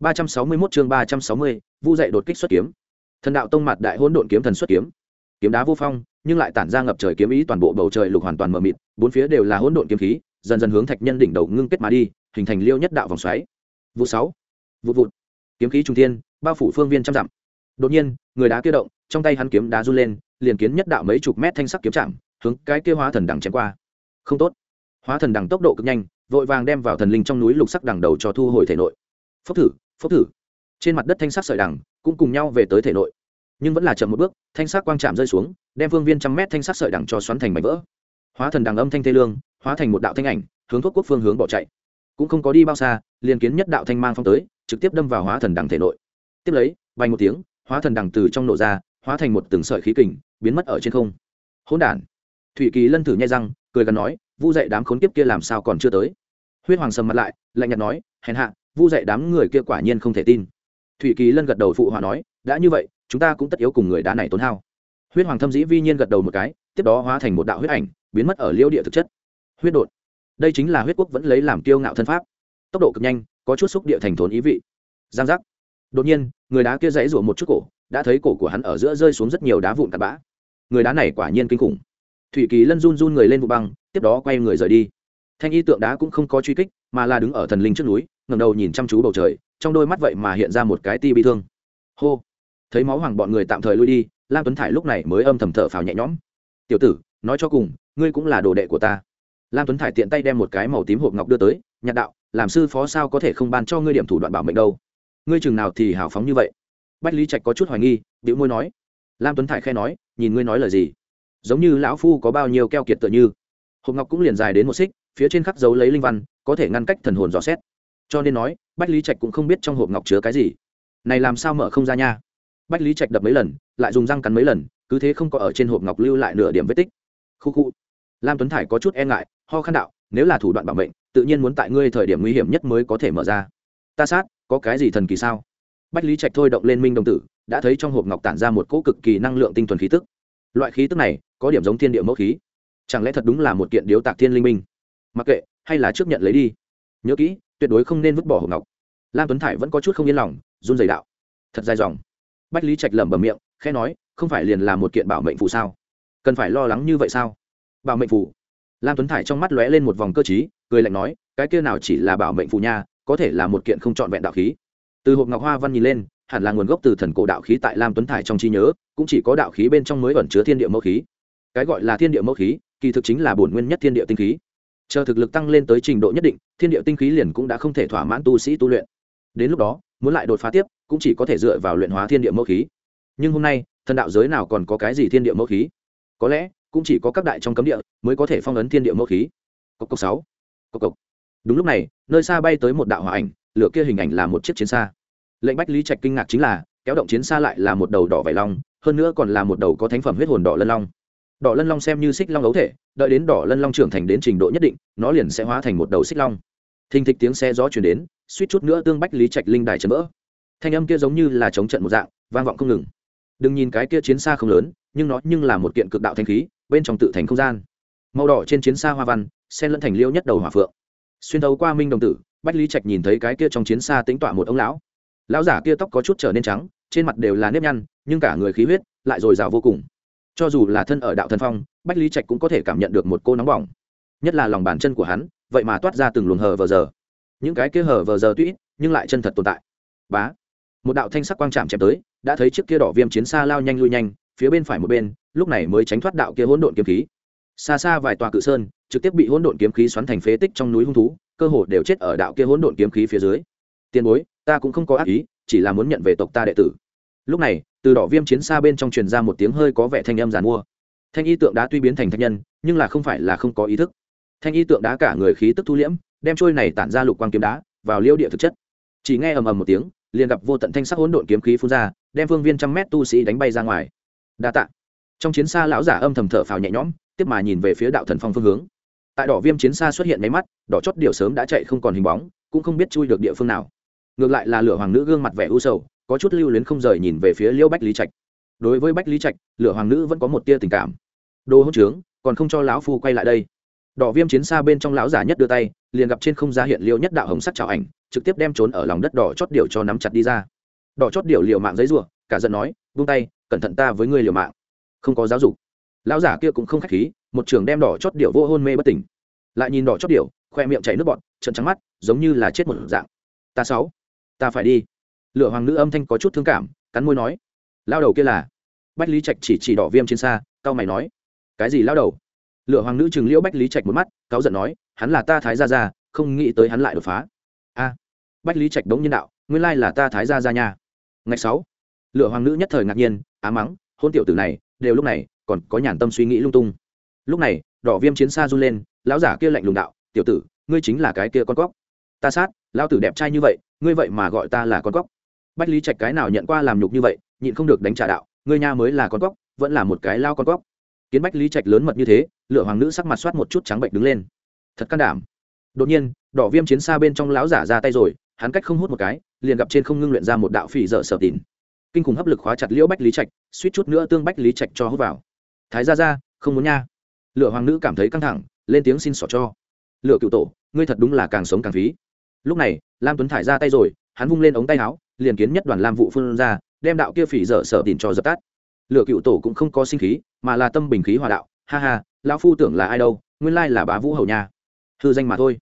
361 chương ba trăm sáu mươi, Vu dạy đột kích xuất kiếm. Thần đạo tông mặt đại hỗn độn kiếm thần xuất kiếm. Kiếm đá vô phong, nhưng lại tản ra ngập trời kiếm ý toàn bộ bầu trời lục hoàn toàn mờ mịt, bốn phía đều là hỗn độn kiếm khí, dần dần hướng thạch nhân đỉnh đầu ngưng kết mà đi, hình thành liêu nhất đạo vòng xoáy. Vụ sáu, Vụt vụt. Kiếm khí trung thiên, bao phủ phương viên trăm dặm. Đột nhiên, người đá kia động, trong tay hắn kiếm đá run lên, liền kiến nhất đạo mấy chục mét thanh sắc kiếm chạm, hướng cái kia hóa thần đằng chém qua. Không tốt. Hóa thần đằng tốc độ cực nhanh, vội vàng đem vào thần linh trong núi lục sắc đằng đầu cho thu hồi thể nội. Phốc thử, phốc thử. Trên mặt đất thanh sắc sợi đằng cũng cùng nhau về tới thể nội. Nhưng vẫn là chậm một bước, thanh sắc quang chạm rơi xuống, đem phương viên trăm mét thanh sắc sợi đằng cho xoắn thành mảnh vỡ. Hóa thần đằng âm thanh thê lương, hóa thành một đạo thanh ảnh, hướng thuốc quốc phương hướng bỏ chạy. Cũng không có đi bao xa, liền kiến nhất đạo thanh mang phong tới, trực tiếp đâm vào hóa thần đằng thể nội. Tiếp lấy bay một tiếng, hóa thần đằng từ trong nổ ra, hóa thành một từng sợi khí kình, biến mất ở trên không. Hỗn đản. Thủy kỳ lân thử nhai răng, cười gần nói, vu dậy đám khốn kiếp kia làm sao còn chưa tới? Huyết hoàng sầm mặt lại, lạnh nhạt nói, hèn hạ vu dạy đám người kia quả nhiên không thể tin. Thụy kỳ lân gật đầu phụ hòa nói, đã như vậy, chúng ta cũng tất yếu cùng người đá này tốn hao. Huyết hoàng thâm dĩ vi nhiên gật đầu một cái, tiếp đó hóa thành một đạo huyết ảnh, biến mất ở liêu địa thực chất. Huyết đột. Đây chính là huyết quốc vẫn lấy làm kiêu ngạo thân pháp. Tốc độ cực nhanh, có chút xúc địa thành thốn ý vị. Giang giác. Đột nhiên, người đá kia dãy rủa một chút cổ, đã thấy cổ của hắn ở giữa rơi xuống rất nhiều đá vụn tạt bã. Người đá này quả nhiên kinh khủng. Thủy kỳ lân run run người lên vụ băng, tiếp đó quay người rời đi. Thanh y tượng đá cũng không có truy kích, mà là đứng ở thần linh trước núi ngẩng đầu nhìn chăm chú bầu trời, trong đôi mắt vậy mà hiện ra một cái ti bị thương. Hô! Thấy máu hoàng bọn người tạm thời lui đi, lam tuấn thải lúc này mới âm thầm thở phào nhẹ nhõm. Tiểu tử, nói cho cùng, ngươi cũng là đồ đệ của ta. Lam tuấn thải tiện tay đem một cái màu tím hộp ngọc đưa tới nhạc đạo, làm sư phó sao có thể không ban cho ngươi điểm thủ đoạn bảo mệnh đâu? Ngươi chừng nào thì hào phóng như vậy? Bách lý trạch có chút hoài nghi, bĩu môi nói. Lam tuấn thải khe nói, nhìn ngươi nói lời gì? Giống như lão phu có bao nhiêu keo kiệt tựa như. Hộp ngọc cũng liền dài đến một xích, phía trên khắc dấu lấy linh văn, có thể ngăn cách thần hồn dò xét cho nên nói, bách lý trạch cũng không biết trong hộp ngọc chứa cái gì. Này làm sao mở không ra nha? Bách lý trạch đập mấy lần, lại dùng răng cắn mấy lần, cứ thế không có ở trên hộp ngọc lưu lại nửa điểm vết tích. Khu khu. Lam tuấn thải có chút e ngại, ho khăn đạo, nếu là thủ đoạn bảo mệnh, tự nhiên muốn tại ngươi thời điểm nguy hiểm nhất mới có thể mở ra. Ta sát, có cái gì thần kỳ sao? Bách lý trạch thôi động lên minh đồng tử, đã thấy trong hộp ngọc tản ra một cỗ cực kỳ năng lượng tinh thuần khí tức. Loại khí tức này, có điểm giống thiên địa mẫu khí. Chẳng lẽ thật đúng là một kiện điếu tạc thiên linh minh? Mặc kệ, hay là trước nhận lấy đi. Nhớ kỹ tuyệt đối không nên vứt bỏ hộp ngọc. Lam tuấn thải vẫn có chút không yên lòng, run dày đạo. Thật dài dòng. Bách lý trạch lẩm bẩm miệng, khẽ nói, không phải liền là một kiện bảo mệnh phù sao? Cần phải lo lắng như vậy sao? Bảo mệnh phù. Lam tuấn thải trong mắt lóe lên một vòng cơ t cười lạnh nói, cái kia nào chỉ là bảo mệnh phù nha, có thể là một kiện không trọn vẹn đạo khí. Từ hộp ngọc hoa văn nhìn lên, hẳn là nguồn gốc từ thần cổ đạo khí tại lam tuấn thải trong trí nhớ, cũng chỉ có đạo khí bên trong mới ẩn chứa thiên địa mẫu khí. Cái gọi là thiên địa mẫu khí, kỳ thực chính là bổn nguyên nhất thiên địa tinh khí chờ thực lực tăng lên tới trình độ nhất định, thiên địa tinh khí liền cũng đã không thể thỏa mãn tu sĩ tu luyện. Đến lúc đó, muốn lại đột phá tiếp, cũng chỉ có thể dựa vào luyện hóa thiên địa mẫu khí. Nhưng hôm nay, thần đạo giới nào còn có cái gì thiên địa mẫu khí? Có lẽ, cũng chỉ có các đại trong cấm địa mới có thể phong ấn thiên địa mẫu khí. Cốc cốc sáu. Cốc cốc. đúng lúc này, nơi xa bay tới một đạo hỏa ảnh, lửa kia hình ảnh là một chiếc chiến xa. Lệnh bách lý trạch kinh ngạc chính là, kéo động chiến xa lại là một đầu đỏ vải long, hơn nữa còn là một đầu có thánh phẩm huyết hồn đỏ lân long đỏ lân long xem như xích long ấu thể, đợi đến đỏ lân long trưởng thành đến trình độ nhất định, nó liền sẽ hóa thành một đầu xích long. Thình thịch tiếng xe gió chuyển đến, suýt chút nữa tương bách lý trạch linh đài chấn vỡ. Thanh âm kia giống như là chống trận một dạng, vang vọng không ngừng. Đừng nhìn cái kia chiến xa không lớn, nhưng nó nhưng là một kiện cực đạo thanh khí, bên trong tự thành không gian. Màu đỏ trên chiến xa hoa văn sen lẫn thành liêu nhất đầu hỏa phượng. Xuyên thấu qua minh đồng tử, bách lý trạch nhìn thấy cái kia trong chiến xa tính tọa một ông lão. Lão giả kia tóc có chút trở nên trắng, trên mặt đều là nếp nhăn, nhưng cả người khí huyết lại dồi dào vô cùng cho dù là thân ở đạo thân phong, bách lý trạch cũng có thể cảm nhận được một cô nóng bỏng. Nhất là lòng bàn chân của hắn, vậy mà toát ra từng luồng hờ vờ giờ. Những cái kia hờ vờ giờ tuy nhưng lại chân thật tồn tại. Bá! Một đạo thanh sắc quang chạm chém tới, đã thấy chiếc kia đỏ viêm chiến xa lao nhanh lui nhanh, phía bên phải một bên, lúc này mới tránh thoát đạo kia hỗn độn kiếm khí. Xa xa vài tòa cự sơn, trực tiếp bị hỗn độn kiếm khí xoắn thành phế tích trong núi hung thú, cơ hồ đều chết ở đạo kia hỗn độn kiếm khí phía dưới. Tiền bối, ta cũng không có ác ý, chỉ là muốn nhận về tộc ta đệ tử. Lúc này từ đỏ viêm chiến xa bên trong truyền ra một tiếng hơi có vẻ thanh âm giàn mua. Thanh y tượng đá tuy biến thành thanh nhân, nhưng là không phải là không có ý thức. Thanh y tượng đá cả người khí tức thu liễm, đem trôi này tản ra lục quang kiếm đá vào liêu địa thực chất. Chỉ nghe ầm ầm một tiếng, liền gặp vô tận thanh sắc hỗn độn kiếm khí phun ra, đem phương viên trăm mét tu sĩ đánh bay ra ngoài. Đa tạ. Trong chiến xa lão giả âm thầm thở phào nhẹ nhõm, tiếp mà nhìn về phía đạo thần phong phương hướng. Tại đỏ viêm chiến xa xuất hiện máy mắt, đỏ chót điều sớm đã chạy không còn hình bóng, cũng không biết chui được địa phương nào. Ngược lại là lửa hoàng nữ gương mặt vẻ u sầu có chút lưu luyến không rời nhìn về phía liêu bách lý trạch. Đối với bách lý trạch lửa hoàng nữ vẫn có một tia tình cảm. Đồ hỗn trướng còn không cho lão phu quay lại đây. Đỏ viêm chiến xa bên trong lão giả nhất đưa tay liền gặp trên không ra hiện liêu nhất đạo hồng sắc trào ảnh trực tiếp đem trốn ở lòng đất đỏ chót điều cho nắm chặt đi ra. Đỏ chót điều liều mạng giấy rủa cả giận nói vung tay cẩn thận ta với ngươi liều mạng. Không có giáo dục. Lão giả kia cũng không khách khí một trường đem đỏ chót điều vô hôn mê bất tỉnh. Lại nhìn đỏ chót điều, khoe miệng chảy nước bọt trận trắng mắt giống như là chết một dạng. Ta sáu ta phải đi lửa hoàng nữ âm thanh có chút thương cảm, cắn môi nói, lao đầu kia là? Bách lý trạch chỉ chỉ đỏ viêm trên xa cao mày nói, cái gì lao đầu? Lửa hoàng nữ chừng liễu bách lý trạch một mắt, cáu giận nói, hắn là ta thái gia gia, không nghĩ tới hắn lại đột phá. A. Bách lý trạch đống nhân đạo, nguyên lai là ta thái gia gia nha. Ngày sáu, lửa hoàng nữ nhất thời ngạc nhiên, á mắng, hôn tiểu tử này, đều lúc này, còn có nhàn tâm suy nghĩ lung tung. Lúc này, đỏ viêm chiến xa run lên, lão giả kia lạnh lùng đạo, tiểu tử, ngươi chính là cái kia con cóc. Ta sát, lão tử đẹp trai như vậy, ngươi vậy mà gọi ta là con cóc bách lý trạch cái nào nhận qua làm nhục như vậy, nhịn không được đánh trả đạo, ngươi nha mới là con cóc, vẫn là một cái lao con cóc. Kiến bách lý trạch lớn mật như thế lựa hoàng nữ sắc mặt soát một chút trắng bệnh đứng lên. Thật can đảm. Đột nhiên, đỏ viêm chiến xa bên trong lão giả ra tay rồi, hắn cách không hút một cái, liền gặp trên không ngưng luyện ra một đạo phỉ dở sợ tìn kinh khủng hấp lực khóa chặt liễu bách lý trạch, suýt chút nữa tương bách lý trạch cho hút vào. Thái ra ra không muốn nha. Lựa hoàng nữ cảm thấy căng thẳng, lên tiếng xin xỏ cho. Lựa cựu tổ, ngươi thật đúng là càng sống càng phí. Lúc này, lam tuấn thải ra tay rồi, hắn vung lên ống tay áo liền kiến nhất đoàn lam vụ phương ra, đem đạo kia phỉ dở sở tìm cho dập tắt. Lựa cựu tổ cũng không có sinh khí, mà là tâm bình khí hòa đạo. Ha ha, lão phu tưởng là ai đâu, nguyên lai là bá vũ hầu nha. Hư danh mà thôi.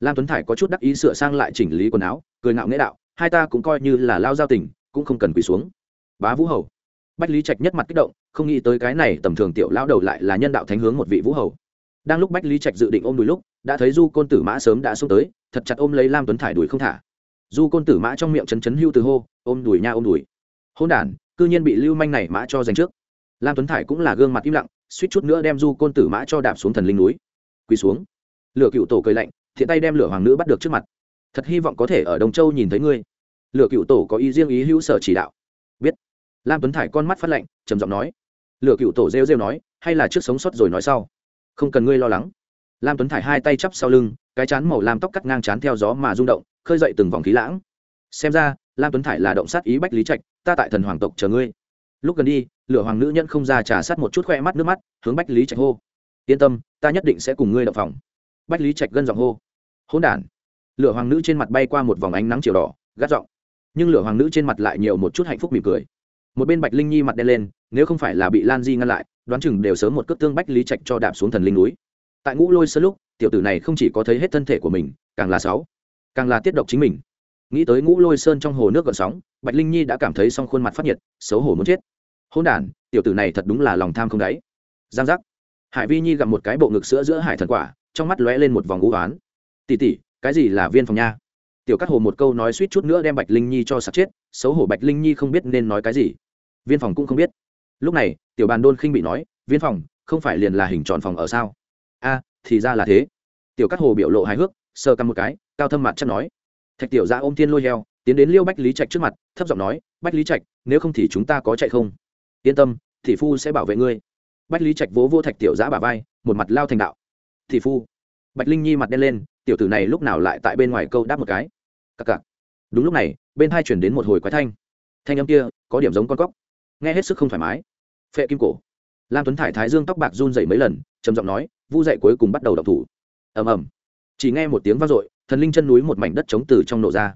Lam tuấn thải có chút đắc ý sửa sang lại chỉnh lý quần áo, cười ngạo nghễ đạo, hai ta cũng coi như là lao giao tình, cũng không cần quỳ xuống. Bá vũ hầu. Bách lý trạch nhất mặt kích động, không nghĩ tới cái này tầm thường tiểu lão đầu lại là nhân đạo thánh hướng một vị vũ hầu. Đang lúc bách lý trạch dự định ôm đùi lúc, đã thấy du côn tử mã sớm đã xuống tới, thật chặt ôm lấy lam tuấn thải đùi không thả du côn tử mã trong miệng chấn chấn hưu từ hô, ôm đùi nha ôm đùi. Hôn đản, cư nhiên bị lưu manh này mã cho giành trước. Lam tuấn thải cũng là gương mặt im lặng, suýt chút nữa đem du côn tử mã cho đạp xuống thần linh núi. Quỳ xuống. Lửa cựu tổ cười lạnh, thiện tay đem lửa hoàng nữ bắt được trước mặt. Thật hy vọng có thể ở đồng châu nhìn thấy ngươi. Lửa cựu tổ có ý riêng ý hữu sở chỉ đạo. Biết. Lam tuấn thải con mắt phát lạnh, trầm giọng nói. Lửa cựu tổ rêu rêu nói, hay là trước sống sót rồi nói sau. Không cần ngươi lo lắng. Lam tuấn thải hai tay chắp sau lưng, cái chán màu lam tóc cắt ngang chán theo gió mà rung động khơi dậy từng vòng khí lãng. Xem ra, lam tuấn thải là động sát ý bách lý trạch, ta tại thần hoàng tộc chờ ngươi. Lúc gần đi, lửa hoàng nữ nhân không ra trà sát một chút khoe mắt nước mắt, hướng bách lý trạch hô. Yên tâm, ta nhất định sẽ cùng ngươi đập phòng. Bách lý trạch gân giọng hô. Hỗn đản. Lửa hoàng nữ trên mặt bay qua một vòng ánh nắng chiều đỏ, gắt giọng. Nhưng lửa hoàng nữ trên mặt lại nhiều một chút hạnh phúc mỉm cười. Một bên bạch linh nhi mặt đen lên, nếu không phải là bị lan di ngăn lại, đoán chừng đều sớm một cước tương bách lý trạch cho đạp xuống thần linh núi. Tại ngũ lôi sơ lúc, tiểu tử này không chỉ có thấy hết thân thể của mình, càng là sáu càng là tiết độc chính mình. Nghĩ tới ngũ lôi sơn trong hồ nước gợn sóng, bạch linh nhi đã cảm thấy xong khuôn mặt phát nhiệt, xấu hổ muốn chết. Hôn đản, tiểu tử này thật đúng là lòng tham không đáy. Giang giác. Hải vi nhi gặp một cái bộ ngực sữa giữa hải thần quả, trong mắt lóe lên một vòng ngũ oán. Tỉ tỉ cái gì là viên phòng nha? Tiểu cắt hồ một câu nói suýt chút nữa đem bạch linh nhi cho sặc chết, xấu hổ bạch linh nhi không biết nên nói cái gì. Viên phòng cũng không biết. Lúc này, tiểu bàn đôn khinh bị nói, viên phòng, không phải liền là hình tròn phòng ở sao? A, thì ra là thế. Tiểu cắt hồ biểu lộ hài hước sơ căm một cái cao thâm mặt chắc nói. Thạch tiểu ra ôm tiên lôi heo, tiến đến liêu bách lý trạch trước mặt, thấp giọng nói, bách lý trạch, nếu không thì chúng ta có chạy không? Yên tâm, thị phu sẽ bảo vệ ngươi. Bách lý trạch vỗ vô thạch tiểu giã bà vai, một mặt lao thành đạo. Thị phu. Bạch linh nhi mặt đen lên, tiểu tử này lúc nào lại tại bên ngoài câu đáp một cái. Cặc cặc. Đúng lúc này, bên hai chuyển đến một hồi quái thanh. Thanh âm kia, có điểm giống con cóc. Nghe hết sức không thoải mái. Phệ kim cổ. Lam tuấn thải thái dương tóc bạc run dậy mấy lần, trầm giọng nói, vu dậy cuối cùng bắt đầu đọc thủ. Ầm ầm. Chỉ nghe một tiếng vang dội thần linh chân núi một mảnh đất chống từ trong nổ ra.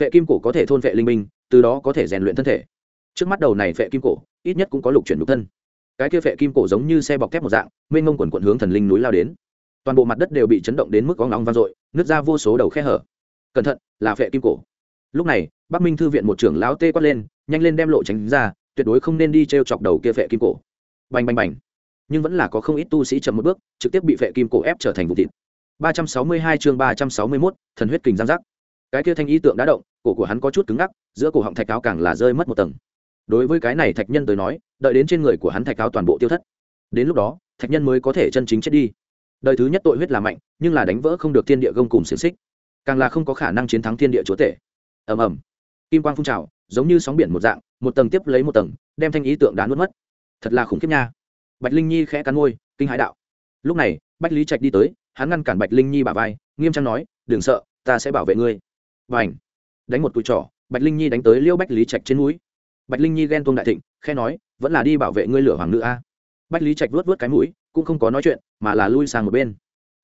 Phệ kim cổ có thể thôn vệ linh minh, từ đó có thể rèn luyện thân thể. Trước mắt đầu này phệ kim cổ, ít nhất cũng có lục chuyển lục thân. Cái kia phệ kim cổ giống như xe bọc thép một dạng, mênh mông quần quận hướng thần linh núi lao đến. Toàn bộ mặt đất đều bị chấn động đến mức có ngóng vang dội, nứt ra vô số đầu khe hở. Cẩn thận, là phệ kim cổ. Lúc này, bắc minh thư viện một trưởng lão tê quát lên, nhanh lên đem lộ tránh ra, tuyệt đối không nên đi t r e o chọc đầu kia phệ kim cổ. Bành bành bành. Nhưng vẫn là có không ít tu sĩ chậm một bước, trực tiếp bị phệ kim cổ ép trở thành vụ thịt ba trăm sáu mươi hai chương ba trăm sáu mươi mốt, thần huyết kình giang giác. Cái kia thanh ý tượng đã động, cổ của hắn có chút cứng ngắc, giữa cổ họng thạch áo càng là rơi mất một tầng. Đối với cái này thạch nhân tới nói, đợi đến trên người của hắn thạch áo toàn bộ tiêu thất. Đến lúc đó, thạch nhân mới có thể chân chính chết đi. Đời thứ nhất tội huyết là mạnh, nhưng là đánh vỡ không được thiên địa gông cùng xiển xích. Càng là không có khả năng chiến thắng thiên địa chúa tể. Ầm ầm. Kim quang phun trào, giống như sóng biển một dạng, một tầng tiếp lấy một tầng, đem thanh ý tượng đá nuốt mất. Thật là khủng khiếp nha. Bạch linh nhi khẽ cắn môi, kinh hãi đạo. Lúc này bạch lý trạch đi tới hắn ngăn cản bạch linh nhi bà vai, nghiêm trang nói, đừng sợ, ta sẽ bảo vệ ngươi. Và ảnh đánh một cụi trỏ, bạch linh nhi đánh tới liêu bách lý trạch trên núi bạch linh nhi ghen tuông đại thịnh khe nói, vẫn là đi bảo vệ ngươi lửa hoàng nữ a. Bách lý trạch vớt vớt cái mũi, cũng không có nói chuyện, mà là lui sang một bên.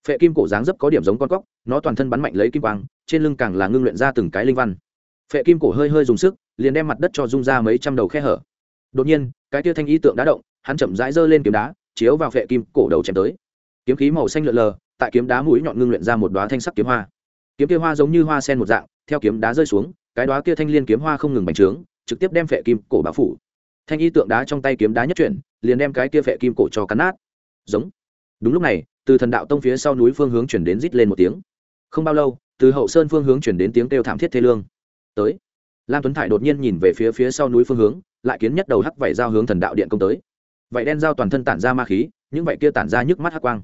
Phệ kim cổ dáng dấp có điểm giống con cóc, nó toàn thân bắn mạnh lấy kim quang, trên lưng càng là ngưng luyện ra từng cái linh văn. Phệ kim cổ hơi hơi dùng sức, liền đem mặt đất cho rung ra mấy trăm đầu khe hở. Đột nhiên, cái tia thanh ý tượng đá động, hắn chậm rãi giơ lên kiếm đá, chiếu vào phệ kim cổ đầu chém tới. Kiếm khí màu xanh lượn lờ tại kiếm đá mũi nhọn ngưng luyện ra một đóa thanh sắc kiếm hoa. Kiếm kia hoa giống như hoa sen một dạng, theo kiếm đá rơi xuống, cái đóa kia thanh liên kiếm hoa không ngừng bành trướng, trực tiếp đem phệ kim cổ bá phủ. Thanh y tượng đá trong tay kiếm đá nhất chuyển, liền đem cái kia phệ kim cổ cho cắn nát. Giống. Đúng lúc này, từ thần đạo tông phía sau núi phương hướng chuyển đến rít lên một tiếng. Không bao lâu, từ hậu sơn phương hướng chuyển đến tiếng kêu thảm thiết thê lương. Tới. Lam tuấn thải đột nhiên nhìn về phía phía sau núi phương hướng, lại kiến nhất đầu hắc vảy dao hướng thần đạo điện công tới. Vậy đen dao toàn thân tản ra ma khí, những vậy kia tản ra nhức mắt hắc quang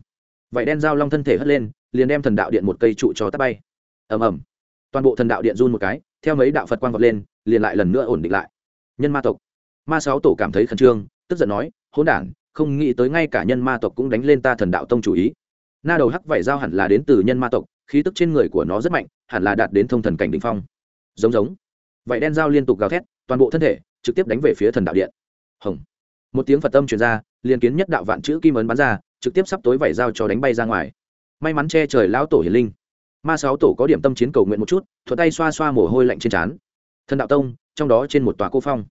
vậy đen dao long thân thể hất lên, liền đem thần đạo điện một cây trụ cho tắt bay. Ầm ầm. Toàn bộ thần đạo điện run một cái, theo mấy đạo phật quang vọt lên, liền lại lần nữa ổn định lại. Nhân ma tộc. Ma sáu tổ cảm thấy khẩn trương, tức giận nói, hỗn đản, không nghĩ tới ngay cả nhân ma tộc cũng đánh lên ta thần đạo tông chủ ý. Na đầu hắc vải dao hẳn là đến từ nhân ma tộc, khí tức trên người của nó rất mạnh, hẳn là đạt đến thông thần cảnh đ ỉ n h phong. Giống giống. Vậy đen dao liên tục gào thét, toàn bộ thân thể trực tiếp đánh về phía thần đạo điện. Hồng. Một tiếng phật tâm truyền ra, liền kiến nhất đạo vạn chữ kim ấn bắn ra trực tiếp sắp tối vảy dao cho đánh bay ra ngoài. May mắn che trời lão tổ hiền linh. Ma sáu tổ có điểm tâm chiến cầu nguyện một chút, thuận tay xoa xoa mồ hôi lạnh trên trán. Thần đạo tông, trong đó trên một tòa cô phong.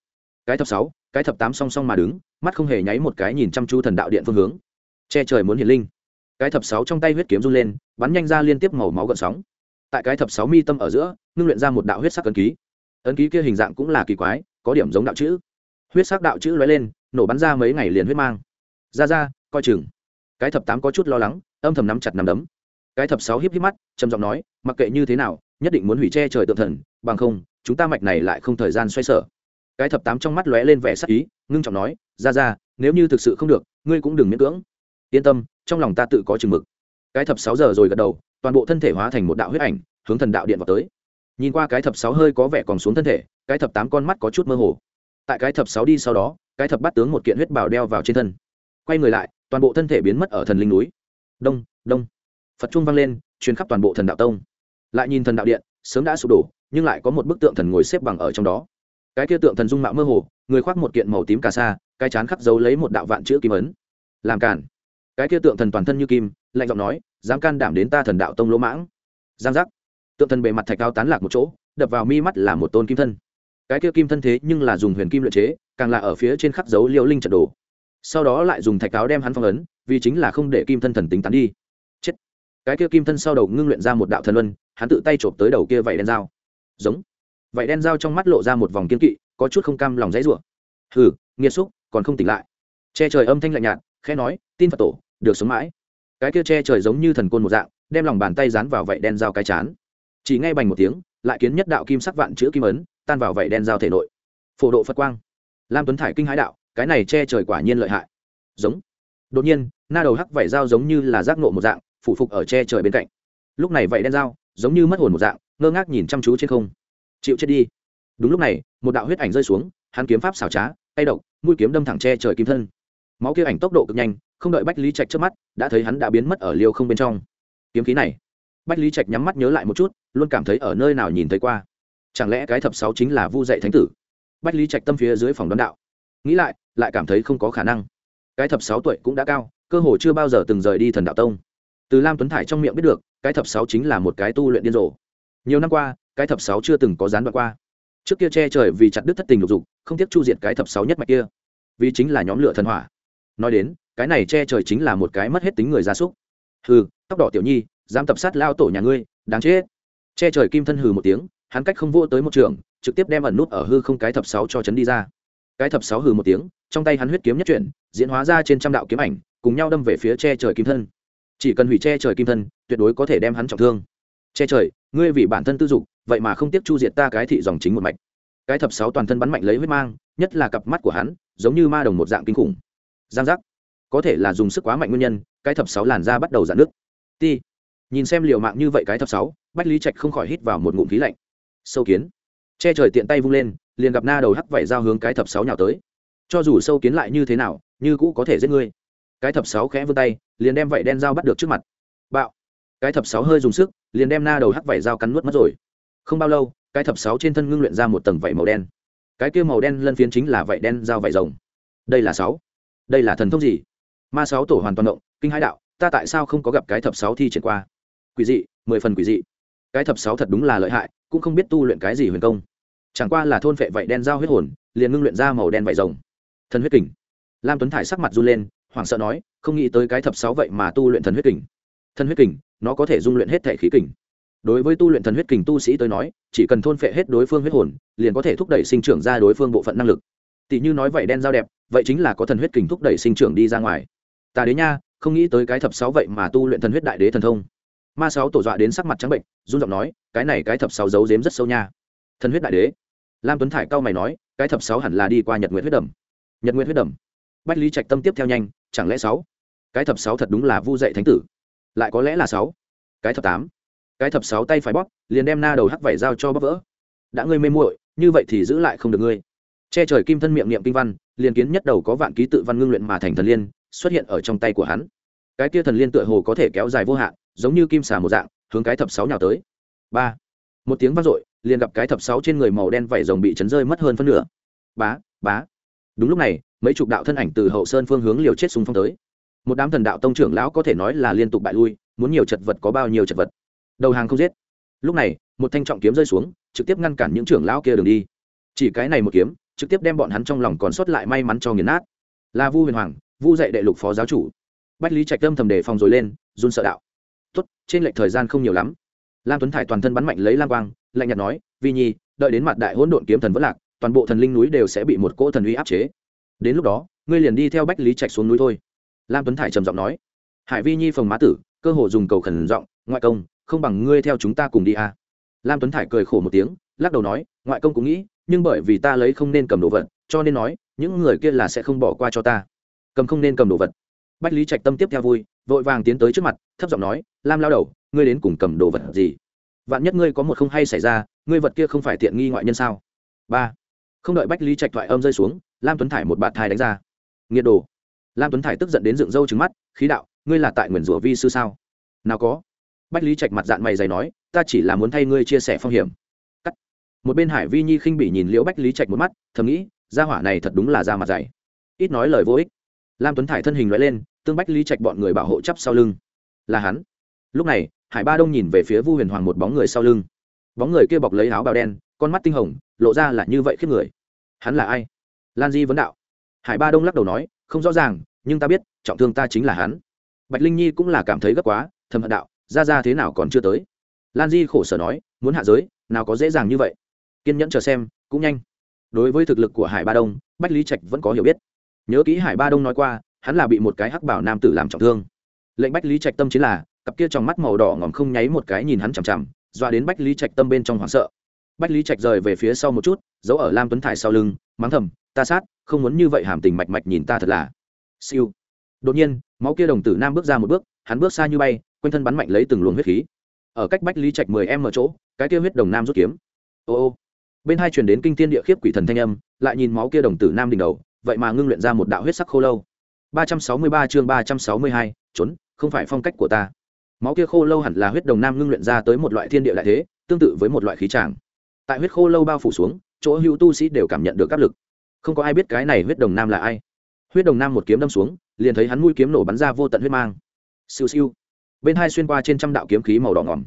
Cái thập sáu, cái thập tám song song mà đứng, mắt không hề nháy một cái nhìn chăm chú thần đạo điện phương hướng. Che trời muốn hiền linh. Cái thập sáu trong tay huyết kiếm run lên, bắn nhanh ra liên tiếp màu máu gợn sóng. Tại cái thập sáu mi tâm ở giữa, ngưng luyện ra một đạo huyết sắc ấn ký. Ấn ký kia hình dạng cũng là kỳ quái, có điểm giống đạo chữ. Huyết sắc đạo chữ lóe lên, nổ bắn ra mấy ngày liền huyết mang. Ra ra, coi chừng cái thập tám có chút lo lắng, âm thầm nắm chặt nắm đấm. Cái thập sáu híp híp mắt, trầm giọng nói, mặc kệ như thế nào, nhất định muốn hủy che trời tượng thần, bằng không, chúng ta mạch này lại không thời gian xoay sở. Cái thập tám trong mắt lóe lên vẻ sắc ý, ngưng trọng nói, ra ra, nếu như thực sự không được, ngươi cũng đừng miễn cưỡng. Yên tâm, trong lòng ta tự có chừng mực. Cái thập sáu giờ rồi gật đầu, toàn bộ thân thể hóa thành một đạo huyết ảnh, hướng thần đạo điện vào tới. Nhìn qua cái thập sáu hơi có vẻ còn xuống thân thể, cái thập tám con mắt có chút mơ hồ. Tại cái thập sáu đi sau đó, cái thập bắt tướng một kiện huyết bảo đeo vào trên thân. Quay người lại toàn bộ thân thể biến mất ở thần linh núi. Đông đông. Phật trung vang lên chuyến khắp toàn bộ thần đạo tông. Lại nhìn thần đạo điện, sớm đã sụp đổ, nhưng lại có một bức tượng thần ngồi xếp bằng ở trong đó. Cái kia tượng thần dung mạo mơ hồ, người khoác một kiện màu tím cà sa, cái chán khắc dấu lấy một đạo vạn chữ kim ấn. Làm cản cái kia tượng thần toàn thân như kim, lạnh giọng nói, dám can đảm đến ta thần đạo tông lỗ mãng. Giang giác. Tượng thần bề mặt thạch cao tán lạc một chỗ, đập vào mi mắt là một tôn kim thân. Cái kia kim thân thế nhưng là dùng huyền kim luyện chế, càng là ở phía trên khắc dấu liễu linh trận đồ sau đó lại dùng thạch cáo đem hắn phong ấn, vì chính là không để kim thân thần tính tán đi. Chết. Cái kia kim thân sau đầu ngưng luyện ra một đạo thần luân, hắn tự tay chộp tới đầu kia vậy đen dao. Giống. Vậy đen dao trong mắt lộ ra một vòng kiên kỵ, có chút không cam lòng dãy rủa. Hừ, nghiệt xúc, còn không tỉnh lại. Che trời âm thanh lạnh nhạt, khẽ nói, tin phật tổ, được sống mãi. Cái kia che trời giống như thần côn một dạng, đem lòng bàn tay dán vào vậy đen dao cái chán. Chỉ ngay bành một tiếng, lại kiến nhất đạo kim sắc vạn chữ kim ấn, tan vào vậy đen dao thể nội. Phổ độ phật quang. Lam tuấn thải kinh hãi đạo cái này che trời quả nhiên lợi hại. Giống. Đột nhiên, na đầu hắc vảy dao giống như là giác nộ một dạng, phủ phục ở che trời bên cạnh. Lúc này vậy đen dao, giống như mất hồn một dạng, ngơ ngác nhìn chăm chú trên không. Chịu chết đi. Đúng lúc này, một đạo huyết ảnh rơi xuống, hắn kiếm pháp xảo trá, tay độc, mũi kiếm đâm thẳng che trời kim thân. Máu kia ảnh tốc độ cực nhanh, không đợi bách lý trạch trước mắt, đã thấy hắn đã biến mất ở liêu không bên trong. Kiếm khí này. Bách lý trạch nhắm mắt nhớ lại một chút, luôn cảm thấy ở nơi nào nhìn thấy qua. Chẳng lẽ cái thập sáu chính là vu dạy thánh tử? Bách lý trạch tâm phía dưới phòng đón đạo. Nghĩ lại lại cảm thấy không có khả năng. Cái thập sáu tuổi cũng đã cao, cơ hồ chưa bao giờ từng rời đi thần đạo tông. Từ lam tuấn thải trong miệng biết được, cái thập sáu chính là một cái tu luyện điên rồ. Nhiều năm qua, cái thập sáu chưa từng có gián đoạn qua. Trước kia che trời vì chặt đứt thất tình lục dục, không tiếc chu diệt cái thập sáu nhất mạch kia. Vì chính là nhóm lửa thần hỏa. Nói đến, cái này che trời chính là một cái mất hết tính người gia súc. Hừ, tóc đỏ tiểu nhi, dám tập sát lao tổ nhà ngươi, đáng chết. Che trời kim thân hừ một tiếng, hắn cách không vô tới một trường, trực tiếp đem ẩn nút ở hư không cái thập sáu cho chấn đi ra. Cái thập sáu hừ một tiếng trong tay hắn huyết kiếm nhất chuyển, diễn hóa ra trên trăm đạo kiếm ảnh, cùng nhau đâm về phía che trời kim thân. Chỉ cần hủy che trời kim thân, tuyệt đối có thể đem hắn trọng thương. Che trời, ngươi vì bản thân tư dục, vậy mà không tiếc chu diệt ta cái thị dòng chính một mạch. Cái thập sáu toàn thân bắn mạnh lấy huyết mang, nhất là cặp mắt của hắn, giống như ma đồng một dạng kinh khủng. Giang giác. Có thể là dùng sức quá mạnh nguyên nhân, cái thập sáu làn da bắt đầu dạn nước ti. Nhìn xem liều mạng như vậy cái thập sáu, bách lý trạch không khỏi hít vào một ngụm khí lạnh. Sâu kiến. Che trời tiện tay vung lên, liền gặp na đầu hắc vẩy dao hướng cái thập sáu nhào tới cho dù sâu kiến lại như thế nào, như cũ có thể giết ngươi. Cái thập sáu khẽ vươn tay, liền đem vẩy đen dao bắt được trước mặt. Bạo. Cái thập sáu hơi dùng sức, liền đem na đầu hắc vẩy dao cắn nuốt mất rồi. Không bao lâu, cái thập sáu trên thân ngưng luyện ra một tầng vẩy màu đen. Cái kia màu đen lân phiến chính là vẩy đen dao vẩy rồng. Đây là sáu. Đây là thần thông gì? Ma sáu tổ hoàn toàn động, kinh hãi đạo, ta tại sao không có gặp cái thập sáu thi triển qua? Quỷ dị, mười phần quỷ dị. Cái thập sáu thật đúng là lợi hại, cũng không biết tu luyện cái gì huyền công. Chẳng qua là thôn phệ vảy đen dao huyết hồn, liền ngưng luyện ra màu đen vảy rồng thần huyết kình. Lam tuấn thải sắc mặt run lên, hoảng sợ nói, không nghĩ tới cái thập sáu vậy mà tu luyện thần huyết kình. Thần huyết kình, nó có thể dung luyện hết thể khí kình. Đối với tu luyện thần huyết kình tu sĩ tới nói, chỉ cần thôn phệ hết đối phương huyết hồn, liền có thể thúc đẩy sinh trưởng ra đối phương bộ phận năng lực. Tỷ như nói vậy đen dao đẹp, vậy chính là có thần huyết kình thúc đẩy sinh trưởng đi ra ngoài. Ta đế nha, không nghĩ tới cái thập sáu vậy mà tu luyện thần huyết đại đế thần thông. Ma sáu tổ dọa đến sắc mặt trắng bệnh, run giọng nói, cái này cái thập sáu giấu giếm rất sâu nha. Thần huyết đại đế. Lam tuấn thải cao mày nói, cái thập sáu hẳn là đi qua nhật nguyện huyết đầm nhật nguyện huyết đầm. Bách lý trạch tâm tiếp theo nhanh, chẳng lẽ sáu? Cái thập sáu thật đúng là vu dạy thánh tử. Lại có lẽ là sáu. Cái thập tám. Cái thập sáu tay phải bóp, liền đem na đầu hắc vải dao cho bóp vỡ. Đã ngươi mê muội, như vậy thì giữ lại không được ngươi. Che trời kim thân miệng niệm kinh văn, liền kiến nhất đầu có vạn ký tự văn ngưng luyện mà thành thần liên, xuất hiện ở trong tay của hắn. Cái kia thần liên tựa hồ có thể kéo dài vô hạn, giống như kim xà một dạng, hướng cái thập sáu nhào tới. Ba. Một tiếng vang dội, liền gặp cái thập sáu trên người màu đen vảy rồng bị chấn rơi mất hơn phân nửa. Bá bá đúng lúc này, mấy chục đạo thân ảnh từ hậu sơn phương hướng liều chết xung phong tới. Một đám thần đạo tông trưởng lão có thể nói là liên tục bại lui, muốn nhiều chật vật có bao nhiêu chật vật. Đầu hàng không giết. Lúc này, một thanh trọng kiếm rơi xuống, trực tiếp ngăn cản những trưởng lão kia đường đi. Chỉ cái này một kiếm, trực tiếp đem bọn hắn trong lòng còn sót lại may mắn cho nghiền nát. Là vu huyền hoàng, vu dạy đệ lục phó giáo chủ. Bách lý trạch tâm thầm đề phòng rồi lên, run sợ đạo. Tốt, trên lệch thời gian không nhiều lắm. Lam tuấn thải toàn thân bắn mạnh lấy lam quang, lạnh nhạt nói vi nhi đợi đến mặt đại hỗn độn kiếm thần vẫn lạc toàn bộ thần linh núi đều sẽ bị một cỗ thần uy áp chế. Đến lúc đó, ngươi liền đi theo bách lý trạch xuống núi thôi. Lam tuấn thải trầm giọng nói. Hải vi nhi phòng má tử, cơ hồ dùng cầu khẩn giọng, ngoại công, không bằng ngươi theo chúng ta cùng đi à. lam tuấn thải cười khổ một tiếng, lắc đầu nói, ngoại công cũng nghĩ, nhưng bởi vì ta lấy không nên cầm đồ vật, cho nên nói, những người kia là sẽ không bỏ qua cho ta. Cầm không nên cầm đồ vật. Bách lý trạch tâm tiếp theo vui, vội vàng tiến tới trước mặt, thấp giọng nói, lam lao đầu, ngươi đến cùng cầm đồ vật gì? Vạn nhất ngươi có một không hay xảy ra, ngươi vật kia không phải tiện nghi ngoại nhân sao? Ba không đợi bách lý trạch thoại âm rơi xuống, lam tuấn thải một bạt thai đánh ra. Nghiệt đồ. Lam tuấn thải tức giận đến dựng râu trứng mắt, khí đạo, ngươi là tại nguyền rủa vi sư sao? Nào có. Bách lý trạch mặt dạng mày dày nói, ta chỉ là muốn thay ngươi chia sẻ phong hiểm. Cắt. Một bên hải vi nhi khinh bỉ nhìn liễu bách lý trạch một mắt, thầm nghĩ, gia hỏa này thật đúng là da mặt dày. Ít nói lời vô ích. Lam tuấn thải thân hình loại lên, tương bách lý trạch bọn người bảo hộ chắp sau lưng. Là hắn. Lúc này, hải ba đông nhìn về phía vu huyền hoàng một bóng người sau lưng. Bóng người kia bọc lấy áo bào đen con mắt tinh hồng, lộ ra là như vậy khiếp người. Hắn là ai? Lan di vấn đạo. Hải ba đông lắc đầu nói, không rõ ràng, nhưng ta biết, trọng thương ta chính là hắn. Bạch linh nhi cũng là cảm thấy gấp quá, thầm hận đạo, ra ra thế nào còn chưa tới. Lan di khổ sở nói, muốn hạ giới, nào có dễ dàng như vậy. Kiên nhẫn chờ xem, cũng nhanh. Đối với thực lực của hải ba đông, bách lý trạch vẫn có hiểu biết. Nhớ kỹ hải ba đông nói qua, hắn là bị một cái hắc bảo nam tử làm trọng thương. Lệnh bách lý trạch tâm chính là, cặp kia trong mắt màu đỏ ngòm không nháy một cái nhìn hắn chằm chằm doa đến bách lý trạch tâm bên trong hoảng sợ bách lý trạch rời về phía sau một chút, giấu ở lam tuấn thải sau lưng, mắng thầm, ta sát, không muốn như vậy hàm tình mạch mạch nhìn ta thật là siêu. Đột nhiên, máu kia đồng tử nam bước ra một bước, hắn bước xa như bay, quanh thân bắn mạnh lấy từng luồng huyết khí. Ở cách bách lý trạch mười em ở chỗ, cái kia huyết đồng nam rút kiếm. Ô ô. Bên hai truyền đến kinh tiên địa khiếp quỷ thần thanh âm, lại nhìn máu kia đồng tử nam đỉnh đầu, vậy mà ngưng luyện ra một đạo huyết sắc khô lâu. Ba trăm sáu mươi ba chương ba trăm sáu mươi hai, trốn, không phải phong cách của ta. Máu kia khô lâu hẳn là huyết đồng nam ngưng luyện ra tới một loại thiên địa lại thế, tương tự với một loại khí tràng tại huyết khô lâu bao phủ xuống, chỗ hữu tu sĩ đều cảm nhận được áp lực. Không có ai biết cái này huyết đồng nam là ai. Huyết đồng nam một kiếm đâm xuống, liền thấy hắn mũi kiếm nổ bắn ra vô tận huyết mang. Siêu siêu. Bên hai xuyên qua trên trăm đạo kiếm khí màu đỏ ngỏm.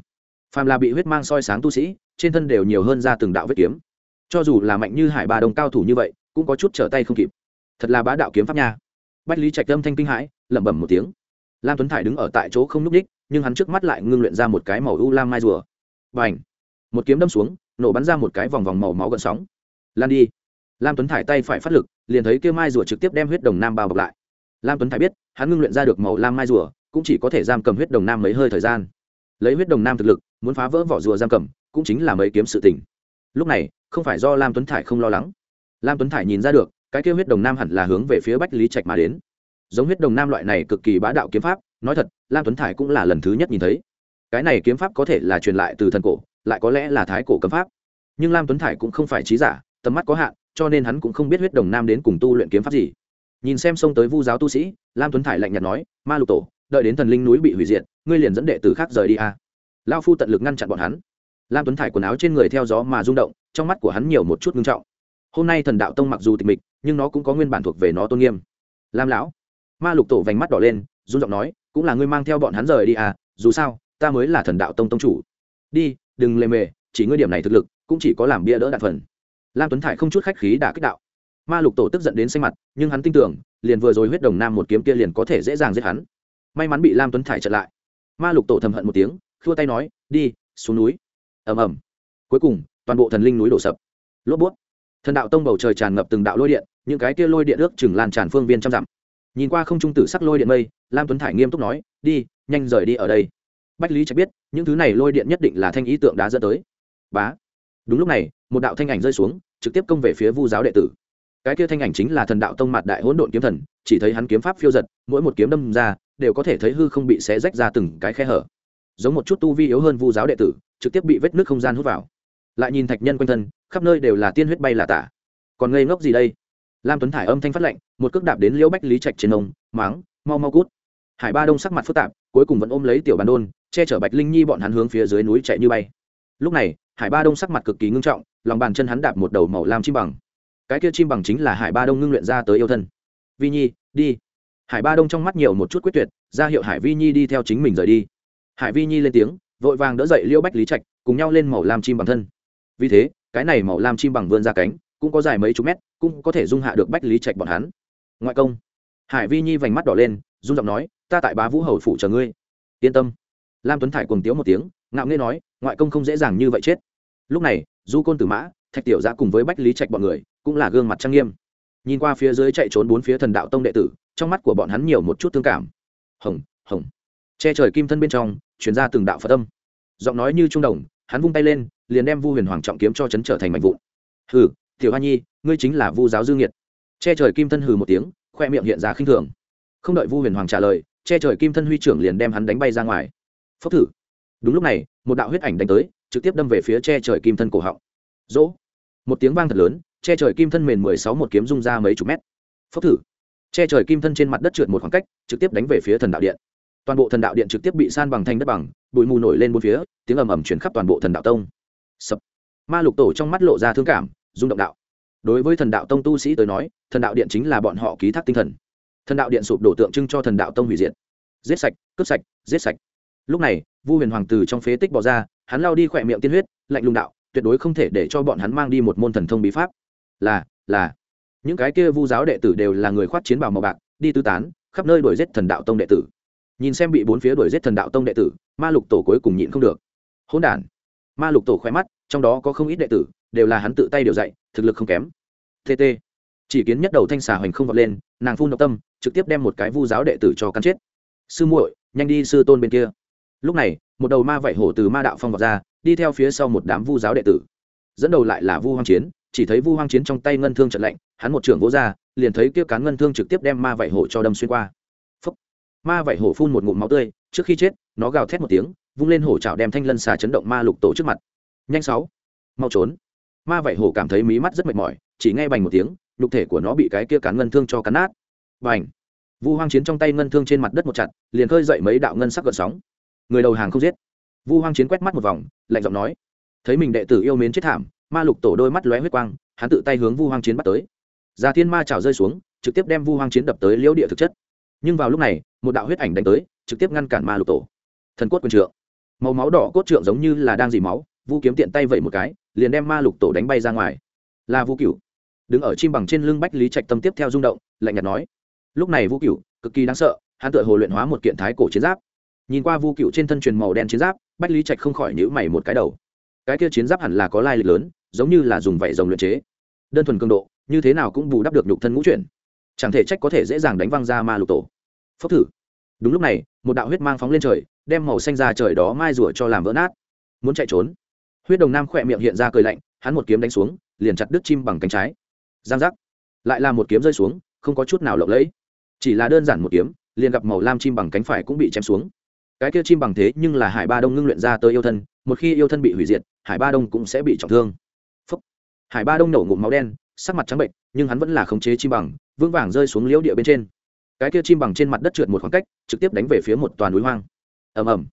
Phàm là bị huyết mang soi sáng tu sĩ, trên thân đều nhiều hơn ra từng đạo vết kiếm. Cho dù là mạnh như hải bà đồng cao thủ như vậy, cũng có chút trở tay không kịp. Thật là bá đạo kiếm pháp nha. Bách lý trạch âm thanh kinh hãi, lẩm bẩm một tiếng. Lam tuấn thải đứng ở tại chỗ không n ú c ních nhưng hắn trước mắt lại ngưng luyện ra một cái màu u lam mai rùa. Và ảnh một kiếm đâm xuống nổ bắn ra một cái vòng vòng màu máu gợn sóng. Lan đi. Lam tuấn thải tay phải phát lực, liền thấy kêu mai rùa trực tiếp đem huyết đồng nam bao bọc lại. Lam tuấn thải biết, hắn ngưng luyện ra được màu lam mai rùa, cũng chỉ có thể giam cầm huyết đồng nam mấy hơi thời gian. Lấy huyết đồng nam thực lực, muốn phá vỡ vỏ rùa giam cầm, cũng chính là mấy kiếm sự tình. Lúc này, không phải do lam tuấn thải không lo lắng. Lam tuấn thải nhìn ra được, cái kêu huyết đồng nam hẳn là hướng về phía bách lý trạch mà đến. Giống huyết đồng nam loại này cực kỳ bá đạo kiếm pháp, nói thật, lam tuấn thải cũng là lần thứ nhất nhìn thấy. Cái này kiếm pháp có thể là truyền lại từ thần cổ lại có lẽ là thái cổ cấm pháp. Nhưng lam tuấn thải cũng không phải trí giả, tầm mắt có hạn, cho nên hắn cũng không biết huyết đồng nam đến cùng tu luyện kiếm pháp gì. Nhìn xem xông tới vu giáo tu sĩ, lam tuấn thải lạnh nhạt nói, ma lục tổ, đợi đến thần linh núi bị hủy diệt, ngươi liền dẫn đệ tử khác rời đi a. À. lao phu tận lực ngăn chặn bọn hắn. Lam tuấn thải quần áo trên người theo gió mà rung động, trong mắt của hắn nhiều một chút ngưng trọng. Hôm nay thần đạo tông mặc dù tịch mịch, nhưng nó cũng có nguyên bản thuộc về nó tôn nghiêm. Lam lão. Ma lục tổ vành mắt đỏ lên rung giọng nói, cũng là ngươi mang theo bọn hắn rời đi à dù sao, ta mới là thần đạo tông tông chủ. Đi đừng lề mề, chỉ ngươi điểm này thực lực, cũng chỉ có làm bia đỡ đạn phần. Lam tuấn thải không chút khách khí đã kích đạo. Ma lục tổ tức giận đến xanh mặt, nhưng hắn tin tưởng, liền vừa rồi huyết đồng nam một kiếm kia liền có thể dễ dàng giết hắn. May mắn bị lam tuấn thải chặn lại. Ma lục tổ thầm hận một tiếng, khua tay nói, đi, xuống núi. Ầm ầm. Cuối cùng, toàn bộ thần linh núi đổ sập. Lốp bút thần đạo tông bầu trời tràn ngập từng đạo lôi điện, những cái kia lôi điện ước chừng lan tràn phương viên trăm dặm. Nhìn qua không trung tử sắc lôi điện mây, lam tuấn thải nghiêm túc nói, đi, nhanh rời đi ở đây bách lý trạch biết, những thứ này lôi điện nhất định là thanh ý tượng đá dẫn tới. Bá. Đúng lúc này, một đạo thanh ảnh rơi xuống, trực tiếp công về phía vu giáo đệ tử. Cái kia thanh ảnh chính là thần đạo tông mặt đại hỗn độn kiếm thần, chỉ thấy hắn kiếm pháp phiêu giật, mỗi một kiếm đâm ra, đều có thể thấy hư không bị xé rách ra từng cái khe hở. Giống một chút tu vi yếu hơn vu giáo đệ tử, trực tiếp bị vết nước không gian hút vào. Lại nhìn thạch nhân quanh thân, khắp nơi đều là tiên huyết bay là tả. Còn ngây ngốc gì đây? Lam tuấn thải âm thanh phát lệnh, một cước đạp đến liễu bách lý trạch trên ông máng, mau mau cút. Hải ba đông sắc mặt phức tạp, cuối cùng vẫn ôm lấy tiểu bàn đôn che chở bạch linh nhi bọn hắn hướng phía dưới núi chạy như bay lúc này hải ba đông sắc mặt cực kỳ ngưng trọng lòng bàn chân hắn đạp một đầu màu lam chim bằng cái kia chim bằng chính là hải ba đông ngưng luyện ra tới yêu thân vi nhi đi hải ba đông trong mắt nhiều một chút quyết tuyệt ra hiệu hải vi nhi đi theo chính mình rời đi hải vi nhi lên tiếng vội vàng đỡ dậy liễu bách lý trạch cùng nhau lên màu lam chim bằng thân vì thế cái này màu lam chim bằng vươn ra cánh cũng có dài mấy chục mét cũng có thể dung hạ được bách lý trạch bọn hắn ngoại công hải vi nhi vành mắt đỏ lên run giọng nói ta tại bá vũ hầu phủ chờ ngươi yên tâm lam tuấn thải cuồng tiếu một tiếng, ngạo nghê nói, ngoại công không dễ dàng như vậy chết. Lúc này, du côn tử mã, thạch tiểu giã cùng với bách lý trạch bọn người cũng là gương mặt trang nghiêm. Nhìn qua phía dưới chạy trốn bốn phía thần đạo tông đệ tử, trong mắt của bọn hắn nhiều một chút thương cảm. Hồng hồng. Che trời kim thân bên trong chuyển ra từng đạo phật âm. Giọng nói như trung đồng, hắn vung tay lên, liền đem vu huyền hoàng trọng kiếm cho chấn trở thành mạnh vụn. Hừ, tiểu hoa nhi, ngươi chính là vu giáo dương nhiệt che trời kim thân hừ một tiếng, khoe miệng hiện ra khinh thường. Không đợi vu huyền hoàng trả lời, che trời kim thân huy trưởng liền đem hắn đánh bay ra ngoài phốc thử. Đúng lúc này, một đạo huyết ảnh đánh tới, trực tiếp đâm về phía che trời kim thân cổ họng. Dỗ một tiếng vang thật lớn, che trời kim thân mền mười sáu một kiếm rung ra mấy chục mét. Phốc thử. Che trời kim thân trên mặt đất trượt một khoảng cách, trực tiếp đánh về phía thần đạo điện. Toàn bộ thần đạo điện trực tiếp bị san bằng thanh đất bằng, bụi mù nổi lên bốn phía, tiếng ầm ầm chuyển khắp toàn bộ thần đạo tông. Sập. Ma lục tổ trong mắt lộ ra thương cảm, rung động đạo. Đối với thần đạo tông tu sĩ tới nói, thần đạo điện chính là bọn họ ký thác tinh thần. Thần đạo điện sụp đổ tượng trưng cho thần đạo tông hủy diệt. Giết sạch, cướp sạch, giết sạch lúc này, vu huyền hoàng từ trong phế tích bỏ ra, hắn lao đi khỏe miệng tiên huyết, lạnh lùng đạo, tuyệt đối không thể để cho bọn hắn mang đi một môn thần thông bí pháp. Là là, những cái kia vu giáo đệ tử đều là người khoát chiến bào màu bạc, đi tư tán, khắp nơi đuổi giết thần đạo tông đệ tử. Nhìn xem bị bốn phía đuổi giết thần đạo tông đệ tử, ma lục tổ cuối cùng nhịn không được. Hỗn đản. Ma lục tổ khoe mắt, trong đó có không ít đệ tử, đều là hắn tự tay điều dạy, thực lực không kém. Tt chỉ kiến nhất đầu thanh xà hoành không vọt lên, nàng phun độc tâm, trực tiếp đem một cái vu giáo đệ tử cho cắn chết. Sư muội, nhanh đi sư tôn bên kia lúc này, một đầu ma vảy hổ từ ma đạo phong vọt ra, đi theo phía sau một đám vu giáo đệ tử. Dẫn đầu lại là vu hoang chiến, chỉ thấy vu hoang chiến trong tay ngân thương trận lạnh, hắn một trưởng vỗ ra, liền thấy kia cán ngân thương trực tiếp đem ma vảy hổ cho đâm xuyên qua. Phúc. ma vảy hổ phun một ngụm máu tươi, trước khi chết, nó gào thét một tiếng, vung lên hổ chảo đem thanh lân xà chấn động ma lục tổ trước mặt. Nhanh sáu. Mau trốn. Ma vảy hổ cảm thấy mí mắt rất mệt mỏi, chỉ nghe bành một tiếng lục thể của nó bị cái kia cán ngân thương cho cắn nát. Bành. Vu hoang chiến trong tay ngân thương trên mặt đất một chặt, liền khơi dậy mấy đạo ngân sắc gợn sóng người đầu hàng không giết. Vu hoang chiến quét mắt một vòng, lạnh giọng nói, thấy mình đệ tử yêu mến chết thảm, ma lục tổ đôi mắt lóe huyết quang, hắn tự tay hướng vu hoang chiến bắt tới. Già thiên ma trào rơi xuống, trực tiếp đem vu hoang chiến đập tới liễu địa thực chất. Nhưng vào lúc này, một đạo huyết ảnh đánh tới, trực tiếp ngăn cản ma lục tổ. Thần cốt quân trượng. Màu máu đỏ cốt trượng giống như là đang dì máu, vu kiếm tiện tay vẩy một cái, liền đem ma lục tổ đánh bay ra ngoài. Là vu cửu. Đứng ở chim bằng trên lưng bách lý trạch tâm tiếp theo rung động, lạnh nhạt nói, lúc này vu cửu, cực kỳ đáng sợ, hắn tự hồ luyện hóa một kiện thái cổ chiến giáp nhìn qua vu cựu trên thân truyền màu đen chiến giáp, bách lý trạch không khỏi nhữ mày một cái đầu. Cái kia chiến giáp hẳn là có lai lịch lớn, giống như là dùng vảy rồng luyện chế. Đơn thuần cường độ, như thế nào cũng bù đắp được nhục thân ngũ chuyển. Chẳng thể trách có thể dễ dàng đánh văng ra ma lục tổ. Phốc thử. Đúng lúc này, một đạo huyết mang phóng lên trời, đem màu xanh ra trời đó mai rủa cho làm vỡ nát. Muốn chạy trốn. Huyết đồng nam khỏe miệng hiện ra cười lạnh, hắn một kiếm đánh xuống, liền chặt đứt chim bằng cánh trái. Giang giác. Lại là một kiếm rơi xuống, không có chút nào lộng lẫy. Chỉ là đơn giản một kiếm, liền gặp màu lam chim bằng cánh phải cũng bị chém xuống cái kia chim bằng thế nhưng là hải ba đông ngưng luyện ra tới yêu thân, một khi yêu thân bị hủy diệt, hải ba đông cũng sẽ bị trọng thương. Phúc. hải ba đông nổ ngụm máu đen, sắc mặt trắng bệnh, nhưng hắn vẫn là khống chế chim bằng, vững vàng rơi xuống liễu địa bên trên. Cái kia chim bằng trên mặt đất trượt một khoảng cách, trực tiếp đánh về phía một toàn núi hoang. Ầm ầm.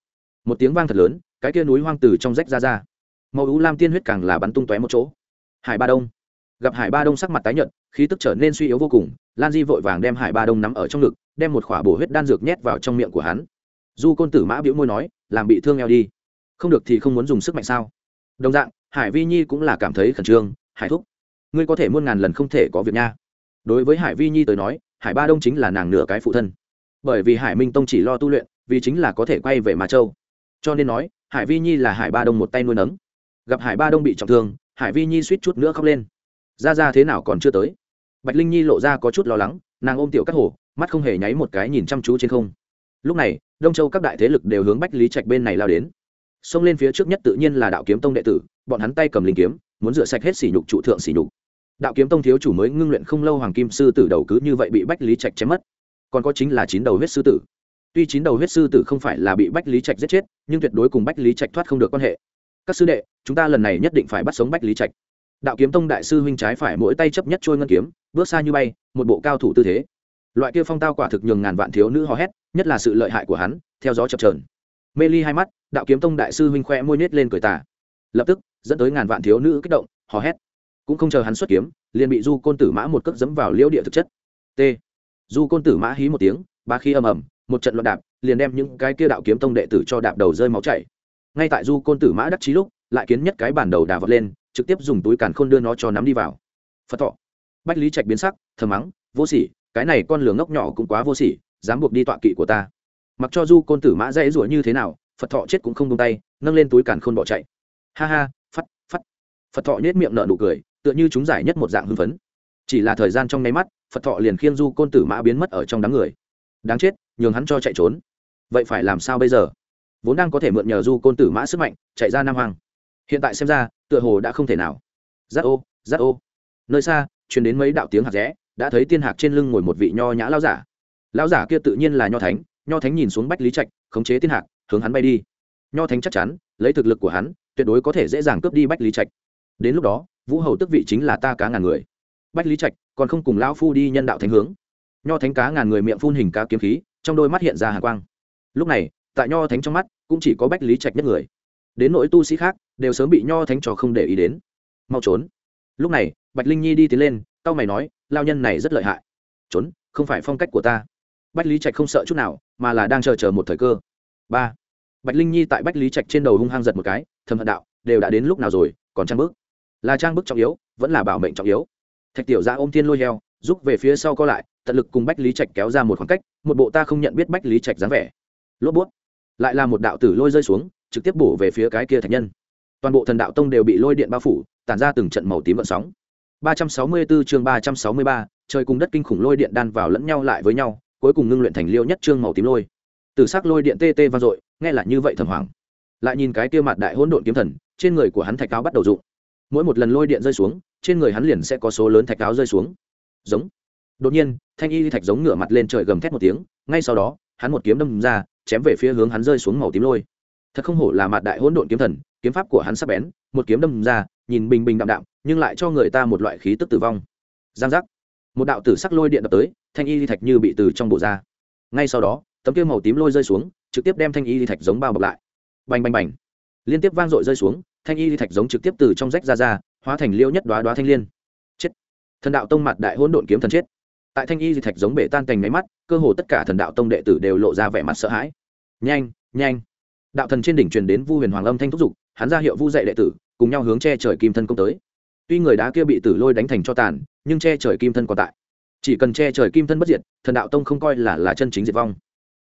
Một tiếng vang thật lớn, cái kia núi hoang từ trong rách ra ra. Màu ú lam tiên huyết càng là bắn tung tóe một chỗ. Hải ba đông. Gặp hải ba đông sắc mặt tái nhợt, khí tức trở nên suy yếu vô cùng, lan di vội vàng đem hải ba đông nắm ở trong ngực, đem một khỏa bổ huyết đan dược nhét vào trong miệng của hắn du côn tử mã biễu môi nói, làm bị thương eo đi. Không được thì không muốn dùng sức mạnh sao? Đồng dạng, hải vi nhi cũng là cảm thấy khẩn trương, hải thúc, ngươi có thể muôn ngàn lần không thể có việc nha. Đối với hải vi nhi tới nói, hải ba đông chính là nàng nửa cái phụ thân. Bởi vì hải minh tông chỉ lo tu luyện, vì chính là có thể quay về mà châu. Cho nên nói, hải vi nhi là hải ba đông một tay nuôi nấng. Gặp hải ba đông bị trọng thương, hải vi nhi suýt chút nữa khóc lên. Ra ra thế nào còn chưa tới? Bạch linh nhi lộ ra có chút lo lắng, nàng ôm tiểu cắt hổ mắt không hề nháy một cái nhìn chăm chú trên không lúc này, đông châu các đại thế lực đều hướng bách lý trạch bên này lao đến. Xông lên phía trước nhất tự nhiên là đạo kiếm tông đệ tử, bọn hắn tay cầm linh kiếm, muốn rửa sạch hết sỉ nhục trụ thượng sỉ nhục. Đạo kiếm tông thiếu chủ mới ngưng luyện không lâu hoàng kim sư tử đầu cứ như vậy bị bách lý trạch chém mất. Còn có chính là chín đầu huyết sư tử. Tuy chín đầu huyết sư tử không phải là bị bách lý trạch giết chết, nhưng tuyệt đối cùng bách lý trạch thoát không được quan hệ. Các sư đệ, chúng ta lần này nhất định phải bắt sống bách lý trạch. Đạo kiếm tông đại sư huynh trái phải mỗi tay chấp nhất trôi ngân kiếm, bước xa như bay, một bộ cao thủ tư thế loại kia phong tao quả thực nhường ngàn vạn thiếu nữ hò hét, nhất là sự lợi hại của hắn, theo gió chập trờn mê ly hai mắt, đạo kiếm tông đại sư huynh khoe môi nết lên cười tà. Lập tức, dẫn tới ngàn vạn thiếu nữ kích động, hò hét. Cũng không chờ hắn xuất kiếm, liền bị du côn tử mã một cước dẫm vào liễu địa thực chất. T. Du côn tử mã hí một tiếng, ba khi âm ầm, một trận loạn đạp, liền đem những cái kia đạo kiếm tông đệ tử cho đạp đầu rơi máu chảy. Ngay tại du côn tử mã đắc chí lúc, lại kiến nhất cái bản đầu đà vọt lên, trực tiếp dùng túi càn khôn đưa nó cho nắm đi vào. Phật thọ. Bách lý trạch biến sắc thờ mắng, vô sỉ cái này con lửa ngốc nhỏ cũng quá vô sỉ, dám buộc đi tọa kỵ của ta. Mặc cho du côn tử mã dễ rủa như thế nào, phật thọ chết cũng không tung tay, nâng lên túi càn khôn bỏ chạy. Ha ha, phắt phắt. Phật thọ nhếch miệng nở nụ cười, tựa như chúng giải nhất một dạng hưng phấn. Chỉ là thời gian trong nháy mắt, phật thọ liền khiêng du côn tử mã biến mất ở trong đám người. Đáng chết, nhường hắn cho chạy trốn. Vậy phải làm sao bây giờ? Vốn đang có thể mượn nhờ du côn tử mã sức mạnh, chạy ra nam hoàng hiện tại xem ra, tựa hồ đã không thể nào. Giáp ô giáp ô. Nơi xa chuyển đến mấy đạo tiếng hạt rẽ đã thấy tiên hạc trên lưng ngồi một vị nho nhã lao giả. Lao giả kia tự nhiên là nho thánh nho thánh nhìn xuống bách lý trạch, khống chế tiên hạc, hướng hắn bay đi. Nho thánh chắc chắn, lấy thực lực của hắn, tuyệt đối có thể dễ dàng cướp đi bách lý trạch. Đến lúc đó, vũ hầu tức vị chính là ta cá ngàn người. Bách lý trạch còn không cùng lao phu đi nhân đạo thánh hướng. Nho thánh cá ngàn người miệng phun hình cá kiếm khí, trong đôi mắt hiện ra hà quang. Lúc này, tại nho thánh trong mắt cũng chỉ có bách lý trạch nhất người. Đến nỗi tu sĩ khác, đều sớm bị nho thánh trò không để ý đến. Mau trốn. Lúc này, bạch linh nhi đi tiến lên tao mày nói lao nhân này rất lợi hại. Trốn, không phải phong cách của ta. Bách lý trạch không sợ chút nào, mà là đang chờ chờ một thời cơ. Ba. Bạch linh nhi tại bách lý trạch trên đầu hung hăng giật một cái, thầm hận đạo, đều đã đến lúc nào rồi, còn trang bức? Là trang bức trọng yếu, vẫn là bảo mệnh trọng yếu? Thạch tiểu ra ôm thiên lôi heo giúp về phía sau co lại, tận lực cùng bách lý trạch kéo ra một khoảng cách, một bộ ta không nhận biết bách lý trạch dáng vẻ. Lốp bút. Lại là một đạo tử lôi rơi xuống, trực tiếp bổ về phía cái kia thạch nhân. Toàn bộ thần đạo tông đều bị lôi điện bao phủ, tản ra từng trận màu tím vận sóng. 364 chương 363, trời cùng đất kinh khủng lôi điện đan vào lẫn nhau lại với nhau cuối cùng ngưng luyện thành liêu nhất chương màu tím lôi. Từ sắc lôi điện tê tê vang dội nghe là như vậy thầm hoàng lại nhìn cái kia mặt đại hỗn độn kiếm thần trên người của hắn thạch áo bắt đầu rụng. mỗi một lần lôi điện rơi xuống trên người hắn liền sẽ có số lớn thạch áo rơi xuống. Giống. Đột nhiên thanh y thạch giống ngửa mặt lên trời gầm thét một tiếng ngay sau đó hắn một kiếm đâm ra chém về phía hướng hắn rơi xuống màu tím lôi thật không hổ là mặt đại hỗn độn kiếm thần, kiếm pháp của hắn sắp bén, một kiếm đâm ra, nhìn bình bình đạm đạm, nhưng lại cho người ta một loại khí tức tử vong. Giang giác. Một đạo tử sắc lôi điện đập tới, thanh y thạch như bị từ trong bộ ra. Ngay sau đó, tấm kia màu tím lôi rơi xuống, trực tiếp đem thanh y thạch giống bao bọc lại. Bành bành bành. Liên tiếp vang dội rơi xuống, thanh y thạch giống trực tiếp từ trong rách ra ra, hóa thành liêu nhất đoá đoá thanh liên. Chết. Thần đạo tông mặt đại hỗn độn kiếm thần chết. Tại thanh y thạch giống bể tan cành máy mắt, cơ hồ tất cả thần đạo tông đệ tử đều lộ ra vẻ mặt sợ hãi. Nhanh nhanh đạo thần trên đỉnh truyền đến vu huyền hoàng âm thanh thúc giục, hắn ra hiệu vu dạy đệ tử, cùng nhau hướng che trời kim thân công tới. Tuy người đá kia bị tử lôi đánh thành cho tàn, nhưng che trời kim thân còn tại. Chỉ cần che trời kim thân bất diệt, thần đạo tông không coi là là chân chính diệt vong.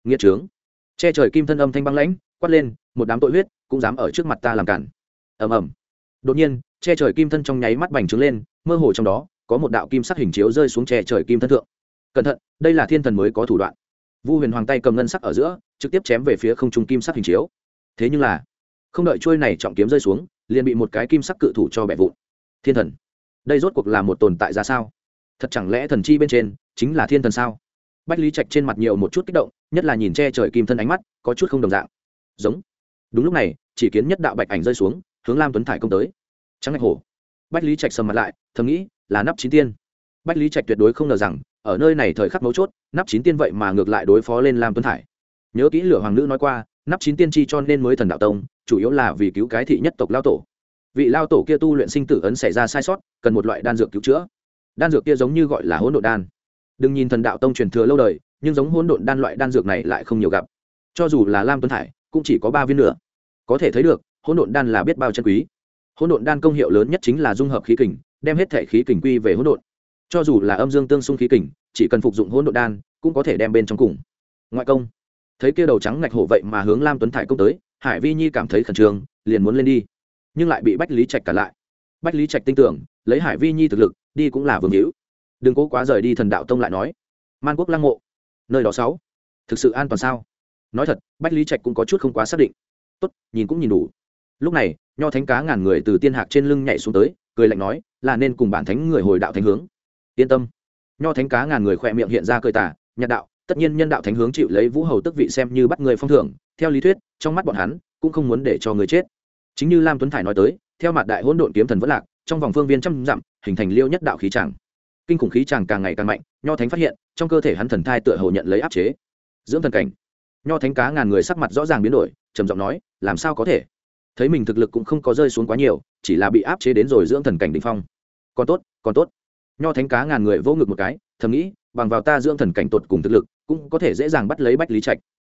Nghĩa trướng. Che trời kim thân âm thanh băng lãnh, quát lên, một đám tội huyết cũng dám ở trước mặt ta làm cản. Ầm ầm. Đột nhiên, che trời kim thân trong nháy mắt bành trướng lên, mơ hồ trong đó, có một đạo kim sắc hình chiếu rơi xuống che trời kim thân thượng. Cẩn thận, đây là thiên thần mới có thủ đoạn. Vu huyền hoàng tay cầm ngân sắc ở giữa, trực tiếp chém về phía không trung kim sắc hình chiếu thế nhưng là, không đợi trôi này trọng kiếm rơi xuống, liền bị một cái kim sắc cự thủ cho bẻ vụn. Thiên thần, đây rốt cuộc là một tồn tại ra sao? Thật chẳng lẽ thần chi bên trên chính là thiên thần sao? Bách lý trạch trên mặt nhiều một chút kích động, nhất là nhìn che trời kim thân ánh mắt, có chút không đồng dạng. Giống. Đúng lúc này, chỉ kiến nhất đạo bạch ảnh rơi xuống, hướng lam tuấn thải công tới. Trắng ngạch hổ. Bách lý trạch sầm mặt lại, thầm nghĩ, là nắp chín tiên. Bách lý trạch tuyệt đối không ngờ rằng, ở nơi này thời khắc mấu chốt, nắp chín tiên vậy mà ngược lại đối phó lên lam tuấn thải. Nhớ kỹ lửa hoàng nữ nói qua nắp chín tiên tri cho nên mới thần đạo tông, chủ yếu là vì cứu cái thị nhất tộc lao tổ. Vị lao tổ kia tu luyện sinh tử ấn xảy ra sai sót, cần một loại đan dược cứu chữa. Đan dược kia giống như gọi là hỗn độn đan. Đừng nhìn thần đạo tông truyền thừa lâu đời, nhưng giống hỗn độn đan loại đan dược này lại không nhiều gặp. Cho dù là lam tuấn hải, cũng chỉ có ba viên nữa. Có thể thấy được, hỗn độn đan là biết bao chân quý. Hỗn độn đan công hiệu lớn nhất chính là dung hợp khí kình, đem hết thể khí kình quy về hỗn độn. Cho dù là âm dương tương xung khí kình, chỉ cần phục dụng hỗn độn đan, cũng có thể đem bên trong cùng. Ngoại công thấy kia đầu trắng ngạch hổ vậy mà hướng lam tuấn thải công tới, hải vi nhi cảm thấy khẩn trương, liền muốn lên đi. Nhưng lại bị bách lý trạch cản lại. Bách lý trạch tin tưởng, lấy hải vi nhi thực lực, đi cũng là vương hữu. Đừng cố quá rời đi thần đạo tông lại nói. Man quốc lăng mộ. Nơi đó sáu. Thực sự an toàn sao? Nói thật, bách lý trạch cũng có chút không quá xác định. Tốt, nhìn cũng nhìn đủ. Lúc này, nho thánh cá ngàn người từ tiên hạc trên lưng nhảy xuống tới, cười lạnh nói, là nên cùng bản thánh người hồi đạo thánh hướng. Yên tâm. Nho thánh cá ngàn người khỏe miệng hiện ra cười tả nhạt đạo tất nhiên nhân đạo thánh hướng chịu lấy vũ hầu tức vị xem như bắt người phong thưởng, theo lý thuyết, trong mắt bọn hắn, cũng không muốn để cho người chết. Chính như lam tuấn thải nói tới, theo mặt đại hỗn độn kiếm thần vẫn lạc, trong vòng phương viên trăm dặm, hình thành liêu nhất đạo khí tràng kinh khủng khí tràng càng ngày càng mạnh, nho thánh phát hiện, trong cơ thể hắn thần thai tựa hồ nhận lấy áp chế. Dưỡng thần cảnh. Nho thánh cá ngàn người sắc mặt rõ ràng biến đổi, trầm giọng nói, làm sao có thể? Thấy mình thực lực cũng không có rơi xuống quá nhiều, chỉ là bị áp chế đến rồi dưỡng thần cảnh đình phong. Còn tốt còn tốt. Nho thánh cá ngàn người vô ngực một cái, thầm nghĩ, bằng vào ta dưỡng thần cảnh tột cùng thực lực cũng có thể dễ dàng bắt lấy bách lý trạch.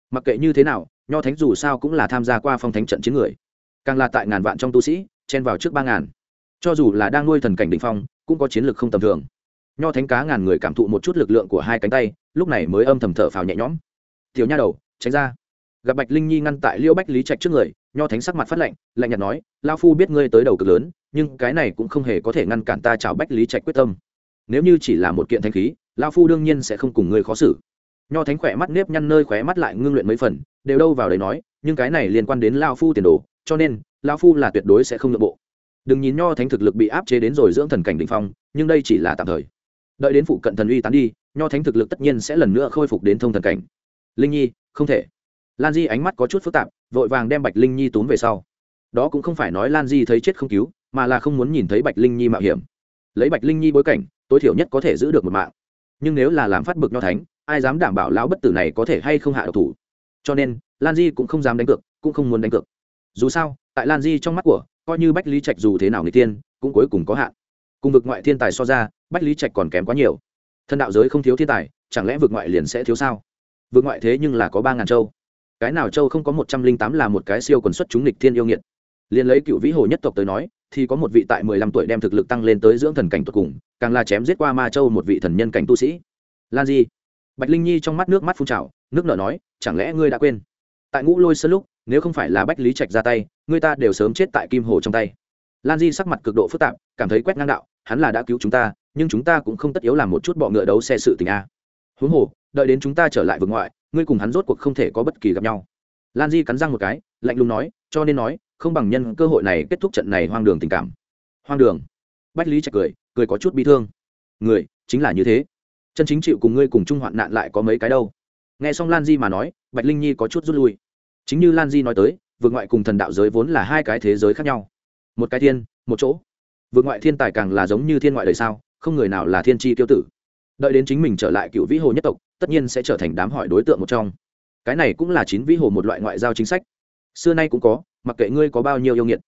Mặc kệ như thế nào, nho thánh dù sao cũng là tham gia qua phong thánh trận chiến người. Càng là tại ngàn vạn trong tu sĩ, chen vào trước ba ngàn. Cho dù là đang nuôi thần cảnh định phong, cũng có chiến lược không tầm thường. Nho thánh cá ngàn người cảm thụ một chút lực lượng của hai cánh tay, lúc này mới âm thầm thở phào nhẹ nhõm. Tiểu nha đầu, tránh ra. Gặp bạch linh nhi ngăn tại Liễu bách lý trạch trước người, nho thánh sắc mặt phát lạnh lạnh nhạt nói lao phu biết ngươi tới đầu cực lớn, nhưng cái này cũng không hề có thể ngăn cản ta chào bách lý trạch quyết tâm. Nếu như chỉ là một kiện thanh khí lao phu đương nhiên sẽ không cùng ngươi khó xử nho thánh khỏe mắt nếp nhăn nơi khóe mắt lại ngưng luyện mấy phần, đều đâu vào đấy nói, nhưng cái này liên quan đến lao phu tiền đồ, cho nên, lao phu là tuyệt đối sẽ không nội bộ. Đừng nhìn nho thánh thực lực bị áp chế đến rồi dưỡng thần cảnh định phong, nhưng đây chỉ là tạm thời. Đợi đến phụ cận thần uy tán đi, nho thánh thực lực tất nhiên sẽ lần nữa khôi phục đến thông thần cảnh. Linh nhi, không thể. Lan di ánh mắt có chút phức tạp, vội vàng đem bạch linh nhi túm về sau. Đó cũng không phải nói lan di thấy chết không cứu, mà là không muốn nhìn thấy bạch linh nhi mạo hiểm. Lấy bạch linh nhi bối cảnh, tối thiểu nhất có thể giữ được một mạng. Nhưng nếu là làm phát bực nho thánh ai dám đảm bảo lão bất tử này có thể hay không hạ độc thủ? Cho nên, lan di cũng không dám đánh cược, cũng không muốn đánh cược. Dù sao, tại lan di trong mắt của, coi như bách lý trạch dù thế nào người tiên, cũng cuối cùng có hạn. Cùng vực ngoại thiên tài so ra, bách lý trạch còn kém quá nhiều. Thân đạo giới không thiếu thiên tài, chẳng lẽ vực ngoại liền sẽ thiếu sao? Vực ngoại thế nhưng là có ba ngàn châu. Cái nào châu không có một trăm linh tám là một cái siêu quần xuất chúng lịch thiên yêu nghiệt. Liền lấy cựu vĩ hồ nhất tộc tới nói, thì có một vị tại mười lăm tuổi đem thực lực tăng lên tới dưỡng thần cảnh tột cùng, càng là chém giết qua ma châu một vị thần nhân cảnh tu sĩ. Lan di bạch linh nhi trong mắt nước mắt phun trào, nước nợ nói, chẳng lẽ ngươi đã quên? Tại ngũ lôi sơ lúc, nếu không phải là bách lý trạch ra tay, ngươi ta đều sớm chết tại kim hồ trong tay. Lan di sắc mặt cực độ phức tạp, cảm thấy quét ngang đạo, hắn là đã cứu chúng ta, nhưng chúng ta cũng không tất yếu làm một chút bọ ngựa đấu xe sự tình a. Huống hồ, đợi đến chúng ta trở lại vực ngoại, ngươi cùng hắn rốt cuộc không thể có bất kỳ gặp nhau. Lan di cắn răng một cái, lạnh lùng nói, cho nên nói, không bằng nhân cơ hội này kết thúc trận này hoang đường tình cảm. Hoang đường? Bách lý trạch cười cười có chút bi thương. Người, chính là như thế chân chính chịu cùng ngươi cùng chung hoạn nạn lại có mấy cái đâu? Nghe xong lan di mà nói, bạch linh nhi có chút rút lui. Chính như lan di nói tới, vượt ngoại cùng thần đạo giới vốn là hai cái thế giới khác nhau. Một cái thiên, một chỗ. Vượt ngoại thiên tài càng là giống như thiên ngoại đời sao, không người nào là thiên tri tiêu tử. Đợi đến chính mình trở lại cựu vĩ hồ nhất tộc, tất nhiên sẽ trở thành đám hỏi đối tượng một trong. Cái này cũng là chín vĩ hồ một loại ngoại giao chính sách. Xưa nay cũng có, mặc kệ ngươi có bao nhiêu yêu nghiệt.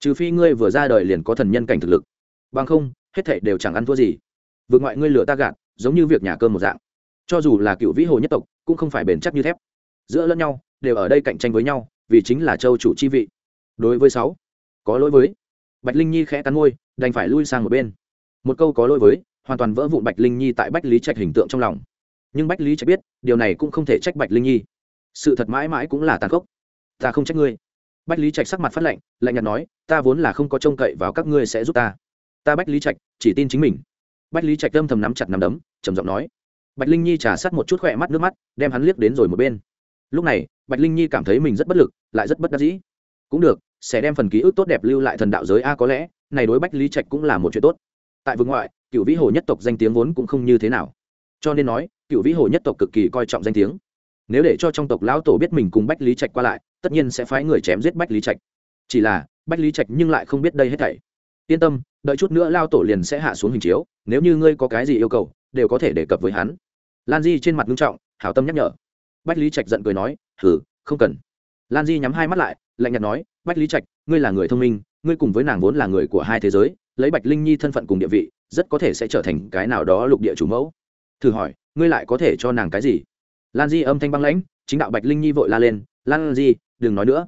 Trừ phi ngươi vừa ra đời liền có thần nhân cảnh thực lực. Bằng không, hết thảy đều chẳng ăn thua gì. Vượt ngoại ngươi lửa ta gạt giống như việc nhà cơm một dạng. Cho dù là cựu vĩ hồ nhất tộc, cũng không phải bền chắc như thép. Giữa lẫn nhau, đều ở đây cạnh tranh với nhau, vì chính là châu chủ chi vị. Đối với sáu, có lỗi với. Bạch linh nhi khẽ cắn môi, đành phải lui sang một bên. Một câu có lỗi với, hoàn toàn vỡ vụn bạch linh nhi tại bách lý trạch hình tượng trong lòng. Nhưng bách lý trạch biết, điều này cũng không thể trách bạch linh nhi. Sự thật mãi mãi cũng là tàn khốc. Ta không trách ngươi. Bách lý trạch sắc mặt phát lạnh lạnh nhạt nói, ta vốn là không có trông cậy vào các ngươi sẽ giúp ta. Ta bách lý trạch chỉ tin chính mình bách lý trạch âm thầm nắm chặt nắm đấm, trầm giọng nói. Bạch linh nhi trả sát một chút khỏe mắt nước mắt, đem hắn liếc đến rồi một bên. Lúc này, bạch linh nhi cảm thấy mình rất bất lực, lại rất bất đắc dĩ. Cũng được, sẽ đem phần ký ức tốt đẹp lưu lại thần đạo giới a có lẽ, này đối bách lý trạch cũng là một chuyện tốt. Tại vương ngoại, cựu vĩ hồ nhất tộc danh tiếng vốn cũng không như thế nào. Cho nên nói, cựu vĩ hồ nhất tộc cực kỳ coi trọng danh tiếng. Nếu để cho trong tộc lão tổ biết mình cùng bách lý trạch qua lại, tất nhiên sẽ phái người chém giết bách lý trạch. Chỉ là, bách lý trạch nhưng lại không biết đây hết thảy yên tâm, đợi chút nữa lao tổ liền sẽ hạ xuống hình chiếu, nếu như ngươi có cái gì yêu cầu, đều có thể đề cập với hắn. Lan di trên mặt nghiêm trọng, hảo tâm nhắc nhở. Bách lý trạch giận cười nói hử không cần. Lan di nhắm hai mắt lại, lạnh nhạt nói, bách lý trạch, ngươi là người thông minh, ngươi cùng với nàng vốn là người của hai thế giới, lấy bạch linh nhi thân phận cùng địa vị, rất có thể sẽ trở thành cái nào đó lục địa chủ mẫu. Thử hỏi, ngươi lại có thể cho nàng cái gì? Lan di âm thanh băng lãnh, chính đạo bạch linh nhi vội la lên, lan di, đừng nói nữa.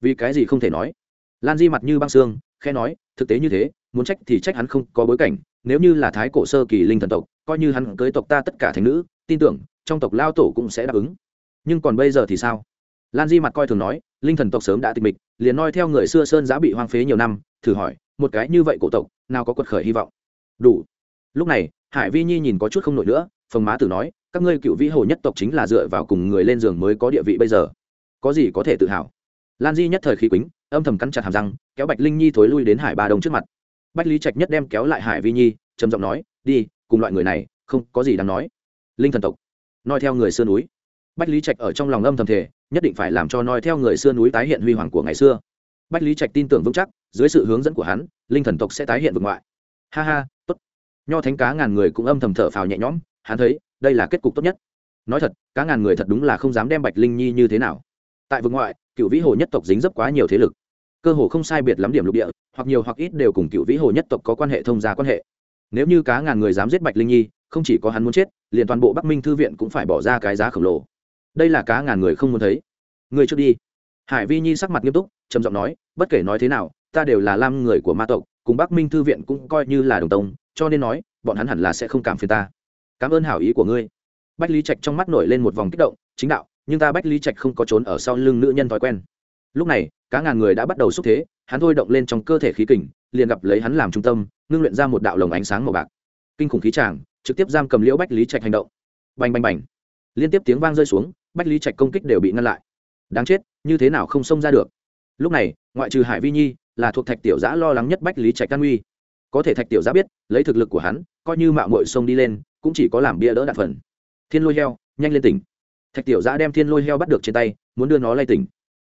Vì cái gì không thể nói? Lan di mặt như băng xương khe nói, thực tế như thế, muốn trách thì trách hắn không có bối cảnh, nếu như là thái cổ sơ kỳ linh thần tộc, coi như hắn cưới tộc ta tất cả thành nữ, tin tưởng, trong tộc lao tổ cũng sẽ đáp ứng. Nhưng còn bây giờ thì sao? Lan di mặt coi thường nói, linh thần tộc sớm đã tịch mịch, liền noi theo người xưa sơn giã bị hoang phế nhiều năm, thử hỏi, một cái như vậy cổ tộc, nào có quật khởi hy vọng? Đủ. Lúc này, hải vi nhi nhìn có chút không nổi nữa, phồng má tử nói, các ngươi cựu vĩ hồ nhất tộc chính là dựa vào cùng người lên giường mới có địa vị bây giờ. Có gì có thể tự hào? Lan di nhất thời khí quýnh âm thầm cắn chặt hàm răng, kéo bạch linh nhi thối lui đến hải ba đông trước mặt. Bách lý trạch nhất đem kéo lại hải vi nhi, trầm giọng nói, đi, cùng loại người này, không có gì đáng nói. Linh thần tộc, noi theo người xưa núi. Bách lý trạch ở trong lòng âm thầm thể nhất định phải làm cho noi theo người xưa núi tái hiện huy hoàng của ngày xưa. Bách lý trạch tin tưởng vững chắc, dưới sự hướng dẫn của hắn, linh thần tộc sẽ tái hiện vực ngoại. Ha ha, tốt. Nho thánh cá ngàn người cũng âm thầm thở phào nhẹ nhõm, hắn thấy, đây là kết cục tốt nhất. Nói thật, cá ngàn người thật đúng là không dám đem bạch linh nhi như thế nào. Tại vực ngoại cựu vĩ hồ nhất tộc dính dấp quá nhiều thế lực. Cơ hồ không sai biệt lắm điểm lục địa, hoặc nhiều hoặc ít đều cùng cựu vĩ hồ nhất tộc có quan hệ thông gia quan hệ. Nếu như cá ngàn người dám giết bạch linh nhi, không chỉ có hắn muốn chết, liền toàn bộ bắc minh thư viện cũng phải bỏ ra cái giá khổng lồ. Đây là cá ngàn người không muốn thấy. Người trước đi. Hải vi nhi sắc mặt nghiêm túc, trầm giọng nói, bất kể nói thế nào, ta đều là lam người của ma tộc, cùng bắc minh thư viện cũng coi như là đồng tông, cho nên nói, bọn hắn hẳn là sẽ không cảm phiền ta. Cảm ơn hảo ý của ngươi. Bách lý trạch trong mắt nổi lên một vòng kích động, chính đạo nhưng ta bách lý trạch không có trốn ở sau lưng nữ nhân thói quen. Lúc này cá ngàn người đã bắt đầu xúc thế, hắn thôi động lên trong cơ thể khí kình, liền gặp lấy hắn làm trung tâm, ngưng luyện ra một đạo lồng ánh sáng màu bạc. Kinh khủng khí tràng, trực tiếp giam cầm liễu bách lý trạch hành động. Bành bành bành. Liên tiếp tiếng vang rơi xuống, bách lý trạch công kích đều bị ngăn lại. Đáng chết, như thế nào không xông ra được? Lúc này, ngoại trừ hải vi nhi, là thuộc thạch tiểu giã lo lắng nhất bách lý trạch can uy có thể thạch tiểu giã biết, lấy thực lực của hắn, coi như mạo mội xông đi lên, cũng chỉ có làm bia đỡ đạn phần. Thiên lôi heo, nhanh lên tỉnh thạch tiểu giã đem thiên lôi heo bắt được trên tay, muốn đưa nó lay tỉnh.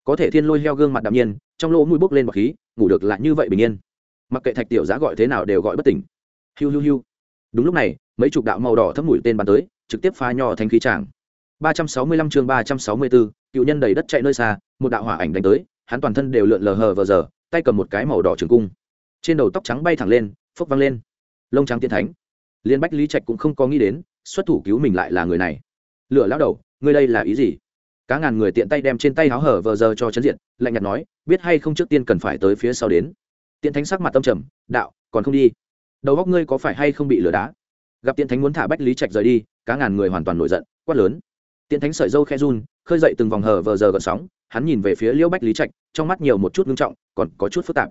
Có thể thiên lôi heo gương mặt đạm nhiên, trong lỗ mũi bốc lên bọc khí, ngủ được lại như vậy bình yên. Mặc kệ thạch tiểu giã gọi thế nào đều gọi bất tỉnh. Hiu hiu hiu. Đúng lúc này, mấy chục đạo màu đỏ thấm mũi tên bắn tới, trực tiếp phá nhỏ thành khí tràng. Ba trăm sáu mươi lăm chương ba trăm sáu mươi bốn cựu nhân đầy đất chạy nơi xa, một đạo hỏa ảnh đánh tới, hắn toàn thân đều lượn lờ hờ vờ giờ, tay cầm một cái màu đỏ trường cung. Trên đầu tóc trắng bay thẳng lên, phốc văng lên. Lông trắng tiên thánh. Liên bách lý trạch cũng không có nghĩ đến, xuất thủ cứu mình lại là người này. Lửa lão đầu ngươi đây là ý gì? Cá ngàn người tiện tay đem trên tay háo hở vờ giờ cho chấn diện lạnh nhạt nói, biết hay không trước tiên cần phải tới phía sau đến. Tiện thánh sắc mặt tâm trầm, đạo, còn không đi. Đầu góc ngươi có phải hay không bị lửa đá? Gặp tiện thánh muốn thả bách lý trạch rời đi, cá ngàn người hoàn toàn nổi giận, quát lớn. Tiện thánh sợi dâu khe run, khơi dậy từng vòng hở vờ giờ gợn sóng, hắn nhìn về phía liễu bách lý trạch, trong mắt nhiều một chút ngưng trọng, còn có chút phức tạp.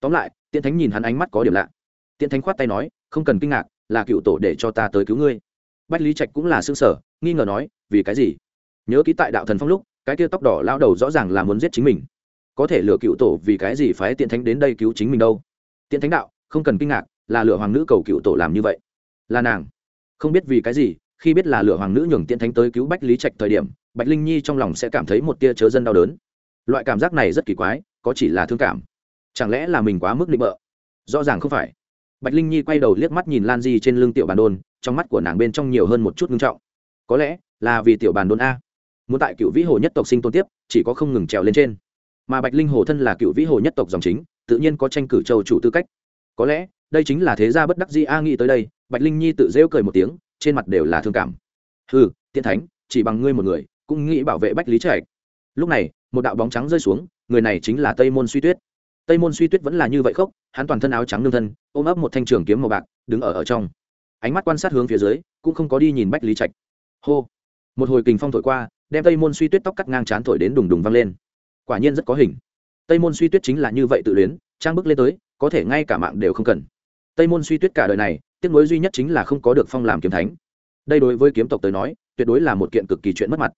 Tóm lại tiện thánh nhìn hắn ánh mắt có điểm lạ. Tiện thánh khoát tay nói, không cần kinh ngạc, là cựu tổ để cho ta tới cứu ngươi bách lý trạch cũng là xương sở nghi ngờ nói, vì cái gì? Nhớ ký tại đạo thần phong lúc, cái kia tóc đỏ lao đầu rõ ràng là muốn giết chính mình. Có thể lừa cựu tổ vì cái gì phái tiện thánh đến đây cứu chính mình đâu? Tiện thánh đạo, không cần kinh ngạc, là lừa hoàng nữ cầu cựu tổ làm như vậy. Là nàng. Không biết vì cái gì, khi biết là lừa hoàng nữ nhường tiện thánh tới cứu bách lý trạch thời điểm, bạch linh nhi trong lòng sẽ cảm thấy một tia chớ dân đau đớn. Loại cảm giác này rất kỳ quái, có chỉ là thương cảm. Chẳng lẽ là mình quá mức định bợ? Rõ ràng không phải bạch linh nhi quay đầu liếc mắt nhìn lan di trên lưng tiểu bàn đôn, trong mắt của nàng bên trong nhiều hơn một chút ngưng trọng. Có lẽ là vì tiểu bàn đôn a. Muốn tại cựu vĩ hồ nhất tộc sinh tồn tiếp, chỉ có không ngừng trèo lên trên. Mà bạch linh hồ thân là cựu vĩ hồ nhất tộc dòng chính, tự nhiên có tranh cử châu chủ tư cách. Có lẽ, đây chính là thế gia bất đắc di a nghĩ tới đây, bạch linh nhi tự rêu cười một tiếng, trên mặt đều là thương cảm. Ừ tiện thánh, chỉ bằng ngươi một người, cũng nghĩ bảo vệ bách lý trạch. Lúc này, một đạo bóng trắng rơi xuống, người này chính là tây môn suy tuyết tây môn suy tuyết vẫn là như vậy khốc, hắn toàn thân áo trắng nương thân, ôm ấp một thanh trường kiếm màu bạc, đứng ở ở trong. Ánh mắt quan sát hướng phía dưới, cũng không có đi nhìn bách lý trạch. Hô! Một hồi kình phong thổi qua, đem tây môn suy tuyết tóc cắt ngang chán thổi đến đùng đùng văng lên. Quả nhiên rất có hình. Tây môn suy tuyết chính là như vậy tự luyến, trang bức lên tới, có thể ngay cả mạng đều không cần. Tây môn suy tuyết cả đời này, tiếc nuối duy nhất chính là không có được phong làm kiếm thánh. Đây đối với kiếm tộc tới nói, tuyệt đối là một kiện cực kỳ chuyện mất mặt.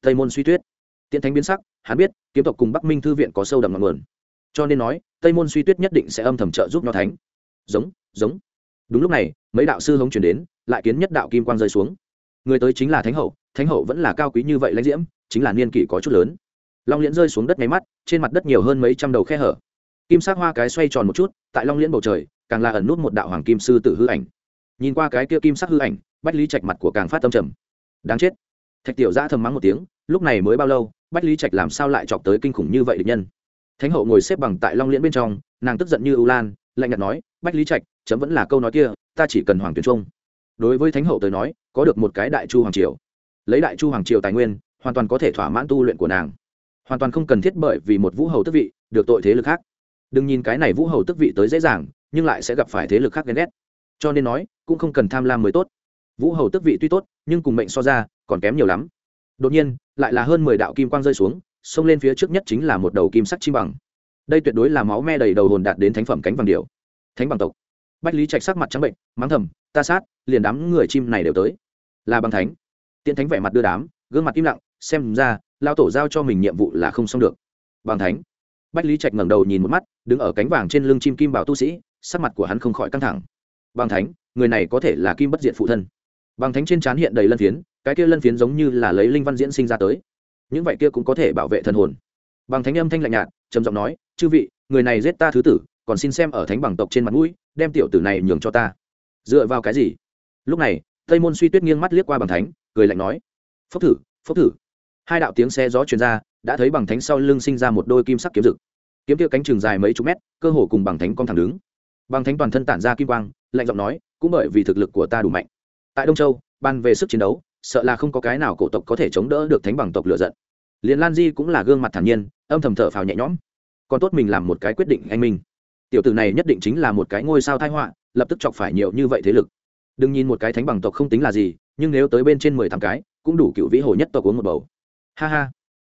Tây môn suy tuyết. Tiễn thánh biến sắc, hắn biết, kiếm tộc cùng bắc minh thư viện có sâu đậm ngọn nguồn cho nên nói, tây môn suy tuyết nhất định sẽ âm thầm trợ giúp nho thánh. Giống giống. Đúng lúc này, mấy đạo sư hống chuyển đến, lại kiến nhất đạo kim quang rơi xuống. Người tới chính là thánh hậu thánh hậu vẫn là cao quý như vậy lãnh diễm, chính là niên kỷ có chút lớn. Long liễn rơi xuống đất nháy mắt, trên mặt đất nhiều hơn mấy trăm đầu khe hở. Kim sắc hoa cái xoay tròn một chút, tại long liễn bầu trời, càng là ẩn nút một đạo hoàng kim sư tử hư ảnh. Nhìn qua cái kia kim sắc hư ảnh, bách lý trạch mặt của càng phát tâm trầm. Đáng chết. Thạch tiểu ra thầm mắng một tiếng, lúc này mới bao lâu, bách lý trạch làm sao lại chọc tới kinh khủng như vậy địch nhân? Thánh hậu ngồi xếp bằng tại long liễn bên trong, nàng tức giận như ưu lan, lạnh nhạt nói, bách lý trạch, chấm vẫn là câu nói kia, ta chỉ cần hoàng tuyển trung. Đối với thánh hậu tới nói, có được một cái đại chu hoàng triều. Lấy đại chu hoàng triều tài nguyên, hoàn toàn có thể thỏa mãn tu luyện của nàng. Hoàn toàn không cần thiết bởi vì một vũ hầu tức vị, được tội thế lực khác. Đừng nhìn cái này vũ hầu tức vị tới dễ dàng, nhưng lại sẽ gặp phải thế lực khác ghen ghét. Cho nên nói, cũng không cần tham lam mới tốt. Vũ hầu tức vị tuy tốt, nhưng cùng mệnh so ra, còn kém nhiều lắm. Đột nhiên, lại là hơn mười đạo kim quang rơi xuống xông lên phía trước nhất chính là một đầu kim sắc chim bằng. Đây tuyệt đối là máu me đầy đầu hồn đạt đến thánh phẩm cánh vàng điệu thánh bằng tộc. Bách lý trạch sắc mặt trắng bệnh, mắng thầm, ta sát, liền đám người chim này đều tới. Là bằng thánh. Tiễn thánh vẻ mặt đưa đám, gương mặt im lặng, xem ra lao tổ giao cho mình nhiệm vụ là không xong được. Bằng thánh. Bách lý trạch ngẩng đầu nhìn một mắt, đứng ở cánh vàng trên lưng chim kim bảo tu sĩ, sắc mặt của hắn không khỏi căng thẳng. Bằng thánh, người này có thể là kim bất diện phụ thân. Bằng thánh trên trán hiện đầy lân phiến, cái kia lân phiến giống như là lấy linh văn diễn sinh ra tới những vậy kia cũng có thể bảo vệ thần hồn. Bằng thánh âm thanh lạnh nhạt, trầm giọng nói, chư vị, người này giết ta thứ tử, còn xin xem ở thánh bằng tộc trên mặt mũi, đem tiểu tử này nhường cho ta. Dựa vào cái gì? Lúc này, tây môn suy tuyết nghiêng mắt liếc qua bằng thánh, cười lạnh nói, phốc thử phốc thử. Hai đạo tiếng xe gió truyền ra, đã thấy bằng thánh sau lưng sinh ra một đôi kim sắc kiếm rực. Kiếm kia cánh trường dài mấy chục mét, cơ hồ cùng bằng thánh con thẳng đứng. Bằng thánh toàn thân tản ra kim quang, lạnh giọng nói, cũng bởi vì thực lực của ta đủ mạnh. Tại đông châu, ban về sức chiến đấu sợ là không có cái nào cổ tộc có thể chống đỡ được thánh bằng tộc lựa giận. Liền lan di cũng là gương mặt thản nhiên, âm thầm thở phào nhẹ nhõm. Còn tốt mình làm một cái quyết định anh minh. Tiểu tử này nhất định chính là một cái ngôi sao thai họa, lập tức chọc phải nhiều như vậy thế lực. Đừng nhìn một cái thánh bằng tộc không tính là gì, nhưng nếu tới bên trên mười thằng cái, cũng đủ cựu vĩ hồ nhất tộc uống một bầu. Ha ha.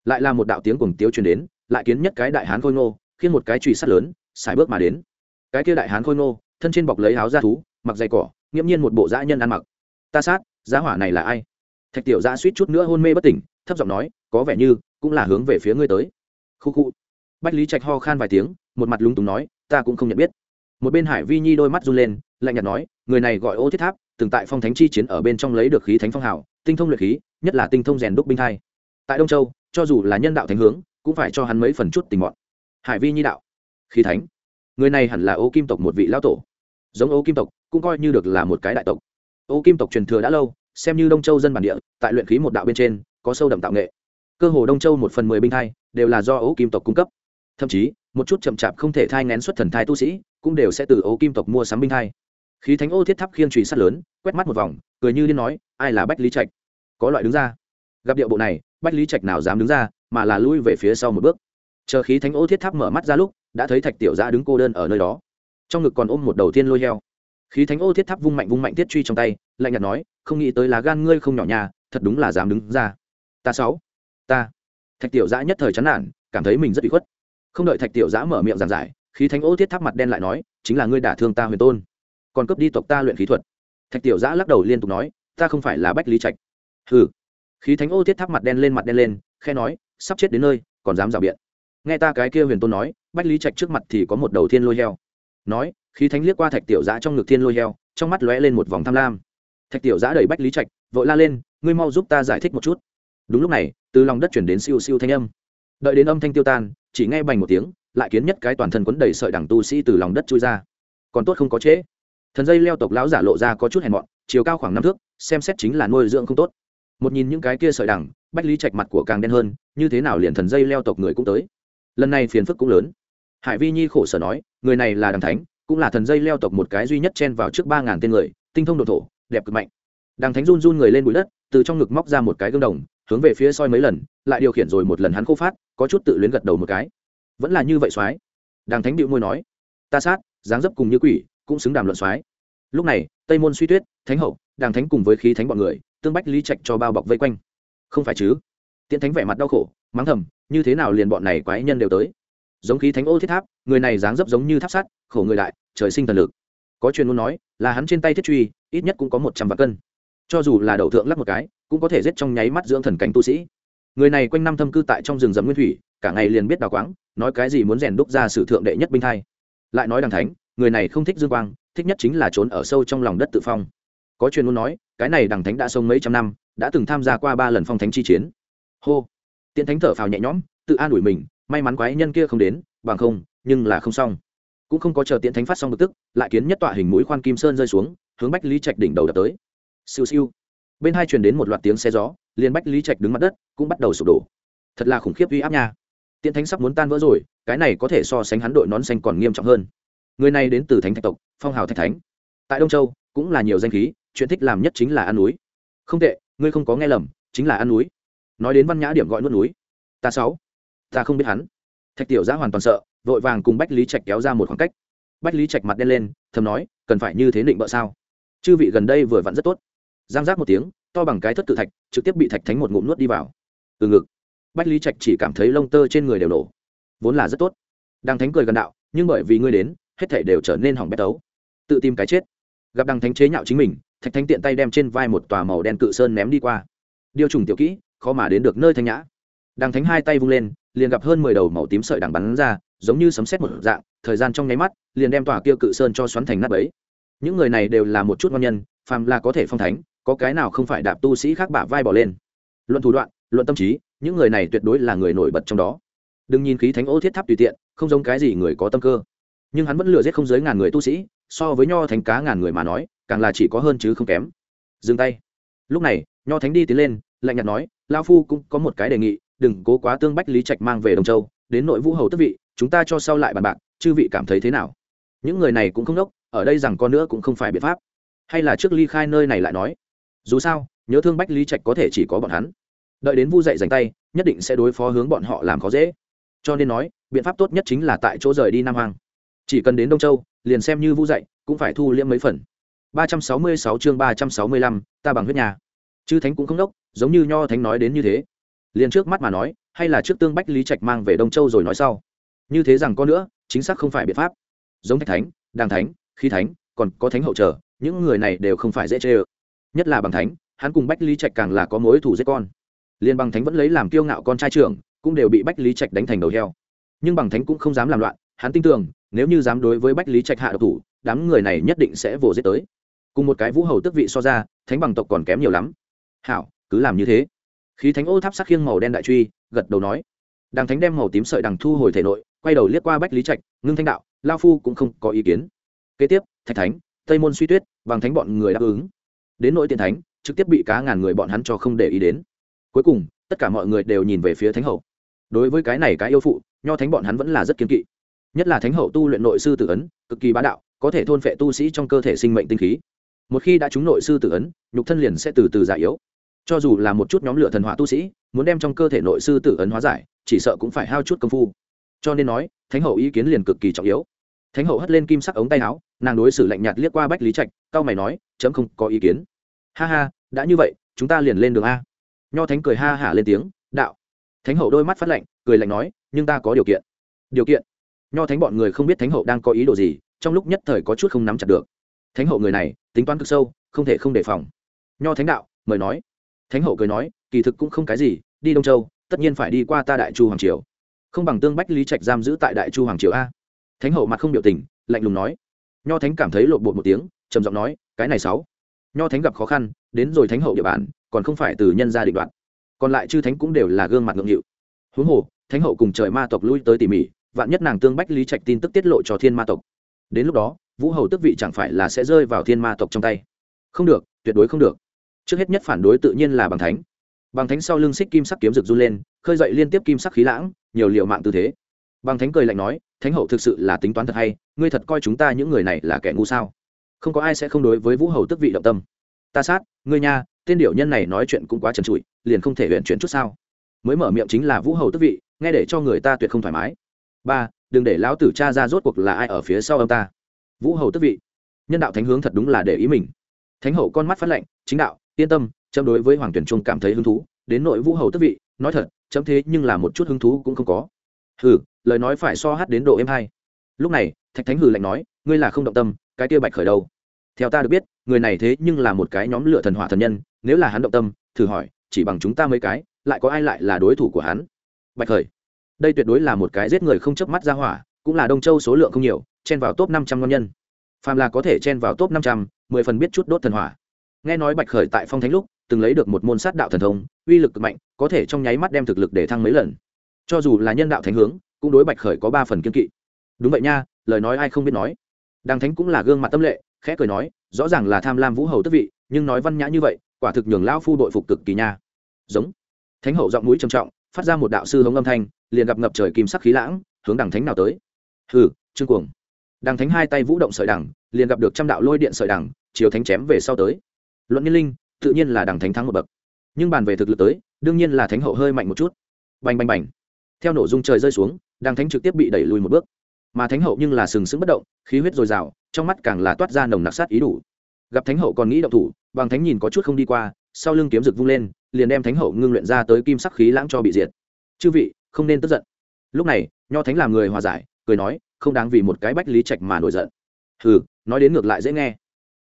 Lại là một đạo tiếng cuồng tiếu truyền đến, lại kiến nhất cái đại hán khôi ngô, khiến một cái truy sắt lớn xài bước mà đến. Cái kia đại hán khôi ngô, thân trên bọc lấy áo da thú, mặc dày cỏ, nghiễm nhiên một bộ dã nhân ăn mặc. Ta sát, giá hỏa này là ai? Thạch tiểu gia suýt chút nữa hôn mê bất tỉnh, thấp giọng nói, có vẻ như cũng là hướng về phía ngươi tới. Khu khu. Bách lý trạch ho khan vài tiếng, một mặt lúng túng nói, ta cũng không nhận biết. Một bên hải vi nhi đôi mắt run lên, lạnh nhạt nói, người này gọi ô thiết tháp, từng tại phong thánh chi chiến ở bên trong lấy được khí thánh phong hào, tinh thông luyện khí, nhất là tinh thông rèn đúc binh thai. Tại đông châu, cho dù là nhân đạo thánh hướng, cũng phải cho hắn mấy phần chút tình mọn. Hải vi nhi đạo, khí thánh? Người này hẳn là ô kim tộc một vị lao tổ. Giống ô kim tộc, cũng coi như được là một cái đại tộc. Ô kim tộc truyền thừa đã lâu xem như đông châu dân bản địa, tại luyện khí một đạo bên trên, có sâu đậm tạo nghệ. Cơ hồ đông châu một phần mười binh thai, đều là do ấu kim tộc cung cấp. Thậm chí, một chút chậm chạp không thể thai ngén xuất thần thai tu sĩ, cũng đều sẽ từ ấu kim tộc mua sắm binh thai. Khí thánh ô thiết tháp khiên trùy sắt lớn, quét mắt một vòng, cười như điên nói, ai là bách lý trạch? Có loại đứng ra. Gặp điệu bộ này, bách lý trạch nào dám đứng ra, mà là lui về phía sau một bước. Chờ khí thánh ô thiết tháp mở mắt ra lúc, đã thấy thạch tiểu giã đứng cô đơn ở nơi đó. Trong ngực còn ôm một đầu tiên lôi heo khí thánh ô thiết tháp vung mạnh vung mạnh tiết truy trong tay, lạnh nhạt nói, không nghĩ tới lá gan ngươi không nhỏ nhà thật đúng là dám đứng ra. Ta sáu, ta. Thạch tiểu giã nhất thời chán nản, cảm thấy mình rất bị khuất. Không đợi thạch tiểu giã mở miệng giảng giải, khí thánh ô thiết tháp mặt đen lại nói, chính là ngươi đả thương ta huyền tôn. Còn cướp đi tộc ta luyện khí thuật. Thạch tiểu giã lắc đầu liên tục nói, ta không phải là bách lý trạch. Hừ. Khí thánh ô thiết tháp mặt đen lên mặt đen lên khe nói, sắp chết đến nơi, còn dám rào biện. Nghe ta cái kia huyền tôn nói, bách lý trạch trước mặt thì có một đầu thiên lôi heo. Nói khí thánh liếc qua thạch tiểu giã trong ngực thiên lôi heo trong mắt lóe lên một vòng tham lam. Thạch tiểu giã đẩy bách lý trạch vội la lên ngươi mau giúp ta giải thích một chút. Đúng lúc này từ lòng đất chuyển đến siêu siêu thanh âm. Đợi đến âm thanh tiêu tan chỉ nghe bành một tiếng lại kiến nhất cái toàn thân quấn đầy sợi đẳng tu sĩ từ lòng đất chui ra. Còn tốt không có trễ. Thần dây leo tộc lão giả lộ ra có chút hèn mọn chiều cao khoảng năm thước xem xét chính là nuôi dưỡng không tốt. Một nhìn những cái kia sợi đẳng, bách lý trạch mặt của càng đen hơn như thế nào liền thần dây leo tộc người cũng tới. Lần này phiền phức cũng lớn. Hải vi nhi khổ sở nói người này là đằng thánh cũng là thần dây leo tộc một cái duy nhất chen vào trước ba ngàn tên người, tinh thông độ thổ, đẹp cực mạnh. Đằng thánh run run người lên bụi đất, từ trong ngực móc ra một cái gương đồng, hướng về phía soi mấy lần, lại điều khiển rồi một lần hắn khô phát, có chút tự luyến gật đầu một cái. Vẫn là như vậy soái. Đàng thánh điệu môi nói, ta sát, dáng dấp cùng như quỷ, cũng xứng đàm luận soái. Lúc này, tây môn suy tuyết, thánh hậu đàng thánh cùng với khí thánh bọn người, tương bách lý trạch cho bao bọc vây quanh. Không phải chứ? Tiễn thánh vẻ mặt đau khổ, mắng thầm, như thế nào liền bọn này quái nhân đều tới? Giống khí thánh ô thiết tháp, người này dáng dấp giống như tháp sắt, khổ người đại, trời sinh thần lực. Có truyền muốn nói, là hắn trên tay thiết truy, ít nhất cũng có một trăm vạn cân. Cho dù là đầu thượng lắp một cái, cũng có thể giết trong nháy mắt dưỡng thần cánh tu sĩ. Người này quanh năm thâm cư tại trong rừng rậm nguyên thủy, cả ngày liền biết đào quáng, nói cái gì muốn rèn đúc ra sử thượng đệ nhất binh thai. Lại nói đằng thánh, người này không thích dương quang, thích nhất chính là trốn ở sâu trong lòng đất tự phong. Có truyền muốn nói, cái này đằng thánh đã sống mấy trăm năm, đã từng tham gia qua ba lần phong thánh chi chiến. Hô! Tiễn thánh thở phào nhẹ nhõm, tự an ủi mình may mắn quái nhân kia không đến, bằng không, nhưng là không xong. Cũng không có chờ tiễn thánh phát xong bực tức, lại kiến nhất tọa hình mũi khoan kim sơn rơi xuống, hướng bách lý trạch đỉnh đầu đập tới. Siêu siêu. Bên hai truyền đến một loạt tiếng xe gió, liền bách lý trạch đứng mặt đất, cũng bắt đầu sụp đổ. Thật là khủng khiếp uy áp nha. Tiễn thánh sắp muốn tan vỡ rồi, cái này có thể so sánh hắn đội nón xanh còn nghiêm trọng hơn. Người này đến từ thánh thạch tộc, phong hào thạch thánh. Tại đông châu, cũng là nhiều danh khí, chuyện thích làm nhất chính là ăn núi. Không tệ, ngươi không có nghe lầm, chính là ăn núi. Nói đến văn nhã điểm gọi nuốt núi. Ta sáu ta không biết hắn. Thạch tiểu giã hoàn toàn sợ, vội vàng cùng bách lý trạch kéo ra một khoảng cách. Bách lý trạch mặt đen lên, thầm nói, cần phải như thế định bợ sao? Chư vị gần đây vừa vặn rất tốt. Giang giác một tiếng, to bằng cái thất tự thạch, trực tiếp bị thạch thánh một ngụm nuốt đi vào. Từ ngực, bách lý trạch chỉ cảm thấy lông tơ trên người đều nổ vốn là rất tốt. Đằng thánh cười gần đạo, nhưng bởi vì ngươi đến, hết thể đều trở nên hỏng bét tấu. Tự tìm cái chết. Gặp đằng thánh chế nhạo chính mình, thạch thánh tiện tay đem trên vai một tòa màu đen cự sơn ném đi qua. Điều trùng tiểu kỹ, khó mà đến được nơi thanh nhã. Đằng thánh hai tay vung lên liền gặp hơn mười đầu màu tím sợi đằng bắn ra, giống như sấm xét một dạng, thời gian trong nháy mắt, liền đem tòa kia cự sơn cho xoắn thành nắp ấy những người này đều là một chút ngon nhân, phàm là có thể phong thánh, có cái nào không phải đạp tu sĩ khác bả vai bỏ lên. Luận thủ đoạn, luận tâm trí, những người này tuyệt đối là người nổi bật trong đó. Đừng nhìn khí thánh ô thiết tháp tùy tiện, không giống cái gì người có tâm cơ. Nhưng hắn vẫn lừa giết không dưới ngàn người tu sĩ, so với nho thánh cá ngàn người mà nói, càng là chỉ có hơn chứ không kém. Dừng tay. Lúc này, nho thánh đi tiến lên, lạnh nhạt nói lao phu cũng có một cái đề nghị đừng cố quá tương bách lý trạch mang về đồng châu, đến nội vũ hầu tức vị, chúng ta cho sau lại bàn bạc, chư vị cảm thấy thế nào? Những người này cũng không đốc, ở đây rằng con nữa cũng không phải biện pháp. Hay là trước ly khai nơi này lại nói. Dù sao, nhớ thương bách lý trạch có thể chỉ có bọn hắn. Đợi đến vu dậy dành tay, nhất định sẽ đối phó hướng bọn họ làm khó dễ. Cho nên nói, biện pháp tốt nhất chính là tại chỗ rời đi nam hoàng chỉ cần đến đông châu, liền xem như vu dậy cũng phải thu liễm mấy phần. ba trăm sáu mươi sáu chương ba trăm sáu mươi lăm, ta bằng huyết nhà. Chư thánh cũng không đốc, giống như nho thánh nói đến như thế liền trước mắt mà nói, hay là trước tương bách lý trạch mang về đông châu rồi nói sau. Như thế rằng có nữa, chính xác không phải biện pháp. Giống thạch thánh, đàng thánh, khí thánh, còn có thánh hậu trở những người này đều không phải dễ chê ơ. Nhất là bằng thánh, hắn cùng bách lý trạch càng là có mối thù giết con. Liên bằng thánh vẫn lấy làm kiêu ngạo con trai trưởng, cũng đều bị bách lý trạch đánh thành đầu heo. Nhưng bằng thánh cũng không dám làm loạn, hắn tin tưởng, nếu như dám đối với bách lý trạch hạ độc thủ, đám người này nhất định sẽ vồ giết tới. Cùng một cái vũ hầu tức vị so ra, thánh bằng tộc còn kém nhiều lắm. Hảo, cứ làm như thế khí thánh ô tháp sắc khiêng màu đen đại truy, gật đầu nói. Đàng thánh đem màu tím sợi đằng thu hồi thể nội, quay đầu liếc qua bách lý trạch, ngưng thanh đạo, lao phu cũng không có ý kiến. Kế tiếp, thạch thánh, tây môn suy tuyết, bằng thánh bọn người đáp ứng. Đến nội tiền thánh, trực tiếp bị cá ngàn người bọn hắn cho không để ý đến. Cuối cùng, tất cả mọi người đều nhìn về phía thánh hậu. Đối với cái này cái yêu phụ, nho thánh bọn hắn vẫn là rất kiên kỵ. Nhất là thánh hậu tu luyện nội sư tử ấn, cực kỳ bá đạo, có thể thôn phệ tu sĩ trong cơ thể sinh mệnh tinh khí. Một khi đã trúng nội sư tử ấn, nhục thân liền sẽ từ từ già yếu cho dù là một chút nhóm lửa thần hỏa tu sĩ, muốn đem trong cơ thể nội sư tử ấn hóa giải, chỉ sợ cũng phải hao chút công phu. Cho nên nói, thánh hậu ý kiến liền cực kỳ trọng yếu. Thánh hậu hất lên kim sắc ống tay áo, nàng đối xử lạnh nhạt liếc qua bách lý trạch, cao mày nói, chấm không có ý kiến. Ha ha, đã như vậy, chúng ta liền lên đường a. Nho thánh cười ha hả lên tiếng, đạo. Thánh hậu đôi mắt phát lạnh, cười lạnh nói, nhưng ta có điều kiện. Điều kiện? Nho thánh bọn người không biết thánh hậu đang có ý đồ gì, trong lúc nhất thời có chút không nắm chặt được. Thánh hậu người này, tính toán cực sâu, không thể không đề phòng. Nho thánh đạo, mời nói thánh hậu cười nói, kỳ thực cũng không cái gì, đi đông châu, tất nhiên phải đi qua ta đại chu hoàng triều. Không bằng tương bách lý trạch giam giữ tại đại chu hoàng triều a. Thánh hậu mặt không biểu tình, lạnh lùng nói. Nho thánh cảm thấy lộn bột một tiếng, trầm giọng nói, cái này sáu. Nho thánh gặp khó khăn, đến rồi thánh hậu địa bàn, còn không phải từ nhân gia định đoạt. Còn lại chư thánh cũng đều là gương mặt ngượng nghịu. Huống hồ, thánh hậu cùng trời ma tộc lui tới tỉ mỉ, vạn nhất nàng tương bách lý trạch tin tức tiết lộ cho thiên ma tộc. Đến lúc đó, vũ hầu tức vị chẳng phải là sẽ rơi vào thiên ma tộc trong tay. Không được, tuyệt đối không được trước hết nhất phản đối tự nhiên là bằng thánh. Bằng thánh sau lưng xích kim sắc kiếm rực run lên, khơi dậy liên tiếp kim sắc khí lãng, nhiều liệu mạng tư thế. Bằng thánh cười lạnh nói, thánh hậu thực sự là tính toán thật hay, ngươi thật coi chúng ta những người này là kẻ ngu sao? Không có ai sẽ không đối với vũ hầu tức vị động tâm. Ta sát, ngươi nha, tên điệu nhân này nói chuyện cũng quá trần trụi, liền không thể luyện chuyển chút sao. Mới mở miệng chính là vũ hầu tức vị, nghe để cho người ta tuyệt không thoải mái. Ba, đừng để lão tử cha ra rốt cuộc là ai ở phía sau ông ta. Vũ hầu tức vị. Nhân đạo thánh hướng thật đúng là để ý mình. Thánh hậu con mắt phát lệnh chính đạo yên tâm, chấm đối với hoàng tuyển trung cảm thấy hứng thú, đến nội vũ hầu tức vị, nói thật, chấm thế nhưng là một chút hứng thú cũng không có. Hừ, lời nói phải so hát đến độ êm hai lúc này, thạch thánh hừ lạnh nói, ngươi là không động tâm, cái kia bạch khởi đâu? Theo ta được biết, người này thế nhưng là một cái nhóm lửa thần hỏa thần nhân, nếu là hắn động tâm, thử hỏi, chỉ bằng chúng ta mấy cái, lại có ai lại là đối thủ của hắn? Bạch khởi, đây tuyệt đối là một cái giết người không chớp mắt ra hỏa, cũng là đông châu số lượng không nhiều, chen vào top năm trăm ngon nhân. Phàm là có thể chen vào top năm trăm, mười phần biết chút đốt thần hỏa nghe nói bạch khởi tại phong thánh lúc, từng lấy được một môn sát đạo thần thông, uy lực cực mạnh, có thể trong nháy mắt đem thực lực để thăng mấy lần. Cho dù là nhân đạo thánh hướng, cũng đối bạch khởi có ba phần kiên kỵ. Đúng vậy nha, lời nói ai không biết nói. Đàng thánh cũng là gương mặt tâm lệ, khẽ cười nói, rõ ràng là tham lam vũ hầu tức vị, nhưng nói văn nhã như vậy, quả thực nhường lão phu đội phục cực kỳ nha. Giống. Thánh hậu giọng mũi trầm trọng, phát ra một đạo sư hống âm thanh, liền gặp ngập trời kim sắc khí lãng, hướng đằng thánh nào tới. Hừ, trương cuồng. Đằng thánh hai tay vũ động sợi đằng, liền gặp được trăm đạo lôi điện sợi đằng, chiều thánh chém về sau tới luận niên linh, tự nhiên là đằng thánh thắng một bậc. Nhưng bàn về thực lực tới, đương nhiên là thánh hậu hơi mạnh một chút. Bành bành bành. Theo nổ dung trời rơi xuống, đằng thánh trực tiếp bị đẩy lùi một bước. Mà thánh hậu nhưng là sừng sững bất động, khí huyết dồi dào, trong mắt càng là toát ra nồng nặc sát ý đủ. Gặp thánh hậu còn nghĩ động thủ bằng thánh nhìn có chút không đi qua, sau lưng kiếm rực vung lên, liền đem thánh hậu ngưng luyện ra tới kim sắc khí lãng cho bị diệt. Chư vị, không nên tức giận. Lúc này, nho thánh làm người hòa giải, cười nói, không đáng vì một cái bách lý trạch mà nổi giận. Hừ, nói đến ngược lại dễ nghe.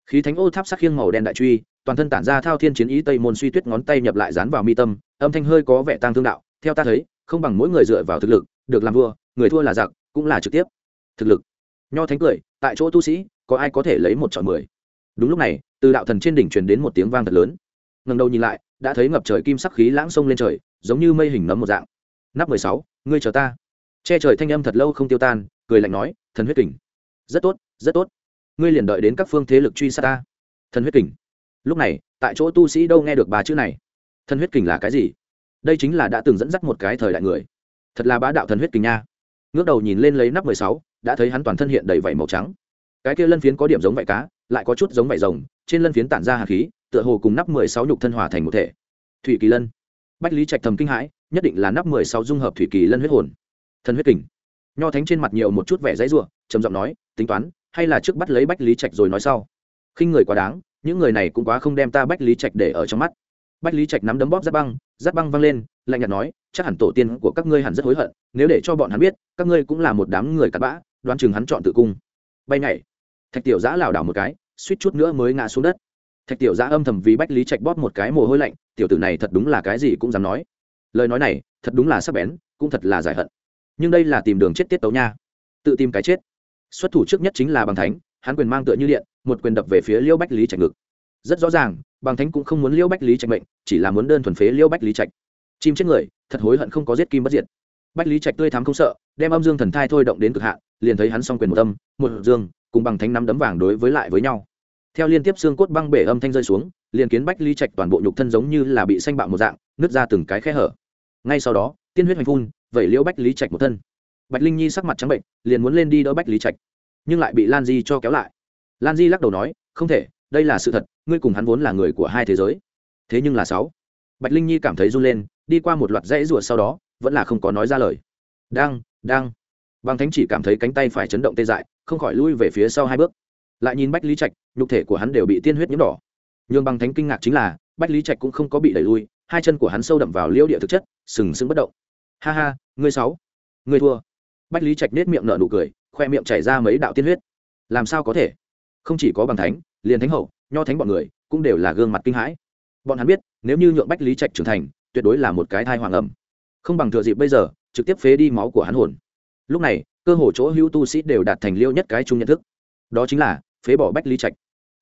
Khí thánh ô tháp sắc khiêng màu đen đại truy toàn thân tản ra thao thiên chiến ý tây môn suy tuyết ngón tay nhập lại dán vào mi tâm, âm thanh hơi có vẻ tăng thương đạo, theo ta thấy, không bằng mỗi người dựa vào thực lực, được làm vua, người thua là giặc, cũng là trực tiếp. Thực lực. Nho thánh cười, tại chỗ tu sĩ, có ai có thể lấy một chọn mười? Đúng lúc này, từ đạo thần trên đỉnh truyền đến một tiếng vang thật lớn. Ngần đầu nhìn lại, đã thấy ngập trời kim sắc khí lãng sông lên trời, giống như mây hình nấm một dạng. Nắp mười sáu, ngươi chờ ta. Che trời thanh âm thật lâu không tiêu tan, cười lạnh nói, thần huyết kình. Rất tốt rất tốt. Ngươi liền đợi đến các phương thế lực truy sát ta. Thần huyết kình lúc này, tại chỗ tu sĩ đâu nghe được ba chữ này? Thân huyết kình là cái gì? Đây chính là đã từng dẫn dắt một cái thời đại người. Thật là bá đạo thần huyết kình nha. Ngước đầu nhìn lên lấy nắp mười sáu, đã thấy hắn toàn thân hiện đầy vảy màu trắng. Cái kia lân phiến có điểm giống vảy cá, lại có chút giống vảy rồng, trên lân phiến tản ra hạt khí, tựa hồ cùng nắp mười sáu nhục thân hòa thành một thể. Thủy kỳ lân. Bách lý trạch thầm kinh hãi, nhất định là nắp mười sáu dung hợp thủy kỳ lân huyết hồn. Thần huyết kình. Nho thánh trên mặt nhiều một chút vẻ dãy ruộng trầm giọng nói, tính toán, hay là trước bắt lấy bách lý trạch rồi nói sau. Khinh người quá đáng những người này cũng quá không đem ta bách lý trạch để ở trong mắt. Bách lý trạch nắm đấm bóp giáp băng giáp băng văng lên, lạnh nhạt nói, chắc hẳn tổ tiên của các ngươi hẳn rất hối hận, nếu để cho bọn hắn biết, các ngươi cũng là một đám người cặn bã, đoán chừng hắn chọn tự cung. Bay nhảy. Thạch tiểu giã lảo đảo một cái, suýt chút nữa mới ngã xuống đất. Thạch tiểu giã âm thầm vì bách lý trạch bóp một cái mồ hôi lạnh, tiểu tử này thật đúng là cái gì cũng dám nói. Lời nói này, thật đúng là sắc bén, cũng thật là giải hận. Nhưng đây là tìm đường chết tiết tấu nha. Tự tìm cái chết. Xuất thủ trước nhất chính là bằng thánh, hắn quyền mang tựa như điện một quyền đập về phía liêu bách lý trạch ngực. Rất rõ ràng, bằng thánh cũng không muốn liêu bách lý trạch mệnh, chỉ là muốn đơn thuần phế liêu bách lý trạch. Chim chết người, thật hối hận không có giết kim bất diệt. Bách lý trạch tươi thắm không sợ, đem âm dương thần thai thôi động đến cực hạn, liền thấy hắn s o n g quyền một âm, một dương, cùng bằng thánh nắm đấm vàng đối với lại với nhau. Theo liên tiếp xương cốt băng bể âm thanh rơi xuống, liền kiến bách lý trạch toàn bộ nhục thân giống như là bị xanh bạo một dạng, nứt ra từng cái khe hở. Ngay sau đó, tiên huyết hành phun, vẩy liễu bách lý trạch một thân. Bạch linh nhi sắc mặt trắng bệnh, liền muốn lên đi đỡ bách lý trạch, nhưng lại bị lan di cho kéo lại lan di lắc đầu nói, không thể, đây là sự thật, ngươi cùng hắn vốn là người của hai thế giới. Thế nhưng là sáu. Bạch linh nhi cảm thấy run lên, đi qua một loạt dãy rủa sau đó, vẫn là không có nói ra lời. Đang đang. Bằng thánh chỉ cảm thấy cánh tay phải chấn động tê dại, không khỏi lui về phía sau hai bước. Lại nhìn bách lý trạch, nhục thể của hắn đều bị tiên huyết nhiễm đỏ. Nhưng bằng thánh kinh ngạc chính là, bách lý trạch cũng không có bị đẩy lui, hai chân của hắn sâu đậm vào liêu địa thực chất, sừng sững bất động. Ha ha, ngươi sáu, ngươi thua. Bách lý trạch nết miệng nở nụ cười, khoe miệng chảy ra mấy đạo tiên huyết. Làm sao có thể? Không chỉ có bằng thánh, liền thánh hậu, nho thánh bọn người cũng đều là gương mặt kinh hãi. Bọn hắn biết, nếu như nhượng bách lý trạch trưởng thành, tuyệt đối là một cái thai hoàng ẩm. Không bằng thừa dịp bây giờ, trực tiếp phế đi máu của hắn hồn. Lúc này, cơ hồ chỗ hữu tu sĩ đều đạt thành liêu nhất cái chung nhận thức. Đó chính là, phế bỏ bách lý trạch.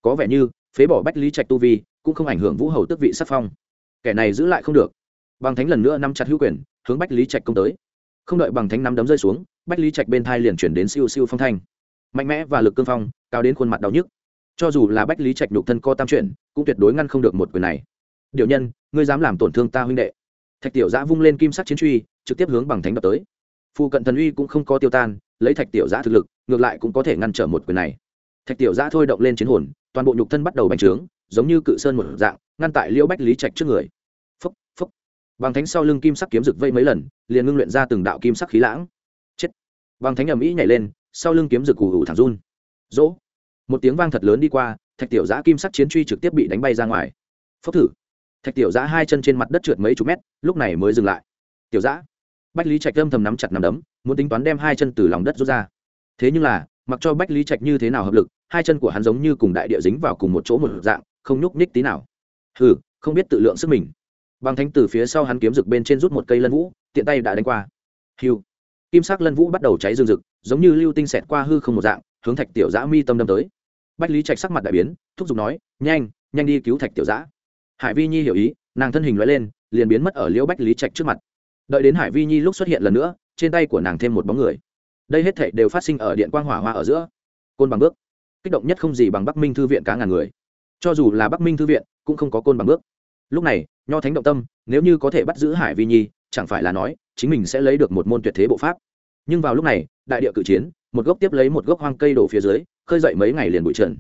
Có vẻ như, phế bỏ bách lý trạch tu vi cũng không ảnh hưởng vũ hầu tức vị sắc phong. Kẻ này giữ lại không được. Bằng thánh lần nữa nắm chặt hữu quyền, hướng bách lý trạch công tới. Không đợi bằng thánh nắm đấm rơi xuống, bách lý trạch bên thai liền chuyển đến siêu siêu phong thanh mạnh mẽ và lực cương phong, cao đến khuôn mặt đau nhức. Cho dù là bách lý trạch nhục thân co tam chuyển, cũng tuyệt đối ngăn không được một quyền này. Điệu nhân, ngươi dám làm tổn thương ta huynh đệ. Thạch tiểu giã vung lên kim sắc chiến truy, trực tiếp hướng bằng thánh đập tới. Phụ cận thần uy cũng không có tiêu tan, lấy thạch tiểu giã thực lực, ngược lại cũng có thể ngăn trở một quyền này. Thạch tiểu giã thôi động lên chiến hồn, toàn bộ nhục thân bắt đầu bành trướng, giống như cự sơn một dạng, ngăn tại liễu bách lý trạch trước người. Phúc phúc bằng thánh sau lưng kim sắc kiếm rực vây mấy lần, liền ngưng luyện ra từng đạo kim sắc khí lãng. Chết. Bằng thánh ầm ĩ nhảy lên sau lưng kiếm rực cù hủ thẳng run. Dỗ. Một tiếng vang thật lớn đi qua, thạch tiểu giã kim sắc chiến truy trực tiếp bị đánh bay ra ngoài. Phốc thử. Thạch tiểu giã hai chân trên mặt đất trượt mấy chục mét, lúc này mới dừng lại. Tiểu giã. Bách lý trạch âm thầm nắm chặt nắm đấm, muốn tính toán đem hai chân từ lòng đất rút ra. Thế nhưng là, mặc cho bách lý trạch như thế nào hợp lực, hai chân của hắn giống như cùng đại địa dính vào cùng một chỗ một dạng, không nhúc nhích tí nào. Hừ, không biết tự lượng sức mình. Bằng thánh từ phía sau hắn kiếm rực bên trên rút một cây lân vũ, tiện tay đã đánh qua. Hiu kim sắc lân vũ bắt đầu cháy rừng rực giống như lưu tinh xẹt qua hư không một dạng, hướng thạch tiểu giã mi tâm đâm tới. Bách lý trạch sắc mặt đại biến, thúc giục nói, nhanh nhanh đi cứu thạch tiểu giã. Hải vi nhi hiểu ý, nàng thân hình loại lên, liền biến mất ở liễu bách lý trạch trước mặt. Đợi đến hải vi nhi lúc xuất hiện lần nữa, trên tay của nàng thêm một bóng người. Đây hết thảy đều phát sinh ở điện quang hỏa hoa ở giữa. Côn bằng bước. Kích động nhất không gì bằng bắc minh thư viện cá ngàn người. Cho dù là bắc minh thư viện, cũng không có côn bằng bước. Lúc này, nho thánh động tâm, nếu như có thể bắt giữ hải vi nhi, chẳng phải là nói, chính mình sẽ lấy được một môn tuyệt thế bộ pháp nhưng vào lúc này, đại địa cự chiến, một gốc tiếp lấy một gốc hoang cây đổ phía dưới, khơi dậy mấy ngày liền bụi trần.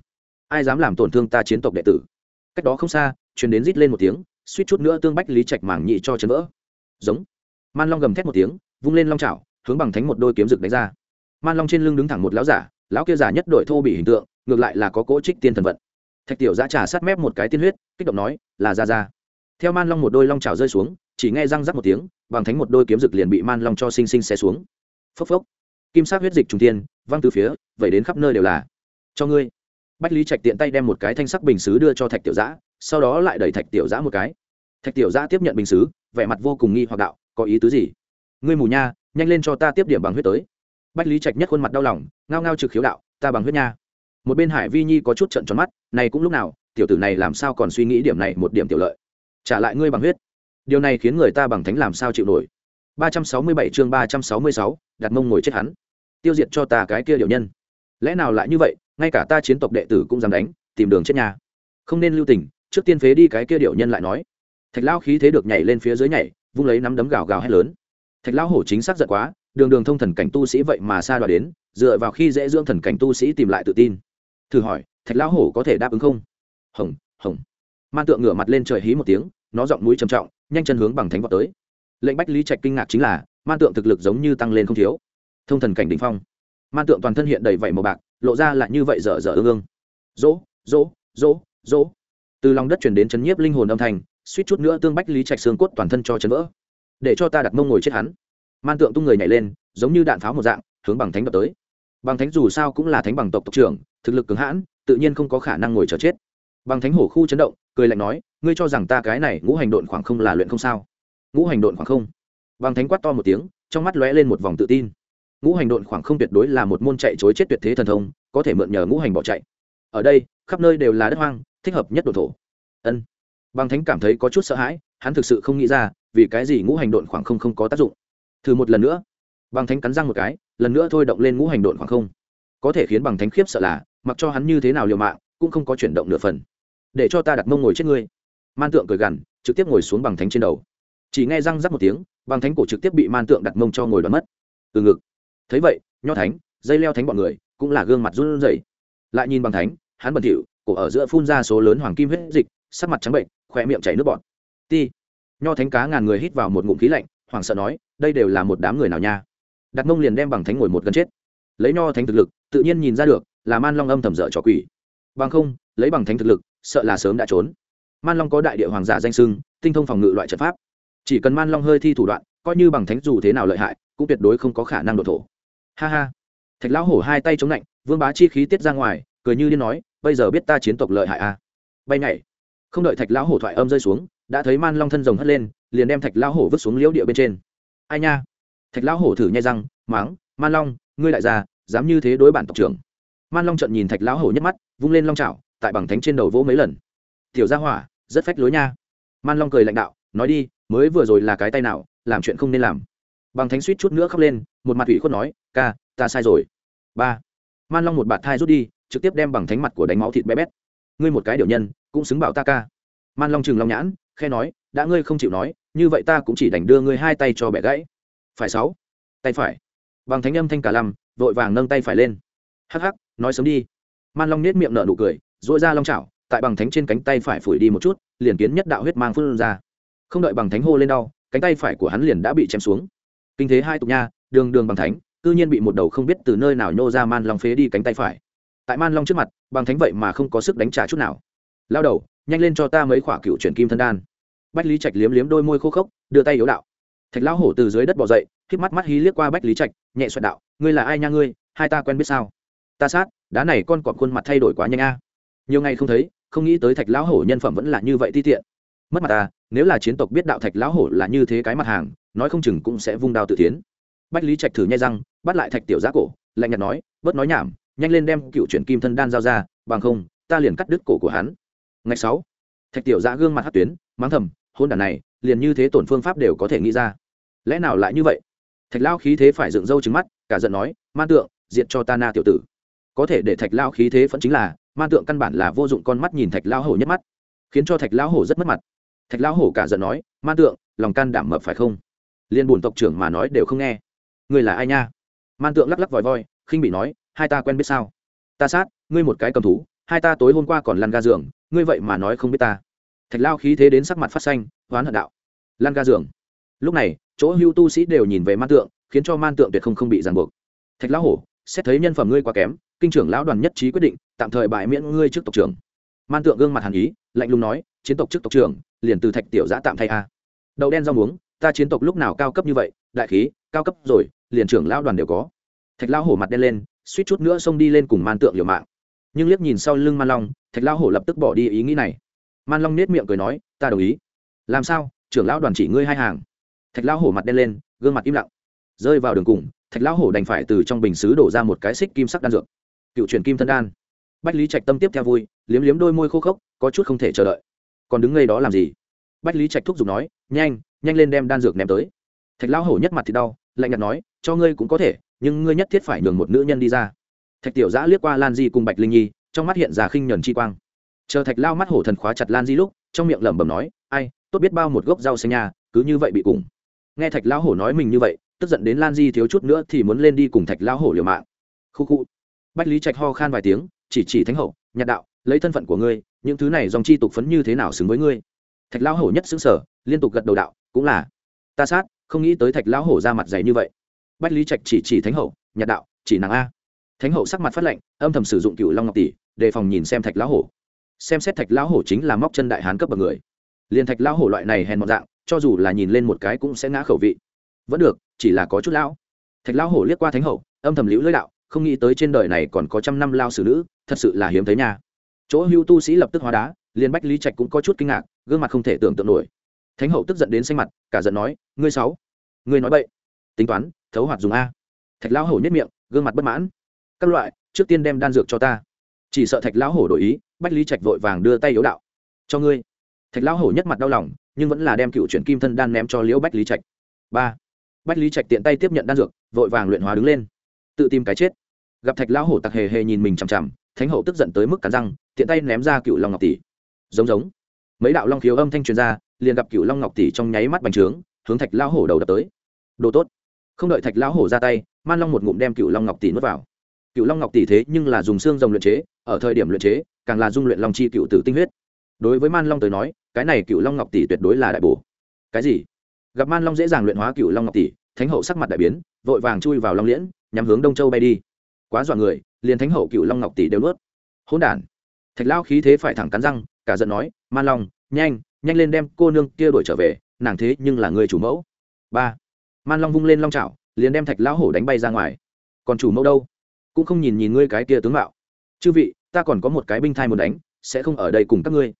Ai dám làm tổn thương ta chiến tộc đệ tử? Cách đó không xa, truyền đến rít lên một tiếng, suýt chút nữa tương bách lý trạch mảng nhị cho chấn vỡ. Giống. Man long gầm thét một tiếng, vung lên long chảo, hướng bằng thánh một đôi kiếm rực đánh ra. Man long trên lưng đứng thẳng một lão giả, lão kia giả nhất đội thô bị hình tượng, ngược lại là có cỗ trích tiên thần vận. Thạch tiểu giã trà sát mép một cái tiên huyết, kích động nói, là ra ra. Theo man long một đôi long trào rơi xuống, chỉ nghe răng rắc một tiếng, bằng thánh một đôi kiếm rực liền bị man long cho sinh sinh xé xuống phốc phốc. Kim sát huyết dịch trùng tiên văng từ phía vậy đến khắp nơi đều là. Cho ngươi. Bách lý trạch tiện tay đem một cái thanh sắc bình xứ đưa cho thạch tiểu giã, sau đó lại đẩy thạch tiểu giã một cái. Thạch tiểu giã tiếp nhận bình xứ, vẻ mặt vô cùng nghi hoặc đạo, có ý tứ gì? Ngươi mù nha, nhanh lên cho ta tiếp điểm bằng huyết tới. Bách lý trạch nhất khuôn mặt đau lòng, ngao ngao trực khiếu đạo, ta bằng huyết nha. Một bên hải vi nhi có chút trận tròn mắt, này cũng lúc nào, tiểu tử này làm sao còn suy nghĩ điểm này một điểm tiểu lợi? Trả lại ngươi bằng huyết. Điều này khiến người ta bằng thánh làm sao chịu nổi? 367 chương 366, đặt mông ngồi chết hắn. Tiêu diệt cho ta cái kia điều nhân. Lẽ nào lại như vậy? Ngay cả ta chiến tộc đệ tử cũng dám đánh tìm đường chết nhà. Không nên lưu tình trước tiên phế đi cái kia điệu nhân lại nói. Thạch Lão khí thế được nhảy lên phía dưới nhảy vung lấy nắm đấm gào gào hét lớn. Thạch Lão hổ chính xác giận quá đường đường thông thần cảnh tu sĩ vậy mà xa đoạt đến dựa vào khi dễ dưỡng thần cảnh tu sĩ tìm lại tự tin. Thử hỏi thạch lão hổ có thể đáp ứng không? Hồng hồng. Man tượng ngửa mặt lên trời hí một tiếng nó giọng mũi trầm trọng nhanh chân hướng bằng thánh vọt tới lệnh bách lý trạch kinh ngạc chính là, man tượng thực lực giống như tăng lên không thiếu. Thông thần cảnh đ ỉ n h phong. Man tượng toàn thân hiện đầy vảy màu bạc, lộ ra lại như vậy dở dở ương ương. Dỗ dỗ dỗ dỗ từ lòng đất chuyển đến chấn nhiếp linh hồn âm thanh, suýt chút nữa tương bách lý trạch xương cốt toàn thân cho chấn vỡ. Để cho ta đặt mông ngồi chết hắn. Man tượng tung người nhảy lên, giống như đạn pháo một dạng, hướng bằng thánh đập tới. Bằng thánh dù sao cũng là thánh bằng tộc tộc trưởng, thực lực cứng hãn, tự nhiên không có khả năng ngồi chờ chết. Bằng thánh hổ khu chấn động, cười lạnh nói, ngươi cho rằng ta cái này ngũ hành độn khoảng không là luyện không sao? Ngũ hành độn khoảng không. Bằng thánh quát to một tiếng, trong mắt lóe lên một vòng tự tin. Ngũ hành độn khoảng không tuyệt đối là một môn chạy chối chết tuyệt thế thần thông, có thể mượn nhờ ngũ hành bỏ chạy. Ở đây, khắp nơi đều là đất hoang, thích hợp nhất độn thổ. Ân. Bằng thánh cảm thấy có chút sợ hãi, hắn thực sự không nghĩ ra, vì cái gì ngũ hành độn khoảng không không có tác dụng. Thử một lần nữa. Bằng thánh cắn răng một cái, lần nữa thôi động lên ngũ hành độn khoảng không. Có thể khiến bằng thánh khiếp sợ là, mặc cho hắn như thế nào liều mạng, cũng không có chuyển động nửa phần. Để cho ta đặt mông ngồi chết ngươi. Man tượng cười gằn, trực tiếp ngồi xuống bằng thánh trên đầu chỉ nghe răng rắc một tiếng bằng thánh cổ trực tiếp bị man tượng đặt mông cho ngồi đoán mất. Từ ngực. Thấy vậy, nho thánh, dây leo thánh bọn người, cũng là gương mặt run rẩy. Lại nhìn bằng thánh, hắn bẩn thỉu, cổ ở giữa phun ra số lớn hoàng kim huyết dịch, sắc mặt trắng bệnh khỏe miệng chảy nước bọt. Ti. Nho thánh cá ngàn người hít vào một ngụm khí lạnh, hoảng sợ nói, đây đều là một đám người nào nha? Đặt mông liền đem bằng thánh ngồi một gần chết. Lấy nho thánh thực lực, tự nhiên nhìn ra được, là man long âm thầm dở trò quỷ. Bằng không, lấy bằng thánh thực lực, sợ là sớm đã trốn. Man long có đại địa hoàng giả danh sưng, tinh thông phòng ngự loại trận pháp chỉ cần man long hơi thi thủ đoạn, coi như bằng thánh dù thế nào lợi hại, cũng tuyệt đối không có khả năng đột thổ. Ha ha. Thạch lão hổ hai tay chống lạnh vương bá chi khí tiết ra ngoài, cười như điên nói, bây giờ biết ta chiến tộc lợi hại à? bay nhảy. Không đợi thạch lão hổ thoại âm rơi xuống, đã thấy man long thân rồng hất lên, liền đem thạch lão hổ vứt xuống liễu địa bên trên. Ai nha? Thạch lão hổ thử nhai răng, máng, man long, ngươi đại gia, dám như thế đối bản tộc trưởng. Man long trận nhìn thạch lão hổ nhấc mắt, vung lên long trào tại bằng thánh trên đầu vỗ mấy lần. Tiểu gia hỏa, rất phách lối nha. Man long cười lãnh đạo nói đi, mới vừa rồi là cái tay nào, làm chuyện không nên làm. Bằng thánh suýt chút nữa khóc lên, một mặt ủy khuất nói, ca, ta sai rồi. Ba, man long một bạt thai rút đi, trực tiếp đem bằng thánh mặt của đánh máu thịt bé bét. Ngươi một cái điều nhân, cũng xứng bảo ta ca. Man long chừng long nhãn khe nói, đã ngươi không chịu nói, như vậy ta cũng chỉ đành đưa ngươi hai tay cho bẻ gãy. Phải sáu, tay phải. Bằng thánh âm thanh cả lầm vội vàng nâng tay phải lên. Hắc hắc, nói sớm đi. Man long nết miệng nở nụ cười dội ra long chảo, tại bằng thánh trên cánh tay phải phủi đi một chút, liền kiến nhất đạo huyết mang phun ra không đợi bằng thánh hô lên đau, cánh tay phải của hắn liền đã bị chém xuống. Kinh thế hai tục nha, đường đường bằng thánh tự nhiên bị một đầu không biết từ nơi nào nhô ra man long phế đi cánh tay phải. Tại man long trước mặt, bằng thánh vậy mà không có sức đánh trả chút nào. Lao đầu, nhanh lên cho ta mấy khỏa cựu chuyển kim thân đan. Bách lý trạch liếm liếm đôi môi khô khốc, đưa tay yếu đạo. Thạch lão hổ từ dưới đất bỏ dậy k mắt mắt hí liếc qua bách lý trạch, nhẹ xoẹt đạo, ngươi là ai nha ngươi? Hai ta quen biết sao? Ta sát, đá này con cọp khuôn mặt thay đổi quá nhanh a. Nhiều ngày không thấy, không nghĩ tới thạch lão hổ nhân phẩm vẫn là như vậy ti tiện mất mặt ta, nếu là chiến tộc biết đạo thạch lão hổ là như thế cái mặt hàng, nói không chừng cũng sẽ vung đao tự tiến. Bách lý trạch thử nhai răng, bắt lại thạch tiểu giá cổ, lạnh nhạt nói, bớt nói nhảm, nhanh lên đem cựu chuyển kim thân đan giao ra, bằng không, ta liền cắt đứt cổ của hắn. Ngày sáu, thạch tiểu giá gương mặt hát tuyến, mắng thầm, hôn đàn này, liền như thế tổn phương pháp đều có thể nghĩ ra. Lẽ nào lại như vậy? Thạch lao khí thế phải dựng râu trứng mắt, cả giận nói, man tượng diện cho ta na tiểu tử. Có thể để thạch lao khí thế vẫn chính là, man tượng căn bản là vô dụng con mắt nhìn thạch lao hổ nhất mắt, khiến cho thạch lao hổ rất mất mặt thạch Lão hổ cả giận nói man tượng, lòng can đảm mập phải không? Liên bùn tộc trưởng mà nói đều không nghe. Người là ai nha? Man tượng lắc lắc vòi voi, khinh bị nói, hai ta quen biết sao? Ta sát, ngươi một cái cầm thú, hai ta tối hôm qua còn lăn ga giường, ngươi vậy mà nói không biết ta. Thạch lao khí thế đến sắc mặt phát xanh, hoán hận đạo. Lăn ga giường? Lúc này, chỗ hưu tu sĩ đều nhìn về man tượng, khiến cho man tượng tuyệt không không bị ràng buộc. Thạch lão hổ, xét thấy nhân phẩm ngươi quá kém, kinh trưởng lão đoàn nhất trí quyết định, tạm thời bại miễn ngươi trước tộc trưởng. Man tượng gương mặt hàn ý, lạnh lùng nói, chiến tộc trước tộc trưởng liền từ thạch tiểu giã tạm thay a. Đậu đen rau muống, ta chiến tộc lúc nào cao cấp như vậy, đại khí, cao cấp rồi, liền trưởng lão đoàn đều có. Thạch lão hổ mặt đen lên, suýt chút nữa xông đi lên cùng man tượng liều mạng. Nhưng liếc nhìn sau lưng man long, thạch lão hổ lập tức bỏ đi ý nghĩ này. Man long nết miệng cười nói, ta đồng ý. Làm sao, trưởng lão đoàn chỉ ngươi hai hàng? Thạch lão hổ mặt đen lên, gương mặt im lặng. Rơi vào đường cùng, thạch lão hổ đành phải từ trong bình xứ đổ ra một cái xích kim sắc đan dược. Cựu truyền kim thân đan. Bách lý trạch tâm tiếp theo vui, liếm liếm đôi môi khô khốc, có chút không thể chờ đợi còn đứng ngay đó làm gì? Bách lý trạch thúc giục nói, nhanh nhanh lên đem đan dược ném tới. Thạch lão hổ nhất mặt thì đau, lạnh nhạt nói, cho ngươi cũng có thể, nhưng ngươi nhất thiết phải nhường một nữ nhân đi ra. Thạch tiểu giã liếc qua lan di cùng bạch linh nhi, trong mắt hiện ra khinh nhuần chi quang. Chờ thạch lao mắt hổ thần khóa chặt lan di lúc, trong miệng lẩm bẩm nói, ai, tốt biết bao một gốc rau xanh nhà cứ như vậy bị cùng. Nghe thạch lão hổ nói mình như vậy, tức giận đến lan di thiếu chút nữa thì muốn lên đi cùng thạch lão hổ liều mạng. Khu khu. Bách lý trạch ho khan vài tiếng, chỉ chỉ thánh hậu, nhạt đạo, lấy thân phận của ngươi những thứ này dòng chi tục phấn như thế nào xứng với ngươi? Thạch lão hổ nhất xứng sở liên tục gật đầu đạo, cũng là. Ta sát, không nghĩ tới thạch lão hổ ra mặt dày như vậy. Bách lý trạch chỉ chỉ thánh hậu, nhạt đạo, chỉ nàng a. Thánh hậu sắc mặt phát lệnh âm thầm sử dụng cựu long ngọc tỷ, đề phòng nhìn xem thạch lão hổ. Xem xét thạch lão hổ chính là móc chân đại hán cấp bậc người. Liền thạch lão hổ loại này hèn một dạng, cho dù là nhìn lên một cái cũng sẽ ngã khẩu vị. Vẫn được, chỉ là có chút lão. Thạch lão hổ liếc qua thánh hậu, âm thầm liễu lưỡi đạo, không nghĩ tới trên đời này còn có trăm năm lao xử nữ, thật sự là hiếm thấy nha chỗ hưu tu sĩ lập tức hóa đá, liền bách lý trạch cũng có chút kinh ngạc, gương mặt không thể tưởng tượng nổi. Thánh hậu tức giận đến xanh mặt, cả giận nói, ngươi sáu ngươi nói bậy. Tính toán, thấu hoạt dùng a. Thạch lão hổ nhất miệng, gương mặt bất mãn. Các loại, trước tiên đem đan dược cho ta. Chỉ sợ thạch lão hổ đổi ý, bách lý trạch vội vàng đưa tay yếu đạo. Cho ngươi. Thạch lão hổ nhất mặt đau lòng, nhưng vẫn là đem cựu chuyển kim thân đan ném cho liễu bách lý trạch. Ba. Bách lý trạch tiện tay tiếp nhận đan dược, vội vàng luyện hóa đứng lên. Tự tìm cái chết. Gặp thạch lão hổ tặc hề hề nhìn mình chằm chằm, thánh hậu tức giận tới mức cắn răng tiện tay ném ra cựu long ngọc tỷ. Giống giống. Mấy đạo long khiếu âm thanh truyền ra, liền gặp cựu long ngọc tỷ trong nháy mắt bành trướng, hướng thạch lão hổ đầu đập tới. Đồ tốt. Không đợi thạch lão hổ ra tay, man long một ngụm đem cựu long ngọc tỷ nuốt vào. Cựu long ngọc tỷ thế nhưng là dùng xương rồng luyện chế, ở thời điểm luyện chế, càng là dung luyện long chi cựu tử tinh huyết. Đối với man long tới nói, cái này cựu long ngọc tỷ tuyệt đối là đại bổ. Cái gì? Gặp man long dễ dàng luyện hóa cựu long ngọc tỷ, thánh hậu sắc mặt đại biến, vội vàng chui vào long liễn, nhắm hướng đông châu bay đi. Quá dọa người, liền thánh hậu cựu long ngọc tỷ đều nuốt. Hỗn đản thạch lao khí thế phải thẳng cắn răng cả giận nói man long nhanh nhanh lên đem cô nương kia đuổi trở về nàng thế nhưng là người chủ mẫu. Ba. Man long vung lên long chảo, liền đem thạch lão hổ đánh bay ra ngoài. Còn chủ mẫu đâu? Cũng không nhìn nhìn ngươi cái kia tướng mạo. Chư vị ta còn có một cái binh thai muốn đánh sẽ không ở đây cùng các ngươi.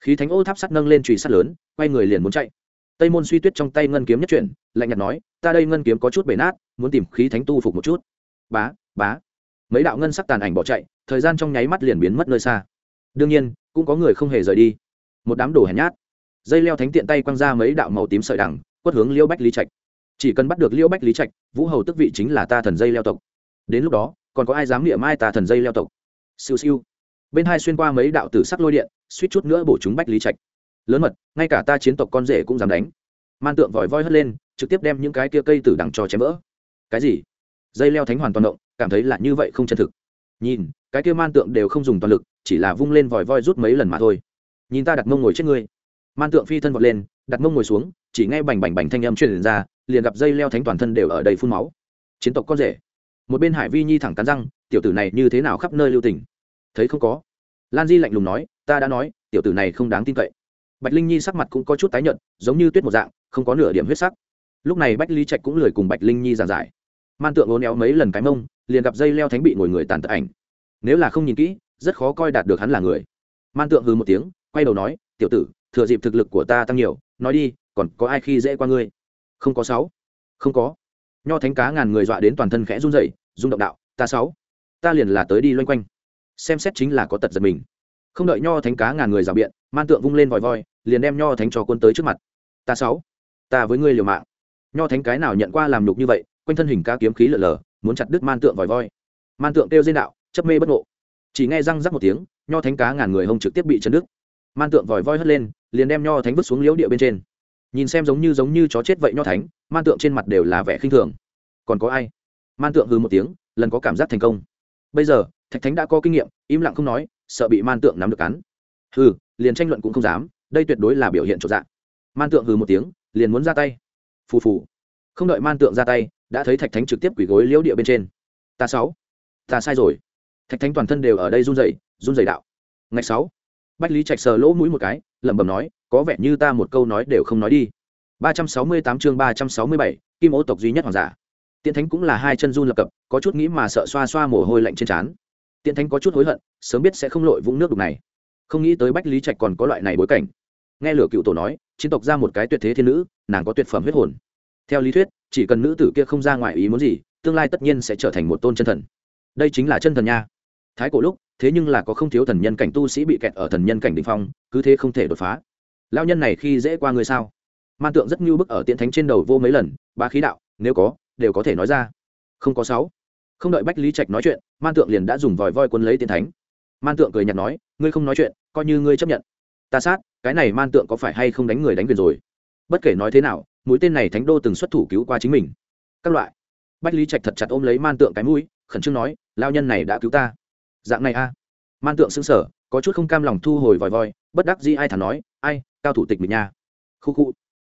Khí thánh ô tháp sắt nâng lên trùy sắt lớn quay người liền muốn chạy. Tây môn suy tuyết trong tay ngân kiếm nhất chuyển lạnh nhạt nói ta đây ngân kiếm có chút bể nát muốn tìm khí thánh tu phục một chút. Bá bá. Mấy đạo ngân sắc tàn ảnh bỏ chạy thời gian trong nháy mắt liền biến mất nơi xa đương nhiên, cũng có người không hề rời đi. Một đám đồ hèn nhát. Dây leo thánh tiện tay quăng ra mấy đạo màu tím sợi đằng, quất hướng liêu bách lý trạch. Chỉ cần bắt được liêu bách lý trạch, vũ hầu tức vị chính là ta thần dây leo tộc. Đến lúc đó, còn có ai dám niệm mai ta thần dây leo tộc? Siêu siêu. Bên hai xuyên qua mấy đạo tử sắc lôi điện, suýt chút nữa bổ chúng bách lý trạch. Lớn mật, ngay cả ta chiến tộc con rể cũng dám đánh. Man tượng vòi voi hất lên, trực tiếp đem những cái kia cây tử đằng cho chém vỡ. Cái gì? Dây leo thánh hoàn toàn động, cảm thấy là như vậy không chân thực nhìn, cái kia man tượng đều không dùng toàn lực, chỉ là vung lên vòi voi rút mấy lần mà thôi. Nhìn ta đặt mông ngồi chết ngươi. Man tượng phi thân vọt lên, đặt mông ngồi xuống, chỉ nghe bành bành bành thanh âm truyền ra, liền gặp dây leo thánh toàn thân đều ở đây phun máu. Chiến tộc con rể. Một bên hải vi nhi thẳng cắn răng, tiểu tử này như thế nào khắp nơi lưu tình? Thấy không có. Lan di lạnh lùng nói, ta đã nói, tiểu tử này không đáng tin cậy. Bạch linh nhi sắc mặt cũng có chút tái nhợt, giống như tuyết một dạng, không có nửa điểm huyết sắc. Lúc này bách lý trạch cũng lười cùng bạch linh nhi giàn giải. Man tượng ố néo mấy lần cái mông liền gặp dây leo thánh bị ngồi người tàn tật ảnh. Nếu là không nhìn kỹ, rất khó coi đạt được hắn là người. Man tượng hư một tiếng, quay đầu nói, tiểu tử, thừa dịp thực lực của ta tăng nhiều, nói đi, còn có ai khi dễ qua ngươi? Không có sáu. Không có. Nho thánh cá ngàn người dọa đến toàn thân khẽ run rẩy, rung động đạo, ta sáu. Ta liền là tới đi loanh quanh. Xem xét chính là có tật giật mình. Không đợi nho thánh cá ngàn người rào biện, man tượng vung lên vòi voi, liền đem nho thánh cho quân tới trước mặt. Ta sáu. Ta với ngươi liều mạng. Nho thánh cái nào nhận qua làm nhục như vậy, quanh thân hình cá kiếm khí lở lở muốn chặt đứt man tượng vòi voi. Man tượng kêu dên đạo, chấp mê bất ngộ. Chỉ nghe răng rắc một tiếng, nho thánh cá ngàn người hông trực tiếp bị chấn đứt. Man tượng vòi voi hất lên, liền đem nho thánh vứt xuống liễu địa bên trên. Nhìn xem giống như giống như chó chết vậy nho thánh, man tượng trên mặt đều là vẻ khinh thường. Còn có ai? Man tượng hư một tiếng, lần có cảm giác thành công. Bây giờ, thạch thánh đã có kinh nghiệm, im lặng không nói, sợ bị man tượng nắm được cắn. Hừ, liền tranh luận cũng không dám, đây tuyệt đối là biểu hiện trộn dạng man tượng hừ một tiếng, liền muốn ra tay. Phù phù. Không đợi man tượng ra tay đã thấy thạch thánh trực tiếp quỷ gối liễu địa bên trên. Ta sáu. Ta sai rồi. Thạch thánh toàn thân đều ở đây run rẩy run rẩy đạo. Ngày sáu. Bách lý trạch sờ lỗ mũi một cái, lẩm bẩm nói, có vẻ như ta một câu nói đều không nói đi. ba trăm sáu mươi tám chương ba trăm sáu mươi bảy, kim ô tộc duy nhất hoàng giả. Tiện thánh cũng là hai chân run lập cập, có chút nghĩ mà sợ xoa xoa mồ hôi lạnh trên trán. Tiện thánh có chút hối hận, sớm biết sẽ không lội vũng nước đục này. Không nghĩ tới bách lý trạch còn có loại này bối cảnh. Nghe lửa cựu tổ nói, chiến tộc ra một cái tuyệt thế thiên nữ, nàng có tuyệt phẩm huyết hồn. Theo lý thuyết chỉ cần nữ tử kia không ra ngoài ý muốn gì, tương lai tất nhiên sẽ trở thành một tôn chân thần. Đây chính là chân thần nha. Thái cổ lúc, thế nhưng là có không thiếu thần nhân cảnh tu sĩ bị kẹt ở thần nhân cảnh đình phong, cứ thế không thể đột phá. Lao nhân này khi dễ qua người sao? Man tượng rất như bức ở tiện thánh trên đầu vô mấy lần ba khí đạo, nếu có, đều có thể nói ra. Không có sáu. Không đợi bách lý trạch nói chuyện, man tượng liền đã dùng vòi voi quân lấy tiện thánh. Man tượng cười nhạt nói, ngươi không nói chuyện, coi như ngươi chấp nhận. Ta sát, cái này man tượng có phải hay không đánh người đánh quyền rồi? Bất kể nói thế nào mũi tên này thánh đô từng xuất thủ cứu qua chính mình. Các loại. Bách lý trạch thật chặt ôm lấy man tượng cái mũi, khẩn trương nói, lao nhân này đã cứu ta. Dạng này a. Man tượng xứng sở có chút không cam lòng thu hồi vòi voi, bất đắc dĩ ai thản nói, ai, cao thủ tịch mình nha. Khu khu.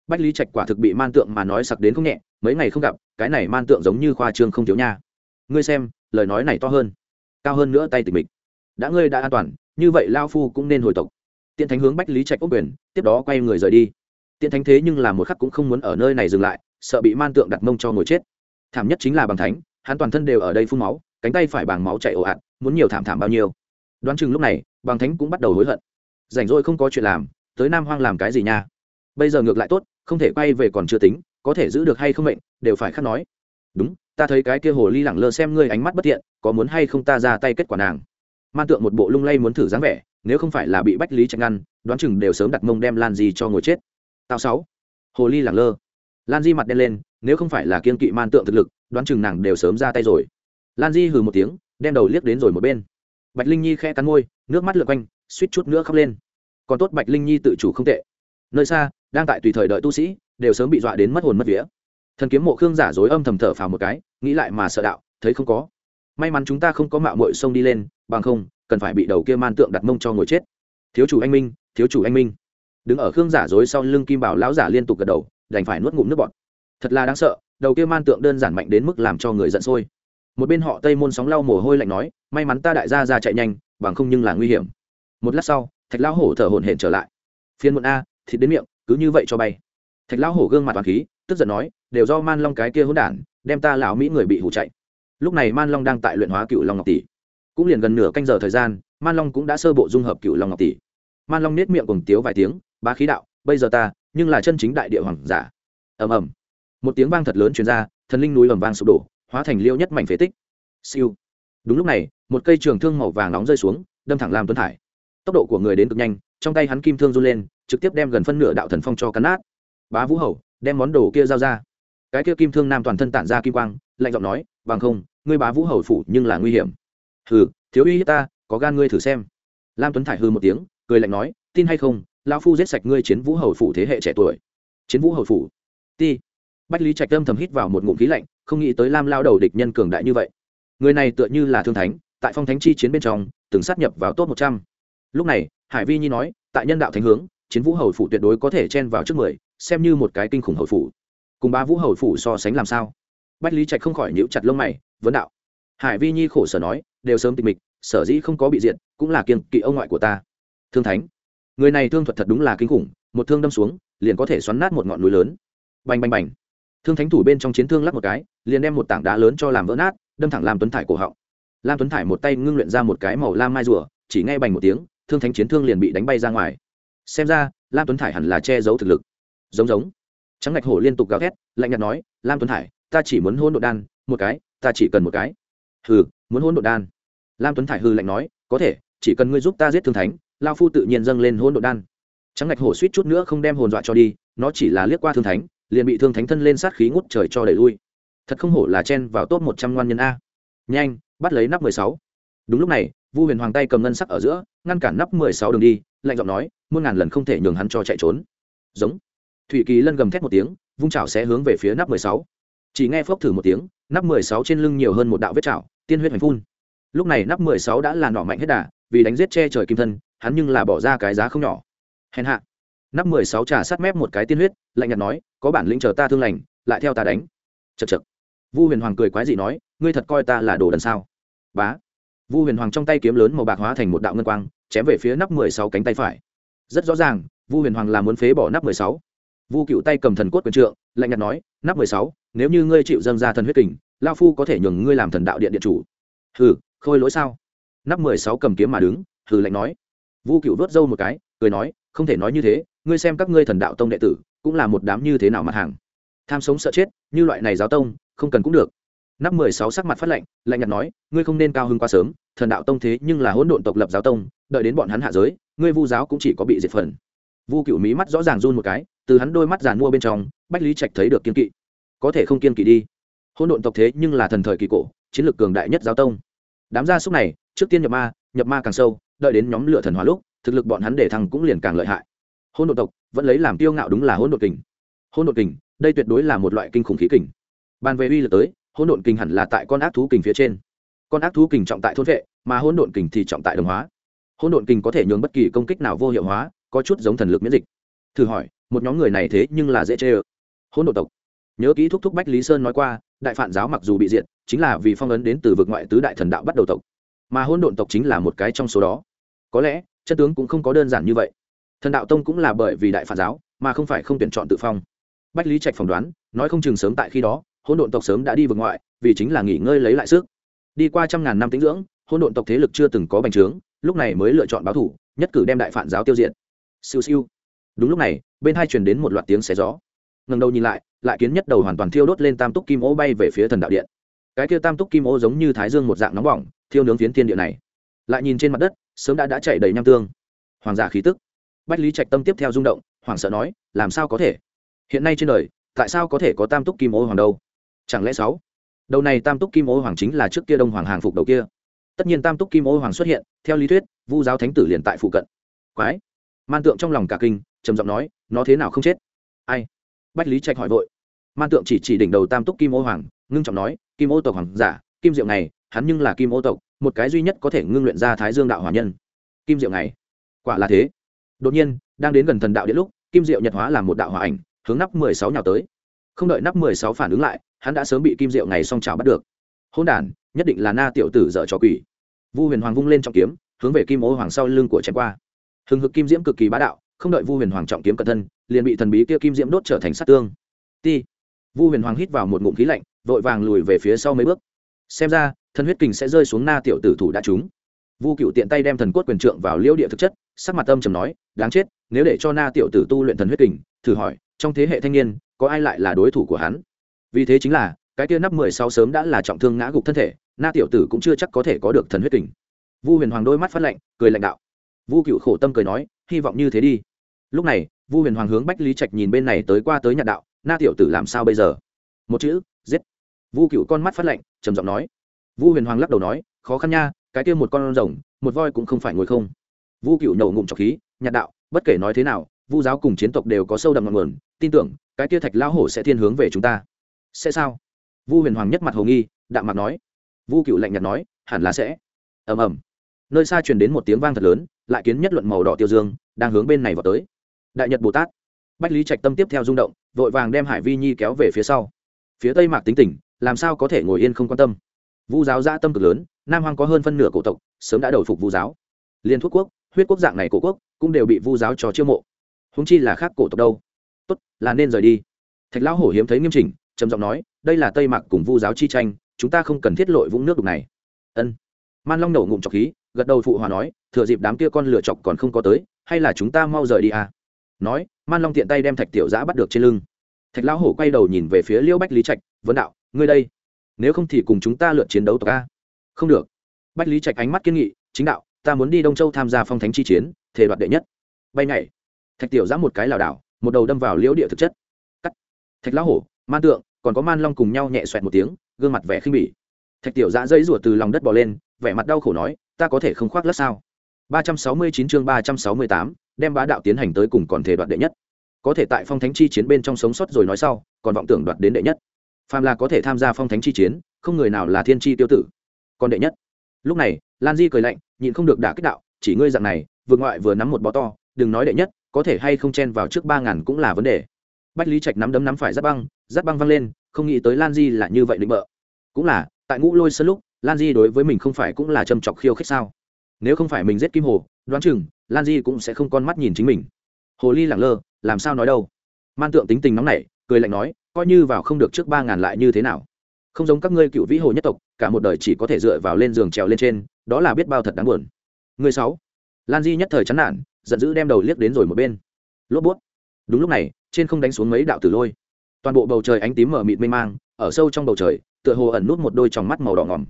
Bách lý trạch quả thực bị man tượng mà nói sặc đến không nhẹ, mấy ngày không gặp, cái này man tượng giống như khoa trương không thiếu nha. Ngươi xem, lời nói này to hơn. Cao hơn nữa tay tịch mịch. Đã ngươi đã an toàn, như vậy lao phu cũng nên hồi tộc. Tiện thánh hướng bách lý trạch ốc quyền, tiếp đó quay người rời đi tiện thánh thế nhưng là một khắc cũng không muốn ở nơi này dừng lại, sợ bị man tượng đặt mông cho ngồi chết. Thảm nhất chính là bằng thánh, hắn toàn thân đều ở đây phun máu, cánh tay phải bằng máu chạy ồ ạt, muốn nhiều thảm thảm bao nhiêu. Đoán chừng lúc này, bằng thánh cũng bắt đầu hối hận. Rảnh rỗi không có chuyện làm, tới nam hoang làm cái gì nha? Bây giờ ngược lại tốt, không thể quay về còn chưa tính, có thể giữ được hay không mệnh, đều phải khắc nói. Đúng, ta thấy cái kia hồ ly lẳng lơ xem ngươi ánh mắt bất tiện có muốn hay không ta ra tay kết quả nàng. Man tượng một bộ lung lay muốn thử dáng vẻ, nếu không phải là bị bách lý tranh ngăn, đoán chừng đều sớm đặt mông đem lan gì cho ngồi chết tao sáu. Hồ ly lẳng lơ. Lan di mặt đen lên, nếu không phải là kiên kỵ man tượng thực lực, đoán chừng nàng đều sớm ra tay rồi. Lan di hừ một tiếng, đem đầu liếc đến rồi một bên. Bạch linh nhi khẽ cắn môi, nước mắt lượt quanh, suýt chút nữa khóc lên. Còn tốt bạch linh nhi tự chủ không tệ. Nơi xa, đang tại tùy thời đợi tu sĩ, đều sớm bị dọa đến mất hồn mất vía. Thần kiếm mộ khương giả dối âm thầm thở phào một cái, nghĩ lại mà sợ đạo, thấy không có. May mắn chúng ta không có mạo mội sông đi lên, bằng không, cần phải bị đầu kia man tượng đặt mông cho ngồi chết. Thiếu chủ anh minh, thiếu chủ anh minh đứng ở khương giả dối sau lưng kim bảo lão giả liên tục gật đầu, đành phải nuốt ngụm nước bọt. Thật là đáng sợ, đầu kia man tượng đơn giản mạnh đến mức làm cho người giận sôi. Một bên họ tây môn sóng lau mồ hôi lạnh nói, may mắn ta đại gia ra chạy nhanh, bằng không nhưng là nguy hiểm. Một lát sau, thạch lão hổ thở hổn hển trở lại. Phiên muộn a, thịt đến miệng, cứ như vậy cho bay. Thạch lão hổ gương mặt toàn khí, tức giận nói, đều do man long cái kia hỗn đản, đem ta lão mỹ người bị hủ chạy. Lúc này man long đang tại luyện hóa cựu long ngọc tỷ. Cũng liền gần nửa canh giờ thời gian, man long cũng đã sơ bộ dung hợp cựu long ngọc tỷ. Man long nết miệng cùng tiếu vài tiếng bá khí đạo, bây giờ ta, nhưng là chân chính đại địa hoàng giả. Ầm ầm. Một tiếng vang thật lớn truyền ra, thần linh núi ầm vang sụp đổ, hóa thành liêu nhất mảnh phế tích. Siêu. Đúng lúc này, một cây trường thương màu vàng nóng rơi xuống, đâm thẳng lam tuấn thải tốc độ của người đến cực nhanh, trong tay hắn kim thương run lên, trực tiếp đem gần phân nửa đạo thần phong cho cắn nát. Bá vũ hầu, đem món đồ kia giao ra. Cái kia kim thương nam toàn thân tản ra kim quang, lạnh giọng nói, bằng không, ngươi bá vũ hầu phủ nhưng là nguy hiểm. Hừ, thiếu uy hiếp ta, có gan ngươi thử xem. Lam tuấn thải hư một tiếng, cười lạnh nói, tin hay không lão phu giết sạch ngươi chiến vũ hầu phủ thế hệ trẻ tuổi. Chiến vũ hầu phủ? Ti. Bách lý trạch tâm thầm hít vào một ngụm khí lạnh, không nghĩ tới lam lao đầu địch nhân cường đại như vậy. Người này tựa như là thương thánh, tại phong thánh chi chiến bên trong, từng sát nhập vào top một trăm. Lúc này, hải vi nhi nói, tại nhân đạo thánh hướng, chiến vũ hầu phủ tuyệt đối có thể chen vào trước mười, xem như một cái kinh khủng hầu phủ. Cùng ba vũ hầu phủ so sánh làm sao? Bách lý trạch không khỏi nhíu chặt lông mày, vấn đạo. Hải vi nhi khổ sở nói, đều sớm tịch mịch, sở dĩ không có bị diện cũng là kiên kỵ ông ngoại của ta. Thương thánh người này thương thuật thật đúng là kinh khủng, một thương đâm xuống, liền có thể xoắn nát một ngọn núi lớn. Bành bành bành. Thương thánh thủ bên trong chiến thương lắc một cái, liền đem một tảng đá lớn cho làm vỡ nát, đâm thẳng làm tuấn thải cổ họng. Lam tuấn thải một tay ngưng luyện ra một cái màu lam mai rùa, chỉ ngay bành một tiếng, thương thánh chiến thương liền bị đánh bay ra ngoài. Xem ra, lam tuấn thải hẳn là che giấu thực lực. Giống giống. Trắng ngạch hổ liên tục gào thét, lạnh nhạt nói, lam tuấn thải, ta chỉ muốn hôn độ đan, một cái, ta chỉ cần một cái. Hừ, muốn hôn độ đan. Lam tuấn thải hư lạnh nói, có thể, chỉ cần ngươi giúp ta giết thương thánh lao phu tự nhiên dâng lên hỗn độn, đan. Trắng ngạch hổ suýt chút nữa không đem hồn dọa cho đi nó chỉ là liếc qua thương thánh liền bị thương thánh thân lên sát khí ngút trời cho đẩy lui. Thật không hổ là chen vào top một trăm ngoan nhân a. Nhanh bắt lấy nắp mười sáu. Đúng lúc này vu huyền hoàng tay cầm ngân sắc ở giữa ngăn cản nắp mười sáu đường đi lạnh giọng nói muôn ngàn lần không thể nhường hắn cho chạy trốn. Giống. Thủy kỳ lân gầm thét một tiếng vung chảo sẽ hướng về phía nắp mười sáu. Chỉ nghe phốc thử một tiếng nắp mười sáu trên lưng nhiều hơn một đạo vết chảo tiên huyết hành phun. Lúc này nắp mười sáu đã là nỏ mạnh hết đà vì đánh giết che trời kim thân hắn nhưng là bỏ ra cái giá không nhỏ. Hèn hạ. Nắp mười sáu trà sát mép một cái tiên huyết, lạnh nhạt nói, có bản lĩnh chờ ta thương lành, lại theo ta đánh. Chật chật vu huyền hoàng cười quái dị nói, ngươi thật coi ta là đồ đần sao? Bá. Vu huyền hoàng trong tay kiếm lớn màu bạc hóa thành một đạo ngân quang, chém về phía nắp mười sáu cánh tay phải. Rất rõ ràng, vu huyền hoàng là muốn phế bỏ nắp mười sáu. Vu cựu tay cầm thần cốt quyền trượng, lạnh nhạt nói, nắp mười sáu, nếu như ngươi chịu dâng ra thần huyết kình lao phu có thể nhường ngươi làm thần đạo điện điện chủ. Hừ, khôi lỗi sao? Nắp mười sáu cầm kiếm mà đứng, hừ lạnh nói vu cựu vớt râu một cái, cười nói, không thể nói như thế, ngươi xem các ngươi thần đạo tông đệ tử, cũng là một đám như thế nào mặt hàng. Tham sống sợ chết, như loại này giáo tông, không cần cũng được. Nắp mười sáu sắc mặt phát lạnh lạnh nhạt nói, ngươi không nên cao hơn quá sớm, thần đạo tông thế nhưng là hỗn độn tộc lập giáo tông, đợi đến bọn hắn hạ giới, ngươi vu giáo cũng chỉ có bị diệt phần. Vu cựu mí mắt rõ ràng run một cái, từ hắn đôi mắt giàn mua bên trong, bách lý trạch thấy được kiên kỵ. Có thể không kiên kỵ đi. Hỗn độn tộc thế nhưng là thần thời kỳ cổ, chiến lược cường đại nhất giáo tông. Đám gia súc này, trước tiên nhập ma nhập ma càng sâu đợi đến nhóm lửa thần hóa lúc, thực lực bọn hắn để thăng cũng liền càng lợi hại. Hôn đột tộc vẫn lấy làm tiêu ngạo đúng là hôn đột kình. Hôn đột kình, đây tuyệt đối là một loại kinh khủng khí kình. Bàn về uy lực tới hôn đột kình hẳn là tại con ác thú kình phía trên. Con ác thú kình trọng tại thôn vệ, mà hôn đột kình thì trọng tại đồng hóa. Hôn đột kình có thể nhường bất kỳ công kích nào vô hiệu hóa, có chút giống thần lực miễn dịch. Thử hỏi, một nhóm người này thế nhưng là dễ chê ơ. Hôn đột tộc. Nhớ kỹ thúc thúc bách lý sơn nói qua, đại phản giáo mặc dù bị diệt, chính là vì phong ấn đến từ vực ngoại tứ đại thần đạo bắt đầu tộc mà hôn độn tộc chính là một cái trong số đó. Có lẽ, chân tướng cũng không có đơn giản như vậy. Thần đạo tông cũng là bởi vì đại phản giáo, mà không phải không tuyển chọn tự phong. Bách lý trạch phỏng đoán, nói không chừng sớm tại khi đó hôn độn tộc sớm đã đi vượt ngoại, vì chính là nghỉ ngơi lấy lại sức. Đi qua trăm ngàn năm tính dưỡng hôn độn tộc thế lực chưa từng có bành trướng, lúc này mới lựa chọn báo thủ, nhất cử đem đại phản giáo tiêu diệt. Siêu siêu. Đúng lúc này, bên hai truyền đến một loạt tiếng xé gió. Ngần đầu nhìn lại lại kiến nhất đầu hoàn toàn thiêu đốt lên tam túc kim ô bay về phía thần đạo điện. Cái kia tam túc kim ô giống như thái dương một dạng nóng bỏng thiêu nướng phiến thiên địa này. Lại nhìn trên mặt đất, sớm đã đã chạy đầy nham tương. Hoàng giả khí tức. Bách lý trạch tâm tiếp theo rung động hoàng sợ nói, làm sao có thể? Hiện nay trên đời, tại sao có thể có tam túc kim ô hoàng đâu? Chẳng lẽ sáu? Đầu này tam túc kim ô hoàng chính là trước kia đông hoàng hàng phục đầu kia. Tất nhiên tam túc kim ô hoàng xuất hiện, theo lý thuyết, vu giáo thánh tử liền tại phụ cận. Quái. Man tượng trong lòng cả kinh, trầm giọng nói, nó thế nào không chết? Ai? Bách lý trạch hỏi vội. Man tượng chỉ chỉ đỉnh đầu tam túc kim ô hoàng, ngưng trọng nói, kim ô tộc hoàng giả, kim diệu này hắn nhưng là kim ô tộc, một cái duy nhất có thể ngưng luyện ra thái dương đạo hỏa nhân. Kim diệu này, quả là thế. Đột nhiên, đang đến gần thần đạo điện lúc, kim diệu nhật hóa làm một đạo hỏa ảnh, hướng nắp mười sáu nhào tới. Không đợi nắp mười sáu phản ứng lại, hắn đã sớm bị kim diệu này song trào bắt được. Hôn đản, nhất định là na tiểu tử dở trò quỷ. Vu huyền hoàng vung lên trọng kiếm, hướng về kim ô hoàng sau lưng của chém qua. Hừng hực kim diễm cực kỳ bá đạo, không đợi vu huyền hoàng trọng kiếm cẩn thân, liền bị thần bí kia kim diễm đốt trở thành sát tương. Ti. Vu huyền hoàng hít vào một ngụm khí lạnh, vội vàng lùi về phía sau mấy bước. Xem ra thần huyết kình sẽ rơi xuống na tiểu tử thủ đã trúng. Vu cựu tiện tay đem thần cốt quyền trượng vào liêu địa thực chất, sắc mặt âm trầm nói, đáng chết, nếu để cho na tiểu tử tu luyện thần huyết kình, thử hỏi, trong thế hệ thanh niên, có ai lại là đối thủ của hắn? Vì thế chính là, cái kia nắp mười sáu sớm đã là trọng thương ngã gục thân thể, na tiểu tử cũng chưa chắc có thể có được thần huyết kình. Vu huyền hoàng đôi mắt phát lạnh, cười lãnh đạo. Vu cựu khổ tâm cười nói, hy vọng như thế đi. Lúc này, vu huyền hoàng hướng bách lý trạch nhìn bên này tới qua tới nhạc đạo, na tiểu tử làm sao bây giờ? Một chữ, giết. Vu cựu con mắt phát lạnh, trầm giọng nói vu huyền hoàng lắc đầu nói, khó khăn nha, cái kia một con rồng, một voi cũng không phải ngồi không. Vu cựu nổ ngụm trọc khí, nhạt đạo, bất kể nói thế nào, vu giáo cùng chiến tộc đều có sâu đậm ngọn nguồn, tin tưởng, cái kia thạch lão hổ sẽ thiên hướng về chúng ta. Sẽ sao? Vu huyền hoàng nhất mặt hồ nghi, đạm mặt nói. Vu cựu lạnh nhạt nói, hẳn là sẽ. Ầm ầm. Nơi xa truyền đến một tiếng vang thật lớn, lại kiến nhất luận màu đỏ tiêu dương, đang hướng bên này vào tới. Đại nhật bồ tát. Bách lý trạch tâm tiếp theo rung động, vội vàng đem hải vi nhi kéo về phía sau. Phía tây mạc tính tỉnh, làm sao có thể ngồi yên không quan tâm? Vu giáo gia tâm cực lớn, nam hoang có hơn phân nửa cổ tộc, sớm đã đầu phục vu giáo. Liên thuốc quốc, huyết quốc dạng này cổ quốc, cũng đều bị vu giáo cho chiêu mộ. Húng chi là khác cổ tộc đâu? Tốt, là nên rời đi. Thạch lão hổ hiếm thấy nghiêm chỉnh, trầm giọng nói, đây là tây mạc cùng vu giáo chi tranh, chúng ta không cần thiết lội vũng nước đục này. Ân. Man long nổ ngụm trọc khí, gật đầu phụ hòa nói, thừa dịp đám kia con lửa chọc còn không có tới, hay là chúng ta mau rời đi à? Nói, man long tiện tay đem thạch tiểu giã bắt được trên lưng. Thạch lão hổ quay đầu nhìn về phía liễu bách lý trạch vấn đạo, ngươi đây nếu không thì cùng chúng ta lượt chiến đấu tộc a. Không được. Bách lý trạch ánh mắt kiên nghị, chính đạo, ta muốn đi đông châu tham gia phong thánh chi chiến thể đoạt đệ nhất. Bay nhảy. Thạch tiểu giã một cái lảo đảo, một đầu đâm vào liễu địa thực chất. Cắt. Thạch lão hổ, man tượng, còn có man long cùng nhau nhẹ xoẹt một tiếng, gương mặt vẻ khinh bỉ. Thạch tiểu giã dây rủa từ lòng đất bò lên, vẻ mặt đau khổ nói, ta có thể không khoác lất sao? ba trăm sáu mươi chín chương ba trăm sáu mươi tám, đem bá đạo tiến hành tới cùng còn thể đoạt đệ nhất. Có thể tại phong thánh chi chiến bên trong sống sót rồi nói sau, còn vọng tưởng đoạt đến đệ nhất phàm là có thể tham gia phong thánh chi chiến, không người nào là thiên chi tiêu tử. Còn đệ nhất. Lúc này, lan di cười lạnh, nhịn không được đả kích đạo, chỉ ngươi dạng này, vừa ngoại vừa nắm một bó to, đừng nói đệ nhất, có thể hay không chen vào trước ba ngàn cũng là vấn đề. Bách lý trạch nắm đấm nắm phải giáp băng giáp băng văng lên, không nghĩ tới lan di là như vậy định bợ. Cũng là, tại ngũ lôi sân lúc, lan di đối với mình không phải cũng là châm chọc khiêu khích sao? Nếu không phải mình giết kim hồ, đoán chừng, lan di cũng sẽ không con mắt nhìn chính mình. Hồ ly lẳng lơ, làm sao nói đâu? Man tượng tính tình nóng nảy, cười lạnh nói coi như vào không được trước ba ngàn lại như thế nào. Không giống các ngươi cựu vĩ hồ nhất tộc, cả một đời chỉ có thể dựa vào lên giường trèo lên trên, đó là biết bao thật đáng buồn. Người sáu. Lan di nhất thời chán nản, giận dữ đem đầu liếc đến rồi một bên. Lốp bút. Đúng lúc này, trên không đánh xuống mấy đạo tử lôi. Toàn bộ bầu trời ánh tím mở mịt mê mang, ở sâu trong bầu trời, tựa hồ ẩn nút một đôi tròng mắt màu đỏ ngỏm.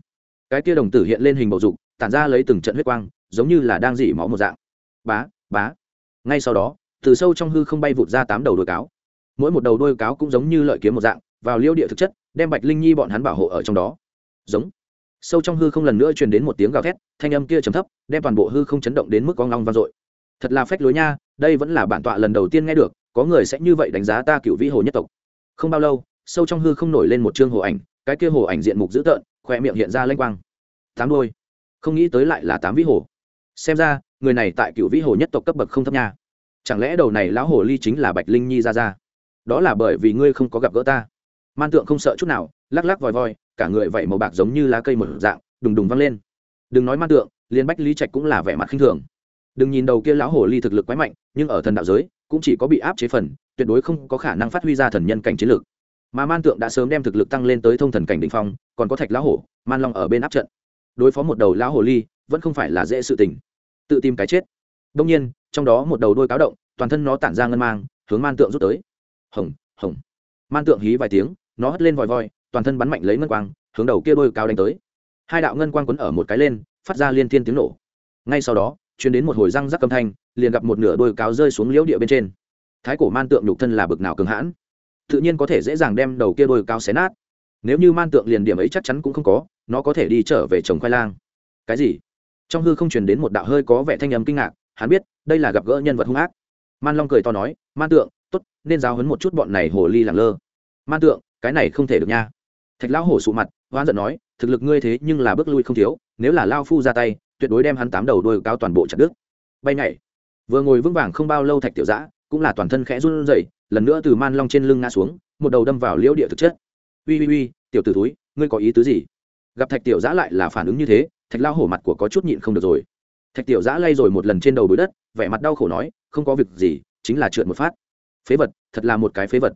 Cái kia đồng tử hiện lên hình bầu dục, tản ra lấy từng trận huyết quang, giống như là đang dỉ máu một dạng. Bá bá. Ngay sau đó, từ sâu trong hư không bay vụt ra tám đầu đuôi cáo mỗi một đầu đôi cáo cũng giống như lợi kiếm một dạng, vào liêu địa thực chất, đem bạch linh nhi bọn hắn bảo hộ ở trong đó. Giống. Sâu trong hư không lần nữa truyền đến một tiếng gào thét, thanh âm kia trầm thấp, đem toàn bộ hư không chấn động đến mức con long vang dội. Thật là phách lối nha, đây vẫn là bản tọa lần đầu tiên nghe được, có người sẽ như vậy đánh giá ta cựu vĩ hồ nhất tộc. Không bao lâu, sâu trong hư không nổi lên một chương hồ ảnh, cái kia hồ ảnh diện mục dữ tợn, khoe miệng hiện ra lênh quang. Tám đôi không nghĩ tới lại là tám vĩ hồ. Xem ra, người này tại cựu vĩ hồ nhất tộc cấp bậc không thấp nha. Chẳng lẽ đầu này lão hồ ly chính là bạch linh nhi ra ra? Đó là bởi vì ngươi không có gặp gỡ ta. Man tượng không sợ chút nào, lắc lắc vòi voi, cả người vẩy màu bạc giống như lá cây một dạng, đùng đùng văng lên. Đừng nói man tượng liên bách lý trạch cũng là vẻ mặt khinh thường. Đừng nhìn đầu kia lão hồ ly thực lực quái mạnh, nhưng ở thần đạo giới, cũng chỉ có bị áp chế phần, tuyệt đối không có khả năng phát huy ra thần nhân cảnh chiến lược. Mà man tượng đã sớm đem thực lực tăng lên tới thông thần cảnh đ ỉ n h phong, còn có thạch lão hổ, man long ở bên áp trận. Đối phó một đầu lão hồ ly, vẫn không phải là dễ sự tình. Tự tìm cái chết. Đông nhiên, trong đó một đầu đôi cáo động, toàn thân nó tản ra ngân mang, hướng man tượng rút tới hồng hồng. Man tượng hí vài tiếng, nó hất lên vòi voi, toàn thân bắn mạnh lấy ngân quang, hướng đầu kia đôi cao đánh tới. Hai đạo ngân quang quấn ở một cái lên, phát ra liên thiên tiếng nổ. Ngay sau đó chuyến đến một hồi răng rắc âm thanh, liền gặp một nửa đôi cáo rơi xuống liễu địa bên trên. Thái cổ man tượng nhục thân là bực nào cường hãn. Tự nhiên có thể dễ dàng đem đầu kia đôi cao xé nát. Nếu như man tượng liền điểm ấy chắc chắn cũng không có, nó có thể đi trở về trồng khoai lang. Cái gì? Trong hư không truyền đến một đạo hơi có vẻ thanh âm kinh ngạc, hắn biết, đây là gặp gỡ nhân vật hung ác. Man long cười to nói, man tượng tốt, nên giáo hấn một chút bọn này hồ ly làng lơ. Man tượng, cái này không thể được nha. Thạch lão hổ sụ mặt, hoán giận nói, thực lực ngươi thế nhưng là bước lui không thiếu, nếu là lao phu ra tay, tuyệt đối đem hắn tám đầu đôi cao toàn bộ chặt đứt. Bay nhảy. Vừa ngồi vững vàng không bao lâu thạch tiểu giã, cũng là toàn thân khẽ run rẩy, lần nữa từ man long trên lưng ngã xuống, một đầu đâm vào liễu địa thực chất. Ui ui ui tiểu t ử túi ngươi có ý tứ gì? Gặp thạch tiểu giã lại là phản ứng như thế, thạch lao hổ mặt của có chút nhịn không được rồi. Thạch tiểu giã lay rồi một lần trên đầu bụi đất, vẻ mặt đau khổ nói, không có việc gì, chính là trượt một phát phế vật, thật là một cái phế vật.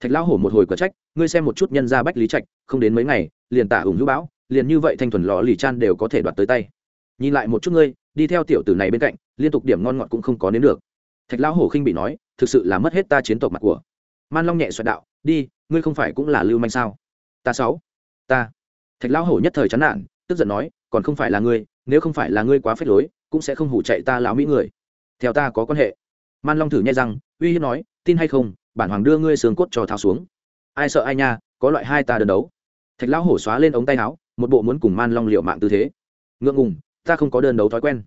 Thạch Lão hổ một hồi cờ trách, ngươi xem một chút nhân ra bách lý trạch, không đến mấy ngày, liền tả ủng hữu bão, liền như vậy thanh thuần lò lì chan đều có thể đoạt tới tay. Nhìn lại một chút ngươi, đi theo tiểu tử này bên cạnh, liên tục điểm ngon ngọt cũng không có nếm được. Thạch lão hổ khinh bị nói, thực sự là mất hết ta chiến tộc mặt của. Man long nhẹ xoẹt đạo, đi, ngươi không phải cũng là lưu manh sao? Ta sáu, ta. Thạch lão hổ nhất thời chán nản, tức giận nói, còn không phải là ngươi, nếu không phải là ngươi quá phết lối, cũng sẽ không hủ chạy ta lão mỹ người. Theo ta có quan hệ man long thử nhai răng, uy hiếp nói tin hay không bản hoàng đưa ngươi xương cốt cho tháo xuống. Ai sợ ai nha có loại hai ta đơn đấu. Thạch lão hổ xóa lên ống tay áo một bộ muốn cùng man long liệu mạng tư thế. Ngượng ngùng ta không có đơn đấu thói quen.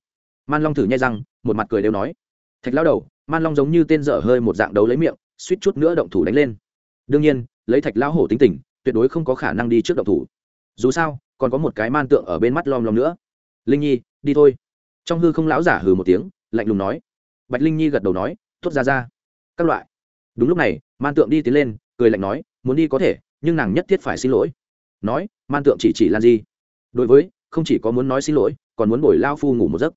Man long thử nhai răng một mặt cười đều nói. Thạch Lão đầu man long giống như tên dở hơi một dạng đấu lấy miệng suýt chút nữa động thủ đánh lên. Đương nhiên lấy thạch lão hổ tính tình tuyệt đối không có khả năng đi trước động thủ. Dù sao còn có một cái man tượng ở bên mắt lom lom nữa. Linh nhi đi thôi. Trong hư không lão giả hừ một tiếng lạnh lùng nói bạch linh nhi gật đầu nói, tốt ra ra, các loại. Đúng lúc này, man tượng đi tiến lên, cười lạnh nói, muốn đi có thể, nhưng nàng nhất thiết phải xin lỗi. Nói, man tượng chỉ chỉ lan di. Đối với, không chỉ có muốn nói xin lỗi, còn muốn bồi lao phu ngủ một giấc.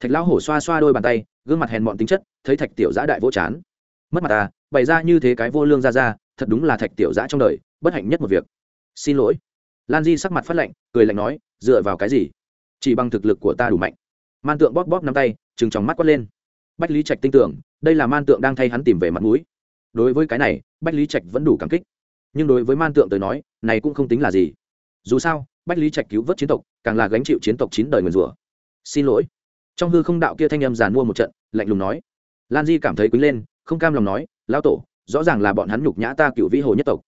Thạch lao hổ xoa xoa đôi bàn tay, gương mặt hèn mọn tính chất, thấy thạch tiểu giã đại vỗ chán. Mất mặt ta bày ra như thế cái vô lương ra ra, thật đúng là thạch tiểu giã trong đời, bất hạnh nhất một việc. Xin lỗi. Lan di sắc mặt phát lạnh, cười lạnh nói, dựa vào cái gì? Chỉ bằng thực lực của ta đủ mạnh. Man tượng bóp bóp nắm tay chừng tròng mắt quát lên bách lý trạch tin tưởng, đây là man tượng đang thay hắn tìm về mặt mũi. Đối với cái này, bách lý trạch vẫn đủ cảm kích. Nhưng đối với man tượng tới nói, này cũng không tính là gì. Dù sao, bách lý trạch cứu vớt chiến tộc, càng là gánh chịu chiến tộc chín đời nguyền rủa. Xin lỗi. Trong hư không đạo kia thanh âm giàn mua một trận, lạnh lùng nói. Lan di cảm thấy quý lên, không cam lòng nói, lão tổ, rõ ràng là bọn hắn nhục nhã ta cựu vĩ hồ nhất tộc.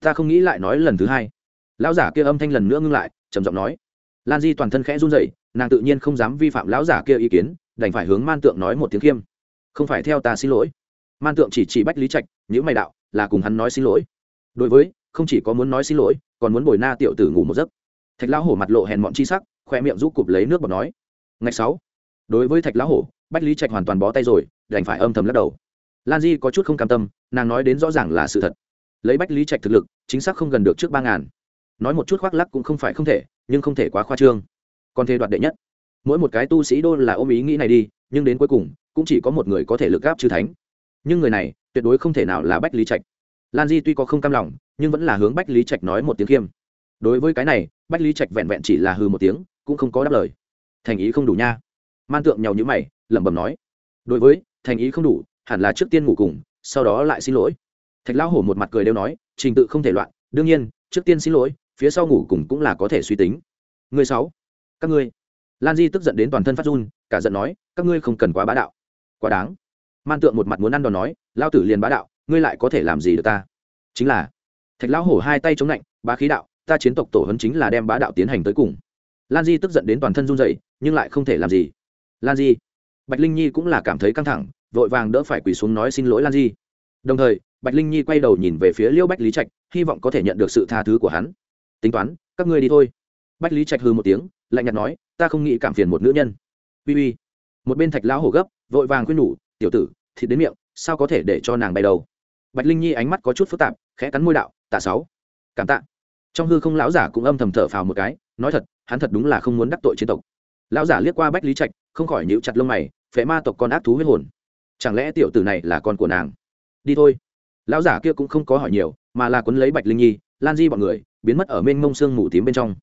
Ta không nghĩ lại nói lần thứ hai. Lão giả kia âm thanh lần nữa ngưng lại, trầm giọng nói. Lan di toàn thân khẽ run rẩy nàng tự nhiên không dám vi phạm lão giả kia ý kiến, đành phải hướng man tượng nói một tiếng khiêm. Không phải theo ta xin lỗi. Man tượng chỉ chỉ bách lý trạch những mày đạo, là cùng hắn nói xin lỗi. Đối với, không chỉ có muốn nói xin lỗi, còn muốn bồi na tiểu tử ngủ một giấc. Thạch lão hổ mặt lộ hèn mọn chi sắc, khoe miệng giúp cụp lấy nước bọt nói. Ngày sáu. Đối với thạch lão hổ, bách lý trạch hoàn toàn bó tay rồi, đành phải âm thầm lắc đầu. Lan di có chút không cam tâm, nàng nói đến rõ ràng là sự thật. Lấy bách lý trạch thực lực, chính xác không gần được trước ba ngàn. Nói một chút khoác lắc cũng không phải không thể, nhưng không thể quá khoa trương còn thê đoạt đệ nhất. Mỗi một cái tu sĩ đô là ôm ý nghĩ này đi, nhưng đến cuối cùng, cũng chỉ có một người có thể lực gáp chư thánh. Nhưng người này, tuyệt đối không thể nào là bách lý trạch. Lan di tuy có không cam lòng, nhưng vẫn là hướng bách lý trạch nói một tiếng khiêm. Đối với cái này, bách lý trạch vẹn vẹn chỉ là hư một tiếng, cũng không có đáp lời. Thành ý không đủ nha. Man tượng nhàu nhữ mày, lẩm bẩm nói. Đối với, thành ý không đủ, hẳn là trước tiên ngủ cùng, sau đó lại xin lỗi. Thạch lão hổ một mặt cười đều nói, trình tự không thể loạn, đương nhiên, trước tiên xin lỗi, phía sau ngủ cùng cũng là có thể suy tính. Người sáu các ngươi. Lan di tức giận đến toàn thân phát run, cả giận nói, các ngươi không cần quá bá đạo. Quá đáng. Man tượng một mặt muốn ăn đòn nói, lao tử liền bá đạo, ngươi lại có thể làm gì được ta? Chính là, thạch lão hổ hai tay chống lạnh bá khí đạo, ta chiến tộc tổ hấn chính là đem bá đạo tiến hành tới cùng. Lan di tức giận đến toàn thân run dậy nhưng lại không thể làm gì. Lan di. Bạch linh nhi cũng là cảm thấy căng thẳng, vội vàng đỡ phải quỳ xuống nói xin lỗi lan di. Đồng thời, bạch linh nhi quay đầu nhìn về phía liêu bách lý trạch, hy vọng có thể nhận được sự tha thứ của hắn. Tính toán, các ngươi đi thôi bách lý trạch hư một tiếng, lạnh nhạt nói, ta không nghĩ cảm phiền một nữ nhân. Uy uy. Một bên thạch lão hổ gấp, vội vàng khuyên nhủ, tiểu tử thịt đến miệng, sao có thể để cho nàng bay đầu? Bạch linh nhi ánh mắt có chút phức tạp, khẽ cắn môi đạo, tạ sáu. Cảm tạ. Trong hư không lão giả cũng âm thầm thở phào một cái, nói thật, hắn thật đúng là không muốn đắc tội chiến tộc. Lão giả liếc qua bách lý trạch, không khỏi nhíu chặt lông mày, phệ ma tộc con ác thú huyết hồn. Chẳng lẽ tiểu tử này là con của nàng? Đi thôi. Lão giả kia cũng không có hỏi nhiều, mà là quấn lấy bạch linh nhi, lan di bọn người, biến mất ở mênh mông sương mù tím bên trong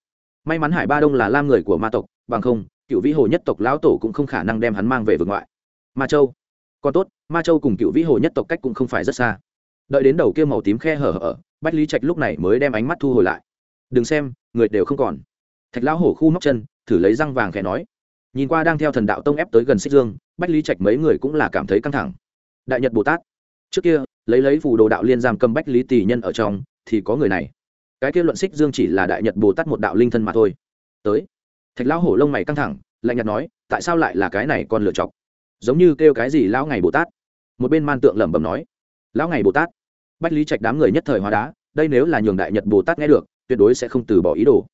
may mắn hải ba đông là lam người của ma tộc, bằng không, cựu vĩ hồ nhất tộc lão tổ cũng không khả năng đem hắn mang về vực ngoại. Ma châu. Còn tốt, ma châu cùng cựu vĩ hồ nhất tộc cách cũng không phải rất xa. Đợi đến đầu kia màu tím khe hở ở, bách lý trạch lúc này mới đem ánh mắt thu hồi lại. Đừng xem, người đều không còn. Thạch lão hổ khu móc chân, thử lấy răng vàng khẽ nói. Nhìn qua đang theo thần đạo tông ép tới gần xích dương, bách lý trạch mấy người cũng là cảm thấy căng thẳng. Đại nhật bồ tát. Trước kia, lấy lấy phù đồ đạo liên giam cầm bách lý tỷ nhân ở trong, thì có người này cái kia luận xích dương chỉ là đại nhật bồ tát một đạo linh thân mà thôi tới thạch lão hổ lông mày căng thẳng lạnh nhạt nói tại sao lại là cái này con lựa chọc giống như kêu cái gì lão ngày bồ tát một bên man tượng lẩm bẩm nói lão ngày bồ tát bách lý trạch đám người nhất thời hóa đá đây nếu là nhường đại nhật bồ tát nghe được tuyệt đối sẽ không từ bỏ ý đồ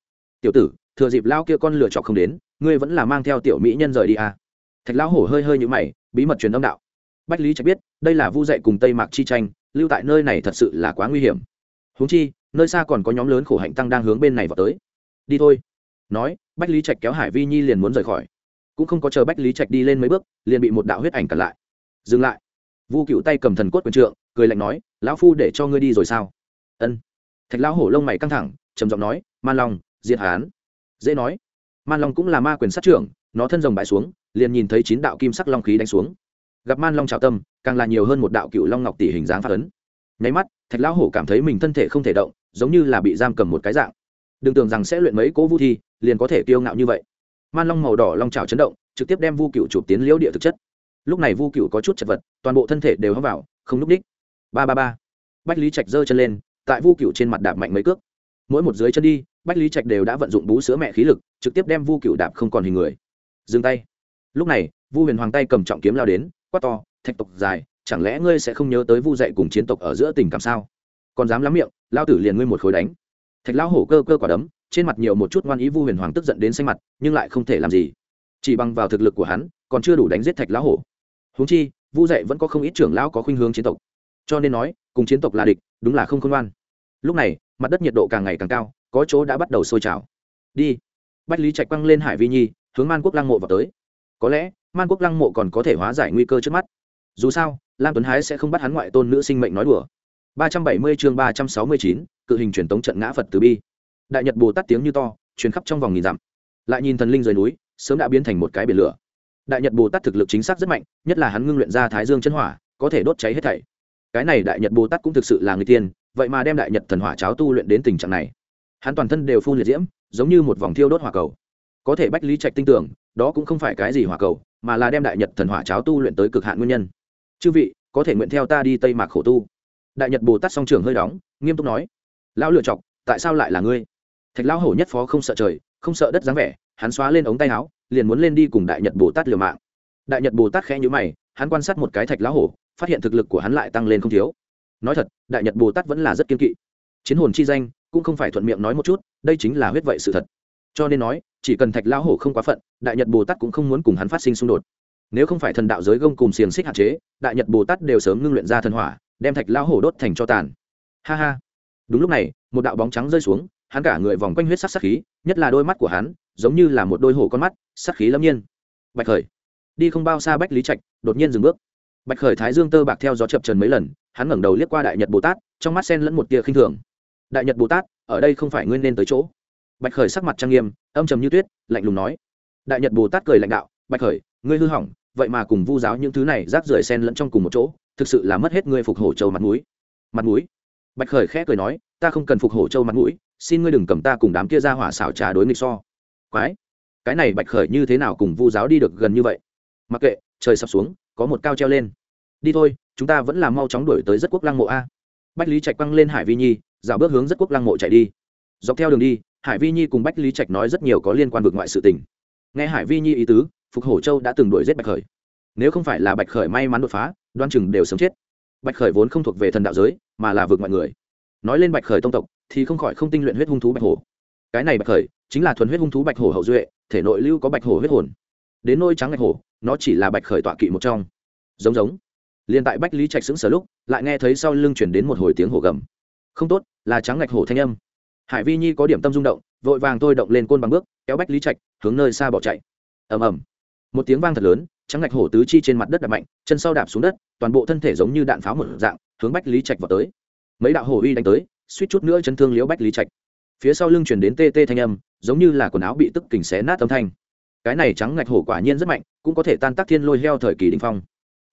tiểu tử thừa dịp lao kia con lựa chọc không đến ngươi vẫn là mang theo tiểu mỹ nhân rời đi à. thạch lão hổ hơi hơi như mày bí mật truyền âm đạo bách lý trạch biết đây là vu dạy cùng tây mạc chi tranh lưu tại nơi này thật sự là quá nguy hiểm huống chi nơi xa còn có nhóm lớn khổ hạnh tăng đang hướng bên này vào tới. Đi thôi. Nói, bách lý trạch kéo hải vi nhi liền muốn rời khỏi. Cũng không có chờ bách lý trạch đi lên mấy bước, liền bị một đạo huyết ảnh cản lại. Dừng lại. Vu cựu tay cầm thần cốt quyền trượng, cười lạnh nói, lão phu để cho ngươi đi rồi sao? Ân. Thạch lão hổ lông mày căng thẳng, trầm giọng nói, man long, diệt hán. Dễ nói. Man long cũng là ma quyền sát trưởng, nó thân rồng bại xuống, liền nhìn thấy chín đạo kim sắc long khí đánh xuống. Gặp man long trào tâm, càng là nhiều hơn một đạo cựu long ngọc tỷ hình dáng phát ấn. Nháy mắt, thạch lão hổ cảm thấy mình thân thể không thể động giống như là bị giam cầm một cái dạng. Đừng tưởng rằng sẽ luyện mấy cỗ vũ thi, liền có thể kiêu ngạo như vậy. Man long màu đỏ long trào chấn động, trực tiếp đem vu cựu chụp tiến liễu địa thực chất. Lúc này vu cựu có chút chật vật, toàn bộ thân thể đều hấp vào, không n ú c đích. Ba ba ba. Bách lý trạch giơ chân lên, tại vu cựu trên mặt đạp mạnh mấy cước. Mỗi một dưới chân đi, bách lý trạch đều đã vận dụng bú sữa mẹ khí lực, trực tiếp đem vu cựu đạp không còn hình người. Dừng tay. Lúc này, vu huyền hoàng tay cầm trọng kiếm lao đến, quát to, thạch tộc dài, chẳng lẽ ngươi sẽ không nhớ tới vu dạy cùng chiến tộc ở giữa tình cảm sao? Còn dám lắm miệng lao tử liền ngươi một khối đánh. Thạch lão hổ cơ cơ quả đấm, trên mặt nhiều một chút ngoan ý vu huyền hoàng tức giận đến xanh mặt, nhưng lại không thể làm gì. Chỉ bằng vào thực lực của hắn, còn chưa đủ đánh giết thạch lão hổ. Huống chi, vu dạy vẫn có không ít trưởng lão có khuynh hướng chiến tộc. Cho nên nói, cùng chiến tộc là địch, đúng là không khôn ngoan. Lúc này, mặt đất nhiệt độ càng ngày càng cao, có chỗ đã bắt đầu sôi trào. Đi. Bách lý trạch quăng lên hải vi nhi, hướng man quốc lăng mộ vào tới. Có lẽ, man quốc lăng mộ còn có thể hóa giải nguy cơ trước mắt. Dù sao, lam tuấn hái sẽ không bắt hắn ngoại tôn nữ sinh mệnh nói đùa ba trăm bảy mươi chương ba trăm sáu mươi chín, cự hình truyền tống trận ngã phật từ bi. Đại nhật bồ tát tiếng như to, truyền khắp trong vòng nghìn dặm. Lại nhìn thần linh rời núi, sớm đã biến thành một cái biển lửa. Đại nhật bồ tát thực lực chính xác rất mạnh, nhất là hắn ngưng luyện ra thái dương chân hỏa, có thể đốt cháy hết thảy. Cái này đại nhật bồ tát cũng thực sự là người tiên, vậy mà đem đại nhật thần hỏa cháo tu luyện đến tình trạng này. Hắn toàn thân đều phun liệt diễm, giống như một vòng thiêu đốt hỏa cầu. Có thể bách lý trạch tin tưởng, đó cũng không phải cái gì hỏa cầu, mà là đem đại nhật thần hỏa cháo tu luyện tới cực hạn nguyên nhân. Chư vị, có thể nguyện theo ta đi tây mạc khổ tu đại nhật bồ tát song trường hơi đóng, nghiêm túc nói, lão lựa chọc, tại sao lại là ngươi? Thạch lão hổ nhất phó không sợ trời, không sợ đất dáng vẻ, hắn xóa lên ống tay áo, liền muốn lên đi cùng đại nhật bồ tát liều mạng. Đại nhật bồ tát khẽ nhữ mày, hắn quan sát một cái thạch lão hổ, phát hiện thực lực của hắn lại tăng lên không thiếu. Nói thật, đại nhật bồ tát vẫn là rất kiên kỵ. Chiến hồn chi danh, cũng không phải thuận miệng nói một chút, đây chính là huyết vậy sự thật. Cho nên nói, chỉ cần thạch lão hổ không quá phận, đại nhật bồ tát cũng không muốn cùng hắn phát sinh xung đột. Nếu không phải thần đạo giới gông cùng xiềng xích hạn chế, đại nhật bồ tát đều sớm ngưng luyện ra thần hỏa đem thạch lao hổ đốt thành cho tàn. Ha ha. Đúng lúc này, một đạo bóng trắng rơi xuống, hắn cả người vòng quanh huyết sắc sắc khí, nhất là đôi mắt của hắn, giống như là một đôi hổ con mắt, sắc khí lâm nhiên. Bạch khởi. Đi không bao xa bách lý trạch, đột nhiên dừng bước. Bạch khởi thái dương tơ bạc theo gió chập trần mấy lần, hắn ngẩng đầu liếc qua đại nhật bồ tát, trong mắt sen lẫn một tia khinh thường. Đại nhật bồ tát, ở đây không phải nguyên nên tới chỗ. Bạch khởi sắc mặt trang nghiêm, âm trầm như tuyết, lạnh lùng nói. Đại nhật bồ tát cười lãnh đạo, bạch khởi, ngươi hư hỏng, vậy mà cùng vu giáo những thứ này rác rưởi sen lẫn trong cùng một chỗ thực sự là mất hết ngươi phục hổ châu mặt mũi. Mặt mũi? Bạch khởi khẽ cười nói, ta không cần phục hổ châu mặt mũi, xin ngươi đừng cầm ta cùng đám kia ra hỏa xảo trá đối nghịch so. Quái! Cái này bạch khởi như thế nào cùng vu giáo đi được gần như vậy? Mặc kệ, trời sập xuống, có một cao treo lên. Đi thôi, chúng ta vẫn là mau chóng đuổi tới rất quốc lăng mộ a. Bách lý trạch quăng lên hải vi nhi, dạo bước hướng rất quốc lăng mộ chạy đi. Dọc theo đường đi, hải vi nhi cùng bách lý trạch nói rất nhiều có liên quan vực ngoại sự tình. Nghe hải vi nhi ý tứ, phục hổ châu đã từng đuổi giết bạch khởi nếu không phải là bạch khởi may mắn đột phá, đoan chừng đều sống chết. Bạch khởi vốn không thuộc về thần đạo giới, mà là vượt mọi người. Nói lên bạch khởi tông tộc, thì không khỏi không tinh luyện huyết hung thú bạch hổ. Cái này bạch khởi, chính là thuần huyết hung thú bạch hổ hậu duệ, thể nội lưu có bạch hổ huyết hồn. Đến nôi trắng bạch hổ, nó chỉ là bạch khởi tọa kỵ một trong. Giống giống. Liền tại bách lý trạch sững sờ lúc, lại nghe thấy sau lưng chuyển đến một hồi tiếng hổ gầm. Không tốt, là trắng ngạch hổ thanh âm. Hải vi nhi có điểm tâm rung động, vội vàng tôi động lên côn bằng bước, kéo bách lý trạch hướng nơi xa bỏ chạy. Ầm ầm. Một tiếng vang thật lớn trắng ngạch hổ tứ chi trên mặt đất đạp mạnh, chân sau đạp xuống đất, toàn bộ thân thể giống như đạn pháo một dạng, hướng bách lý trạch vào tới. Mấy đạo hổ uy đánh tới, suýt chút nữa chấn thương liễu bách lý trạch. Phía sau lưng chuyển đến tê tê thanh âm, giống như là quần áo bị tức kình xé nát âm thanh. Cái này trắng ngạch hổ quả nhiên rất mạnh, cũng có thể tan tác thiên lôi heo thời kỳ đình phong.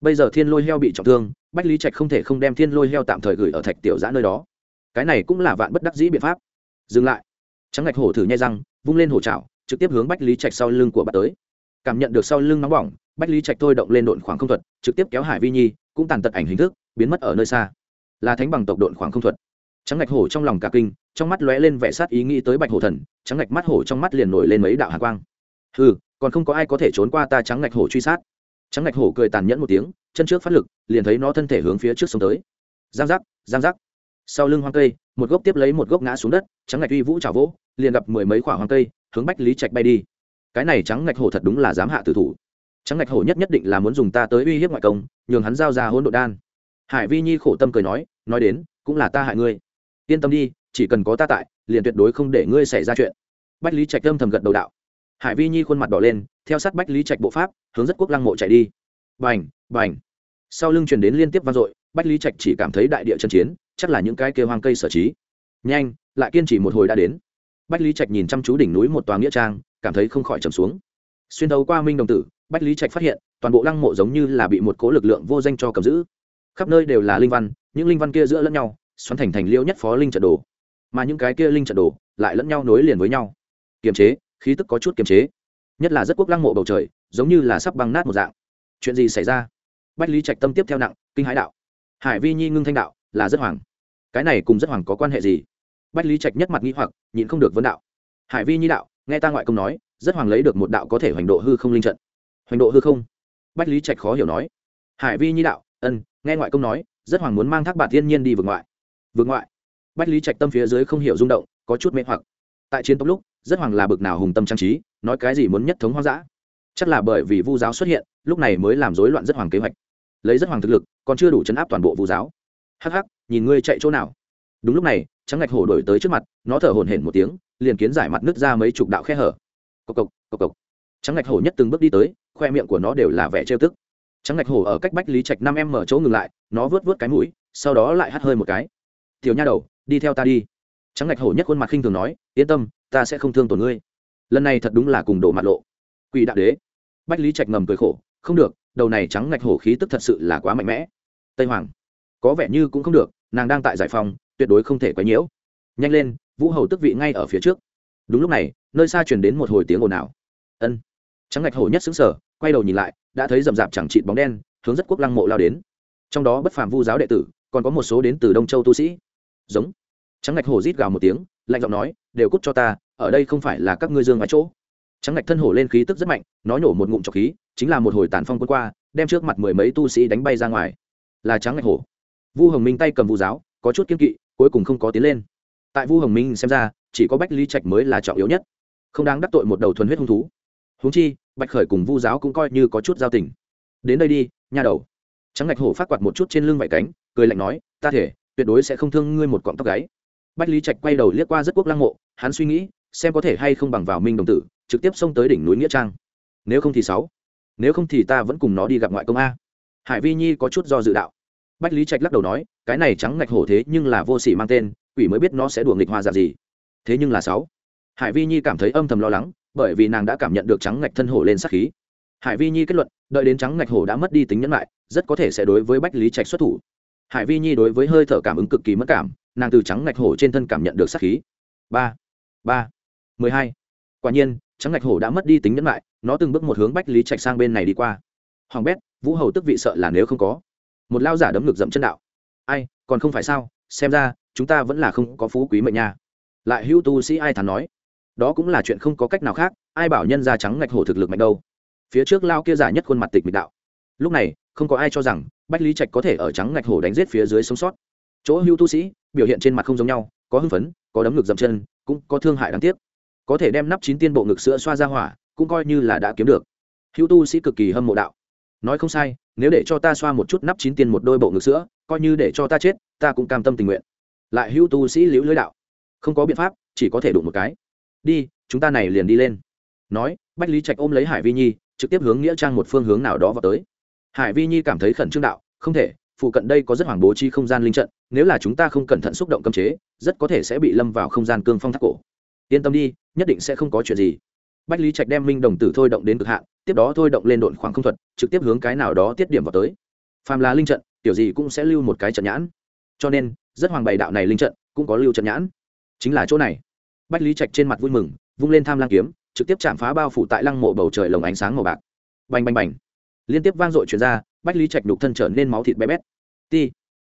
Bây giờ thiên lôi heo bị trọng thương, bách lý trạch không thể không đem thiên lôi heo tạm thời gửi ở thạch tiểu giã nơi đó. Cái này cũng là vạn bất đắc dĩ biện pháp. Dừng lại. Trắng ngạch hổ thử nhai răng, vung lên hổ trào trực tiếp hướng bách lý trạch sau lưng của bà tới cảm nhận được sau lưng nóng bỏng, bách lý trạch thôi động lên độn khoảng không thuật, trực tiếp kéo hải vi nhi, cũng tàn tật ảnh hình thức, biến mất ở nơi xa. Là thánh bằng tộc độn khoảng không thuật. Trắng ngạch hổ trong lòng cả kinh, trong mắt lóe lên vẻ sát ý nghĩ tới bạch hổ thần, trắng ngạch mắt hổ trong mắt liền nổi lên mấy đạo hạ quang. Ừ còn không có ai có thể trốn qua ta trắng ngạch hổ truy sát. Trắng ngạch hổ cười tàn nhẫn một tiếng, chân trước phát lực, liền thấy nó thân thể hướng phía trước sông tới. Giang giác giang giác. Sau lưng hoang cây, một gốc tiếp lấy một gốc ngã xuống đất, trắng ngạch uy vũ trả vỗ, liền gặp mười mấy quả hoang cây, hướng bách lý trạch bay đi cái này trắng ngạch hổ thật đúng là dám hạ tử thủ. Trắng ngạch hổ nhất nhất định là muốn dùng ta tới uy hiếp ngoại công, nhường hắn giao ra hỗn độ đan. Hải vi nhi khổ tâm cười nói nói đến, cũng là ta hại ngươi. Yên tâm đi, chỉ cần có ta tại, liền tuyệt đối không để ngươi xảy ra chuyện. Bách lý trạch âm thầm gật đầu đạo. Hải vi nhi khuôn mặt đỏ lên, theo sát bách lý trạch bộ pháp, hướng rất quốc lăng mộ chạy đi. Bành bành. Sau lưng truyền đến liên tiếp vang dội, bách lý trạch chỉ cảm thấy đại địa chân chiến, chắc là những cái kêu hoang cây sở trí. Nhanh, lại kiên trì một hồi đã đến. Bách lý trạch nhìn chăm chú đỉnh núi một tòa nghĩa trang cảm thấy không khỏi trầm xuống. Xuyên thấu qua minh đồng tử, bách lý trạch phát hiện, toàn bộ lăng mộ giống như là bị một cố lực lượng vô danh cho cầm giữ. Khắp nơi đều là linh văn, những linh văn kia giữa lẫn nhau, xoắn thành thành liêu nhất phó linh trận đồ. Mà những cái kia linh trận đồ lại lẫn nhau nối liền với nhau. Kiềm chế, khí tức có chút kiềm chế. Nhất là rất quốc lăng mộ bầu trời, giống như là sắp băng nát một dạng. Chuyện gì xảy ra? Bách lý trạch tâm tiếp theo nặng, kinh hãi đạo. Hải vi nhi ngưng thanh đạo, là rất hoàng cái này cùng rất hoàng có quan hệ gì? Bách lý trạch nhất mặt nghi hoặc, nhịn không được vấn đạo. Hải vi nhi đạo nghe ta ngoại công nói, rất hoàng lấy được một đạo có thể hoành độ hư không linh trận. Hoành độ hư không? Bách lý trạch khó hiểu nói. Hải vi nhi đạo, ân, nghe ngoại công nói, rất hoàng muốn mang thác bản thiên nhiên đi vượt ngoại. Vượt ngoại? Bách lý trạch tâm phía dưới không hiểu rung động, có chút mê hoặc. Tại chiến tốc lúc, rất hoàng là bực nào hùng tâm trang trí, nói cái gì muốn nhất thống hoang dã. Chắc là bởi vì vu giáo xuất hiện, lúc này mới làm rối loạn rất hoàng kế hoạch. Lấy rất hoàng thực lực, còn chưa đủ chấn áp toàn bộ vu giáo. Hắc hắc, nhìn ngươi chạy chỗ nào. Đúng lúc này, trắng ngạch hổ đổi tới trước mặt, nó thở hổn hển một tiếng liền kiến giải mặt nứt ra mấy chục đạo khe hở. Cộc cộc cộc cộc. Trắng ngạch hổ nhất từng bước đi tới, khoe miệng của nó đều là vẻ trêu tức. Trắng ngạch hổ ở cách bách lý trạch năm em mở chỗ ngừng lại, nó vớt vớt cái mũi, sau đó lại hắt hơi một cái. Tiểu nha đầu, đi theo ta đi. Trắng ngạch hổ nhất khuôn mặt khinh thường nói, yên tâm, ta sẽ không thương tổn ngươi. Lần này thật đúng là cùng đổ mặt lộ. Quỷ đạo đế. Bách lý trạch ngầm cười khổ, không được, đầu này trắng ngạch hổ khí tức thật sự là quá mạnh mẽ. Tây hoàng. Có vẻ như cũng không được, nàng đang tại giải phòng tuyệt đối không thể quấy nhiễu. Nhanh lên vũ hầu tức vị ngay ở phía trước. Đúng lúc này, nơi xa truyền đến một hồi tiếng ồn ào. Ân. Trắng ngạch hổ nhất xứng sở quay đầu nhìn lại, đã thấy rậm rạp chẳng chịt bóng đen, hướng rất quốc lăng mộ lao đến. Trong đó bất phàm vu giáo đệ tử, còn có một số đến từ đông châu tu sĩ. Giống. Trắng ngạch hổ rít gào một tiếng, lạnh giọng nói, đều cút cho ta, ở đây không phải là các ngươi dương ngoài chỗ. Trắng ngạch thân hổ lên khí tức rất mạnh, nó nhổ một ngụm trọc khí, chính là một hồi tàn phong quân qua, đem trước mặt mười mấy tu sĩ đánh bay ra ngoài. Là trắng ngạch hổ. Vu hồng minh tay cầm vu giáo, có chút kiên kỵ, cuối cùng không có tiến lên tại vu hồng minh xem ra, chỉ có bách lý trạch mới là trọng yếu nhất. Không đáng đắc tội một đầu thuần huyết hung thú. Húng chi, bạch khởi cùng vu giáo cũng coi như có chút giao tình. Đến đây đi, nha đầu. Trắng ngạch hổ phát quạt một chút trên lưng vải cánh, cười lạnh nói, ta thể, tuyệt đối sẽ không thương ngươi một cọng tóc gáy. Bách lý trạch quay đầu liếc qua rất quốc lăng mộ, hắn suy nghĩ, xem có thể hay không bằng vào minh đồng tử, trực tiếp xông tới đỉnh núi nghĩa trang. Nếu không thì sáu. Nếu không thì ta vẫn cùng nó đi gặp ngoại công a. Hải vi nhi có chút do dự đạo. Bách lý trạch lắc đầu nói cái này trắng ngạch hổ thế nhưng là vô sỉ mang tên, quỷ mới biết nó sẽ đùa nghịch hoa giả gì. Thế nhưng là sáu. Hải vi nhi cảm thấy âm thầm lo lắng, bởi vì nàng đã cảm nhận được trắng ngạch thân hổ lên sắc khí. Hải vi nhi kết luận, đợi đến trắng ngạch hổ đã mất đi tính nhẫn lại rất có thể sẽ đối với bách lý trạch xuất thủ. Hải vi nhi đối với hơi thở cảm ứng cực kỳ mất cảm, nàng từ trắng ngạch hổ trên thân cảm nhận được sắc khí. Ba. Ba. Mười hai. Quả nhiên, trắng ngạch hổ đã mất đi tính nhẫn lại nó từng bước một hướng bách lý trạch sang bên này đi qua. Hoàng bét, vũ hầu tức vị sợ là nếu không có. Một lao giả đấm ngực dậm chân đạo ai, còn không phải sao? Xem ra, chúng ta vẫn là không có phú quý mệnh nha. Lại hữu tu sĩ ai thắn nói. Đó cũng là chuyện không có cách nào khác, ai bảo nhân da trắng ngạch hổ thực lực mạnh đâu? Phía trước lao kia giả nhất khuôn mặt tịch mịch đạo. Lúc này, không có ai cho rằng, bách lý trạch có thể ở trắng ngạch hổ đánh giết phía dưới sống sót. Chỗ hưu tu sĩ, biểu hiện trên mặt không giống nhau, có hưng phấn, có đấm ngực dậm chân, cũng có thương hại đáng tiếc. Có thể đem nắp chín tiên bộ ngực sữa xoa ra hỏa, cũng coi như là đã kiếm được. Hưu tu sĩ cực kỳ hâm mộ đạo nói không sai, nếu để cho ta xoa một chút nắp chín tiền một đôi bộ ngực sữa, coi như để cho ta chết, ta cũng cam tâm tình nguyện. Lại hữu tu sĩ liễu lưới đạo. Không có biện pháp, chỉ có thể đụng một cái. Đi, chúng ta này liền đi lên. Nói, bách lý trạch ôm lấy hải vi nhi, trực tiếp hướng nghĩa trang một phương hướng nào đó vào tới. Hải vi nhi cảm thấy khẩn trương đạo, không thể, phụ cận đây có rất hoàng bố chi không gian linh trận, nếu là chúng ta không cẩn thận xúc động cấm chế, rất có thể sẽ bị lâm vào không gian cương phong thác cổ. Yên tâm đi, nhất định sẽ không có chuyện gì bách lý trạch đem minh đồng tử thôi động đến cực hạn, tiếp đó thôi động lên độn khoảng không thuật, trực tiếp hướng cái nào đó tiết điểm vào tới. Phàm là linh trận, tiểu gì cũng sẽ lưu một cái trận nhãn. Cho nên, rất hoàng bày đạo này linh trận cũng có lưu trận nhãn. Chính là chỗ này. Bách lý trạch trên mặt vui mừng, vung lên tham lang kiếm, trực tiếp chạm phá bao phủ tại lăng mộ bầu trời lồng ánh sáng màu bạc. Bành bành bành. Liên tiếp vang dội chuyển ra, bách lý trạch đục thân trở nên máu thịt bé bét. Ti.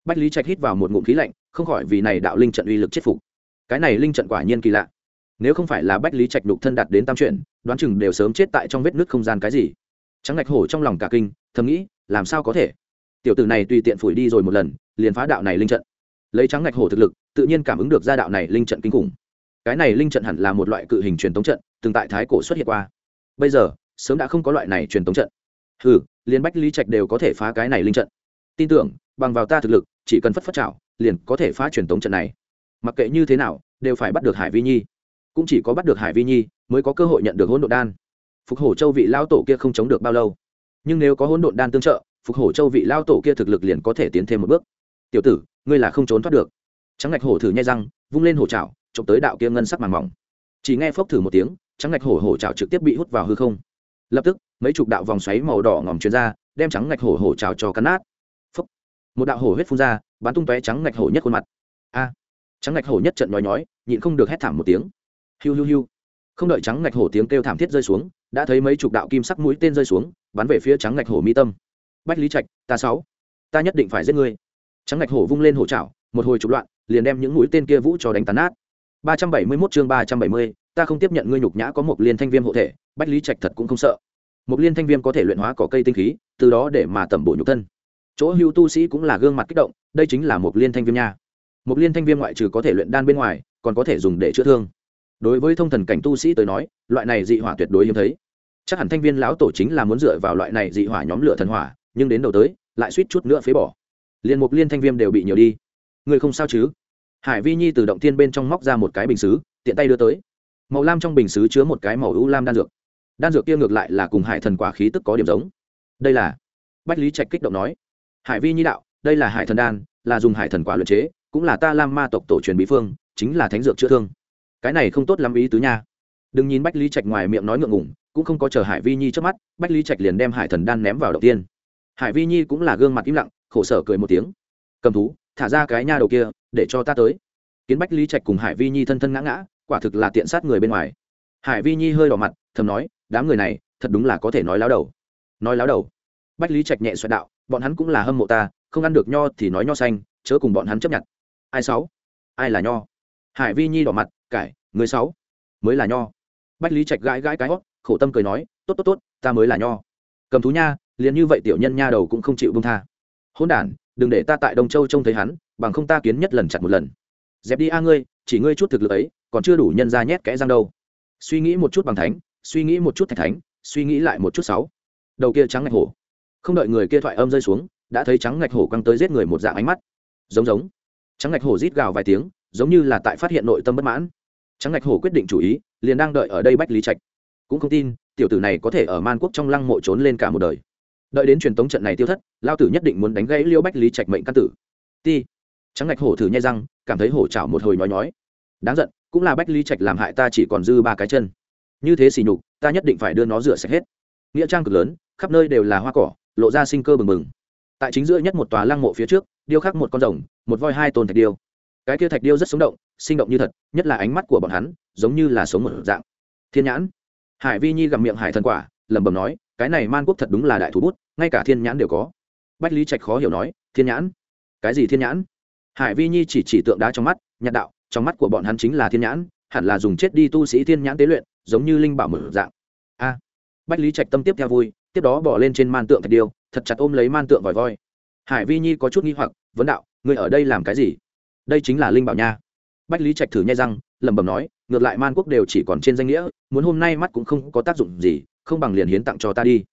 Bách lý trạch hít vào một ngụm khí lạnh, không khỏi vì này đạo linh trận uy lực chết phục. Cái này linh trận quả nhiên kỳ lạ nếu không phải là bách lý trạch đục thân đạt đến tam chuyện, đoán chừng đều sớm chết tại trong vết nước không gian cái gì. Trắng ngạch hổ trong lòng cả kinh, thầm nghĩ, làm sao có thể? Tiểu tử này tùy tiện phủi đi rồi một lần, liền phá đạo này linh trận. Lấy trắng ngạch hổ thực lực, tự nhiên cảm ứng được ra đạo này linh trận kinh khủng. Cái này linh trận hẳn là một loại cự hình truyền tống trận, từng tại thái cổ xuất hiện qua. Bây giờ, sớm đã không có loại này truyền tống trận. Ừ liền bách lý trạch đều có thể phá cái này linh trận. Tin tưởng, bằng vào ta thực lực, chỉ cần phất phất chảo, liền có thể phá truyền tống trận này. Mặc kệ như thế nào, đều phải bắt được hải vi nhi cũng chỉ có bắt được hải vi nhi mới có cơ hội nhận được hỗn độn đan. Phục hổ châu vị lao tổ kia không chống được bao lâu. Nhưng nếu có hỗn độn đan tương trợ, phục hổ châu vị lao tổ kia thực lực liền có thể tiến thêm một bước. Tiểu tử, ngươi là không trốn thoát được. Trắng ngạch hổ thử nhai răng, vung lên hổ trào trộm tới đạo kia ngân sắc màng mỏng. Chỉ nghe phốc thử một tiếng, trắng ngạch hổ hổ trào trực tiếp bị hút vào hư không. Lập tức, mấy chục đạo vòng xoáy màu đỏ ngòm chuyên ra, đem trắng ngạch hổ hổ trào cho cắn nát. Phốc. Một đạo hổ huyết phun ra, bắn tung tóe trắng ngạch hổ nhất khuôn mặt. A. Trắng ngạch hổ nhất trận nhói nhói, nhịn không được hét thảm một tiếng hiu hiu hiu. Không đợi trắng ngạch hổ tiếng kêu thảm thiết rơi xuống đã thấy mấy chục đạo kim sắc mũi tên rơi xuống bắn về phía trắng ngạch hổ mi tâm. Bách lý trạch ta sáu. Ta nhất định phải giết ngươi. Trắng ngạch hổ vung lên hổ chảo, một hồi trục loạn liền đem những mũi tên kia vũ cho đánh tan nát. Ba trăm bảy mươi 371 chương ba trăm bảy mươi, ta không tiếp nhận ngươi nhục nhã có một liên thanh viêm hộ thể bách lý trạch thật cũng không sợ. Một liên thanh viêm có thể luyện hóa cỏ cây tinh khí từ đó để mà tẩm bổ nhục thân. Chỗ hưu tu sĩ cũng là gương mặt kích động đây chính là một liên thanh viêm nha. Một liên thanh viêm ngoại trừ có thể luyện đan bên ngoài còn có thể dùng để chữa thương đối với thông thần cảnh tu sĩ tới nói, loại này dị hỏa tuyệt đối hiếm thấy. Chắc hẳn thanh viên lão tổ chính là muốn dựa vào loại này dị hỏa nhóm lửa thần hỏa, nhưng đến đầu tới, lại suýt chút nữa phế bỏ. Liền một liên thanh viêm đều bị nhiều đi. Người không sao chứ? Hải vi nhi từ động thiên bên trong móc ra một cái bình xứ, tiện tay đưa tới. Màu lam trong bình xứ chứa một cái màu ưu lam đan dược. Đan dược kia ngược lại là cùng hải thần quả khí tức có điểm giống. Đây là? Bách lý trạch kích động nói. Hải vi nhi đạo, đây là hải thần đan, là dùng hải thần quả luyện chế, cũng là ta lam ma tộc tổ truyền bí phương, chính là thánh dược chữa thương cái này không tốt lắm ý tứ nha. Đừng nhìn bách lý trạch ngoài miệng nói ngượng ngủng cũng không có chờ hải vi nhi trước mắt, bách lý trạch liền đem hải thần đan ném vào đầu tiên. Hải vi nhi cũng là gương mặt im lặng, khổ sở cười một tiếng. Cầm thú, thả ra cái nha đầu kia, để cho ta tới. Kiến bách lý trạch cùng hải vi nhi thân thân ngã ngã, quả thực là tiện sát người bên ngoài. Hải vi nhi hơi đỏ mặt, thầm nói, đám người này, thật đúng là có thể nói láo đầu. Nói láo đầu? Bách lý trạch nhẹ xoẹt đạo, bọn hắn cũng là hâm mộ ta, không ăn được nho thì nói nho xanh, chớ cùng bọn hắn chấp nhận. Ai sáu ai là nho? Hải vi nhi đỏ mặt, cải, người sáu, mới là nho. Bách lý trạch gãi gãi cái hót, khổ tâm cười nói, tốt tốt tốt, ta mới là nho. Cầm thú nha, liền như vậy tiểu nhân nha đầu cũng không chịu bông tha. Hôn đ đừng để ta tại đông châu trông thấy hắn, bằng không ta kiến nhất lần chặt một lần. Dẹp đi a ngươi, chỉ ngươi chút thực lực ấy, còn chưa đủ nhân ra nhét kẽ răng đâu. Suy nghĩ một chút bằng thánh, suy nghĩ một chút thạch thánh, suy nghĩ lại một chút sáu. Đầu kia trắng ngạch hổ. Không đợi người kia thoại âm rơi xuống, đã thấy trắng ngạch hổ quăng tới giết người một dạng ánh mắt. Giống giống. Trắng ngạch hổ rít gào vài tiếng giống như là tại phát hiện nội tâm bất mãn. Trắng ngạch hổ quyết định chủ ý, liền đang đợi ở đây bách lý trạch. Cũng không tin, tiểu tử này có thể ở man quốc trong lăng mộ trốn lên cả một đời. Đợi đến truyền tống trận này tiêu thất lao tử nhất định muốn đánh gãy liêu bách lý trạch mệnh căn tử. Ti. Trắng ngạch hổ thử nhai răng, cảm thấy hổ chảo một hồi nói nói đáng giận, cũng là bách lý trạch làm hại ta chỉ còn dư ba cái chân. Như thế xỉ nhục, ta nhất định phải đưa nó rửa sạch hết. Nghĩa trang cực lớn, khắp nơi đều là hoa cỏ, lộ ra sinh cơ bừng bừng. Tại chính giữa nhất một tòa lăng mộ phía trước, điêu khắc một con rồng, một voi hai tôn thạch điêu cái kia thạch điêu rất sống động, sinh động như thật, nhất là ánh mắt của bọn hắn, giống như là sống một dạng. Thiên nhãn. Hải vi nhi gặm miệng hải thần quả, lẩm bẩm nói, cái này man quốc thật đúng là đại thủ bút, ngay cả thiên nhãn đều có. Bách lý trạch khó hiểu nói, thiên nhãn? Cái gì thiên nhãn? Hải vi nhi chỉ chỉ tượng đá trong mắt, nhạt đạo, trong mắt của bọn hắn chính là thiên nhãn, hẳn là dùng chết đi tu sĩ thiên nhãn tế luyện, giống như linh bảo mở dạng. A. Bách lý trạch tâm tiếp theo vui, tiếp đó bỏ lên trên man tượng thạch điêu, thật chặt ôm lấy man tượng vòi voi. Hải vi nhi có chút nghi hoặc, vấn đạo người ở đây làm cái gì? Đây chính là linh bảo nha bách lý trạch thử nhai răng lẩm bẩm nói ngược lại man quốc đều chỉ còn trên danh nghĩa muốn hôm nay mắt cũng không có tác dụng gì không bằng liền hiến tặng cho ta đi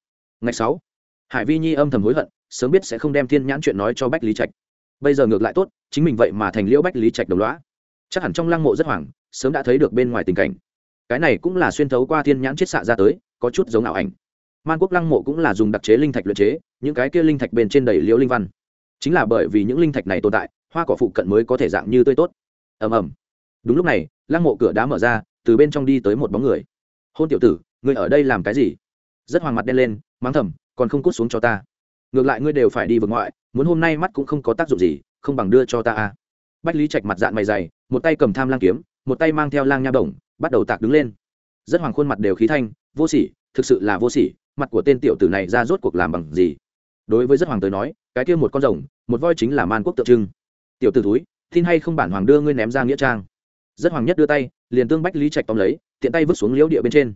ngày sáu hải vi nhi âm thầm hối hận sớm biết sẽ không đem thiên nhãn chuyện nói cho bách lý trạch bây giờ ngược lại tốt chính mình vậy mà thành liễu bách lý trạch đồng loã chắc hẳn trong lăng mộ rất hoảng sớm đã thấy được bên ngoài tình cảnh cái này cũng là xuyên thấu qua thiên nhãn chiết xạ ra tới có chút giống ảo ảnh man quốc lăng mộ cũng là dùng đặc chế linh thạch luyện chế những cái kia linh thạch bên trên đầy liễu linh văn chính là bởi vì những linh thạch này tồn tại hoa cỏ phụ cận mới có thể dạng như tươi tốt. Ầm ầm. Đúng lúc này, lăng mộ cửa đá mở ra, từ bên trong đi tới một bóng người. Hôn tiểu tử, ngươi ở đây làm cái gì? Rất hoàng mặt đen lên, mắng thầm, còn không cút xuống cho ta. Ngược lại ngươi đều phải đi vượt ngoại, muốn hôm nay mắt cũng không có tác dụng gì, không bằng đưa cho ta a. Bách lý trạch mặt dạng mày dày, một tay cầm tham lang kiếm, một tay mang theo lang nha bổng bắt đầu tạc đứng lên. Rất hoàng khuôn mặt đều khí thanh, vô sỉ, thực sự là vô sỉ, mặt của tên tiểu tử này ra rốt cuộc làm bằng gì? Đối với rất hoàng tới nói, cái kia một con rồng, một voi chính là man quốc tượng trưng tiểu tử túi tin hay không bản hoàng đưa ngươi ném ra nghĩa trang. Rất hoàng nhất đưa tay, liền tương bách lý trạch tóm lấy, tiện tay vứt xuống liễu địa bên trên.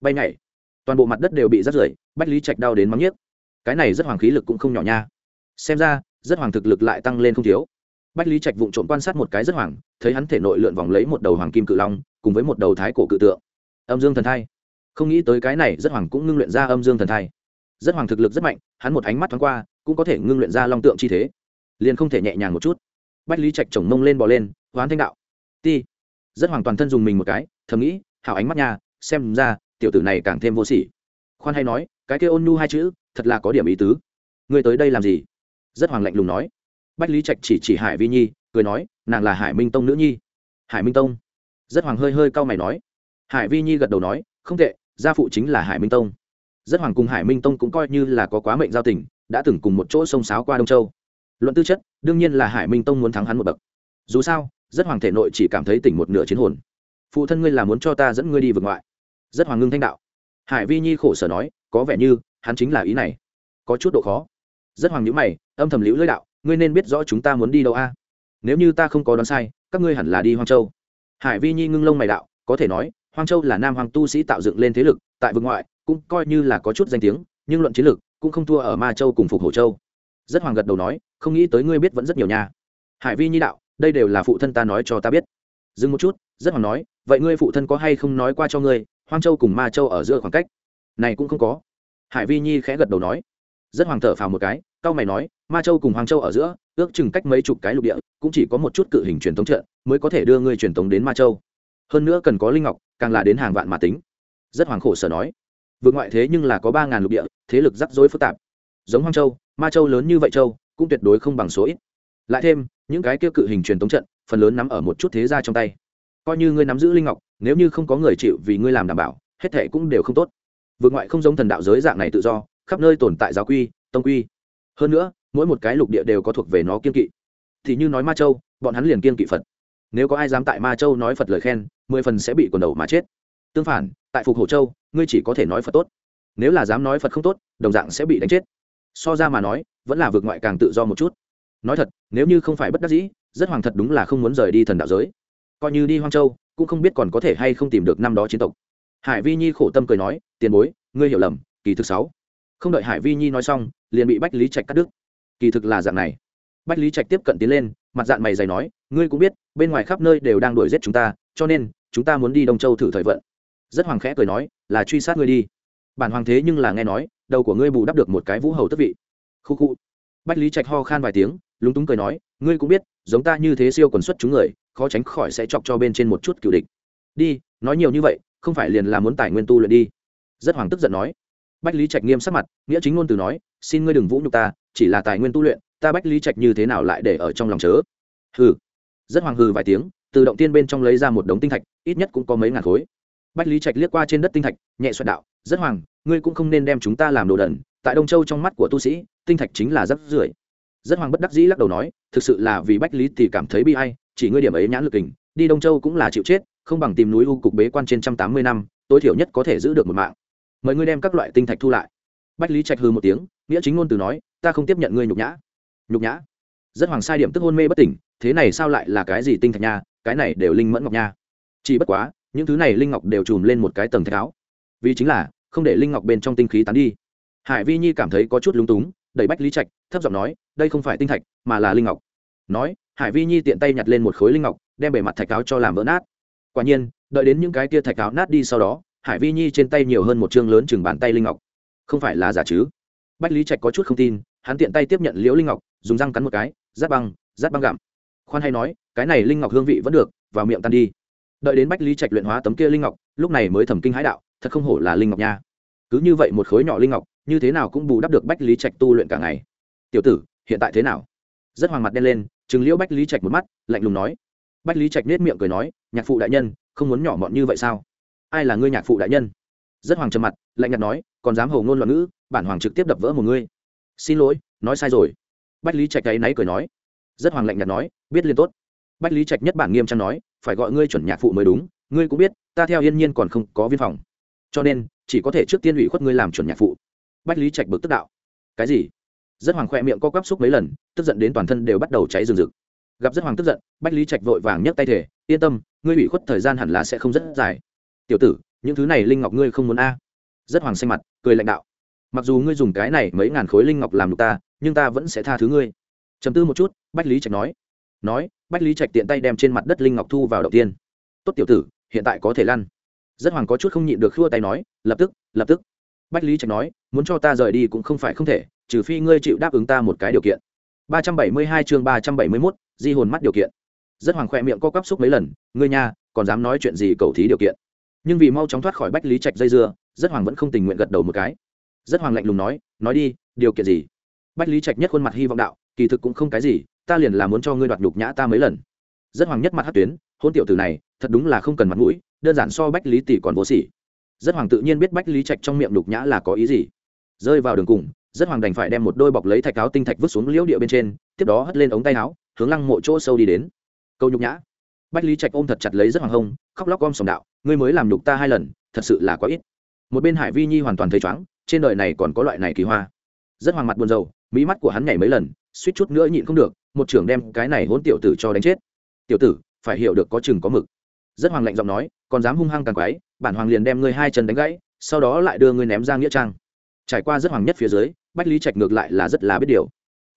Bay nhảy. Toàn bộ mặt đất đều bị rắt rưởi, bách lý trạch đau đến mắng nhiếc. Cái này rất hoàng khí lực cũng không nhỏ nha. Xem ra, rất hoàng thực lực lại tăng lên không thiếu. Bách lý trạch vụng trộm quan sát một cái rất hoàng, thấy hắn thể nội lượn vòng lấy một đầu hoàng kim cự long, cùng với một đầu thái cổ cự tượng. Âm dương thần thai. Không nghĩ tới cái này rất hoàng cũng ngưng luyện ra âm dương thần thai. Rất hoàng thực lực rất mạnh, hắn một ánh mắt thoáng qua, cũng có thể ngưng luyện ra long tượng chi thế. Liền không thể nhẹ nhàng một chút bách lý trạch chồng mông lên bò lên, hoán thanh đạo. Ti. Rất hoàn toàn thân dùng mình một cái, thầm nghĩ, hảo ánh mắt nha, xem ra, tiểu tử này càng thêm vô sỉ. Khoan hay nói, cái kia ôn nhu hai chữ, thật là có điểm ý tứ. Ngươi tới đây làm gì? Rất hoàng lạnh lùng nói. Bách lý trạch chỉ chỉ hải vi nhi, cười nói, nàng là hải minh tông nữ nhi. Hải minh tông. Rất hoàng hơi hơi cau mày nói. Hải vi nhi gật đầu nói, không tệ, gia phụ chính là hải minh tông. Rất hoàng cùng hải minh tông cũng coi như là có quá mệnh giao tình, đã từng cùng một chỗ sông sáo qua đông châu luận tư chất, đương nhiên là hải minh tông muốn thắng hắn một bậc. Dù sao, rất hoàng thể nội chỉ cảm thấy tỉnh một nửa chiến hồn. Phụ thân ngươi là muốn cho ta dẫn ngươi đi vượt ngoại. Rất hoàng ngưng thanh đạo. Hải vi nhi khổ sở nói, có vẻ như, hắn chính là ý này. Có chút độ khó. Rất hoàng nhữ mày, âm thầm liễu lưỡi đạo, ngươi nên biết rõ chúng ta muốn đi đâu a? Nếu như ta không có đoán sai, các ngươi hẳn là đi hoang châu. Hải vi nhi ngưng lông mày đạo, có thể nói, hoang châu là nam hoàng tu sĩ tạo dựng lên thế lực, tại vực ngoại, cũng coi như là có chút danh tiếng, nhưng luận chiến lực, cũng không thua ở ma châu cùng phục hổ châu. Rất hoàng gật đầu nói không nghĩ tới ngươi biết vẫn rất nhiều nha. Hải vi nhi đạo, đây đều là phụ thân ta nói cho ta biết. Dừng một chút, rất hoàng nói, vậy ngươi phụ thân có hay không nói qua cho ngươi, hoang châu cùng ma châu ở giữa khoảng cách? Này cũng không có. Hải vi nhi khẽ gật đầu nói. Rất hoàng thở phào một cái cao mày nói, ma châu cùng hoàng châu ở giữa, ước chừng cách mấy chục cái lục địa, cũng chỉ có một chút cự hình truyền thống trận, mới có thể đưa ngươi truyền thống đến ma châu. Hơn nữa cần có linh ngọc, càng là đến hàng vạn mà tính. Rất hoàng khổ sở nói. Vượt ngoại thế nhưng là có ba ngàn lục địa, thế lực rắc rối phức tạp. Giống hoang châu, ma châu lớn như vậy châu cũng tuyệt đối không bằng số ít. Lại thêm, những cái kia cự hình truyền thống trận, phần lớn nắm ở một chút thế gia trong tay. Coi như ngươi nắm giữ linh ngọc, nếu như không có người chịu vì ngươi làm đảm bảo, hết thệ cũng đều không tốt. Vượt ngoại không giống thần đạo giới dạng này tự do, khắp nơi tồn tại giáo quy, tông quy. Hơn nữa, mỗi một cái lục địa đều có thuộc về nó kiên kỵ. Thì như nói ma châu, bọn hắn liền kiên kỵ phật. Nếu có ai dám tại ma châu nói phật lời khen, mười phần sẽ bị quần đầu mà chết. Tương phản, tại phục hồ châu, ngươi chỉ có thể nói phật tốt. Nếu là dám nói phật không tốt, đồng dạng sẽ bị đánh chết so ra mà nói, vẫn là vượt ngoại càng tự do một chút. Nói thật, nếu như không phải bất đắc dĩ, rất hoàng thật đúng là không muốn rời đi thần đạo giới. Coi như đi hoang châu, cũng không biết còn có thể hay không tìm được năm đó chiến tộc. Hải vi nhi khổ tâm cười nói, tiền bối, ngươi hiểu lầm, kỳ thực sáu. Không đợi hải vi nhi nói xong, liền bị bách lý trạch cắt đứt. Kỳ thực là dạng này. Bách lý trạch tiếp cận tiến lên, mặt dạng mày dày nói, ngươi cũng biết, bên ngoài khắp nơi đều đang đuổi giết chúng ta, cho nên, chúng ta muốn đi đông châu thử thời vận. Rất hoàng khẽ cười nói, là truy sát ngươi đi. Bản hoàng thế nhưng là nghe nói đầu của ngươi bù đắp được một cái vũ hầu tước vị. Khu khu. Bách lý trạch ho khan vài tiếng, lúng túng cười nói, ngươi cũng biết, giống ta như thế siêu quần xuất chúng người, khó tránh khỏi sẽ chọc cho bên trên một chút cựu địch. Đi, nói nhiều như vậy, không phải liền là muốn tài nguyên tu luyện đi. Rất hoàng tức giận nói. Bách lý trạch nghiêm sắc mặt, nghĩa chính ngôn từ nói, xin ngươi đừng vũ nhục ta, chỉ là tài nguyên tu luyện, ta bách lý trạch như thế nào lại để ở trong lòng chớ? Hừ. Rất hoàng hừ vài tiếng, từ động tiên bên trong lấy ra một đống tinh thạch, ít nhất cũng có mấy ngàn khối bách lý trạch liếc qua trên đất tinh thạch, nhẹ xoẹt đạo, rất hoàng ngươi cũng không nên đem chúng ta làm đồ đần, tại đông châu trong mắt của tu sĩ, tinh thạch chính là rất rưởi. Rất hoàng bất đắc dĩ lắc đầu nói, thực sự là vì bách lý thì cảm thấy bi ai, chỉ ngươi điểm ấy nhãn lực kình, đi đông châu cũng là chịu chết, không bằng tìm núi u cục bế quan trên trăm tám mươi năm, tối thiểu nhất có thể giữ được một mạng. Mời ngươi đem các loại tinh thạch thu lại. Bách lý trạch hư một tiếng, nghĩa chính ngôn từ nói, ta không tiếp nhận ngươi nhục nhã. Nhục nhã? Rất hoàng sai điểm tức hôn mê bất tỉnh, thế này sao lại là cái gì tinh thạch nha, cái này đều linh mẫn ngọc nha. Chỉ bất quá những thứ này linh ngọc đều chùm lên một cái tầng thạch áo. Vì chính là, không để linh ngọc bên trong tinh khí tán đi. Hải vi nhi cảm thấy có chút lúng túng, đẩy bách lý trạch, thấp giọng nói, đây không phải tinh thạch, mà là linh ngọc. Nói, hải vi nhi tiện tay nhặt lên một khối linh ngọc, đem bề mặt thạch áo cho làm vỡ nát. Quả nhiên, đợi đến những cái kia thạch áo nát đi sau đó, hải vi nhi trên tay nhiều hơn một chương lớn chừng bàn tay linh ngọc. Không phải là giả chứ? Bách lý trạch có chút không tin, hắn tiện tay tiếp nhận liễu linh ngọc, dùng răng cắn một cái, rát băng rát băng gặm. Khoan hay nói, cái này linh ngọc hương vị vẫn được, vào miệng tan đi đợi đến bách lý trạch luyện hóa tấm kia linh ngọc, lúc này mới thẩm kinh hãi đạo, thật không hổ là linh ngọc nha. Cứ như vậy một khối nhỏ linh ngọc, như thế nào cũng bù đắp được bách lý trạch tu luyện cả ngày. Tiểu tử, hiện tại thế nào? Rất hoàng mặt đen lên chừng liễu bách lý trạch một mắt, lạnh lùng nói. Bách lý trạch nết miệng cười nói, nhạc phụ đại nhân, không muốn nhỏ mọn như vậy sao? Ai là ngươi nhạc phụ đại nhân? Rất hoàng trầm mặt, lạnh nhạt nói, còn dám hầu ngôn loạn ngữ, bản hoàng trực tiếp đập vỡ một ngươi. Xin lỗi, nói sai rồi. Bách lý trạch ấy náy cười nói. Rất hoàng lạnh nhạt nói, biết liên tốt bách lý trạch nhất bản nghiêm trang nói, phải gọi ngươi chuẩn nhạc phụ mới đúng, ngươi cũng biết, ta theo yên nhiên còn không có viên phòng. Cho nên, chỉ có thể trước tiên ủy khuất ngươi làm chuẩn nhạc phụ. Bách lý trạch bực tức đạo. Cái gì? Rất hoàng khoe miệng co quắp xúc mấy lần, tức giận đến toàn thân đều bắt đầu cháy rừng rực. Gặp rất hoàng tức giận, bách lý trạch vội vàng nhấc tay thể yên tâm, ngươi ủy khuất thời gian hẳn là sẽ không rất dài. Tiểu tử, những thứ này linh ngọc ngươi không muốn a? Rất hoàng xanh mặt, cười lãnh đạo. Mặc dù ngươi dùng cái này mấy ngàn khối linh ngọc làm được ta, nhưng ta vẫn sẽ tha thứ ngươi. Chấm tư một chút, bách lý trạch nói nói, bách lý trạch tiện tay đem trên mặt đất linh ngọc thu vào đầu tiên. Tốt tiểu tử, hiện tại có thể lăn. Rất hoàng có chút không nhịn được khua tay nói, lập tức lập tức. Bách lý trạch nói, muốn cho ta rời đi cũng không phải không thể, trừ phi ngươi chịu đáp ứng ta một cái điều kiện. ba trăm bảy mươi hai chương ba trăm bảy mươi mốt, di hồn mắt điều kiện. Rất hoàng khoe miệng co quắp xúc mấy lần, ngươi nha, còn dám nói chuyện gì cầu thí điều kiện. Nhưng vì mau chóng thoát khỏi bách lý trạch dây dưa, rất hoàng vẫn không tình nguyện gật đầu một cái. Rất hoàng lạnh lùng nói nói đi, điều kiện gì? Bách lý trạch nhất khuôn mặt hy vọng đạo, kỳ thực cũng không cái gì ta liền là muốn cho ngươi đoạt nhục nhã ta mấy lần. Rất hoàng nhất mặt hát tuyến, hôn tiểu tử này, thật đúng là không cần mặt mũi, đơn giản so bách lý tỷ còn vô sỉ. Rất hoàng tự nhiên biết bách lý trạch trong miệng nhục nhã là có ý gì. Rơi vào đường cùng, rất hoàng đành phải đem một đôi bọc lấy thạch áo tinh thạch vứt xuống liễu địa bên trên, tiếp đó hất lên ống tay áo, hướng lăng mộ chỗ sâu đi đến. Câu nhục nhã. Bách lý trạch ôm thật chặt lấy rất hoàng hông khóc lóc om sòng đạo, ngươi mới làm nhục ta hai lần, thật sự là quá ít. Một bên hải vi nhi hoàn toàn thấy chóng trên đời này còn có loại này kỳ hoa. Rất hoàng mặt buồn rầu mỹ mắt của hắn nhảy mấy lần, suýt chút nữa nhịn không được một trưởng đem cái này hôn tiểu tử cho đánh chết. Tiểu tử, phải hiểu được có chừng có mực. Rất hoàng lạnh giọng nói, còn dám hung hăng càng quái, bản hoàng liền đem ngươi hai chân đánh gãy, sau đó lại đưa ngươi ném ra nghĩa trang. Trải qua rất hoàng nhất phía dưới, bách lý trạch ngược lại là rất là biết điều.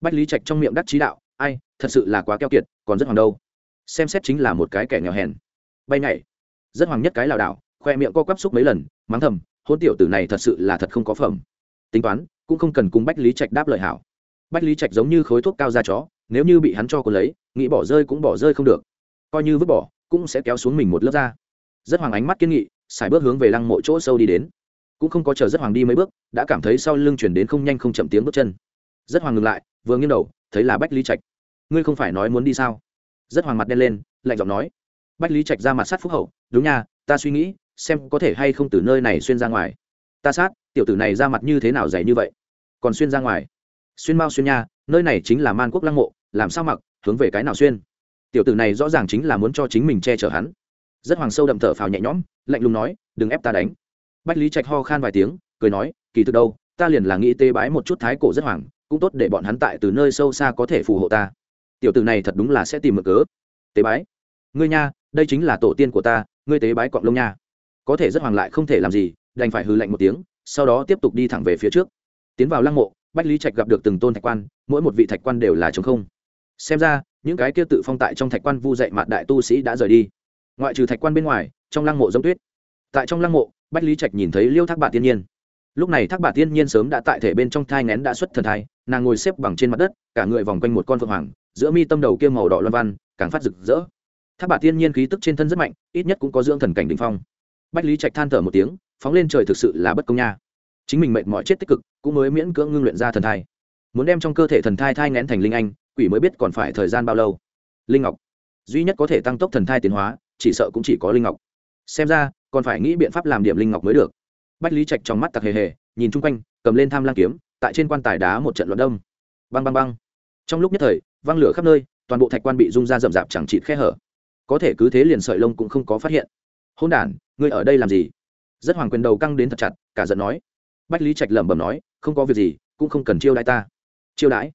Bách lý trạch trong miệng đắc chí đạo, ai, thật sự là quá keo kiệt, còn rất hoàng đâu. Xem xét chính là một cái kẻ nghèo hèn. Bay nhảy. Rất hoàng nhất cái lảo đảo, khoe miệng co quắp xúc mấy lần, mắng thầm hôn tiểu tử này thật sự là thật không có phẩm. Tính toán, cũng không cần cùng bách lý trạch đáp lời hảo. Bách lý trạch giống như khối thuốc cao da chó nếu như bị hắn cho cô lấy, nghĩ bỏ rơi cũng bỏ rơi không được. Coi như vứt bỏ, cũng sẽ kéo xuống mình một lớp da. Rất hoàng ánh mắt kiên nghị xài bước hướng về lăng mộ chỗ sâu đi đến. Cũng không có chờ rất hoàng đi mấy bước, đã cảm thấy sau lưng chuyển đến không nhanh không chậm tiếng bước chân. Rất hoàng ngừng lại, vừa nghiêng đầu, thấy là bách lý trạch. Ngươi không phải nói muốn đi sao? Rất hoàng mặt đen lên, lạnh giọng nói. Bách lý trạch ra mặt sát phúc hậu, đúng nha, ta suy nghĩ, xem có thể hay không từ nơi này xuyên ra ngoài. Ta sát, tiểu tử này ra mặt như thế nào dày như vậy? Còn xuyên ra ngoài. Xuyên mao xuyên nha, nơi này chính là man quốc lăng mộ làm sao mặc, hướng về cái nào xuyên? Tiểu tử này rõ ràng chính là muốn cho chính mình che chở hắn. Rất hoàng sâu đậm thở phào nhẹ nhõm, lạnh lùng nói, đừng ép ta đánh. Bách lý trạch ho khan vài tiếng, cười nói, kỳ thực đâu, ta liền là nghĩ tê bái một chút thái cổ rất hoàng, cũng tốt để bọn hắn tại từ nơi sâu xa có thể phù hộ ta. Tiểu tử này thật đúng là sẽ tìm mở cớ. Tế bái? Ngươi nha, đây chính là tổ tiên của ta, ngươi tế bái cọng lông nha. Có thể rất hoàng lại không thể làm gì, đành phải hư lạnh một tiếng, sau đó tiếp tục đi thẳng về phía trước. Tiến vào lăng mộ, bách lý trạch gặp được từng tôn thạch quan, mỗi một vị thạch quan đều là t không xem ra, những cái kia tự phong tại trong thạch quan vu dạy mạn đại tu sĩ đã rời đi. Ngoại trừ thạch quan bên ngoài, trong lăng mộ giống tuyết. Tại trong lăng mộ, bách lý trạch nhìn thấy liêu thác bà tiên nhiên. Lúc này thác bà tiên nhiên sớm đã tại thể bên trong thai ngén đã xuất thần thai, nàng ngồi xếp bằng trên mặt đất, cả người vòng quanh một con phượng hoàng, giữa mi tâm đầu kia màu đỏ loan văn, càng phát rực rỡ. Thác bà tiên nhiên khí tức trên thân rất mạnh, ít nhất cũng có dưỡng thần cảnh đ ỉ n h phong. Bách lý trạch than thở một tiếng, phóng lên trời thực sự là bất công nha. Chính mình mệt mỏi chết tích cực, cũng mới miễn cưỡng ngưng luyện ra thần thai. Muốn đem trong cơ thể thần thai thai ngén thành linh anh quỷ mới biết còn phải thời gian bao lâu. Linh ngọc, duy nhất có thể tăng tốc thần thai tiến hóa, chỉ sợ cũng chỉ có linh ngọc. Xem ra, còn phải nghĩ biện pháp làm điểm linh ngọc mới được. Bách lý trạch trong mắt tặc hề hề, nhìn chung quanh, cầm lên tham lang kiếm, tại trên quan tài đá một trận luận đông. Băng băng băng. Trong lúc nhất thời văng lửa khắp nơi, toàn bộ thạch quan bị rung ra rậm rạp chẳng chịt khe hở. Có thể cứ thế liền sợi lông cũng không có phát hiện. Hôn đản, ngươi ở đây làm gì? Rất hoàng quyền đầu căng đến thật chặt, cả giận nói. Bách lý trạch lẩm bẩm nói, không có việc gì, cũng không cần chiêu đãi ta. Chiêu đãi?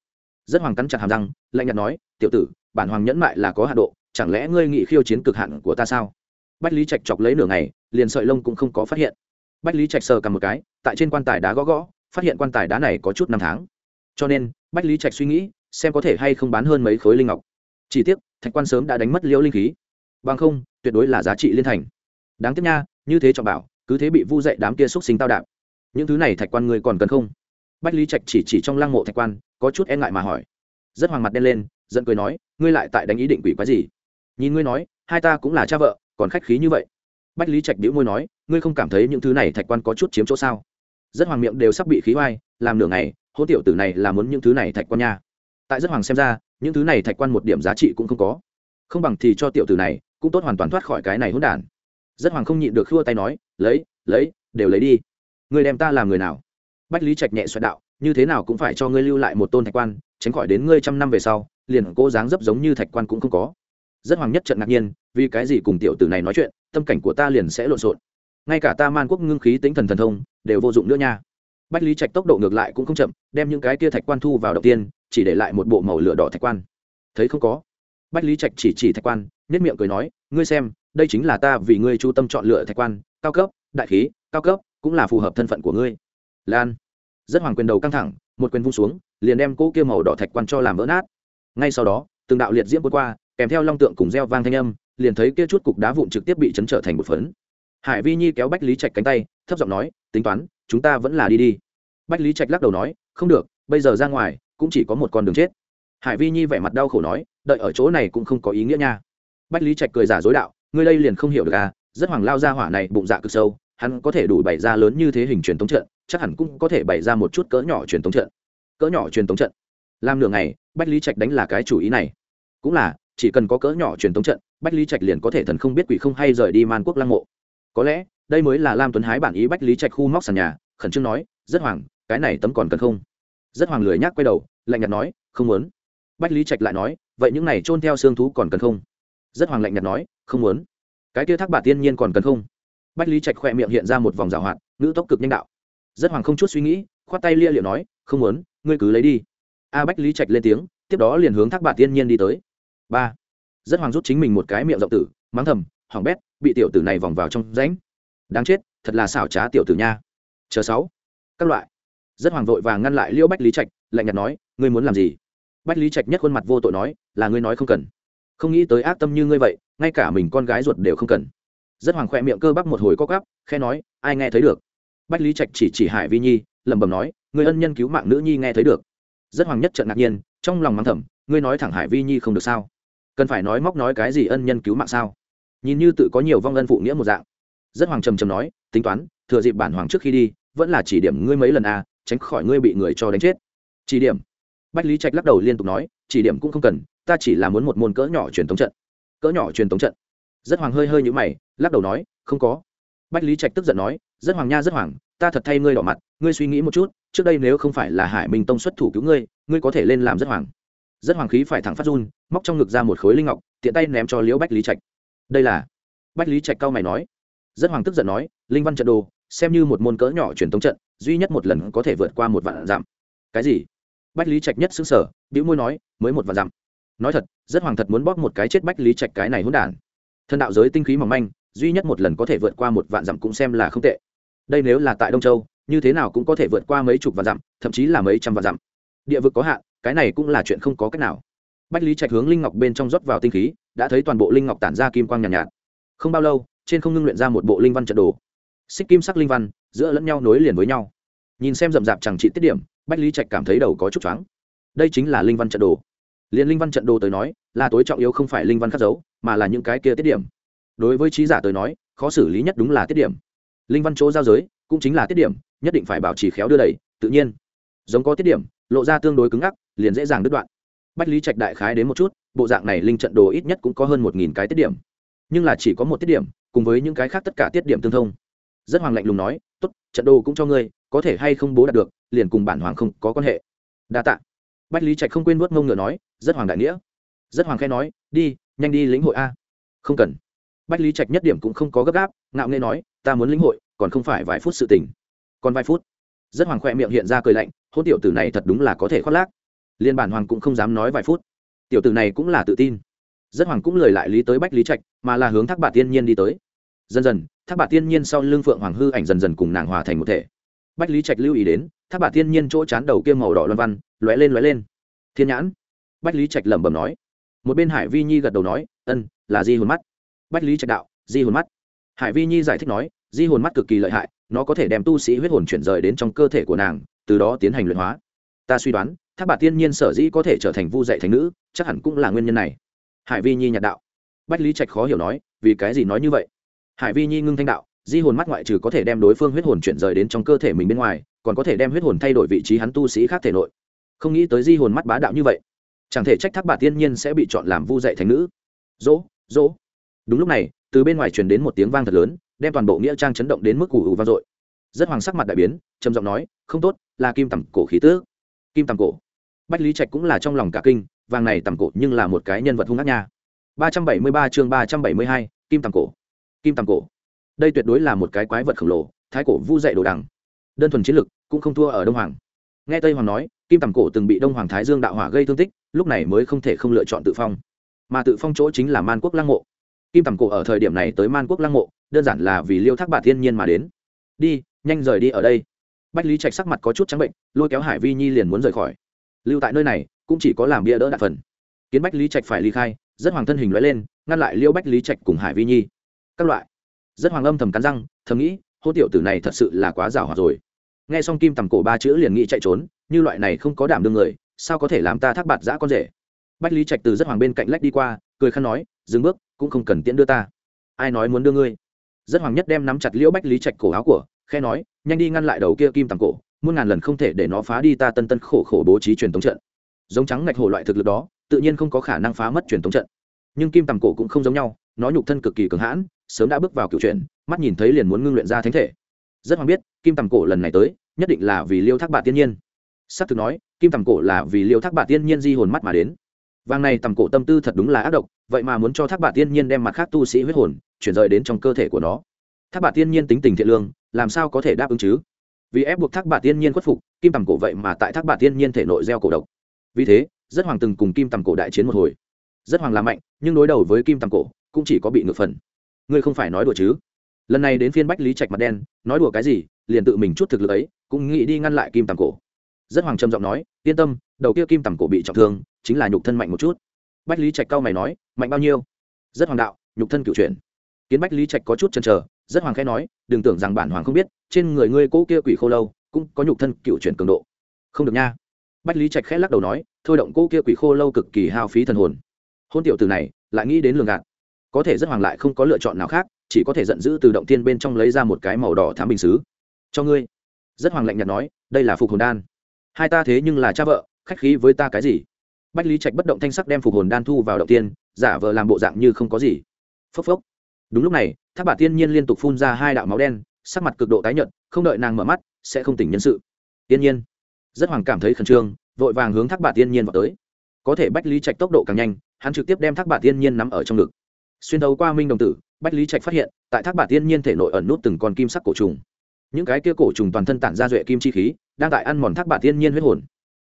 Rất hoàng cắn chặt hàm răng, lạnh nhạt nói, tiểu tử, bản hoàng nhẫn mại là có hạ độ, chẳng lẽ ngươi nghị khiêu chiến cực hạn của ta sao? Bách lý trạch chọc lấy nửa ngày, liền sợi lông cũng không có phát hiện. Bách lý trạch sờ cầm một cái, tại trên quan tài đá gõ gõ, phát hiện quan tài đá này có chút năm tháng. Cho nên, bách lý trạch suy nghĩ, xem có thể hay không bán hơn mấy khối linh ngọc. Chỉ tiếc, thạch quan sớm đã đánh mất liễu linh khí. Bằng không, tuyệt đối là giá trị liên thành. Đáng tiếc nha, như thế trọng bảo, cứ thế bị vu dậy đám kia xúc sinh tao đạp. Những thứ này thạch quan người còn cần không? Bách lý trạch chỉ chỉ trong lăng mộ thạch quan có chút e ngại mà hỏi. Rất hoàng mặt đen lên, giận cười nói, ngươi lại tại đánh ý định quỷ quái gì? Nhìn ngươi nói, hai ta cũng là cha vợ, còn khách khí như vậy. Bách lý trạch đĩu môi nói, ngươi không cảm thấy những thứ này thạch quan có chút chiếm chỗ sao? Rất hoàng miệng đều sắp bị khí oai, làm nửa ngày, hôn tiểu tử này là muốn những thứ này thạch quan nha. Tại rất hoàng xem ra, những thứ này thạch quan một điểm giá trị cũng không có. Không bằng thì cho tiểu tử này cũng tốt hoàn toàn thoát khỏi cái này hôn đản. Rất hoàng không nhịn được khua tay nói, lấy lấy, đều lấy đi. Người đem ta làm người nào? Bách lý trạch nhẹ xoẹt đạo như thế nào cũng phải cho ngươi lưu lại một tôn thạch quan, tránh khỏi đến ngươi trăm năm về sau, liền cố dáng dấp giống như thạch quan cũng không có. Rất hoàng nhất trận ngạc nhiên, vì cái gì cùng tiểu tử này nói chuyện, tâm cảnh của ta liền sẽ lộn xộn. Ngay cả ta man quốc ngưng khí tính thần thần thông, đều vô dụng nữa nha. Bách lý trạch tốc độ ngược lại cũng không chậm, đem những cái kia thạch quan thu vào đầu tiên, chỉ để lại một bộ màu lửa đỏ thạch quan. Thấy không có? Bách lý trạch chỉ chỉ thạch quan nhất miệng cười nói, ngươi xem, đây chính là ta vì ngươi chu tâm chọn lựa thạch quan, cao cấp, đại khí, cao cấp, cũng là phù hợp thân phận của ngươi. Lan rất hoàng quyền đầu căng thẳng, một quyền vung xuống, liền đem cỗ kia màu đỏ thạch quan cho làm vỡ nát. Ngay sau đó, từng đạo liệt diễm cuốn qua, kèm theo long tượng cùng reo vang thanh âm, liền thấy kia chút cục đá vụn trực tiếp bị chấn trở thành một phấn. Hải vi nhi kéo bách lý trạch cánh tay, thấp giọng nói, tính toán, chúng ta vẫn là đi đi. Bách lý trạch lắc đầu nói, không được, bây giờ ra ngoài, cũng chỉ có một con đường chết. Hải vi nhi vẻ mặt đau khổ nói, đợi ở chỗ này cũng không có ý nghĩa nha. Bách lý trạch cười giả dối đạo, ngươi đây liền không hiểu được à rất hoàng lao ra hỏa này bụng dạ cực sâu hắn có thể đủ bày ra lớn như thế hình truyền thống trận, chắc hẳn cũng có thể bày ra một chút cỡ nhỏ truyền thống trận. Cỡ nhỏ truyền thống trận? Làm nửa ngày, bách lý trạch đánh là cái chủ ý này. Cũng là, chỉ cần có cỡ nhỏ truyền thống trận, bách lý trạch liền có thể thần không biết quỷ không hay rời đi man quốc lăng mộ. Có lẽ, đây mới là lam tuấn hái bản ý bách lý trạch khu móc sàn nhà, khẩn trương nói, rất hoàng cái này tấm còn cần không? Rất hoàng lười nhác quay đầu, lạnh nhạt nói, không muốn. Bách lý trạch lại nói, vậy những này trôn theo xương thú còn cần không? Rất hoàng lạnh nhạt nói, không muốn. Cái kia thác bà tiên nhiên còn cần không? Bách lý trạch khỏe miệng hiện ra một vòng rào hoạt, ngữ tốc cực nhanh đạo. Rất hoàng không chút suy nghĩ, khoát tay lia liệu nói, không muốn, ngươi cứ lấy đi. A bách lý trạch lên tiếng, tiếp đó liền hướng thác bà tiên nhiên đi tới. Ba. Rất hoàng rút chính mình một cái miệng rộng tử, mắng thầm hỏng bét, bị tiểu tử này vòng vào trong rãnh. Đáng chết, thật là xảo trá tiểu tử nha. Chờ sáu. Các loại. Rất hoàng vội vàng ngăn lại liễu bách lý trạch, lạnh nhạt nói, ngươi muốn làm gì? Bách lý trạch nhất khuôn mặt vô tội nói, là ngươi nói không cần. Không nghĩ tới ác tâm như ngươi vậy, ngay cả mình con gái ruột đều không cần rất hoàng khoe miệng cơ bắp một hồi co cắp khe nói, ai nghe thấy được? Bách lý trạch chỉ chỉ hải vi nhi, lẩm bẩm nói, người ân nhân cứu mạng nữ nhi nghe thấy được. Rất hoàng nhất trận ngạc nhiên, trong lòng mắng thầm, ngươi nói thẳng hải vi nhi không được sao? Cần phải nói móc nói cái gì ân nhân cứu mạng sao? Nhìn như tự có nhiều vong ân phụ nghĩa một dạng. Rất hoàng trầm trầm nói, tính toán, thừa dịp bản hoàng trước khi đi, vẫn là chỉ điểm ngươi mấy lần à tránh khỏi ngươi bị người cho đánh chết. Chỉ điểm. Bách lý trạch lắc đầu liên tục nói, chỉ điểm cũng không cần, ta chỉ là muốn một môn cỡ nhỏ truyền thống trận. Cỡ nhỏ truyền thống trận rất hoàng hơi hơi nhũ mày, lắc đầu nói, không có. Bách lý trạch tức giận nói, rất hoàng nha, rất hoàng, ta thật thay ngươi đỏ mặt, ngươi suy nghĩ một chút, trước đây nếu không phải là hải minh tông xuất thủ cứu ngươi ngươi có thể lên làm rất hoàng. Rất hoàng khí phải thẳng phát run, móc trong ngực ra một khối linh ngọc, tiện tay ném cho liễu bách lý trạch. Đây là? Bách lý trạch cao mày nói. Rất hoàng tức giận nói, linh văn trận đồ, xem như một môn cỡ nhỏ truyền thống trận, duy nhất một lần có thể vượt qua một vạn dặm. Cái gì? Bách lý trạch nhất xứng sở bĩu môi nói, mới một vạn dặm. Nói thật, rất hoàng thật muốn bóp một cái chết bách lý trạch cái này hỗn đản. Thần đạo giới tinh khí mỏng manh duy nhất một lần có thể vượt qua một vạn dặm cũng xem là không tệ. Đây nếu là tại đông châu như thế nào cũng có thể vượt qua mấy chục vạn dặm thậm chí là mấy trăm vạn dặm. Địa vực có hạn cái này cũng là chuyện không có cách nào. Bách lý trạch hướng linh ngọc bên trong rót vào tinh khí đã thấy toàn bộ linh ngọc tản ra kim quang nhàn nhạt, nhạt. Không bao lâu trên không ngưng luyện ra một bộ linh văn trận đồ. Xích kim sắc linh văn giữa lẫn nhau nối liền với nhau. Nhìn xem rậm rạp chẳng trị tiết điểm bách lý trạch cảm thấy đầu có chút choáng. Đây chính là linh văn trận đồ. Liền linh văn trận đồ tới nói là tối trọng yếu không phải linh văn khắc dấu, mà là những cái kia tiết điểm. Đối với trí giả tới nói, khó xử lý nhất đúng là tiết điểm. Linh văn chỗ giao giới cũng chính là tiết điểm, nhất định phải bảo trì khéo đưa đẩy tự nhiên. Giống có tiết điểm, lộ ra tương đối cứng ngắc, liền dễ dàng đứt đoạn. Bách lý trạch đại khái đến một chút, bộ dạng này linh trận đồ ít nhất cũng có hơn một nghìn cái tiết điểm. Nhưng là chỉ có một tiết điểm, cùng với những cái khác tất cả tiết điểm tương thông. Rất hoàng lạnh lùng nói, tốt, trận đồ cũng cho ngươi, có thể hay không bố đạt được, liền cùng bản hoàng không có quan hệ. Đa tạ. Bách lý trạch không quên vớt mông ngựa nói, rất hoàng đại nghĩa rất hoàng khai nói, đi, nhanh đi lĩnh hội a. Không cần. Bách lý trạch nhất điểm cũng không có gấp gáp, ngạo nghê nói, ta muốn lĩnh hội, còn không phải vài phút sự tình. Còn vài phút? Rất hoàng khoe miệng hiện ra cười lạnh, hôn tiểu tử này thật đúng là có thể khoác lác. Liên bản hoàng cũng không dám nói vài phút. Tiểu tử này cũng là tự tin. Rất hoàng cũng lời lại lý tới bách lý trạch, mà là hướng thác bà tiên nhiên đi tới. Dần dần, thác bà tiên nhiên sau lưng phượng hoàng hư ảnh dần dần cùng nàng hòa thành một thể. Bách lý trạch lưu ý đến, thác bà tiên nhiên chỗ chán đầu kia màu đỏ loan văn, lóe lên lóe lên. Thiên nhãn. Bách lý trạch lẩm bẩm nói một bên hải vi nhi gật đầu nói, ân, là di hồn mắt. Bách lý trạch đạo, di hồn mắt. Hải vi nhi giải thích nói, di hồn mắt cực kỳ lợi hại, nó có thể đem tu sĩ huyết hồn chuyển rời đến trong cơ thể của nàng, từ đó tiến hành luyện hóa. Ta suy đoán tháp bà tiên nhiên sở dĩ có thể trở thành vu dạy thành nữ, chắc hẳn cũng là nguyên nhân này. Hải vi nhi nhạt đạo. Bách lý trạch khó hiểu nói, vì cái gì nói như vậy? Hải vi nhi ngưng thanh đạo, di hồn mắt ngoại trừ có thể đem đối phương huyết hồn chuyển rời đến trong cơ thể mình bên ngoài, còn có thể đem huyết hồn thay đổi vị trí hắn tu sĩ khác thể nội. Không nghĩ tới di hồn mắt bá đạo như vậy chẳng thể trách thác bà tiên nhiên sẽ bị chọn làm vu dạy thành nữ. Dỗ dỗ. Đúng lúc này, từ bên ngoài truyền đến một tiếng vang thật lớn, đem toàn bộ nghĩa trang chấn động đến mức củ ủ vang dội. Rất hoàng sắc mặt đại biến, trầm giọng nói, không tốt, là kim tầm cổ khí tước. Kim tầm cổ. Bách lý trạch cũng là trong lòng cả kinh, vàng này tầm cổ nhưng là một cái nhân vật hung ác nha. ba trăm bảy mươi ba chương ba trăm bảy mươi hai, kim tầm cổ. Kim tầm cổ. Đây tuyệt đối là một cái quái vật khổng lồ, thái cổ vu dạy đồ đằng. Đơn thuần chiến lực cũng không thua ở đông hoàng nghe tây hoàng nói, kim tầm cổ từng bị đông hoàng thái dương đạo hỏa gây thương tích, lúc này mới không thể không lựa chọn tự phong. Mà tự phong chỗ chính là man quốc lăng mộ. Kim tầm cổ ở thời điểm này tới man quốc lăng mộ, đơn giản là vì liêu thác bà thiên nhiên mà đến. Đi, nhanh rời đi ở đây. Bách lý trạch sắc mặt có chút trắng bệnh, lôi kéo hải vi nhi liền muốn rời khỏi. Lưu tại nơi này, cũng chỉ có làm bia đỡ đạn phần. Kiến bách lý trạch phải ly khai, rất hoàng thân hình loại lên, ngăn lại liêu bách lý trạch cùng hải vi nhi. Các loại. Rất hoàng âm thầm cắn răng, thầm nghĩ, hô tiểu tử này thật sự là quá rào hòa rồi nghe xong kim tầm cổ ba chữ liền nghĩ chạy trốn, như loại này không có đảm đương người, sao có thể làm ta thác bạt giã con rể? Bách lý trạch từ rất hoàng bên cạnh lách đi qua, cười khăn nói, dừng bước, cũng không cần tiễn đưa ta. Ai nói muốn đưa ngươi? Rất hoàng nhất đem nắm chặt liễu bách lý trạch cổ áo của khe nói, nhanh đi ngăn lại đầu kia kim tầm cổ, muôn ngàn lần không thể để nó phá đi ta tân tân khổ khổ bố trí truyền thống trận. Giống trắng ngạch hổ loại thực lực đó, tự nhiên không có khả năng phá mất truyền thống trận. Nhưng kim tầm cổ cũng không giống nhau, nó nhục thân cực kỳ cường hãn, sớm đã bước vào cựu chuyện mắt nhìn thấy liền muốn ngưng luyện ra thánh thể rất hoàng biết, kim tầm cổ lần này tới, nhất định là vì liêu thác bạc tiên nhiên. S ắ c thực nói, kim tầm cổ là vì liêu thác bạc tiên nhiên di hồn mắt mà đến. Vàng này tầm cổ tâm tư thật đúng là ác độc, vậy mà muốn cho thác bạc tiên nhiên đem mặt khác tu sĩ huyết hồn chuyển rời đến trong cơ thể của nó. Thác bạc tiên nhiên tính tình thiện lương, làm sao có thể đáp ứng chứ? Vì ép buộc thác bạc tiên nhiên khuất phục, kim tầm cổ vậy mà tại thác bạc tiên nhiên thể nội gieo cổ độc. Vì thế, rất hoàng từng cùng kim tầm cổ đại chiến một hồi. Rất hoàng là mạnh, nhưng đối đầu với kim tầm cổ cũng chỉ có bị ngược phần. Ngươi không phải nói đùa chứ? Lần này đến phiên bách lý trạch mặt đen, nói đùa cái gì, liền tự mình chút thực lực ấy, cũng nghĩ đi ngăn lại kim tầm cổ. Rất hoàng trầm giọng nói, yên tâm, đầu kia kim tầm cổ bị trọng thương, chính là nhục thân mạnh một chút. Bách lý trạch cao mày nói, mạnh bao nhiêu? Rất hoàng đạo, nhục thân cựu chuyển. Kiến bách lý trạch có chút chần chờ, rất hoàng khẽ nói, đừng tưởng rằng bản hoàng không biết, trên người ngươi cỗ kia quỷ khô lâu, cũng có nhục thân cựu chuyển cường độ. Không được nha. Bách lý trạch khẽ lắc đầu nói, thôi động cỗ kia quỷ khô lâu cực kỳ hao phí thần hồn. Hôn tiểu từ này, lại nghĩ đến lường gạt. Có thể rất hoàng lại không có lựa chọn nào khác chỉ có thể giận dữ từ động tiên bên trong lấy ra một cái màu đỏ thám bình xứ. Cho ngươi. Rất hoàng lạnh nhạt nói, đây là phục hồn đan. Hai ta thế nhưng là cha vợ, khách khí với ta cái gì? Bách lý trạch bất động thanh sắc đem phục hồn đan thu vào động tiên giả vờ làm bộ dạng như không có gì. Phốc phốc. Đúng lúc này tháp bà tiên nhiên liên tục phun ra hai đạo máu đen, sắc mặt cực độ tái nhợt, không đợi nàng mở mắt, sẽ không tỉnh nhân sự. Tiên nhiên. Rất hoàng cảm thấy khẩn trương, vội vàng hướng thác bà tiên nhiên vào tới. Có thể bách lý trạch tốc độ càng nhanh, hắn trực tiếp đem thác bà tiên nhiên nắm ở trong ngực. Xuyên thấu qua minh đồng tử bách lý trạch phát hiện, tại thác bản tiên nhiên thể nội ẩn nút từng con kim sắc cổ trùng. Những cái kia cổ trùng toàn thân tản ra duệ kim chi khí, đang tại ăn mòn thác bản tiên nhiên huyết hồn.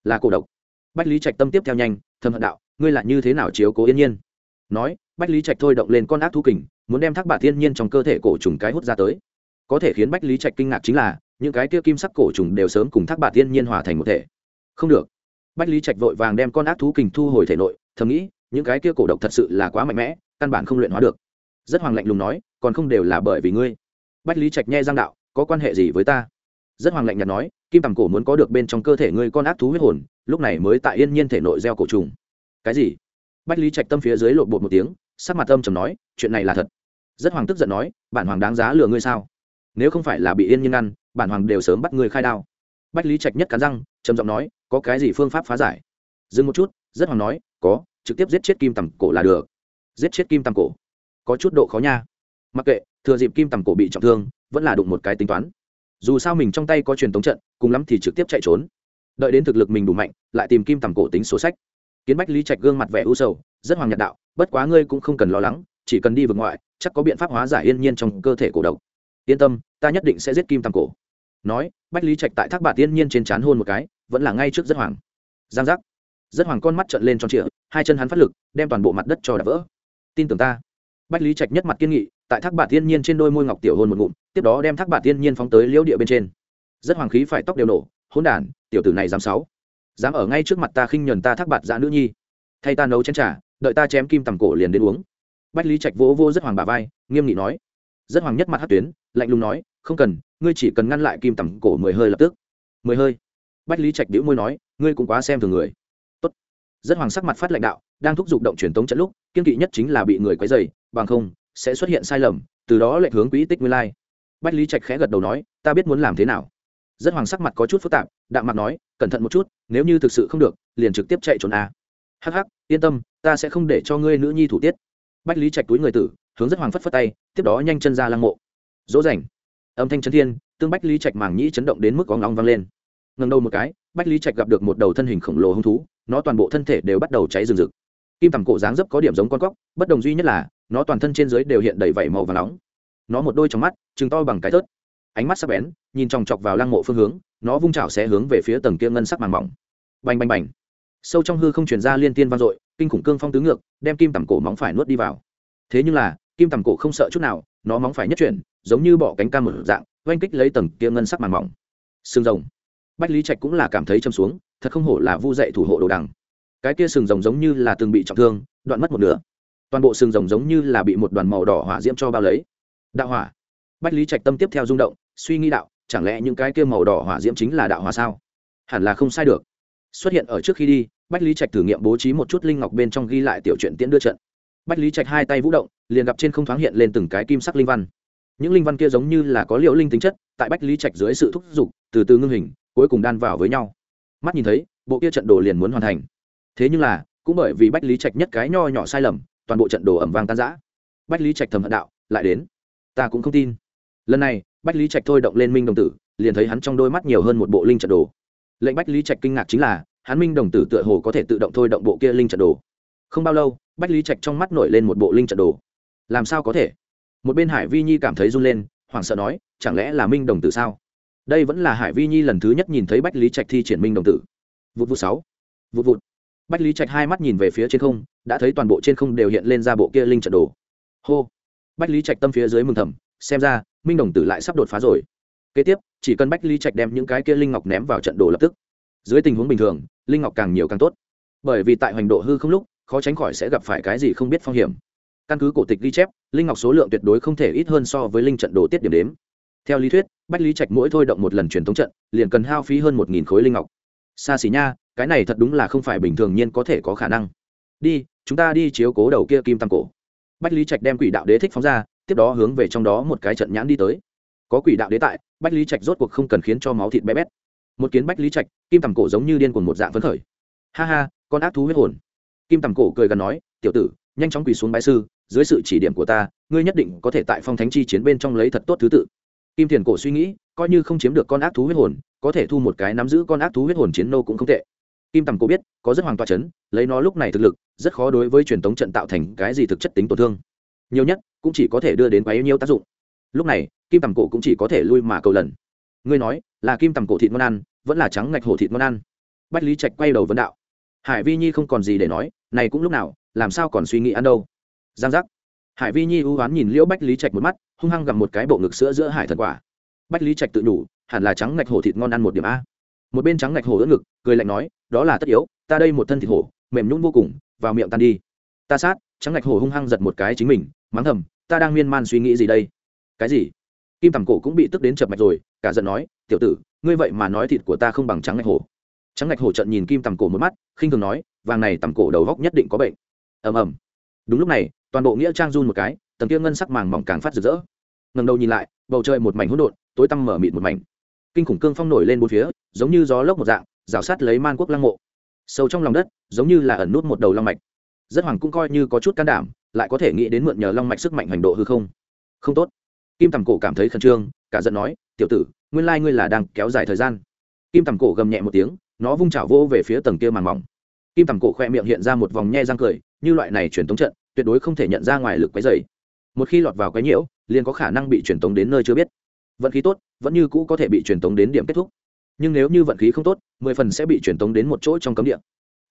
Là cổ độc. Bách lý trạch tâm tiếp theo nhanh thâm hận đạo, ngươi lại như thế nào chiếu cố yên nhiên? Nói, bách lý trạch thôi động lên con ác thú kình, muốn đem thác bản tiên nhiên trong cơ thể cổ trùng cái hút ra tới. Có thể khiến bách lý trạch kinh ngạc chính là, những cái kia kim sắc cổ trùng đều sớm cùng thác bản tiên nhiên hòa thành một thể. Không được. Bách lý trạch vội vàng đem con ác thú kình thu hồi thể nội, thầm nghĩ, những cái kia cổ độc thật sự là quá mạnh mẽ, căn bản không luyện hóa được rất hoàng lạnh lùng nói, còn không đều là bởi vì ngươi. Bách lý trạch nhe giang đạo, có quan hệ gì với ta? Rất hoàng lạnh nhạt nói, kim tầm cổ muốn có được bên trong cơ thể ngươi con ác thú huyết hồn, lúc này mới tại yên nhiên thể nội gieo cổ trùng. Cái gì? Bách lý trạch tâm phía dưới lộn bột một tiếng, sắc mặt tâm trầm nói, chuyện này là thật. Rất hoàng tức giận nói, bản hoàng đáng giá lừa ngươi sao? Nếu không phải là bị yên nhiên ngăn, bản hoàng đều sớm bắt ngươi khai đao. Bách lý trạch nhất cắn răng, trầm giọng nói, có cái gì phương pháp phá giải? Dừng một chút, rất hoàng nói, có, trực tiếp giết chết kim tầm cổ là được. Giết chết kim tầm cổ? Có chút độ khó nha. Mặc kệ, thừa dịp kim tầm cổ bị trọng thương, vẫn là đụng một cái tính toán. Dù sao mình trong tay có truyền tống trận, cùng lắm thì trực tiếp chạy trốn. Đợi đến thực lực mình đủ mạnh, lại tìm kim tầm cổ tính số sách. Kiến bách lý trạch gương mặt vẻ u sầu, rất hoàng nhật đạo, bất quá ngươi cũng không cần lo lắng, chỉ cần đi vượt ngoại, chắc có biện pháp hóa giải yên nhiên trong cơ thể cổ độc. Yên tâm, ta nhất định sẽ giết kim tầm cổ. Nói, bách lý trạch tại thác bà yên nhiên trên c hôn một cái, vẫn là ngay trước rất hoàng giang giác. Rất hoàng con mắt trợn lên tròn trịa, hai chân hắn phát lực, đem toàn bộ mặt đất cho đập vỡ. Tin tưởng ta bách lý trạch nhất mặt kiên nghị, tại thác bạc thiên nhiên trên đôi môi ngọc tiểu hôn một ngụm, tiếp đó đem thác bạc thiên nhiên phóng tới liễu địa bên trên. Rất hoàng khí phải tóc đều nổ hôn đản, tiểu tử này dám sáu. Dám ở ngay trước mặt ta khinh nhờn ta thác bạt dã nữ nhi. Thay ta nấu chén trà, đợi ta chém kim tầm cổ liền đến uống. Bách lý trạch vỗ vô rất hoàng bà vai, nghiêm nghị nói. Rất hoàng nhất mặt hát tuyến, lạnh lùng nói, không cần, ngươi chỉ cần ngăn lại kim tầm cổ mười hơi lập tức. Mười hơi. Bách lý trạch đĩu môi nói, ngươi cũng quá xem thường người rất hoàng sắc mặt phát lãnh đạo, đang thúc giục động truyền tống trận lúc, kiên kỵ nhất chính là bị người quấy dày bằng không, sẽ xuất hiện sai lầm, từ đó lệch hướng quỹ tích nguyên lai. Bách lý trạch khẽ gật đầu nói, ta biết muốn làm thế nào. Rất hoàng sắc mặt có chút phức tạp, đạm mặt nói, cẩn thận một chút, nếu như thực sự không được, liền trực tiếp chạy trốn a. Hắc hắc, yên tâm, ta sẽ không để cho ngươi nữ nhi thủ tiết. Bách lý trạch túi người tử, hướng rất hoàng phất phất tay, tiếp đó nhanh chân ra lăng mộ. Dỗ dành âm thanh chân thiên, tương bách lý trạch màng nhĩ chấn động đến mức có ngóng vang lên. Ngần đầu một cái, bách lý trạch gặp được một đầu thân hình khổng lồ hung thú nó toàn bộ thân thể đều bắt đầu cháy rừng rực. Kim tầm cổ dáng dấp có điểm giống con cóc, bất đồng duy nhất là, nó toàn thân trên dưới đều hiện đầy vảy màu và nóng. Nó một đôi trong mắt chừng to bằng cái tớt ánh mắt sắc bén, nhìn chòng chọc vào lăng mộ phương hướng, nó vung chảo sẽ hướng về phía tầng kia ngân sắc màng mỏng. Bành bành bành. Sâu trong hư không chuyển ra liên tiên vang dội, kinh khủng cương phong tứ ngược, đem kim tầm cổ móng phải nuốt đi vào. Thế nhưng là, kim tầm cổ không sợ chút nào, nó móng phải nhất chuyển, giống như bỏ cánh cam một dạng, oanh kích lấy tầng kia ngân sắc màng mỏng. Xương rồng bách lý trạch cũng là cảm thấy châm xuống, thật không hổ là vu dạy thủ hộ đồ đằng. Cái kia sừng rồng giống như là từng bị trọng thương, đoạn mất một nửa. Toàn bộ sừng rồng giống như là bị một đoàn màu đỏ hỏa diễm cho bao lấy. Đạo hỏa. Bách lý trạch tâm tiếp theo rung động, suy nghĩ đạo, chẳng lẽ những cái kia màu đỏ hỏa diễm chính là đạo hỏa sao? Hẳn là không sai được. Xuất hiện ở trước khi đi, bách lý trạch thử nghiệm bố trí một chút linh ngọc bên trong ghi lại tiểu chuyện tiễn đưa trận. Bách lý trạch hai tay vũ động, liền gặp trên không thoáng hiện lên từng cái kim sắc linh văn. Những linh văn kia giống như là có liệu linh tính chất, tại bách lý trạch dưới sự thúc giục, từ từ ngưng hình cuối cùng đan vào với nhau. Mắt nhìn thấy, bộ kia trận đồ liền muốn hoàn thành. Thế nhưng là, cũng bởi vì bách lý trạch nhất cái nho nhỏ sai lầm, toàn bộ trận đồ ẩm vang tan giã bách lý trạch thầm hận đạo, lại đến, ta cũng không tin. Lần này, bách lý trạch thôi động lên minh đồng tử, liền thấy hắn trong đôi mắt nhiều hơn một bộ linh trận đồ. Lệnh bách lý trạch kinh ngạc chính là, hắn minh đồng tử tựa hồ có thể tự động thôi động bộ kia linh trận đồ. Không bao lâu, bách lý trạch trong mắt nổi lên một bộ linh trận đồ. Làm sao có thể? Một bên hải vi nhi cảm thấy run lên, hoảng sợ nói, chẳng lẽ là minh đồng tử sao? Đây vẫn là hải vi nhi lần thứ nhất nhìn thấy bách lý trạch thi triển minh đồng tử. Vụt vụt sáu. Vụt vụt. bách lý trạch hai mắt nhìn về phía trên không, đã thấy toàn bộ trên không đều hiện lên ra bộ kia linh trận đồ. Hô. Bách lý trạch tâm phía dưới mừng thầm, xem ra, minh đồng tử lại sắp đột phá rồi. Kế tiếp, chỉ cần bách lý trạch đem những cái kia linh ngọc ném vào trận đồ lập tức. Dưới tình huống bình thường, linh ngọc càng nhiều càng tốt. Bởi vì tại hoành độ hư không lúc, khó tránh khỏi sẽ gặp phải cái gì không biết phong hiểm. Căn cứ cổ tịch ghi chép, linh ngọc số lượng tuyệt đối không thể ít hơn so với linh trận đồ tiết điểm đếm theo lý thuyết, bách lý trạch mỗi thôi động một lần truyền thống trận, liền cần hao phí hơn một nghìn khối linh ngọc. Xa xỉ nha, cái này thật đúng là không phải bình thường nhiên có thể có khả năng. Đi, chúng ta đi chiếu cố đầu kia kim tam cổ. Bách lý trạch đem quỷ đạo đế thích phóng ra, tiếp đó hướng về trong đó một cái trận nhãn đi tới. Có quỷ đạo đế tại, bách lý trạch rốt cuộc không cần khiến cho máu thịt bé bét. Một kiến bách lý trạch, kim tầm cổ giống như điên cuồng một dạng phấn khởi. Ha ha, con ác thú huyết hồn. Kim tầm cổ cười gần nói, tiểu tử, nhanh chóng quỳ xuống bái sư, dưới sự chỉ điểm của ta, ngươi nhất định có thể tại phong thánh chi chiến bên trong lấy thật tốt thứ tự kim thiền cổ suy nghĩ, coi như không chiếm được con ác thú huyết hồn, có thể thu một cái nắm giữ con ác thú huyết hồn chiến nô cũng không tệ. Kim tầm cổ biết, có rất hoàng toa c h ấ n lấy nó lúc này thực lực, rất khó đối với truyền thống trận tạo thành cái gì thực chất tính tổn thương. Nhiều nhất, cũng chỉ có thể đưa đến quá yêu nhiêu tác dụng. Lúc này, kim tầm cổ cũng chỉ có thể lui mà cầu lần. Ngươi nói, là kim tầm cổ thịt ngon ăn, vẫn là trắng ngạch hổ thịt ngon ăn? Bách lý trạch quay đầu vấn đạo. Hải vi nhi không còn gì để nói, này cũng lúc nào, làm sao còn suy nghĩ ăn đâu? Giang giác. Hải vi nhi ưu oán nhìn liễu bách lý trạch một mắt hung hăng gặp một cái bộ ngực sữa giữa hải thần quả. Bách lý trạch tự đủ hẳn là trắng ngạch hổ thịt ngon ăn một điểm a. Một bên trắng ngạch hổ đỡ ngực, cười lạnh nói, đó là tất yếu, ta đây một thân thịt hổ, mềm nhún vô cùng, vào miệng tan đi. Ta sát, trắng ngạch hổ hung hăng giật một cái chính mình, mắng thầm, ta đang miên man suy nghĩ gì đây? Cái gì? Kim tầm cổ cũng bị tức đến chập mạch rồi, cả giận nói, tiểu tử, ngươi vậy mà nói thịt của ta không bằng trắng ngạch hổ. Trắng ngạch hổ trận nhìn kim tầm cổ một mắt, khinh thường nói, vàng này tầm cổ đầu góc nhất định có bệnh. Ầm ầm. Đúng lúc này, toàn bộ nghĩa trang run một cái, tầng kia ngân sắc màng mỏng càng phát rực rỡ ngầm đầu nhìn lại, bầu trời một mảnh hỗn độn, tối tăm mở mịt một mảnh. Kinh khủng cương phong nổi lên bốn phía, giống như gió lốc một dạng, rào sát lấy man quốc lăng mộ. Sâu trong lòng đất, giống như là ẩn nút một đầu long mạch. Rất hoàng cũng coi như có chút can đảm, lại có thể nghĩ đến mượn nhờ long mạch sức mạnh hành độ hư không. Không tốt. Kim tầm cổ cảm thấy khẩn trương, cả giận nói, tiểu tử, nguyên lai ngươi là đang kéo dài thời gian. Kim tầm cổ gầm nhẹ một tiếng, nó vung chảo vô về phía tầng kia màn mỏng. Kim tầm cổ khoe miệng hiện ra một vòng nhe răng cười, như loại này truyền tống trận, tuyệt đối không thể nhận ra ngoài lực quấy dày một khi lọt vào cái nhiễu, liền có khả năng bị truyền tống đến nơi chưa biết. Vận khí tốt, vẫn như cũ có thể bị truyền tống đến điểm kết thúc. Nhưng nếu như vận khí không tốt, mười phần sẽ bị truyền tống đến một chỗ trong cấm địa.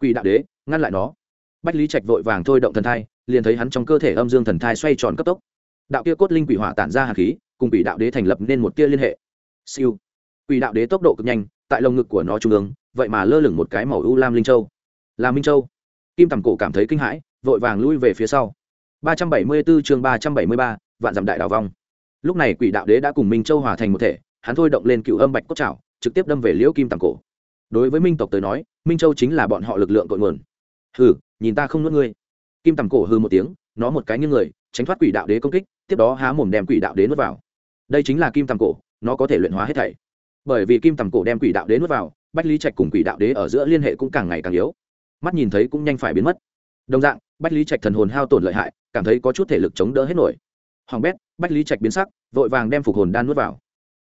Quỷ đạo đế, ngăn lại nó. Bách lý trạch vội vàng thôi động thần thai, liền thấy hắn trong cơ thể âm dương thần thai xoay tròn cấp tốc. Đạo kia cốt linh quỷ hỏa tản ra hạt khí, cùng quỷ đạo đế thành lập nên một tia liên hệ. Siêu. Quỷ đạo đế tốc độ cực nhanh, tại lồng ngực của nó trung ương, vậy mà lơ lửng một cái màu u lam linh châu. Là minh châu. Kim tầm cổ cảm thấy kinh hãi, vội vàng lui về phía sau. 374 chương 373, vạn dặm đại đảo vong. Lúc này quỷ đạo đế đã cùng minh châu hòa thành một thể hắn thôi động lên cựu âm bạch cốt trảo trực tiếp đâm về liễu kim tầm cổ. Đối với minh tộc tới nói minh châu chính là bọn họ lực lượng cội nguồn. Hừ nhìn ta không nuốt ngươi. Kim tầm cổ hừ một tiếng nó một cái như người tránh thoát quỷ đạo đế công kích tiếp đó há mồm đem quỷ đạo đế nuốt vào. Đây chính là kim tầm cổ nó có thể luyện hóa hết thảy. Bởi vì kim tầm cổ đem quỷ đạo đế nuốt vào bách lý trạch cùng quỷ đạo đế ở giữa liên hệ cũng càng ngày càng yếu. Mắt nhìn thấy cũng nhanh phải biến mất. Đồng dạng bách lý trạch thần hồn hao tổn lợi hại, cảm thấy có chút thể lực chống đỡ hết nổi. Hoàng bét, bách lý trạch biến sắc, vội vàng đem phục hồn đan nuốt vào.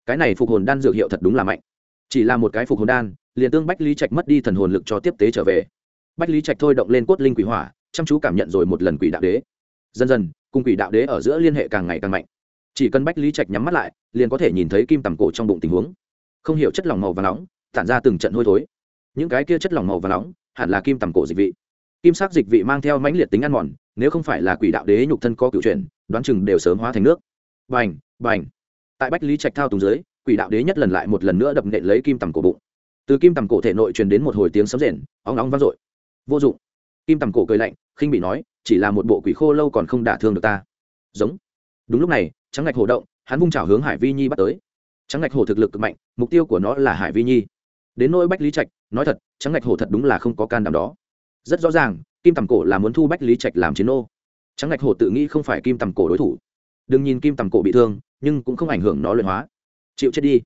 Cái này phục hồn đan dược hiệu thật đúng là mạnh. Chỉ là một cái phục hồn đan, liền tương bách lý trạch mất đi thần hồn lực cho tiếp tế trở về. Bách lý trạch thôi động lên cốt linh quỷ hỏa, chăm chú cảm nhận rồi một lần quỷ đạo đế. Dần dần, cùng quỷ đạo đế ở giữa liên hệ càng ngày càng mạnh. Chỉ cần bách lý trạch nhắm mắt lại, liền có thể nhìn thấy kim tầm cổ trong bụng tình huống. Không hiểu chất lỏng màu và nóng, tản ra từng trận hôi thối. Những cái kia chất lỏng màu và nóng, hẳn là kim tầm cổ dịch vị kim sắc dịch vị mang theo mãnh liệt tính ăn mòn, nếu không phải là quỷ đạo đế nhục thân có cựu chuyển đoán chừng đều sớm hóa thành nước. Bành bành. Tại bách lý trạch thao tùng dưới, quỷ đạo đế nhất lần lại một lần nữa đập nện lấy kim tầm cổ bụng. Từ kim tầm cổ thể nội truyền đến một hồi tiếng sấm rền óng nóng vang dội. Vô dụng. Kim tầm cổ cười lạnh, khinh bị nói, chỉ là một bộ quỷ khô lâu còn không đả thương được ta. Giống. Đúng lúc này, trắng ngạch hồ động, hắn vung trào hướng hải vi nhi bắt tới. Trắng ngạch hồ thực lực cực mạnh, mục tiêu của nó là hải vi nhi. Đến nỗi bách lý trạch, nói thật, trắng ngạch hồ thật đúng là không có can đảm đó rất rõ ràng, kim tầm cổ là muốn thu bách lý trạch làm chiến ô trắng ngạch hổ tự nghĩ không phải kim tầm cổ đối thủ. Đừng nhìn kim tầm cổ bị thương, nhưng cũng không ảnh hưởng nó luyện hóa. Chịu chết đi.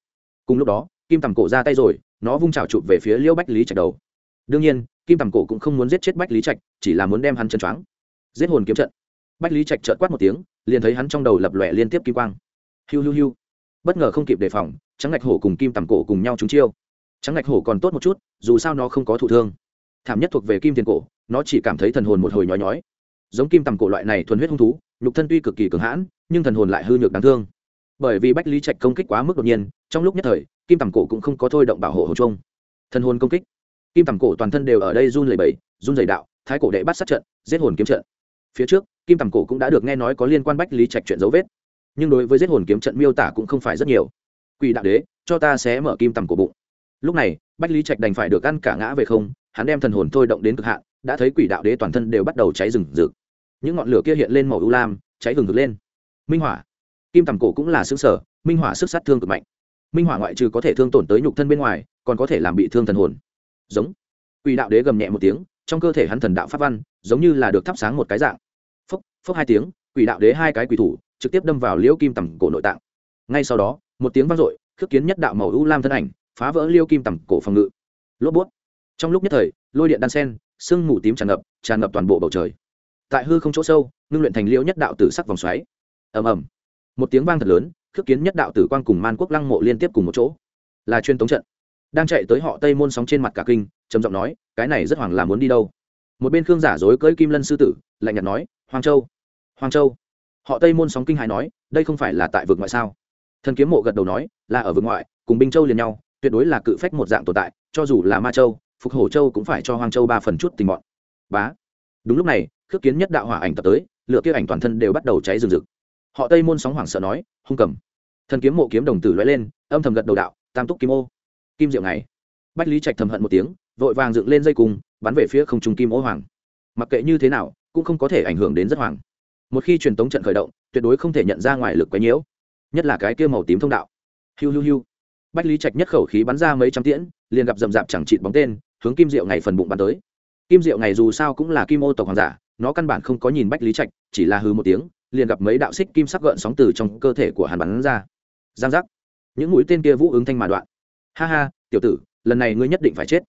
Cùng lúc đó, kim tầm cổ ra tay rồi, nó vung trào chụp về phía liêu bách lý trạch đầu. Đương nhiên, kim tầm cổ cũng không muốn giết chết bách lý trạch, chỉ là muốn đem hắn chân choáng. Giết hồn kiếm trận. Bách lý trạch trợt quát một tiếng, liền thấy hắn trong đầu lập lòe liên tiếp kim quang. Hiu hiu hiu. Bất ngờ không kịp đề phòng, trắng ngạch hổ cùng kim tầm cổ cùng nhau trúng chiêu. Trắng ngạch hổ còn tốt một chút, dù sao nó không có thụ thương thảm nhất thuộc về kim tiền cổ, nó chỉ cảm thấy thần hồn một hồi nhói nhói. Giống kim tầm cổ loại này thuần huyết hung thú, nhục thân tuy cực kỳ cường hãn, nhưng thần hồn lại hư nhược đáng thương. Bởi vì bách lý trạch công kích quá mức đột nhiên, trong lúc nhất thời, kim tầm cổ cũng không có thôi động bảo hộ hồ trung thần hồn công kích. Kim tầm cổ toàn thân đều ở đây run lẩy bẩy, run dày đạo, thái cổ đệ bắt sát trận, giết hồn kiếm trận. Phía trước, kim tầm cổ cũng đã được nghe nói có liên quan bách lý trạch chuyện dấu vết. Nhưng đối với giết hồn kiếm trận miêu tả cũng không phải rất nhiều. Quỷ đạo đế, cho ta sẽ mở kim tầm cổ bụng. Lúc này, bách lý trạch đành phải được ăn cả ngã về không hắn đem thần hồn thôi động đến cực hạn, đã thấy quỷ đạo đế toàn thân đều bắt đầu cháy rừng rực. Những ngọn lửa kia hiện lên màu ưu lam, cháy rừng rực lên. Minh hỏa. Kim tầm cổ cũng là xương sở, minh hỏa sức sát thương cực mạnh. Minh hỏa ngoại trừ có thể thương tổn tới nhục thân bên ngoài, còn có thể làm bị thương thần hồn. Giống. Quỷ đạo đế gầm nhẹ một tiếng, trong cơ thể hắn thần đạo pháp văn, giống như là được thắp sáng một cái dạng. Phốc phốc hai tiếng, quỷ đạo đế hai cái quỷ thủ, trực tiếp đâm vào liễu kim tầm cổ nội tạng. Ngay sau đó, một tiếng vang dội, khước kiến nhất đạo màu u lam thân ảnh, phá vỡ liêu kim tầm cổ phòng ngự. Lốp bút trong lúc nhất thời, lôi điện đan sen, sương mù tím tràn ngập tràn ngập toàn bộ bầu trời. Tại hư không chỗ sâu, ngưng luyện thành liễu nhất đạo tử sắc vòng xoáy. Ầm ầm. Một tiếng vang thật lớn, khước kiến nhất đạo tử quang cùng man quốc lăng mộ liên tiếp cùng một chỗ. Là chuyên tống trận. Đang chạy tới họ tây môn sóng trên mặt cả kinh, trầm giọng nói, cái này rất hoàng là muốn đi đâu? Một bên khương giả dối cưỡi kim lân sư tử, lạnh nhạt nói hoàng châu hoàng châu. Họ tây môn sóng kinh hài nói, đây không phải là tại vực ngoại sao? Thần kiếm mộ gật đầu nói, là ở vực ngoại, cùng binh châu liền nhau, tuyệt đối là cự phách một dạng tồn tại, cho dù là ma châu phục hổ châu cũng phải cho Hoang châu ba phần chút tình bọn. Bá. Đúng lúc này, khước kiến nhất đạo hỏa ảnh tập tới lựa kia ảnh toàn thân đều bắt đầu cháy rừng rực. Họ tây môn sóng hoảng sợ nói, hung cầm. Thần kiếm mộ kiếm đồng tử lóe lên, âm thầm gật đầu đạo, tam túc kim ô. Kim diệu này bách lý trạch thầm hận một tiếng, vội vàng dựng lên dây cung, bắn về phía không trung kim ô hoàng. Mặc kệ như thế nào, cũng không có thể ảnh hưởng đến rất hoàng. Một khi truyền tống trận khởi động, tuyệt đối không thể nhận ra ngoài lực quấy nhiễu. Nhất là cái kia màu tím thông đạo. Hiu hiu hiu. Bách lý trạch nhất khẩu khí bắn ra mấy trăm tiễn, liền gặp rầm rạp chẳng chịt bóng tên hướng kim diệu ngày phần bụng bắn tới. Kim diệu ngày dù sao cũng là kim ô tộc hoàng giả, nó căn bản không có nhìn bách lý trạch, chỉ là hư một tiếng, liền gặp mấy đạo xích kim sắc gợn sóng từ trong cơ thể của hắn bắn ra. Giang giác. Những mũi tên kia vũ ứng thanh mà đoạn. Ha ha, tiểu tử, lần này ngươi nhất định phải chết.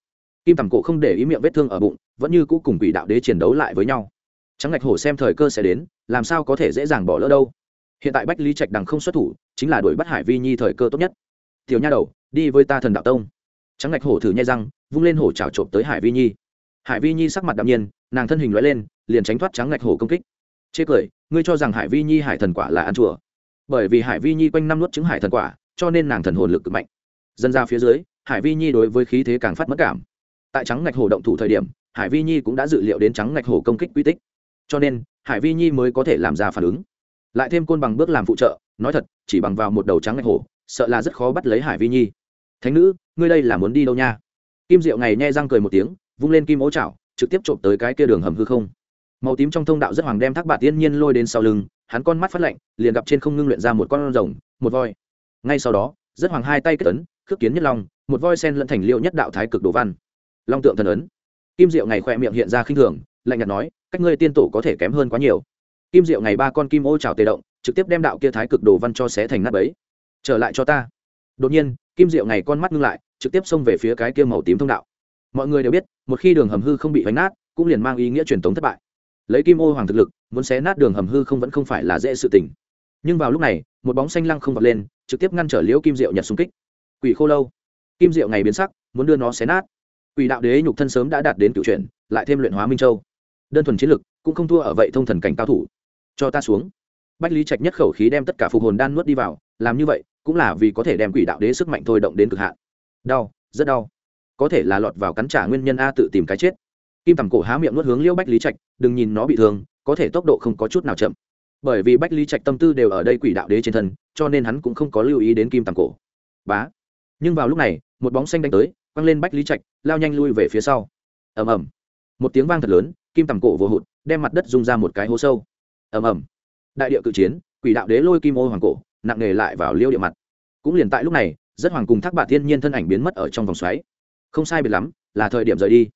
Kim tầm cổ không để ý miệng vết thương ở bụng, vẫn như cũ cùng quỷ đạo đế chiến đấu lại với nhau. Trắng ngạch hổ xem thời cơ sẽ đến, làm sao có thể dễ dàng bỏ lỡ đâu. Hiện tại bách lý trạch đằng không xuất thủ, chính là đuổi bắt hải vi nhi thời cơ tốt nhất. Tiểu nha đầu, đi với ta thần đạo tông trắng ngạch hổ thử nhai răng, vung lên hổ trào trộm tới hải vi nhi. Hải vi nhi sắc mặt đạm nhiên, nàng thân hình loại lên, liền tránh thoát trắng ngạch hổ công kích. Chê cười, ngươi cho rằng hải vi nhi hải thần quả là ăn chùa bởi vì hải vi nhi quanh năm nuốt trứng hải thần quả, cho nên nàng thần hồn lực cực mạnh. Dân ra phía dưới, hải vi nhi đối với khí thế càng phát mất cảm. Tại trắng ngạch hổ động thủ thời điểm, hải vi nhi cũng đã dự liệu đến trắng ngạch hổ công kích quy tích. Cho nên, hải vi nhi mới có thể làm ra phản ứng. Lại thêm côn bằng bước làm phụ trợ, nói thật, chỉ bằng vào một đầu trắng ngạch hổ, sợ là rất khó bắt lấy hải vi nhi thánh nữ, ngươi đây là muốn đi đâu nha? Kim diệu ngày nhe răng cười một tiếng, vung lên kim ố chảo, trực tiếp trộm tới cái kia đường hầm hư không. Màu tím trong thông đạo rất hoàng đem thác bạc tiên nhiên lôi đến sau lưng, hắn con mắt phát lạnh, liền gặp trên không ngưng luyện ra một con rồng, một voi. Ngay sau đó, rất hoàng hai tay kết ấn, khước kiến nhất long, một voi sen lẫn thành liệu nhất đạo thái cực đồ văn. Long tượng thần ấn. Kim diệu ngày khỏe miệng hiện ra khinh thường, lạnh nhạt nói, cách ngươi tiên tổ có thể kém hơn quá nhiều. Kim diệu ngày ba con kim ô trào tề động, trực tiếp đem đạo kia thái cực đồ văn cho xé thành nát bấy. Trở lại cho ta đột nhiên, kim diệu ngày con mắt ngưng lại, trực tiếp xông về phía cái kia màu tím thông đạo. Mọi người đều biết, một khi đường hầm hư không bị vánh nát, cũng liền mang ý nghĩa truyền thống thất bại. Lấy kim ô hoàng thực lực, muốn xé nát đường hầm hư không vẫn không phải là dễ sự tình. Nhưng vào lúc này, một bóng xanh lăng không vọt lên, trực tiếp ngăn trở liễu kim diệu nhật xung kích. Quỷ khô lâu. Kim diệu ngày biến sắc, muốn đưa nó xé nát. Quỷ đạo đế nhục thân sớm đã đạt đến cựu chuyển, lại thêm luyện hóa minh châu. Đơn thuần chiến lực, cũng không thua ở vậy thông thần cảnh cao thủ. Cho ta xuống. Bách lý trạch nhất khẩu khí đem tất cả phục hồn đan nuốt đi vào, làm như vậy cũng là vì có thể đem quỷ đạo đế sức mạnh thôi động đến cực hạn. Đau, rất đau. Có thể là lọt vào cắn trả nguyên nhân a tự tìm cái chết. Kim tầm cổ há miệng nuốt hướng liêu bách lý trạch, đừng nhìn nó bị thương, có thể tốc độ không có chút nào chậm. Bởi vì bách lý trạch tâm tư đều ở đây quỷ đạo đế trên thân, cho nên hắn cũng không có lưu ý đến kim tầm cổ. Bá. Nhưng vào lúc này, một bóng xanh đánh tới, quăng lên bách lý trạch, lao nhanh lui về phía sau. Ầm ầm. Một tiếng vang thật lớn, kim tầm cổ vô hụt, đem mặt đất rung ra một cái hố sâu. Ầm ầm. Đại địa cự chiến, quỷ đạo đế lôi kim ô hoàng cổ nặng nề lại vào liêu địa mặt. Cũng liền tại lúc này, rất hoàng cùng thác bạc thiên nhiên thân ảnh biến mất ở trong vòng xoáy. Không sai biệt lắm, là thời điểm rời đi.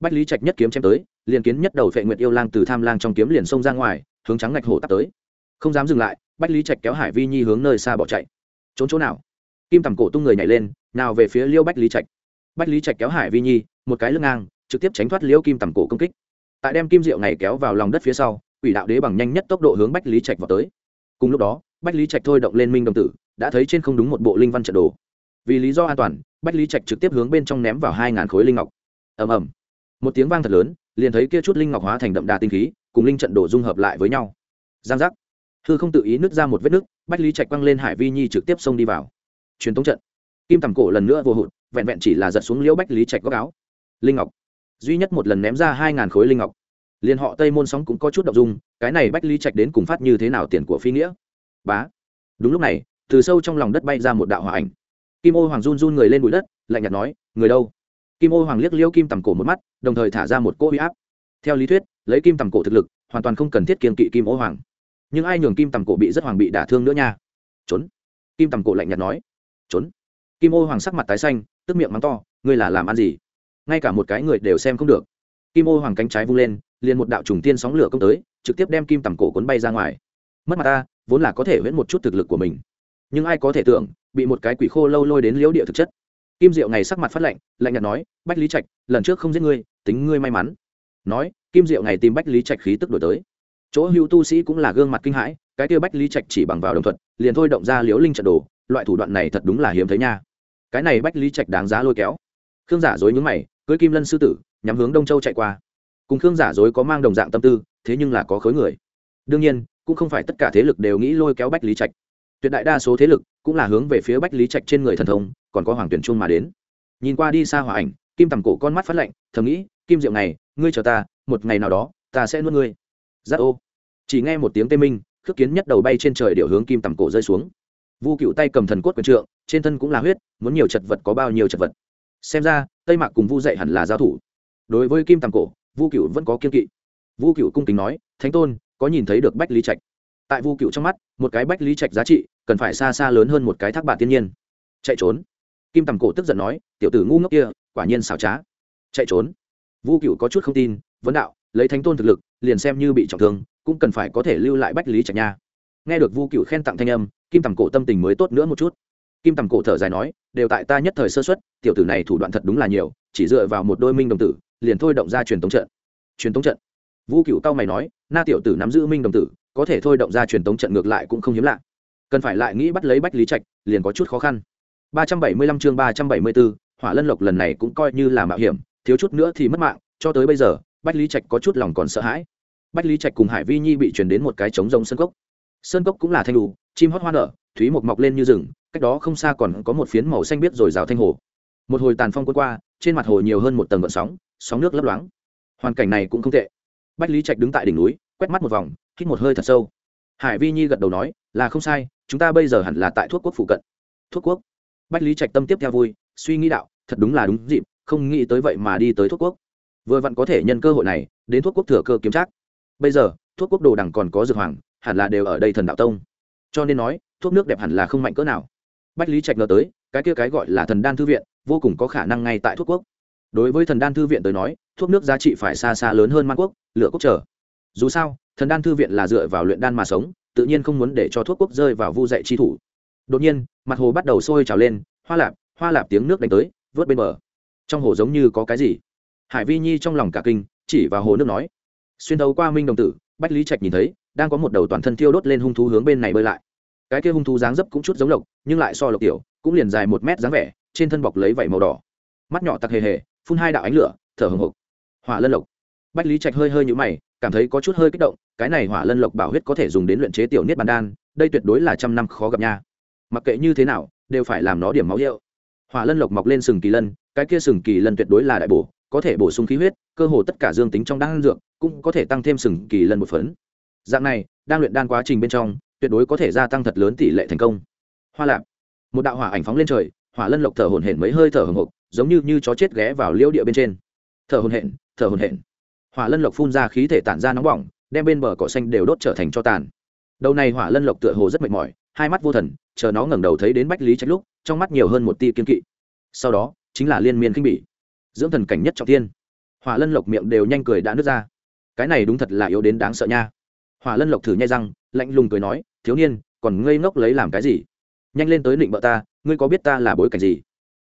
Bách lý trạch nhất kiếm chém tới, liền kiến nhất đầu phệ nguyệt yêu lang từ tham lang trong kiếm liền xông ra ngoài, hướng trắng ngạch hổ tắt tới. Không dám dừng lại, bách lý trạch kéo hải vi nhi hướng nơi xa bỏ chạy. Trốn chỗ nào? Kim tầm cổ tung người nhảy lên, nào về phía liêu bách lý trạch. Bách lý trạch kéo hải vi nhi, một cái lưng ngang, trực tiếp tránh thoát liêu kim tầm cổ công kích. Tại đem kim diệu này kéo vào lòng đất phía sau, quỷ đạo đế bằng nhanh nhất tốc độ hướng bách lý trạch vào tới. Cùng lúc đó bách lý trạch thôi động lên minh đồng tử, đã thấy trên không đúng một bộ linh văn trận đồ. Vì lý do an toàn, bách lý trạch trực tiếp hướng bên trong ném vào hai ngàn khối linh ngọc. Ầm ầm. Một tiếng vang thật lớn, liền thấy kia chút linh ngọc hóa thành đậm đà tinh khí, cùng linh trận đồ dung hợp lại với nhau. Giang giác. Hư không tự ý nứt ra một vết nứt, bách lý trạch quăng lên hải vi nhi trực tiếp xông đi vào. Truyền thống trận. Kim tầm cổ lần nữa vô hụt, vẹn vẹn chỉ là giật xuống liễu bách lý trạch góc áo. Linh ngọc. Duy nhất một lần ném ra hai ngàn khối linh ngọc. Liền họ tây môn sóng cũng có chút đ ộ n g dung, cái này bách lý trạch đến cùng phát như thế nào tiền của phi nghĩa? Bá. Đúng lúc này, từ sâu trong lòng đất bay ra một đạo hòa ảnh. Kim ô hoàng run run người lên bụi đất, lạnh nhạt nói, người đâu? Kim ô hoàng liếc liêu kim tầm cổ một mắt, đồng thời thả ra một cỗ huy áp. Theo lý thuyết, lấy kim tầm cổ thực lực, hoàn toàn không cần thiết kiên kỵ kim ô hoàng. Nhưng ai nhường kim tầm cổ bị rất hoàng bị đả thương nữa nha? Trốn. Kim tầm cổ lạnh nhạt nói, trốn. Kim ô hoàng sắc mặt tái xanh, tức miệng mắng to, ngươi là làm ăn gì? Ngay cả một cái người đều xem không được. Kim ô hoàng cánh trái vung lên, liền một đạo trùng tiên sóng lửa công tới, trực tiếp đem kim tầm cổ cuốn bay ra ngoài. Mất mặt ta vốn là có thể huyễn một chút thực lực của mình. Nhưng ai có thể tưởng, bị một cái quỷ khô lâu lôi đến liễu địa thực chất. Kim diệu ngày sắc mặt phát lạnh lạnh nhạt nói, bách lý trạch, lần trước không giết ngươi, tính ngươi may mắn. Nói, kim diệu ngày tìm bách lý trạch khí tức đổi tới. Chỗ hữu tu sĩ cũng là gương mặt kinh hãi, cái kia bách lý trạch chỉ bằng vào đồng thuận liền thôi động ra liễu linh trận đồ, loại thủ đoạn này thật đúng là hiếm thấy nha. Cái này bách lý trạch đáng giá lôi kéo. Khương giả dối nhúng mày cưới kim lân sư tử, nhắm hướng đông châu chạy qua. Cùng khương giả dối có mang đồng dạng tâm tư, thế nhưng là có khối người. Đương nhiên cũng không phải tất cả thế lực đều nghĩ lôi kéo bách lý trạch. Tuyệt đại đa số thế lực cũng là hướng về phía bách lý trạch trên người thần thông, còn có hoàng tuyển trung mà đến. Nhìn qua đi xa hòa ảnh, kim tầm cổ con mắt phát lạnh, thầm nghĩ, kim diệu này, ngươi chờ ta, một ngày nào đó, ta sẽ nuốt ngươi. Giác ô. Chỉ nghe một tiếng tê minh, khước kiến nhất đầu bay trên trời điệu hướng kim tầm cổ rơi xuống. Vu cựu tay cầm thần cốt quyền trượng, trên thân cũng là huyết, muốn nhiều chật vật có bao nhiêu chật vật. Xem ra, tây mạc cùng vu dậy hẳn là giao thủ. Đối với kim tầm cổ, vu cựu vẫn có kiên kỵ. Vu cựu cung kính nói, thánh tôn có nhìn thấy được bách lý trạch. Tại vu cựu trong mắt, một cái bách lý trạch giá trị cần phải xa xa lớn hơn một cái thác bạc thiên nhiên. Chạy trốn. Kim tầm cổ tức giận nói, tiểu tử ngu ngốc kia, quả nhiên xảo trá. Chạy trốn. Vu cựu có chút không tin, vấn đạo, lấy thánh tôn thực lực, liền xem như bị trọng thương, cũng cần phải có thể lưu lại bách lý trạch nha. Nghe được vu cựu khen tặng thanh âm, kim tầm cổ tâm tình mới tốt nữa một chút. Kim tầm cổ thở dài nói, đều tại ta nhất thời sơ xuất tiểu tử này thủ đoạn thật đúng là nhiều, chỉ dựa vào một đôi minh đồng tử, liền thôi động ra truyền tống trận. Truyền tống trận. Vũ cựu cao mày nói na tiểu tử nắm giữ minh đồng tử, có thể thôi động ra truyền tống trận ngược lại cũng không hiếm lạ. Cần phải lại nghĩ bắt lấy bách lý trạch, liền có chút khó khăn. ba trăm bảy mươi lăm chương ba trăm bảy mươi bốn hỏa lân lộc lần này cũng coi như là mạo hiểm, thiếu chút nữa thì mất mạng, cho tới bây giờ, bách lý trạch có chút lòng còn sợ hãi. Bách lý trạch cùng hải vi nhi bị chuyển đến một cái trống rông sơn cốc. Sơn cốc cũng là thanh đủ chim hót hoa nở, thúy một mọc lên như rừng, cách đó không xa còn có một phiến màu xanh biếc rồi rào thanh hồ. Một hồi tàn phong quân qua, trên mặt hồ nhiều hơn một tầng gợn sóng sóng nước lấp loáng. Hoàn cảnh này cũng không tệ. Bách lý trạch đứng tại đỉnh núi quét mắt một vòng, hít một hơi thật sâu. Hải vi nhi gật đầu nói, là không sai, chúng ta bây giờ hẳn là tại thuốc quốc phụ cận. Thuốc quốc? Bách lý trạch tâm tiếp theo vui, suy nghĩ đạo, thật đúng là đúng dịp, không nghĩ tới vậy mà đi tới thuốc quốc. Vừa vặn có thể nhân cơ hội này, đến thuốc quốc thừa cơ kiếm trác. Bây giờ, thuốc quốc đồ đằng còn có dược hoàng, hẳn là đều ở đây thần đạo tông. Cho nên nói, thuốc nước đẹp hẳn là không mạnh cỡ nào. Bách lý trạch ngờ tới, cái kia cái gọi là thần đan thư viện, vô cùng có khả năng ngay tại thuốc quốc. Đối với thần đan thư viện tới nói, thuốc nước giá trị phải xa xa lớn hơn man quốc lựa quốc trở dù sao, thần đan thư viện là dựa vào luyện đan mà sống, tự nhiên không muốn để cho thuốc quốc rơi vào vu dạy chi thủ. Đột nhiên, mặt hồ bắt đầu sôi trào lên, hoa lạp hoa lạp tiếng nước đánh tới, vớt bên bờ. Trong hồ giống như có cái gì? Hải vi nhi trong lòng cả kinh, chỉ vào hồ nước nói. Xuyên thấu qua minh đồng tử, bách lý trạch nhìn thấy, đang có một đầu toàn thân thiêu đốt lên hung thú hướng bên này bơi lại. Cái kia hung thú dáng dấp cũng chút giống lộc, nhưng lại so lộc tiểu, cũng liền dài một mét dáng vẻ, trên thân bọc lấy vảy màu đỏ. Mắt nhỏ tặc hề hề, phun hai đạo ánh lửa, thở hồng hộc. Hỏa lân lộc bách lý trạch hơi hơi nhũ mày, cảm thấy có chút hơi kích động, cái này hỏa lân lộc bảo huyết có thể dùng đến luyện chế tiểu niết bàn đan, đây tuyệt đối là trăm năm khó gặp nha. Mặc kệ như thế nào, đều phải làm nó điểm máu hiệu. Hỏa lân lộc mọc lên sừng kỳ lân, cái kia sừng kỳ lân tuyệt đối là đại bổ, có thể bổ sung khí huyết, cơ hồ tất cả dương tính trong đan dược cũng có thể tăng thêm sừng kỳ lân một phấn. Dạng này, đang luyện đan quá trình bên trong, tuyệt đối có thể gia tăng thật lớn tỷ lệ thành công. Hoa lạp. Một đạo hỏa ảnh phóng lên trời, hỏa lân lộc thở hổn hển mấy hơi thở hồng hộc giống như như chó chết ghé vào liêu địa bên trên. Thở hổn hển, thở hổn hển hỏa lân lộc phun ra khí thể tản ra nóng bỏng, đem bên bờ cỏ xanh đều đốt trở thành cho tàn. Đầu này hỏa lân lộc tựa hồ rất mệt mỏi, hai mắt vô thần, chờ nó ngẩng đầu thấy đến bách lý trách lúc, trong mắt nhiều hơn một tia kiên kỵ. Sau đó, chính là liên miên kinh bỉ. Dưỡng thần cảnh nhất trọng tiên hỏa lân lộc miệng đều nhanh cười đã nứt ra. Cái này đúng thật là yếu đến đáng sợ nha. Hỏa lân lộc thử nhai răng, lạnh lùng cười nói, thiếu niên, còn ngây ngốc lấy làm cái gì? Nhanh lên tới định vợ ta, ngươi có biết ta là bối cảnh gì?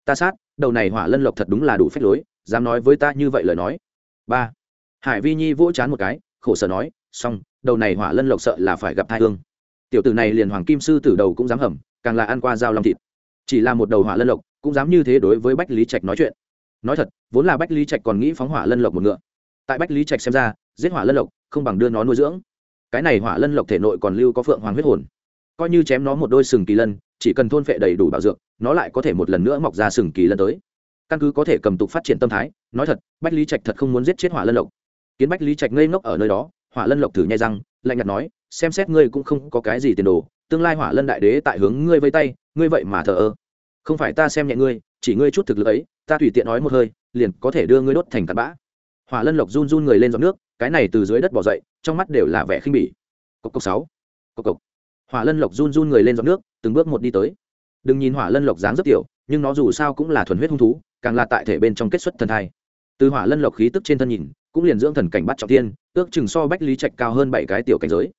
Ta sát, đầu này hỏa lân lộc thật đúng là đủ phép lối, dám nói với ta như vậy lời nói. Ba hải vi nhi vỗ chán một cái, khổ sở nói, xong, đầu này hỏa lân lộc sợ là phải gặp thai hương. Tiểu tử này liền hoàng kim sư tử đầu cũng dám hầm, càng là ăn qua dao long thịt. Chỉ là một đầu hỏa lân lộc, cũng dám như thế đối với bách lý trạch nói chuyện. Nói thật, vốn là bách lý trạch còn nghĩ phóng hỏa lân lộc một ngựa. Tại bách lý trạch xem ra, giết hỏa lân lộc không bằng đưa nó nuôi dưỡng. Cái này hỏa lân lộc thể nội còn lưu có phượng hoàng huyết hồn. Coi như chém nó một đôi sừng kỳ lân, chỉ cần thôn phệ đầy đủ bảo dược, nó lại có thể một lần nữa mọc ra sừng kỳ lân tới. Căn cứ có thể cầm tục phát triển tâm thái, nói thật, bách lý trạch thật không muốn giết chết hỏa lân lộc kiến bách lý trạch ngây ngốc ở nơi đó, hỏa lân lộc thử nhai răng, lạnh nhạt nói, xem xét ngươi cũng không có cái gì tiền đồ, tương lai hỏa lân đại đế tại hướng ngươi vây tay, ngươi vậy mà thờ ơ. Không phải ta xem nhẹ ngươi, chỉ ngươi chút thực lực ấy, ta tùy tiện nói một hơi, liền có thể đưa ngươi đốt thành tạt bã. Hỏa lân lộc run run người lên giọt nước, cái này từ dưới đất bỏ dậy, trong mắt đều là vẻ khinh bỉ. Cốc cốc sáu cốc cốc hỏa lân lộc run run người lên giọt nước, từng bước một đi tới. Đừng nhìn hỏa lân lộc dáng rất tiểu, nhưng nó dù sao cũng là thuần huyết hung thú, càng là tại thể bên trong kết xuất thần thai. Từ hỏa lân lộc khí tức trên thân nhìn cũng liền dưỡng thần cảnh bắt trọng thiên, ước chừng so bách lý trạch cao hơn bảy cái tiểu cảnh giới.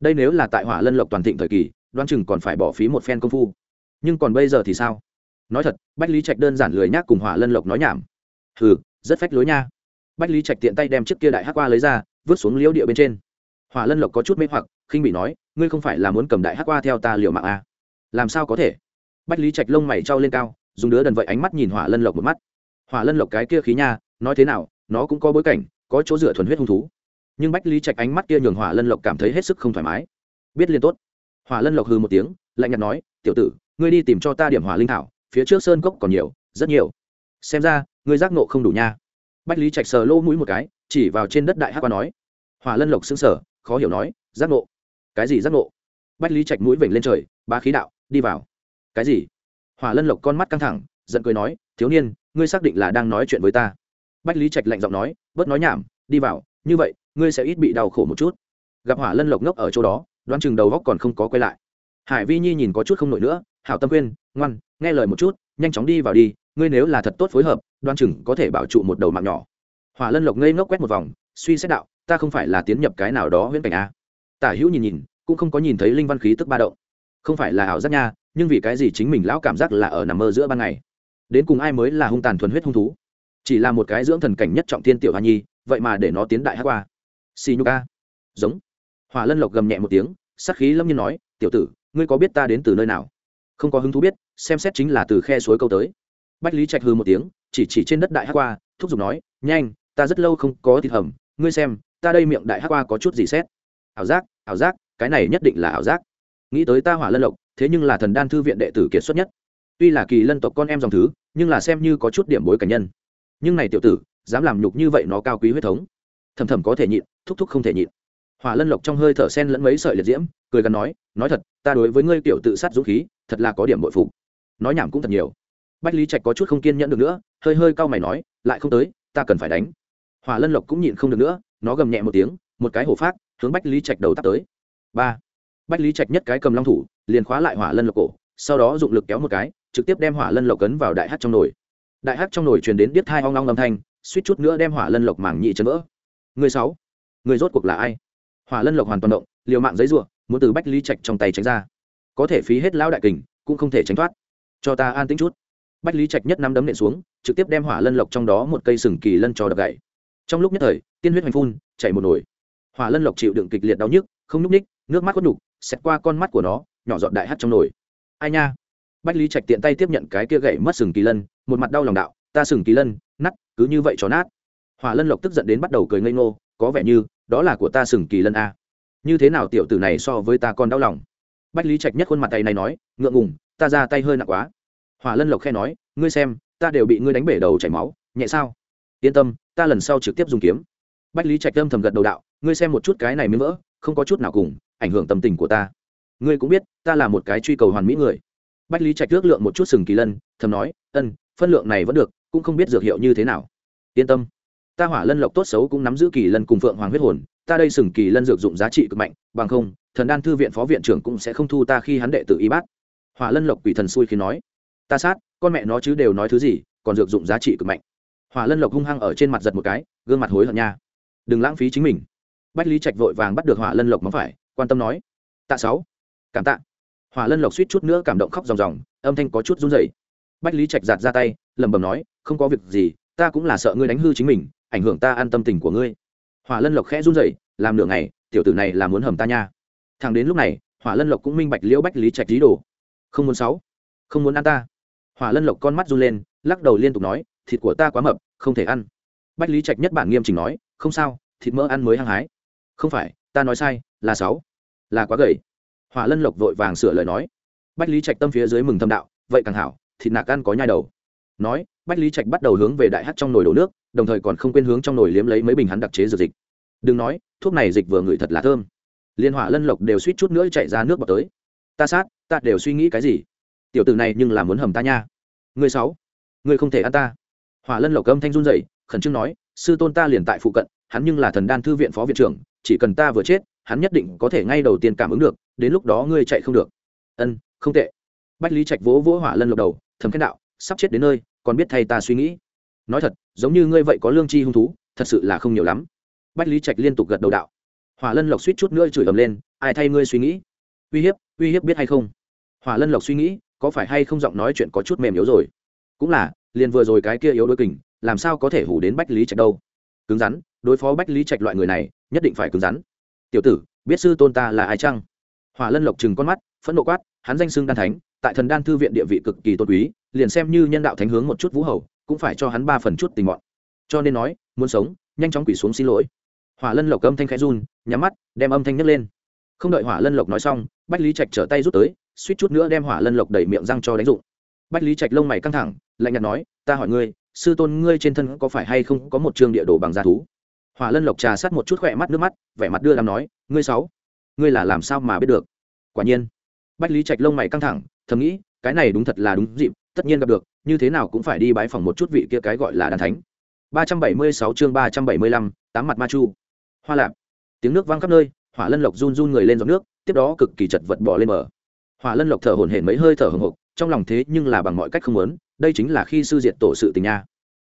Đây nếu là tại hỏa lân lộc toàn thịnh thời kỳ đoan chừng còn phải bỏ phí một phen công phu. Nhưng còn bây giờ thì sao? Nói thật bách lý trạch đơn giản lười nhác cùng hỏa lân lộc nói nhảm. Hừ rất phách lối nha. Bách lý trạch tiện tay đem chiếc kia đại hắc qua lấy ra vứt xuống liễu địa bên trên. Hỏa lân lộc có chút mê hoặc khinh bị nói ngươi không phải là muốn cầm đại hắc qua theo ta liều mạng à? làm sao có thể? Bách lý trạch lông mày trao lên cao dùng đứa đần vậy ánh mắt nhìn hỏa lân lộc một mắt. Hỏa lân lộc cái kia khí nha nói thế nào nó cũng có bối cảnh có chỗ dựa thuần huyết hung thú. Nhưng bách lý trạch ánh mắt kia nhường hỏa lân lộc cảm thấy hết sức không thoải mái. Biết liên tốt. Hỏa lân lộc hư một tiếng, lạnh nhạt nói, tiểu tử, ngươi đi tìm cho ta điểm hỏa linh thảo, phía trước sơn cốc còn nhiều, rất nhiều. Xem ra, ngươi giác nộ không đủ nha. Bách lý trạch sờ lỗ mũi một cái, chỉ vào trên đất đại hát qua nói. Hỏa lân lộc xứng sở khó hiểu nói, giác nộ cái gì giác nộ bách lý trạch mũi vểnh lên trời ba khí đạo, đi vào. Cái gì? Hỏa lân lộc con mắt căng thẳng, giận cười nói, thiếu niên, ngươi xác định là đang nói chuyện với ta bách lý trạch lạnh giọng nói, bớt nói nhảm, đi vào, như vậy, ngươi sẽ ít bị đau khổ một chút. Gặp hỏa lân lộc ngốc ở chỗ đó, đoán chừng đầu góc còn không có quay lại. Hải vi nhi nhìn có chút không nổi nữa, hảo tâm khuyên ngoan, nghe lời một chút, nhanh chóng đi vào đi, ngươi nếu là thật tốt phối hợp đoan chừng có thể bảo trụ một đầu mạng nhỏ. Hỏa lân lộc ngây ngốc quét một vòng, suy xét đạo, ta không phải là tiến nhập cái nào đó huyễn cảnh a tả hữu nhìn nhìn, cũng không có nhìn thấy linh văn khí tức ba động. Không phải là ảo giác nha, nhưng vì cái gì chính mình lão cảm giác là ở nằm mơ giữa ban ngày? Đến cùng ai mới là hung tàn thuần huyết hung thú? Chỉ là một cái dưỡng thần cảnh nhất trọng thiên tiểu hoa nhi, vậy mà để nó tiến đại hát qua xì nhục a. Giống. Hỏa lân lộc gầm nhẹ một tiếng sắc khí lâm nhiên nói, tiểu tử, ngươi có biết ta đến từ nơi nào? Không có hứng thú biết, xem xét chính là từ khe suối câu tới. Bách lý trạch hư một tiếng, chỉ chỉ trên đất đại hát qua thúc giục nói, nhanh, ta rất lâu không có thịt hầm, ngươi xem, ta đây miệng đại hát qua có chút gì xét. Ảo giác ảo giác, cái này nhất định là ảo giác. Nghĩ tới ta hỏa lân lộc, thế nhưng là thần đan thư viện đệ tử kiệt xuất nhất. Tuy là kỳ lân tộc con em dòng thứ, nhưng là xem như có chút điểm bối cảnh nhân nhưng này tiểu tử, dám làm nhục như vậy nó cao quý huyết thống. Thầm thầm có thể nhịn, thúc thúc không thể nhịn. Hỏa lân lộc trong hơi thở sen lẫn mấy sợi liệt diễm, cười gần nói nói thật, ta đối với ngươi tiểu tự sát dũng khí, thật là có điểm bội phục. Nói nhảm cũng thật nhiều. Bách lý trạch có chút không kiên nhẫn được nữa, hơi hơi cau mày nói, lại không tới, ta cần phải đánh. Hỏa lân lộc cũng nhịn không được nữa, nó gầm nhẹ một tiếng, một cái hổ phát, hướng bách lý trạch đầu tắt tới. Ba. Bách lý trạch nhất cái cầm long thủ, liền khóa lại hỏa lân lộc cổ, sau đó dụng lực kéo một cái, trực tiếp đem hỏa lân lộc cấn vào đại hát trong nồi đại hát trong nồi truyền đến điếc thai hoang long âm thanh, suýt chút nữa đem hỏa lân lộc mảng nhị chấn vỡ. Người sáu, người rốt cuộc là ai? Hỏa lân lộc hoàn toàn động, liều mạng giấy ruộng muốn từ bách lý trạch trong tay tránh ra. Có thể phí hết lão đại kình, cũng không thể tránh thoát. Cho ta an tính chút. Bách lý trạch nhất năm đấm nện xuống, trực tiếp đem hỏa lân lộc trong đó một cây sừng kỳ lân cho đập gậy trong lúc nhất thời, tiên huyết hoành phun, chảy một nồi. Hỏa lân lộc chịu đựng kịch liệt đau nhức, không nhúc ních nước mắt có đục xẹt qua con mắt của nó, nhỏ giọt đại hắt trong nồi. Ai nha? Bách lý trạch tiện tay tiếp nhận cái kia gậy mất sừng kỳ lân một mặt đau lòng đạo, ta sừng kỳ lân nắt cứ như vậy cho nát. Hỏa lân lộc tức giận đến bắt đầu cười ngây ngô, có vẻ như, đó là của ta sừng kỳ lân a. Như thế nào tiểu tử này so với ta còn đau lòng? Bách lý trạch nhất khuôn mặt tay này nói, ngượng ngùng, ta ra tay hơi nặng quá. Hỏa lân lộc khe nói, ngươi xem, ta đều bị ngươi đánh bể đầu chảy máu, nhẹ sao? Yên tâm, ta lần sau trực tiếp dùng kiếm. Bách lý trạch âm thầm gật đầu đạo, ngươi xem một chút cái này mới vỡ không có chút nào cùng, ảnh hưởng tâm tình của ta. Ngươi cũng biết, ta là một cái truy cầu hoàn mỹ người. Bách lý trạch ước lượng một chút sừng kỳ lân, thầm nói, ân phân lượng này vẫn được, cũng không biết dược hiệu như thế nào. Yên tâm, ta hỏa lân lộc tốt xấu cũng nắm giữ kỳ lân cùng phượng hoàng huyết hồn, ta đây sừng kỳ lân dược dụng giá trị cực mạnh, bằng không, thần đan thư viện phó viện trưởng cũng sẽ không thu ta khi hắn đệ tử y bát. Hỏa lân lộc quỷ thần xui khi nói, ta sát, con mẹ nó chứ đều nói thứ gì, còn dược dụng giá trị cực mạnh. Hỏa lân lộc hung hăng ở trên mặt giật một cái, gương mặt hối hận nha. Đừng lãng phí chính mình. Bách lý trạch vội vàng bắt được hỏa lân lộc móng phải, quan tâm nói, tạ sáu, cảm tạ. Hỏa lân lộc suýt chút nữa cảm động khóc ròng ròng, âm thanh có chút run rẩy bách lý trạch giạt ra tay, lẩm bẩm nói, không có việc gì, ta cũng là sợ ngươi đánh hư chính mình, ảnh hưởng ta an tâm tình của ngươi. Hỏa lân lộc khẽ run rẩy, làm nửa ngày, tiểu tử này là muốn hầm ta nha. Thằng đến lúc này, hỏa lân lộc cũng minh bạch liễu bách lý trạch lý đồ. Không muốn sáu, không muốn ăn ta. Hỏa lân lộc con mắt run lên, lắc đầu liên tục nói, thịt của ta quá mập, không thể ăn. Bách lý trạch nhất bản nghiêm chỉnh nói, không sao, thịt mỡ ăn mới hăng hái. Không phải, ta nói sai, là sáu, là quá gầy. Hỏa lân lộc vội vàng sửa lời nói. Bách lý trạch tâm phía dưới mừng thâm đạo, vậy càng hảo thịt nạc ăn có nhai đầu. Nói, bách lý trạch bắt đầu hướng về đại hát trong nồi đổ nước, đồng thời còn không quên hướng trong nồi liếm lấy mấy bình hắn đặc chế dược dịch. Đừng nói, thuốc này dịch vừa ngửi thật là thơm. Liên hỏa lân lộc đều suýt chút nữa chạy ra nước bọt tới. Ta sát, ta đều suy nghĩ cái gì? Tiểu tử này nhưng là muốn hầm ta nha. Người sáu người không thể ăn ta. Hỏa lân lộc âm thanh run dậy khẩn trương nói, sư tôn ta liền tại phụ cận, hắn nhưng là thần đan thư viện phó viện trưởng, chỉ cần ta vừa chết, hắn nhất định có thể ngay đầu tiên cảm ứng được, đến lúc đó ngươi chạy không được. Ân, không tệ. Bách lý trạch vỗ vỗ hỏa lân lộc đầu thầm khen đạo, sắp chết đến nơi, còn biết thay ta suy nghĩ. Nói thật, giống như ngươi vậy có lương chi hung thú, thật sự là không nhiều lắm. Bách lý trạch liên tục gật đầu đạo. Hỏa lân lộc suýt chút nữa chửi ầm lên, ai thay ngươi suy nghĩ? Uy hiếp uy hiếp biết hay không? Hỏa lân lộc suy nghĩ, có phải hay không giọng nói chuyện có chút mềm yếu rồi? Cũng là, liền vừa rồi cái kia yếu đôi kình, làm sao có thể hủ đến bách lý trạch đâu? Cứng rắn, đối phó bách lý trạch loại người này, nhất định phải cứng rắn. Tiểu tử, biết sư tôn ta là ai chăng? Hỏa lân lộc chừng con mắt, phẫn nộ quát, hắn danh xưng đan thánh tại thần đan thư viện địa vị cực kỳ tôn quý, liền xem như nhân đạo thánh hướng một chút vũ hầu, cũng phải cho hắn ba phần chút tình mọn. Cho nên nói, muốn sống, nhanh chóng quỷ xuống xin lỗi. Hỏa lân lộc âm thanh khẽ run, nhắm mắt, đem âm thanh nhấc lên. Không đợi hỏa lân lộc nói xong, bách lý trạch trở tay rút tới, suýt chút nữa đem hỏa lân lộc đẩy miệng răng cho đánh dụng. Bách lý trạch lông mày căng thẳng, lạnh nhạt nói, ta hỏi ngươi, sư tôn ngươi trên thân có phải hay không có một trường địa đồ bằng da thú? Hỏa lân lộc trà sát một chút khỏe mắt, nước mắt, vẻ mặt đưa làm nói, ngươi sáu, ngươi là làm sao mà biết được? Quả nhiên, bách lý trạch lông mày căng thẳng thầm nghĩ cái này đúng thật là đúng dịp tất nhiên gặp được như thế nào cũng phải đi bái phòng một chút vị kia cái gọi là đàn thánh. 376 chương 375, tám mặt ma chu. Hoa lạp. Tiếng nước vang khắp nơi hỏa lân lộc run run người lên giọt nước tiếp đó cực kỳ chật vật bỏ lên mở, hỏa lân lộc thở hổn hển mấy hơi thở hồng hộc trong lòng thế nhưng là bằng mọi cách không muốn đây chính là khi sư diệt tổ sự tình nha.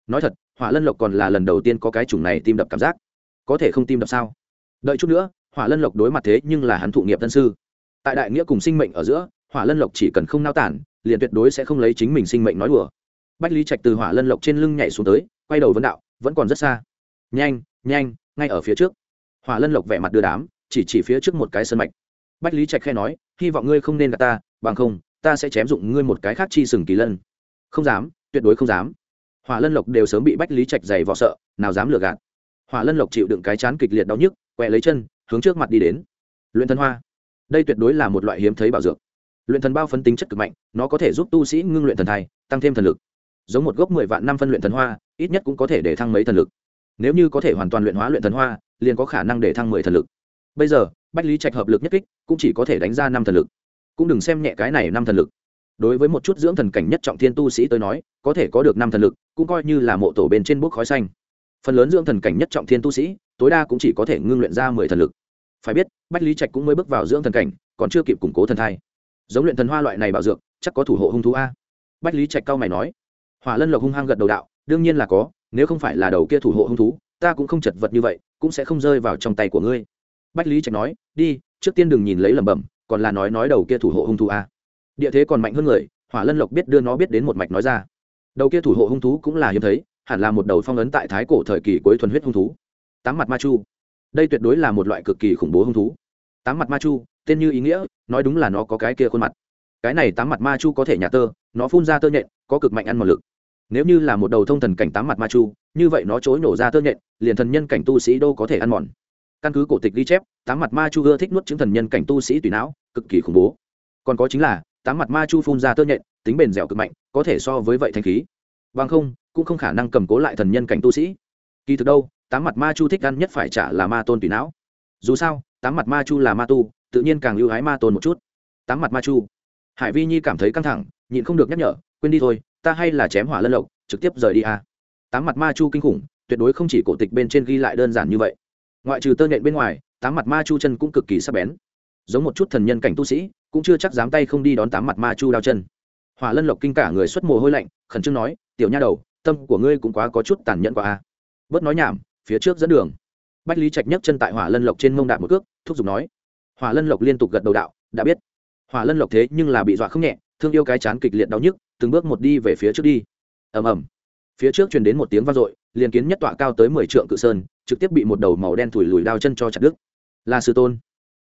Nói thật hỏa lân lộc còn là lần đầu tiên có cái chủng này tim đập cảm giác. Có thể không tim đập sao? Đợi chút nữa hỏa lân lộc đối mặt thế nhưng là hắn thụ nghiệp tân sư. Tại đại nghĩa cùng sinh mệnh ở giữa hỏa lân lộc chỉ cần không nao tản, liền tuyệt đối sẽ không lấy chính mình sinh mệnh nói đùa. Bách lý trạch từ hỏa lân lộc trên lưng nhảy xuống tới, quay đầu vấn đạo, vẫn còn rất xa. Nhanh nhanh, ngay ở phía trước. Hỏa lân lộc vẻ mặt đưa đám, chỉ chỉ phía trước một cái sân mạch. Bách lý trạch khe nói, hy vọng ngươi không nên gặp ta, bằng không, ta sẽ chém dụng ngươi một cái khác chi sừng kỳ lân. Không dám, tuyệt đối không dám. Hỏa lân lộc đều sớm bị bách lý trạch dày vò sợ, nào dám lừa gạt. Hỏa lân lộc chịu đựng cái chán kịch liệt đau nhức, quẹ lấy chân, hướng trước mặt đi đến. Luyện thân hoa. Đây tuyệt đối là một loại hiếm thấy bảo dược luyện thần bao phân tính chất cực mạnh, nó có thể giúp tu sĩ ngưng luyện thần thai, tăng thêm thần lực. Giống một gốc mười vạn năm phân luyện thần hoa, ít nhất cũng có thể để thăng mấy thần lực. Nếu như có thể hoàn toàn luyện hóa luyện thần hoa, liền có khả năng để thăng mười thần lực. Bây giờ, bách lý trạch hợp lực nhất kích, cũng chỉ có thể đánh ra năm thần lực. Cũng đừng xem nhẹ cái này năm thần lực. Đối với một chút dưỡng thần cảnh nhất trọng thiên tu sĩ tới nói, có thể có được năm thần lực, cũng coi như là mộ tổ bên trên bốc khói xanh. Phần lớn dưỡng thần cảnh nhất trọng thiên tu sĩ, tối đa cũng chỉ có thể ngưng luyện ra mười thần lực. Phải biết, bách lý trạch cũng mới bước vào dưỡng thần cảnh, còn chưa kịp củng cố thần thai giống luyện thần hoa loại này bảo dược, chắc có thủ hộ hung thú a. Bách lý trạch cao mày nói. Hỏa lân lộc hung hăng gật đầu đạo, đương nhiên là có, nếu không phải là đầu kia thủ hộ hung thú, ta cũng không chật vật như vậy, cũng sẽ không rơi vào trong tay của ngươi. Bách lý trạch nói, đi, trước tiên đừng nhìn lấy lẩm bẩm, còn là nói nói đầu kia thủ hộ hung thú a. Địa thế còn mạnh hơn người, hỏa lân lộc biết đưa nó biết đến một mạch nói ra. Đầu kia thủ hộ hung thú cũng là hiếm thấy, hẳn là một đầu phong ấn tại thái cổ thời kỳ cuối thuần huyết hung thú. Tám mặt ma chu. Đây tuyệt đối là một loại cực kỳ khủng bố hung thú. Tám mặt ma chu tên như ý nghĩa, nói đúng là nó có cái kia khuôn mặt. Cái này tám mặt ma chu có thể nhả tơ, nó phun ra tơ nhện, có cực mạnh ăn một lực. Nếu như là một đầu thông thần cảnh tám mặt ma chu, như vậy nó chối nổ ra tơ nhện, liền thần nhân cảnh tu sĩ đô có thể ăn mòn. Căn cứ cổ tịch ghi chép, tám mặt ma chu ưa thích nuốt chứng thần nhân cảnh tu sĩ tùy não, cực kỳ khủng bố. Còn có chính là, tám mặt ma chu phun ra tơ nhện, tính bền dẻo cực mạnh, có thể so với vậy thanh khí. Bằng không, cũng không khả năng cầm cố lại thần nhân cảnh tu sĩ. Kỳ thực đâu, tám mặt ma chu thích ăn nhất phải trả là ma tôn tùy não. Dù sao, tám mặt ma chu là ma tu tự nhiên càng lưu hái ma tôn một chút. Tám mặt ma chu. Hải vi nhi cảm thấy căng thẳng, nhịn không được nhắc nhở, quên đi thôi, ta hay là chém hỏa lân lộc, trực tiếp rời đi à. tám mặt ma chu kinh khủng, tuyệt đối không chỉ cổ tịch bên trên ghi lại đơn giản như vậy. Ngoại trừ tơ nhện bên ngoài, tám mặt ma chu chân cũng cực kỳ sắc bén. Giống một chút thần nhân cảnh tu sĩ, cũng chưa chắc dám tay không đi đón tám mặt ma chu đao chân. Hỏa lân lộc kinh cả người xuất mồ hôi lạnh, khẩn trương nói, tiểu nha đầu, tâm của ngươi cũng quá có chút tàn nhẫn quá a. À. bớt nói nhảm, phía trước dẫn đường. Bách lý trạch nhấc chân tại hỏa lân lộc trên mông đạn một cước, thúc giục nói hỏa lân lộc liên tục gật đầu đạo, đã biết. Hỏa lân lộc thế nhưng là bị dọa không nhẹ, thương yêu cái chán kịch liệt đau nhức, từng bước một đi về phía trước đi. Ầm ầm. Phía trước truyền đến một tiếng vang dội, liền kiến nhất tọa cao tới mười trượng cự sơn, trực tiếp bị một đầu màu đen thủi lùi đao chân cho chặt đứt. Là sư tôn.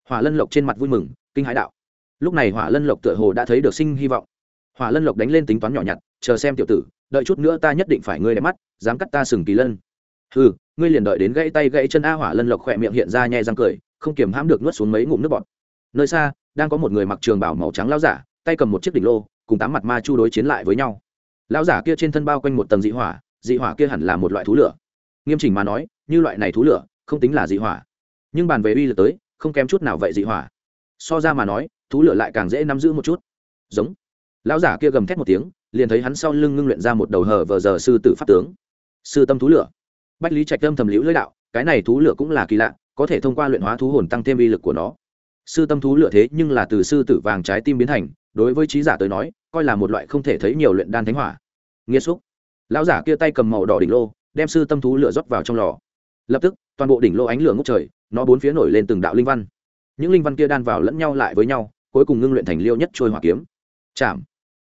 Hỏa lân lộc trên mặt vui mừng, kinh hãi đạo. Lúc này hỏa lân lộc tựa hồ đã thấy được sinh hy vọng. Hỏa lân lộc đánh lên tính toán nhỏ nhặt, chờ xem tiểu tử, đợi chút nữa ta nhất định phải ngươi đẹp mắt, dám cắt ta sừng kỳ lân. Ừ ngươi liền đợi đến gãy tay gãy chân a. Hỏa lân lộc khỏe miệng hiện ra nhẹ răng cười không kiềm hãm được nuốt xuống mấy ngụm nước bọt. Nơi xa, đang có một người mặc trường bảo màu trắng lao giả, tay cầm một chiếc đỉnh lô, cùng tám mặt ma chu đối chiến lại với nhau. Lão giả kia trên thân bao quanh một tầng dị hỏa dị hỏa kia hẳn là một loại thú lửa. Nghiêm chỉnh mà nói, như loại này thú lửa, không tính là dị hỏa. Nhưng bàn về uy lực tới, không kém chút nào vậy dị hỏa. So ra mà nói, thú lửa lại càng dễ nắm giữ một chút. Giống. Lão giả kia gầm thét một tiếng, liền thấy hắn sau lưng ngưng luyện ra một đầu hở vờ giờ sư tử pháp tướng. Sư tâm thú lửa. Bách lý trạch tâm thầm liễu lưỡi đạo cái này thú lửa cũng là kỳ lạ, có thể thông qua luyện hóa thú hồn tăng thêm uy lực của nó. Sư tâm thú lửa thế nhưng là từ sư tử vàng trái tim biến thành, đối với trí giả tới nói, coi là một loại không thể thấy nhiều luyện đan thánh hỏa. Nghiêm xúc. Lão giả kia tay cầm màu đỏ đỉnh lô, đem sư tâm thú lửa rót vào trong lò. Lập tức, toàn bộ đỉnh lô ánh lửa ngốc trời, nó bốn phía nổi lên từng đạo linh văn. Những linh văn kia đan vào lẫn nhau lại với nhau, cuối cùng ngưng luyện thành liêu nhất trôi hỏa kiếm. Chạm.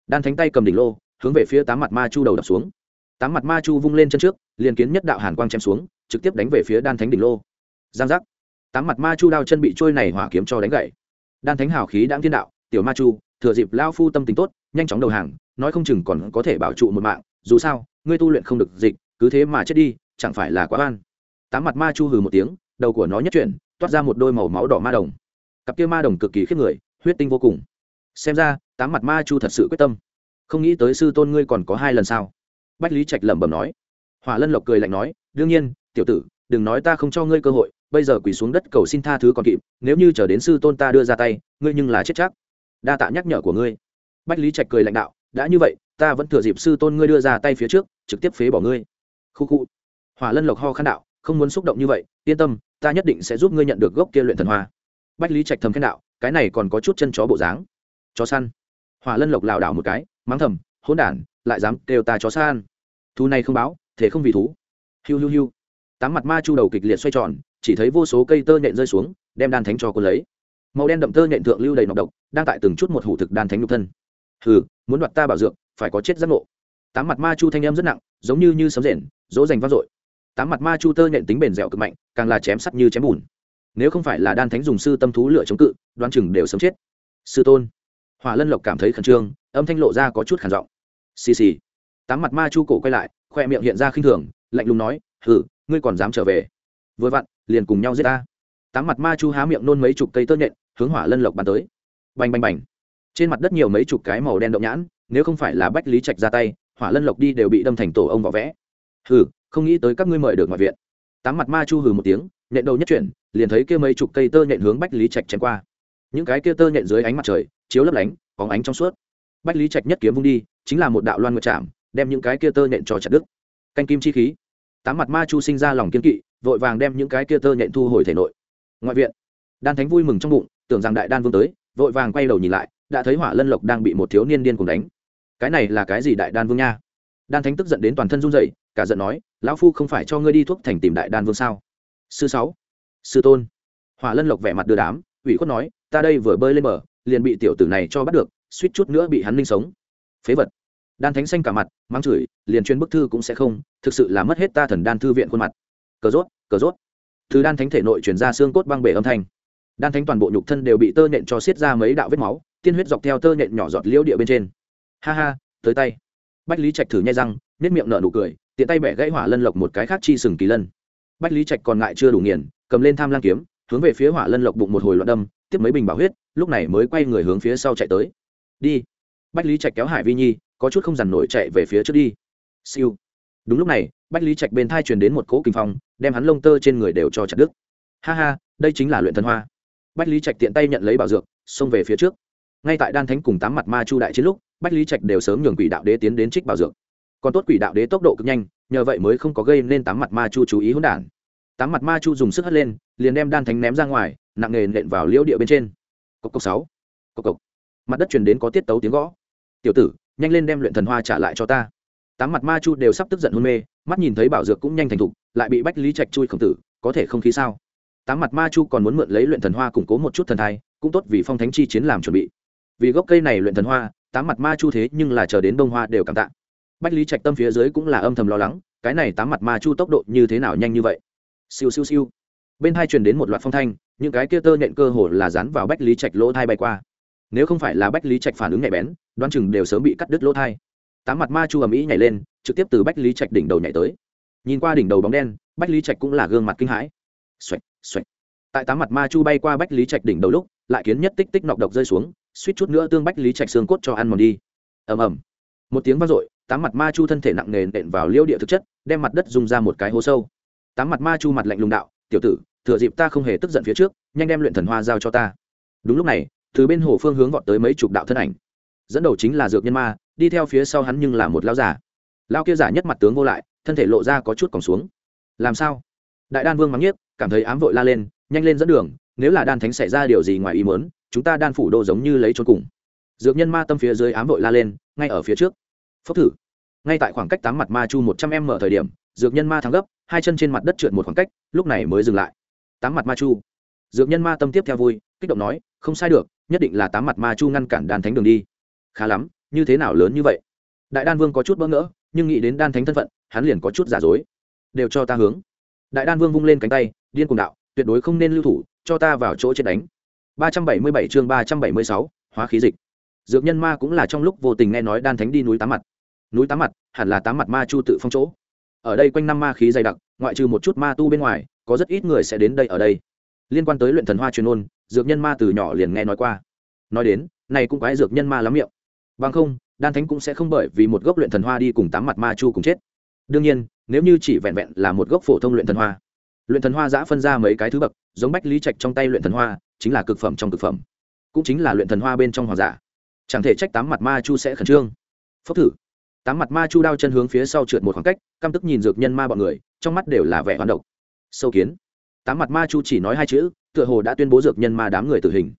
Đan thánh tay cầm đỉnh lô, hướng về phía tám mặt ma chu đầu đập xuống. Tám mặt ma chu vung lên chân trước, liền kiến nhất đạo hàn quang chém xuống trực tiếp đánh về phía đan thánh đỉnh lô. Giang giác. Tám mặt ma chu đao chân bị trôi này hỏa kiếm cho đánh gậy. Đan thánh hào khí đáng thiên đạo, tiểu ma chu, thừa dịp lao phu tâm tính tốt, nhanh chóng đầu hàng, nói không chừng còn có thể bảo trụ một mạng, dù sao, ngươi tu luyện không được dịch, cứ thế mà chết đi, chẳng phải là quá oan. Tám mặt ma chu hừ một tiếng, đầu của nó nhất chuyển, toát ra một đôi màu máu đỏ ma đồng. Cặp kia ma đồng cực kỳ khiếp người, huyết tinh vô cùng. Xem ra, tám mặt ma chu thật sự quyết tâm. Không nghĩ tới sư tôn ngươi còn có hai lần sao? Bách lý trạch lẩm bẩm nói. Hỏa lân lộc cười lạnh nói, đương nhiên tiểu tử, đừng nói ta không cho ngươi cơ hội, bây giờ quỳ xuống đất cầu xin tha thứ còn kịp, nếu như chờ đến sư tôn ta đưa ra tay, ngươi nhưng là chết chắc. Đa tạ nhắc nhở của ngươi. Bách lý trạch cười lãnh đạo, đã như vậy, ta vẫn thừa dịp sư tôn ngươi đưa ra tay phía trước, trực tiếp phế bỏ ngươi. Khu khu. Hỏa lân lộc ho khăn đạo, không muốn xúc động như vậy, yên tâm, ta nhất định sẽ giúp ngươi nhận được gốc kia luyện thần hoa. Bách lý trạch thầm khen đạo, cái này còn có chút chân chó bộ dáng. Chó săn. Hỏa lân lộc lảo đảo một cái, mắng thầm, hỗn đản, lại dám kêu ta chó săn. Thú này không báo thể không vì thú. Hiu hiu hiu tám mặt ma chu đầu kịch liệt xoay tròn, chỉ thấy vô số cây tơ nhện rơi xuống, đem đan thánh cho cô lấy. Màu đen đậm tơ nhện thượng lưu đầy nọc độc, đang tại từng chút một hủ thực đan thánh nhục thân. Hừ, muốn đoạt ta bảo dược, phải có chết giác ngộ. Tám mặt ma chu thanh em rất nặng, giống như như sấm rền, dỗ dành vang dội. Tám mặt ma chu tơ nhện tính bền dẻo cực mạnh, càng là chém sắt như chém bùn. Nếu không phải là đan thánh dùng sư tâm thú lựa chống cự, đoán chừng đều sống chết. Sư tôn. Hỏa lân lộc cảm thấy khẩn trương, âm thanh lộ ra có chút khản giọng. Xì xì. Tám mặt ma chu cổ quay lại, khoe miệng hiện ra khinh thường, lạnh lùng nói, hừ ngươi còn dám trở về? Vừa vặn, liền cùng nhau giết ta. Tám mặt ma chu há miệng nôn mấy chục cây tơ nhện, hướng hỏa lân lộc bắn tới. Bành bành bành. Trên mặt đất nhiều mấy chục cái màu đen động nhãn, nếu không phải là bách lý trạch ra tay, hỏa lân lộc đi đều bị đâm thành tổ ông vỏ vẽ. Hừ, không nghĩ tới các ngươi mời được ngoại viện. Tám mặt ma chu hừ một tiếng, nhện đầu nhất chuyển, liền thấy kia mấy chục cây tơ nhện hướng bách lý trạch chém qua. Những cái kia tơ nhện dưới ánh mặt trời, chiếu lấp lánh có ánh trong suốt. Bách lý trạch nhất kiếm vung đi, chính là một đạo loan nguyệt chạm, đem những cái kia tơ nhện cho chặt đứt. Canh kim chi khí tám mặt ma chu sinh ra lòng kiên kỵ, vội vàng đem những cái kia tơ nhện thu hồi thể nội. Ngoại viện, đan thánh vui mừng trong bụng, tưởng rằng đại đan vương tới, vội vàng quay đầu nhìn lại, đã thấy hỏa lân lộc đang bị một thiếu niên điên cùng đánh. Cái này là cái gì đại đan vương nha? Đan thánh tức giận đến toàn thân run rẩy, cả giận nói, lão phu không phải cho ngươi đi thuốc thành tìm đại đan vương sao? Sư sáu, sư tôn. Hỏa lân lộc vẻ mặt đưa đám, ủy khuất nói, ta đây vừa bơi lên bờ, liền bị tiểu tử này cho bắt được, suýt chút nữa bị hắn linh sống. Phế vật đan thánh xanh cả mặt, mắng chửi, liền chuyên bức thư cũng sẽ không, thực sự là mất hết ta thần đan thư viện khuôn mặt. Cờ rốt cờ rốt. Thứ đan thánh thể nội chuyển ra xương cốt băng bể âm thanh. Đan thánh toàn bộ nhục thân đều bị tơ nhện cho xiết ra mấy đạo vết máu, tiên huyết dọc theo tơ nhện nhỏ giọt liễu địa bên trên. Ha ha, tới tay. Bách lý trạch thử nhai răng nếp miệng nở nụ cười, tiện tay bẻ gãy hỏa lân lộc một cái khác chi sừng kỳ lân. Bách lý trạch còn ngại chưa đủ nghiền, cầm lên tham lang kiếm, hướng về phía hỏa lân lộc bụng một hồi loạn đâm, tiếp mấy bình bảo huyết, lúc này mới quay người hướng phía sau chạy tới. Đi bách lý trạch kéo hải vi nhi, có chút không dằn nổi chạy về phía trước đi. Siêu. Đúng lúc này, bách lý trạch bên thai truyền đến một cỗ kinh phong, đem hắn lông tơ trên người đều cho chặt đứt. Ha ha, đây chính là luyện thần hoa. Bách lý trạch tiện tay nhận lấy bảo dược, xông về phía trước. Ngay tại đan thánh cùng tám mặt ma chu đại chiến lúc, bách lý trạch đều sớm nhường quỷ đạo đế tiến đến trích bảo dược. Còn tốt quỷ đạo đế tốc độ cực nhanh, nhờ vậy mới không có gây nên tám mặt ma chu chú ý hỗn đản. Tám mặt ma chu dùng sức hất lên, liền đem đan thánh ném ra ngoài, nặng nề nện vào liễu địa bên trên. Cốc cốc sáu. Cốc cốc mặt đất truyền đến có tiết tấu tiếng gõ tiểu tử, nhanh lên đem luyện thần hoa trả lại cho ta. Tám mặt ma chu đều sắp tức giận hôn mê, mắt nhìn thấy bảo dược cũng nhanh thành thục, lại bị bách lý trạch chui khổng tử, có thể không khí sao? Tám mặt ma chu còn muốn mượn lấy luyện thần hoa củng cố một chút thần thai, cũng tốt vì phong thánh chi chiến làm chuẩn bị. Vì gốc cây này luyện thần hoa, tám mặt ma chu thế nhưng là chờ đến đông hoa đều cảm tạ. Bách lý trạch tâm phía dưới cũng là âm thầm lo lắng, cái này tám mặt ma chu tốc độ như thế nào nhanh như vậy? Siêu siêu siêu. Bên hai truyền đến một loạt phong thanh, những cái kia tơ nhện cơ hồ là dán vào bách lý trạch lỗ thai bay qua nếu không phải là bách lý trạch phản ứng nhạy bén, đoán chừng đều sớm bị cắt đứt lỗ thai. Tám mặt ma chu ầm ĩ nhảy lên, trực tiếp từ bách lý trạch đỉnh đầu nhảy tới. Nhìn qua đỉnh đầu bóng đen, bách lý trạch cũng là gương mặt kinh hãi. Xoạch xoạch tại tám mặt ma chu bay qua bách lý trạch đỉnh đầu lúc, lại kiến nhất tích tích nọc độc rơi xuống, suýt chút nữa tương bách lý trạch xương cốt cho ăn mòn đi. Ầm ầm. Một tiếng vang dội, tám mặt ma chu thân thể nặng nề nện vào liêu địa thực chất, đem mặt đất dùng ra một cái hố sâu. Tám mặt ma chu mặt lạnh lùng đạo, tiểu tử, thừa dịp ta không hề tức giận phía trước, nhanh đem luyện thần hoa giao cho ta. Đúng lúc này từ bên hồ phương hướng vọt tới mấy chục đạo thân ảnh. Dẫn đầu chính là dược nhân ma, đi theo phía sau hắn nhưng là một lao giả lao kia giả nhất mặt tướng vô lại, thân thể lộ ra có chút còn xuống. Làm sao? Đại đan vương mắng nhiếc, cảm thấy ám vội la lên, nhanh lên dẫn đường, nếu là đan thánh xảy ra điều gì ngoài ý muốn, chúng ta đan phủ đô giống như lấy trốn cùng. Dược nhân ma tâm phía dưới ám vội la lên, ngay ở phía trước. Phốc thử. Ngay tại khoảng cách tám mặt ma chu một trăm em mở thời điểm, dược nhân ma thắng gấp, hai chân trên mặt đất trượt một khoảng cách, lúc này mới dừng lại. Tám mặt ma chu. Dược nhân ma tâm tiếp theo vui, kích động nói, không sai được nhất định là tám mặt ma chu ngăn cản đan thánh đường đi. Khá lắm, như thế nào lớn như vậy? Đại đan vương có chút bỡ ngỡ, nhưng nghĩ đến đan thánh thân phận, hắn liền có chút giả dối. Đều cho ta hướng. Đại đan vương vung lên cánh tay, điên cùng đạo, tuyệt đối không nên lưu thủ, cho ta vào chỗ chết đánh. Ba trăm bảy mươi bảy chương ba trăm bảy mươi sáu, hóa khí dịch. Dược nhân ma cũng là trong lúc vô tình nghe nói đan thánh đi núi tám mặt. Núi tám mặt, hẳn là tám mặt ma chu tự phong chỗ. Ở đây quanh năm ma khí dày đặc, ngoại trừ một chút ma tu bên ngoài, có rất ít người sẽ đến đây ở đây. Liên quan tới luyện thần hoa truyền ôn dược nhân ma từ nhỏ liền nghe nói qua. Nói đến, này cũng quái dược nhân ma lắm miệng. Bằng không, đan thánh cũng sẽ không bởi vì một gốc luyện thần hoa đi cùng tám mặt ma chu cùng chết. Đương nhiên, nếu như chỉ vẹn vẹn là một gốc phổ thông luyện thần hoa, luyện thần hoa giã phân ra mấy cái thứ bậc, giống bách lý trạch trong tay luyện thần hoa, chính là cực phẩm trong cực phẩm. Cũng chính là luyện thần hoa bên trong hoàng giả. Chẳng thể trách tám mặt ma chu sẽ khẩn trương. Phốc thử. Tám mặt ma chu đao chân hướng phía sau trượt một khoảng cách, căm tức nhìn dược nhân ma bọn người, trong mắt đều là vẻ hoán độc. Sâu kiến tám mặt ma chu chỉ nói hai chữ, tựa hồ đã tuyên bố dược nhân ma đám người tử hình.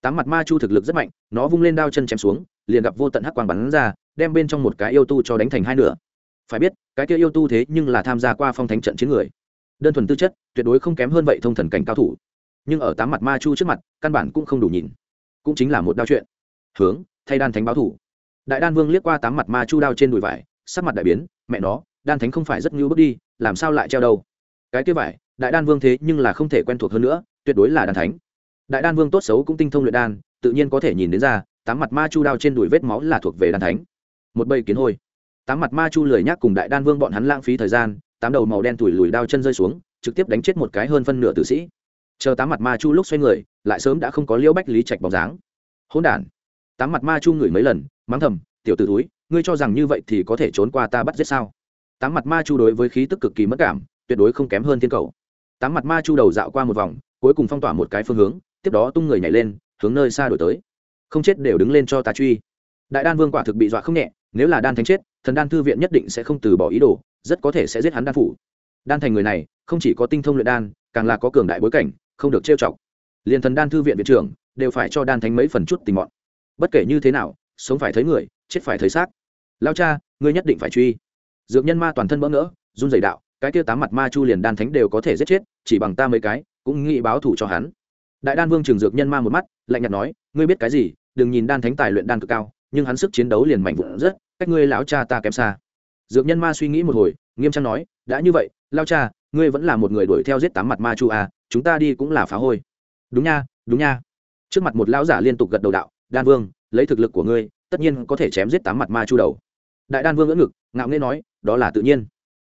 Tám mặt ma chu thực lực rất mạnh, nó vung lên đao chân chém xuống, liền gặp vô tận hắc quang bắn ra, đem bên trong một cái yêu tu cho đánh thành hai nửa. Phải biết, cái kia yêu tu thế nhưng là tham gia qua phong thánh trận chiến người. Đơn thuần tư chất, tuyệt đối không kém hơn vậy thông thần cảnh cao thủ. Nhưng ở tám mặt ma chu trước mặt, căn bản cũng không đủ nhìn. Cũng chính là một đao chuyện. Hướng, thay đan thánh báo thủ. Đại đan vương liếc qua tám mặt ma chu đao trên đùi vải, sắc mặt đại biến, mẹ nó, đan thánh không phải rất ngưu bước đi, làm sao lại treo đâu? Cái kia vải đại đan vương thế nhưng là không thể quen thuộc hơn nữa, tuyệt đối là đan thánh. Đại đan vương tốt xấu cũng tinh thông luyện đan, tự nhiên có thể nhìn đến ra, tám mặt ma chu đao trên đùi vết máu là thuộc về đan thánh. Một bầy kiến hôi. Tám mặt ma chu lười nhác cùng đại đan vương bọn hắn lãng phí thời gian, tám đầu màu đen tủi lùi đao chân rơi xuống, trực tiếp đánh chết một cái hơn phân nửa tử sĩ. Chờ tám mặt ma chu lúc xoay người, lại sớm đã không có liễu bách lý trạch bóng dáng. Hỗn đản. Tám mặt ma chu ngửi mấy lần, mắng thầm, tiểu t ử túi ngươi cho rằng như vậy thì có thể trốn qua ta bắt giết sao? Tám mặt ma chu đối với khí tức cực kỳ mất cảm, tuyệt đối không kém hơn thiên cầu tám mặt ma chu đầu dạo qua một vòng, cuối cùng phong tỏa một cái phương hướng, tiếp đó tung người nhảy lên, hướng nơi xa đổi tới. Không chết đều đứng lên cho ta truy. Đại đan vương quả thực bị dọa không nhẹ, nếu là đan thánh chết, thần đan thư viện nhất định sẽ không từ bỏ ý đồ, rất có thể sẽ giết hắn đan phủ. Đan thành người này, không chỉ có tinh thông luyện đan, càng là có cường đại bối cảnh, không được trêu chọc. Liền thần đan thư viện viện trưởng đều phải cho đan thánh mấy phần chút tình mọn. Bất kể như thế nào, sống phải thấy người, chết phải thấy xác. Lao cha, ngươi nhất định phải truy. Dược nhân ma toàn thân bỡ ngỡ, run dày đạo cái kia tám mặt ma chu liền đan thánh đều có thể giết chết, chỉ bằng ta mấy cái, cũng nghĩ báo thủ cho hắn. Đại đan vương trường dược nhân ma một mắt, lạnh nhạt nói, ngươi biết cái gì, đừng nhìn đan thánh tài luyện đan cực cao, nhưng hắn sức chiến đấu liền mạnh vụn rất, cách ngươi lão cha ta kém xa. Dược nhân ma suy nghĩ một hồi, nghiêm trang nói, đã như vậy lao cha, ngươi vẫn là một người đuổi theo giết tám mặt ma chu à chúng ta đi cũng là phá hôi. Đúng nha đúng nha. Trước mặt một lão giả liên tục gật đầu đạo, đan vương, lấy thực lực của ngươi, tất nhiên có thể chém giết tám mặt ma chu đầu. Đại đan vương ngỡ ngực, ngạo nghễ nói, đó là tự nhiên.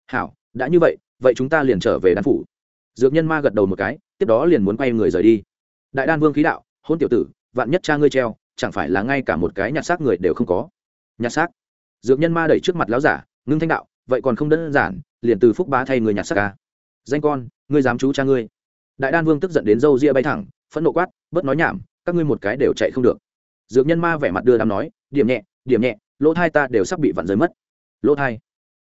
Hảo đã như vậy vậy chúng ta liền trở về đan phủ. Dược nhân ma gật đầu một cái, tiếp đó liền muốn quay người rời đi. Đại đan vương khí đạo, hôn tiểu tử, vạn nhất cha ngươi treo, chẳng phải là ngay cả một cái nhặt xác người đều không có. Nhặt xác. Dược nhân ma đẩy trước mặt lão giả, ngưng thanh đạo, vậy còn không đơn giản, liền từ phúc bá thay người nhặt xác ca danh con, ngươi dám chú cha ngươi. Đại đan vương tức giận đến râu ria bay thẳng, phẫn nộ quát, bớt nói nhảm, các ngươi một cái đều chạy không được. Dược nhân ma vẻ mặt đưa đám nói, điểm nhẹ điểm nhẹ, lỗ thai ta đều sắp bị vặn rơi mất. Lỗ thai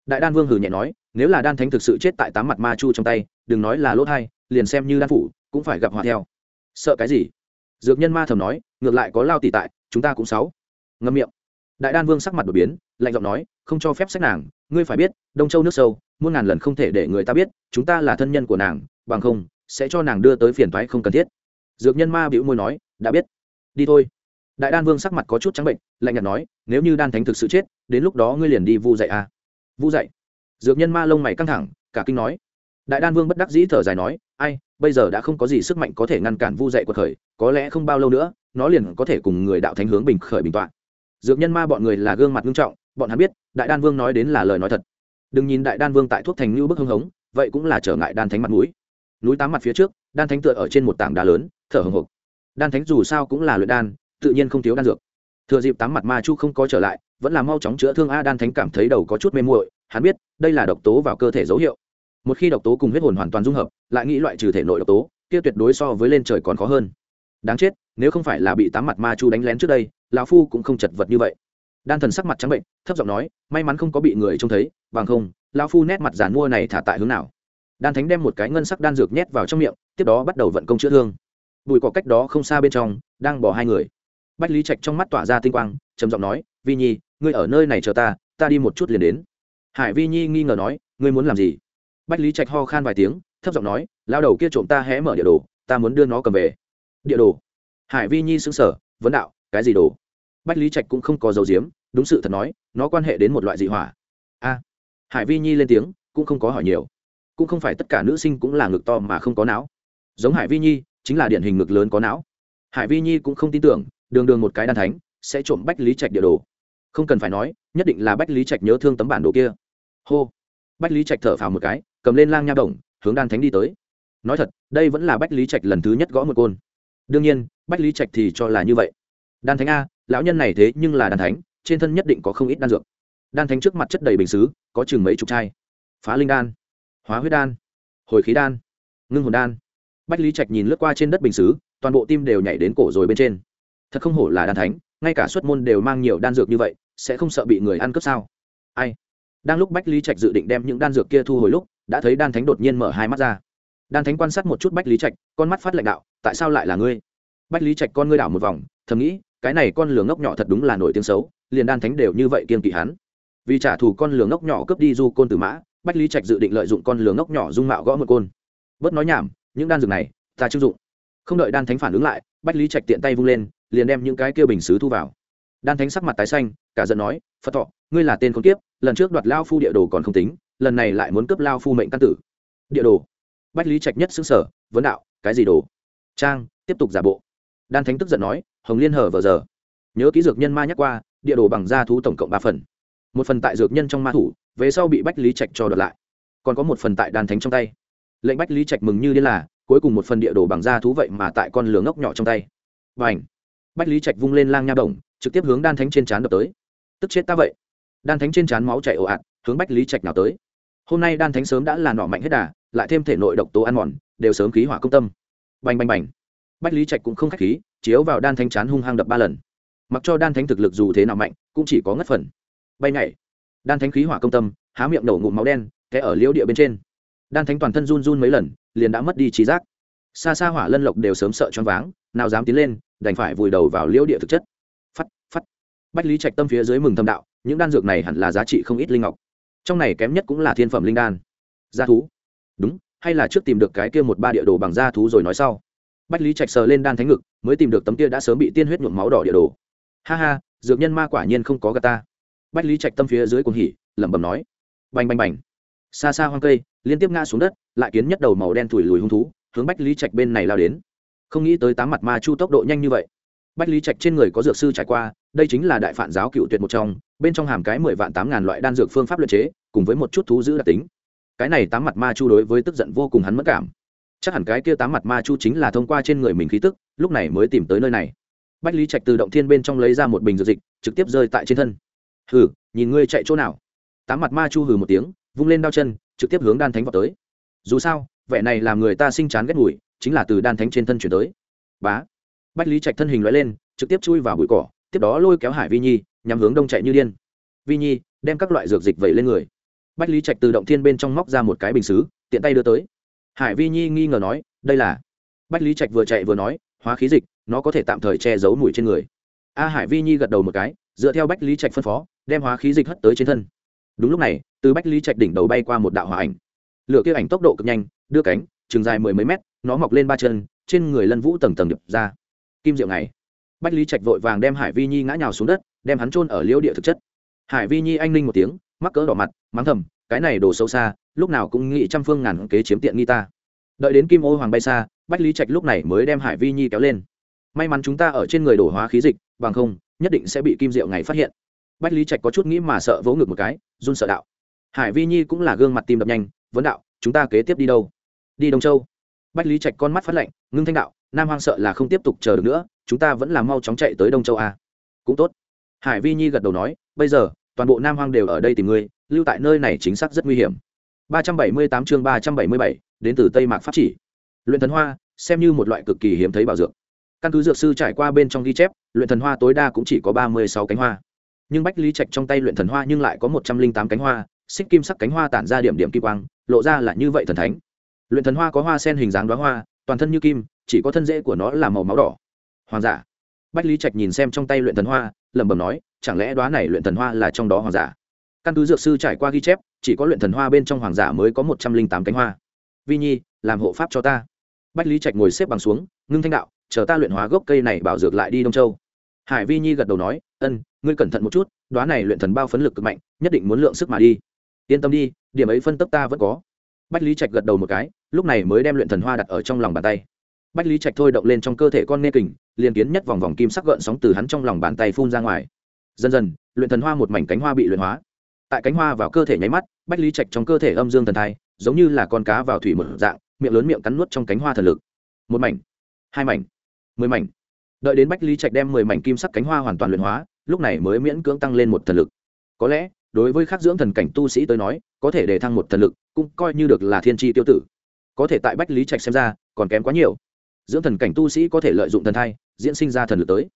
đại đan vương hử nhẹ nói, nếu là đan thánh thực sự chết tại tám mặt ma chu trong tay, đừng nói là lỗ thai liền xem như đan phủ, cũng phải gặp họa theo. Sợ cái gì? Dược nhân ma thầm nói, ngược lại có lao tỷ tại, chúng ta cũng sáu. Ngâm miệng. Đại đan vương sắc mặt đột biến, lạnh giọng nói, không cho phép sách nàng, ngươi phải biết, đông châu nước sâu, muôn ngàn lần không thể để người ta biết, chúng ta là thân nhân của nàng, bằng không, sẽ cho nàng đưa tới phiền thoái không cần thiết. Dược nhân ma bĩu môi nói, đã biết. Đi thôi. Đại đan vương sắc mặt có chút trắng bệnh, lạnh nhạt nói, nếu như đan thánh thực sự chết, đến lúc đó ngươi liền đi vu dạy à vu dạy. Dược nhân ma lông mày căng thẳng, cả kinh nói. Đại đan vương bất đắc dĩ thở dài nói, ai, bây giờ đã không có gì sức mạnh có thể ngăn cản vu dạy của khởi, có lẽ không bao lâu nữa, nó liền có thể cùng người đạo thánh hướng bình khởi bình tọa dược nhân ma bọn người là gương mặt nghiêm trọng, bọn hắn biết, đại đan vương nói đến là lời nói thật. Đừng nhìn đại đan vương tại thuốc thành như bức hưng hống, vậy cũng là trở ngại đan thánh mặt mũi. Núi tám mặt phía trước, đan thánh tựa ở trên một tảng đá lớn, thở hồng hộc. Đan thánh dù sao cũng là luyện đan, tự nhiên không thiếu đan dược. Thừa dịp tám mặt ma chu không có trở lại vẫn là mau chóng chữa thương a đan thánh cảm thấy đầu có chút mê muội, hắn biết đây là độc tố vào cơ thể dấu hiệu. Một khi độc tố cùng huyết hồn hoàn toàn dung hợp, lại nghĩ loại trừ thể nội độc tố, kia tuyệt đối so với lên trời còn khó hơn. Đáng chết, nếu không phải là bị tám mặt ma chu đánh lén trước đây, lão phu cũng không chật vật như vậy. Đan thần sắc mặt trắng bệnh, thấp giọng nói, may mắn không có bị người trông thấy, bằng không, lão phu nét mặt giàn mua này thả tại hướng nào? Đan thánh đem một cái ngân sắc đan dược nhét vào trong miệng, tiếp đó bắt đầu vận công chữa thương. Bụi cỏ cách đó không xa bên trong, đang bỏ hai người. Bách lý trạch trong mắt tỏa ra tinh quang, trầm giọng nói, vi nhi ngươi ở nơi này chờ ta ta đi một chút liền đến. Hải vi nhi nghi ngờ nói, ngươi muốn làm gì? Bách lý trạch ho khan vài tiếng, thấp giọng nói, lao đầu kia trộm ta hé mở địa đồ, ta muốn đưa nó cầm về. Địa đồ? Hải vi nhi xứng sở vấn đạo, cái gì đồ? Bách lý trạch cũng không có dấu diếm đúng sự thật nói, nó quan hệ đến một loại dị hỏa. A. Hải vi nhi lên tiếng, cũng không có hỏi nhiều. Cũng không phải tất cả nữ sinh cũng là ngực to mà không có não. Giống hải vi nhi, chính là điển hình ngực lớn có não. Hải vi nhi cũng không tin tưởng, đường đường một cái đan thánh, sẽ trộm bách lý trạch địa đồ không cần phải nói, nhất định là bách lý trạch nhớ thương tấm bản đồ kia. Hô. Bách lý trạch thở phào một cái, cầm lên lang nha đồng, hướng đan thánh đi tới. Nói thật, đây vẫn là bách lý trạch lần thứ nhất gõ một côn. Đương nhiên, bách lý trạch thì cho là như vậy. Đan thánh a, lão nhân này thế nhưng là đan thánh, trên thân nhất định có không ít đan dược. Đan thánh trước mặt chất đầy bình xứ, có chừng mấy chục chai. Phá linh đan, hóa huyết đan, hồi khí đan, ngưng hồn đan. Bách lý trạch nhìn lướt qua trên đất bình xứ, toàn bộ tim đều nhảy đến cổ rồi bên trên. Thật không hổ là đan thánh, ngay cả xuất môn đều mang nhiều đan dược như vậy sẽ không sợ bị người ăn cướp sao? Ai? Đang lúc bách lý trạch dự định đem những đan dược kia thu hồi lúc, đã thấy đan thánh đột nhiên mở hai mắt ra. Đan thánh quan sát một chút bách lý trạch, con mắt phát lãnh đạo, tại sao lại là ngươi? Bách lý trạch con ngươi đảo một vòng, thầm nghĩ, cái này con lửa ngốc nhỏ thật đúng là nổi tiếng xấu, liền đan thánh đều như vậy kiên kỵ hắn. Vì trả thù con lửa ngốc nhỏ cướp đi du côn tử mã, bách lý trạch dự định lợi dụng con lửa ngốc nhỏ dung mạo gõ một côn. Bớt nói nhảm, những đan dược này, ta chưng dụng. Không đợi đan thánh phản ứng lại, bách lý trạch tiện tay vung lên, liền đem những cái kia bình xứ thu vào đan thánh sắc mặt tái xanh, cả giận nói, phật thọ, ngươi là tên con kiếp, lần trước đoạt lao phu địa đồ còn không tính, lần này lại muốn cướp lao phu mệnh căn tử. Địa đồ. Bách lý trạch nhất xứng sở vấn đạo, cái gì đồ? Trang, tiếp tục giả bộ. Đan thánh tức giận nói, hồng liên hở vờ giờ. Nhớ ký dược nhân ma nhắc qua, địa đồ bằng da thú tổng cộng ba phần. Một phần tại dược nhân trong ma thủ, về sau bị bách lý trạch cho đợt lại. Còn có một phần tại đan thánh trong tay. Lệnh bách lý trạch mừng như điên là, cuối cùng một phần địa đồ bằng da thú vậy mà tại con lửa ngốc nhỏ trong tay. Và ảnh bách lý trạch vung lên lang nha đồng, trực tiếp hướng đan thánh trên trán đập tới. Tức chết ta vậy. Đan thánh trên trán máu chảy ồ ạt, hướng bách lý trạch nào tới. Hôm nay đan thánh sớm đã là nọ mạnh hết đà, lại thêm thể nội độc tố ăn mòn, đều sớm khí hỏa công tâm. Bành bành bành. Bách lý trạch cũng không khách khí, chiếu vào đan thánh chán hung hăng đập ba lần. Mặc cho đan thánh thực lực dù thế nào mạnh, cũng chỉ có ngất phần. Bay nhảy. Đan thánh khí hỏa công tâm, há miệng nổ ngụm máu đen, té ở liễu địa bên trên. Đan thánh toàn thân run run mấy lần, liền đã mất đi trí giác. Xa xa hỏa lân lộc đều sớm sợ choáng váng, nào dám tiến lên đành phải vùi đầu vào liễu địa thực chất. Phắt phắt. Bách lý trạch tâm phía dưới mừng thâm đạo, những đan dược này hẳn là giá trị không ít linh ngọc. Trong này kém nhất cũng là thiên phẩm linh đan. Gia thú. Đúng, hay là trước tìm được cái kia một ba địa đồ bằng gia thú rồi nói sau. Bách lý trạch sờ lên đan thánh ngực, mới tìm được tấm kia đã sớm bị tiên huyết nhuộm máu đỏ địa đồ. Ha ha, dược nhân ma quả nhiên không có gà ta. Bách lý trạch tâm phía dưới cuồng hỉ, lẩm bẩm nói. Bành bành bành. Xa xa hoang cây, liên tiếp ngã xuống đất, lại kiến nhất đầu màu đen thủi lùi hung thú, hướng bách lý trạch bên này lao đến không nghĩ tới tám mặt ma chu tốc độ nhanh như vậy. Bách lý trạch trên người có dược sư trải qua, đây chính là đại phản giáo cựu tuyệt một trong, bên trong hàm cái mười vạn tám ngàn loại đan dược phương pháp luật chế, cùng với một chút thú giữ đặc tính. Cái này tám mặt ma chu đối với tức giận vô cùng hắn mất cảm. Chắc hẳn cái kia tám mặt ma chu chính là thông qua trên người mình khí tức, lúc này mới tìm tới nơi này. Bách lý trạch từ động thiên bên trong lấy ra một bình dược dịch, trực tiếp rơi tại trên thân. Hừ, nhìn ngươi chạy chỗ nào? Tám mặt ma chu hừ một tiếng, vung lên đao chân, trực tiếp hướng đan thánh vào tới. Dù sao, vẻ này làm người ta sinh chán ghét ngủi chính là từ đan thánh trên thân chuyển tới. Bá. Bách lý trạch thân hình loại lên, trực tiếp chui vào bụi cỏ, tiếp đó lôi kéo hải vi nhi nhằm hướng đông chạy như điên. Vi nhi, đem các loại dược dịch vẩy lên người. Bách lý trạch từ động thiên bên trong móc ra một cái bình xứ, tiện tay đưa tới. Hải vi nhi nghi ngờ nói, đây là? Bách lý trạch vừa chạy vừa nói, hóa khí dịch, nó có thể tạm thời che giấu mùi trên người. A hải vi nhi gật đầu một cái, dựa theo bách lý trạch phân phó, đem hóa khí dịch hất tới trên thân. Đúng lúc này, từ bách lý trạch đỉnh đầu bay qua một đạo hỏa ảnh. Lửa kia ảnh tốc độ cực nhanh, đưa cánh, chừng dài mười mấy mét nó mọc lên ba chân, trên người lân vũ tầng tầng đập ra. Kim diệu này bách lý trạch vội vàng đem hải vi nhi ngã nhào xuống đất, đem hắn trôn ở liễu địa thực chất. Hải vi nhi anh ninh một tiếng, mắc cỡ đỏ mặt, mắng thầm, cái này đồ sâu xa, lúc nào cũng nghĩ trăm phương ngàn kế chiếm tiện nghi ta. Đợi đến kim ô hoàng bay xa, bách lý trạch lúc này mới đem hải vi nhi kéo lên. May mắn chúng ta ở trên người đổ hóa khí dịch, bằng không, nhất định sẽ bị kim diệu ngày phát hiện. Bách lý trạch có chút nghĩ mà sợ vỗ ngực một cái, run sợ đạo. Hải vi nhi cũng là gương mặt tim đập nhanh, vấn đạo, chúng ta kế tiếp đi đâu? Đi đông châu bách lý trạch con mắt phát lạnh ngưng thanh đạo nam hoang sợ là không tiếp tục chờ được nữa chúng ta vẫn là mau chóng chạy tới đông châu a. Cũng tốt. Hải vi nhi gật đầu nói bây giờ toàn bộ nam hoang đều ở đây tìm ngươi lưu tại nơi này chính xác rất nguy hiểm. 378 chương 377, đến từ tây mạc pháp chỉ. Luyện thần hoa xem như một loại cực kỳ hiếm thấy bảo dược. Căn cứ dược sư trải qua bên trong ghi chép luyện thần hoa tối đa cũng chỉ có ba mươi sáu cánh hoa. Nhưng bách lý trạch trong tay luyện thần hoa nhưng lại có một trăm linh tám cánh hoa xích kim sắc cánh hoa tản ra điểm điểm kim quang lộ ra là như vậy thần thánh luyện thần hoa có hoa sen hình dáng đoá hoa, toàn thân như kim, chỉ có thân rễ của nó là màu máu đỏ. Hoàng giả. Bách lý trạch nhìn xem trong tay luyện thần hoa, lẩm bẩm nói, chẳng lẽ đoá này luyện thần hoa là trong đó hoàng giả? Căn cứ dược sư trải qua ghi chép, chỉ có luyện thần hoa bên trong hoàng giả mới có một trăm linh tám cánh hoa. Vi nhi, làm hộ pháp cho ta. Bách lý trạch ngồi xếp bằng xuống, ngưng thanh đạo, chờ ta luyện hóa gốc cây này bảo dược lại đi đông châu. Hải vi nhi gật đầu nói, ân, ngươi cẩn thận một chút đoá này luyện thần bao phấn lực cực mạnh, nhất định muốn lượng sức mà đi. Yên tâm đi, điểm ấy phân tấp ta vẫn có bách lý trạch gật đầu một cái, lúc này mới đem luyện thần hoa đặt ở trong lòng bàn tay. Bách lý trạch thôi động lên trong cơ thể con nê kình, liền kiến nhất vòng vòng kim sắc gợn sóng từ hắn trong lòng bàn tay phun ra ngoài. Dần dần, luyện thần hoa một mảnh cánh hoa bị luyện hóa. Tại cánh hoa vào cơ thể nháy mắt, bách lý trạch trong cơ thể âm dương thần thai, giống như là con cá vào thủy một dạng, miệng lớn miệng cắn nuốt trong cánh hoa thần lực. Một mảnh, hai mảnh, mười mảnh. Đợi đến bách lý trạch đem mười mảnh kim sắc cánh hoa hoàn toàn luyện hóa, lúc này mới miễn cưỡng tăng lên một thần lực. Có lẽ đối với khắc dưỡng thần cảnh tu sĩ tới nói, có thể để thăng một thần lực, cũng coi như được là thiên tri tiêu tử. Có thể tại bách lý trạch xem ra, còn kém quá nhiều. Dưỡng thần cảnh tu sĩ có thể lợi dụng thần thai, diễn sinh ra thần lực tới.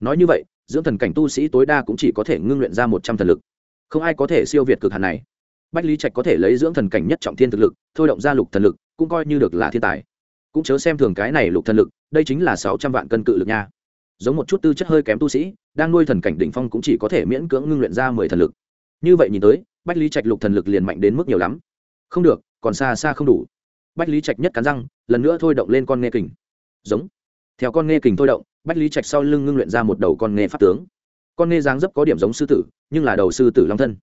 Nói như vậy, dưỡng thần cảnh tu sĩ tối đa cũng chỉ có thể ngưng luyện ra một trăm thần lực. Không ai có thể siêu việt cực hạn này. Bách lý trạch có thể lấy dưỡng thần cảnh nhất trọng thiên thực lực, thôi động ra lục thần lực, cũng coi như được là thiên tài. Cũng chớ xem thường cái này lục thần lực, đây chính là sáu trăm vạn cân cự lực nha. Giống một chút tư chất hơi kém tu sĩ, đang nuôi thần cảnh đỉnh phong cũng chỉ có thể miễn cưỡng ngưng luyện ra mười thần lực như vậy nhìn tới, bách lý trạch lục thần lực liền mạnh đến mức nhiều lắm. Không được, còn xa xa không đủ. Bách lý trạch nhất cắn răng, lần nữa thôi động lên con nghe kình. Giống. Theo con nghe kình thôi động, bách lý trạch sau lưng ngưng luyện ra một đầu con nghe pháp tướng. Con nghe dáng dấp có điểm giống sư tử, nhưng là đầu sư tử long thân.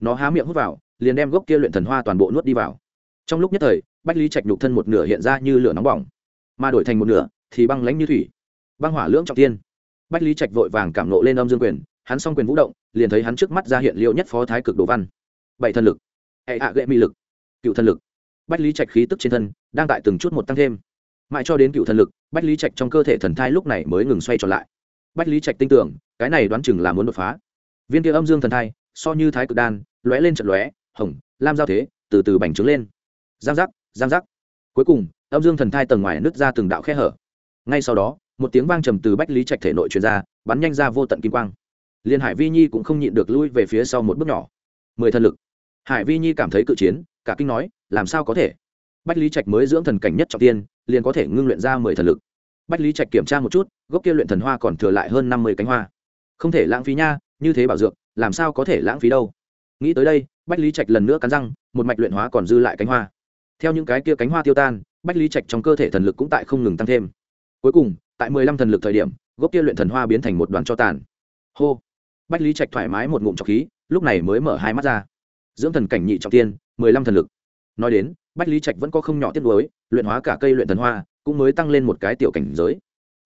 Nó há miệng hút vào, liền đem gốc kia luyện thần hoa toàn bộ nuốt đi vào. Trong lúc nhất thời, bách lý trạch nhục thân một nửa hiện ra như lửa nóng bỏng, mà đổi thành một nửa thì băng lánh như thủy. Băng hỏa lưỡng trọng tiên bách lý trạch vội vàng cảm nộ lên âm dương quyền, hắn s o n g quyền vũ động liền thấy hắn trước mắt ra hiện liệu nhất phó thái cực đồ văn. Bảy thần lực. Hệ hạ gệ mỹ lực. Cựu thần lực. Bách lý trạch khí tức trên thân đang tại từng chút một tăng thêm. Mãi cho đến cựu thần lực, bách lý trạch trong cơ thể thần thai lúc này mới ngừng xoay trở lại. Bách lý trạch tin tưởng, cái này đoán chừng là muốn đột phá. Viên kia âm dương thần thai, so như thái cực đan, lóe lên trận lóe, hồng, lam giao thế, từ từ bành trướng lên. Giang giác giang giác. Cuối cùng, âm dương thần thai tầng ngoài nứt ra từng đạo khe hở. Ngay sau đó, một tiếng vang trầm từ bách lý trạch thể nội truyền ra, bắn nhanh ra vô tận kim quang liên hải vi nhi cũng không nhịn được lui về phía sau một bước nhỏ. Mười thần lực. Hải vi nhi cảm thấy cự chiến, cả kinh nói, làm sao có thể? Bách lý trạch mới dưỡng thần cảnh nhất trọng tiên, liền có thể ngưng luyện ra mười thần lực. Bách lý trạch kiểm tra một chút, gốc kia luyện thần hoa còn thừa lại hơn năm mươi cánh hoa. Không thể lãng phí nha, như thế bảo dược, làm sao có thể lãng phí đâu? Nghĩ tới đây, bách lý trạch lần nữa cắn răng, một mạch luyện hóa còn dư lại cánh hoa. Theo những cái kia cánh hoa tiêu tan, bách lý trạch trong cơ thể thần lực cũng tại không ngừng tăng thêm. Cuối cùng, tại mười lăm thần lực thời điểm, gốc kia luyện thần hoa biến thành một đoàn cho tàn. Hô! Bách lý trạch thoải mái một ngụm trọc khí, lúc này mới mở hai mắt ra. Dưỡng thần cảnh nhị trọng tiên, mười lăm thần lực. Nói đến, bách lý trạch vẫn có không nhỏ tiết lối luyện hóa cả cây luyện thần hoa, cũng mới tăng lên một cái tiểu cảnh giới.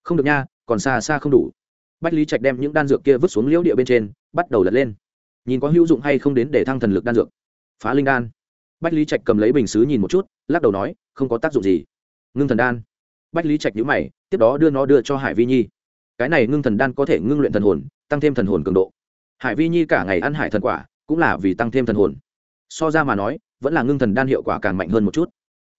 Không được nha, còn xa xa không đủ. Bách lý trạch đem những đan dược kia vứt xuống liễu địa bên trên, bắt đầu lật lên. Nhìn có hữu dụng hay không đến để thăng thần lực đan dược. Phá linh đan. Bách lý trạch cầm lấy bình xứ nhìn một chút, lắc đầu nói, không có tác dụng gì. Ngưng thần đan. Bách lý trạch nhữ mày, tiếp đó đưa nó đưa cho hải vi nhi. Cái này ngưng thần đan có thể ngưng luyện thần hồn, tăng thêm thần hồn cường độ hải vi nhi cả ngày ăn hải thần quả, cũng là vì tăng thêm thần hồn. So ra mà nói, vẫn là ngưng thần đan hiệu quả càng mạnh hơn một chút.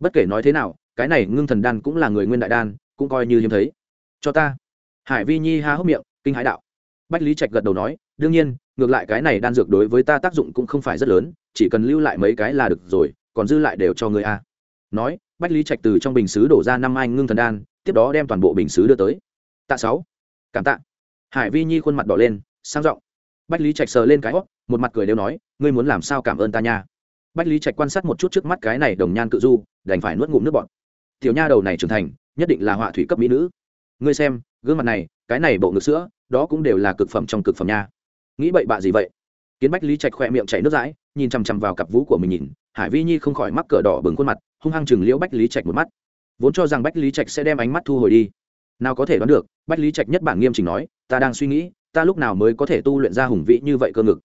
Bất kể nói thế nào, cái này ngưng thần đan cũng là người nguyên đại đan, cũng coi như hiếm thấy. Cho ta. Hải vi nhi há hốc miệng, kinh hãi đạo. Bách lý trạch gật đầu nói, đương nhiên, ngược lại cái này đan dược đối với ta tác dụng cũng không phải rất lớn, chỉ cần lưu lại mấy cái là được rồi, còn dư lại đều cho người a. Nói, bách lý trạch từ trong bình xứ đổ ra năm anh ngưng thần đan, tiếp đó đem toàn bộ bình xứ đưa tới. Tạ sáu. Cảm tạ. Hải vi nhi khuôn mặt đỏ lên, sang giọng bách lý trạch sờ lên cái hót một mặt cười đều nói, ngươi muốn làm sao cảm ơn ta nha? Bách lý trạch quan sát một chút trước mắt cái này đồng nhan cự du, đành phải nuốt ngụm nước bọt. Tiểu nha đầu này trưởng thành, nhất định là họa thủy cấp mỹ nữ. Ngươi xem, gương mặt này, cái này bộ ngực sữa, đó cũng đều là cực phẩm trong cực phẩm nha. Nghĩ bậy bạ gì vậy? Kiến bách lý trạch khỏe miệng chảy nước dãi, nhìn chằm chằm vào cặp vú của mình nhìn, hải vi nhi không khỏi mắc cờ đỏ bừng khuôn mặt, hung hăng chừng liễu bách lý trạch một mắt. Vốn cho rằng bách lý trạch sẽ đem ánh mắt thu hồi đi. Nào có thể đoán được, bách lý trạch nhất bản nghiêm chỉnh nói, ta đang suy nghĩ ta lúc nào mới có thể tu luyện ra hùng vĩ như vậy cơ ngực?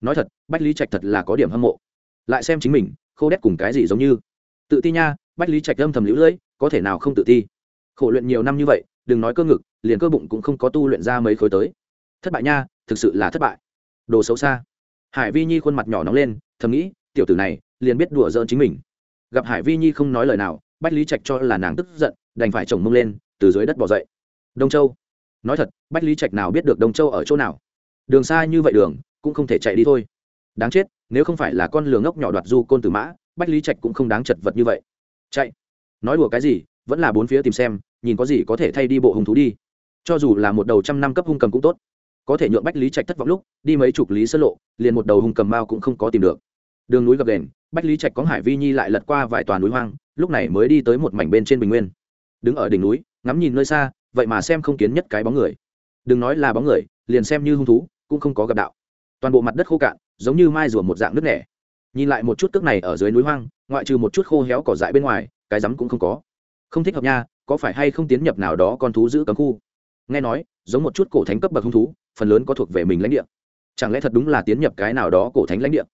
Nói thật, bách lý trạch thật là có điểm hâm mộ. Lại xem chính mình, khô đét cùng cái gì giống như. Tự ti nha, bách lý trạch âm thầm lũ lưỡi có thể nào không tự ti? Khổ luyện nhiều năm như vậy, đừng nói cơ ngực, liền cơ bụng cũng không có tu luyện ra mấy khối tới. Thất bại nha, thực sự là thất bại. Đồ xấu xa. Hải vi nhi khuôn mặt nhỏ nóng lên, thầm nghĩ, tiểu tử này, liền biết đùa giỡn chính mình. Gặp hải vi nhi không nói lời nào, bách lý trạch cho là nàng tức giận, đành phải chồng mông lên, từ dưới đất bỏ dậy. Đông châu nói thật, bách lý trạch nào biết được đông châu ở chỗ nào? Đường xa như vậy đường, cũng không thể chạy đi thôi. Đáng chết, nếu không phải là con lường ngốc nhỏ đoạt du côn từ mã, bách lý trạch cũng không đáng chật vật như vậy. Chạy. Nói đùa cái gì, vẫn là bốn phía tìm xem, nhìn có gì có thể thay đi bộ hung thú đi. Cho dù là một đầu trăm năm cấp hung cầm cũng tốt. Có thể nhượng bách lý trạch thất vọng lúc, đi mấy chục lý sơ lộ, liền một đầu hung cầm mao cũng không có tìm được. Đường núi gập đền bách lý trạch có hải vi nhi lại lật qua vài toàn núi hoang, lúc này mới đi tới một mảnh bên trên bình nguyên. Đứng ở đỉnh núi, ngắm nhìn nơi xa vậy mà xem không kiến nhất cái bóng người. Đừng nói là bóng người, liền xem như hung thú, cũng không có gặp đạo. Toàn bộ mặt đất khô cạn, giống như mai rùa một dạng nước nẻ. Nhìn lại một chút tức này ở dưới núi hoang, ngoại trừ một chút khô héo cỏ dại bên ngoài, cái rắm cũng không có. Không thích hợp nha, có phải hay không tiến nhập nào đó con thú giữ cấm khu? Nghe nói, giống một chút cổ thánh cấp bậc hung thú, phần lớn có thuộc về mình lãnh địa. Chẳng lẽ thật đúng là tiến nhập cái nào đó cổ thánh lãnh địa?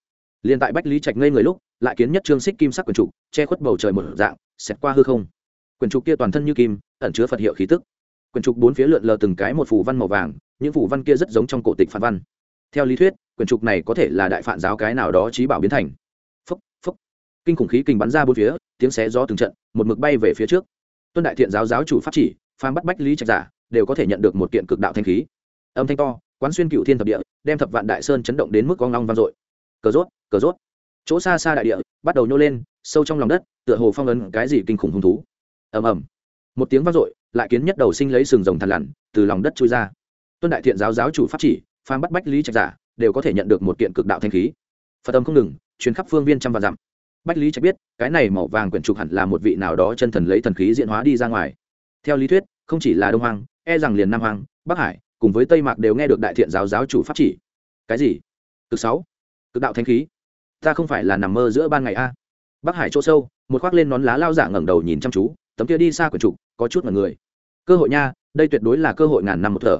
Liền tại bách lý trạch ngây người lúc, lại kiến nhất trương xích kim sắc quần trục che khuất bầu trời một dạng, xẹt qua hư không. Quần trục kia toàn thân như kim, ẩn chứa phật hiệu khí tức. Quyển trục bốn phía lượn lờ từng cái một phủ văn màu vàng, những phủ văn kia rất giống trong cổ tịch phản văn. Theo lý thuyết, quyển trục này có thể là đại phản giáo cái nào đó trí bảo biến thành. Phúc phúc. Kinh khủng khí kinh bắn ra bốn phía, tiếng xé gió từng trận, một mực bay về phía trước. Tuân đại thiện giáo giáo chủ pháp chỉ phan bắt bách lý trạch giả, đều có thể nhận được một kiện cực đạo thanh khí. Âm thanh to, quán xuyên cựu thiên thập địa, đem thập vạn đại sơn chấn động đến mức con long vang dội. Cờ rốt cờ rốt. Chỗ xa xa đại địa, bắt đầu nhô lên, sâu trong lòng đất, tựa hồ phong ấn cái gì kinh khủng hung thú. Ầm ầm một tiếng vang dội, lại kiến nhất đầu sinh lấy sừng rồng thằn lằn, từ lòng đất chui ra. Tuân đại thiện giáo giáo chủ pháp chỉ phan bắt bách lý trạch giả, đều có thể nhận được một kiện cực đạo thanh khí. Phật âm không ngừng chuyến khắp phương viên trăm vạn dặm. Bách lý trạch biết, cái này màu vàng quyển trục hẳn là một vị nào đó chân thần lấy thần khí diễn hóa đi ra ngoài. Theo lý thuyết, không chỉ là đông hoàng e rằng liền nam hoàng bắc hải, cùng với tây mạc đều nghe được đại thiện giáo giáo chủ pháp chỉ. Cái gì? Cực sáu? Cực đạo thanh khí? Ta không phải là nằm mơ giữa ban ngày a. Bắc hải chỗ sâu, một khoác lên nón lá lao giả ngẩng đầu nhìn chăm chú tấm kia đi xa quyển trục, có chút mà người. Cơ hội nha, đây tuyệt đối là cơ hội ngàn năm một thở.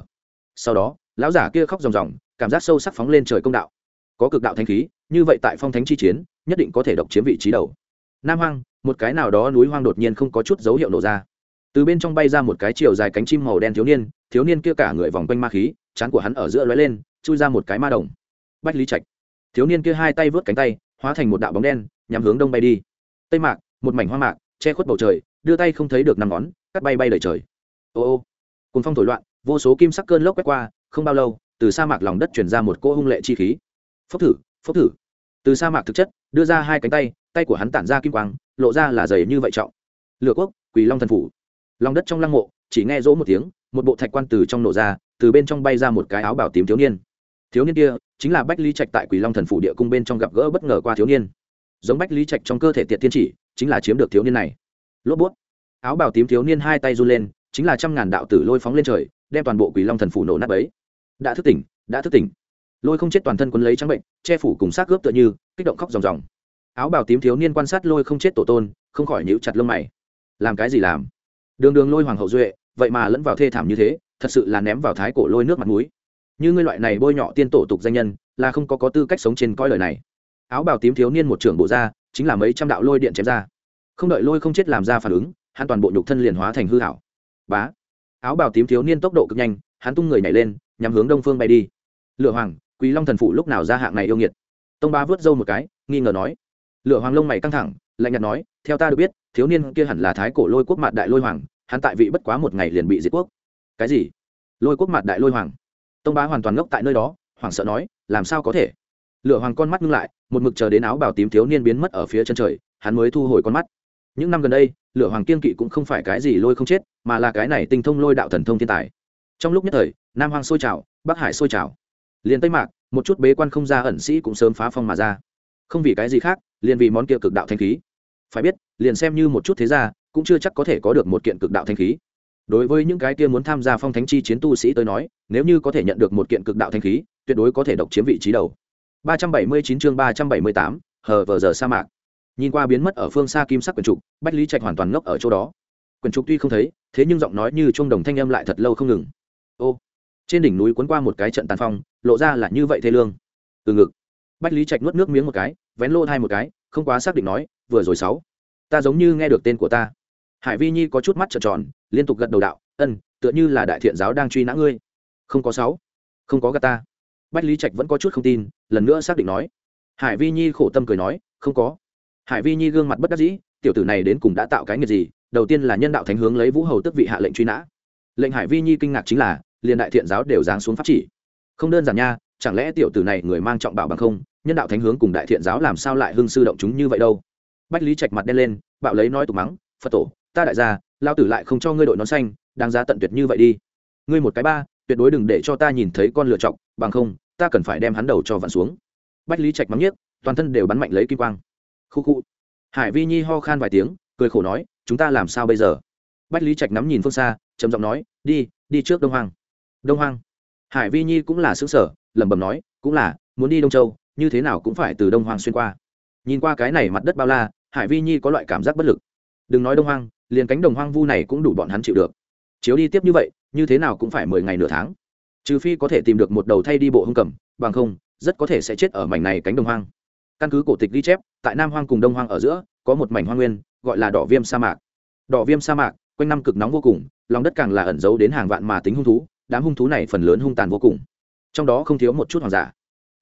Sau đó, lão giả kia khóc ròng ròng, cảm giác sâu sắc phóng lên trời công đạo. Có cực đạo thanh khí, như vậy tại phong thánh chi chiến, nhất định có thể độc chiếm vị trí đầu. Nam hoang, một cái nào đó núi hoang đột nhiên không có chút dấu hiệu nổ ra. Từ bên trong bay ra một cái chiều dài cánh chim màu đen thiếu niên thiếu niên kia cả người vòng quanh ma khí chán của hắn ở giữa lóe lên, chui ra một cái ma đồng. Bách lý trạch. Thiếu niên kia hai tay vớt cánh tay, hóa thành một đạo bóng đen, nhắm hướng đông bay đi. Tây mạc, một mảnh hoa mạc, che khuất bầu trời đưa tay không thấy được năm ngón, cắt bay bay đầy trời. Ô ô cùng phong thổi loạn, vô số kim sắc cơn lốc quét qua, không bao lâu, từ sa mạc lòng đất chuyển ra một cỗ hung lệ chi khí. Phốc thử phốc thử. Từ sa mạc thực chất, đưa ra hai cánh tay tay của hắn tản ra kim quang, lộ ra là dày như vậy trọng. Lửa quốc, quỳ long thần phủ. Lòng đất trong lăng mộ, chỉ nghe rỗ một tiếng, một bộ thạch quan từ trong nổ ra, từ bên trong bay ra một cái áo bảo tím thiếu niên. Thiếu niên kia, chính là bách lý trạch tại quỳ long thần phủ địa cung bên trong gặp gỡ bất ngờ qua thiếu niên. Giống bách lý trạch trong cơ thể tiệt thiên chỉ, chính là chiếm được thiếu niên này lốp bút. Áo bào tím thiếu niên hai tay run lên, chính là trăm ngàn đạo tử lôi phóng lên trời, đem toàn bộ quỷ long thần phủ nổ nát ấy đã thức tỉnh, đã thức tỉnh. Lôi không chết toàn thân quấn lấy trắng bệnh, che phủ cùng xác gớp tựa như, kích động khóc ròng ròng. Áo bào tím thiếu niên quan sát lôi không chết tổ tôn, không khỏi nhíu chặt lông mày. Làm cái gì làm? Đường đường lôi hoàng hậu duệ, vậy mà lẫn vào thê thảm như thế, thật sự là ném vào thái cổ lôi nước mặt mũi. Như ngươi loại này bôi nhọ tiên tổ tục danh nhân, là không có có tư cách sống trên coi lời này. Áo bào tím thiếu niên một trưởng bộ ra, chính là mấy trăm đạo lôi điện chém ra không đợi lôi không chết làm ra phản ứng, hắn toàn bộ nhục thân liền hóa thành hư hảo. Bá. Áo bào tím thiếu niên tốc độ cực nhanh, hắn tung người nhảy lên nhằm hướng đông phương bay đi. Lựa hoàng, quý long thần phụ lúc nào ra hạng này yêu nghiệt? Tông ba vớt râu một cái, nghi ngờ nói. Lựa hoàng lông mày căng thẳng, lạnh nhạt nói, theo ta được biết, thiếu niên kia hẳn là thái cổ lôi quốc mạt đại lôi hoàng, hắn tại vị bất quá một ngày liền bị diệt quốc. Cái gì? Lôi quốc mạt đại lôi hoàng? Tông bá hoàn toàn ngốc tại nơi đó hoàng sợ nói, làm sao có thể? Lựa hoàng con mắt ngưng lại, một mực chờ đến áo bào tím thiếu niên biến mất ở phía chân trời, hắn mới thu hồi con mắt những năm gần đây lửa hoàng kiên kỵ cũng không phải cái gì lôi không chết mà là cái này tinh thông lôi đạo thần thông thiên tài. Trong lúc nhất thời nam hoàng sôi trào bắc hải sôi trào. Liền tây mạc một chút bế quan không ra ẩn sĩ cũng sớm phá phong mà ra. Không vì cái gì khác liền vì món kia cực đạo thanh khí. Phải biết liền xem như một chút thế gia cũng chưa chắc có thể có được một kiện cực đạo thanh khí. Đối với những cái kia muốn tham gia phong thánh chi chiến tu sĩ tới nói nếu như có thể nhận được một kiện cực đạo thanh khí tuyệt đối có thể độc chiếm vị trí đầu. 379 chương 378, hờ vờ giờ sa mạc nhìn qua biến mất ở phương xa kim sắc quyển trục, bách lý trạch hoàn toàn ngốc ở chỗ đó. Quyển trục tuy không thấy, thế nhưng giọng nói như chuông đồng thanh âm lại thật lâu không ngừng. Ô, trên đỉnh núi cuốn qua một cái trận tàn phong, lộ ra là như vậy thê lương. Từ ngực, bách lý trạch nuốt nước miếng một cái, vén lô hai một cái, không quá xác định nói, vừa rồi sáu, ta giống như nghe được tên của ta. Hải vi nhi có chút mắt trợn tròn, liên tục gật đầu đạo, ân, tựa như là đại thiện giáo đang truy nã ngươi. Không có sáu, không có gà ta. Bách lý trạch vẫn có chút không tin, lần nữa xác định nói. Hải vi nhi khổ tâm cười nói, không có hải vi nhi gương mặt bất đắc dĩ, tiểu tử này đến cùng đã tạo cái nghiệp gì, đầu tiên là nhân đạo thánh hướng lấy vũ hầu tức vị hạ lệnh truy nã. Lệnh hải vi nhi kinh ngạc chính là, liền đại thiện giáo đều giáng xuống pháp chỉ. Không đơn giản nha, chẳng lẽ tiểu tử này người mang trọng bảo bằng không, nhân đạo thánh hướng cùng đại thiện giáo làm sao lại hưng sư động chúng như vậy đâu? Bách lý trạch mặt đen lên, bạo lấy nói tục mắng, phật tổ, ta đại gia, lao tử lại không cho ngươi đội nón xanh, đáng giá tận tuyệt như vậy đi. Ngươi một cái ba, tuyệt đối đừng để cho ta nhìn thấy con lựa chọc, bằng không, ta cần phải đem hắn đầu cho vặn xuống. Bách lý trạch mắng nhiếc, toàn thân đều bắn mạnh lấy kim quang khu khu. Hải vi nhi ho khan vài tiếng, cười khổ nói, chúng ta làm sao bây giờ? Bách lý trạch nắm nhìn phương xa, trầm giọng nói, đi đi trước đông Hoang. đông Hoang. hải vi nhi cũng là xứ sở lẩm bẩm nói, cũng là, muốn đi đông châu, như thế nào cũng phải từ đông Hoang xuyên qua. Nhìn qua cái này mặt đất bao la, hải vi nhi có loại cảm giác bất lực. Đừng nói đông hoang, liền cánh đồng hoang vu này cũng đủ bọn hắn chịu được. Chiếu đi tiếp như vậy, như thế nào cũng phải mười ngày nửa tháng. Trừ phi có thể tìm được một đầu thay đi bộ hung cầm, bằng không, rất có thể sẽ chết ở mảnh này cánh đồng hoang căn cứ cổ tịch ghi chép, tại nam hoang cùng đông hoang ở giữa, có một mảnh hoang nguyên, gọi là đỏ viêm sa mạc. Đỏ viêm sa mạc, quanh năm cực nóng vô cùng, lòng đất càng là ẩn giấu đến hàng vạn mà tính hung thú, đám hung thú này phần lớn hung tàn vô cùng. Trong đó không thiếu một chút hoàng giả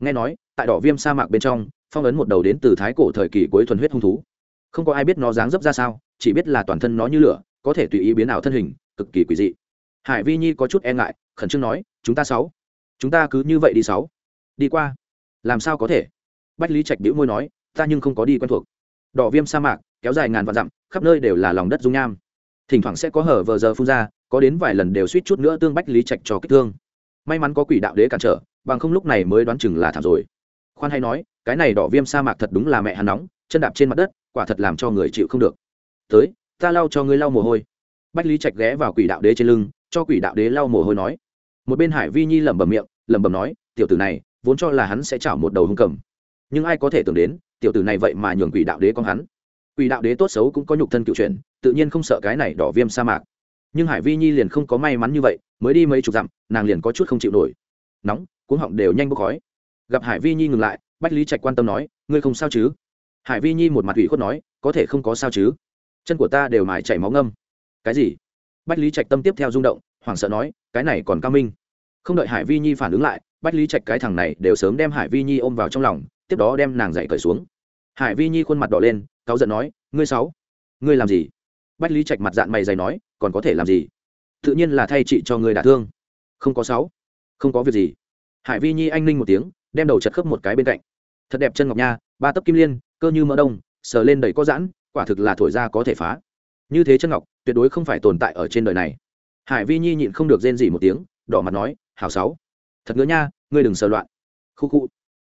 nghe nói, tại đỏ viêm sa mạc bên trong, phong ấn một đầu đến từ thái cổ thời kỳ cuối thuần huyết hung thú. Không có ai biết nó dáng dấp ra sao, chỉ biết là toàn thân nó như lửa, có thể tùy ý biến ảo thân hình, cực kỳ quỷ dị. Hải vi nhi có chút e ngại, khẩn trương nói, chúng ta sáu, chúng ta cứ như vậy đi sáu. Đi qua, làm sao có thể? Bách lý trạch đĩu môi nói, ta nhưng không có đi quen thuộc. Đỏ viêm sa mạc, kéo dài ngàn vạn dặm, khắp nơi đều là lòng đất dung nham. Thỉnh thoảng sẽ có hở vờ giờ phun ra, có đến vài lần đều suýt chút nữa tương bách lý trạch cho kích thương. May mắn có quỷ đạo đế cản trở, bằng không lúc này mới đoán chừng là thảm rồi. Khoan hay nói, cái này đỏ viêm sa mạc thật đúng là mẹ hắn nóng, chân đạp trên mặt đất, quả thật làm cho người chịu không được. Tới, ta lau cho ngươi lau mồ hôi. Bách lý trạch ghé vào quỷ đạo đế trên lưng, cho quỷ đạo đế lau mồ hôi nói. Một bên hải vi nhi lẩm bẩm miệng, lẩm bẩm nói, tiểu tử này, vốn cho là hắn sẽ chảo một đầu hung cầm nhưng ai có thể tưởng đến, tiểu tử này vậy mà nhường quỷ đạo đế con hắn. Quỷ đạo đế tốt xấu cũng có nhục thân cựu truyền tự nhiên không sợ cái này đỏ viêm sa mạc. Nhưng hải vi nhi liền không có may mắn như vậy, mới đi mấy chục dặm, nàng liền có chút không chịu nổi. Nóng, cuống họng đều nhanh bốc khói. Gặp hải vi nhi ngừng lại, bách lý trạch quan tâm nói, ngươi không sao chứ? Hải vi nhi một mặt ủy khuất nói, có thể không có sao chứ? Chân của ta đều mải chảy máu ngâm. Cái gì? Bách lý trạch tâm tiếp theo rung động, hoảng sợ nói, cái này còn cao minh. Không đợi hải vi nhi phản ứng lại, bách lý trạch cái thằng này đều sớm đem hải vi nhi ôm vào trong lòng tiếp đó đem nàng dậy cởi xuống. Hải vi nhi khuôn mặt đỏ lên, cáu giận nói, ngươi sáu, ngươi làm gì? Bách lý trạch mặt dạng mày dày nói, còn có thể làm gì? Tự nhiên là thay chị cho ngươi đả thương. Không có sáu, không có việc gì. Hải vi nhi anh ninh một tiếng, đem đầu chật khớp một cái bên cạnh. Thật đẹp chân ngọc nha, ba tấc kim liên, cơ như mỡ đông, sờ lên đầy có giãn, quả thực là thổi ra có thể phá. Như thế chân ngọc, tuyệt đối không phải tồn tại ở trên đời này. Hải vi nhi nhịn không được rên gì một tiếng, đỏ mặt nói hào sáu, thật ngứa nha, ngươi đừng sờ loạn. Khu khu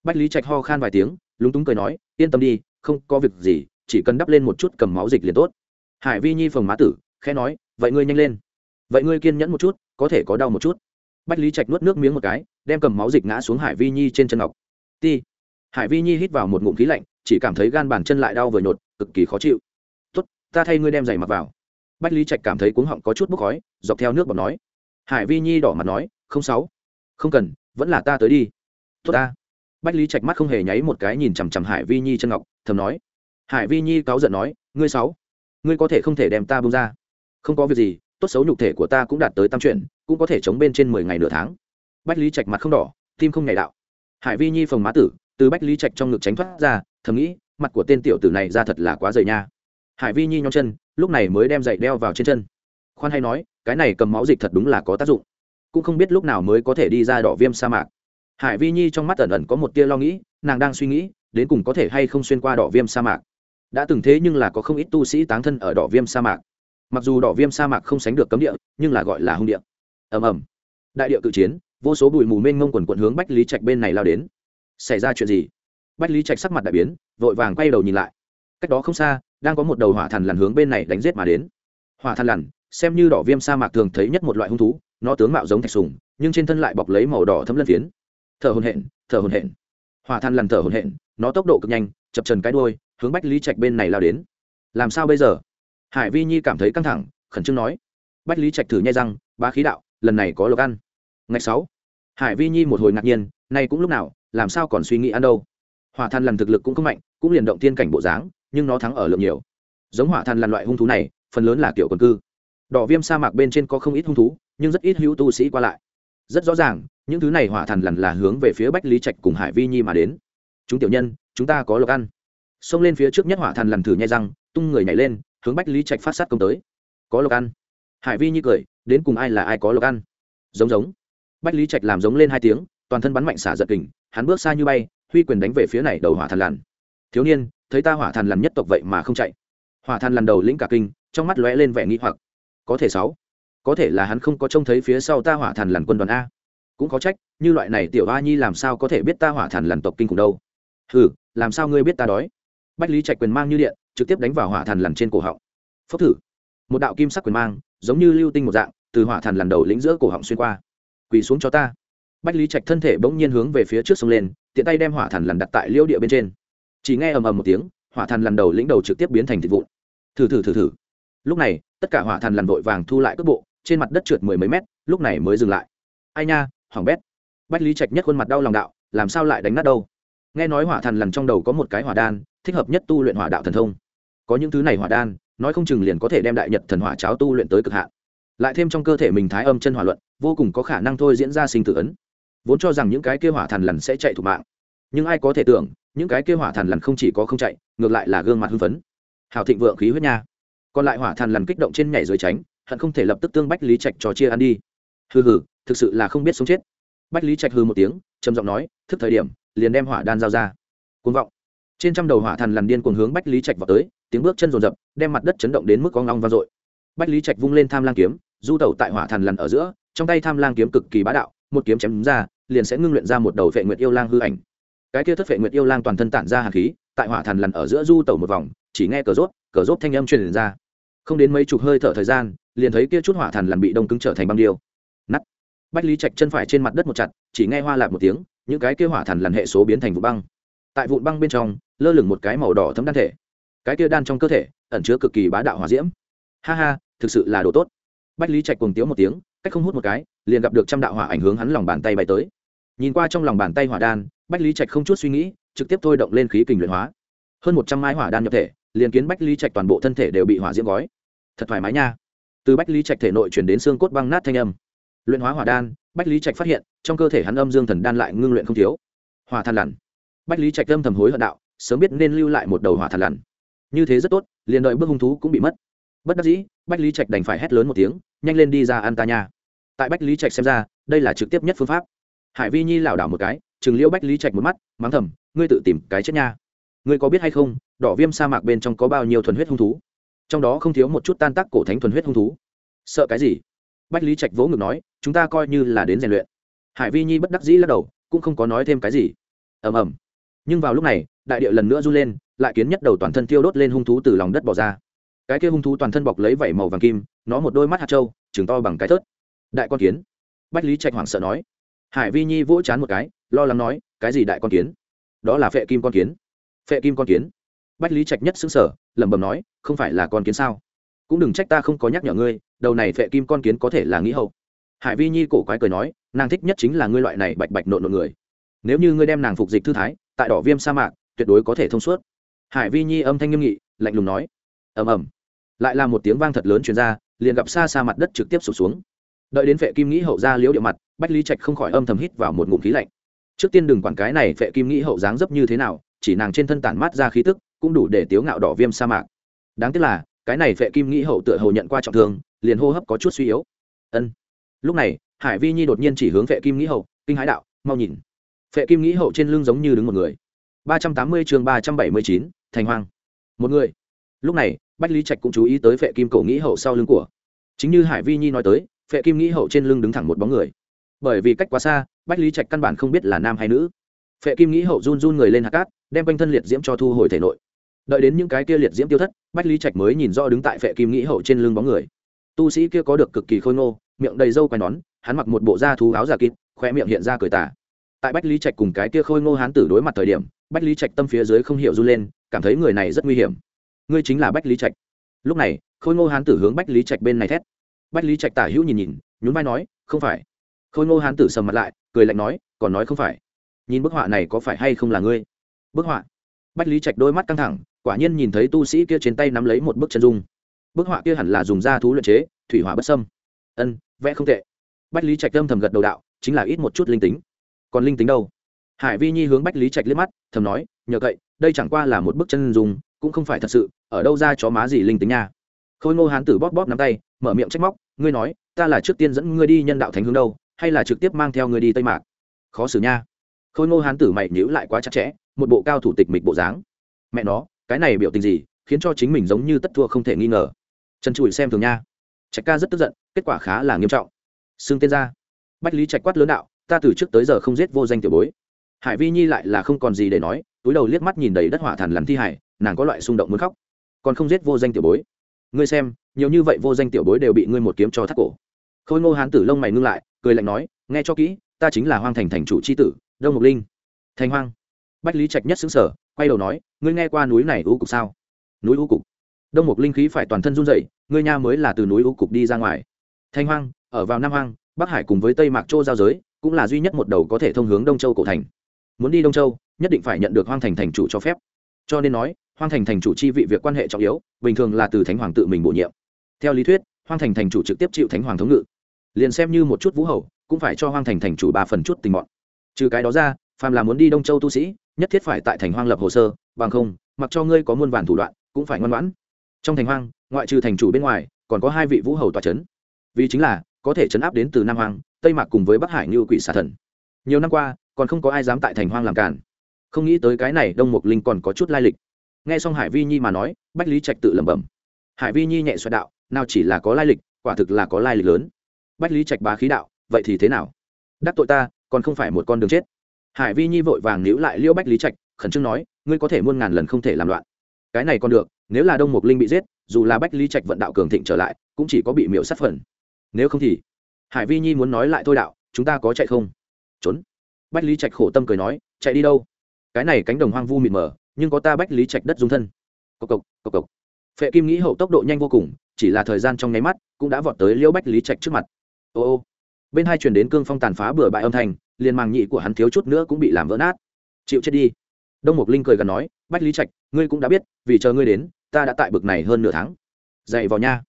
bách lý trạch ho khan vài tiếng, lúng túng cười nói, yên tâm đi, không có việc gì, chỉ cần đắp lên một chút cầm máu dịch liền tốt. Hải vi nhi phồng má tử, khẽ nói, vậy ngươi nhanh lên. Vậy ngươi kiên nhẫn một chút, có thể có đau một chút. Bách lý trạch nuốt nước miếng một cái, đem cầm máu dịch ngã xuống hải vi nhi trên chân ngọc. Ti. Hải vi nhi hít vào một ngụm khí lạnh, chỉ cảm thấy gan bàn chân lại đau vừa nhột, cực kỳ khó chịu. Tốt, ta thay ngươi đem giày mặc vào. Bách lý trạch cảm thấy cuống họng có chút bốc khói, dọc theo nước bọt nói. Hải vi nhi đỏ mặt nói, không sáu không cần, vẫn là ta tới đi. Tốt ta bách lý trạch mắt không hề nháy một cái nhìn chằm chằm hải vi nhi chân ngọc, thầm nói. Hải vi nhi cáu giận nói, ngươi sáu ngươi có thể không thể đem ta bông ra. Không có việc gì, tốt xấu nhục thể của ta cũng đạt tới tam chuyện cũng có thể chống bên trên mười ngày nửa tháng. Bách lý trạch mặt không đỏ, tim không nhảy đạo. Hải vi nhi phồng má tử, từ bách lý trạch trong ngực tránh thoát ra, thầm nghĩ, mặt của tên tiểu tử này ra thật là quá dày nha. Hải vi nhi nhón chân, lúc này mới đem dậy đeo vào trên chân. Khoan hay nói, cái này cầm máu dịch thật đúng là có tác dụng. Cũng không biết lúc nào mới có thể đi ra đỏ viêm sa mạc hải vi nhi trong mắt ẩn ẩn có một tia lo nghĩ, nàng đang suy nghĩ, đến cùng có thể hay không xuyên qua đỏ viêm sa mạc. Đã từng thế nhưng là có không ít tu sĩ táng thân ở đỏ viêm sa mạc. Mặc dù đỏ viêm sa mạc không sánh được cấm địa, nhưng là gọi là hung địa. Ầm ầm. Đại địa cự chiến, vô số bụi mù mênh mông quần quận hướng bách lý trạch bên này lao đến. Xảy ra chuyện gì? Bách lý trạch sắc mặt đại biến, vội vàng quay đầu nhìn lại. Cách đó không xa, đang có một đầu hỏa thần lằn hướng bên này đánh g i ế t mà đến. Hỏa thần lằn, xem như đỏ viêm sa mạc thường thấy nhất một loại hung thú, nó tướng mạo giống thạch sùng, nhưng trên thân lại bọc lấy màu đỏ thấm lân phiến thở hồn hển, thở hồn hển. Hỏa than lằn thở hồn hển, nó tốc độ cực nhanh, chập trần cái đôi hướng bách lý trạch bên này lao đến. Làm sao bây giờ? Hải vi nhi cảm thấy căng thẳng, khẩn trương nói. Bách lý trạch thử nhai răng ba khí đạo, lần này có lộc ăn. Ngày sáu, hải vi nhi một hồi ngạc nhiên, nay cũng lúc nào, làm sao còn suy nghĩ ăn đâu? Hỏa than lần thực lực cũng không mạnh, cũng liền động tiên cảnh bộ dáng, nhưng nó thắng ở lượng nhiều. Giống hỏa than lần loại hung thú này, phần lớn là kiểu quần cư. Đỏ viêm sa mạc bên trên có không ít hung thú, nhưng rất ít hữu tu sĩ qua lại. Rất rõ ràng những thứ này hỏa thần lần là hướng về phía bách lý trạch cùng hải vi nhi mà đến. Chúng tiểu nhân, chúng ta có lộc ăn. Xông lên phía trước nhất hỏa thần lần thử nhai răng, tung người nhảy lên, hướng bách lý trạch phát sát công tới. Có lộc ăn. Hải vi nhi cười, đến cùng ai là ai có lộc ăn? Giống giống. Bách lý trạch làm giống lên hai tiếng, toàn thân bắn mạnh xả giật kình, hắn bước xa như bay, huy quyền đánh về phía này đầu hỏa thần lằn. Thiếu niên, thấy ta hỏa thần lằn nhất tộc vậy mà không chạy. Hỏa thần lằn đầu lĩnh cả kinh, trong mắt lóe lên vẻ nghi hoặc. Có thể sáu. Có thể là hắn không có trông thấy phía sau ta hỏa thần lằn quân đoàn a cũng có trách, như loại này tiểu a nhi làm sao có thể biết ta hỏa thần lằn tộc kinh cùng đâu. Hừ, làm sao ngươi biết ta đói? Bách lý trạch quyền mang như điện, trực tiếp đánh vào hỏa thần lằn trên cổ họng. Phốc thử. Một đạo kim sắc quyền mang, giống như lưu tinh một dạng, từ hỏa thần lằn đầu lĩnh giữa cổ họng xuyên qua. Quỳ xuống cho ta. Bách lý trạch thân thể bỗng nhiên hướng về phía trước sông lên, tiện tay đem hỏa thần lằn đặt tại liêu địa bên trên. Chỉ nghe ầm ầm một tiếng, hỏa thần lằn đầu lĩnh đầu trực tiếp biến thành thịt vụn. Thử thử thử thử. Lúc này, tất cả hỏa thần lằn vội vàng thu lại cước bộ, trên mặt đất trượt mười mấy mét, lúc này mới dừng lại. Ai nha hỏng bét. Bách lý trạch nhất khuôn mặt đau lòng đạo, làm sao lại đánh nát đâu? Nghe nói hỏa thần lằn trong đầu có một cái hỏa đan, thích hợp nhất tu luyện hỏa đạo thần thông. Có những thứ này hỏa đan, nói không chừng liền có thể đem đại nhật thần hỏa cháo tu luyện tới cực hạn. Lại thêm trong cơ thể mình thái âm chân hỏa luận, vô cùng có khả năng thôi diễn ra sinh tử ấn. Vốn cho rằng những cái kêu hỏa thần lằn sẽ chạy thủ mạng. Nhưng ai có thể tưởng, những cái kêu hỏa thần lằn không chỉ có không chạy, ngược lại là gương mặt hưng phấn. Hào thịnh vượng khí huyết nha. Còn lại hỏa thần lằn kích động trên nhảy dưới tránh, hận không thể lập tức tương bách lý trạch trò chia ăn đi. Hừ hừ thực sự là không biết sống chết. Bách lý trạch hừ một tiếng, trầm giọng nói, thức thời điểm, liền đem hỏa đan giao ra. Côn vọng. Trên trăm đầu hỏa thần lằn điên cuồng hướng bách lý trạch vào tới, tiếng bước chân rồn rập đem mặt đất chấn động đến mức con long vang dội. Bách lý trạch vung lên tham lang kiếm, du tẩu tại hỏa thần lằn ở giữa, trong tay tham lang kiếm cực kỳ bá đạo, một kiếm chém ra, liền sẽ ngưng luyện ra một đầu vệ nguyệt yêu lang hư ảnh. Cái kia thất vệ nguyệt yêu lang toàn thân tản ra hàn khí, tại hỏa thần lằn ở giữa du tẩu một vòng, chỉ nghe cờ rốt cờ rốt thanh âm truyền ra. Không đến mấy chục hơi thở thời gian, liền thấy kia chút hỏa thần lằn bị đông cứng trở thành băng điêu. Nắt bách lý trạch chân phải trên mặt đất một chặt, chỉ nghe hoa lạc một tiếng, những cái kia hỏa thần lằn hệ số biến thành vụ băng. Tại vụn băng bên trong, lơ lửng một cái màu đỏ thấm đan thể. Cái kia đan trong cơ thể, ẩn chứa cực kỳ bá đạo hỏa diễm. Ha ha, thực sự là đồ tốt. Bách lý trạch cuồng tiếu một tiếng, cách không hút một cái, liền gặp được trăm đạo hỏa ảnh hướng hắn lòng bàn tay bay tới. Nhìn qua trong lòng bàn tay hỏa đan, bách lý trạch không chút suy nghĩ, trực tiếp thôi động lên khí kình luyện hóa. Hơn một trăm mai hỏa đan nhập thể, liền kiến bách lý trạch toàn bộ thân thể đều bị hỏa diễm gói. Thật thoải mái nha. Từ bách lý trạch thể nội chuyển đến xương cốt băng nát thanh âm luyện hóa hỏa đan, bách lý trạch phát hiện, trong cơ thể hắn âm dương thần đan lại ngưng luyện không thiếu. Hòa than lằn. Bách lý trạch âm thầm hối hận đạo, sớm biết nên lưu lại một đầu hỏa than lằn. Như thế rất tốt, liền đợi bước hung thú cũng bị mất. Bất đắc dĩ, bách lý trạch đành phải hét lớn một tiếng, nhanh lên đi ra ăn ta nha. Tại bách lý trạch xem ra, đây là trực tiếp nhất phương pháp. Hải vi nhi lảo đảo một cái chừng liễu bách lý trạch một mắt, mắng thầm, ngươi tự tìm cái chết nha. Ngươi có biết hay không, đỏ viêm sa mạc bên trong có bao nhiêu thuần huyết hung thú? Trong đó không thiếu một chút tan tác cổ thánh thuần huyết hung thú. Sợ cái gì? Bách lý trạch vỗ ngực nói, chúng ta coi như là đến rèn luyện. Hải vi nhi bất đắc dĩ lắc đầu, cũng không có nói thêm cái gì. Ầm ầm. Nhưng vào lúc này, đại địa lần nữa run lên, lại kiến nhất đầu toàn thân thiêu đốt lên hung thú từ lòng đất bỏ ra. Cái kia hung thú toàn thân bọc lấy vảy màu vàng kim, nó một đôi mắt hạt trâu chừng to bằng cái thớt. Đại con kiến. Bách lý trạch hoảng sợ nói. Hải vi nhi vỗ chán một cái, lo lắng nói, cái gì đại con kiến? Đó là phệ kim con kiến. Phệ kim con kiến. Bách lý trạch nhất xứng sở lẩm bẩm nói, không phải là con kiến sao? Cũng đừng trách ta không có nhắc nhở ngươi, đầu này phệ kim con kiến có thể là nghĩ hậu. Hải vi nhi cổ quái cười nói, nàng thích nhất chính là ngươi loại này bạch bạch nộn nộn người. Nếu như ngươi đem nàng phục dịch thư thái, tại đỏ viêm sa mạc, tuyệt đối có thể thông suốt. Hải vi nhi âm thanh nghiêm nghị, lạnh lùng nói. Ầm ầm. Lại là một tiếng vang thật lớn chuyển ra, liền gặp xa xa mặt đất trực tiếp sụp xuống. Đợi đến vệ kim nghĩ hậu ra liễu địa mặt, bách lý trạch không khỏi âm thầm hít vào một ngụm khí lạnh. Trước tiên đừng quản cái này vệ kim nghĩ hậu dáng dấp như thế nào, chỉ nàng trên thân tản mát ra khí tức, cũng đủ để tiếu ngạo đỏ viêm sa mạc. Đáng tiếc là cái này vệ kim nghĩ hậu tựa hồ nhận qua trọng thương, liền hô hấp có chút suy yếu. Ân. Lúc này, hải vi nhi đột nhiên chỉ hướng vệ kim nghĩ hậu, kinh hãi đạo, mau nhìn. Vệ kim nghĩ hậu trên lưng giống như đứng một người. ba trăm tám mươi chương ba trăm bảy mươi chín, thành hoang. Một người. Lúc này, bách lý trạch cũng chú ý tới vệ kim cổ nghĩ hậu sau lưng của. Chính như hải vi nhi nói tới, vệ kim nghĩ hậu trên lưng đứng thẳng một bóng người. Bởi vì cách quá xa, bách lý trạch căn bản không biết là nam hay nữ. Phệ kim nghĩ hậu run run người lên hạt cát, đem quanh thân liệt diễm cho thu hồi thể nội đợi đến những cái kia liệt diễm tiêu thất, bách lý trạch mới nhìn rõ đứng tại phệ kim nghĩ hậu trên lưng bóng người. Tu sĩ kia có được cực kỳ khôi ngô, miệng đầy râu quai nón, hắn mặc một bộ da thú áo giả kín khoe miệng hiện ra cười tả tại bách lý trạch cùng cái kia khôi ngô hán tử đối mặt thời điểm, bách lý trạch tâm phía dưới không hiểu run lên, cảm thấy người này rất nguy hiểm. Ngươi chính là bách lý trạch. Lúc này, khôi ngô hán tử hướng bách lý trạch bên này thét. Bách lý trạch tả hữu nhìn nhìn, nhún vai nói, không phải. Khôi ngô hán tử sầm mặt lại, cười lạnh nói, còn nói không phải. Nhìn bức họa này có phải hay không là ngươi? Bức họa? Bách lý trạch đôi mắt căng thẳng, quả nhiên nhìn thấy tu sĩ kia trên tay nắm lấy một bức chân dung. Bức họa kia hẳn là dùng da thú luyện chế, thủy hỏa bất sâm ân, vẽ không tệ. Bách lý trạch âm thầm gật đầu đạo, chính là ít một chút linh tính. Còn linh tính đâu? Hải vi nhi hướng bách lý trạch liếc mắt, thầm nói, nhờ cậy, đây chẳng qua là một bức chân dùng cũng không phải thật sự, ở đâu ra chó má gì linh tính nha. Khôi ngô hán tử bóp bóp nắm tay, mở miệng trách móc, ngươi nói, ta là trước tiên dẫn ngươi đi nhân đạo thánh hướng đâu, hay là trực tiếp mang theo ngươi đi tây mạc? Khó xử nha khôi ngô hán tử mày nhữ lại quá chặt chẽ, một bộ cao thủ tịch mịch bộ dáng. Mẹ nó, cái này biểu tình gì, khiến cho chính mình giống như tất thua không thể nghi ngờ. Trần trụi xem thường nha. Trạch ca rất tức giận, kết quả khá là nghiêm trọng. Xưng tên ra. Bách lý trạch quát lớn đạo, ta từ trước tới giờ không giết vô danh tiểu bối. Hải vi nhi lại là không còn gì để nói, túi đầu liếc mắt nhìn đầy đất hỏa thần làm thi hải, nàng có loại xung động muốn khóc. Còn không giết vô danh tiểu bối? Ngươi xem, nhiều như vậy vô danh tiểu bối đều bị ngươi một kiếm cho thắt cổ. Khôi ngô hán tử lông mày ngưng lại, cười lạnh nói, nghe cho kỹ, ta chính là hoang thành thành chủ c h i tử đông mục linh. Thành hoang. Bách lý trạch nhất xứng sở quay đầu nói, ngươi nghe qua núi này u cục sao? Núi u cục. Đông mục linh khí phải toàn thân run dậy ngươi nha mới là từ núi u cục đi ra ngoài. Thanh hoang, ở vào nam hoang, bắc hải cùng với tây mạc châu giao giới, cũng là duy nhất một đầu có thể thông hướng đông châu cổ thành. Muốn đi đông châu, nhất định phải nhận được hoang thành thành chủ cho phép. Cho nên nói, hoang thành thành chủ chi vị việc quan hệ trọng yếu, bình thường là từ thánh hoàng tự mình bổ nhiệm. Theo lý thuyết, hoang thành thành chủ trực tiếp chịu thánh hoàng thống ngự. Liền xem như một chút vũ hầu, cũng phải cho hoang thành thành chủ ba phần chút tình bọn trừ cái đó ra, phàm là muốn đi đông châu tu sĩ, nhất thiết phải tại thành hoang lập hồ sơ, bằng không, mặc cho ngươi có muôn vàn thủ đoạn, cũng phải ngoan ngoãn. Trong thành hoang, ngoại trừ thành chủ bên ngoài, còn có hai vị vũ hầu tòa c h ấ n vì chính là, có thể chấn áp đến từ nam hoang, tây mạc cùng với bắc hải như quỷ xà thần. Nhiều năm qua, còn không có ai dám tại thành hoang làm cản không nghĩ tới cái này đông mục linh còn có chút lai lịch. Nghe xong hải vi nhi mà nói, bách lý trạch tự lẩm bẩm. Hải vi nhi nhẹ xoẹt đạo, nào chỉ là có lai lịch, quả thực là có lai lịch lớn. Bách lý trạch bá khí đạo, vậy thì thế nào? Đắc tội ta còn không phải một con đường chết. Hải vi nhi vội vàng níu lại liễu bách lý trạch, khẩn trương nói, ngươi có thể muôn ngàn lần không thể làm loạn. Cái này còn được, nếu là đông mục linh bị giết, dù là bách lý trạch vận đạo cường thịnh trở lại, cũng chỉ có bị miễu sát phần. Nếu không thì hải vi nhi muốn nói lại thôi đạo, chúng ta có chạy không? Trốn. Bách lý trạch khổ tâm cười nói, chạy đi đâu? Cái này cánh đồng hoang vu mịt mờ, nhưng có ta bách lý trạch đất dung thân. Cộc cộc cộc cộc. Phệ kim nghĩ hậu tốc độ nhanh vô cùng, chỉ là thời gian trong nháy mắt, cũng đã vọt tới liễu bách lý trạch trước mặt. Ô ô bên hai chuyển đến cương phong tàn phá bừa bãi âm thanh, liền màng nhị của hắn thiếu chút nữa cũng bị làm vỡ nát. Chịu chết đi. Đông mục linh cười gần nói, bách lý trạch, ngươi cũng đã biết, vì chờ ngươi đến, ta đã tại bực này hơn nửa tháng. Dậy vào nha.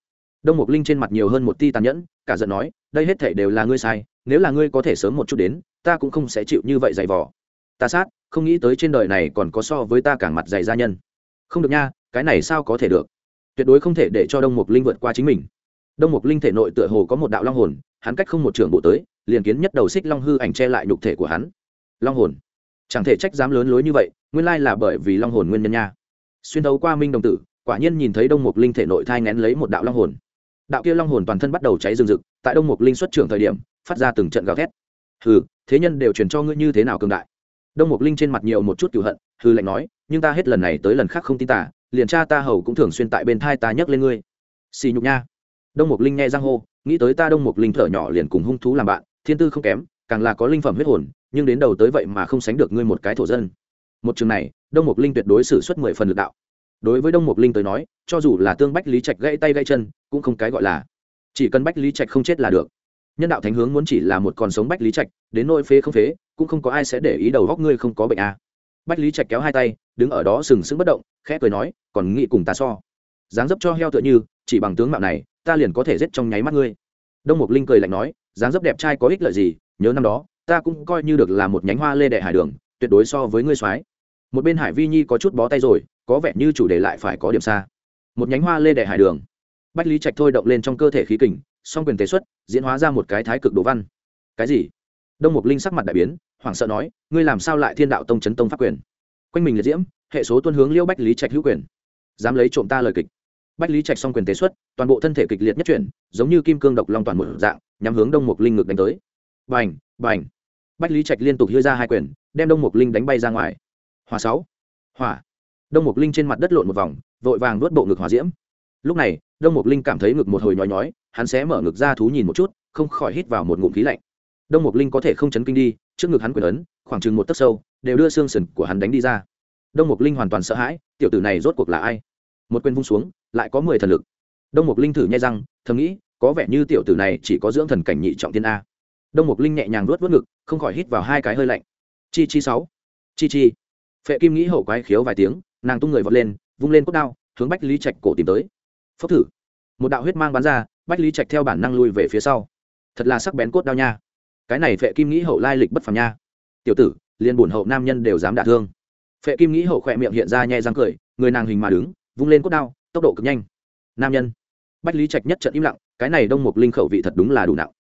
Đông mục linh trên mặt nhiều hơn một ti tàn nhẫn, cả giận nói, đây hết thể đều là ngươi sai, nếu là ngươi có thể sớm một chút đến, ta cũng không sẽ chịu như vậy dày vò. Ta sát, không nghĩ tới trên đời này còn có so với ta càng mặt dày gia nhân. Không được nha, cái này sao có thể được? Tuyệt đối không thể để cho đông mục linh vượt qua chính mình. Đông mục linh thể nội tựa hồ có một đạo long hồn hắn cách không một trường bộ tới, liền kiến nhất đầu xích long hư ảnh che lại nhục thể của hắn. Long hồn. Chẳng thể trách dám lớn lối như vậy, nguyên lai là bởi vì long hồn nguyên nhân nha. Xuyên đấu qua minh đồng tử, quả nhiên nhìn thấy đông mục linh thể nội thai ngén lấy một đạo long hồn. Đạo kia long hồn toàn thân bắt đầu cháy rừng rực, tại đông mục linh xuất trưởng thời điểm, phát ra từng trận gào thét. Hừ, thế nhân đều truyền cho ngươi như thế nào cường đại? Đông mục linh trên mặt nhiều một chút cựu hận hư lạnh nói, nhưng ta hết lần này tới lần khác không tin tả liền cha ta hầu cũng thường xuyên tại bên thai ta nhấc lên ngươi. Xì nhục nha đông mục linh nghe giang hô, nghĩ tới ta đông mục linh thở nhỏ liền cùng hung thú làm bạn, thiên tư không kém, càng là có linh phẩm huyết hồn, nhưng đến đầu tới vậy mà không sánh được ngươi một cái thổ dân. Một trường này, đông mục linh tuyệt đối xử suất mười phần lực đạo. Đối với đông mục linh tới nói, cho dù là tương bách lý trạch gãy tay gãy chân, cũng không cái gọi là. Chỉ cần bách lý trạch không chết là được. Nhân đạo thánh hướng muốn chỉ là một con sống bách lý trạch, đến nỗi phế không phế, cũng không có ai sẽ để ý đầu góc ngươi không có bệnh à. bách lý trạch kéo hai tay, đứng ở đó sừng sững bất động, khẽ cười nói, còn nghĩ cùng ta so? Dáng dấp cho heo tựa như, chỉ bằng tướng mạo này ta liền có thể giết trong nháy mắt ngươi. Đông mục linh cười lạnh nói, dáng dấp đẹp trai có ích lợi gì, nhớ năm đó, ta cũng coi như được là một nhánh hoa lê đệ hải đường, tuyệt đối so với ngươi soái. Một bên hải vi nhi có chút bó tay rồi, có vẻ như chủ đề lại phải có điểm xa. Một nhánh hoa lê đệ hải đường. Bách lý trạch thôi động lên trong cơ thể khí kình, song quyền tế xuất, diễn hóa ra một cái thái cực đồ văn. Cái gì? Đông mục linh sắc mặt đại biến, hoảng sợ nói, ngươi làm sao lại thiên đạo tông chấn tông pháp quyền? Quanh mình liệt diễm, hệ số tuân hướng liêu bách lý trạch hữu quyền. Dám lấy trộm ta lời kịch bách lý trạch xong quyền tế xuất, toàn bộ thân thể kịch liệt nhất chuyển, giống như kim cương độc long toàn một dạng, nhắm hướng đông mục linh ngực đánh tới. Bành bành. Bách lý trạch liên tục đưa ra hai quyền, đem đông mục linh đánh bay ra ngoài. Hòa sáu. Hỏa. Đông mục linh trên mặt đất lộn một vòng, vội vàng nuốt bộ ngực hỏa diễm. Lúc này, đông mục linh cảm thấy ngực một hồi nhói nhói, hắn sẽ mở ngực ra thú nhìn một chút, không khỏi hít vào một ngụm khí lạnh. Đông mục linh có thể không chấn kinh đi, trước ngực hắn quyền ấn, khoảng chừng một tấc sâu, đều đưa xương sườn của hắn đánh đi ra. Đông mục linh hoàn toàn sợ hãi, tiểu tử này rốt cuộc là ai? Một quyền vung xuống lại có mười thần lực. Đông mục linh thử nhai răng, thầm nghĩ, có vẻ như tiểu tử này chỉ có dưỡng thần cảnh nhị trọng tiên a. Đông mục linh nhẹ nhàng nuốt vớt ngực, không khỏi hít vào hai cái hơi lạnh. Chi chi sáu. Chi chi. Phệ kim nghĩ hậu quái khiếu vài tiếng, nàng tung người vọt lên, vung lên cốt đao, hướng bách lý trạch cổ tìm tới. Phốc thử. Một đạo huyết mang bắn ra, bách lý trạch theo bản năng lui về phía sau. Thật là sắc bén cốt đao nha. Cái này phệ kim nghĩ hậu lai lịch bất phàm nha. Tiểu tử, liền bổn hậu nam nhân đều dám đả thương. Phệ kim nghĩ hậu khỏe miệng hiện ra nhẹ răng cười, người nàng hình mà đứng, vung lên cốt đao tốc độ cực nhanh. Nam nhân. Bách lý trạch nhất trận im lặng, cái này đông mục linh khẩu vị thật đúng là đủ nặng.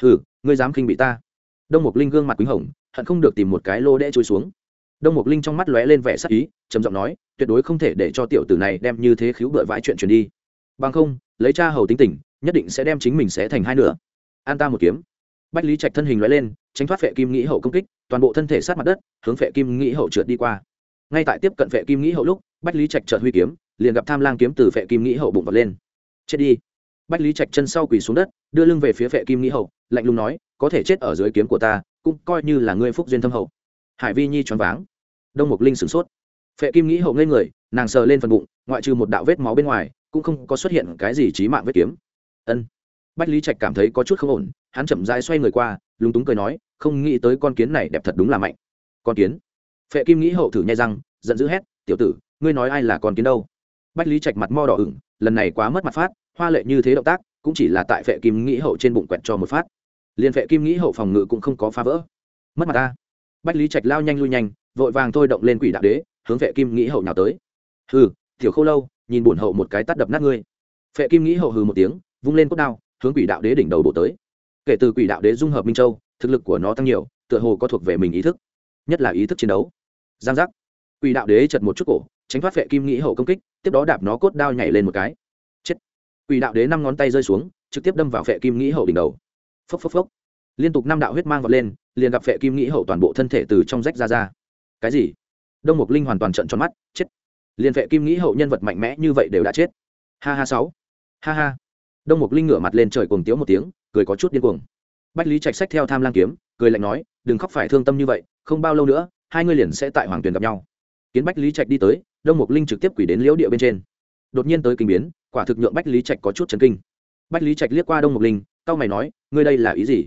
Hừ, ngươi dám khinh bị ta. Đông mục linh gương mặt quýnh hồng, hận không được tìm một cái lô đẽ trôi xuống. Đông mục linh trong mắt lóe lên vẻ sắc ý, trầm giọng nói, tuyệt đối không thể để cho tiểu tử này đem như thế khiếu bựa vãi chuyện truyền đi. Bằng không, lấy cha hầu tính tình, nhất định sẽ đem chính mình sẽ thành hai nửa. An ta một kiếm. Bách lý trạch thân hình lóe lên, tránh thoát phệ kim nghĩ hậu công kích, toàn bộ thân thể sát mặt đất, hướng phệ kim nghĩ hậu trượt đi qua. Ngay tại tiếp cận phệ kim nghĩ hậu lúc, bách lý trạch trợt huy kiếm liền gặp tham lang kiếm từ phệ kim nghĩ hậu bụng vật lên. Chết đi. Bách lý trạch chân sau quỳ xuống đất, đưa lưng về phía phệ kim nghĩ hậu, lạnh lùng nói, có thể chết ở dưới kiếm của ta, cũng coi như là ngươi phúc duyên thâm hậu. Hải vi nhi choáng váng. Đông mục linh sửng sốt. Phệ kim nghĩ hậu ngây người, nàng sờ lên phần bụng, ngoại trừ một đạo vết máu bên ngoài, cũng không có xuất hiện cái gì trí mạng vết kiếm. Ân. Bách lý trạch cảm thấy có chút không ổn, hắn chậm rãi xoay người qua, lúng túng cười nói, không nghĩ tới con kiến này đẹp thật đúng là mạnh. Con kiến? Phệ kim nghĩ hậu thử nhai răng, giận dữ hét, tiểu tử, ngươi nói ai là con kiến đâu? Bách lý trạch mặt mo đỏ ửng, lần này quá mất mặt phát, hoa lệ như thế động tác, cũng chỉ là tại phệ kim nghĩ hậu trên bụng quẹt cho một phát. Liền phệ kim nghĩ hậu phòng ngự cũng không có phá vỡ. Mất mặt ta. Bách lý trạch lao nhanh lui nhanh, vội vàng thôi động lên quỷ đạo đế, hướng phệ kim nghĩ hậu nào tới. Hừ, tiểu khâu lâu, nhìn bổn hậu một cái tắt đập nát ngươi. Phệ kim nghĩ hậu hừ một tiếng, vung lên cốt đao, hướng quỷ đạo đế đỉnh đầu bổ tới. Kể từ quỷ đạo đế dung hợp minh châu, thực lực của nó tăng nhiều, tựa hồ có thuộc về mình ý thức, nhất là ý thức chiến đấu. Giang giác. Quỷ đạo đế chật một chút cổ tránh thoát phệ kim nghĩ hậu công kích, tiếp đó đạp nó cốt đao nhảy lên một cái. Chết. Quỷ đạo đế năm ngón tay rơi xuống, trực tiếp đâm vào phệ kim nghĩ hậu đỉnh đầu. Phốc phốc phốc. Liên tục năm đạo huyết mang vọt lên, liền gặp phệ kim nghĩ hậu toàn bộ thân thể từ trong rách ra ra. Cái gì? Đông mục linh hoàn toàn trận tròn mắt, chết. Liền phệ kim nghĩ hậu nhân vật mạnh mẽ như vậy đều đã chết. Ha ha sáu. Ha ha. Đông mục linh ngửa mặt lên trời cuồng tiếu một tiếng, cười có chút điên cuồng. Bách lý trạch sách theo tham lang kiếm, cười lạnh nói, đừng khóc phải thương tâm như vậy, không bao lâu nữa, hai người liền sẽ tại hoàng tuyền gặp nhau. Kiến bách lý trạch đi tới đông mục linh trực tiếp quỷ đến liễu địa bên trên. Đột nhiên tới kinh biến, quả thực nhượng bách lý trạch có chút chấn kinh. Bách lý trạch liếc qua đông mục linh, cau mày nói, ngươi đây là ý gì?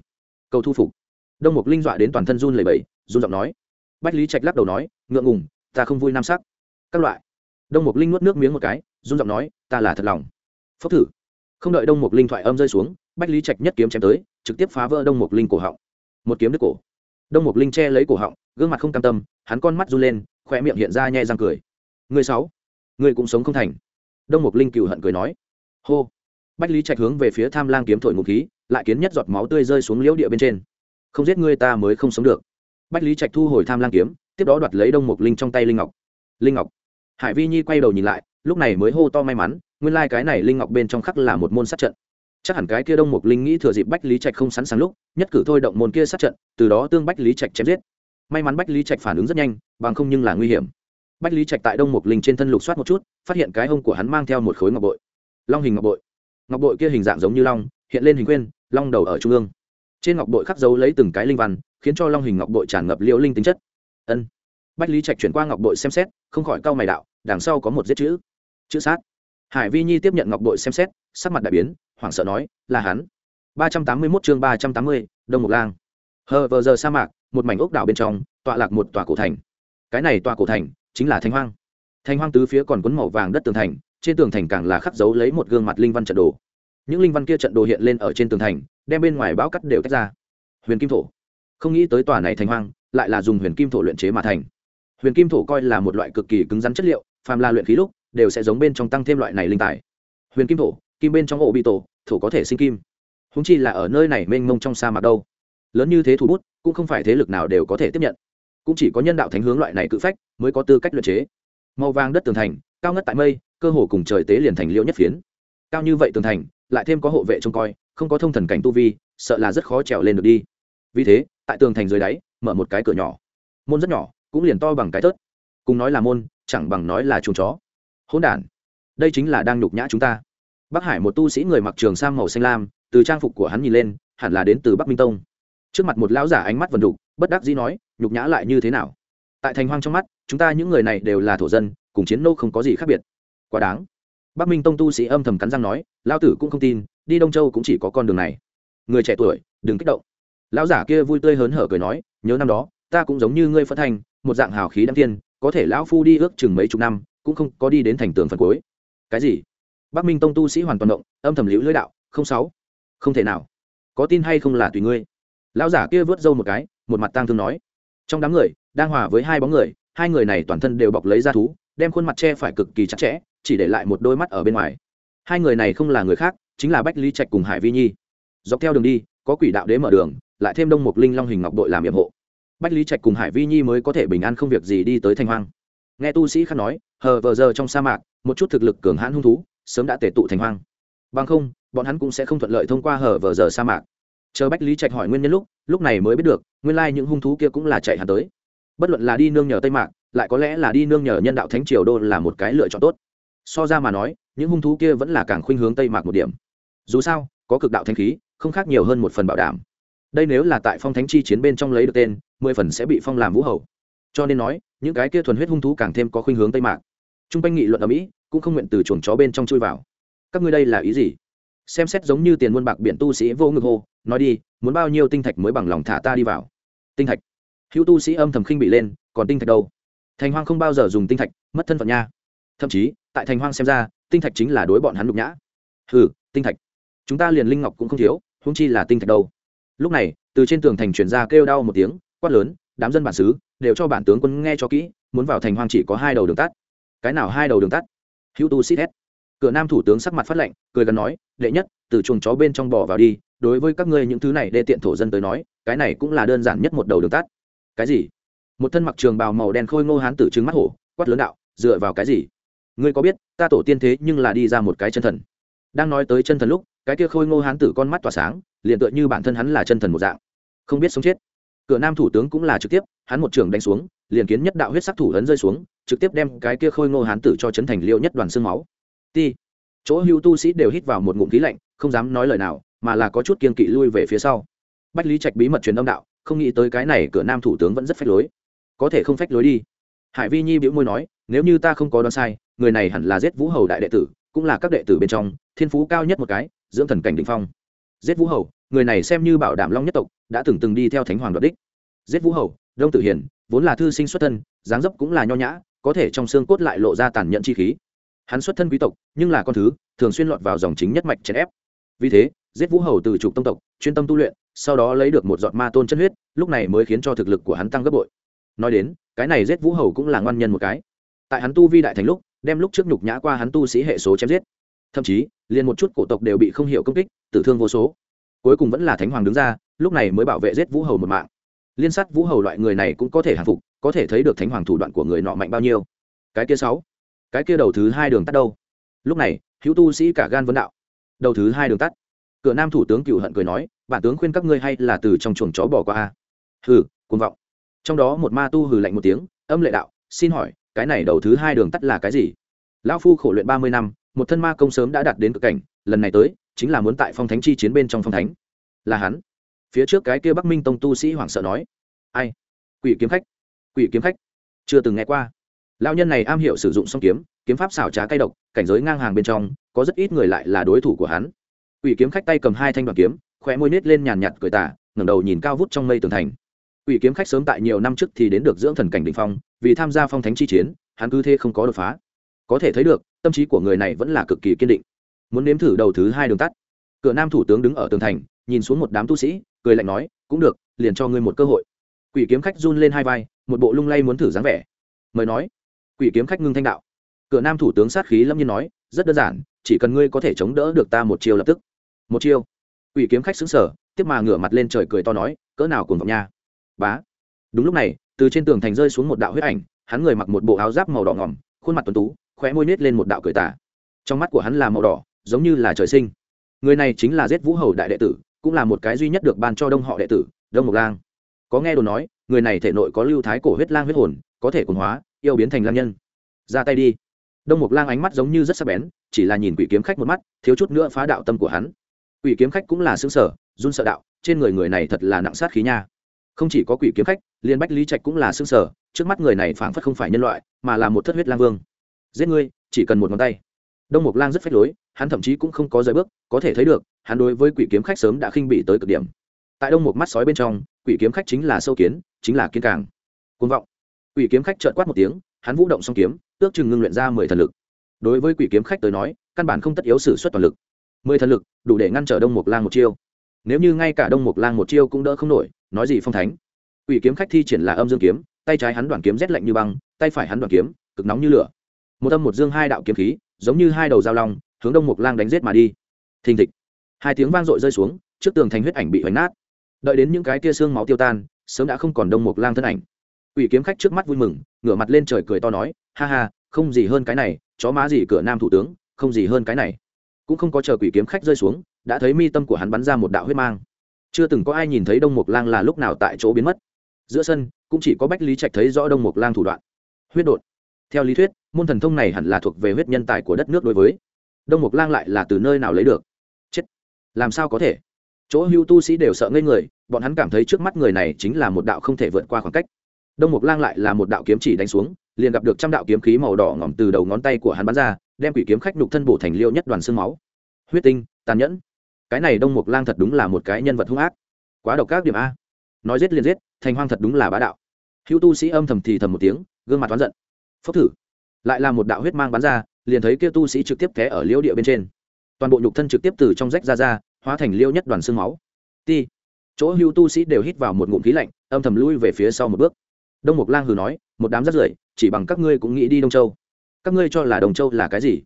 Cầu thu phục. Đông mục linh dọa đến toàn thân run lẩy bẩy, run giọng nói. Bách lý trạch lắc đầu nói, ngượng ngùng, ta không vui nam sắc. Các loại. Đông mục linh nuốt nước miếng một cái, run giọng nói, ta là thật lòng. Phốc thử. Không đợi đông mục linh thoại âm rơi xuống, bách lý trạch nhất kiếm chém tới, trực tiếp phá vỡ đông mục linh cổ họng. Một kiếm đứt cổ. Đông mục linh che lấy cổ họng, gương mặt không cam tâm, hắn con mắt run lên khoe miệng hiện ra nhẹ răng cười người sáu người cũng sống không thành. Đông mục linh cựu hận cười nói. Hô. Bách lý trạch hướng về phía tham lang kiếm thổi ngục khí, lại kiến nhất giọt máu tươi rơi xuống liễu địa bên trên. Không giết ngươi ta mới không sống được. Bách lý trạch thu hồi tham lang kiếm, tiếp đó đoạt lấy đông mục linh trong tay linh ngọc. Linh ngọc. Hải vi nhi quay đầu nhìn lại, lúc này mới hô to may mắn, nguyên lai、like、cái này linh ngọc bên trong khắc là một môn sát trận. Chắc hẳn cái kia đông mục linh nghĩ thừa dịp bách lý trạch không sẵn sàng lúc, nhất cử thôi động môn kia sát trận, từ đó tương bách lý trạch chém giết. May mắn bách lý trạch phản ứng rất nhanh, bằng không nhưng là nguy hiểm bách lý trạch tại đông mục linh trên thân lục soát một chút, phát hiện cái hông của hắn mang theo một khối ngọc bội. Long hình ngọc bội. Ngọc bội kia hình dạng giống như long, hiện lên hình quyên long đầu ở trung ương. Trên ngọc bội khắc dấu lấy từng cái linh văn, khiến cho long hình ngọc bội tràn ngập liễu linh tính chất. Ân. Bách lý trạch chuyển qua ngọc bội xem xét, không khỏi cau mày đạo, đằng sau có một giết chữ. Chữ sát. Hải vi nhi tiếp nhận ngọc bội xem xét, sắc mặt đại biến, hoảng sợ nói, là hắn. ba trăm tám mươi 381 chương ba trăm tám mươi, đông mục lang. Hờ vờ giờ sa mạc, một mảnh ốc đảo bên trong, tọa lạc một tòa cổ thành. Cái này tòa cổ thành chính là thanh hoang. Thanh hoang tứ phía còn quấn màu vàng đất tường thành, trên tường thành càng là khắc dấu lấy một gương mặt linh văn trận đồ. Những linh văn kia trận đồ hiện lên ở trên tường thành, đem bên ngoài báo cắt đều tách ra. Huyền kim thổ. Không nghĩ tới tòa này thành hoang lại là dùng huyền kim thổ luyện chế mà thành. Huyền kim thổ coi là một loại cực kỳ cứng rắn chất liệu, phàm là luyện khí lúc, đều sẽ giống bên trong tăng thêm loại này linh tài. Huyền kim thổ, kim bên trong ổ bị tổ, thổ có thể sinh kim. Húng chi là ở nơi này mênh mông trong sa mạc đâu. Lớn như thế thủ bút, cũng không phải thế lực nào đều có thể tiếp nhận cũng chỉ có nhân đạo thánh hướng loại này cự phách mới có tư cách luyện chế. Màu vàng đất tường thành, cao ngất tại mây, cơ hồ cùng trời tế liền thành liễu nhất phiến. Cao như vậy tường thành, lại thêm có hộ vệ trông coi, không có thông thần cảnh tu vi, sợ là rất khó trèo lên được đi. Vì thế, tại tường thành dưới đáy, mở một cái cửa nhỏ. Môn rất nhỏ, cũng liền to bằng cái tớt cùng nói là môn, chẳng bằng nói là chuồng chó. Hỗn đản, đây chính là đang nhục nhã chúng ta. Bắc hải một tu sĩ người mặc trường sang màu xanh lam, từ trang phục của hắn nhìn lên, hẳn là đến từ bắc minh tông. Trước mặt một lão giả ánh mắt vần đục bất đắc dĩ nói, nhục nhã lại như thế nào? Tại thành hoang trong mắt, chúng ta những người này đều là thổ dân, cùng chiến nô không có gì khác biệt. Quá đáng. Bắc minh tông tu sĩ âm thầm cắn răng nói lao tử cũng không tin, đi đông châu cũng chỉ có con đường này. Người trẻ tuổi, đừng kích động. Lão giả kia vui tươi hớn hở cười nói, nhớ năm đó, ta cũng giống như ngươi phân thành, một dạng hào khí đăng tiên có thể lão phu đi ước chừng mấy chục năm, cũng không có đi đến thành tường phần cuối. Cái gì? Bắc minh tông tu sĩ hoàn toàn động, âm thầm liễu lưỡi đạo, không sáu, không thể nào. Có tin hay không là tùy ngươi. Lão giả kia vớt râu một cái một mặt tang thương nói. Trong đám người, đang hòa với hai bóng người, hai người này toàn thân đều bọc lấy ra thú, đem khuôn mặt che phải cực kỳ chặt chẽ, chỉ để lại một đôi mắt ở bên ngoài. Hai người này không là người khác, chính là bách Ly trạch cùng hải vi nhi. Dọc theo đường đi, có quỷ đạo đế mở đường, lại thêm đông mục linh long hình ngọc đội làm nhiệm hộ. Bách lý trạch cùng hải vi nhi mới có thể bình an không việc gì đi tới thanh hoang. Nghe tu sĩ khác nói, hờ vờ giờ trong sa mạc, một chút thực lực cường hãn hung thú, sớm đã tể tụ thành hoang. Bằng không, bọn hắn cũng sẽ không thuận lợi thông qua hở vờ giờ sa mạc chờ bách lý trạch hỏi nguyên nhân lúc lúc này mới biết được, nguyên lai những hung thú kia cũng là chạy hắn tới. Bất luận là đi nương nhờ tây mạc, lại có lẽ là đi nương nhờ nhân đạo thánh triều đô là một cái lựa chọn tốt. So ra mà nói, những hung thú kia vẫn là càng khuynh hướng tây mạc một điểm. Dù sao, có cực đạo thanh khí, không khác nhiều hơn một phần bảo đảm. Đây nếu là tại phong thánh chi chiến bên trong lấy được tên, mười phần sẽ bị phong làm vũ hầu. Cho nên nói, những cái kia thuần huyết hung thú càng thêm có khuynh hướng tây mạc. T r u n g quanh nghị luận ở mỹ, cũng không nguyện từ chuồng chó bên trong chui vào. Các ngươi đây là ý gì? Xem xét giống như tiền muôn bạc biển tu sĩ vô ngực hô, nói đi, muốn bao nhiêu tinh thạch mới bằng lòng thả ta đi vào? Tinh thạch? Hữu tu sĩ âm thầm khinh bị lên, còn tinh thạch đâu? Thành hoang không bao giờ dùng tinh thạch, mất thân phận nha. Thậm chí, tại thành hoang xem ra, tinh thạch chính là đối bọn hắn nhục nhã. Hừ, tinh thạch. Chúng ta liền linh ngọc cũng không thiếu húng chi là tinh thạch đâu. Lúc này, từ trên tường thành chuyển ra kêu đau một tiếng, quát lớn, đám dân bản xứ, đều cho bản tướng quân nghe cho kỹ, muốn vào thành hoang chỉ có hai đầu đường tắt. Cái nào hai đầu đường tắt? Hữu tu sĩ hết cửa nam thủ tướng sắc mặt phát lệnh cười gần nói, đệ nhất, từ chuồng chó bên trong bò vào đi, đối với các ngươi những thứ này đê tiện thổ dân tới nói, cái này cũng là đơn giản nhất một đầu đường tắt. Cái gì? Một thân mặc trường bào màu đen khôi ngô hán tử trứng mắt hổ, quát lớn đạo, dựa vào cái gì? Ngươi có biết, ta tổ tiên thế nhưng là đi ra một cái chân thần. Đang nói tới chân thần lúc, cái kia khôi ngô hán tử con mắt tỏa sáng, liền tựa như bản thân hắn là chân thần một dạng. Không biết sống chết. Cửa nam thủ tướng cũng là trực tiếp, hắn một trường đánh xuống, liền kiến nhất đạo huyết sắc thủ ấn rơi xuống, trực tiếp đem cái kia khôi ngô hán tử cho chấn thành liêu nhất đoàn xương máu ti. Chỗ hưu tu sĩ đều hít vào một ngụm khí lạnh, không dám nói lời nào, mà là có chút kiên kỵ lui về phía sau. Bách lý trạch bí mật truyền âm đạo, không nghĩ tới cái này cửa nam thủ tướng vẫn rất phách lối. Có thể không phách lối đi. Hải vi nhi bĩu môi nói, nếu như ta không có đoán sai, người này hẳn là giết vũ hầu đại đệ tử, cũng là các đệ tử bên trong, thiên phú cao nhất một cái, dưỡng thần cảnh đ ỉ n h phong. Giết vũ hầu, người này xem như bảo đảm long nhất tộc, đã từng từng đi theo thánh hoàng đoạt đích. Giết vũ hầu, đông tử hiền, vốn là thư sinh xuất thân, dáng dấp cũng là nho nhã, có thể trong xương cốt lại lộ ra tàn nhẫn chi khí hắn xuất thân quý tộc, nhưng là con thứ, thường xuyên lọt vào dòng chính nhất mạch chèn ép. Vì thế, giết vũ hầu từ trục tông tộc, chuyên tâm tu luyện, sau đó lấy được một giọt ma tôn chân huyết, lúc này mới khiến cho thực lực của hắn tăng gấp bội. Nói đến, cái này giết vũ hầu cũng là ngoan nhân một cái. Tại hắn tu vi đại thành lúc, đem lúc trước nhục nhã qua hắn tu sĩ hệ số chém giết. Thậm chí, liền một chút cổ tộc đều bị không hiểu công kích, tử thương vô số. Cuối cùng vẫn là thánh hoàng đứng ra, lúc này mới bảo vệ giết vũ hầu một mạng. Liên sát vũ hầu loại người này cũng có thể hàng phục, có thể thấy được thánh hoàng thủ đoạn của người nọ mạnh bao nhiêu. Cái kia sáu cái kia đầu thứ hai đường tắt đâu? Lúc này, hữu tu sĩ cả gan vấn đạo. Đầu thứ hai đường tắt. Cửa nam thủ tướng cựu hận cười nói, bản tướng khuyên các ngươi hay là từ trong chuồng chó bỏ qua a. Hừ côn vọng. Trong đó một ma tu hừ lạnh một tiếng, âm lệ đạo, xin hỏi, cái này đầu thứ hai đường tắt là cái gì? Lão phu khổ luyện ba mươi năm, một thân ma công sớm đã đạt đến cực cảnh, lần này tới, chính là muốn tại phong thánh chi chiến bên trong phong thánh. Là hắn. Phía trước cái kia bắc minh tông tu sĩ hoảng sợ nói, ai? Quỷ kiếm khách. Quỷ kiếm khách. Chưa từng nghe qua lão nhân này am hiểu sử dụng song kiếm kiếm pháp xảo trá cay độc, cảnh giới ngang hàng bên trong, có rất ít người lại là đối thủ của hắn. Quỷ kiếm khách tay cầm hai thanh đoàn kiếm, khóe môi nết lên nhàn nhạt cười tả ngẩng đầu nhìn cao vút trong mây tường thành. Quỷ kiếm khách sớm tại nhiều năm trước thì đến được dưỡng thần cảnh đỉnh phong, vì tham gia phong thánh chi chiến, hắn cứ thế không có đột phá. Có thể thấy được, tâm trí của người này vẫn là cực kỳ kiên định. Muốn nếm thử đầu thứ hai đường tắt. Cửa nam thủ tướng đứng ở tường thành, nhìn xuống một đám tu sĩ, cười lạnh nói, cũng được, liền cho ngươi một cơ hội. Quỷ kiếm khách run lên hai vai, một bộ lung lay muốn thử dáng vẻ. Mời nói quỷ kiếm khách ngưng thanh đạo. Cửa nam thủ tướng sát khí lâm nhiên nói, rất đơn giản, chỉ cần ngươi có thể chống đỡ được ta một chiêu lập tức. Một chiêu? Quỷ kiếm khách xứng sở tiếp mà ngửa mặt lên trời cười to nói, cỡ nào cùng vọng nha. Bá. Đúng lúc này, từ trên tường thành rơi xuống một đạo huyết ảnh, hắn người mặc một bộ áo giáp màu đỏ ngỏm, khuôn mặt tuấn tú, khóe môi nết lên một đạo cười tả trong mắt của hắn là màu đỏ, giống như là trời sinh. Người này chính là giết vũ hầu đại đệ tử, cũng là một cái duy nhất được ban cho đông họ đệ tử, đông mộc lang. Có nghe đồn nói, người này thể nội có lưu thái cổ huyết lang huyết hồn, có thể quần hóa yêu biến thành lam nhân. Ra tay đi. Đông Mục lang ánh mắt giống như rất sắc bén, chỉ là nhìn quỷ kiếm khách một mắt, thiếu chút nữa phá đạo tâm của hắn. Quỷ kiếm khách cũng là xứng sở run sợ đạo, trên người người này thật là nặng sát khí nha. Không chỉ có quỷ kiếm khách, liên bách lý trạch cũng là xương sở trước mắt người này phảng phất không phải nhân loại, mà là một thất huyết lang vương. Giết ngươi, chỉ cần một ngón tay. Đông mục lang rất phách lối, hắn thậm chí cũng không có rời bước, có thể thấy được, hắn đối với quỷ kiếm khách sớm đã khinh bị tới cực điểm. Tại đông mục mắt sói bên trong, quỷ kiếm khách chính là sâu kiến, chính là kiên càng. Côn vọng quỷ kiếm khách trợn quát một tiếng, hắn vũ động song kiếm, ước chừng ngưng luyện ra mười thần lực. Đối với quỷ kiếm khách tới nói, căn bản không tất yếu sử xuất toàn lực. Mười thần lực, đủ để ngăn trở đông mục lang một chiêu. Nếu như ngay cả đông mục lang một chiêu cũng đỡ không nổi, nói gì phong thánh? Quỷ kiếm khách thi triển là âm dương kiếm, tay trái hắn đoàn kiếm rét lạnh như băng, tay phải hắn đoàn kiếm, cực nóng như lửa. Một âm một dương hai đạo kiếm khí, giống như hai đầu dao long, hướng đông mục lang đánh giết mà đi. Thình thịch. Hai tiếng vang dội rơi xuống, trước tường thành huyết ảnh bị hoành nát. Đợi đến những cái tia xương máu tiêu tan, sớm đã không còn đông mục lang thân ảnh. Quỷ kiếm khách trước mắt vui mừng, ngửa mặt lên trời cười to nói, ha ha, không gì hơn cái này, chó má gì cửa nam thủ tướng, không gì hơn cái này. Cũng không có chờ quỷ kiếm khách rơi xuống, đã thấy mi tâm của hắn bắn ra một đạo huyết mang. Chưa từng có ai nhìn thấy đông mục lang là lúc nào tại chỗ biến mất. Giữa sân, cũng chỉ có bách lý trạch thấy rõ đông mục lang thủ đoạn. Huyết đột. Theo lý thuyết, môn thần thông này hẳn là thuộc về huyết nhân tài của đất nước đối với. Đông mục lang lại là từ nơi nào lấy được? Chết. Làm sao có thể? Chỗ hưu tu sĩ đều sợ ngây người, bọn hắn cảm thấy trước mắt người này chính là một đạo không thể vượt qua khoảng cách đông mục lang lại là một đạo kiếm chỉ đánh xuống, liền gặp được trăm đạo kiếm khí màu đỏ ngỏm từ đầu ngón tay của hắn bắn ra, đem quỷ kiếm khách nhục thân bổ thành liêu nhất đoàn xương máu. Huyết tinh, tàn nhẫn. Cái này đông mục lang thật đúng là một cái nhân vật hung ác. Quá độc các điểm a. Nói giết liền giết, thành hoang thật đúng là bá đạo. Hữu tu sĩ âm thầm thì thầm một tiếng, gương mặt oán giận. Phốc thử. Lại là một đạo huyết mang bắn ra, liền thấy kia tu sĩ trực tiếp té ở liêu địa bên trên. Toàn bộ nhục thân trực tiếp từ trong rách ra ra, hóa thành liêu nhất đoàn xương máu. Ti. Chỗ hữu tu sĩ đều hít vào một ngụm khí lạnh, âm thầm lui về phía sau một bước đông mục lang hừ nói, một đám rắt rưởi, chỉ bằng các ngươi cũng nghĩ đi đông châu. Các ngươi cho là đồng châu là cái gì?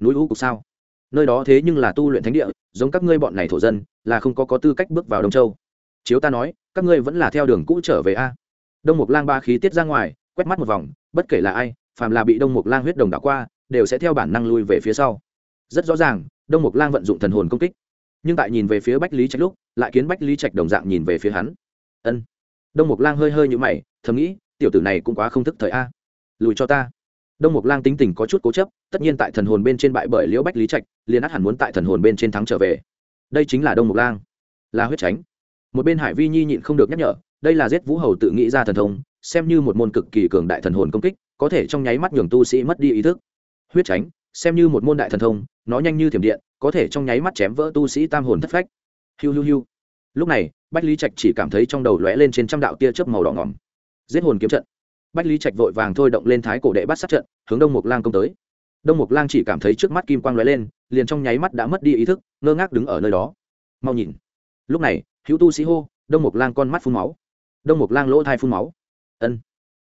Núi u cục sao? Nơi đó thế nhưng là tu luyện thánh địa, giống các ngươi bọn này thổ dân, là không có có tư cách bước vào đông châu. Chiếu ta nói, các ngươi vẫn là theo đường cũ trở về a. Đông mục lang ba khí tiết ra ngoài, quét mắt một vòng, bất kể là ai, phàm là bị đông mục lang huyết đồng đảo qua, đều sẽ theo bản năng lui về phía sau. Rất rõ ràng, đông mục lang vận dụng thần hồn công kích. Nhưng tại nhìn về phía bách lý trạch lúc, lại kiến bách lý trạch đồng dạng nhìn về phía hắn. Ân. Đông mục lang hơi hơi nhũ mày thầm nghĩ, tiểu tử này cũng quá không thức thời a. Lùi cho ta. Đông mục lang tính tình có chút cố chấp, tất nhiên tại thần hồn bên trên bại bởi liễu bách lý trạch, liền át hẳn muốn tại thần hồn bên trên thắng trở về. Đây chính là đông mục lang. Là huyết tránh. Một bên hải vi nhi nhịn không được nhắc nhở, đây là giết vũ hầu tự nghĩ ra thần thông, xem như một môn cực kỳ cường đại thần hồn công kích, có thể trong nháy mắt nhường tu sĩ mất đi ý thức. Huyết tránh, xem như một môn đại thần thông, nó nhanh như thiểm điện, có thể trong nháy mắt chém vỡ tu sĩ tam hồn thất phách. Hiu hiu hiu. Lúc này, bách lý trạch chỉ cảm thấy trong đầu lóe lên trên trăm đạo tia chớp màu đỏ ngỏm giết hồn kiếm trận. Bách lý trạch vội vàng thôi động lên thái cổ đệ bắt sát trận, hướng đông mục lang công tới. Đông mục lang chỉ cảm thấy trước mắt kim quang lóe lên, liền trong nháy mắt đã mất đi ý thức, ngơ ngác đứng ở nơi đó. Mau nhìn. Lúc này, hữu tu sĩ hô, đông mục lang con mắt phun máu. Đông mục lang lỗ thai phun máu. Ân,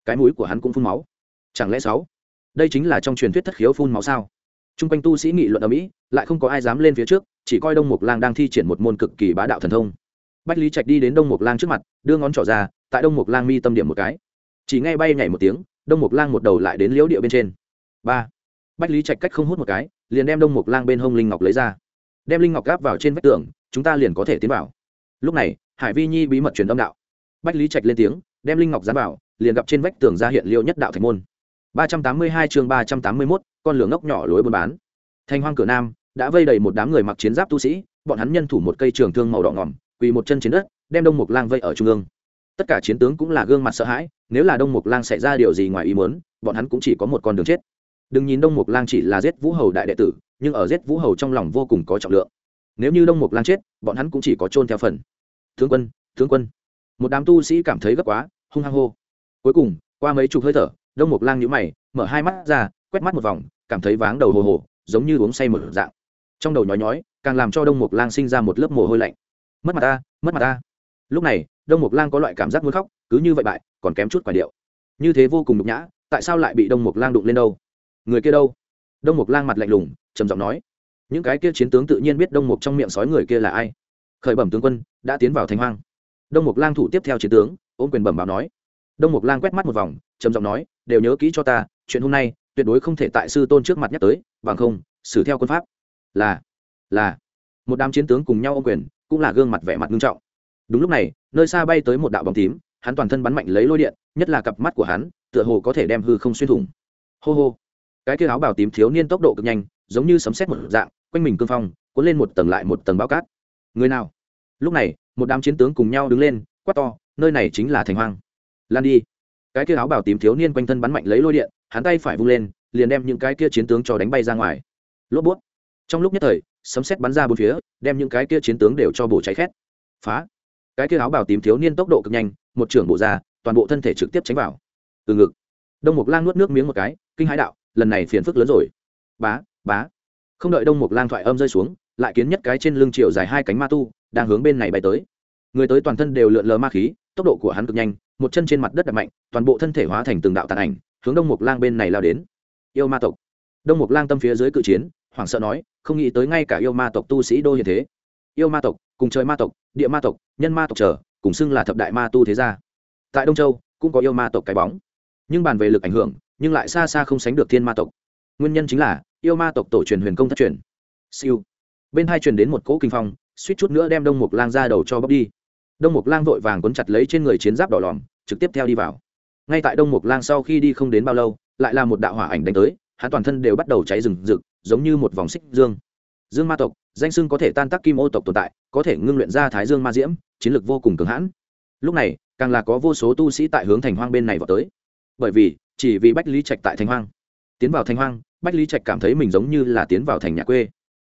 cái mũi của hắn cũng phun máu. Chẳng lẽ sáu? Đây chính là trong truyền thuyết thất khiếu phun máu sao? T r u n g quanh tu sĩ nghị luận ở mỹ, lại không có ai dám lên phía trước, chỉ coi đông mục lang đang thi triển một môn cực kỳ bá đạo thần thông. Bách lý trạch đi đến đông mục lang trước mặt, đưa ngón trỏ ra tại đông mục lang mi tâm điểm một cái. Chỉ ngay bay nhảy một tiếng, đông mục lang một đầu lại đến liễu địa bên trên. Ba. Bách lý trạch cách không hút một cái, liền đem đông mục lang bên hông linh ngọc lấy ra. Đem linh ngọc gáp vào trên vách tường, chúng ta liền có thể tiến vào. Lúc này, hải vi nhi bí mật truyền âm đạo. Bách lý trạch lên tiếng, đem linh ngọc dán vào, liền gặp trên vách tường ra hiện liêu nhất đạo thành môn. Ba trăm tám mươi hai chương ba trăm tám mươi mốt, con lửa ngốc nhỏ lối buôn bán. Thành hoang cửa nam, đã vây đầy một đám người mặc chiến giáp tu sĩ, bọn hắn nhân thủ một cây trường thương màu đỏ ngỏm quỳ một chân trên đất, đem đông mục lang vây ở trung ương tất cả chiến tướng cũng là gương mặt sợ hãi, nếu là đông mục lang xảy ra điều gì ngoài ý muốn, bọn hắn cũng chỉ có một con đường chết. Đừng nhìn đông mục lang chỉ là giết vũ hầu đại đệ tử, nhưng ở giết vũ hầu trong lòng vô cùng có trọng lượng. Nếu như đông mục lang chết, bọn hắn cũng chỉ có trôn theo phần. Tướng quân tướng quân. Một đám tu sĩ cảm thấy gấp quá, hung hăng hô. Cuối cùng, qua mấy chục hơi thở, đông mục lang nhíu mày, mở hai mắt ra, quét mắt một vòng, cảm thấy váng đầu hồ hồ, giống như uống say một dạng. Trong đầu nhói nhói, càng làm cho đông mục lang sinh ra một lớp mồ hôi lạnh. Mất mặt ta, mất mặt ta lúc này, đông mục lang có loại cảm giác muốn khóc, cứ như vậy bại, còn kém chút quả điệu. Như thế vô cùng nhục nhã, tại sao lại bị đông mục lang đụng lên đâu? Người kia đâu? Đông mục lang mặt lạnh lùng, trầm giọng nói. Những cái kia chiến tướng tự nhiên biết đông mục trong miệng sói người kia là ai. Khởi bẩm tướng quân, đã tiến vào thành hoang. Đông mục lang thủ tiếp theo chiến tướng, ôm quyền bẩm báo nói. Đông mục lang quét mắt một vòng, trầm giọng nói, đều nhớ kỹ cho ta, chuyện hôm nay, tuyệt đối không thể tại sư tôn trước mặt nhắc tới, bằng không, xử theo quân pháp. Là là. Một đám chiến tướng cùng nhau ôm quyền, cũng là gương mặt vẻ mặt nghiêm trọng đúng lúc này, nơi xa bay tới một đạo bóng tím, hắn toàn thân bắn mạnh lấy lôi điện, nhất là cặp mắt của hắn, tựa hồ có thể đem hư không xuyên thủng. Hô hô. Cái kia áo bào tím thiếu niên tốc độ cực nhanh, giống như sấm xét một dạng, quanh mình cương phong, cuốn lên một tầng lại một tầng bao cát. Người nào? Lúc này, một đám chiến tướng cùng nhau đứng lên, quát to, nơi này chính là thành hoang. Lan đi. Cái kia áo bảo tím thiếu niên quanh thân bắn mạnh lấy lôi điện, hắn tay phải vung lên, liền đem những cái kia chiến tướng cho đánh bay ra ngoài. Lốp bút. Trong lúc nhất thời, sấm xét bắn ra bốn phía, đem những cái kia chiến tướng đều cho bổ cháy khét. Phá cái kia áo bảo tím thiếu niên tốc độ cực nhanh, một trưởng bộ ra, toàn bộ thân thể trực tiếp tránh vào. Từ ngực, đông mục lang nuốt nước miếng một cái, kinh hãi đạo, lần này phiền phức lớn rồi. Bá bá. Không đợi đông mục lang thoại âm rơi xuống, lại kiến nhất cái trên lưng triệu dài hai cánh ma tu, đang hướng bên này bay tới. Người tới toàn thân đều lượn lờ ma khí, tốc độ của hắn cực nhanh, một chân trên mặt đất đập mạnh, toàn bộ thân thể hóa thành từng đạo tàn ảnh, hướng đông mục lang bên này lao đến. Yêu ma tộc. Đông mục lang tâm phía dưới cự chiến, hoảng sợ nói, không nghĩ tới ngay cả yêu ma tộc tu sĩ đô như thế yêu ma tộc, cùng trời ma tộc, địa ma tộc, nhân ma tộc trở, cùng xưng là thập đại ma tu thế gia. Tại đông châu, cũng có yêu ma tộc cái bóng. Nhưng bàn về lực ảnh hưởng, nhưng lại xa xa không sánh được thiên ma tộc. Nguyên nhân chính là, yêu ma tộc tổ truyền huyền công thất truyền. Siêu. Bên hai truyền đến một cỗ kinh phong, suýt chút nữa đem đông mục lang ra đầu cho bóc đi. Đông mục lang vội vàng cuốn chặt lấy trên người chiến giáp đỏ lòm, trực tiếp theo đi vào. Ngay tại đông mục lang sau khi đi không đến bao lâu, lại là một đạo hỏa ảnh đánh tới, hắn toàn thân đều bắt đầu cháy rừng rực, giống như một vòng xích dương dương ma tộc, danh sưng có thể tan tác kim ô tộc tồn tại, có thể ngưng luyện ra thái dương ma diễm, chiến lược vô cùng cường hãn. Lúc này, càng là có vô số tu sĩ tại hướng thành hoang bên này vào tới. Bởi vì, chỉ vì bách lý trạch tại thành hoang. Tiến vào thành hoang, bách lý trạch cảm thấy mình giống như là tiến vào thành nhà quê.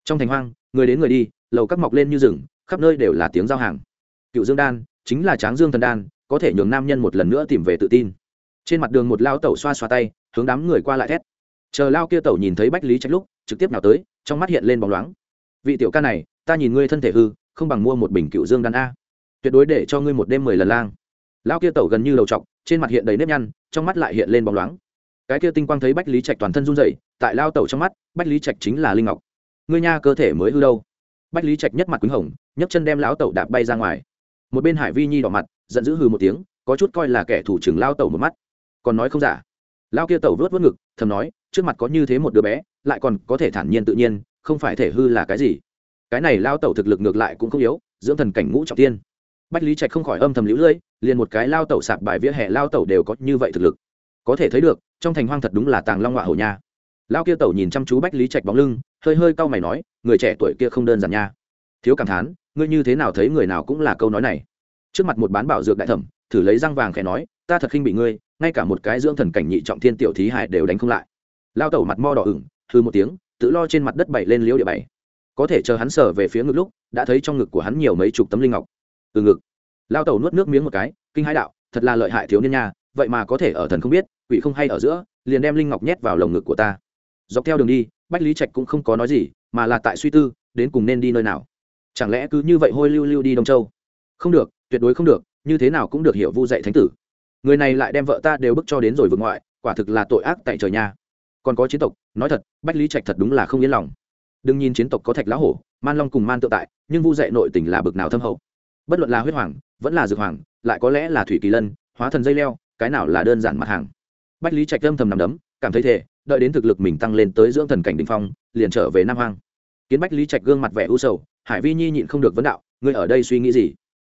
Trong thành hoang, người đến người đi, lầu các mọc lên như rừng, khắp nơi đều là tiếng giao hàng. Cựu dương đan, chính là tráng dương thần đan, có thể nhường nam nhân một lần nữa tìm về tự tin. Trên mặt đường một lao tẩu xoa xoa tay, hướng đám người qua lại thét. Chờ lao kia tẩu nhìn thấy bách lý Trạch lúc, trực tiếp nào tới trong mắt hiện lên bóng loáng. Vị tiểu ca này, ta nhìn ngươi thân thể hư, không bằng mua một bình cựu dương đan a. Tuyệt đối để cho ngươi một đêm mười lần lang. Lão kia tẩu gần như đầu t trên mặt hiện đầy nếp nhăn, trong mắt lại hiện lên bóng loáng. Cái kia tinh quang thấy bách lý trạch toàn thân run rẩy, tại lao tẩu trong mắt, bách lý trạch chính là linh ngọc. Ngươi nha cơ thể mới hư đâu? Bách lý trạch nhất mặt quýnh hồng, nhấc chân đem lão tẩu đạp bay ra ngoài. Một bên hải vi nhi đỏ mặt, giận dữ hừ một tiếng, có chút coi là kẻ thủ trưởng lao tẩu một mắt. Còn nói không giả. Lao kia tẩu vớt vớt ngực, thầm nói, trước mặt có như thế một đứa bé lại còn có thể thản nhiên tự nhiên, không phải thể hư là cái gì. Cái này lao tẩu thực lực ngược lại cũng không yếu, dưỡng thần cảnh ngũ trọng tiên. Bách lý trạch không khỏi âm thầm lũ lưỡi liền một cái lao tẩu sạp bài vỉa hè lao tẩu đều có như vậy thực lực. Có thể thấy được, trong thành hoang thật đúng là tàng long họa hổ nha. Lao kia tẩu nhìn chăm chú bách lý trạch bóng lưng, hơi hơi cau mày nói, người trẻ tuổi kia không đơn giản nha. Thiếu cảm thán, ngươi như thế nào thấy người nào cũng là câu nói này. Trước mặt một bán bảo dược đại thẩm, thử lấy răng vàng khẽ nói, ta thật khinh bị ngươi, ngay cả một cái dưỡng thần cảnh nhị trọng thiên tiểu thí hải đều đánh không lại. Lao tẩu mặt mo đỏ ửng hư một tiếng, tự lo trên mặt đất bảy lên liễu địa bảy có thể chờ hắn sở về phía ngực lúc, đã thấy trong ngực của hắn nhiều mấy chục tấm linh ngọc. Từ ngực, lao tẩu nuốt nước miếng một cái, kinh hãi đạo, thật là lợi hại thiếu niên nha, vậy mà có thể ở thần không biết, quỷ không hay ở giữa, liền đem linh ngọc nhét vào lồng ngực của ta. Dọc theo đường đi, bách lý trạch cũng không có nói gì, mà là tại suy tư, đến cùng nên đi nơi nào. Chẳng lẽ cứ như vậy hôi lưu lưu đi đông châu? Không được, tuyệt đối không được, như thế nào cũng được hiểu vu dạy thánh tử. Người này lại đem vợ ta đều bức cho đến rồi vượt ngoại, quả thực là tội ác tại trời nha còn có chiến tộc, nói thật, bách lý trạch thật đúng là không yên lòng. Đừng nhìn chiến tộc có thạch lá hổ, man long cùng man tự tại, nhưng vu dạy nội tình là bực nào thâm hậu. Bất luận là huyết hoàng, vẫn là dược hoàng, lại có lẽ là thủy kỳ lân, hóa thần dây leo, cái nào là đơn giản mặt hàng. Bách lý trạch âm thầm nằm đấm, cảm thấy thề, đợi đến thực lực mình tăng lên tới dưỡng thần cảnh đình phong, liền trở về nam hoang. Kiến bách lý trạch gương mặt vẻ u sầu, hải vi nhi nhịn không được vấn đạo, ngươi ở đây suy nghĩ gì?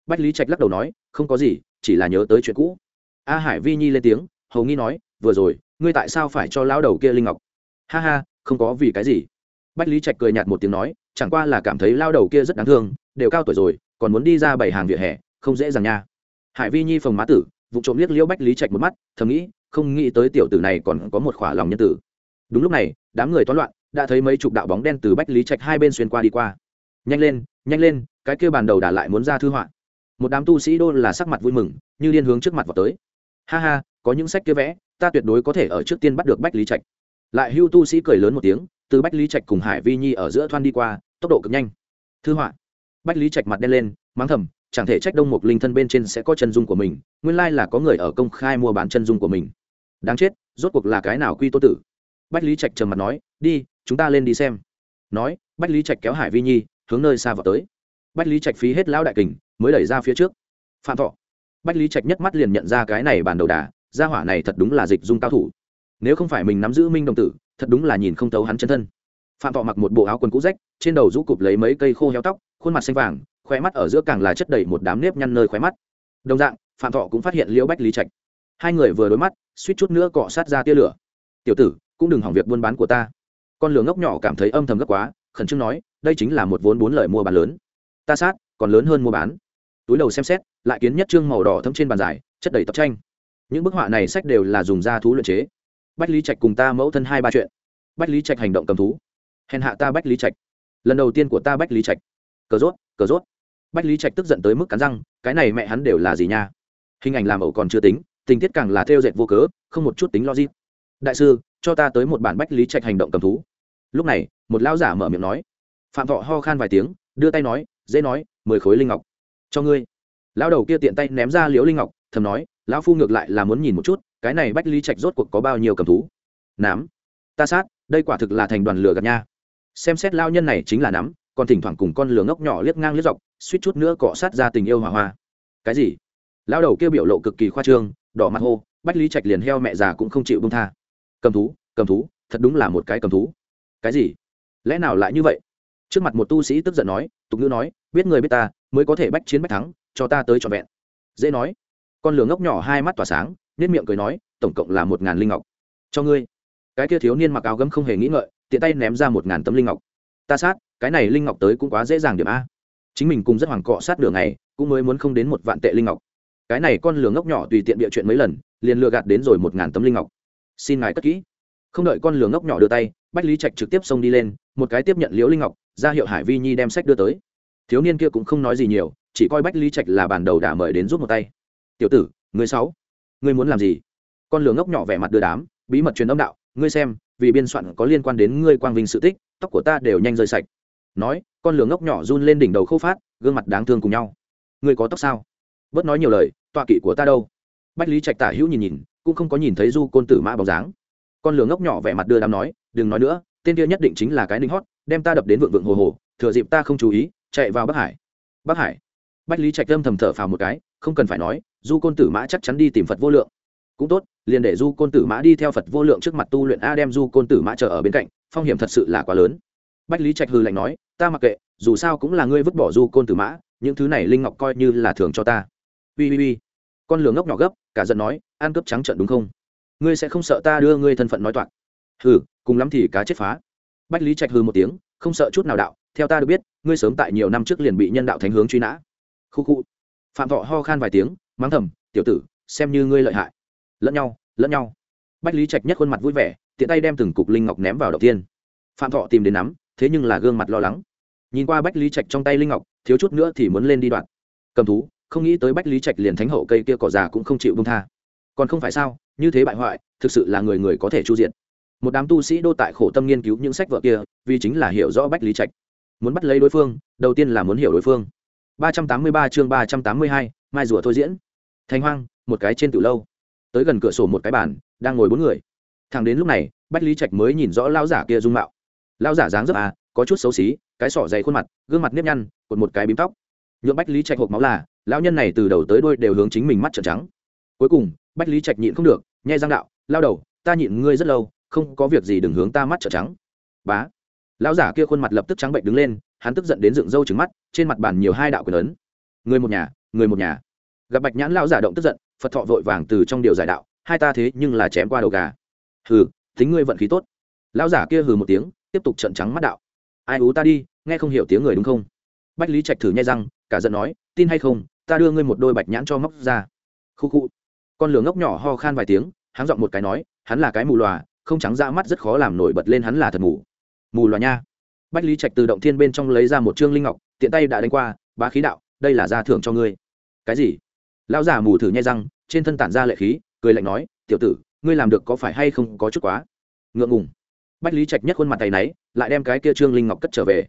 Bách lý trạch lắc đầu nói, không có gì, chỉ là nhớ tới chuyện cũ. A hải vi nhi lên tiếng, hầu nghi nói, vừa rồi ngươi tại sao phải cho lão đầu kia linh ngọc? Ha ha, không có vì cái gì. Bách lý trạch cười nhạt một tiếng nói, chẳng qua là cảm thấy lao đầu kia rất đáng thương, đều cao tuổi rồi, còn muốn đi ra bảy hàng vỉa hè, không dễ dàng nha. Hải vi nhi phồng má tử vụ trộm liếc liễu bách lý trạch một mắt, thầm nghĩ, không nghĩ tới tiểu tử này còn có một khỏa lòng nhân tử. Đúng lúc này, đám người toán loạn, đã thấy mấy chục đạo bóng đen từ bách lý trạch hai bên xuyên qua đi qua. Nhanh lên nhanh lên, cái kia bàn đầu đà lại muốn ra thư họa. Một đám tu sĩ đô là sắc mặt vui mừng, như điên hướng trước mặt vào tới. Ha ha, có những sách kia vẽ ta tuyệt đối có thể ở trước tiên bắt được bách lý trạch. Lại hưu tu sĩ cười lớn một tiếng, từ bách lý trạch cùng hải vi nhi ở giữa thoan đi qua, tốc độ cực nhanh. Thư họa. Bách lý trạch mặt đen lên, mắng thầm, chẳng thể trách đông mục linh thân bên trên sẽ có chân dung của mình, nguyên lai là có người ở công khai mua bán chân dung của mình. Đáng chết, rốt cuộc là cái nào quy tô tử? Bách lý trạch trầm mặt nói, đi, chúng ta lên đi xem. Nói, bách lý trạch kéo hải vi nhi, hướng nơi xa vào tới. Bách lý trạch phí hết lão đại kình, mới đẩy ra phía trước. Phạm thọ. Bách lý trạch nhất mắt liền nhận ra cái này bàn đầu đà gia hỏa này thật đúng là dịch dung cao thủ. Nếu không phải mình nắm giữ minh đồng tử, thật đúng là nhìn không thấu hắn chân thân. Phạm thọ mặc một bộ áo quần cũ rách, trên đầu rũ cụp lấy mấy cây khô heo tóc, khuôn mặt xanh vàng, khóe mắt ở giữa càng là chất đầy một đám nếp nhăn nơi khóe mắt. Đồng dạng, phạm thọ cũng phát hiện liễu bách lý trạch. Hai người vừa đối mắt, suýt chút nữa cọ sát ra tia lửa. Tiểu tử, cũng đừng hỏng việc buôn bán của ta. Con lửa ngốc nhỏ cảm thấy âm thầm gấp quá, khẩn trương nói, đây chính là một vốn bốn lời mua bán lớn. Ta sát, còn lớn hơn mua bán. Túi đầu xem xét, lại kiến nhất trương màu đỏ thấm trên bàn giải, chất đầy tập tranh những bức họa này sách đều là dùng da thú luyện chế. Bách lý trạch cùng ta mẫu thân hai ba chuyện. Bách lý trạch hành động cầm thú. Hèn hạ ta bách lý trạch. Lần đầu tiên của ta bách lý trạch. Cờ rốt cờ rốt. Bách lý trạch tức giận tới mức cắn răng, cái này mẹ hắn đều là gì nha? Hình ảnh làm ẩu còn chưa tính, tình tiết càng là theo dệt vô cớ, không một chút tính logic. Đại sư, cho ta tới một bản bách lý trạch hành động cầm thú. Lúc này, một lão giả mở miệng nói. Phạm thọ ho khan vài tiếng, đưa tay nói, dễ nói, mười khối linh ngọc. Cho ngươi. Lão đầu kia tiện tay ném ra liễu linh ngọc, thầm nói lão phu ngược lại là muốn nhìn một chút, cái này bách lý trạch rốt cuộc có bao nhiêu cầm thú. Nám, ta sát, đây quả thực là thành đoàn lửa gạt nha. Xem xét lao nhân này chính là nắm còn thỉnh thoảng cùng con lửa ngốc nhỏ liếc ngang liếc dọc, suýt chút nữa cọ sát ra tình yêu hòa hoa. Cái gì? Lao đầu kia biểu lộ cực kỳ khoa trương, đỏ mặt hô, bách lý trạch liền heo mẹ già cũng không chịu bông tha. Cầm thú cầm thú, thật đúng là một cái cầm thú. Cái gì? Lẽ nào lại như vậy? Trước mặt một tu sĩ tức giận nói, tục ngữ nói, biết người biết ta, mới có thể bách chiến bách thắng, cho ta tới trọn vẹn. Dễ nói con lửa ngốc nhỏ hai mắt tỏa sáng nết miệng cười nói, tổng cộng là một ngàn linh ngọc. Cho ngươi. Cái kia thiếu niên mặc áo gấm không hề nghĩ ngợi, tiện tay ném ra một ngàn tấm linh ngọc. Ta sát, cái này linh ngọc tới cũng quá dễ dàng điểm a. Chính mình cùng rất hoàng cọ sát đường này, cũng mới muốn không đến một vạn tệ linh ngọc. Cái này con lửa ngốc nhỏ tùy tiện địa chuyện mấy lần, liền lừa gạt đến rồi một ngàn tấm linh ngọc. Xin ngài cất kỹ. Không đợi con lửa ngốc nhỏ đưa tay, bách lý trạch trực tiếp xông đi lên, một cái tiếp nhận liễu linh ngọc, ra hiệu hải vi nhi đem sách đưa tới. Thiếu niên kia cũng không nói gì nhiều, chỉ coi bách lý trạch là bản đầu đã mời đến giúp một tay tiểu tử người sáu, ngươi muốn làm gì? Con lửa ngốc nhỏ vẻ mặt đưa đám, bí mật truyền âm đạo, ngươi xem, vì biên soạn có liên quan đến ngươi quang vinh sự tích, tóc của ta đều nhanh rơi sạch. Nói, con lửa ngốc nhỏ run lên đỉnh đầu khâu phát, gương mặt đáng thương cùng nhau. Ngươi có tóc sao? Bớt nói nhiều lời, tọa kỵ của ta đâu? Bách lý trạch tả hữu nhìn nhìn, cũng không có nhìn thấy du côn tử mã bóng dáng. Con lửa ngốc nhỏ vẻ mặt đưa đám nói, đừng nói nữa, tên kia nhất định chính là cái ninh hót, đem ta đập đến vượng vượng hồ hồ, thừa dịp ta không chú ý, chạy vào bắc hải. Bắc hải. Bách lý trạch âm thầm thở phào một cái, không cần phải nói du côn tử mã chắc chắn đi tìm phật vô lượng. Cũng tốt, liền để du côn tử mã đi theo phật vô lượng trước mặt tu luyện a đem du côn tử mã chờ ở bên cạnh, phong hiểm thật sự là quá lớn. Bách lý trạch hư lạnh nói, ta mặc kệ, dù sao cũng là ngươi vứt bỏ du côn tử mã, những thứ này linh ngọc coi như là thường cho ta. Ui ui ui con lường ngốc nhỏ gấp, cả giận nói, ăn cướp trắng trận đúng không? Ngươi sẽ không sợ ta đưa ngươi thân phận nói toạc? Hừ, cùng lắm thì cá chết phá. Bách lý trạch Hư một tiếng, không sợ chút nào đạo, theo ta được biết, ngươi sớm tại nhiều năm trước liền bị nhân đạo thánh hướng truy nã. Khu khu. Phạm thọ ho khan vài tiếng mắng thầm, tiểu tử, xem như ngươi lợi hại. Lẫn nhau lẫn nhau. Bách lý trạch nhất khuôn mặt vui vẻ, tiện tay đem từng cục linh ngọc ném vào đầu tiên. Phạm thọ tìm đến nắm, thế nhưng là gương mặt lo lắng. Nhìn qua bách lý trạch trong tay linh ngọc, thiếu chút nữa thì muốn lên đi đoạn. Cầm thú, không nghĩ tới bách lý trạch liền thánh hậu cây kia cỏ già cũng không chịu bông tha. Còn không phải sao, như thế bại hoại, thực sự là người người có thể chu diện. Một đám tu sĩ đô tại khổ tâm nghiên cứu những sách vợ kia, vì chính là hiểu rõ bách lý trạch. Muốn bắt lấy đối phương, đầu tiên là muốn hiểu đối phương. Ba trăm tám mươi ba chương ba trăm tám mươi hai, mai rùa thôi diễn thanh hoang, một cái trên từ lâu. Tới gần cửa sổ một cái bàn, đang ngồi bốn người. Thằng đến lúc này, bách lý trạch mới nhìn rõ lao giả kia dung mạo. Lao giả dáng dấp à có chút xấu xí, cái sỏ dày khuôn mặt, gương mặt nếp nhăn, cột một cái bím tóc. Nhuộm bách lý trạch hộp máu là lao nhân này từ đầu tới đôi đều hướng chính mình mắt trợn trắng. Cuối cùng, bách lý trạch nhịn không được, nhai răng đạo, lao đầu, ta nhịn ngươi rất lâu, không có việc gì đừng hướng ta mắt trợn trắng. Bá. Lão giả kia khuôn mặt lập tức trắng bệnh đứng lên, hắn tức giận đến dựng râu trứng mắt, trên mặt bàn nhiều hai đạo quyền ấn. Người một nhà, người một nhà gặp bạch nhãn lão giả động tức giận, phật thọ vội vàng từ trong điều giải đạo, hai ta thế nhưng là chém qua đầu gà. Hừ, tính ngươi vận khí tốt. Lão giả kia hừ một tiếng, tiếp tục trận trắng mắt đạo, ai ú ta đi, nghe không hiểu tiếng người đúng không? Bách lý trạch thử nhai răng, cả giận nói, tin hay không, ta đưa ngươi một đôi bạch nhãn cho móc ra. Khu khu. Con lửa ngốc nhỏ ho khan vài tiếng, hắn giọng một cái nói, hắn là cái mù lòa không trắng ra mắt rất khó làm nổi bật lên hắn là thật mù. Mù lòa nha. Bách lý trạch từ động thiên bên trong lấy ra một trương linh ngọc, tiện tay đã đánh qua, bá khí đạo, đây là gia thưởng cho ngươi. Cái gì? Lão già mù thử nhai răng, trên thân tản ra lệ khí, cười lạnh nói, tiểu tử, ngươi làm được có phải hay không có chút quá? Ngượng ngùng. Bách lý trạch nhất khuôn mặt tay náy, lại đem cái kia trương linh ngọc cất trở về.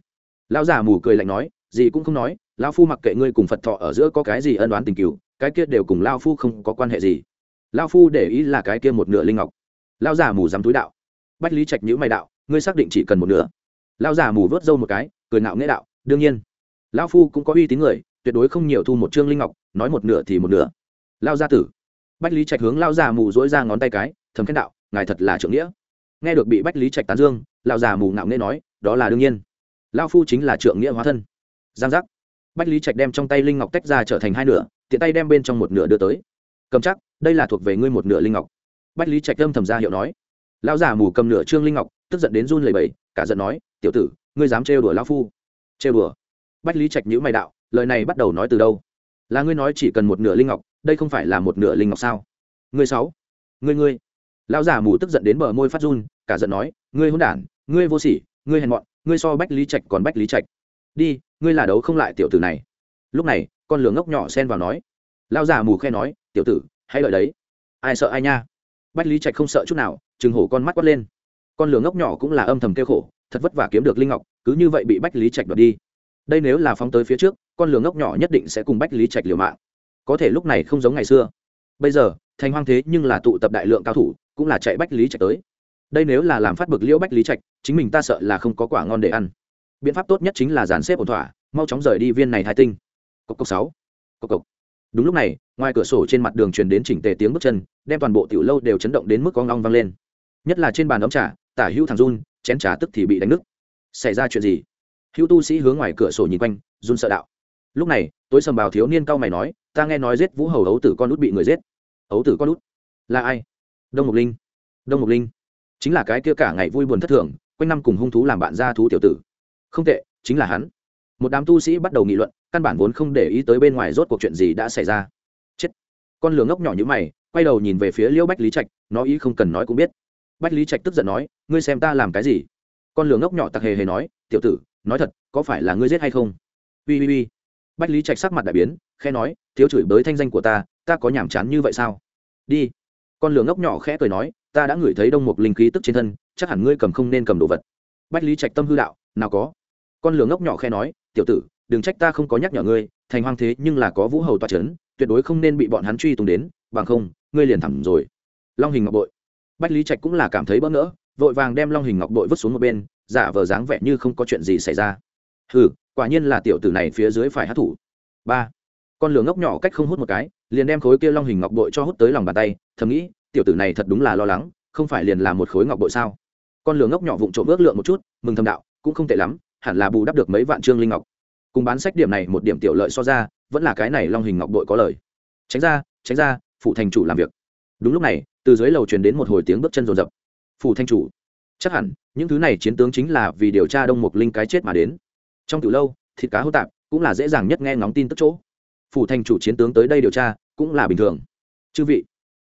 Lão già mù cười lạnh nói, gì cũng không nói, lão phu mặc kệ ngươi cùng phật thọ ở giữa có cái gì ân đoán tình cựu cái kia đều cùng lao phu không có quan hệ gì. Lao phu để ý là cái kia một nửa linh ngọc. Lao già mù dám túi đạo. Bách lý trạch nhữ mày đạo, ngươi xác định chỉ cần một nửa? Lao già mù vớt râu một cái, cười nạo nghĩa đạo, đương nhiên. Lao phu cũng có uy tín người tuyệt đối không nhiều thu một trương linh ngọc, nói một nửa thì một nửa. Lao gia tử. Bách lý trạch hướng lao già mù dỗi ra ngón tay cái, thầm khen đạo, ngài thật là trưởng nghĩa. Nghe được bị bách lý trạch tán dương, lao già mù ngạo nghễ nói, đó là đương nhiên. Lao phu chính là trượng nghĩa hóa thân. Giang giác. Bách lý trạch đem trong tay linh ngọc tách ra trở thành hai nửa, tiện tay đem bên trong một nửa đưa tới. Cầm chắc, đây là thuộc về ngươi một nửa linh ngọc. Bách lý trạch âm thầm ra hiệu nói. Lão già mù cầm nửa trương linh ngọc, tức giận đến run lầy bầy cả giận nói, tiểu tử, ngươi dám trêu đùa lão phu? Trêu đùa? Bách lý trạch nhữ mày đạo lời này bắt đầu nói từ đâu? Là ngươi nói chỉ cần một nửa linh ngọc, đây không phải là một nửa linh ngọc sao? Ngươi sáu, ngươi ngươi. Lão già mù tức giận đến bờ môi phát run, cả giận nói, ngươi hôn đản, ngươi vô sỉ, ngươi hèn mọn, ngươi so bách lý trạch còn bách lý trạch. Đi, ngươi là đấu không lại tiểu tử này. Lúc này, con lửa ngốc nhỏ xen vào nói. Lão già mù khe nói, tiểu tử, hãy lợi đấy. Ai sợ ai nha? Bách lý trạch không sợ chút nào chừng hổ con mắt quát lên. Con lửa ngốc nhỏ cũng là âm thầm kêu khổ, thật vất vả kiếm được linh ngọc, cứ như vậy bị bách lý trạch đoạt đi đây nếu là phóng tới phía trước, con lửa ngốc nhỏ nhất định sẽ cùng bách lý trạch liều mạng. Có thể lúc này không giống ngày xưa. Bây giờ, thành hoang thế nhưng là tụ tập đại lượng cao thủ, cũng là chạy bách lý trạch tới. Đây nếu là làm phát bực liễu bách lý trạch, chính mình ta sợ là không có quả ngon để ăn. Biện pháp tốt nhất chính là dàn xếp ổn thỏa, mau chóng rời đi viên này hai tinh. Cốc cốc sáu. Cốc cốc đúng lúc này, ngoài cửa sổ trên mặt đường truyền đến chỉnh tề tiếng bước chân, đem toàn bộ tiểu lâu đều chấn động đến mức con ngong vang lên. Nhất là trên bàn ấm trà, tả hữu thằng run, chén trà tức thì bị đánh nứt. Xảy ra chuyện gì? Hữu tu sĩ hướng ngoài cửa sổ nhìn quanh, run sợ đạo. Lúc này, tối sầm bào thiếu niên cao mày nói, ta nghe nói giết vũ hầu ấu tử con út bị người giết. Ấu tử con út? Là ai? Đông mục linh. Đông mục linh? Chính là cái kia cả ngày vui buồn thất thường, quanh năm cùng hung thú làm bạn gia thú tiểu tử. Không tệ, chính là hắn. Một đám tu sĩ bắt đầu nghị luận, căn bản vốn không để ý tới bên ngoài rốt cuộc chuyện gì đã xảy ra. Chết! Con lường ngốc nhỏ như mày, quay đầu nhìn về phía liễu bách lý trạch, nó ý không cần nói cũng biết. Bách lý trạch tức giận nói, ngươi xem ta làm cái gì? Con lường ngốc nhỏ tặc hề hề nói, tiểu tử nói thật, có phải là ngươi giết hay không? Ui ui ui bách lý trạch sắc mặt đại biến khe nói, thiếu chửi bới thanh danh của ta ta có nhàm chán như vậy sao? Đi. Con lửa ngốc nhỏ khẽ cười nói, ta đã ngửi thấy đông một linh khí tức trên thân, chắc hẳn ngươi cầm không nên cầm đồ vật. Bách lý trạch tâm hư đạo, nào có. Con lửa ngốc nhỏ khe nói, tiểu tử, đừng trách ta không có nhắc nhở ngươi, thành hoang thế nhưng là có vũ hầu toa c h ấ n tuyệt đối không nên bị bọn hắn truy tung đến, bằng không, ngươi liền thẳng rồi. Long hình ngọc bội. Bách lý trạch cũng là cảm thấy bỡ ngỡ, vội vàng đem long hình ngọc bội vứt xuống một bên giả vờ dáng vẻ như không có chuyện gì xảy ra. Hừ, quả nhiên là tiểu tử này phía dưới phải hát thủ ba con lửa ngốc nhỏ cách không hút một cái liền đem khối kia long hình ngọc bội cho hút tới lòng bàn tay thầm nghĩ tiểu tử này thật đúng là lo lắng không phải liền là một khối ngọc bội sao? Con lửa ngốc nhỏ vụng trộm ước lượng một chút mừng thầm đạo cũng không tệ lắm hẳn là bù đắp được mấy vạn trương linh ngọc. Cùng bán sách điểm này một điểm tiểu lợi so ra vẫn là cái này long hình ngọc bội có lời. Tránh ra tránh ra phụ thành chủ làm việc. Đúng lúc này từ dưới lầu truyền đến một hồi tiếng bước chân rồn rập. Phủ thanh chủ chắc hẳn, những thứ này chiến tướng chính là vì điều tra đông mục linh cái chết mà đến. Trong từ lâu, thịt cá hô tạp cũng là dễ dàng nhất nghe ngóng tin tức chỗ. Phủ thành chủ chiến tướng tới đây điều tra cũng là bình thường. Chư vị,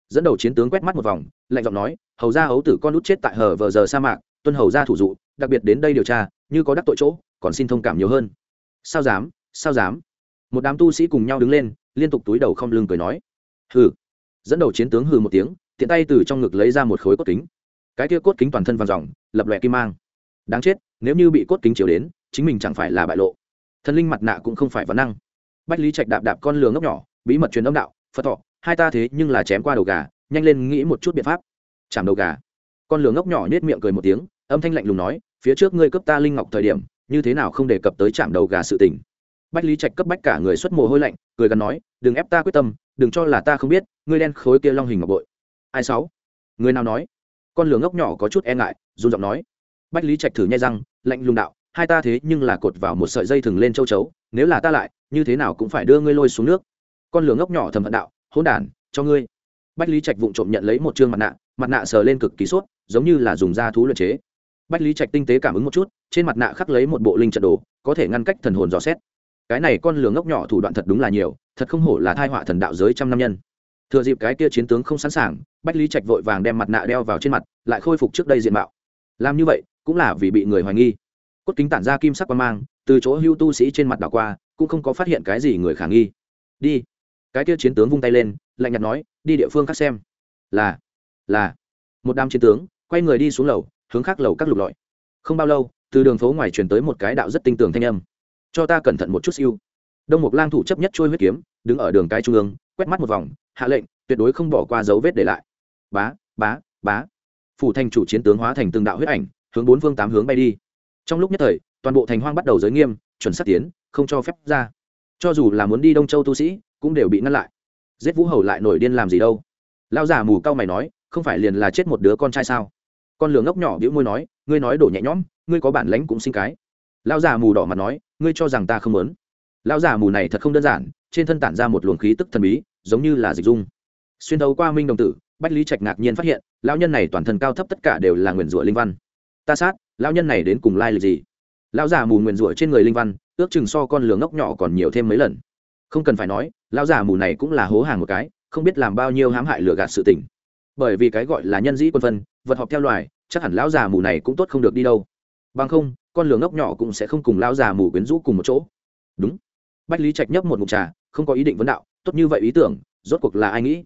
dẫn đầu chiến tướng quét mắt một vòng, lạnh giọng nói, hầu ra hấu tử con út chết tại hờ vờ giờ sa mạc, tuân hầu ra thủ dụ, đặc biệt đến đây điều tra, như có đắc tội chỗ, còn xin thông cảm nhiều hơn. Sao dám sao dám? Một đám tu sĩ cùng nhau đứng lên, liên tục túi đầu không lưng cười nói. Hừ. Dẫn đầu chiến tướng hừ một tiếng, tiện tay từ trong ngực lấy ra một khối cốt kính cái kia cốt kính toàn thân vàng dòng, lập lòe kim mang. Đáng chết, nếu như bị cốt kính chiếu đến, chính mình chẳng phải là bại lộ. Thần linh mặt nạ cũng không phải vấn năng. Bách lý trạch đạp đạp con lường ngốc nhỏ, bí mật truyền âm đạo, phật thọ, hai ta thế nhưng là chém qua đầu gà, nhanh lên nghĩ một chút biện pháp. Chạm đầu gà. Con lường ngốc nhỏ nết miệng cười một tiếng, âm thanh lạnh lùng nói, phía trước ngươi cấp ta linh ngọc thời điểm, như thế nào không đề cập tới chạm đầu gà sự tình. Bách lý trạch cấp bách cả người xuất mồ hôi lạnh, cười gắn nói, đừng ép ta quyết tâm, đừng cho là ta không biết, ngươi đen khối kia long hình ngọc bội. Ai sáu? Người nào nói? Con lường ngốc nhỏ có chút e ngại, run giọng nói. Bách lý trạch thử nhai răng, lạnh lùng đạo, hai ta thế nhưng là cột vào một sợi dây thừng lên châu chấu, nếu là ta lại, như thế nào cũng phải đưa ngươi lôi xuống nước. Con lường ngốc nhỏ thầm hận đạo, hỗn đản, cho ngươi. Bách lý trạch vụng trộm nhận lấy một chương mặt nạ mặt nạ sờ lên cực kỳ sốt, giống như là dùng da thú luyện chế. Bách lý trạch tinh tế cảm ứng một chút, trên mặt nạ khắc lấy một bộ linh trận đồ, có thể ngăn cách thần hồn dò xét. Cái này con lường ngốc nhỏ thủ đoạn thật đúng là nhiều, thật không hổ là thai họa thần đạo giới trăm năm nhân thừa dịp cái kia chiến tướng không sẵn sàng, bách lý trạch vội vàng đem mặt nạ đeo vào trên mặt, lại khôi phục trước đây diện mạo. Làm như vậy, cũng là vì bị người hoài nghi. Cốt kính tản ra kim sắc quan mang, từ chỗ hưu tu sĩ trên mặt đảo qua, cũng không có phát hiện cái gì người khả nghi. Đi. Cái kia chiến tướng vung tay lên, lạnh nhạt nói, đi địa phương khác xem. Là là. Một đám chiến tướng, quay người đi xuống lầu, hướng khác lầu các lục lọi. Không bao lâu, từ đường phố ngoài truyền tới một cái đạo rất tinh tường thanh âm. Cho ta cẩn thận một chút, siêu. Đông mục lang thủ chấp nhất trôi huyết kiếm, đứng ở đường cái trung ương, quét mắt một vòng hạ lệnh, tuyệt đối không bỏ qua dấu vết để lại. Bá bá bá. Phủ thành chủ chiến tướng hóa thành từng đạo huyết ảnh, hướng bốn phương tám hướng bay đi. Trong lúc nhất thời, toàn bộ thành hoang bắt đầu giới nghiêm, chuẩn sát tiến, không cho phép ra. Cho dù là muốn đi đông châu tu sĩ, cũng đều bị ngăn lại. Giết vũ hầu lại nổi điên làm gì đâu. Lao giả mù cao mày nói, không phải liền là chết một đứa con trai sao? Con lửa ngốc nhỏ bĩu môi nói, ngươi nói đổ nhẹ nhõm, ngươi có bản lãnh cũng sinh cái. Lao giả mù đỏ mặt nói, ngươi cho rằng ta không muốn. Lao giả mù này thật không đơn giản, trên thân tản ra một luồng khí tức thần bí giống như là dịch dung. Xuyên thấu qua minh đồng tử, bách lý trạch ngạc nhiên phát hiện, lão nhân này toàn thân cao thấp tất cả đều là nguyền rủa linh văn. Ta sát, lão nhân này đến cùng lai lịch gì? Lão già mù nguyền rủa trên người linh văn, ước chừng so con lường ngốc nhỏ còn nhiều thêm mấy lần. Không cần phải nói, lão già mù này cũng là hố hàng một cái, không biết làm bao nhiêu hãm hại lừa gạt sự tình. Bởi vì cái gọi là nhân dĩ quân phân, vật họp theo loài, chắc hẳn lão già mù này cũng tốt không được đi đâu. Bằng không, con lường ngốc nhỏ cũng sẽ không cùng lão già mù quyến rũ cùng một chỗ. Đúng. Bách lý trạch nhấp một mục trà, không có ý định vấn đạo tốt như vậy ý tưởng, rốt cuộc là ai nghĩ?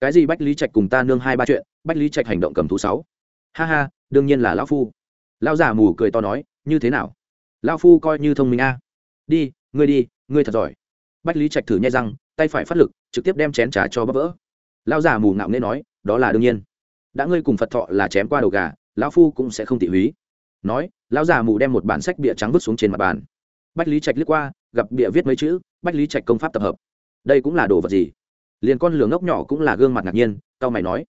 Cái gì bách lý trạch cùng ta nương hai ba chuyện, bách lý trạch hành động cầm thú sáu. Ha ha, đương nhiên là lão phu. Lão già mù cười to nói, như thế nào? Lão phu coi như thông minh a. Đi, ngươi đi, ngươi thật giỏi. Bách lý trạch thử nhai răng, tay phải phát lực, trực tiếp đem chén trà cho bắp vỡ. Lão già mù ngạo nghễ nói, đó là đương nhiên. Đã ngươi cùng phật thọ là chém qua đầu gà, lão phu cũng sẽ không tị húy. Nói, lão già mù đem một bản sách bịa trắng vứt xuống trên mặt bàn. Bách lý trạch liếc qua, gặp bịa viết mấy chữ, bách lý trạch công pháp tập hợp đây cũng là đồ vật gì? Liền con lửa ngốc nhỏ cũng là gương mặt ngạc nhiên tao mày nói.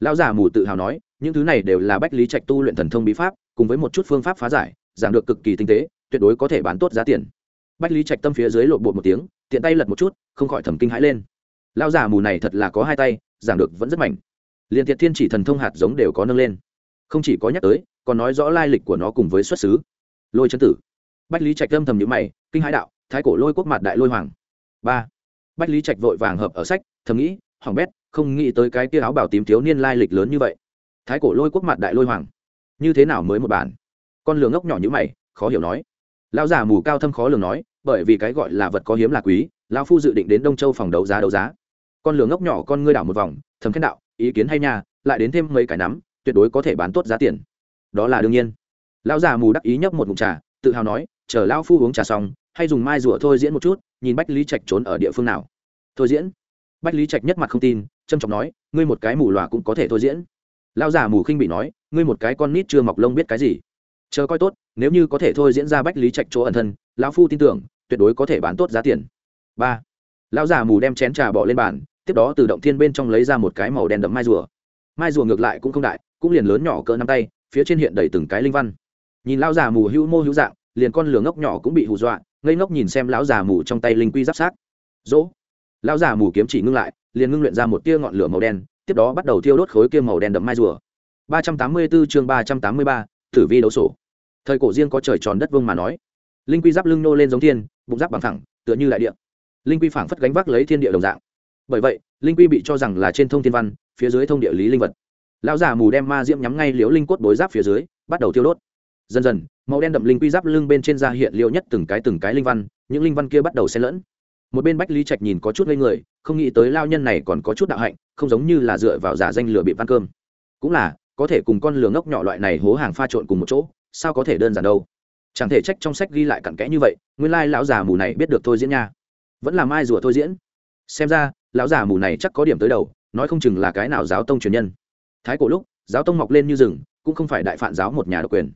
Lão già mù tự hào nói, những thứ này đều là bách lý trạch tu luyện thần thông bí pháp, cùng với một chút phương pháp phá giải giảng được cực kỳ tinh tế, tuyệt đối có thể bán tốt giá tiền. Bách lý trạch tâm phía dưới lộn bột một tiếng, tiện tay lật một chút, không khỏi thẩm kinh hãi lên. Lão già mù này thật là có hai tay giảng được vẫn rất mạnh. Liền thiệt thiên chỉ thần thông hạt giống đều có nâng lên. Không chỉ có nhắc tới, còn nói rõ lai lịch của nó cùng với xuất xứ. Lôi chân tử. Bách lý trạch âm thầm nhữ mày, kinh hãi đạo, thái cổ lôi quốc mặt đại lôi hoàng. Ba bách lý trạch vội vàng hợp ở sách, thầm nghĩ hỏng bét, không nghĩ tới cái kia áo bảo tím thiếu niên lai lịch lớn như vậy. Thái cổ lôi quốc mặt đại lôi hoàng. Như thế nào mới một bản? Con lường ngốc nhỏ như mày, khó hiểu nói. Lão già mù cao thâm khó lường nói, bởi vì cái gọi là vật có hiếm là quý, lão phu dự định đến đông châu phòng đấu giá đấu giá. Con lường ngốc nhỏ con ngươi đảo một vòng, thầm khen đạo, ý kiến hay nhà lại đến thêm mấy cái nắm, tuyệt đối có thể bán tốt giá tiền. Đó là đương nhiên. Lão già mù đắc ý nhấp một ngụm trà, tự hào nói, chờ lão phu uống trà xong, hay dùng mai rùa thôi diễn một chút nhìn bách lý trạch trốn ở địa phương nào. Thôi diễn. Bách lý trạch nhất mặt không tin trâm trọng nói, ngươi một cái mù loà cũng có thể thôi diễn. Lao già mù khinh bị nói, ngươi một cái con nít chưa mọc lông biết cái gì. Chờ coi tốt, nếu như có thể thôi diễn ra bách lý trạch chỗ ẩn thân, lão phu tin tưởng, tuyệt đối có thể bán tốt giá tiền. Ba. Lão già mù đem chén trà bỏ lên bàn, tiếp đó từ động thiên bên trong lấy ra một cái màu đen đậm mai rùa. Mai rùa ngược lại cũng không đại, cũng liền lớn nhỏ cỡ năm tay, phía trên hiện đầy từng cái linh văn. Nhìn lão già mù hữu mô hữu dạng, liền con lửa ngốc nhỏ cũng bị hù dọa ngây ngốc nhìn xem lão già mù trong tay linh quy giáp sát dỗ. Lão già mù kiếm chỉ ngưng lại liền ngưng luyện ra một tia ngọn lửa màu đen tiếp đó bắt đầu thiêu đốt khối kia màu đen đậm mai rùa. 384 chương 383, tử vi đấu sổ. Thời cổ riêng có trời tròn đất vương mà nói. Linh quy giáp lưng nô lên giống thiên bụng giáp bằng thẳng tựa như đại địa. Linh quy phảng phất gánh vác lấy thiên địa đồng dạng. Bởi vậy linh quy bị cho rằng là trên thông thiên văn phía dưới thông địa lý linh vật. Lão già mù đem ma diễm nhắm ngay liễu linh cốt bối giáp phía dưới bắt đầu thiêu đốt. Dần dần màu đen đậm linh quy giáp lưng bên trên da hiện liêu nhất từng cái từng cái linh văn, những linh văn kia bắt đầu xen lẫn. Một bên bách lý trạch nhìn có chút ngây người, không nghĩ tới lao nhân này còn có chút đạo hạnh, không giống như là dựa vào giả danh lừa bị văn cơm. Cũng là, có thể cùng con lừa ngốc nhỏ loại này hố hàng pha trộn cùng một chỗ, sao có thể đơn giản đâu? Chẳng thể trách trong sách ghi lại cặn kẽ như vậy, nguyên lai lão già mù này biết được thôi diễn nha. Vẫn là mai rùa thôi diễn. Xem ra, lão già mù này chắc có điểm tới đầu, nói không chừng là cái nào giáo tông truyền nhân. Thái cổ lúc, giáo tông mọc lên như rừng, cũng không phải đại phản giáo một nhà độc quyền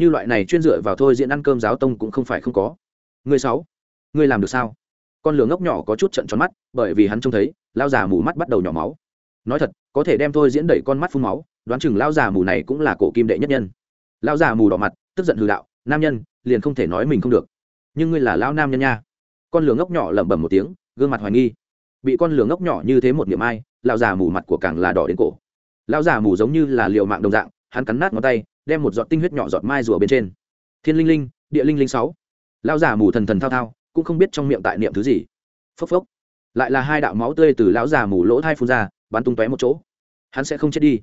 như loại này chuyên dựa vào thôi diễn ăn cơm giáo tông cũng không phải không có. Người sáu, người làm được sao? Con lửa ngốc nhỏ có chút trận tròn mắt, bởi vì hắn trông thấy lao già mù mắt bắt đầu nhỏ máu. Nói thật, có thể đem thôi diễn đẩy con mắt phun máu, đoán chừng lao già mù này cũng là cổ kim đệ nhất nhân. Lao già mù đỏ mặt, tức giận hư đạo, nam nhân, liền không thể nói mình không được. Nhưng ngươi là lao nam nhân nha. Con lửa ngốc nhỏ lẩm bẩm một tiếng, gương mặt hoài nghi. Bị con lửa ngốc nhỏ như thế một niệm ai lao già mù mặt của càng là đỏ đến cổ. Lao già mù giống như là liệu mạng đồng dạng, hắn cắn nát ngón tay đem một giọt tinh huyết nhỏ giọt mai rùa bên trên. Thiên linh linh, địa linh linh sáu. Lao già mù thần thần thao thao, cũng không biết trong miệng tại niệm thứ gì. Phốc phốc. Lại là hai đạo máu tươi từ lão già mù lỗ thai phun ra, bắn tung tóe một chỗ. Hắn sẽ không chết đi.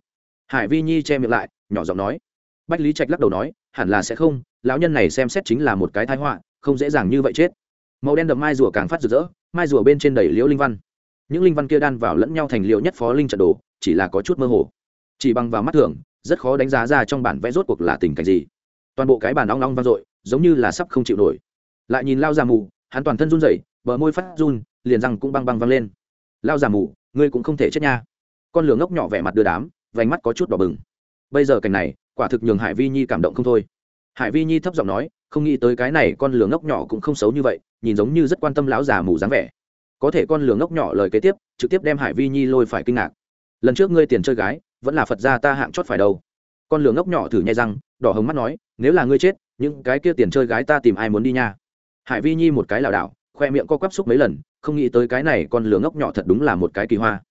Hải vi nhi che miệng lại, nhỏ giọng nói. Bách lý trạch lắc đầu nói, hẳn là sẽ không, lão nhân này xem xét chính là một cái thái họa, không dễ dàng như vậy chết. Màu đen đậm mai rùa càng phát rực rỡ, mai rùa bên trên đầy liễu linh văn. Những linh văn kia đan vào lẫn nhau thành liễu nhất phó linh trận đồ, chỉ là có chút mơ hồ. Chỉ bằng vào mắt thường rất khó đánh giá ra trong bản vẽ rốt cuộc là tình cảnh gì. Toàn bộ cái bản long long vang dội, giống như là sắp không chịu nổi. Lại nhìn lao già mù, hắn toàn thân run rẩy, bờ môi phát run, liền răng cũng băng băng văng lên. Lao già mù, ngươi cũng không thể chết nha. Con lửa ngốc nhỏ vẻ mặt đưa đám, vành mắt có chút đỏ bừng. Bây giờ cảnh này, quả thực nhường hải vi nhi cảm động không thôi. Hải vi nhi thấp giọng nói, không nghĩ tới cái này con lửa ngốc nhỏ cũng không xấu như vậy, nhìn giống như rất quan tâm lão già mù dáng vẻ. Có thể con lửa ngốc nhỏ lời kế tiếp, trực tiếp đem hải vi nhi lôi phải kinh ngạc. Lần trước ngươi tiền chơi gái vẫn là phật gia ta hạng chót phải đâu. Con lửa ngốc nhỏ thử nhai răng, đỏ hồng mắt nói, nếu là ngươi chết, những cái kia tiền chơi gái ta tìm ai muốn đi nha. Hải vi nhi một cái lảo đảo, khoe miệng co quắp xúc mấy lần, không nghĩ tới cái này con lửa ngốc nhỏ thật đúng là một cái kỳ hoa.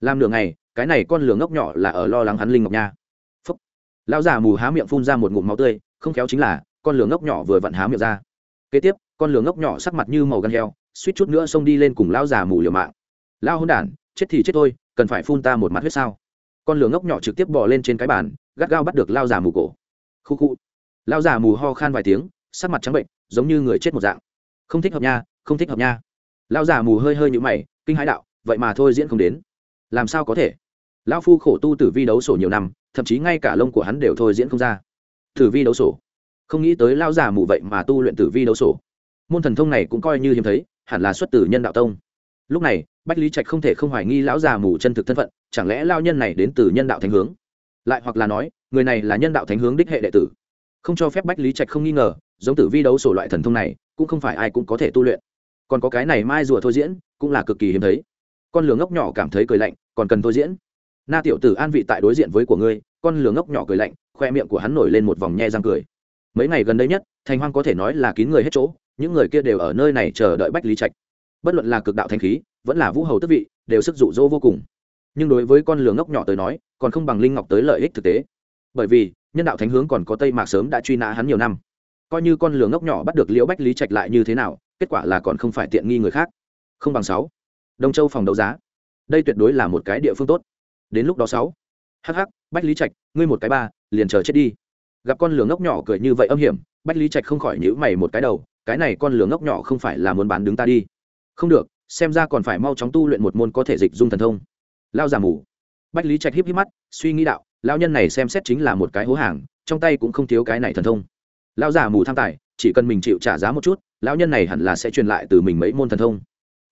Làm nửa ngày, cái này con lửa ngốc nhỏ là ở lo lắng hắn linh ngọc nha. Phúc. Lão già mù há miệng phun ra một ngụm máu tươi, không khéo chính là, con lửa ngốc nhỏ vừa vặn há miệng ra. Kế tiếp, con lửa ngốc nhỏ sắc mặt như màu gan heo, suýt chút nữa xông đi lên cùng lão già mù liều mạng. Lao hôn đản, chết thì chết thôi, cần phải phun ta một mặt huyết sao? Con lửa ngốc nhỏ trực tiếp bỏ lên trên cái bàn, gắt gao bắt được lao già mù cổ. Khu khu. Lao già mù ho khan vài tiếng, sắc mặt trắng bệnh, giống như người chết một dạng. Không thích hợp nha, không thích hợp nha. Lao già mù hơi hơi nhũ mày, kinh hãi đạo, vậy mà thôi diễn không đến. Làm sao có thể? Lao phu khổ tu tử vi đấu sổ nhiều năm, thậm chí ngay cả lông của hắn đều thôi diễn không ra. Tử vi đấu sổ. Không nghĩ tới lao già mù vậy mà tu luyện tử vi đấu sổ. Môn thần thông này cũng coi như hiếm thấy, hẳn là xuất từ nhân đạo tông lúc này, bách lý trạch không thể không hoài nghi lão già mù chân thực thân phận, chẳng lẽ lao nhân này đến từ nhân đạo thánh hướng? Lại hoặc là nói, người này là nhân đạo thánh hướng đích hệ đệ tử. Không cho phép bách lý trạch không nghi ngờ, giống tử vi đấu sổ loại thần thông này, cũng không phải ai cũng có thể tu luyện. Còn có cái này mai rùa thôi diễn, cũng là cực kỳ hiếm thấy. Con lửa ngốc nhỏ cảm thấy cười lạnh, còn cần thôi diễn. Na tiểu tử an vị tại đối diện với của ngươi, con lửa ngốc nhỏ cười lạnh, khoe miệng của hắn nổi lên một vòng nhe răng cười. Mấy ngày gần đây nhất, thành hoang có thể nói là kín người hết chỗ, những người kia đều ở nơi này chờ đợi bách lý trạch bất luận là cực đạo thanh khí, vẫn là vũ hầu tức vị, đều sức dụ dỗ vô cùng. Nhưng đối với con lửa ngốc nhỏ tới nói, còn không bằng linh ngọc tới lợi ích thực tế. Bởi vì, nhân đạo thánh hướng còn có tây mạc sớm đã truy nã hắn nhiều năm. Coi như con lửa ngốc nhỏ bắt được liễu bách lý trạch lại như thế nào, kết quả là còn không phải tiện nghi người khác. Không bằng sáu. Đông châu phòng đấu giá. Đây tuyệt đối là một cái địa phương tốt. Đến lúc đó sáu. Hh bách lý trạch, ngươi một cái ba, liền chờ chết đi. Gặp con lửa ngốc nhỏ cười như vậy âm hiểm, bách lý trạch không khỏi nhữ mày một cái đầu, cái này con lửa ngốc nhỏ không phải là muốn bán đứng ta đi không được, xem ra còn phải mau chóng tu luyện một môn có thể dịch dung thần thông. Lao giả mù. Bách lý trạch híp híp mắt, suy nghĩ đạo lao nhân này xem xét chính là một cái hố hàng, trong tay cũng không thiếu cái này thần thông. Lao giả mù tham tài, chỉ cần mình chịu trả giá một chút, lão nhân này hẳn là sẽ truyền lại từ mình mấy môn thần thông.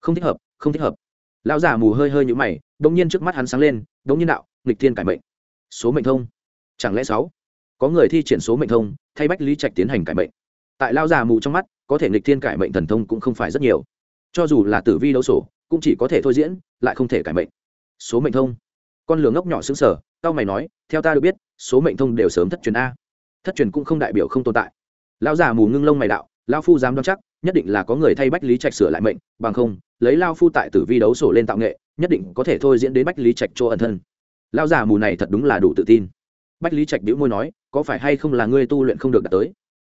Không thích hợp, không thích hợp. Lão giả mù hơi hơi nhũ mày đ ỗ n g nhiên trước mắt hắn sáng lên đ ỗ n g nhiên đạo, nghịch thiên cải mệnh. Số mệnh thông. Chẳng lẽ sáu? Có người thi triển số mệnh thông, thay bách lý trạch tiến hành cải mệnh. Tại lao già mù trong mắt, có thể nghịch thiên cải mệnh thần thông cũng không phải rất nhiều cho dù là tử vi đấu sổ, cũng chỉ có thể thôi diễn, lại không thể cải mệnh. Số mệnh thông. Con lường ngốc nhỏ xứng sở cao mày nói, theo ta được biết, số mệnh thông đều sớm thất truyền a. Thất truyền cũng không đại biểu không tồn tại. Lão già mù ngưng lông mày đạo lao phu dám đoán chắc, nhất định là có người thay bách lý trạch sửa lại mệnh, bằng không, lấy lao phu tại tử vi đấu sổ lên tạo nghệ, nhất định có thể thôi diễn đến bách lý trạch chỗ ẩn thân. Lao già mù này thật đúng là đủ tự tin. Bách lý trạch đĩu môi nói, có phải hay không là ngươi tu luyện không được đạt tới?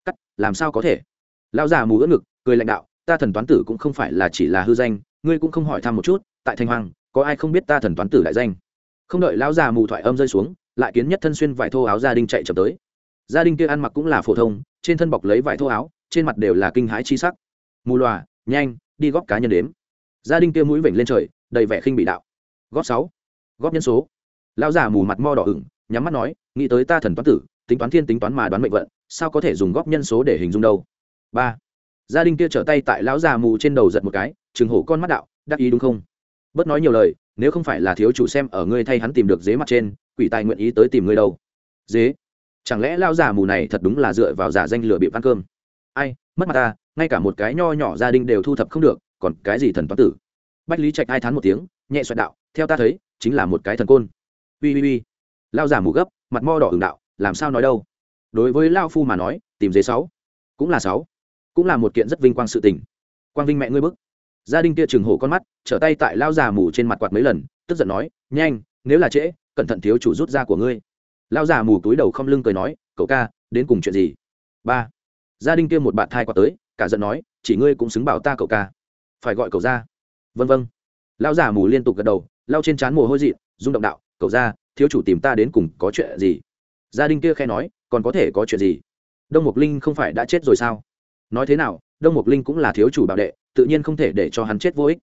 Cắt, làm sao có thể? Lao già mù ưỡn ngực, cười lãnh đạo ta thần toán tử cũng không phải là chỉ là hư danh, ngươi cũng không hỏi thăm một chút, tại thanh hoàng có ai không biết ta thần toán tử đại danh? Không đợi lão già mù thoại âm rơi xuống, lại kiến nhất thân xuyên vải thô áo gia đình chạy chậm tới. Gia đình kia ăn mặc cũng là phổ thông, trên thân bọc lấy vải thô áo, trên mặt đều là kinh hãi chi sắc. Mù loà, nhanh, đi góp cá nhân đếm. Gia đình kia mũi vểnh lên trời, đầy vẻ khinh bị đạo. Góp sáu, góp nhân số. Lão già mù mặt mo đỏ ửng, nhắm mắt nói, nghĩ tới ta thần toán tử, tính toán thiên tính toán mà đoán mệnh vận, sao có thể dùng góp nhân số để hình dung đâu? Ba gia đình kia trở tay tại lão già mù trên đầu giật một cái chừng hổ con mắt đạo, đắc ý đúng không? Bớt nói nhiều lời, nếu không phải là thiếu chủ xem ở ngươi thay hắn tìm được dế mặt trên, quỷ tài nguyện ý tới tìm ngươi đâu. Dế? Chẳng lẽ lão già mù này thật đúng là dựa vào giả danh lừa bị ăn cơm? Ai, mất mặt ta, ngay cả một cái nho nhỏ gia đình đều thu thập không được, còn cái gì thần toán tử? Bách lý trạch ai thán một tiếng, nhẹ xoẹt đạo, theo ta thấy, chính là một cái thần côn. Ui ui ui lao già mù gấp, mặt mo đỏ ửng đạo, làm sao nói đâu? Đối với lao phu mà nói, tìm dế sáu. Cũng là sáu cũng là một kiện rất vinh quang sự tình. Quang vinh mẹ ngươi bức. Gia đình kia chừng hổ con mắt, trở tay tại lao già mù trên mặt quạt mấy lần, tức giận nói, nhanh, nếu là trễ, cẩn thận thiếu chủ rút ra của ngươi. Lao già mù túi đầu không lưng cười nói, cậu ca, đến cùng chuyện gì? Ba. Gia đình kia một bạn thai quạt tới, cả giận nói, chỉ ngươi cũng xứng bảo ta cậu ca. Phải gọi cậu ra. Vân vân. Lao già mù liên tục gật đầu lao trên trán mồ hôi dị rung động đạo, cậu ra, thiếu chủ tìm ta đến cùng có chuyện gì? Gia đình kia khe nói, còn có thể có chuyện gì? Đông mục linh không phải đã chết rồi sao? Nói thế nào, đông mục linh cũng là thiếu chủ bảo đệ, tự nhiên không thể để cho hắn chết vô ích.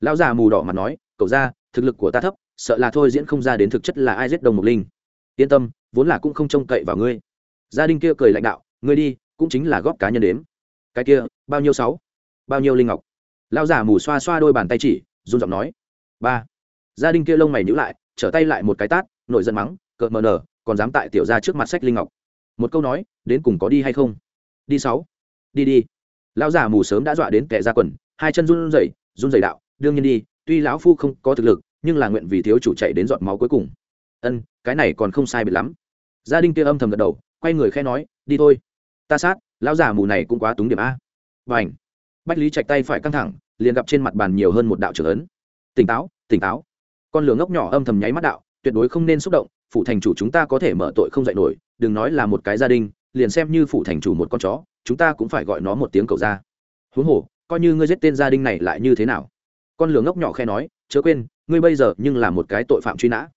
Lão già mù đỏ mặt nói, cậu ra, thực lực của ta thấp, sợ là thôi diễn không ra đến thực chất là ai giết đông mục linh. Yên tâm, vốn là cũng không trông cậy vào ngươi. Gia đình kia cười lãnh đạo, ngươi đi, cũng chính là góp cá nhân đếm. Cái kia, bao nhiêu sáu? Bao nhiêu linh ngọc? Lão già mù xoa xoa đôi bàn tay chỉ, run giọng nói, ba. Gia đình kia lông mày nhữ lại, trở tay lại một cái tát, nổi giận mắng, cợt mờ nở, còn dám tại tiểu ra trước mặt sách linh ngọc. Một câu nói, đến cùng có đi hay không? Đi sáu đi đi. Lão già mù sớm đã dọa đến kẻ ra quần, hai chân run rẩy run rẩy đạo, đương nhiên đi, tuy lão phu không có thực lực, nhưng là nguyện vì thiếu chủ chạy đến giọt máu cuối cùng. Ân, cái này còn không sai biệt lắm. Gia đình kia âm thầm gật đầu, quay người khẽ nói, đi thôi. Ta sát, lão già mù này cũng quá túng điểm a. Và ảnh bách lý chạch tay phải căng thẳng, liền gặp trên mặt bàn nhiều hơn một đạo trưởng ấn. Tỉnh táo tỉnh táo. Con lửa ngốc nhỏ âm thầm nháy mắt đạo, tuyệt đối không nên xúc động, phủ thành chủ chúng ta có thể mở tội không dạy nổi, đừng nói là một cái gia đình, liền xem như phủ thành chủ một con chó chúng ta cũng phải gọi nó một tiếng cầu ra. Huống hồ, coi như ngươi giết tên gia đình này lại như thế nào? Con lửa ngốc nhỏ khe nói, chớ quên, ngươi bây giờ nhưng là một cái tội phạm truy nã.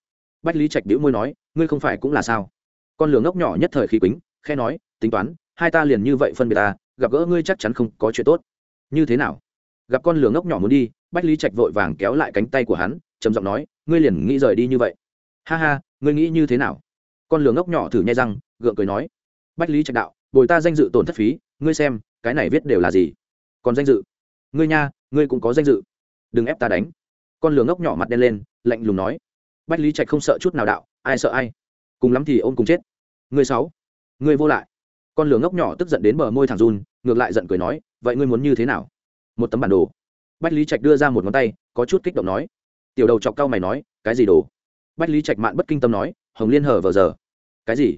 Bách lý trạch đĩu môi nói, ngươi không phải cũng là sao? Con lửa ngốc nhỏ nhất thời khí quýnh khe nói, tính toán, hai ta liền như vậy phân biệt ta, gặp gỡ ngươi chắc chắn không có chuyện tốt. Như thế nào? Gặp con lửa ngốc nhỏ muốn đi, bách lý trạch vội vàng kéo lại cánh tay của hắn, trầm giọng nói, ngươi liền nghĩ rời đi như vậy. Ha ha, ngươi nghĩ như thế nào? Con lửa ngốc nhỏ thử nhai răng, gượng cười nói. Bách lý trạch đạo bồi ta danh dự tổn thất phí, ngươi xem, cái này viết đều là gì? Còn danh dự? Ngươi nha, ngươi cũng có danh dự. Đừng ép ta đánh. Con lửa ngốc nhỏ mặt đen lên, lạnh lùng nói. Bách lý trạch không sợ chút nào đạo, ai sợ ai? Cùng lắm thì ôm cùng chết. Ngươi sáu ngươi vô lại. Con lửa ngốc nhỏ tức giận đến bờ môi thằng run, ngược lại giận cười nói, vậy ngươi muốn như thế nào? Một tấm bản đồ. Bách lý trạch đưa ra một ngón tay, có chút kích động nói. Tiểu đầu chọc cao mày nói, cái gì đồ? Bách lý trạch mạn bất kinh tâm nói, hồng liên hở vờ giờ. Cái gì?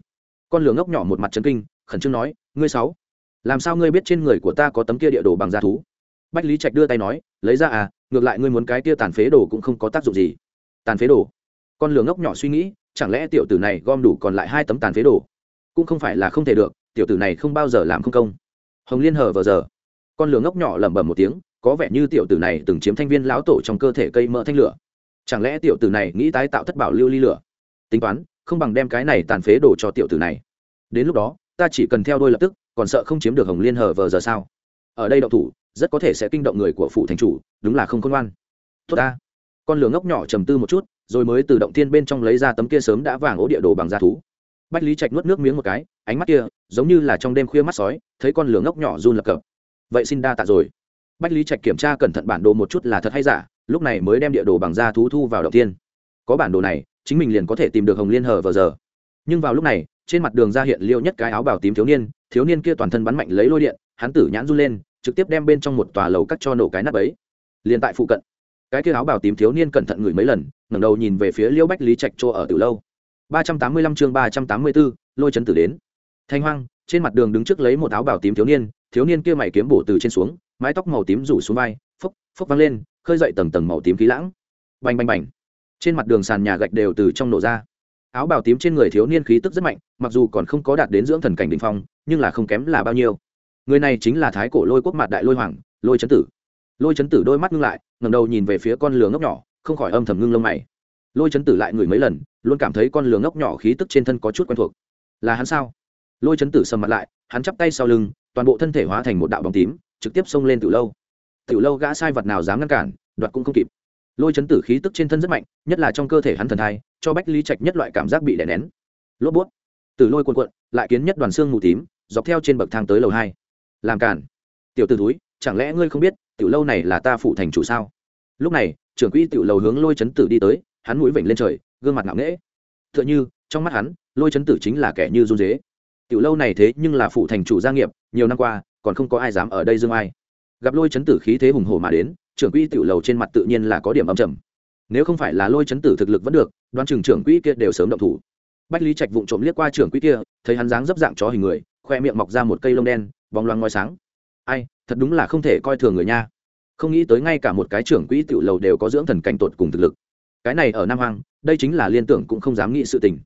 Con lửa ngốc nhỏ một mặt trấn kinh khẩn trương nói, ngươi sáu, làm sao ngươi biết trên người của ta có tấm kia địa đồ bằng da thú? Bách lý trạch đưa tay nói, lấy ra à ngược lại ngươi muốn cái kia tàn phế đồ cũng không có tác dụng gì. Tàn phế đồ? Con lường ngốc nhỏ suy nghĩ, chẳng lẽ tiểu tử này gom đủ còn lại hai tấm tàn phế đồ? Cũng không phải là không thể được, tiểu tử này không bao giờ làm không công. Hồng liên hở vờ giờ. Con lường ngốc nhỏ lẩm bẩm một tiếng, có vẻ như tiểu tử này từng chiếm thanh viên lão tổ trong cơ thể cây mỡ thanh lửa. Chẳng lẽ tiểu tử này nghĩ tái tạo thất bảo lưu ly lửa? Tính toán, không bằng đem cái này tàn phế đồ cho tiểu tử này. Đến lúc đó ta chỉ cần theo đôi lập tức, còn sợ không chiếm được hồng liên hờ vờ giờ sao? Ở đây đậu thủ, rất có thể sẽ kinh động người của phủ thành chủ, đúng là không khôn ngoan. Tốt ta. Con lửa ngốc nhỏ trầm tư một chút, rồi mới từ động thiên bên trong lấy ra tấm kia sớm đã vàng ố địa đồ bằng da thú. Bách lý trạch nuốt nước miếng một cái, ánh mắt kia, giống như là trong đêm khuya mắt sói, thấy con lửa ngốc nhỏ run lập cập. Vậy xin đa tạ rồi. Bách lý trạch kiểm tra cẩn thận bản đồ một chút là thật hay giả, lúc này mới đem địa đồ bằng da thú thu vào động tiên có bản đồ này, chính mình liền có thể tìm được hồng liên hờ vờ giờ. Nhưng vào lúc này trên mặt đường ra hiện liêu nhất cái áo bào tím thiếu niên thiếu niên kia toàn thân bắn mạnh lấy lôi điện hắn tử nhãn run lên trực tiếp đem bên trong một tòa lầu cắt cho nổ cái nắp ấy. Liền tại phụ cận cái kia áo bào tím thiếu niên cẩn thận ngửi mấy lần ngẩng đầu nhìn về phía liêu bách lý trạch chỗ ở từ lâu. ba trăm tám mươi lăm chương ba trăm tám mươi 384, lôi chấn tử đến. Thanh hoang trên mặt đường đứng trước lấy một áo bào tím thiếu niên thiếu niên kia mày kiếm bổ từ trên xuống mái tóc màu tím rủ xuống vai phốc phốc văng lên khơi dậy tầng tầng màu tím khí lãng. Bành bành bành. Trên mặt đường sàn nhà gạch đều từ trong nổ ra áo bào tím trên người thiếu niên khí tức rất mạnh, mặc dù còn không có đạt đến dưỡng thần cảnh đ ỉ n h phong, nhưng là không kém là bao nhiêu. Người này chính là thái cổ lôi quốc mặt đại lôi hoàng, lôi chấn tử. Lôi chấn tử đôi mắt ngưng lại ngầm đầu nhìn về phía con lửa ngốc nhỏ, không khỏi âm thầm ngưng lông mày. Lôi chấn tử lại ngửi mấy lần, luôn cảm thấy con lửa ngốc nhỏ khí tức trên thân có chút quen thuộc. Là hắn sao? Lôi chấn tử sầm mặt lại, hắn chắp tay sau lưng, toàn bộ thân thể hóa thành một đạo bóng tím, trực tiếp xông lên từ lâu. Từ lâu gã sai vật nào dám ngăn cản, đoạt cũng không kịp. Lôi chấn tử khí tức trên thân rất mạnh, nhất là trong cơ thể hắn thần thai cho bách lý trạch nhất loại cảm giác bị đè nén. Lốp bút. Từ lôi cuộn cuộn, lại kiến nhất đoàn xương mù tím, dọc theo trên bậc thang tới lầu hai. Làm cản tiểu t ử túi chẳng lẽ ngươi không biết, tiểu lâu này là ta phụ thành chủ sao? Lúc này, trưởng quỹ tiểu lầu hướng lôi chấn tử đi tới, hắn mũi vểnh lên trời, gương mặt ngạo nghễ. T h ư ợ n h ư trong mắt hắn, lôi chấn tử chính là kẻ như run dế. Tiểu lâu này thế nhưng là phụ thành chủ gia nghiệp, nhiều năm qua, còn không có ai dám ở đây dương ai. Gặp lôi chấn tử khí thế hùng hổ mà đến, trưởng quỹ tiểu lầu trên mặt tự nhiên là có điểm âm trầm nếu không phải là lôi chấn tử thực lực vẫn được, đoán chừng trưởng quỹ kia đều sớm động thủ. Bách lý trạch vụng trộm liếc qua trưởng quỹ kia, thấy hắn dáng dấp dạng chó hình người, khoe miệng mọc ra một cây lông đen, bóng loang ngoi sáng. Ai, thật đúng là không thể coi thường người nha. Không nghĩ tới ngay cả một cái trưởng quỹ tiểu lầu đều có dưỡng thần cảnh tột cùng thực lực. Cái này ở nam hoàng đây chính là liên tưởng cũng không dám nghĩ sự tình.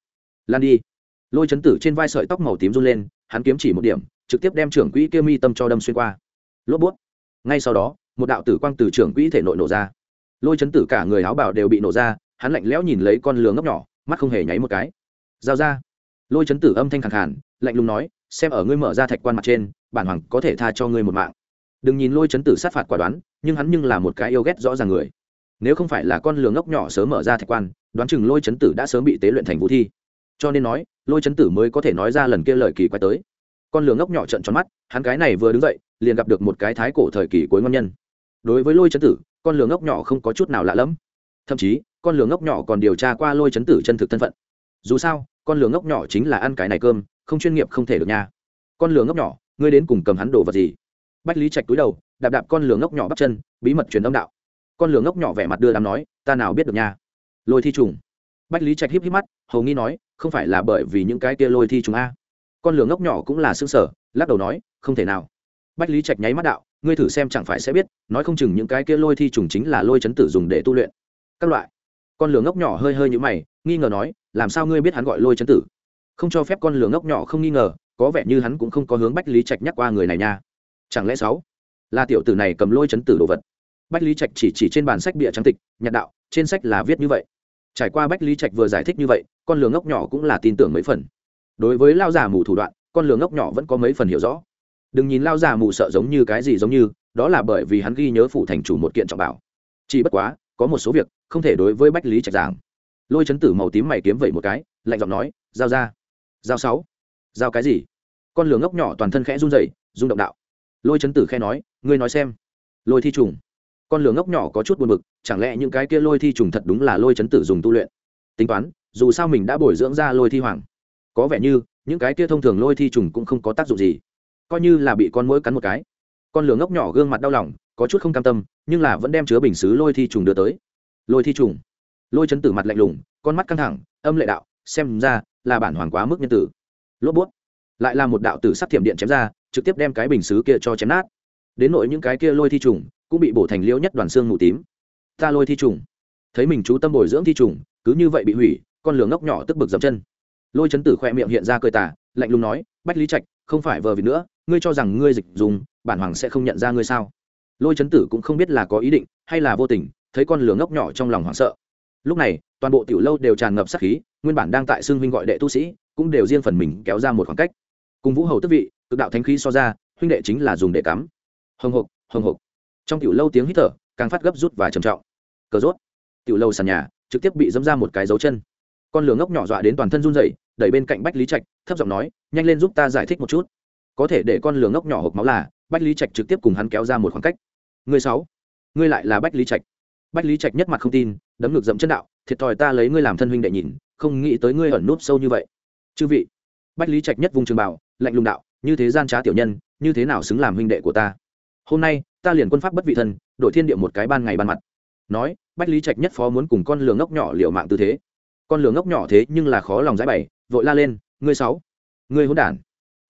Lan đi. Lôi chấn tử trên vai sợi tóc màu tím run lên, hắn kiếm chỉ một điểm, trực tiếp đem trưởng quỹ kia mi tâm cho đâm xuyên qua. Lốp bút. Ngay sau đó, một đạo tử quang từ trưởng quỹ thể nội nổ ra lôi chấn tử cả người áo bảo đều bị nổ ra, hắn lạnh lẽo nhìn lấy con lừa ngốc nhỏ, mắt không hề nháy một cái. Giao ra. Lôi chấn tử âm thanh khẳng khàn, lạnh lùng nói, xem ở ngươi mở ra thạch quan mặt trên, bản hoàng có thể tha cho ngươi một mạng. Đừng nhìn lôi chấn tử sát phạt quả đoán, nhưng hắn nhưng là một cái yêu ghét rõ ràng người. Nếu không phải là con lừa ngốc nhỏ sớm mở ra thạch quan, đoán chừng lôi chấn tử đã sớm bị tế luyện thành vũ thi. Cho nên nói, lôi chấn tử mới có thể nói ra lần kia lời kỳ quay tới. Con lừa ngốc nhỏ trận tròn mắt, hắn cái này vừa đứng dậy, liền gặp được một cái thái cổ thời kỳ cuối ngon nhân đối với lôi chấn tử, con lửa ngốc nhỏ không có chút nào lạ lẫm. Thậm chí, con lửa ngốc nhỏ còn điều tra qua lôi chấn tử chân thực thân phận. Dù sao, con lửa ngốc nhỏ chính là ăn cái này cơm, không chuyên nghiệp không thể được nha. Con lửa ngốc nhỏ, ngươi đến cùng cầm hắn đồ vật gì? Bách lý trạch túi đầu, đạp đạp con lửa ngốc nhỏ bắt chân, bí mật truyền âm đạo. Con lửa ngốc nhỏ vẻ mặt đưa đám nói, ta nào biết được nha. Lôi thi trùng. Bách lý trạch híp híp mắt, hầu nghi nói, không phải là bởi vì những cái kia lôi thi trùng a? Con lửa ngốc nhỏ cũng là xương sở, lắc đầu nói, không thể nào. Bách lý trạch nháy mắt đạo ngươi thử xem chẳng phải sẽ biết, nói không chừng những cái kia lôi thi trùng chính là lôi chấn tử dùng để tu luyện. Các loại. Con lửa ngốc nhỏ hơi hơi như mày, nghi ngờ nói, làm sao ngươi biết hắn gọi lôi chấn tử? Không cho phép con lửa ngốc nhỏ không nghi ngờ, có vẻ như hắn cũng không có hướng bách lý trạch nhắc qua người này nha. Chẳng lẽ sáu là tiểu tử này cầm lôi chấn tử đồ vật? Bách lý trạch chỉ chỉ trên bản sách bịa trắng tịch, nhạt đạo, trên sách là viết như vậy. Trải qua bách lý trạch vừa giải thích như vậy, con lửa ngốc nhỏ cũng là tin tưởng mấy phần. Đối với lao giả mù thủ đoạn, con lửa ngốc nhỏ vẫn có mấy phần hiểu rõ đừng nhìn lao già mù sợ giống như cái gì giống như, đó là bởi vì hắn ghi nhớ phủ thành chủ một kiện trọng bảo. Chỉ bất quá, có một số việc, không thể đối với bách lý trạch giảng. Lôi chấn tử màu tím mày kiếm vậy một cái, lạnh giọng nói, giao ra. Giao sáu. Giao cái gì? Con lửa ngốc nhỏ toàn thân khẽ run rẩy, rung động đạo. Lôi chấn tử khẽ nói, ngươi nói xem. Lôi thi trùng. Con lửa ngốc nhỏ có chút buồn bực, chẳng lẽ những cái kia lôi thi trùng thật đúng là lôi chấn tử dùng tu luyện? Tính toán, dù sao mình đã bồi dưỡng ra lôi thi hoàng. Có vẻ như, những cái kia thông thường lôi thi trùng cũng không có tác dụng gì coi như là bị con mũi cắn một cái. Con lửa ngốc nhỏ gương mặt đau lòng, có chút không cam tâm, nhưng là vẫn đem chứa bình xứ lôi thi trùng đưa tới. Lôi thi trùng. Lôi chấn tử mặt lạnh lùng, con mắt căng thẳng, âm lệ đạo, xem ra là bản hoàng quá mức nhân tử. Lốp bút. Lại là một đạo tử sắc thiểm điện chém ra, trực tiếp đem cái bình xứ kia cho chém nát. Đến nội những cái kia lôi thi trùng, cũng bị bổ thành liễu nhất đoàn xương mù tím. Ta lôi thi trùng. Thấy mình chú tâm bồi dưỡng thi trùng, cứ như vậy bị hủy, con lửa ngốc nhỏ tức bực dậm chân. Lôi chấn tử khoe miệng hiện ra cười tả lạnh lùng nói, bách lý trạch, không phải vờ vịt nữa ngươi cho rằng ngươi dịch dùng, bản hoàng sẽ không nhận ra ngươi sao? Lôi chấn tử cũng không biết là có ý định hay là vô tình, thấy con lửa ngốc nhỏ trong lòng hoảng sợ. Lúc này, toàn bộ tiểu lâu đều tràn ngập sát khí, nguyên bản đang tại xương huynh gọi đệ tu sĩ, cũng đều riêng phần mình kéo ra một khoảng cách. Cùng vũ hầu tức vị, cực đạo thánh khí so ra, huynh đệ chính là dùng để cắm. Hồng hộc hồng hộc. Trong tiểu lâu tiếng hít thở, càng phát gấp rút và trầm trọng. Cờ rốt. Tiểu lâu sàn nhà, trực tiếp bị dẫm ra một cái dấu chân. Con lửa ngốc nhỏ dọa đến toàn thân run rẩy, đẩy bên cạnh bách lý trạch, thấp giọng nói, nhanh lên giúp ta giải thích một chút có thể để con lường ngốc nhỏ hộp máu là, bách lý trạch trực tiếp cùng hắn kéo ra một khoảng cách. Người sáu, ngươi lại là bách lý trạch. Bách lý trạch nhất mặt không tin, đấm ngược dậm chân đạo, thiệt thòi ta lấy ngươi làm thân huynh đệ nhìn, không nghĩ tới ngươi ẩn núp sâu như vậy. Chư vị, bách lý trạch nhất vùng trường bảo lạnh lùng đạo, như thế gian trá tiểu nhân, như thế nào xứng làm huynh đệ của ta? Hôm nay, ta liền quân pháp bất vị thân đội thiên địa một cái ban ngày ban mặt. Nói, bách lý trạch nhất phó muốn cùng con lửa ngốc nhỏ liệu mạng tư thế. Con lửa ngốc nhỏ thế nhưng là khó lòng giải bày, vội la lên, ngươi sáu, ngươi hỗn đản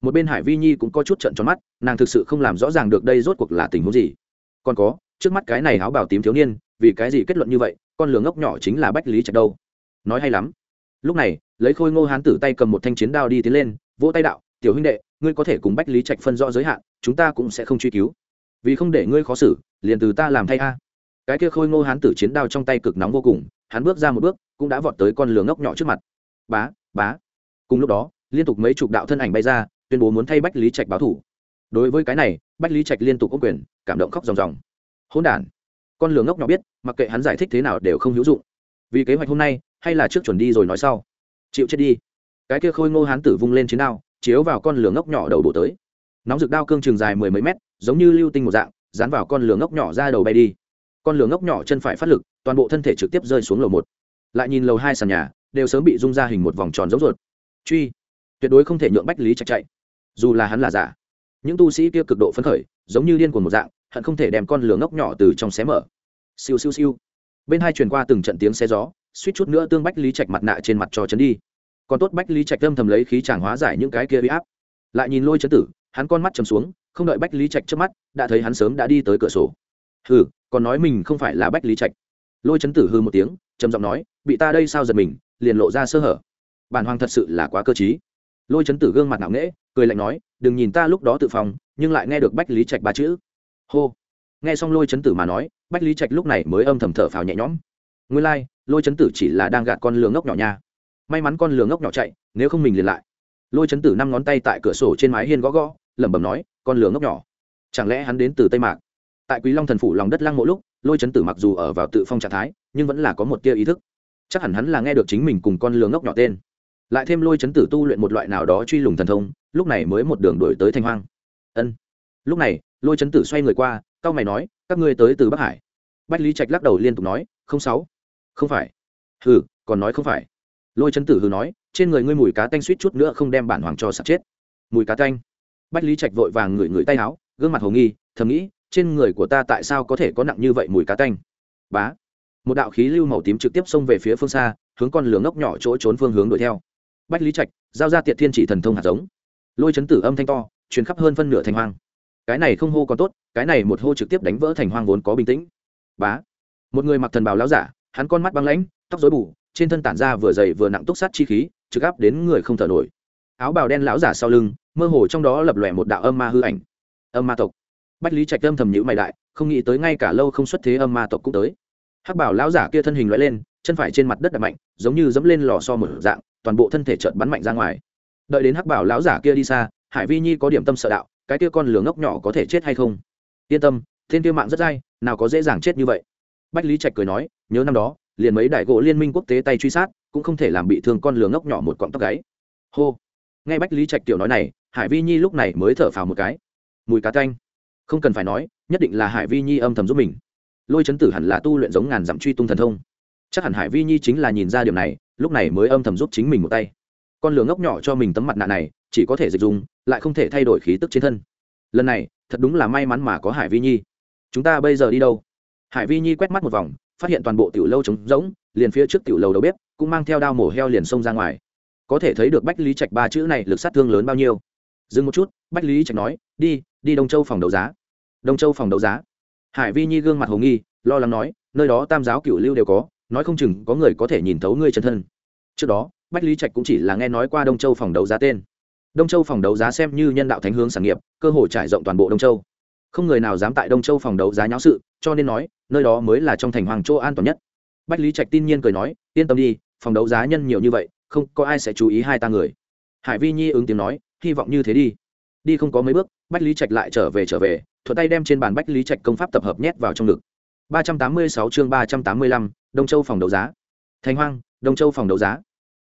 một bên hải vi nhi cũng có chút trận tròn mắt, nàng thực sự không làm rõ ràng được đây rốt cuộc là tình huống gì. Còn có, trước mắt cái này áo bào tím thiếu niên, vì cái gì kết luận như vậy, con lường ngốc nhỏ chính là bách lý trạch đâu. Nói hay lắm. Lúc này, lấy khôi ngô hán tử tay cầm một thanh chiến đao đi tiến lên, vỗ tay đạo, tiểu huynh đệ, ngươi có thể cùng bách lý trạch phân rõ giới hạn, chúng ta cũng sẽ không truy cứu. Vì không để ngươi khó xử, liền từ ta làm thay a. Cái kia khôi ngô hán tử chiến đao trong tay cực nóng vô cùng, hắn bước ra một bước, cũng đã vọt tới con lường ngốc nhỏ trước mặt. Bá bá. Cùng lúc đó, liên tục mấy chục đạo thân ảnh bay ra tuyên bố muốn thay bách lý trạch báo thủ. Đối với cái này, bách lý trạch liên tục có quyền, cảm động khóc ròng ròng. Hôn đ con lường ngốc nhỏ biết, mặc kệ hắn giải thích thế nào đều không hữu dụng. Vì kế hoạch hôm nay, hay là trước chuẩn đi rồi nói sau. Chịu chết đi. Cái kia khôi ngô hán tử vung lên chiến đao, chiếu vào con lửa ngốc nhỏ đầu bổ tới. Nóng rực đao cương trường dài mười mấy mét, giống như lưu tinh một dạng, dán vào con lửa ngốc nhỏ ra đầu bay đi. Con lửa ngốc nhỏ chân phải phát lực, toàn bộ thân thể trực tiếp rơi xuống lầu một. Lại nhìn lầu hai sàn nhà, đều sớm bị rung ra hình một vòng tròn giống ruột. Truy. Tuyệt đối không thể nhượng bách lý chạy chạy dù là hắn là giả. Những tu sĩ kia cực độ phấn khởi, giống như điên cuồng một dạng, hận không thể đem con lửa ngốc nhỏ từ trong xé mở. Siêu siêu siêu. Bên hai truyền qua từng trận tiếng xe gió, suýt chút nữa tương bách lý trạch mặt nạ trên mặt cho chấn đi. Còn tốt bách lý trạch âm thầm lấy khí tràng hóa giải những cái kia bị áp. Lại nhìn lôi chấn tử, hắn con mắt chầm xuống, không đợi bách lý trạch trước mắt, đã thấy hắn sớm đã đi tới cửa sổ. Hừ, còn nói mình không phải là bách lý trạch. Lôi chấn tử hư một tiếng, trầm giọng nói, bị ta đây sao giật mình, liền lộ ra sơ hở. Bản hoàng thật sự là quá cơ t lôi chấn tử gương mặt nặng nghễ cười lạnh nói đừng nhìn ta lúc đó tự phòng nhưng lại nghe được bách lý trạch ba chữ. Hô. Nghe xong lôi chấn tử mà nói bách lý trạch lúc này mới âm thầm thở phào nhẹ nhõm. Nguyên lai、like, lôi chấn tử chỉ là đang gạt con lường ngốc nhỏ nha. May mắn con lường ngốc nhỏ chạy nếu không mình liền lại. Lôi chấn tử năm ngón tay tại cửa sổ trên mái hiên gõ gõ lẩm bẩm nói con lường ngốc nhỏ chẳng lẽ hắn đến từ tây mạc? Tại quý long thần phủ lòng đất lăng mộ lúc lôi chấn tử mặc dù ở vào tự phong trạng thái nhưng vẫn là có một tia ý thức. Chắc hẳn hắn là nghe được chính mình cùng con lường ngốc nhỏ tên lại thêm lôi chấn tử tu luyện một loại nào đó truy lùng thần thông, lúc này mới một đường đổi tới thanh hoang. Ân. Lúc này, lôi chấn tử xoay người qua, cao mày nói, các ngươi tới từ bắc hải. Bách lý trạch lắc đầu liên tục nói, không sáu. Không phải. Hừ, còn nói không phải. Lôi chấn tử hừ nói, trên người ngươi mùi cá tanh suýt chút nữa không đem bản hoàng cho sạc chết. Mùi cá tanh? Bách lý trạch vội vàng ngửi ngửi tay áo, gương mặt hồ nghi, thầm nghĩ, trên người của ta tại sao có thể có nặng như vậy mùi cá tanh? Bá. Một đạo khí lưu màu tím trực tiếp xông về phía phương xa, hướng con lửa ngốc nhỏ chỗ trốn phương hướng đuổi theo bách lý trạch, giao ra tiệt thiên chỉ thần thông hạt giống. Lôi chấn tử âm thanh to, truyền khắp hơn phân nửa thành hoang. Cái này không hô còn tốt, cái này một hô trực tiếp đánh vỡ thành hoang vốn có bình tĩnh. Bá. Một người mặc thần bào láo giả, hắn con mắt băng lãnh, tóc dối bù, trên thân tản ra vừa dày vừa nặng túc sát chi khí, trực áp đến người không thở nổi. Áo bào đen lão giả sau lưng, mơ hồ trong đó lập lòe một đạo âm ma hư ảnh. Âm ma tộc. Bách lý trạch âm thầm nhữ mày đại không nghĩ tới ngay cả lâu không xuất thế âm ma tộc cũng tới. Hắc bảo lão giả kia thân hình loại lên, chân phải trên mặt đất đập mạnh, giống như dẫm lên lò so một dạng toàn bộ thân thể trợn bắn mạnh ra ngoài. Đợi đến hắc bảo lão giả kia đi xa, hải vi nhi có điểm tâm sợ đạo, cái kia con lửa ngốc nhỏ có thể chết hay không? Yên tâm, thiên tiêu mạng rất dai, nào có dễ dàng chết như vậy. Bách lý trạch cười nói, nhớ năm đó, liền mấy đại gỗ liên minh quốc tế tay truy sát, cũng không thể làm bị thương con lửa ngốc nhỏ một cọng tóc gáy. Hô. Nghe bách lý trạch tiểu nói này, hải vi nhi lúc này mới thở phào một cái. Mùi cá canh không cần phải nói, nhất định là hải vi nhi âm thầm giúp mình. Lôi chấn tử hẳn là tu luyện giống ngàn dặm truy tung thần thông. Chắc hẳn hải vi nhi chính là nhìn ra điểm này lúc này mới âm thầm giúp chính mình một tay. Con lửa ngốc nhỏ cho mình tấm mặt nạ này, chỉ có thể dịch dùng, lại không thể thay đổi khí tức trên thân. Lần này, thật đúng là may mắn mà có hải vi nhi. Chúng ta bây giờ đi đâu? Hải vi nhi quét mắt một vòng, phát hiện toàn bộ tiểu lâu trống rỗng, liền phía trước tiểu lầu đầu bếp cũng mang theo đao mổ heo liền xông ra ngoài. Có thể thấy được bách lý trạch ba chữ này lực sát thương lớn bao nhiêu. Dừng một chút, bách lý trạch nói, đi đi đông châu phòng đấu giá. Đông châu phòng đấu giá. Hải vi nhi gương mặt hồ nghi, lo lắng nói, nơi đó tam giáo cựu lưu đều có nói không chừng có người có thể nhìn thấu ngươi chân thân. Trước đó, bách lý trạch cũng chỉ là nghe nói qua đông châu phòng đấu giá tên. Đông châu phòng đấu giá xem như nhân đạo thánh hướng sản nghiệp, cơ hội trải rộng toàn bộ đông châu. Không người nào dám tại đông châu phòng đấu giá nháo sự, cho nên nói, nơi đó mới là trong thành hoàng châu an toàn nhất. Bách lý trạch tin nhiên cười nói, yên tâm đi, phòng đấu giá nhân nhiều như vậy, không có ai sẽ chú ý hai ta người. Hải vi nhi ứng tiếng nói, hy vọng như thế đi. Đi không có mấy bước, bách lý trạch lại trở về trở về, thuận tay đem trên bàn bách lý trạch công pháp tập hợp nhét vào trong ngực ba trăm tám mươi sáu chương ba trăm tám mươi lăm, đông châu phòng đấu giá. Thành hoang, đông châu phòng đấu giá.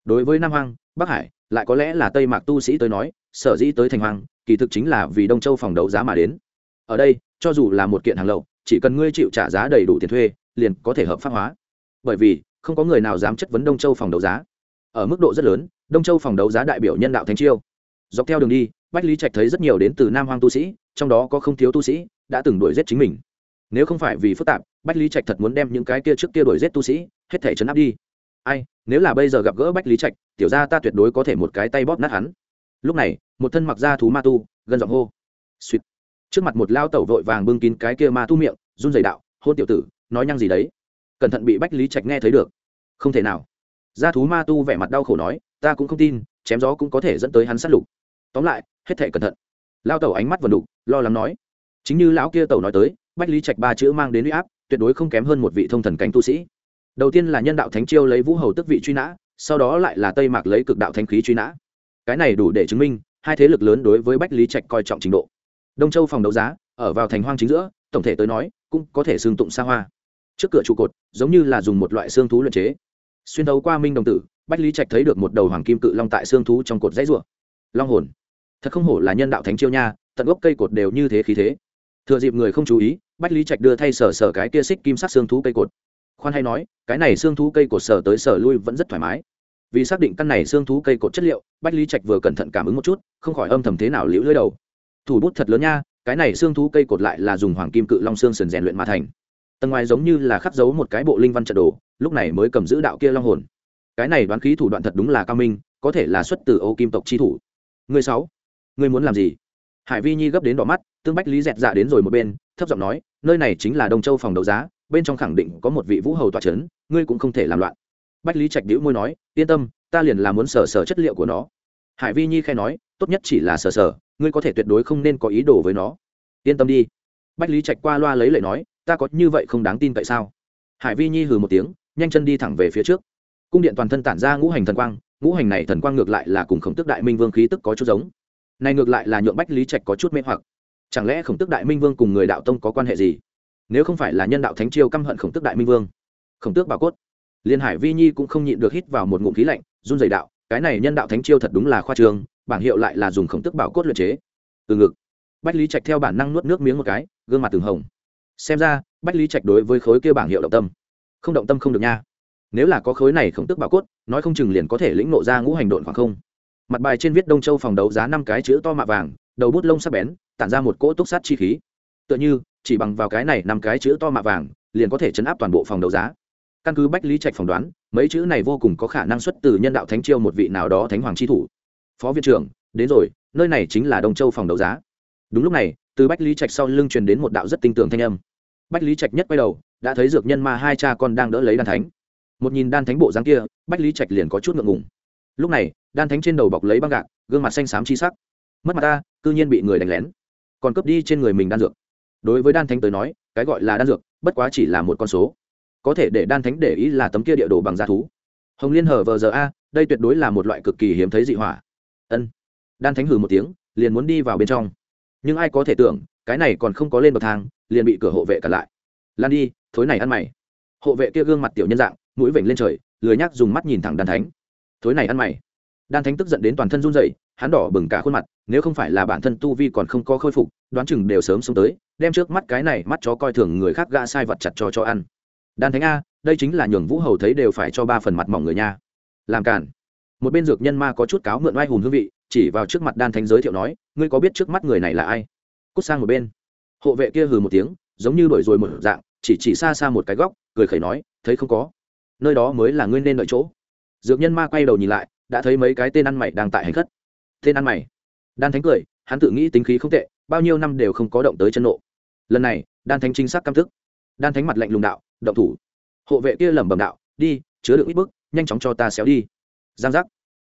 Đối với nam hoang, bắc hải, lại có lẽ là tây mạc tu sĩ tới nói, sở dĩ tới thành hoang, kỳ thực chính là vì đông châu phòng đấu giá mà đến. Ở đây, cho dù là một kiện hàng lậu, chỉ cần ngươi chịu trả giá đầy đủ tiền thuê, liền có thể hợp pháp hóa. Bởi vì, không có người nào dám chất vấn đông châu phòng đấu giá. Ở mức độ rất lớn, đông châu phòng đấu giá đại biểu nhân đạo thánh chiêu. Dọc theo đường đi, bách lý trạch thấy rất nhiều đến từ nam hoang tu sĩ, trong đó có không thiếu tu sĩ, đã từng đuổi giết chính mình nếu không phải vì phức tạp, bách lý trạch thật muốn đem những cái kia trước kia đuổi giết tu sĩ, hết thể chấn áp đi. Ai, nếu là bây giờ gặp gỡ bách lý trạch, tiểu ra ta tuyệt đối có thể một cái tay bóp nát hắn. Lúc này, một thân mặc da thú ma tu, gần giọng hô. Suýt trước mặt một lao tẩu vội vàng bưng kín cái kia ma tu miệng, run dày đạo, hôn tiểu tử, nói nhăng gì đấy? Cẩn thận bị bách lý trạch nghe thấy được. Không thể nào. Da thú ma tu vẻ mặt đau khổ nói, ta cũng không tin, chém gió cũng có thể dẫn tới hắn sát lục. Tóm lại, hết thể cẩn thận. Lao tẩu ánh mắt vần đục, lo lắng nói, chính như lão kia tẩu nói tới bách lý trạch ba chữ mang đến uy áp, tuyệt đối không kém hơn một vị thông thần cánh tu sĩ. Đầu tiên là nhân đạo thánh chiêu lấy vũ hầu tức vị truy nã, sau đó lại là tây mạc lấy cực đạo thanh khí truy nã. Cái này đủ để chứng minh, hai thế lực lớn đối với bách lý trạch coi trọng trình độ. Đông châu phòng đấu giá, ở vào thành hoang chính giữa, tổng thể tới nói, cũng có thể xương tụng xa hoa. Trước cửa trụ cột, giống như là dùng một loại xương thú luyện chế. Xuyên thấu qua minh đồng tử, bách lý trạch thấy được một đầu hoàng kim cự long tại xương thú trong cột dãy rùa long hồn. Thật không hổ là nhân đạo thánh chiêu nha, tận gốc cây cột đều như thế khí thế thừa dịp người không chú ý, bách lý trạch đưa thay sở sở cái kia xích kim sắc xương thú cây cột. Khoan hay nói, cái này xương thú cây cột sở tới sở lui vẫn rất thoải mái. Vì xác định căn này xương thú cây cột chất liệu, bách lý trạch vừa cẩn thận cảm ứng một chút, không khỏi âm thầm thế nào liễu lưỡi đầu. Thủ bút thật lớn nha, cái này xương thú cây cột lại là dùng hoàng kim cự long xương sần rèn luyện mà thành. Tầng ngoài giống như là khắc dấu một cái bộ linh văn trận đồ, lúc này mới cầm giữ đạo kia long hồn. Cái này đoán khí thủ đoạn thật đúng là cao minh, có thể là xuất từ ô kim tộc chi thủ. Người sáu, người muốn làm gì? Hải vi nhi gấp đến đỏ mắt, tương bách lý dẹt dạ đến rồi một bên, thấp giọng nói, nơi này chính là đông châu phòng đấu giá, bên trong khẳng định có một vị vũ hầu tọa c h ấ n ngươi cũng không thể làm loạn. Bách lý trạch đĩu môi nói, yên tâm, ta liền là muốn sờ sờ chất liệu của nó. Hải vi nhi khai nói, tốt nhất chỉ là sờ sờ, ngươi có thể tuyệt đối không nên có ý đồ với nó. Yên tâm đi. Bách lý trạch qua loa lấy lệ nói, ta có như vậy không đáng tin tại sao? Hải vi nhi hừ một tiếng, nhanh chân đi thẳng về phía trước. Cung điện toàn thân tản ra ngũ hành thần quang, ngũ hành này thần quang ngược lại là cùng khổng tức đại minh vương khí tức có chút giống này ngược lại là nhượng bách lý trạch có chút mê hoặc. Chẳng lẽ khổng tức đại minh vương cùng người đạo tông có quan hệ gì? Nếu không phải là nhân đạo thánh chiêu căm hận khổng tức đại minh vương. Khổng tước bảo cốt. Liên hải vi nhi cũng không nhịn được hít vào một ngụm khí lạnh, run dày đạo, cái này nhân đạo thánh chiêu thật đúng là khoa trường bảng hiệu lại là dùng khổng tức bảo cốt luyện chế. Từ ngực, bách lý trạch theo bản năng nuốt nước miếng một cái, gương mặt từng hồng. Xem ra, bách lý trạch đối với khối kia bảng hiệu động tâm, không động tâm không được nha. Nếu là có khối này khổng tức bảo cốt, nói không chừng liền có thể lĩnh nộ ra ngũ hành độn khoảng không mặt bài trên viết đông châu phòng đấu giá năm cái chữ to mạ vàng, đầu bút lông sắc bén, tản ra một cỗ túc sát chi khí. Tựa như, chỉ bằng vào cái này năm cái chữ to mạ vàng, liền có thể chấn áp toàn bộ phòng đấu giá. Căn cứ bách lý trạch phỏng đoán, mấy chữ này vô cùng có khả năng xuất từ nhân đạo thánh chiêu một vị nào đó thánh hoàng tri thủ. Phó viện trưởng, đến rồi, nơi này chính là đông châu phòng đấu giá. Đúng lúc này, từ bách lý trạch sau lưng truyền đến một đạo rất tinh tường thanh âm. Bách lý trạch nhất quay đầu, đã thấy dược nhân ma hai cha con đang đỡ lấy đan thánh. Một nhìn đan thánh bộ dáng kia, bách lý trạch liền có chút ngượng ngùng lúc này, đan thánh trên đầu bọc lấy băng gạc, gương mặt xanh xám chi sắc. Mất mặt ta, cư nhiên bị người đánh lén. Còn cướp đi trên người mình đan dược. Đối với đan thánh tới nói, cái gọi là đan dược, bất quá chỉ là một con số. Có thể để đan thánh để ý là tấm kia địa đồ bằng da thú. Hồng liên hở vờ giờ a, đây tuyệt đối là một loại cực kỳ hiếm thấy dị hỏa. Ân. Đan thánh hừ một tiếng, liền muốn đi vào bên trong. Nhưng ai có thể tưởng, cái này còn không có lên bậc thang, liền bị cửa hộ vệ cản lại. Lan đi, thối này ăn mày. Hộ vệ kia gương mặt tiểu nhân dạng, mũi vểnh lên trời, lười nhác dùng mắt nhìn thẳng đan thánh thối này ăn mày. Đan thánh tức giận đến toàn thân run rẩy, hắn đỏ bừng cả khuôn mặt, nếu không phải là bản thân tu vi còn không có khôi phục, đoán chừng đều sớm xuống tới, đem trước mắt cái này mắt chó coi thường người khác gã sai vật chặt cho cho ăn. Đan thánh a, đây chính là nhường vũ hầu thấy đều phải cho ba phần mặt mỏng người nha. Làm cản. Một bên dược nhân ma có chút cáo mượn oai hùng hương vị, chỉ vào trước mặt đan thánh giới thiệu nói, ngươi có biết trước mắt người này là ai? Cút sang một bên. Hộ vệ kia hừ một tiếng, giống như đổi rồi một dạng, chỉ chỉ xa xa một cái góc, cười khẩy nói, thấy không có. Nơi đó mới là ngươi nên đợi chỗ dược nhân ma quay đầu nhìn lại, đã thấy mấy cái tên ăn mày đang tại hành khất. Tên ăn mày. Đan thánh cười, hắn tự nghĩ tính khí không tệ, bao nhiêu năm đều không có động tới chân nộ. Lần này, đan thánh chính xác căm thức. Đan thánh mặt lạnh lùng đạo, động thủ. Hộ vệ kia lẩm bẩm đạo, đi, chứa được ít bức, nhanh chóng cho ta xéo đi. Giang giác.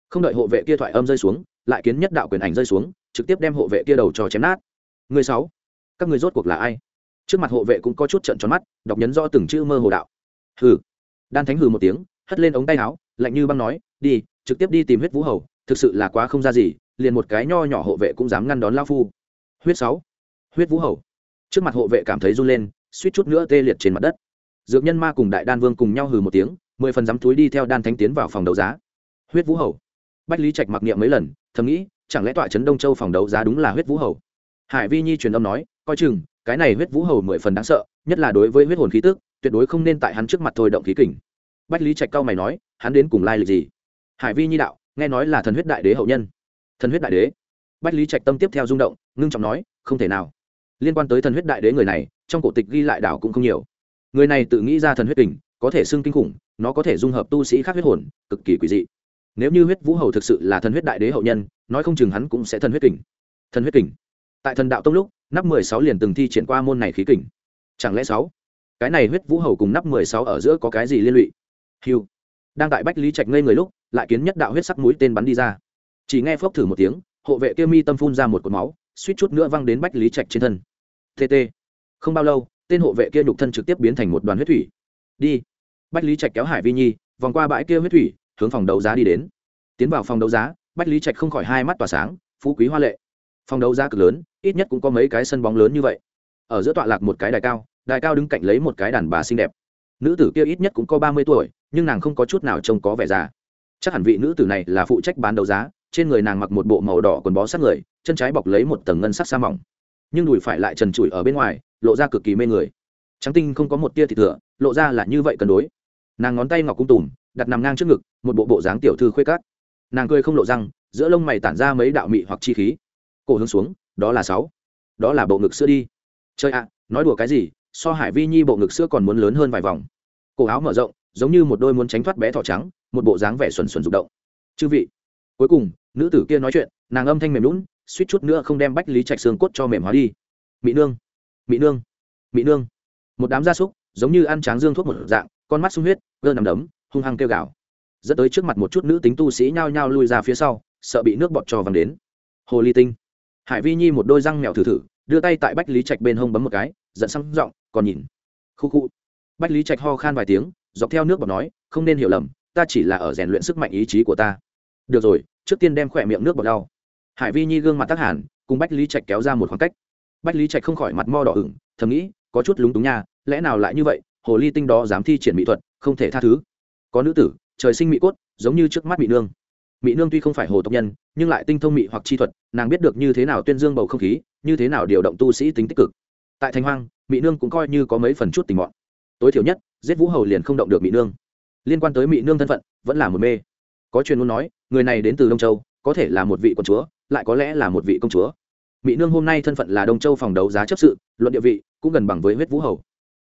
Không đợi hộ vệ kia thoại âm rơi xuống, lại kiến nhất đạo quyền ảnh rơi xuống, trực tiếp đem hộ vệ kia đầu cho chém nát. Người sáu, các người rốt cuộc là ai? Trước mặt hộ vệ cũng có chút trận tròn mắt, đọc nhấn rõ từng chữ mơ hồ đạo. Hừ. Đan thánh hừ một tiếng, hất lên ống tay áo lạnh như băng nói, đi, trực tiếp đi tìm huyết vũ hầu, thực sự là quá không ra gì, liền một cái nho nhỏ hộ vệ cũng dám ngăn đón lao phu. Huyết sáu, huyết vũ hầu. Trước mặt hộ vệ cảm thấy run lên, suýt chút nữa tê liệt trên mặt đất. Dược nhân ma cùng đại đan vương cùng nhau hừ một tiếng, mười phần dám túi đi theo đan thánh tiến vào phòng đấu giá. Huyết vũ hầu. Bách lý trạch mặc niệm mấy lần, thầm nghĩ, chẳng lẽ tọa trấn đông châu phòng đấu giá đúng là huyết vũ hầu? Hải vi nhi truyền âm nói, coi chừng, cái này huyết vũ hầu mười phần đáng sợ, nhất là đối với huyết hồn khí tức, tuyệt đối không nên tại hắn trước mặt thôi động khí kình bách lý trạch cao mày nói, hắn đến cùng lai lịch gì? Hải vi nhi đạo, nghe nói là thần huyết đại đế hậu nhân. Thần huyết đại đế? Bách lý trạch tâm tiếp theo rung động, ngưng trọng nói, không thể nào. Liên quan tới thần huyết đại đế người này, trong cổ tịch ghi lại đảo cũng không nhiều. Người này tự nghĩ ra thần huyết kình, có thể xưng kinh khủng, nó có thể dung hợp tu sĩ khác huyết hồn, cực kỳ quỷ dị. Nếu như huyết vũ hầu thực sự là thần huyết đại đế hậu nhân, nói không chừng hắn cũng sẽ thần huyết kình. Thần huyết kình? Tại thần đạo tông lúc, nắp mười sáu liền từng thi triển qua môn này khí kình. Chẳng lẽ sáu? Cái này huyết vũ hầu cùng nắp mười sáu ở giữa có cái gì liên lụy? Hiu đang tại bách lý trạch ngây người lúc, lại kiến nhất đạo huyết sắc mũi tên bắn đi ra. Chỉ nghe phốc thử một tiếng, hộ vệ kia mi tâm phun ra một cột máu, suýt chút nữa văng đến bách lý trạch trên thân. Tt không bao lâu, tên hộ vệ kia nhục thân trực tiếp biến thành một đoàn huyết thủy. Đi. Bách lý trạch kéo hải vi nhi, vòng qua bãi kia huyết thủy, hướng phòng đấu giá đi đến. Tiến vào phòng đấu giá, bách lý trạch không khỏi hai mắt tỏa sáng, phú quý hoa lệ. Phòng đấu giá cực lớn, ít nhất cũng có mấy cái sân bóng lớn như vậy. Ở giữa tọa lạc một cái đài cao đài cao đứng cạnh lấy một cái đàn bà xinh đẹp nữ tử kia ít nhất cũng có ba mươi tuổi, nhưng nàng không có chút nào trông có vẻ già. Chắc hẳn vị nữ tử này là phụ trách bán đấu giá, trên người nàng mặc một bộ màu đỏ quần bó sát người, chân trái bọc lấy một tầng ngân sắc sa mỏng. Nhưng đùi phải lại trần trụi ở bên ngoài, lộ ra cực kỳ mê người. Trắng tinh không có một tia thịt thừa, lộ ra là như vậy cân đối. Nàng ngón tay ngọc cung tùm, đặt nằm ngang trước ngực, một bộ bộ dáng tiểu thư khuê cát nàng cười không lộ răng, giữa lông mày tản ra mấy đạo mị hoặc chi khí. Cổ hướng xuống, đó là sáu. Đó là bộ ngực sữa đi. Chơi ạ, nói đùa cái gì, so hải vi nhi bộ ngực sữa còn muốn lớn hơn vài vòng cổ áo mở rộng, giống như một đôi muốn tránh thoát bé thỏ trắng, một bộ dáng vẻ xuẩn xuẩn rụng động. Chư vị. Cuối cùng, nữ tử kia nói chuyện, nàng âm thanh mềm lún suýt chút nữa không đem bách lý trạch xương cốt cho mềm hóa đi. Mỹ nương mỹ nương mỹ nương. Một đám gia súc, giống như ăn tráng dương thuốc một dạng, con mắt sung huyết gơ nằm đấm, hung hăng kêu gào. Dẫn tới trước mặt một chút nữ tính tu sĩ nhao nhao lui ra phía sau, sợ bị nước bọt trò văng đến. Hồ ly tinh. Hải vi nhi một đôi răng mèo thử thử, đưa tay tại bách lý trạch bên hông bấm một cái, giận sang giọng, còn nhìn. Khu khu bách lý trạch ho khan vài tiếng, dọc theo nước bọt nói, không nên hiểu lầm, ta chỉ là ở rèn luyện sức mạnh ý chí của ta. Được rồi, trước tiên đem khỏe miệng nước bọt đau hải vi nhi gương mặt tắc hẳn, cùng bách lý trạch kéo ra một khoảng cách. Bách lý trạch không khỏi mặt mo đỏ ửng, thầm nghĩ, có chút lúng túng nha, lẽ nào lại như vậy? Hồ ly tinh đó dám thi triển mỹ thuật, không thể tha thứ. Có nữ tử, trời sinh mỹ cốt, giống như trước mắt mỹ nương. Mỹ nương tuy không phải hồ tộc nhân, nhưng lại tinh thông mỹ hoặc chi thuật, nàng biết được như thế nào tuyên dương bầu không khí, như thế nào điều động tu sĩ tính tích cực. Tại thanh hoang, mỹ nương cũng coi như có mấy phần chút tình mọn tối thiểu nhất, giết vũ hầu liền không động được mỹ nương. Liên quan tới mỹ nương thân phận, vẫn là một mê. Có truyền muốn nói, người này đến từ đông châu, có thể là một vị quân chúa, lại có lẽ là một vị công chúa. Mỹ nương hôm nay thân phận là đông châu phòng đấu giá chấp sự, luận địa vị cũng gần bằng với huyết vũ hầu.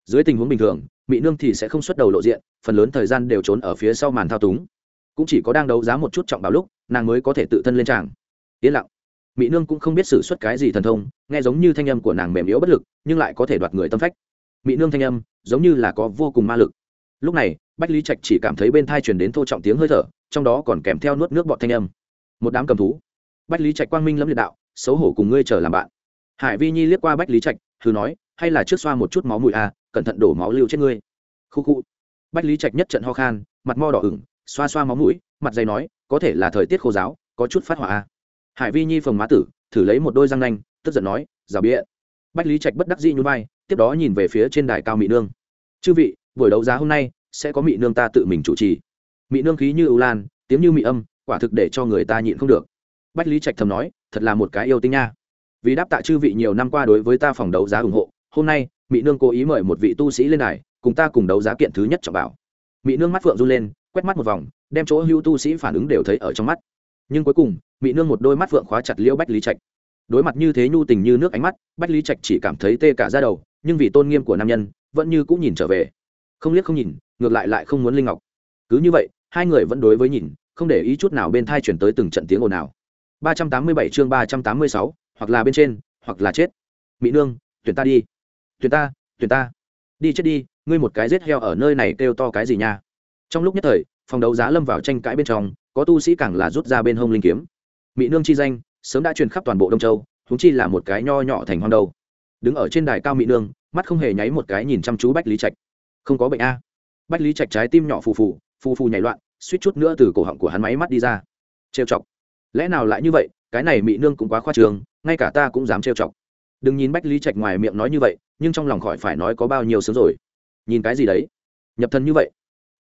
Dưới tình huống bình thường mỹ nương thì sẽ không xuất đầu lộ diện, phần lớn thời gian đều trốn ở phía sau màn thao túng. Cũng chỉ có đang đấu giá một chút trọng bảo lúc, nàng mới có thể tự thân lên tràng. Yên lặng. Mỹ nương cũng không biết xử suất cái gì thần thông, nghe giống như thanh âm của nàng mềm yếu bất lực, nhưng lại có thể đoạt người tâm phách. Mỹ nương thanh âm giống như là có vô cùng ma lực. Lúc này bách lý trạch chỉ cảm thấy bên thai truyền đến thô trọng tiếng hơi thở trong đó còn kèm theo nuốt nước bọt thanh âm. Một đám cầm thú. Bách lý trạch quang minh lâm liệt đạo xấu hổ cùng ngươi chờ làm bạn. Hải vi nhi liếc qua bách lý trạch thử nói hay là trước xoa một chút máu mùi a à, cẩn thận đổ máu lưu chết ngươi. Khu khu. Bách lý trạch nhất trận ho khan mặt mo đỏ ửng xoa xoa máu mũi mặt dày nói có thể là thời tiết khô giáo có chút phát hỏa a hải vi nhi phồng má tử thử lấy một đôi răng nanh tức giận nói rào bịa bách lý trạch bất đắc dĩ nhún vai, tiếp đó nhìn về phía trên đài cao mỹ nương. Chư vị, buổi đấu giá hôm nay sẽ có mỹ nương ta tự mình chủ trì. Mỹ nương khí như ưu lan, tiếng như mỹ âm, quả thực để cho người ta nhịn không được. Bách lý trạch thầm nói, thật là một cái yêu tinh nha. Vì đáp tạ chư vị nhiều năm qua đối với ta phòng đấu giá ủng hộ, hôm nay mỹ nương cố ý mời một vị tu sĩ lên đài, cùng ta cùng đấu giá kiện thứ nhất trọng bảo. Mỹ nương mắt phượng run lên, quét mắt một vòng, đem chỗ hưu tu sĩ phản ứng đều thấy ở trong mắt. Nhưng cuối cùng mỹ nương một đôi mắt phượng khóa chặt liễu bách lý trạch đối mặt như thế nhu tình như nước ánh mắt, bách lý trạch chỉ cảm thấy tê cả ra đầu, nhưng vì tôn nghiêm của nam nhân, vẫn như cũng nhìn trở về. Không liếc không nhìn, ngược lại lại không muốn linh ngọc. Cứ như vậy, hai người vẫn đối với nhìn, không để ý chút nào bên thai chuyển tới từng trận tiếng ồn nào ba trăm tám mươi bảy chương ba trăm tám mươi sáu, hoặc là bên trên, hoặc là chết. Mỹ nương, tuyển ta đi. Tuyển ta tuyển ta. Đi chết đi, ngươi một cái rết heo ở nơi này kêu to cái gì nha? Trong lúc nhất thời, phòng đấu giá lâm vào tranh cãi bên trong, có tu sĩ càng là rút ra bên hông linh kiếm. Mỹ nương chi danh sớm đã truyền khắp toàn bộ đông châu húng chi là một cái nho nhỏ thành hoang đâu. Đứng ở trên đài cao mỹ nương, mắt không hề nháy một cái nhìn chăm chú bách lý trạch. Không có bệnh a. Bách lý trạch trái tim nhỏ phù phù phù phù nhảy loạn, suýt chút nữa từ cổ họng của hắn máy mắt đi ra. Trêu chọc. Lẽ nào lại như vậy, cái này mỹ nương cũng quá khoa trường, ngay cả ta cũng dám trêu chọc. Đừng nhìn bách lý trạch ngoài miệng nói như vậy, nhưng trong lòng khỏi phải nói có bao nhiêu sớm rồi. Nhìn cái gì đấy? Nhập thân như vậy.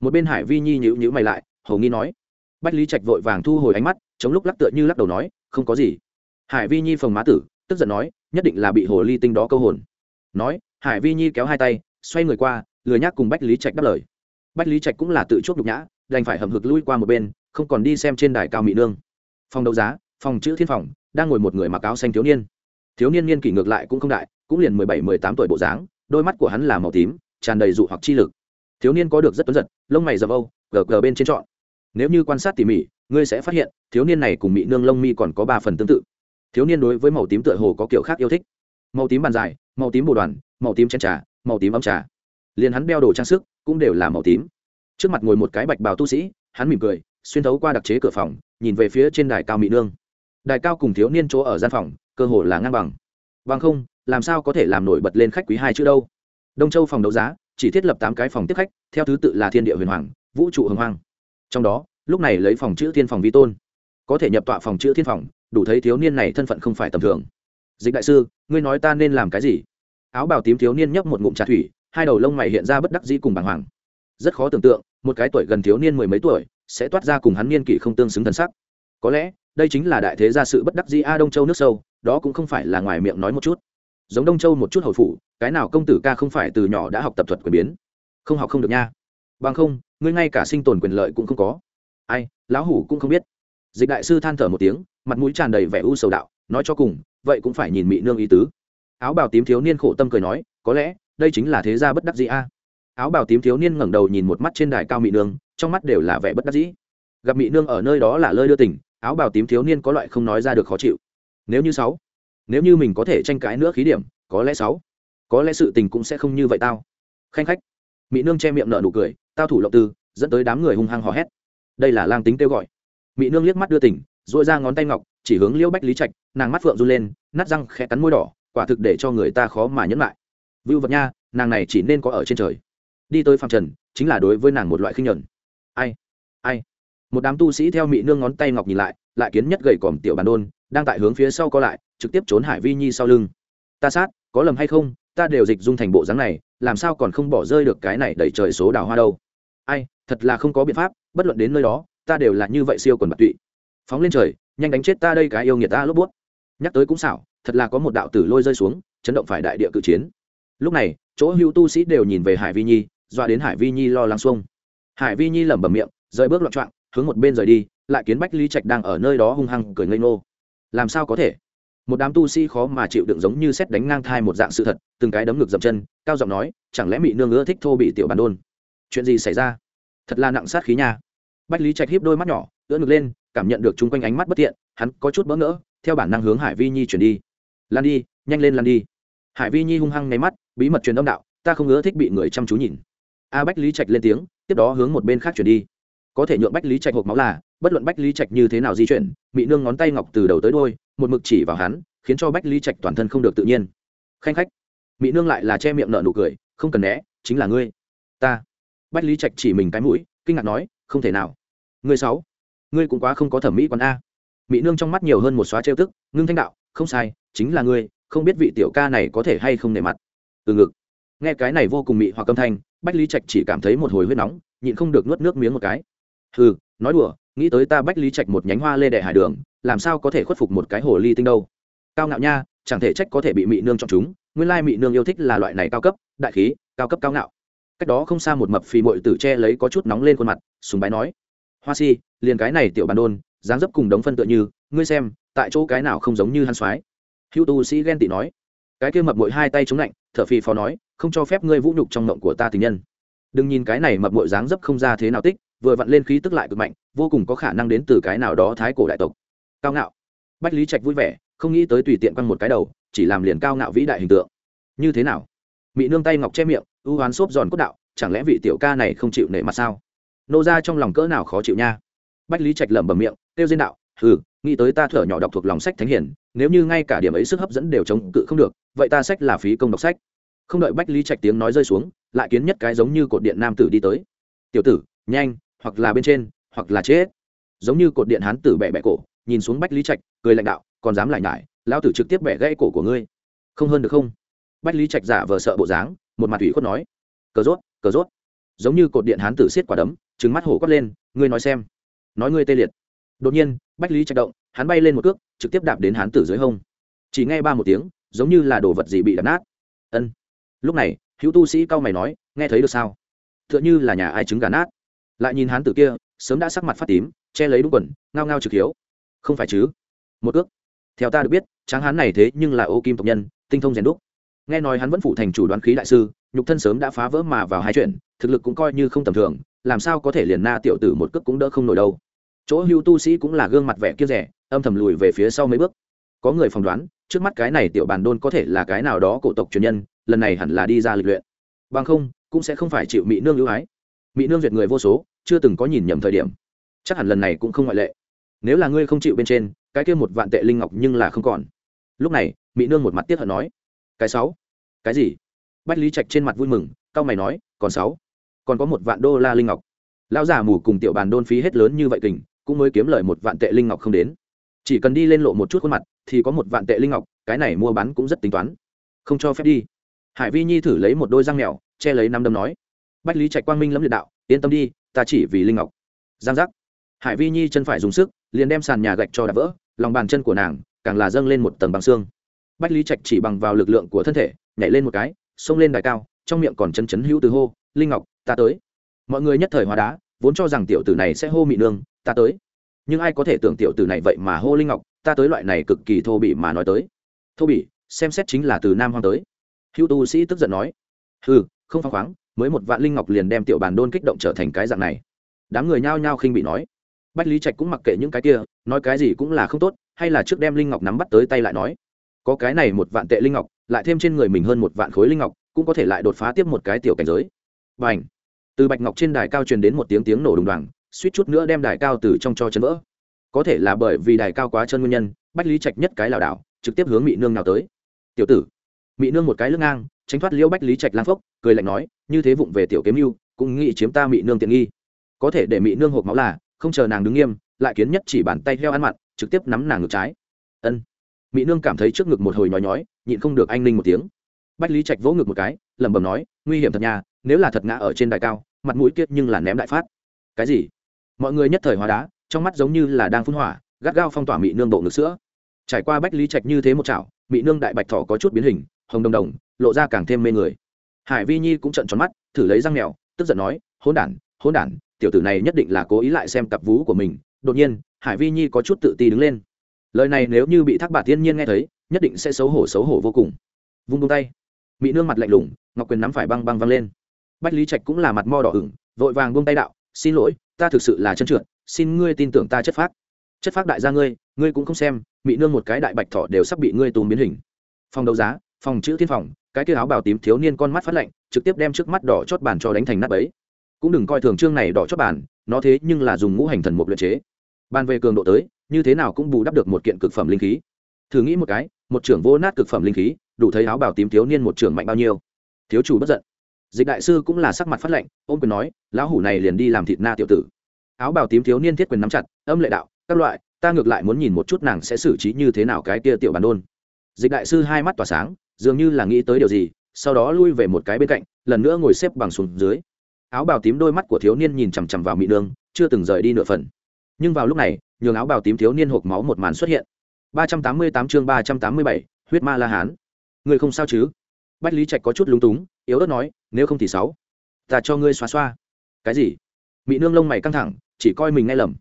Một bên hải vi nhi nhữ nhữ mày lại, hầu nghi nói. Bách lý trạch vội vàng thu hồi ánh mắt chống lúc lắc tựa như lắc đầu nói, không có gì. Hải vi nhi phồng má tử, tức giận nói, nhất định là bị hồ ly tinh đó câu hồn. Nói, hải vi nhi kéo hai tay, xoay người qua, lười nhác cùng bách lý trạch đáp lời. Bách lý trạch cũng là tự chuốc nhục nhã, đành phải hầm hực lui qua một bên, không còn đi xem trên đài cao mỹ nương. Phòng đấu giá, phòng chữ thiên phòng, đang ngồi một người mặc áo xanh thiếu niên. Thiếu niên niên kỷ ngược lại cũng không đại, cũng liền mười bảy, mười tám tuổi bộ dáng, đôi mắt của hắn là màu tím, tràn đầy dụ hoặc chi lực. Thiếu niên có được rất tuấn giật, lông mày dập âu, gờ gờ bên trên trọn. Nếu như quan sát tỉ mỉ ngươi sẽ phát hiện, thiếu niên này cùng mỹ nương lông mi còn có ba phần tương tự. Thiếu niên đối với màu tím tựa hồ có kiểu khác yêu thích. Màu tím bàn dài, màu tím bồ đoàn, màu tím chén trà, màu tím ấm trà. Liền hắn đeo đồ trang sức cũng đều là màu tím. Trước mặt ngồi một cái bạch bào tu sĩ, hắn mỉm cười, xuyên thấu qua đặc chế cửa phòng, nhìn về phía trên đài cao mỹ nương. Đài cao cùng thiếu niên chỗ ở gian phòng, cơ hồ là ngang bằng. Bằng không, làm sao có thể làm nổi bật lên khách quý hai chữ đâu? Đông châu phòng đấu giá, chỉ thiết lập tám cái phòng tiếp khách, theo thứ tự là thiên địa huyền hoàng, vũ trụ hồng hoàng. trong đó lúc này lấy phòng chữ thiên phòng vi tôn. Có thể nhập tọa phòng chữ thiên phòng, đủ thấy thiếu niên này thân phận không phải tầm thường. Dịch đại sư, ngươi nói ta nên làm cái gì? Áo bào tím thiếu niên nhấp một ngụm trà thủy, hai đầu lông mày hiện ra bất đắc dĩ cùng bàng hoàng. Rất khó tưởng tượng, một cái tuổi gần thiếu niên mười mấy tuổi sẽ toát ra cùng hắn niên kỷ không tương xứng thần sắc. Có lẽ, đây chính là đại thế gia sự bất đắc dĩ a đông châu nước sâu, đó cũng không phải là ngoài miệng nói một chút. Giống đông châu một chút hồi phủ, cái nào công tử ca không phải từ nhỏ đã học tập thuật quyền biến? Không học không được nha. Bằng không, ngươi ngay cả sinh tồn quyền lợi cũng không có ai, lão hủ cũng không biết. Dịch đại sư than thở một tiếng, mặt mũi tràn đầy vẻ u sầu đạo, nói cho cùng, vậy cũng phải nhìn mị nương ý tứ. Áo bào tím thiếu niên khổ tâm cười nói, có lẽ, đây chính là thế gia bất đắc dĩ a. Áo bào tím thiếu niên ngẩng đầu nhìn một mắt trên đài cao mị nương, trong mắt đều là vẻ bất đắc dĩ. Gặp mị nương ở nơi đó là lơi đưa tình, áo bào tím thiếu niên có loại không nói ra được khó chịu. Nếu như sáu, nếu như mình có thể tranh cãi nữa khí điểm, có lẽ sáu, có lẽ sự tình cũng sẽ không như vậy tao. Khanh khách mỹ nương che miệng nở nụ cười, tao thủ lộng tư, dẫn tới đám người hung hăng hò hét đây là lang tính kêu gọi. Mỹ nương liếc mắt đưa tỉnh dội ra ngón tay ngọc, chỉ hướng liễu bách lý trạch, nàng mắt phượng run lên, nát răng khẽ cắn môi đỏ, quả thực để cho người ta khó mà nhẫn lại. Vưu vật nha, nàng này chỉ nên có ở trên trời. Đi tới phạm trần, chính là đối với nàng một loại khinh nhuận. Ai? Ai? Một đám tu sĩ theo mỹ nương ngón tay ngọc nhìn lại lại kiến nhất gầy còm tiểu bàn đôn, đang tại hướng phía sau co lại, trực tiếp trốn hải vi nhi sau lưng. Ta sát, có lầm hay không? Ta đều dịch dung thành bộ dáng này, làm sao còn không bỏ rơi được cái này đẩy trời số đào hoa đâu? Ai, thật là không có biện pháp bất luận đến nơi đó, ta đều là như vậy siêu quần bạc tụy. Phóng lên trời, nhanh đánh chết ta đây cái yêu nghiệt ta lốp bút nhắc tới cũng xảo, thật là có một đạo tử lôi rơi xuống, chấn động phải đại địa cự chiến. Lúc này, chỗ hữu tu sĩ đều nhìn về hải vi nhi doa đến hải vi nhi lo lắng xuông. Hải vi nhi lẩm bẩm miệng, rời bước loạn trọn hướng một bên rời đi, lại kiến bách lý trạch đang ở nơi đó hung hăng cười ngây ngô. Làm sao có thể? Một đám tu sĩ khó mà chịu đựng giống như xét đánh ngang thai một dạng sự thật, từng cái đấm ngực dậm chân, cao giọng nói, chẳng lẽ mị nương ưa thích thô bị tiểu bàn đôn? Chuyện gì xảy ra? Thật là nặng sát khí nha. Bách lý trạch hiếp đôi mắt nhỏ, ưỡn ngực lên, cảm nhận được chung quanh ánh mắt bất tiện hắn có chút bỡ ngỡ, theo bản năng hướng hải vi nhi chuyển đi. Lan đi, nhanh lên lan đi. Hải vi nhi hung hăng nháy mắt, bí mật truyền âm đạo, ta không ưa thích bị người chăm chú nhìn. A bách lý trạch lên tiếng, tiếp đó hướng một bên khác chuyển đi. Có thể nhượng bách lý trạch hộp máu là, bất luận bách lý trạch như thế nào di chuyển bị nương ngón tay ngọc từ đầu tới đôi một mực chỉ vào hắn, khiến cho bách lý trạch toàn thân không được tự nhiên. Khanh khách. Mỹ nương lại là che miệng nợ nụ cười, không cần né, chính là ngươi. Ta bách lý trạch chỉ mình cái mũi, kinh ngạc nói, không thể nào. Ngươi sáu, ngươi cũng quá không có thẩm mỹ quán a. Mỹ nương trong mắt nhiều hơn một xóa trêu tức, ngưng thanh đạo, không sai, chính là ngươi, không biết vị tiểu ca này có thể hay không nề mặt. Từ ngực. Nghe cái này vô cùng mị hoặc âm thanh, bách lý trạch chỉ cảm thấy một hồi huyết nóng, nhịn không được nuốt nước miếng một cái. Ừ nói đùa, nghĩ tới ta bách lý trạch một nhánh hoa lê đệ hải đường, làm sao có thể khuất phục một cái hồ ly tinh đâu? Cao ngạo nha, chẳng thể trách có thể bị mị nương chọn chúng, nguyên lai mị nương yêu thích là loại này cao cấp, đại khí, cao cấp cao ngạo cách đó không xa một mập phì mội tử che lấy có chút nóng lên khuôn mặt, sùng bái nói, hoa si, liền cái này tiểu bàn đôn, dáng dấp cùng đống phân tựa như, ngươi xem, tại chỗ cái nào không giống như hắn soái? Hữu tu sĩ ghen tị nói, cái kia mập mội hai tay chống lạnh, thở phì phò nói, không cho phép ngươi vũ nhục trong mộng của ta tình nhân. Đừng nhìn cái này mập mội dáng dấp không ra thế nào tích, vừa vặn lên khí tức lại cực mạnh, vô cùng có khả năng đến từ cái nào đó thái cổ đại tộc. Cao ngạo. Bách lý trạch vui vẻ, không nghĩ tới tùy tiện quăng một cái đầu, chỉ làm liền cao ngạo vĩ đại hình tượng. Như thế nào? Mỹ nương tay ngọc che miệng ưu hoán xốp giòn cốt đạo, chẳng lẽ vị tiểu ca này không chịu nể mặt sao? Nô ra trong lòng cỡ nào khó chịu nha. Bách lý trạch lẩm bẩm miệng kêu diên đạo ừ nghĩ tới ta thở nhỏ đọc thuộc lòng sách thánh hiển, nếu như ngay cả điểm ấy sức hấp dẫn đều chống cự không được, vậy ta sách là phí công đọc sách. Không đợi bách lý trạch tiếng nói rơi xuống, lại kiến nhất cái giống như cột điện nam tử đi tới. Tiểu tử, nhanh, hoặc là bên trên, hoặc là chết. Giống như cột điện hán tử bẻ bẻ cổ, nhìn xuống bách lý trạch, cười lãnh đạo, còn dám lại nhải, lão tử trực tiếp bẻ gãy cổ của ngươi. Không hơn được không? Bách lý trạch giả vờ sợ bộ dáng một mặt ủy khuất nói, cờ rốt cờ rốt. Giống như cột điện hán tử xiết quả đấm trứng mắt hổ quất lên, ngươi nói xem. Nói ngươi tê liệt. Đột nhiên, bách lý trạch động, hắn bay lên một cước, trực tiếp đạp đến hán tử dưới hông. Chỉ nghe ba một tiếng, giống như là đồ vật gì bị đập nát. Ân. Lúc này, hữu tu sĩ cao mày nói, nghe thấy được sao? T h ư ợ n h ư là nhà ai trứng gà nát. Lại nhìn hán tử kia, sớm đã sắc mặt phát tím, che lấy đúng quần, ngao ngao trực hiếu. Không phải chứ? Một ước theo ta được biết, tráng hán này thế nhưng là ô kim tộc nhân, tinh thông rèn đúc nghe nói hắn vẫn phụ thành chủ đoán khí đại sư, nhục thân sớm đã phá vỡ mà vào hai chuyện, thực lực cũng coi như không tầm thường, làm sao có thể liền na tiểu tử một cước cũng đỡ không nổi đâu. Chỗ hưu tu sĩ cũng là gương mặt vẻ kia rẻ, âm thầm lùi về phía sau mấy bước. Có người phỏng đoán, trước mắt cái này tiểu bàn đôn có thể là cái nào đó cổ tộc truyền nhân, lần này hẳn là đi ra lịch luyện. Bằng không, cũng sẽ không phải chịu mỹ nương ưu ái. Mỹ nương duyệt người vô số, chưa từng có nhìn nhầm thời điểm. Chắc hẳn lần này cũng không ngoại lệ. Nếu là ngươi không chịu bên trên, cái kia một vạn tệ linh ngọc nhưng là không còn. Lúc này mỹ nương một mặt tiếc hận nói cái sáu. Cái gì? Bách lý trạch trên mặt vui mừng cao mày nói, còn sáu? Còn có một vạn đô la linh ngọc. Lão già mù cùng tiểu bàn đôn phí hết lớn như vậy kình, cũng mới kiếm lời một vạn tệ linh ngọc không đến. Chỉ cần đi lên lộ một chút khuôn mặt, thì có một vạn tệ linh ngọc, cái này mua bán cũng rất tính toán. Không cho phép đi. Hải vi nhi thử lấy một đôi răng mèo, che lấy năm đâm nói. Bách lý trạch quang minh lẫm liệt đạo, yên tâm đi, ta chỉ vì linh ngọc. Giang giác. Hải vi nhi chân phải dùng sức, liền đem sàn nhà gạch cho đạp vỡ, lòng bàn chân của nàng càng là dâng lên một tầng bằng xương bách lý trạch chỉ bằng vào lực lượng của thân thể, nhảy lên một cái, xông lên đài cao, trong miệng còn chân chấn hữu từ hô, linh ngọc, ta tới. Mọi người nhất thời hóa đá, vốn cho rằng tiểu tử này sẽ hô mị nương, ta tới. Nhưng ai có thể tưởng tiểu tử này vậy mà hô linh ngọc, ta tới loại này cực kỳ thô bỉ mà nói tới. Thô bỉ, xem xét chính là từ nam hoang tới. Hữu tu sĩ tức giận nói ừ không phăng khoáng, mới một vạn linh ngọc liền đem tiểu bàn đôn kích động trở thành cái dạng này. Đám người nhao nhao khinh bị nói. Bách lý trạch cũng mặc kệ những cái kia, nói cái gì cũng là không tốt, hay là trước đem linh ngọc nắm bắt tới tay lại nói có cái này một vạn tệ linh ngọc, lại thêm trên người mình hơn một vạn khối linh ngọc, cũng có thể lại đột phá tiếp một cái tiểu cảnh giới. B à n h từ bạch ngọc trên đài cao truyền đến một tiếng tiếng nổ đùng đoàng, suýt chút nữa đem đài cao từ trong cho chân vỡ. Có thể là bởi vì đài cao quá chân nguyên nhân, bách lý trạch nhất cái lảo đảo, trực tiếp hướng mỹ nương nào tới. Tiểu tử! Mỹ nương một cái lưng ngang, tránh thoát liễu bách lý trạch lang phốc, cười lạnh nói, như thế vụng về tiểu kiếm mưu, cũng nghĩ chiếm ta mỹ nương tiện nghi. Có thể để mỹ nương hộp máu là, không chờ nàng đứng nghiêm, lại kiến nhất chỉ bàn tay heo ăn mặn, trực tiếp nắm nàng ngược trái. Ân mỹ nương cảm thấy trước ngực một hồi nhói nhói, nhịn không được anh ninh một tiếng. Bách lý trạch vỗ ngực một cái, lẩm bẩm nói, nguy hiểm thật nhà nếu là thật ngã ở trên đài cao, mặt mũi kiết nhưng là ném đại phát. Cái gì? Mọi người nhất thời hóa đá, trong mắt giống như là đang phun hỏa, gắt gao phong tỏa mỹ nương bộ ngực sữa. Trải qua bách lý trạch như thế một chảo mỹ nương đại bạch thỏ có chút biến hình, hồng đồng đồng, lộ ra càng thêm mê người. Hải vi nhi cũng trận tròn mắt, thử lấy răng mèo, tức giận nói hôn đản hôn đản, tiểu tử này nhất định là cố ý lại xem cặp vú của mình. Đột nhiên, hải vi nhi có chút tự ti đứng lên lời này nếu như bị thác bà thiên nhiên nghe thấy, nhất định sẽ xấu hổ xấu hổ vô cùng. Vung tung tay. Mỹ nương mặt lạnh lùng, ngọc quyền nắm phải băng băng văng lên. Bách lý trạch cũng là mặt mo đỏ ửng, vội vàng buông tay đạo, xin lỗi, ta thực sự là chân trượt, xin ngươi tin tưởng ta chất phác. Chất phác đại gia ngươi ngươi cũng không xem mỹ nương một cái đại bạch thỏ đều sắp bị ngươi tùm biến hình. Phòng đấu giá, phòng chữ thiên phòng, cái kia áo bào tím thiếu niên con mắt phát lạnh, trực tiếp đem trước mắt đỏ chót bàn cho đánh thành nắp ấy cũng đừng coi thường chương này đỏ chót bàn, nó thế nhưng là dùng ngũ hành thần một luyện chế. Bàn về cường độ tới như thế nào cũng bù đắp được một kiện cực phẩm linh khí. Thử nghĩ một cái, một trưởng vô nát cực phẩm linh khí, đủ thấy áo bào tím thiếu niên một trưởng mạnh bao nhiêu. Thiếu chủ bất giận. Dịch đại sư cũng là sắc mặt phát lệnh ôm quyền nói, lão hủ này liền đi làm thịt na tiểu tử. Áo bào tím thiếu niên thiết quyền nắm chặt, âm lệ đạo, các loại, ta ngược lại muốn nhìn một chút nàng sẽ xử trí như thế nào cái kia tiểu bản đôn. Dịch đại sư hai mắt tỏa sáng, dường như là nghĩ tới điều gì, sau đó lui về một cái bên cạnh, lần nữa ngồi xếp bằng xuống dưới. Áo bào tím đôi mắt của thiếu niên nhìn chằm chằm vào mỹ nương, chưa từng rời đi nửa phần. Nhưng vào lúc này nhường áo bào tím thiếu niên hộp máu một màn xuất hiện. ba trăm tám mươi tám chương ba trăm tám mươi bảy, huyết ma la hán. Người không sao chứ? Bách lý trạch có chút lúng túng, yếu ớt nói, nếu không thì sáu. Ta cho ngươi xóa xoa cái gì? Mỹ nương lông mày căng thẳng, chỉ coi mình nghe lầm.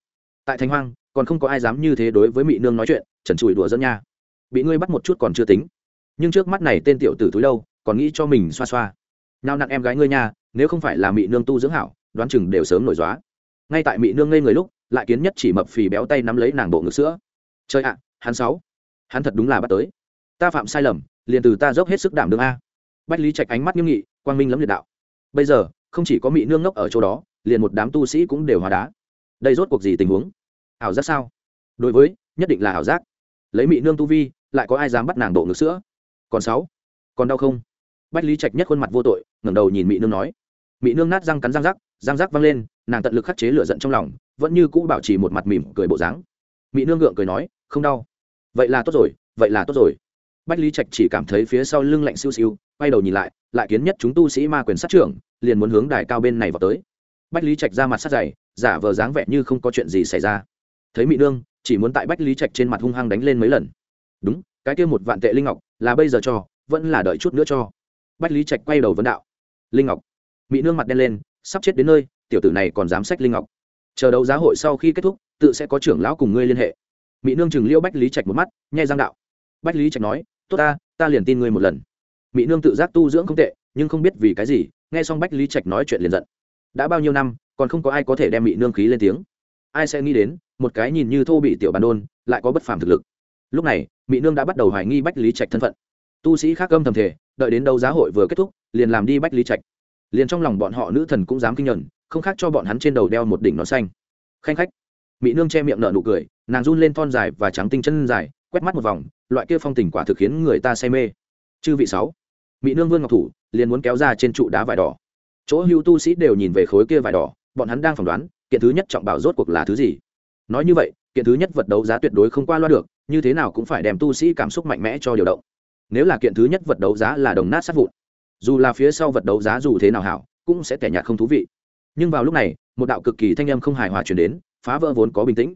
Tại thanh hoang, còn không có ai dám như thế đối với mỹ nương nói chuyện trần trụi đùa giỡn nha. Bị ngươi bắt một chút còn chưa tính. Nhưng trước mắt này tên tiểu tử túi đâu, còn nghĩ cho mình xoa xoa. Nào nặng em gái ngươi nha, nếu không phải là mỹ nương tu dưỡng hảo, đoán chừng đều sớm nổi gióa. ngay tại mỹ nương ngây người lúc lại kiến nhất chỉ mập phì béo tay nắm lấy nàng bộ ngực sữa. Chơi ạ, hắn sáu. Hắn thật đúng là bắt tới. Ta phạm sai lầm, liền từ ta dốc hết sức đảm đương a. Bách lý trạch ánh mắt nghiêm nghị, quang minh lắm liệt đạo. Bây giờ, không chỉ có mỹ nương ngốc ở chỗ đó, liền một đám tu sĩ cũng đều hóa đá. Đây rốt cuộc gì tình huống? Ảo giác sao? Đối với, nhất định là ảo giác. Lấy mỹ nương tu vi, lại có ai dám bắt nàng đổ ngực sữa? Còn sáu. Còn đau không? Bách lý trạch nhất khuôn mặt vô tội, ngẩng đầu nhìn mỹ nương nói mỹ nương nát răng cắn răng rắc răng rắc văng lên, nàng tận lực khắc chế lửa giận trong lòng, vẫn như cũ bảo trì một mặt mỉm cười bộ dáng. Mỹ nương gượng cười nói, không đau. Vậy là tốt rồi, vậy là tốt rồi. Bách lý trạch chỉ cảm thấy phía sau lưng lạnh siêu siêu, quay đầu nhìn lại lại kiến nhất chúng tu sĩ ma quyền sát trưởng, liền muốn hướng đài cao bên này vào tới. Bách lý trạch ra mặt sát dày, giả vờ dáng vẻ như không có chuyện gì xảy ra. Thấy mỹ nương, chỉ muốn tại bách lý trạch trên mặt hung hăng đánh lên mấy lần. Đúng, cái kia một vạn tệ linh ngọc là bây giờ cho, vẫn là đợi chút nữa cho. Bách lý trạch quay đầu vấn đạo. Linh ngọc mỹ nương mặt đen lên, sắp chết đến nơi, tiểu tử này còn dám sách linh ngọc. Chờ đấu giá hội sau khi kết thúc, tự sẽ có trưởng lão cùng ngươi liên hệ. Mỹ nương chừng liêu bách lý trạch một mắt nhai giang đạo. Bách lý trạch nói, tốt ta ta liền tin ngươi một lần. Mỹ nương tự giác tu dưỡng không tệ, nhưng không biết vì cái gì, nghe xong bách lý trạch nói chuyện liền giận. Đã bao nhiêu năm, còn không có ai có thể đem mỹ nương khí lên tiếng. Ai sẽ nghĩ đến, một cái nhìn như thô bị tiểu bàn đôn, lại có bất phàm thực lực. Lúc này mỹ nương đã bắt đầu hoài nghi bách lý trạch thân phận. Tu sĩ khác âm thầm thể đợi đến đấu giá hội vừa kết thúc, liền làm đi bách lý trạch liền trong lòng bọn họ nữ thần cũng dám kinh nhận không khác cho bọn hắn trên đầu đeo một đỉnh nón xanh. Khanh khách. Mỹ nương che miệng nở nụ cười, nàng run lên thon dài và trắng tinh chân dài, quét mắt một vòng, loại kia phong tình quả thực khiến người ta say mê. Chư vị sáu. Mỹ nương vương ngọc thủ liền muốn kéo ra trên trụ đá vải đỏ. Chỗ hưu tu sĩ đều nhìn về khối kia vải đỏ, bọn hắn đang phỏng đoán, kiện thứ nhất trọng bảo rốt cuộc là thứ gì. Nói như vậy, kiện thứ nhất vật đấu giá tuyệt đối không qua loa được, như thế nào cũng phải đem tu sĩ cảm xúc mạnh mẽ cho điều động. Nếu là kiện thứ nhất vật đấu giá là đồng nát sát vụn dù là phía sau vật đấu giá dù thế nào hảo, cũng sẽ tẻ nhạt không thú vị. Nhưng vào lúc này, một đạo cực kỳ thanh âm không hài hòa chuyển đến, phá vỡ vốn có bình tĩnh.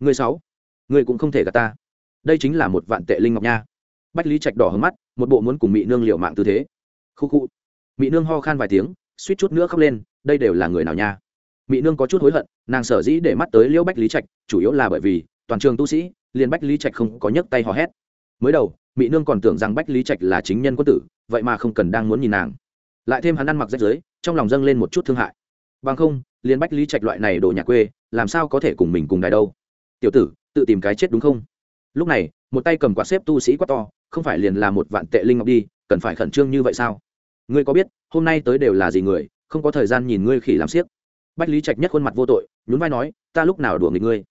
Người sáu, người cũng không thể gạt ta. Đây chính là một vạn tệ linh ngọc nha. Bách lý trạch đỏ hứng mắt, một bộ muốn cùng mỹ nương liệu mạng tư thế. Khu khu. Mỹ nương ho khan vài tiếng, suýt chút nữa khóc lên, đây đều là người nào nha? Mỹ nương có chút hối hận, nàng sở dĩ để mắt tới liễu bách lý trạch, chủ yếu là bởi vì, toàn trường tu sĩ, liền bách lý trạch không có nhấc tay hò hét. Mới đầu mỹ nương còn tưởng rằng bách lý trạch là chính nhân quân tử vậy mà không cần đang muốn nhìn nàng. Lại thêm hắn ăn mặc rách rưới, trong lòng dâng lên một chút thương hại. Bằng không liền bách lý trạch loại này đồ nhà quê làm sao có thể cùng mình cùng đài đâu? Tiểu tử tự tìm cái chết đúng không? Lúc này một tay cầm quạt xếp tu sĩ quát to không phải liền là một vạn tệ linh ngọc đi cần phải khẩn trương như vậy sao? Ngươi có biết hôm nay tới đều là gì người không có thời gian nhìn ngươi khỉ làm siếc bách lý trạch nhất khuôn mặt vô tội nhún vai nói ta lúc nào đùa nghịch ngươi?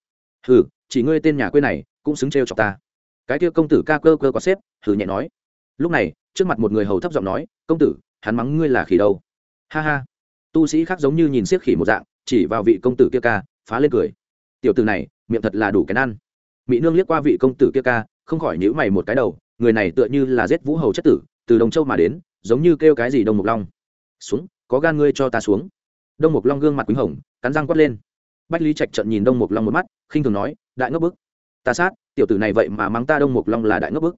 Hừ chỉ ngươi tên nhà quê này cũng xứng trêu chọc ta. Cái kia công tử ca cơ cơ quả xếp hừ nhẹ nói lúc này, trước mặt một người hầu thấp giọng nói, công tử, hắn mắng ngươi là khỉ đâu? Ha ha. Tu sĩ khác giống như nhìn siếc khỉ một dạng, chỉ vào vị công tử kia ca, phá lên cười. Tiểu tử này, miệng thật là đủ cái ăn. Mỹ nương liếc qua vị công tử kia ca, không khỏi nhíu mày một cái đầu, người này tựa như là giết vũ hầu chất tử, từ đồng châu mà đến, giống như kêu cái gì đông mục long. Xuống, có gan ngươi cho ta xuống. Đông mục long gương mặt quýnh hồng, cắn răng quát lên. Bách lý trạch trận nhìn đông mục long một mắt, khinh thường nói, đại ngốc bức, ta sát, tiểu tử này vậy mà mắng ta đông mục long là đại ngốc bức.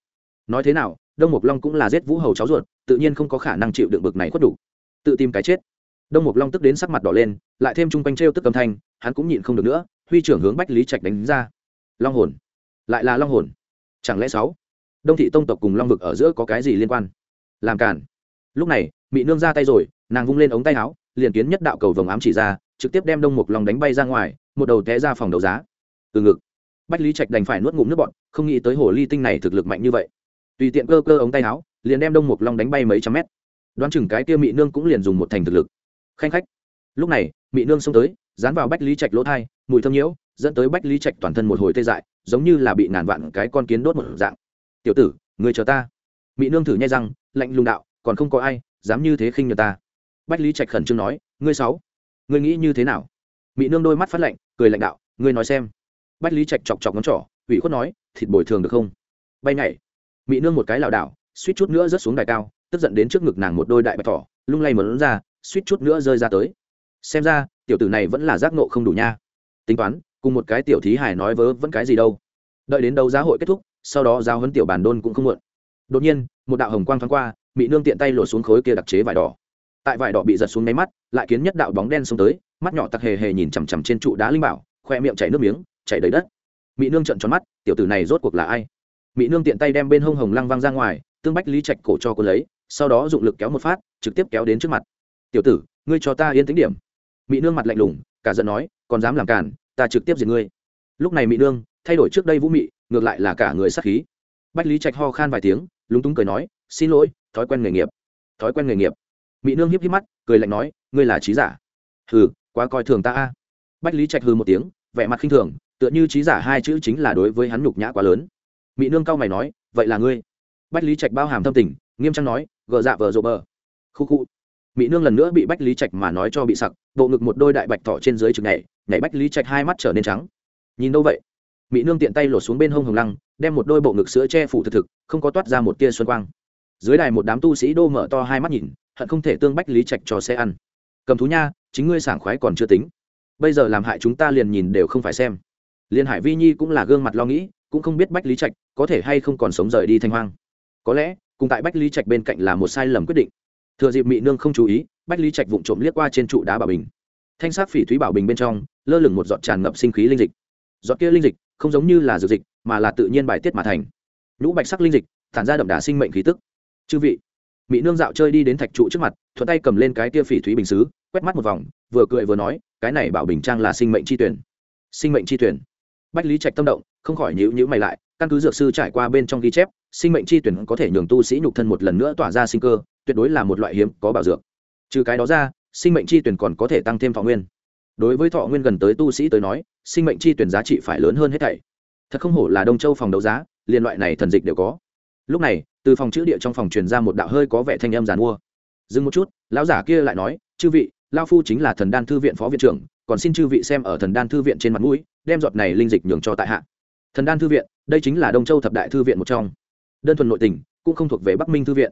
Nói thế nào đông mục long cũng là giết vũ hầu cháu ruột, tự nhiên không có khả năng chịu đựng bực này khuất đủ. Tự tìm cái chết. Đông mục long tức đến sắc mặt đỏ lên, lại thêm chung quanh t r e o tức âm thanh, hắn cũng nhịn không được nữa, huy trưởng hướng bách lý trạch đánh ra. Long hồn. Lại là long hồn. Chẳng lẽ sáu? Đông thị tông tộc cùng long vực ở giữa có cái gì liên quan? Làm cản lúc này mỹ nương ra tay rồi, nàng vung lên ống tay áo, liền kiến nhất đạo cầu vồng ám chỉ ra, trực tiếp đem đông mục long đánh bay ra ngoài, một đầu té ra phòng đấu giá. Từ ngực. Bách lý trạch đành phải nuốt ngụm nước bọn không nghĩ tới hồ ly tinh này thực lực mạnh như vậy tùy tiện cơ cơ ống tay áo, liền đem đông mục long đánh bay mấy trăm mét. Đoán chừng cái kia mỹ nương cũng liền dùng một thành thực lực. Khanh khách. Lúc này mỹ nương xông tới, dán vào bách lý trạch lỗ thai, mùi thơm nhiễu, dẫn tới bách lý trạch toàn thân một hồi tê dại, giống như là bị ngàn vạn cái con kiến đốt một dạng. Tiểu tử, người chờ ta. Mỹ nương thử nhai răng, lạnh lùng đạo, còn không có ai dám như thế khinh nhờ ta. Bách lý trạch khẩn trương nói, ngươi sáu ngươi nghĩ như thế nào? Mỹ nương đôi mắt phát lạnh, cười lạnh đạo, ngươi nói xem. Bách lý trạch chọc chọc ngón trỏ, ủy khuất nói, thịt bồi thường được không? Bay nhảy mỹ nương một cái lảo đảo, suýt chút nữa rớt xuống đài cao, tức giận đến trước ngực nàng một đôi đại bạch thỏ, lung lay mở ra, suýt chút nữa rơi ra tới. Xem ra, tiểu tử này vẫn là giác nộ không đủ nha. Tính toán, cùng một cái tiểu thí hải nói vớ vẫn cái gì đâu. Đợi đến đấu giá hội kết thúc, sau đó giao hấn tiểu bàn đôn cũng không muộn. Đột nhiên, một đạo hồng quang thoáng qua mỹ nương tiện tay lột xuống khối kia đặc chế vải đỏ. Tại vải đỏ bị giật xuống nháy mắt, lại kiến nhất đạo bóng đen xông tới, mắt nhỏ tặc hề hề nhìn chằm chằm trên trụ đá linh bảo, khoe miệng chảy nước miếng, chảy đầy đất. Mỹ nương trợn tròn mắt, tiểu tử này rốt cuộc là ai? Mỹ nương tiện tay đem bên hông hồng lăng văng ra ngoài, tương bách lý trạch cổ cho cô lấy, sau đó dụng lực kéo một phát, trực tiếp kéo đến trước mặt. Tiểu tử, ngươi cho ta yên tính điểm. Mỹ nương mặt lạnh lùng, cả giận nói, còn dám làm cản ta trực tiếp diệt ngươi. Lúc này mỹ nương thay đổi trước đây vũ mị, ngược lại là cả người sát khí. Bách lý trạch ho khan vài tiếng, lúng túng cười nói, xin lỗi, thói quen nghề nghiệp. Thói quen nghề nghiệp? Mỹ nương hiếp hiếp mắt, cười lạnh nói, ngươi là trí giả. Hừ, quá coi thường ta a. Bách lý trạch hừ một tiếng, vẻ mặt khinh thường, tựa như trí giả hai chữ chính là đối với hắn nhục nhã quá lớn mỹ nương cao mày nói, vậy là ngươi? Bách lý trạch bao hàm thâm tình, nghiêm trang nói, gờ dạ vờ rộ bờ. Khu khu. Mỹ nương lần nữa bị bách lý trạch mà nói cho bị sặc, bộ ngực một đôi đại bạch thỏ trên dưới chừng nhảy nhảy bách lý trạch hai mắt trở nên trắng. Nhìn đâu vậy? Mỹ nương tiện tay lột xuống bên hông hồng lăng, đem một đôi bộ ngực sữa che phủ thực thực, không có toát ra một tia xuân quang. Dưới đài một đám tu sĩ đô mở to hai mắt nhìn, hận không thể tương bách lý trạch cho xe ăn. Cầm thú nha, chính ngươi sảng khoái còn chưa tính. Bây giờ làm hại chúng ta liền nhìn đều không phải xem. Liên hải vi nhi cũng là gương mặt lo nghĩ cũng không biết bách lý trạch có thể hay không còn sống rời đi thanh hoang. Có lẽ, cùng tại bách lý trạch bên cạnh là một sai lầm quyết định. Thừa dịp mỹ nương không chú ý, bách lý trạch vụng trộm liếc qua trên trụ đá bảo bình. Thanh sắc phỉ thúy bảo bình bên trong, lơ lửng một giọt tràn ngập sinh khí linh dịch. Giọt kia linh dịch không giống như là dược dịch, mà là tự nhiên bài tiết mà thành. Nhũ bạch sắc linh dịch, tản ra đậm đà sinh mệnh khí tức. Chư vị mỹ nương dạo chơi đi đến thạch trụ trước mặt, thuận tay cầm lên cái tia phỉ thúy bình xứ, quét mắt một vòng, vừa cười vừa nói, cái này bảo bình trang là sinh mệnh chi tuyển. Sinh mệnh chi tuyển. Bách lý trạch tâm động không khỏi nhữ nhữ mày lại, căn cứ dược sư trải qua bên trong ghi chép, sinh mệnh chi tuyển có thể nhường tu sĩ nhục thân một lần nữa tỏa ra sinh cơ, tuyệt đối là một loại hiếm có bảo dược. Trừ cái đó ra, sinh mệnh chi tuyển còn có thể tăng thêm thọ nguyên. Đối với thọ nguyên gần tới tu sĩ tới nói, sinh mệnh chi tuyển giá trị phải lớn hơn hết thảy. Thật không hổ là đông châu phòng đấu giá, liên loại này thần dịch đều có. Lúc này, từ phòng chữ địa trong phòng truyền ra một đạo hơi có vẻ thanh âm giàn mua. Dừng một chút, lão giả kia lại nói, chư vị lao phu chính là thần đan thư viện phó viện trưởng, còn xin chư vị xem ở thần đan thư viện trên mặt mũi, đem giọt này linh dịch nhường cho tại hạ thần đan thư viện, đây chính là đông châu thập đại thư viện một trong. Đơn thuần nội tỉnh cũng không thuộc về bắc minh thư viện.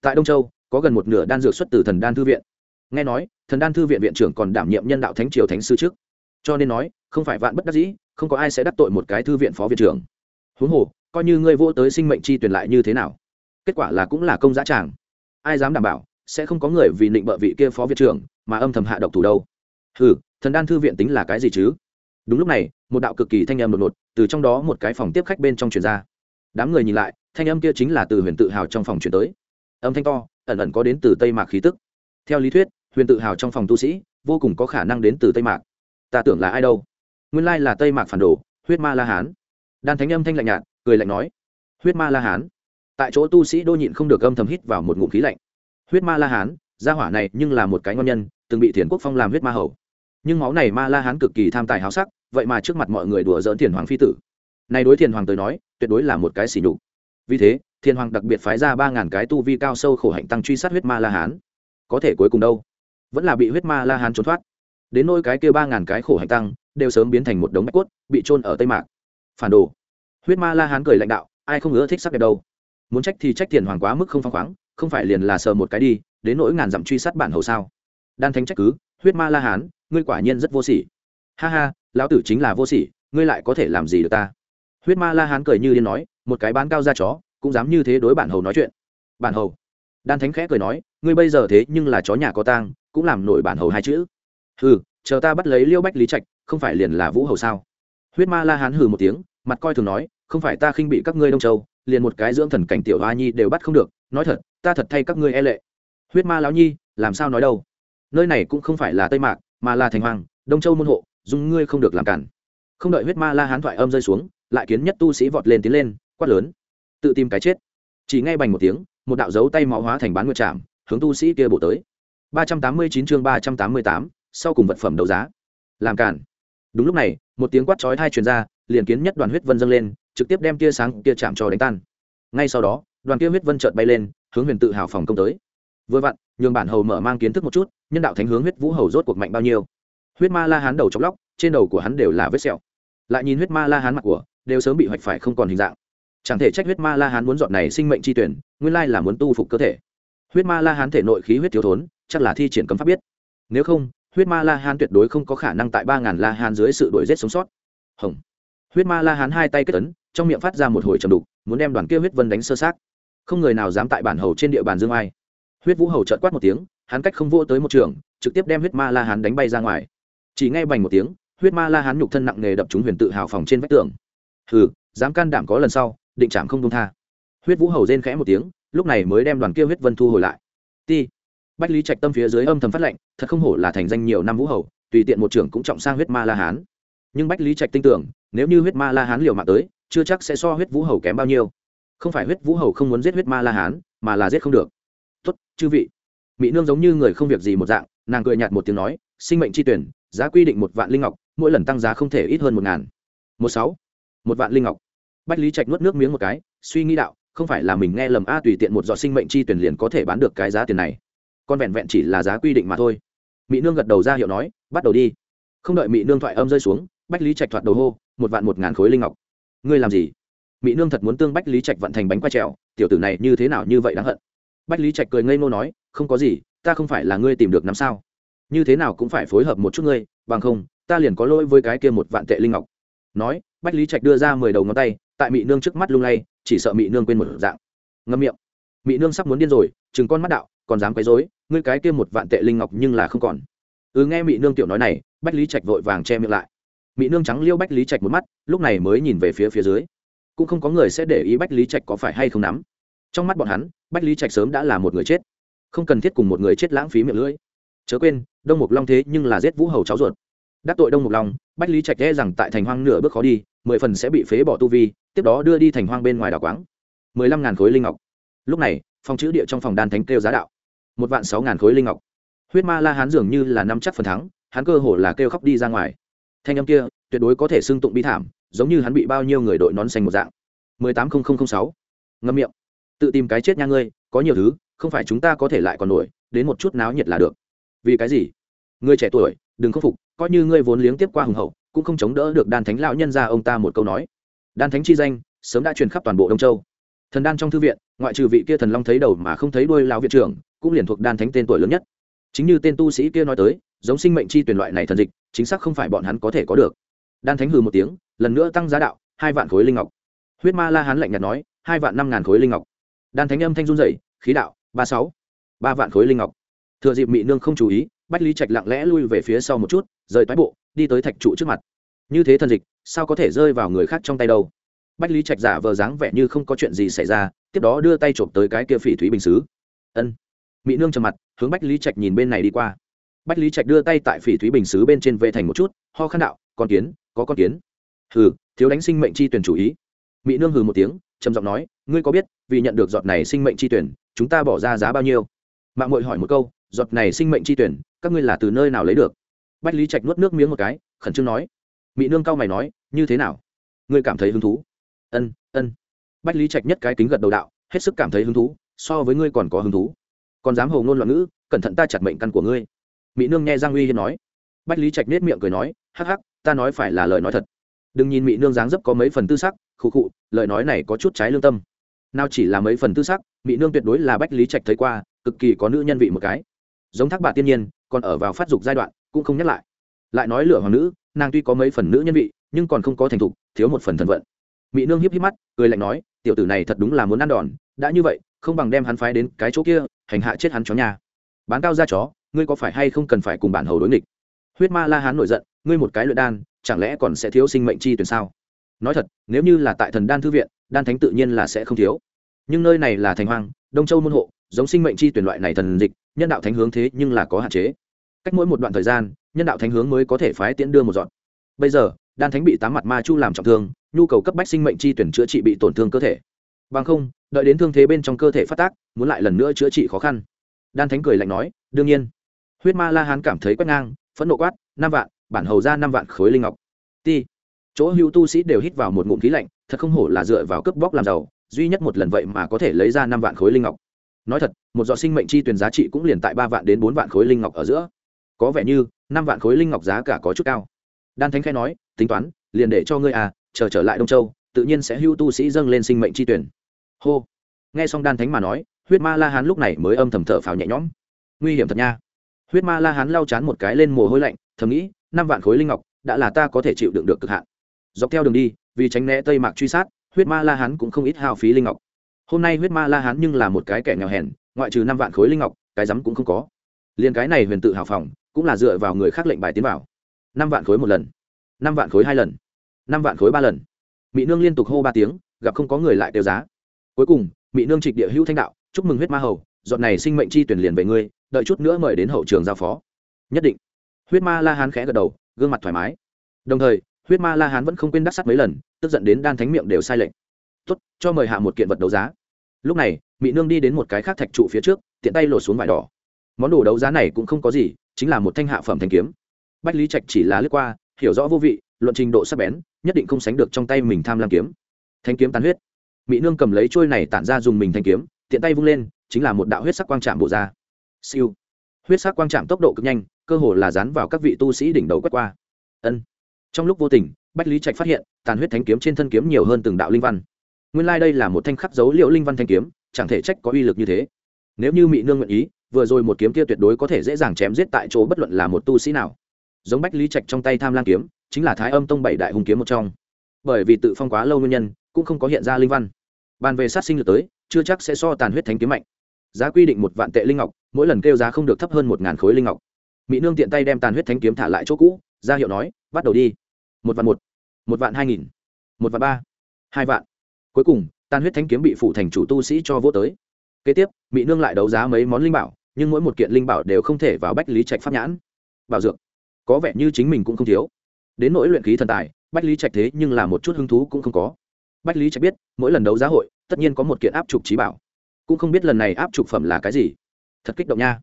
Tại đông châu, có gần một nửa đan dược xuất từ thần đan thư viện. Nghe nói, thần đan thư viện viện trưởng còn đảm nhiệm nhân đạo thánh triều thánh sư trước. Cho nên nói, không phải vạn bất đắc dĩ, không có ai sẽ đắc tội một cái thư viện phó viện trưởng. Huống hồ, coi như ngươi vô tới sinh mệnh chi tuyển lại như thế nào, kết quả là cũng là công giá tràng. Ai dám đảm bảo, sẽ không có người vì định bợ vị kia phó viện trưởng mà âm thầm hạ độc thủ đâu. Ừ thần đan thư viện tính là cái gì chứ? Đúng lúc này, một đạo cực kỳ thanh âm đột ngột từ trong đó một cái phòng tiếp khách bên trong truyền ra. Đám người nhìn lại, thanh âm kia chính là từ huyền tự hào trong phòng truyền tới. Âm thanh to, ẩn ẩn có đến từ tây mạc khí tức. Theo lý thuyết, huyền tự hào trong phòng tu sĩ vô cùng có khả năng đến từ tây mạc. Ta tưởng là ai đâu? Nguyên lai là tây mạc phản đồ, huyết ma la hán. Đan thánh âm thanh lạnh nhạt, cười lạnh nói, huyết ma la hán. Tại chỗ tu sĩ đô nhịn không được âm thầm hít vào một ngụm khí lạnh. Huyết ma la hán, gia hỏa này nhưng là một cái ngon nhân, từng bị thiền quốc phong làm huyết ma hầu. Nhưng máu này ma la hán cực kỳ tham tài háo sắc vậy mà trước mặt mọi người đùa dỡn thiền hoàng phi tử. Này đối thiền hoàng tới nói, tuyệt đối là một cái xỉ nhục. Vì thế, thiền hoàng đặc biệt phái ra ba ngàn cái tu vi cao sâu khổ hạnh tăng truy sát huyết ma la hán. Có thể cuối cùng đâu? Vẫn là bị huyết ma la hán trốn thoát. Đến nôi cái kia ba ngàn cái khổ hạnh tăng, đều sớm biến thành một đống bạch cốt, bị trôn ở tây mạc. Phản đồ. Huyết ma la hán cười lãnh đạo, ai không ngỡ thích sắc đẹp đâu? Muốn trách thì trách thiền hoàng quá mức không phăng khoáng, không phải liền là sờ một cái đi, đến nỗi ngàn dặm truy sát bản hầu sao? Đan thánh trách cứ, huyết ma la hán, ngươi quả nhiên rất vô sỉ ha ha, lão tử chính là vô sỉ, ngươi lại có thể làm gì được ta? Huyết ma la hán cười như điên nói, một cái bán cao ra chó, cũng dám như thế đối bản hầu nói chuyện. Bản hầu? Đan thánh khẽ cười nói, ngươi bây giờ thế nhưng là chó nhà có tang, cũng làm nổi bản hầu hai chữ. Hừ, chờ ta bắt lấy liêu bách lý trạch, không phải liền là vũ hầu sao? Huyết ma la hán hừ một tiếng, mặt coi thường nói, không phải ta khinh bị các ngươi đông châu, liền một cái dưỡng thần cảnh tiểu hoa nhi đều bắt không được, nói thật, ta thật thay các ngươi e lệ. Huyết ma lão nhi, làm sao nói đâu? Nơi này cũng không phải là tây mạc, mà là thành hoàng đông châu môn hộ dùng ngươi không được làm cản. Không đợi huyết ma la hán thoại âm rơi xuống, lại kiến nhất tu sĩ vọt lên tiến lên, quát lớn. Tự tìm cái chết. Chỉ ngay bành một tiếng, một đạo dấu tay máu hóa thành bán nguyệt trạm hướng tu sĩ kia bổ tới. ba trăm tám mươi chín chương ba trăm tám mươi tám, sau cùng vật phẩm đấu giá. Làm cản. Đúng lúc này, một tiếng quát chói thai truyền ra, liền kiến nhất đoàn huyết vân dâng lên, trực tiếp đem tia sáng tia chạm cho đánh tan. Ngay sau đó, đoàn kia huyết vân chợt bay lên, hướng huyền tự hào phòng công tới. Vừa vặn, nhường bản hầu mở mang kiến thức một chút, nhân đạo thánh hướng huyết vũ hầu rốt cuộc mạnh bao nhiêu huyết ma la hán đầu chóc lóc, trên đầu của hắn đều là vết sẹo. Lại nhìn huyết ma la hán mặt của, đều sớm bị hoạch phải không còn hình dạng. Chẳng thể trách huyết ma la hán muốn dọn này sinh mệnh chi tuyển, nguyên lai là muốn tu phục cơ thể. Huyết ma la hán thể nội khí huyết thiếu thốn, chắc là thi triển cấm pháp biết. Nếu không, huyết ma la hán tuyệt đối không có khả năng tại ba ngàn la hán dưới sự đổi rét sống sót. Hồng. Huyết ma la hán hai tay kết tấn trong miệng phát ra một hồi trầm đục, muốn đem đoàn kia huyết vân đánh sơ sát không người nào dám tại bản hầu trên địa bàn dương ai. Huyết vũ hầu trợt quát một tiếng, hắn cách không vô tới một trường, trực tiếp đem huyết ma la hán đánh bay ra ngoài chỉ nghe bành một tiếng, huyết ma la hán nhục thân nặng nề đập trúng huyền tự hào phòng trên vách tường. Hừ, dám can đảm có lần sau, định trảm không công tha. Huyết vũ hầu rên khẽ một tiếng, lúc này mới đem đoàn kia huyết vân thu hồi lại. Ti, bách lý trạch tâm phía dưới âm thầm phát lệnh, thật không hổ là thành danh nhiều năm vũ hầu, tùy tiện một trưởng cũng trọng sang huyết ma la hán. Nhưng bách lý trạch tin tưởng, nếu như huyết ma la hán liều mạng tới, chưa chắc sẽ so huyết vũ hầu kém bao nhiêu. Không phải huyết vũ hầu không muốn giết huyết ma la hán, mà là giết không được. Tốt, chư vị. Mỹ nương giống như người không việc gì một dạng, nàng cười nhạt một tiếng nói, sinh mệnh tri tuyển giá quy định một vạn linh ngọc, mỗi lần tăng giá không thể ít hơn một ngàn. Một sáu, một vạn linh ngọc. Bách lý trạch nuốt nước miếng một cái, suy nghĩ đạo, không phải là mình nghe lầm a tùy tiện một giọt sinh mệnh chi tuyển liền có thể bán được cái giá tiền này. Con vẹn vẹn chỉ là giá quy định mà thôi. Mỹ nương gật đầu ra hiệu nói, bắt đầu đi. Không đợi mỹ nương thoại âm rơi xuống, bách lý trạch thoạt đầu hô, một vạn một ngàn khối linh ngọc. Ngươi làm gì? Mỹ nương thật muốn tương bách lý trạch vận thành bánh quay trèo, tiểu tử này như thế nào như vậy đáng hận? Bách lý trạch cười ngây ngô nói, không có gì, ta không phải là ngươi tìm được năm sao như thế nào cũng phải phối hợp một chút ngươi, bằng không, ta liền có lỗi với cái kia một vạn tệ linh ngọc. Nói, bách lý trạch đưa ra mười đầu ngón tay, tại Mị nương trước mắt lung lay, chỉ sợ Mị nương quên một dạng. Ngâm miệng. Mị nương sắp muốn điên rồi chừng con mắt đạo, còn dám quấy dối ngươi cái kia một vạn tệ linh ngọc nhưng là không còn. Ừ nghe Mị nương tiểu nói này, bách lý trạch vội vàng che miệng lại. Mị nương trắng liêu bách lý trạch một mắt, lúc này mới nhìn về phía phía dưới. Cũng không có người sẽ để ý bách lý trạch có phải hay không nắm. Trong mắt bọn hắn, bách lý trạch sớm đã là một người chết. Không cần thiết cùng một người chết lãng phí miệng lưỡi chớ quên, đông mục long thế nhưng là giết vũ hầu cháu ruột. Đắc tội đông mục long, bách lý trạch e rằng tại thành hoang nửa bước khó đi, mười phần sẽ bị phế bỏ tu vi, tiếp đó đưa đi thành hoang bên ngoài đảo quáng. Mười lăm ngàn khối linh ngọc. Lúc này phòng chữ địa trong phòng đan thánh kêu giá đạo. Một vạn sáu ngàn khối linh ngọc. Huyết ma la hán dường như là năm chắc phần thắng, hắn cơ hồ là kêu khóc đi ra ngoài. Thanh âm kia, tuyệt đối có thể xưng tụng bi thảm, giống như hắn bị bao nhiêu người đội nón xanh một dạng. Mười tám nghìn sáu. Ngâm miệng. Tự tìm cái chết nha ngươi, có nhiều thứ, không phải chúng ta có thể lại còn nổi, đến một chút náo nhiệt là được vì cái gì? Ngươi trẻ tuổi, đừng khâm phục, coi như ngươi vốn liếng tiếp qua hùng hậu, cũng không chống đỡ được đan thánh lão nhân ra ông ta một câu nói. Đan thánh chi danh, sớm đã truyền khắp toàn bộ đông châu. Thần đan trong thư viện, ngoại trừ vị kia thần long thấy đầu mà không thấy đuôi lão viện trưởng, cũng liền thuộc đan thánh tên tuổi lớn nhất. Chính như tên tu sĩ kia nói tới, giống sinh mệnh chi tuyển loại này thần dịch, chính xác không phải bọn hắn có thể có được. Đan thánh hừ một tiếng, lần nữa tăng giá đạo, hai vạn khối linh ngọc. Huyết ma la hán lạnh nhạt nói, hai vạn năm ngàn khối linh ngọc. Đan thánh âm thanh run rẩy, khí đạo, ba sáu, ba vạn khối linh ngọc thừa dịp mỹ nương không chú ý, bách lý trạch lặng lẽ lui về phía sau một chút, rời toái bộ, đi tới thạch trụ trước mặt. Như thế thần dịch, sao có thể rơi vào người khác trong tay đâu? Bách lý trạch giả vờ dáng vẻ như không có chuyện gì xảy ra, tiếp đó đưa tay trộm tới cái kia phỉ thúy bình xứ. Ân. Mỹ nương trầm mặt, hướng bách lý trạch nhìn bên này đi qua. Bách lý trạch đưa tay tại phỉ thúy bình xứ bên trên vệ thành một chút, ho khăn đạo, con kiến, có con kiến. Hừ, thiếu đánh sinh mệnh chi tuyển chủ ý. Mỹ nương hừ một tiếng, trầm giọng nói, ngươi có biết, vì nhận được giọt này sinh mệnh chi tuyển, chúng ta bỏ ra giá bao nhiêu? Mạng mội hỏi một câu giọt này sinh mệnh chi tuyển, các ngươi là từ nơi nào lấy được? Bách lý trạch nuốt nước miếng một cái, khẩn trương nói. Mỹ nương cao mày nói, như thế nào? Ngươi cảm thấy hứng thú? Ân ân. Bách lý trạch nhất cái kính gật đầu đạo, hết sức cảm thấy hứng thú, so với ngươi còn có hứng thú. Còn dám hầu ngôn loạn ngữ, cẩn thận ta chặt mệnh căn của ngươi. Mỹ nương nghe giang uy hiên nói. Bách lý trạch nết miệng cười nói, hắc hắc, ta nói phải là lời nói thật. Đừng nhìn mỹ nương dáng dấp có mấy phần tư sắc, khụ khụ, lời nói này có chút trái lương tâm. Nào chỉ là mấy phần tư sắc mỹ nương tuyệt đối là bách lý trạch thấy qua, cực kỳ có nữ nhân vị một cái giống thác bạc tiên nhiên, còn ở vào phát dục giai đoạn, cũng không nhắc lại. Lại nói lửa hoàng nữ, nàng tuy có mấy phần nữ nhân vị, nhưng còn không có thành thục, thiếu một phần thần vận. Mỹ nương hiếp hiếp mắt, cười lạnh nói, tiểu tử này thật đúng là muốn ăn đòn, đã như vậy, không bằng đem hắn phái đến cái chỗ kia, hành hạ chết hắn chó nhà. Bán cao ra chó, ngươi có phải hay không cần phải cùng bản hầu đối nghịch? Huyết ma la hán nổi giận, ngươi một cái luyện đan, chẳng lẽ còn sẽ thiếu sinh mệnh chi tuyển sao? Nói thật, nếu như là tại thần đan thư viện, đan thánh tự nhiên là sẽ không thiếu. Nhưng nơi này là thành hoang, đông châu môn hộ, giống sinh mệnh chi tuyển loại này thần dịch nhân đạo thánh hướng thế nhưng là có hạn chế. Cách mỗi một đoạn thời gian, nhân đạo thánh hướng mới có thể phái tiễn đưa một dọn. Bây giờ, đan thánh bị tám mặt ma chu làm trọng thương, nhu cầu cấp bách sinh mệnh chi tuyển chữa trị bị tổn thương cơ thể. Bằng không, đợi đến thương thế bên trong cơ thể phát tác, muốn lại lần nữa chữa trị khó khăn. Đan thánh cười lạnh nói, đương nhiên. Huyết ma la hán cảm thấy quét ngang, phẫn nộ quát, năm vạn, bản hầu ra năm vạn khối linh ngọc. Ti. Chỗ hữu tu sĩ đều hít vào một ngụm khí lạnh, thật không hổ là dựa vào cướp bóc làm giàu, duy nhất một lần vậy mà có thể lấy ra năm vạn khối linh ngọc nói thật, một giọt sinh mệnh chi tuyển giá trị cũng liền tại ba vạn đến bốn vạn khối linh ngọc ở giữa. Có vẻ như, năm vạn khối linh ngọc giá cả có chút cao. Đan thánh khai nói, tính toán, liền để cho ngươi à chờ trở lại đông châu, tự nhiên sẽ hưu tu sĩ dâng lên sinh mệnh chi tuyển hô. Nghe xong đan thánh mà nói, huyết ma la hán lúc này mới âm thầm thở phào nhẹ nhõm. Nguy hiểm thật nha. Huyết ma la hán lau chán một cái lên mồ hôi lạnh, thầm nghĩ, năm vạn khối linh ngọc, đã là ta có thể chịu đựng được cực hạn. Dọc theo đường đi, vì tránh né tây mạc truy sát, huyết ma la hán cũng không ít hao phí linh ngọc hôm nay huyết ma la hán nhưng là một cái kẻ nghèo hèn, ngoại trừ năm vạn khối linh ngọc, cái rắm cũng không có. Liền cái này huyền tự hào phòng, cũng là dựa vào người khác lệnh bài tiến vào. Năm vạn khối một lần. Năm vạn khối hai lần. Năm vạn khối ba lần. Mỹ nương liên tục hô ba tiếng, gặp không có người lại tiêu giá. Cuối cùng mỹ nương trịch địa hữu thanh đạo, chúc mừng huyết ma hầu dọn này sinh mệnh chi tuyển liền về ngươi, đợi chút nữa mời đến hậu trường giao phó. Nhất định. Huyết ma la hán khẽ gật đầu, gương mặt thoải mái. Đồng thời, huyết ma la hán vẫn không quên đắc sắt mấy lần, tức giận đến đan thánh miệng đều sai lệnh tốt, cho mời hạ một kiện vật đấu giá. Lúc này mỹ nương đi đến một cái khác thạch trụ phía trước, tiện tay lột xuống vải đỏ. Món đồ đấu giá này cũng không có gì, chính là một thanh hạ phẩm thanh kiếm. Bách lý trạch chỉ là lướt qua, hiểu rõ vô vị, luận trình độ sắc bén, nhất định không sánh được trong tay mình tham lam kiếm. Thanh kiếm tán huyết. Mỹ nương cầm lấy trôi này tản ra dùng mình thanh kiếm, tiện tay vung lên, chính là một đạo huyết sắc quang trạm bộ ra. Siêu. Huyết sắc quang trạm tốc độ cực nhanh, cơ hồ là dán vào các vị tu sĩ đỉnh đầu quét qua. Ân. Trong lúc vô tình, bách lý trạch phát hiện, tàn huyết thanh kiếm trên thân kiếm nhiều hơn từng đạo linh văn nguyên lai、like、đây là một thanh khắc dấu liệu linh văn thanh kiếm, chẳng thể trách có uy lực như thế. Nếu như mỹ nương nguyện ý, vừa rồi một kiếm kia tuyệt đối có thể dễ dàng chém giết tại chỗ bất luận là một tu sĩ nào. Giống bách lý trạch trong tay tham lam kiếm, chính là thái âm tông bảy đại hùng kiếm một trong. Bởi vì tự phong quá lâu nguyên nhân, cũng không có hiện ra linh văn. Bàn về sát sinh lượt tới, chưa chắc sẽ so tàn huyết thánh kiếm mạnh. Giá quy định một vạn tệ linh ngọc, mỗi lần kêu giá không được thấp hơn một ngàn khối linh ngọc. Mỹ nương tiện tay đem tàn huyết thánh kiếm thả lại chỗ cũ, ra hiệu nói, bắt đầu đi. Một vạn một một vạn hai nghìn, một vạn ba, hai vạn cuối cùng tan huyết thánh kiếm bị phụ thành chủ tu sĩ cho vô tới. Kế tiếp mỹ nương lại đấu giá mấy món linh bảo, nhưng mỗi một kiện linh bảo đều không thể vào bách lý trạch pháp nhãn. Bảo dược, có vẻ như chính mình cũng không thiếu. Đến nỗi luyện khí thần tài, bách lý trạch thế nhưng là một chút hứng thú cũng không có. Bách lý trạch biết, mỗi lần đấu giá hội, tất nhiên có một kiện áp trục trí bảo. Cũng không biết lần này áp trục phẩm là cái gì. Thật kích động nha.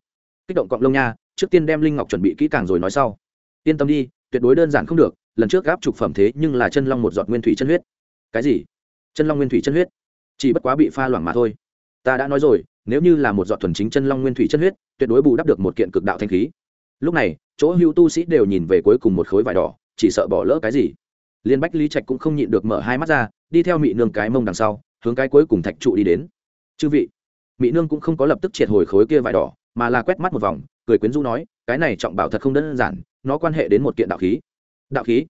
Kích động cọng lông nha, trước tiên đem linh ngọc chuẩn bị kỹ càng rồi nói sau. Yên tâm đi, tuyệt đối đơn giản không được, lần trước áp trục phẩm thế nhưng là chân long một giọt nguyên thủy chân huyết. Cái gì? Chân long nguyên thủy chân huyết. Chỉ bất quá bị pha loãng mà thôi. Ta đã nói rồi, nếu như là một giọt thuần chính chân long nguyên thủy chân huyết, tuyệt đối bù đắp được một kiện cực đạo thanh khí. Lúc này, chỗ hữu tu sĩ đều nhìn về cuối cùng một khối vải đỏ, chỉ sợ bỏ lỡ cái gì. Liên bách lý trạch cũng không nhịn được mở hai mắt ra, đi theo mị nương cái mông đằng sau, hướng cái cuối cùng thạch trụ đi đến. Chư vị, mị nương cũng không có lập tức triệt hồi khối kia vải đỏ, mà là quét mắt một vòng, cười quyến rũ nói, cái này trọng bảo thật không đơn giản, nó quan hệ đến một kiện đạo khí. Đạo khí?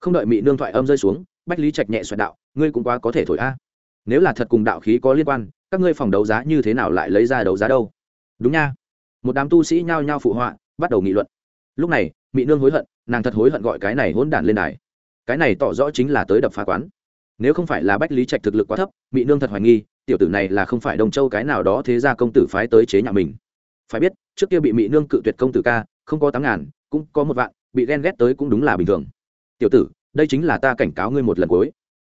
Không đợi mị nương thoại âm rơi xuống bách lý trạch nhẹ xoẹt đạo, ngươi cũng quá có thể thổi a. Nếu là thật cùng đạo khí có liên quan, các ngươi phòng đấu giá như thế nào lại lấy ra đấu giá đâu? Đúng nha. Một đám tu sĩ nhao nhao phụ họa, bắt đầu nghị luận. Lúc này mỹ nương hối hận, nàng thật hối hận gọi cái này hỗn đản lên đài. Cái này tỏ rõ chính là tới đập phá quán. Nếu không phải là bách lý trạch thực lực quá thấp mỹ nương thật hoài nghi, tiểu tử này là không phải đồng châu cái nào đó thế ra công tử phái tới chế nhà mình. Phải biết, trước kia bị mỹ nương cự tuyệt công tử ca, không có tám ngàn, cũng có một vạn, bị ghen ghét tới cũng đúng là bình thường. Tiểu tử đây chính là ta cảnh cáo ngươi một lần cuối.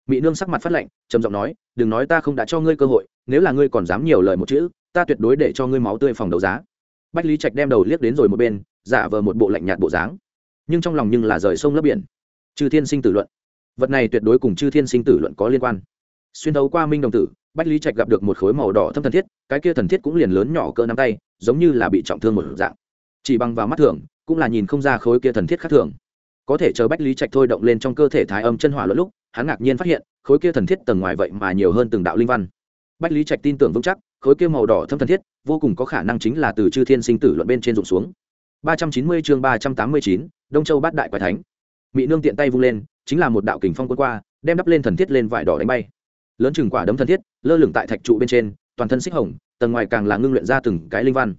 Mỹ nương sắc mặt phát lệnh trầm giọng nói, đừng nói ta không đã cho ngươi cơ hội, nếu là ngươi còn dám nhiều lời một chữ, ta tuyệt đối để cho ngươi máu tươi phòng đấu giá. Bách lý trạch đem đầu liếc đến rồi một bên, giả vờ một bộ lạnh nhạt bộ dáng. Nhưng trong lòng nhưng là rời sông lấp biển. Chư thiên sinh tử luận. Vật này tuyệt đối cùng chư thiên sinh tử luận có liên quan. Xuyên đấu qua minh đồng tử, bách lý trạch gặp được một khối màu đỏ thâm thần thiết, cái kia thần thiết cũng liền lớn nhỏ cỡ nắm tay, giống như là bị trọng thương một dạng. Chỉ bằng vào mắt thường, cũng là nhìn không ra khối kia thần thiết khác thường có thể chờ bách lý trạch thôi động lên trong cơ thể thái âm chân hỏa lẫn lúc, hắn ngạc nhiên phát hiện, khối kia thần thiết tầng ngoài vậy mà nhiều hơn từng đạo linh văn. Bách lý trạch tin tưởng vững chắc, khối kia màu đỏ thâm thần thiết, vô cùng có khả năng chính là từ chư thiên sinh tử luận bên trên rụng xuống. ba trăm chín mươi chương ba trăm tám mươi chín, đông châu bát đại quái thánh. Mỹ nương tiện tay vung lên, chính là một đạo kình phong quân qua, đem đắp lên thần thiết lên vải đỏ đánh bay. Lớn chừng quả đấm thần thiết, lơ lửng tại thạch trụ bên trên, toàn thân xích hồng, tầng ngoài càng là ngưng luyện ra từng cái linh văn.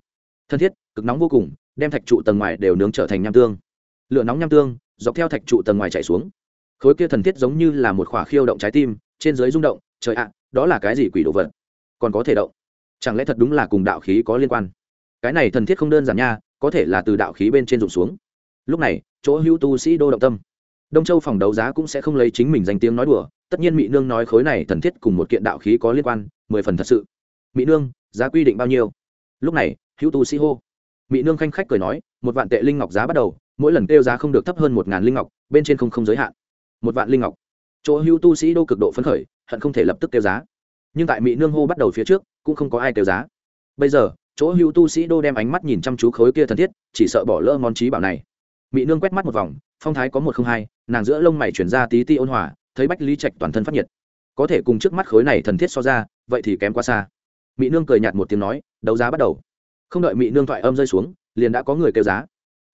Thân thiết, cực nóng vô cùng, đem thạch trụ tầng ngoài đều nướng trở thành nham tương. Lửa nóng nham tương dọc theo thạch trụ tầng ngoài chảy xuống. Khối kia thần thiết giống như là một khỏa khiêu động trái tim, trên dưới rung động, trời ạ, đó là cái gì quỷ đồ vật? Còn có thể động? Chẳng lẽ thật đúng là cùng đạo khí có liên quan? Cái này thần thiết không đơn giản nha, có thể là từ đạo khí bên trên rụng xuống. Lúc này, chỗ hữu tu sĩ đô động tâm. Đông châu phòng đấu giá cũng sẽ không lấy chính mình danh tiếng nói đùa, tất nhiên mỹ nương nói khối này thần thiết cùng một kiện đạo khí có liên quan, mười phần thật sự. Mỹ nương, giá quy định bao nhiêu? Lúc này, hữu tu sĩ hô. Mỹ nương khanh khách cười nói, một vạn tệ linh ngọc giá bắt đầu mỗi lần kêu giá không được thấp hơn một ngàn linh ngọc, bên trên không không giới hạn. Một vạn linh ngọc. Chỗ hưu tu sĩ đô cực độ phấn khởi, hận không thể lập tức kêu giá. Nhưng tại mỹ nương hô bắt đầu phía trước, cũng không có ai kêu giá. Bây giờ, chỗ hưu tu sĩ đô đem ánh mắt nhìn chăm chú khối kia thần thiết, chỉ sợ bỏ lỡ ngon trí bảo này. Mỹ nương quét mắt một vòng, phong thái có một không hai, nàng giữa lông mày chuyển ra tí ti ôn hòa, thấy bách lý trạch toàn thân phát nhiệt. Có thể cùng trước mắt khối này thần thiết so ra, vậy thì kém quá xa. Mỹ nương cười nhạt một tiếng nói, đấu giá bắt đầu. Không đợi mỹ nương thoại âm rơi xuống, liền đã có người kêu giá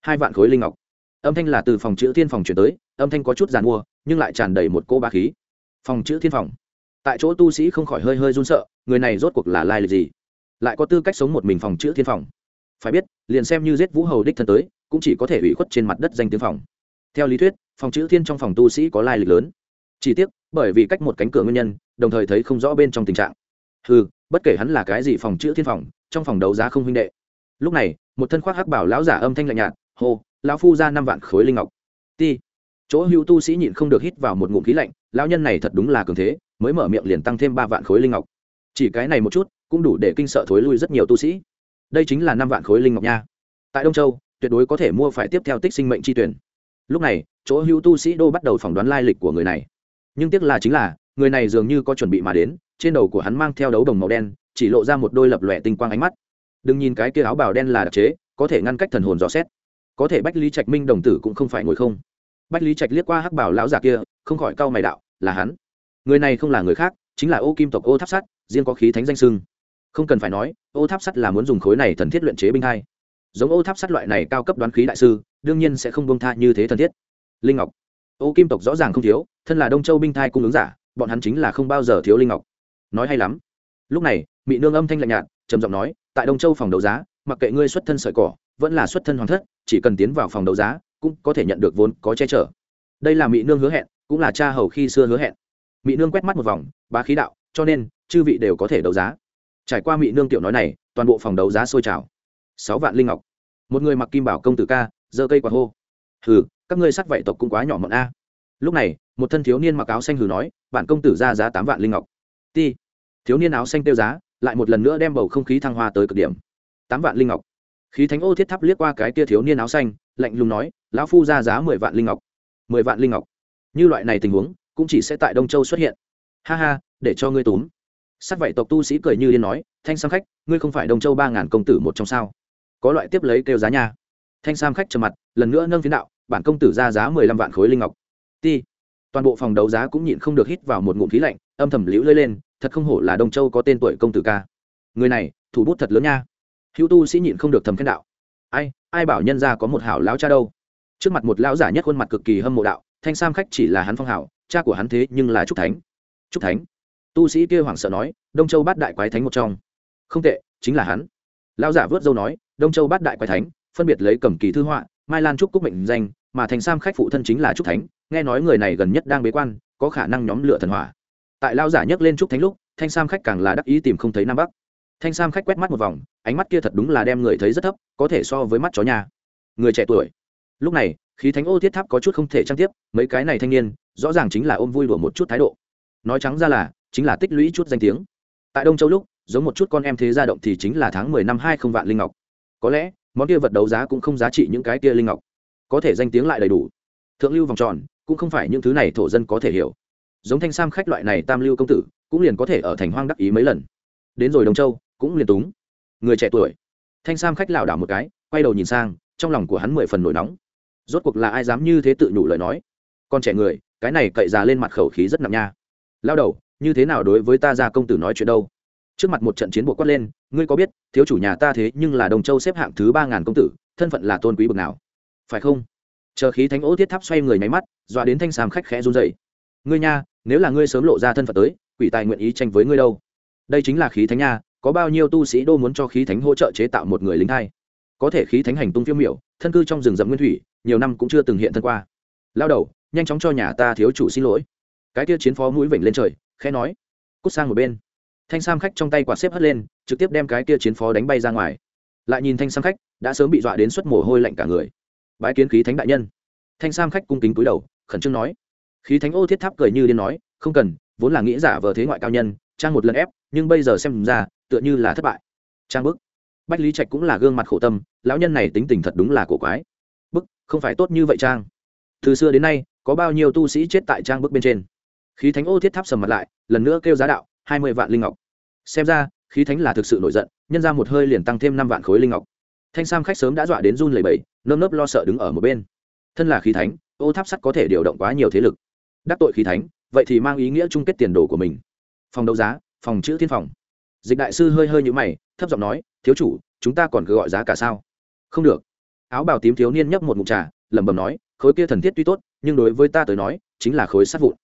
hai vạn khối linh ngọc. Âm thanh là từ phòng chữ thiên phòng chuyển tới, âm thanh có chút g i à n mua, nhưng lại tràn đầy một cô ba khí. Phòng chữ thiên phòng. Tại chỗ tu sĩ không khỏi hơi hơi run sợ, người này rốt cuộc là lai lịch gì? Lại có tư cách sống một mình phòng chữ thiên phòng. Phải biết, liền xem như giết vũ hầu đích thân tới, cũng chỉ có thể ủy khuất trên mặt đất danh tiếng phòng. Theo lý thuyết, phòng chữ thiên trong phòng tu sĩ có lai lịch lớn. Chỉ tiếc, bởi vì cách một cánh cửa nguyên nhân, đồng thời thấy không rõ bên trong tình trạng. Ừ bất kể hắn là cái gì phòng chữ thiên phòng, trong phòng đấu giá không huynh đệ. Lúc này, một thân khoác hắc bảo lão giả âm thanh lạnh nhạt hô, lão phu ra năm vạn khối linh ngọc. Ti. Chỗ hữu tu sĩ nhịn không được hít vào một ngụm khí lạnh, lão nhân này thật đúng là cường thế, mới mở miệng liền tăng thêm ba vạn khối linh ngọc. Chỉ cái này một chút, cũng đủ để kinh sợ thối lui rất nhiều tu sĩ. Đây chính là năm vạn khối linh ngọc nha. Tại đông châu, tuyệt đối có thể mua phải tiếp theo tích sinh mệnh chi tuyển. Lúc này, chỗ hữu tu sĩ đô bắt đầu phỏng đoán lai lịch của người này. Nhưng tiếc là chính là, người này dường như có chuẩn bị mà đến, trên đầu của hắn mang theo đấu đồng màu đen, chỉ lộ ra một đôi lập lòe tinh quang ánh mắt. Đừng nhìn cái kia áo bào đen là đặc chế, có thể ngăn cách thần hồn dò xét có thể bách lý trạch minh đồng tử cũng không phải ngồi không. Bách lý trạch liếc qua hắc bảo lão giả kia, không khỏi cau mày đạo, là hắn? Người này không là người khác, chính là ô kim tộc ô tháp sắt, riêng có khí thánh danh sưng không cần phải nói, ô tháp sắt là muốn dùng khối này thần thiết luyện chế binh hai. Giống ô tháp sắt loại này cao cấp đoán khí đại sư, đương nhiên sẽ không bông tha như thế thần thiết. Linh ngọc. Ô kim tộc rõ ràng không thiếu, thân là đông châu binh thai cung ứng giả, bọn hắn chính là không bao giờ thiếu linh ngọc. Nói hay lắm. Lúc này mỹ nương âm thanh lạnh nhạt, trầm giọng nói, tại đông châu phòng đấu giá, mặc kệ ngươi xuất thân sợi cỏ vẫn là xuất thân hoàng thất, chỉ cần tiến vào phòng đấu giá, cũng có thể nhận được vốn có che chở. Đây là mỹ nương hứa hẹn, cũng là cha hầu khi xưa hứa hẹn. Mỹ nương quét mắt một vòng, bá khí đạo, cho nên, chư vị đều có thể đấu giá. Trải qua mỹ nương tiểu nói này, toàn bộ phòng đấu giá sôi trào. Sáu vạn linh ngọc. Một người mặc kim bảo công tử ca, giơ cây quạt hô. Hừ, các ngươi sắc vậy tộc cũng quá nhỏ mọn a. Lúc này, một thân thiếu niên mặc áo xanh hừ nói bản công tử ra giá tám vạn linh ngọc. Ti. Thiếu niên áo xanh tiêu giá, lại một lần nữa đem bầu không khí thăng hoa tới cực điểm. Tám vạn linh ngọc khí thánh ô thiết tháp liếc qua cái kia thiếu niên áo xanh, lạnh lùng nói, lão phu ra giá mười vạn linh ngọc. Mười vạn linh ngọc? Như loại này tình huống, cũng chỉ sẽ tại đông châu xuất hiện. Ha ha, để cho ngươi túm. Sắt vậy tộc tu sĩ cười như điên nói, thanh sam khách, ngươi không phải đông châu ba ngàn công tử một trong sao? Có loại tiếp lấy kêu giá nha. Thanh sam khách trầm mặt, lần nữa nâng phiến đạo, bản công tử ra giá mười lăm vạn khối linh ngọc. Ti. Toàn bộ phòng đấu giá cũng nhịn không được hít vào một ngụm khí lạnh, âm thầm liễu lơi lên, thật không hổ là đông châu có tên tuổi công tử ca. Người này, thủ bút thật lớn nha hữu tu sĩ nhịn không được thầm khen đạo. Ai ai bảo nhân ra có một hảo lão cha đâu? Trước mặt một lão giả nhất khuôn mặt cực kỳ hâm mộ đạo, thanh sam khách chỉ là hắn phong hảo, cha của hắn thế nhưng là trúc thánh. Trúc thánh? Tu sĩ kia hoảng sợ nói, đông châu bát đại quái thánh một trong. Không tệ, chính là hắn. Lão giả vớt dâu nói, đông châu bát đại quái thánh, phân biệt lấy cầm kỳ thư họa, mai lan trúc cúc mệnh danh, mà thành sam khách phụ thân chính là trúc thánh. Nghe nói người này gần nhất đang bế quan, có khả năng nhóm lửa thần hỏa. Tại lao giả nhấc lên trúc thánh lúc, thanh sam khách càng là đắc ý tìm không thấy nam bắc thanh sam khách quét mắt một vòng, ánh mắt kia thật đúng là đem người thấy rất thấp, có thể so với mắt chó nhà. Người trẻ tuổi. Lúc này, khí thánh ô thiết tháp có chút không thể trang tiếp, mấy cái này thanh niên, rõ ràng chính là ôm vui đùa một chút thái độ. Nói trắng ra là, chính là tích lũy chút danh tiếng. Tại đông châu lúc, giống một chút con em thế gia động thì chính là tháng mười năm hai không vạn linh ngọc. Có lẽ, món kia vật đấu giá cũng không giá trị những cái kia linh ngọc. Có thể danh tiếng lại đầy đủ. Thượng lưu vòng tròn, cũng không phải những thứ này thổ dân có thể hiểu. Giống thanh sam khách loại này tam lưu công tử, cũng liền có thể ở thành hoang đắc ý mấy lần đến rồi đông châu, cũng liền túng. Người trẻ tuổi. Thanh sam khách lảo đảo một cái, quay đầu nhìn sang, trong lòng của hắn mười phần nổi nóng. Rốt cuộc là ai dám như thế tự nhủ lời nói? Con trẻ người, cái này cậy già lên mặt khẩu khí rất nặng nha. Lao đầu, như thế nào đối với ta ra công tử nói chuyện đâu? Trước mặt một trận chiến bộ quát lên, ngươi có biết, thiếu chủ nhà ta thế nhưng là đồng châu xếp hạng thứ ba ngàn công tử, thân phận là tôn quý bực nào? Phải không? Chờ khí thánh ố thiết tháp xoay người nháy mắt, dọa đến thanh sam khách khẽ run dậy ngươi nha, nếu là ngươi sớm lộ ra thân phận tới, quỷ tài nguyện ý tranh với ngươi đâu? Đây chính là khí thánh nha, có bao nhiêu tu sĩ đô muốn cho khí thánh hỗ trợ chế tạo một người lính thai? Có thể khí thánh hành tung phiêu miểu, thân cư trong rừng rậm nguyên thủy, nhiều năm cũng chưa từng hiện thân qua. Lao đầu, nhanh chóng cho nhà ta thiếu chủ xin lỗi. Cái kia chiến phó mũi vểnh lên trời, khẽ nói. Cút sang một bên. Thanh sam khách trong tay quạt xếp hất lên, trực tiếp đem cái kia chiến phó đánh bay ra ngoài. Lại nhìn thanh sam khách, đã sớm bị dọa đến suất mồ hôi lạnh cả người. Bái kiến khí thánh đại nhân. Thanh sam khách cung kính cúi đầu, khẩn trương nói. Khí thánh ô thiết tháp cười như điên nói, không cần, vốn là nghĩ giả vờ thế ngoại cao nhân trang một lần ép, nhưng bây giờ xem ra, tựa như là thất bại. Trang bức bách lý trạch cũng là gương mặt khổ tâm, lão nhân này tính tình thật đúng là cổ quái. Bức không phải tốt như vậy trang. Từ xưa đến nay, có bao nhiêu tu sĩ chết tại trang bức bên trên? Khí thánh ô thiết tháp sầm mặt lại, lần nữa kêu giá đạo, hai mươi vạn linh ngọc. Xem ra, khí thánh là thực sự nổi giận, nhân ra một hơi liền tăng thêm năm vạn khối linh ngọc. Thanh sam khách sớm đã dọa đến run lầy bầy nơm nớp lo sợ đứng ở một bên. Thân là khí thánh, ô tháp sắt có thể điều động quá nhiều thế lực. Đắc tội khí thánh, vậy thì mang ý nghĩa chung kết tiền đồ của mình phòng đấu giá, phòng chữ thiên phòng. Dịch đại sư hơi hơi nhũ mày, thấp giọng nói, thiếu chủ, chúng ta còn cứ gọi giá cả sao? Không được. Áo bào tím thiếu niên nhấp một mụn trà, lẩm bẩm nói, khối kia thần thiết tuy tốt, nhưng đối với ta tới nói, chính là khối sắt vụn.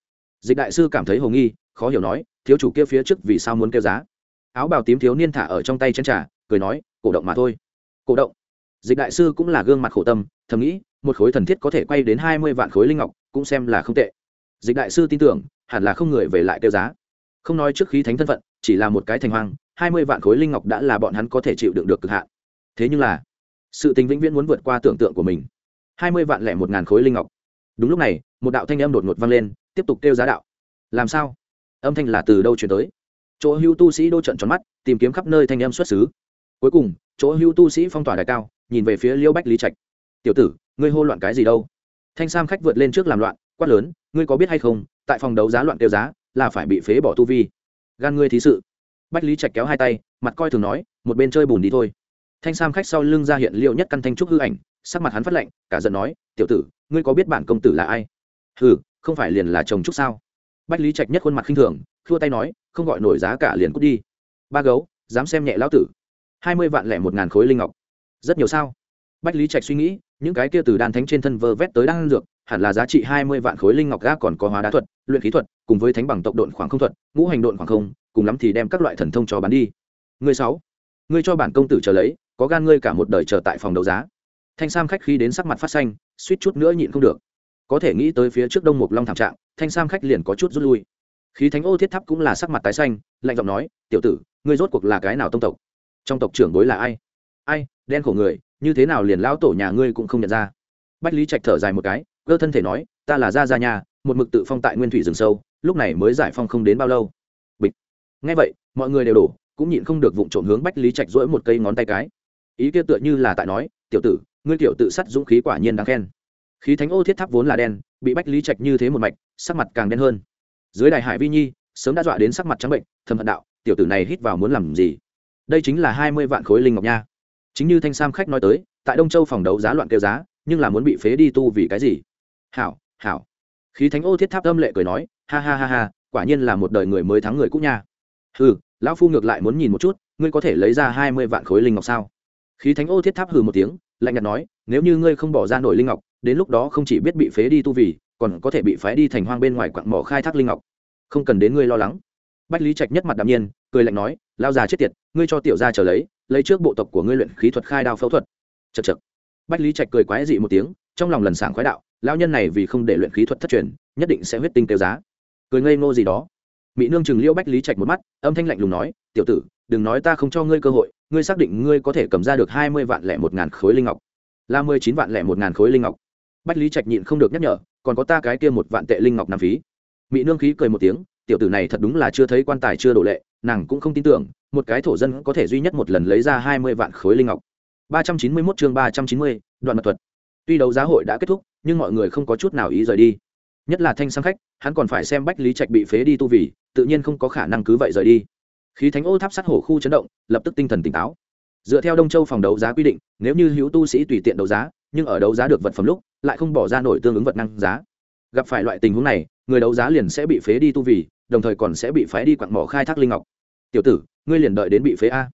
Dịch đại sư cảm thấy hồ nghi, khó hiểu nói, thiếu chủ kia phía trước vì sao muốn kêu giá? Áo bào tím thiếu niên thả ở trong tay chén trà, cười nói, cổ động mà thôi. Cổ động? Dịch đại sư cũng là gương mặt khổ tâm, thầm nghĩ, một khối thần thiết có thể quay đến hai mươi vạn khối linh ngọc, cũng xem là không tệ. Dịch đại sư tin tưởng, hẳn là không người về lại kêu giá không nói trước khí thánh thân phận, chỉ là một cái thành hoang, hai mươi vạn khối linh ngọc đã là bọn hắn có thể chịu đựng được cực hạn. Thế nhưng là, sự tình vĩnh viễn muốn vượt qua tưởng tượng của mình. hai mươi vạn lẻ một ngàn khối linh ngọc. Đúng lúc này, một đạo thanh âm đột ngột vang lên, tiếp tục kêu giá đạo. Làm sao? Âm thanh là từ đâu chuyển tới? Chỗ hưu tu sĩ đô trận tròn mắt, tìm kiếm khắp nơi thanh âm xuất xứ. Cuối cùng, chỗ hưu tu sĩ phong tỏa đại cao, nhìn về phía liêu bách lý trạch. Tiểu tử, ngươi hô loạn cái gì đâu? Thanh sam khách vượt lên trước làm loạn, quát lớn, ngươi có biết hay không, tại phòng đấu giá loạn tiêu giá là phải bị phế bỏ tu vi. Gan ngươi thí sự. Bách lý trạch kéo hai tay, mặt coi thường nói, một bên chơi bùn đi thôi. Thanh sam khách sau lưng ra hiện liệu nhất căn thanh trúc hư ảnh, sắc mặt hắn phát lệnh cả giận nói, tiểu tử, ngươi có biết bản công tử là ai? Hừ, không phải liền là chồng trúc sao? Bách lý trạch nhất khuôn mặt khinh thường thua tay nói, không gọi nổi giá cả liền cút đi. Ba gấu, dám xem nhẹ lão tử. Hai mươi vạn lẻ một ngàn khối linh ngọc. Rất nhiều sao? Bách lý trạch suy nghĩ, những cái kia từ đan thánh trên thân vơ vét tới đan dược hẳn là giá trị hai mươi vạn khối linh ngọc ga còn có hóa đá thuật, luyện khí thuật, cùng với thánh bằng tộc độn khoảng không thuật, ngũ hành độn khoảng không, cùng lắm thì đem các loại thần thông cho bán đi. Người sáu, ngươi cho bản công tử chờ lấy, có gan ngươi cả một đời chờ tại phòng đấu giá. Thanh sam khách khi đến sắc mặt phát xanh, suýt chút nữa nhịn không được. Có thể nghĩ tới phía trước đông mục long thảm trạng, thanh sam khách liền có chút rút lui. Khí thánh ô thiết tháp cũng là sắc mặt tái xanh, lạnh giọng nói, tiểu tử, ngươi rốt cuộc là cái nào tông tộc? Trong tộc trưởng bối là ai? Ai, đen khổ người, như thế nào liền lão tổ nhà ngươi cũng không nhận ra? Bách lý trạch thở dài một cái cơ thân thể nói, ta là gia gia nhà một mực tự phong tại nguyên thủy rừng sâu, lúc này mới giải phong không đến bao lâu. Bịch. Ngay vậy, mọi người đều đổ, cũng nhịn không được vụng trộm hướng bách lý trạch dỗi một cây ngón tay cái. Ý kia tựa như là tại nói, tiểu tử, ngươi tiểu tự sắt dũng khí quả nhiên đáng khen. Khí thánh ô thiết tháp vốn là đen, bị bách lý trạch như thế một mạch, sắc mặt càng đen hơn. Dưới đài hải vi nhi, sớm đã dọa đến sắc mặt trắng bệnh, thầm hận đạo, tiểu tử này hít vào muốn làm gì? Đây chính là hai mươi vạn khối linh ngọc nha. Chính như thanh sam khách nói tới, tại đông châu phòng đấu giá loạn kêu giá, nhưng là muốn bị phế đi tu vì cái gì? Hảo hảo. Khí thánh ô thiết tháp âm lệ cười nói ha ha ha ha quả nhiên là một đời người mới thắng người cũ nha. Hừ, lão phu ngược lại muốn nhìn một chút ngươi có thể lấy ra hai mươi vạn khối linh ngọc sao? Khí thánh ô thiết tháp hừ một tiếng lạnh nhạt nói nếu như ngươi không bỏ ra nổi linh ngọc đến lúc đó không chỉ biết bị phế đi tu vì còn có thể bị phái đi thành hoang bên ngoài quặng mỏ khai thác linh ngọc. Không cần đến ngươi lo lắng. Bách lý trạch nhất mặt đạm nhiên cười lạnh nói lao già chết tiệt ngươi cho tiểu gia trở lấy lấy trước bộ tộc của ngươi luyện khí thuật khai đao phẫu thuật. Chật chật bách lý trạch cười quái dị một tiếng trong lòng lần sảng khoái đạo lao nhân này vì không để luyện khí thuật thất truyền, nhất định sẽ huyết tinh tiêu giá. Cười ngây ngô gì đó. Mỹ nương chừng liêu bách lý trạch một mắt, âm thanh lạnh lùng nói, tiểu tử, đừng nói ta không cho ngươi cơ hội, ngươi xác định ngươi có thể cầm ra được hai mươi vạn lẻ một ngàn khối linh ngọc. Là mười chín vạn lẻ một ngàn khối linh ngọc. Bách lý trạch nhịn không được nhắc nhở, còn có ta cái kia một vạn tệ linh ngọc nam phí. Mỹ nương khí cười một tiếng, tiểu tử này thật đúng là chưa thấy quan tài chưa đổ lệ, nàng cũng không tin tưởng, một cái thổ dân có thể duy nhất một lần lấy ra hai mươi vạn khối linh ngọc. ba trăm chín mươi mốt chương ba trăm chín mươi, đoạn mật thuật. Tuy đấu giá hội đã kết thúc nhưng mọi người không có chút nào ý rời đi. Nhất là thanh sang khách, hắn còn phải xem bách lý trạch bị phế đi tu vì, tự nhiên không có khả năng cứ vậy rời đi. Khí thánh ô tháp sát hổ khu chấn động, lập tức tinh thần tỉnh táo. Dựa theo đông châu phòng đấu giá quy định, nếu như hữu tu sĩ tùy tiện đấu giá, nhưng ở đấu giá được vật phẩm lúc, lại không bỏ ra nổi tương ứng vật năng giá. Gặp phải loại tình huống này, người đấu giá liền sẽ bị phế đi tu vì, đồng thời còn sẽ bị phái đi quặng mỏ khai thác linh ngọc. Tiểu tử, ngươi liền đợi đến bị phế a.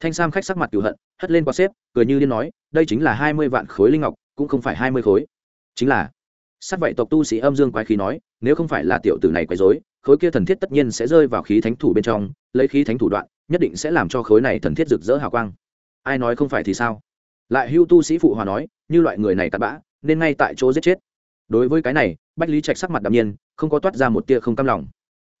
Thanh sam khách sắc mặt cửu hận, hất lên qua xếp, cười như điên nói, đây chính là hai mươi vạn khối linh ngọc, cũng không phải hai mươi khối chính là sát vậy tộc tu sĩ âm dương quái khí nói, nếu không phải là tiểu tử này quấy rối, khối kia thần thiết tất nhiên sẽ rơi vào khí thánh thủ bên trong, lấy khí thánh thủ đoạn, nhất định sẽ làm cho khối này thần thiết rực rỡ hào quang. Ai nói không phải thì sao? Lại hưu tu sĩ phụ hòa nói, như loại người này tạt bã, nên ngay tại chỗ giết chết. Đối với cái này, bách lý trạch sắc mặt đạm nhiên, không có toát ra một tia không cam lòng.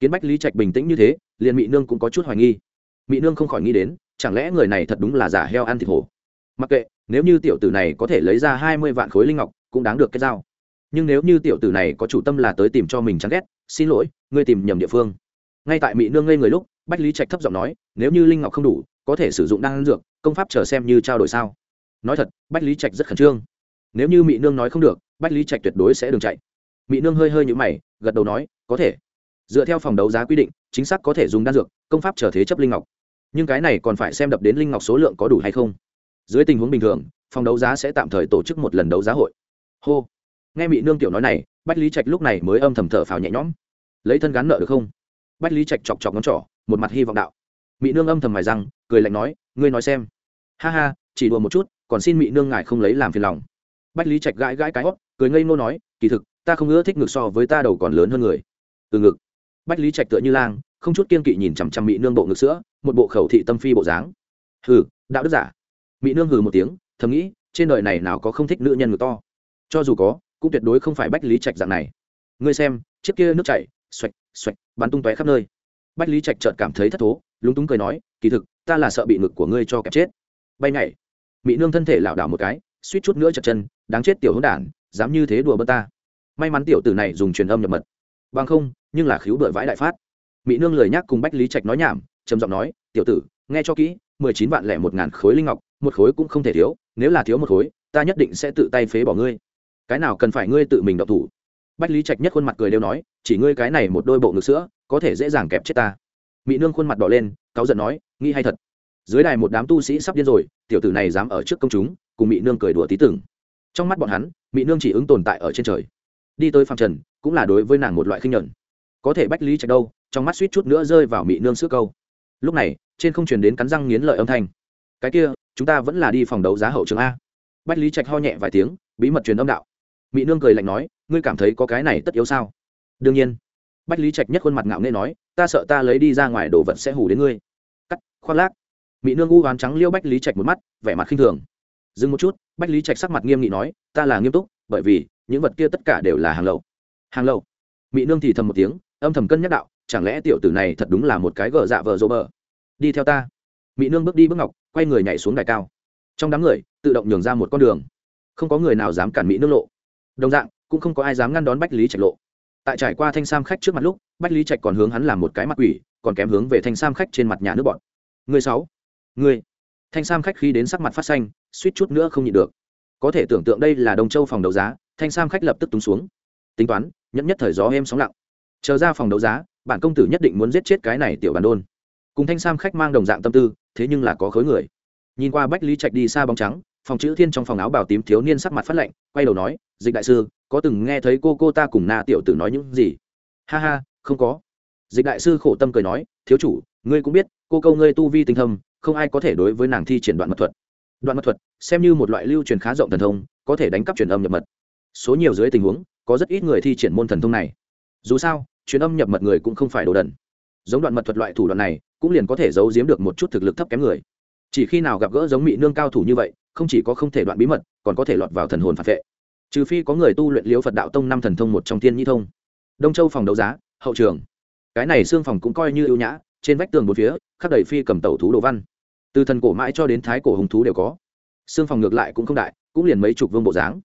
Kiến bách lý trạch bình tĩnh như thế, liền mỹ nương cũng có chút hoài nghi. Mỹ nương không khỏi nghĩ đến, chẳng lẽ người này thật đúng là giả heo ăn thịt hổ? Mặc kệ nếu như tiểu tử này có thể lấy ra hai mươi vạn khối linh ngọc, cũng đáng được cái dao. Nhưng nếu như tiểu tử này có chủ tâm là tới tìm cho mình chán ghét, xin lỗi, ngươi tìm nhầm địa phương. Ngay tại mỹ nương ngây người lúc, bách lý trạch thấp giọng nói, nếu như linh ngọc không đủ, có thể sử dụng đan dược, công pháp chờ xem như trao đổi sao. Nói thật, bách lý trạch rất khẩn trương. Nếu như mỹ nương nói không được, bách lý trạch tuyệt đối sẽ đường chạy. Mỹ nương hơi hơi nhũ mày, gật đầu nói, có thể. Dựa theo phòng đấu giá quy định, chính xác có thể dùng đan dược, công pháp chờ thế chấp linh ngọc. Nhưng cái này còn phải xem đập đến linh ngọc số lượng có đủ hay không dưới tình huống bình thường, phòng đấu giá sẽ tạm thời tổ chức một lần đấu giá hội. Hô. Nghe mỹ nương tiểu nói này, bách lý trạch lúc này mới âm thầm thở phào nhẹ nhõm. Lấy thân gắn nợ được không? Bách lý trạch chọc chọc ngón trỏ, một mặt hy vọng đạo. Mỹ nương âm thầm mài răng, cười lạnh nói, ngươi nói xem. Ha ha, chỉ đùa một chút, còn xin mỹ nương ngài không lấy làm phiền lòng. Bách lý trạch gãi gãi cái hót, cười ngây ngô nói, kỳ thực, ta không ưa thích ngực so với ta đầu còn lớn hơn người. Từ ngực. Bách lý trạch tựa như lang, không chút kiên kỵ nhìn chằm chằm mỹ nương bộ ngực sữa, một bộ khẩu thị tâm phi bộ dáng. Hừ, đạo đức giả mỹ nương hừ một tiếng, thầm nghĩ, trên đời này nào có không thích nữ nhân ngực to? Cho dù có, cũng tuyệt đối không phải bách lý trạch dạng này. Ngươi xem, chiếc kia nước chảy, xoạch xoạch, bắn tung tóe khắp nơi. Bách lý trạch chợt cảm thấy thất thố, lúng túng cười nói, kỳ thực, ta là sợ bị ngực của ngươi cho kẹp chết. Bay nhảy. Mỹ nương thân thể lảo đảo một cái, suýt chút nữa chật chân, đáng chết tiểu hỗn đản, dám như thế đùa bơ ta. May mắn tiểu tử này dùng truyền âm nhập mật. Bằng không, nhưng là khiếu bưởi vãi đại phát. Mỹ nương lời nhắc cùng bách lý trạch nói nhảm, trầm giọng nói, tiểu tử, nghe cho kỹ, mười chín vạn lẻ một ngàn khối linh ngọc một khối cũng không thể thiếu, nếu là thiếu một khối, ta nhất định sẽ tự tay phế bỏ ngươi. Cái nào cần phải ngươi tự mình đậu thủ? Bách lý trạch nhất khuôn mặt cười đều nói, chỉ ngươi cái này một đôi bộ ngực sữa, có thể dễ dàng kẹp chết ta. Mỹ nương khuôn mặt đỏ lên, cáu giận nói, nghĩ hay thật. Dưới đài một đám tu sĩ sắp điên rồi, tiểu tử này dám ở trước công chúng, cùng mỹ nương cười đùa tí tưởng. Trong mắt bọn hắn mỹ nương chỉ ứng tồn tại ở trên trời. Đi tới phạm trần, cũng là đối với nàng một loại khinh nhuận có thể bách lý trạch đâu, trong mắt suýt chút nữa rơi vào mỹ nương sữa câu. Lúc này, trên không truyền đến cắn răng nghiến lợi âm thanh. Cái kia chúng ta vẫn là đi phòng đấu giá hậu trường a. Bách lý trạch ho nhẹ vài tiếng, bí mật truyền âm đạo. Mỹ nương cười lạnh nói, ngươi cảm thấy có cái này tất yếu sao? Đương nhiên. Bách lý trạch nhất khuôn mặt ngạo nghê nói, ta sợ ta lấy đi ra ngoài đồ vật sẽ hủ đến ngươi. Cắt, khoác lác. Mỹ nương u oán trắng liêu bách lý trạch một mắt, vẻ mặt khinh thường. Dừng một chút, bách lý trạch sắc mặt nghiêm nghị nói, ta là nghiêm túc, bởi vì, những vật kia tất cả đều là hàng lậu. Hàng lậu? Mỹ nương thì thầm một tiếng, âm thầm cân nhắc đạo, chẳng lẽ tiểu tử này thật đúng là một cái gờ dạ vờ dỗ bờ? Đi theo ta. Mỹ nương bước đi bước ngọc quay người nhảy xuống đài cao. Trong đám người, tự động nhường ra một con đường. Không có người nào dám cản mỹ nước lộ. Đồng dạng, cũng không có ai dám ngăn đón bách lý trạch lộ. Tại trải qua thanh sam khách trước mặt lúc, bách lý trạch còn hướng hắn làm một cái mặt quỷ, còn kém hướng về thanh sam khách trên mặt nhà nước bọn. Người sáu, người. Thanh sam khách khi đến sắc mặt phát xanh, suýt chút nữa không nhịn được. Có thể tưởng tượng đây là đông châu phòng đấu giá, thanh sam khách lập tức túng xuống. Tính toán, nhẫn nhất thời gió êm sóng lặng. Chờ ra phòng đấu giá, bản công tử nhất định muốn giết chết cái này tiểu bản đôn. Cùng thanh sam khách mang đồng dạng tâm tư thế nhưng là có khối người. Nhìn qua bách lý trạch đi xa bóng trắng, phòng chữ thiên trong phòng áo bào tím thiếu niên sắc mặt phát lạnh, quay đầu nói, dịch đại sư, có từng nghe thấy cô cô ta cùng na tiểu tử nói những gì? Ha ha, không có. Dịch đại sư khổ tâm cười nói, thiếu chủ, ngươi cũng biết, cô câu ngươi tu vi tinh thâm không ai có thể đối với nàng thi triển đoạn mật thuật. Đoạn mật thuật, xem như một loại lưu truyền khá rộng thần thông, có thể đánh cắp truyền âm nhập mật. Số nhiều dưới tình huống, có rất ít người thi triển môn thần thông này. Dù sao, truyền âm nhập mật người cũng không phải đồ đần. Giống đoạn mật thuật loại thủ đoạn này cũng liền có thể giấu giếm được một chút thực lực thấp kém người. Chỉ khi nào gặp gỡ giống mỹ nương cao thủ như vậy, không chỉ có không thể đoạn bí mật, còn có thể lọt vào thần hồn phản vệ. Trừ phi có người tu luyện liếu phật đạo tông năm thần thông một trong thiên nhi thông. Đông châu phòng đấu giá, hậu trường. Cái này xương phòng cũng coi như ưu nhã, trên vách tường một phía, khắc đầy phi cầm tẩu thú đồ văn. Từ thần cổ mãi cho đến thái cổ hùng thú đều có. Xương phòng ngược lại cũng không đại, cũng liền mấy chục vương bộ dáng.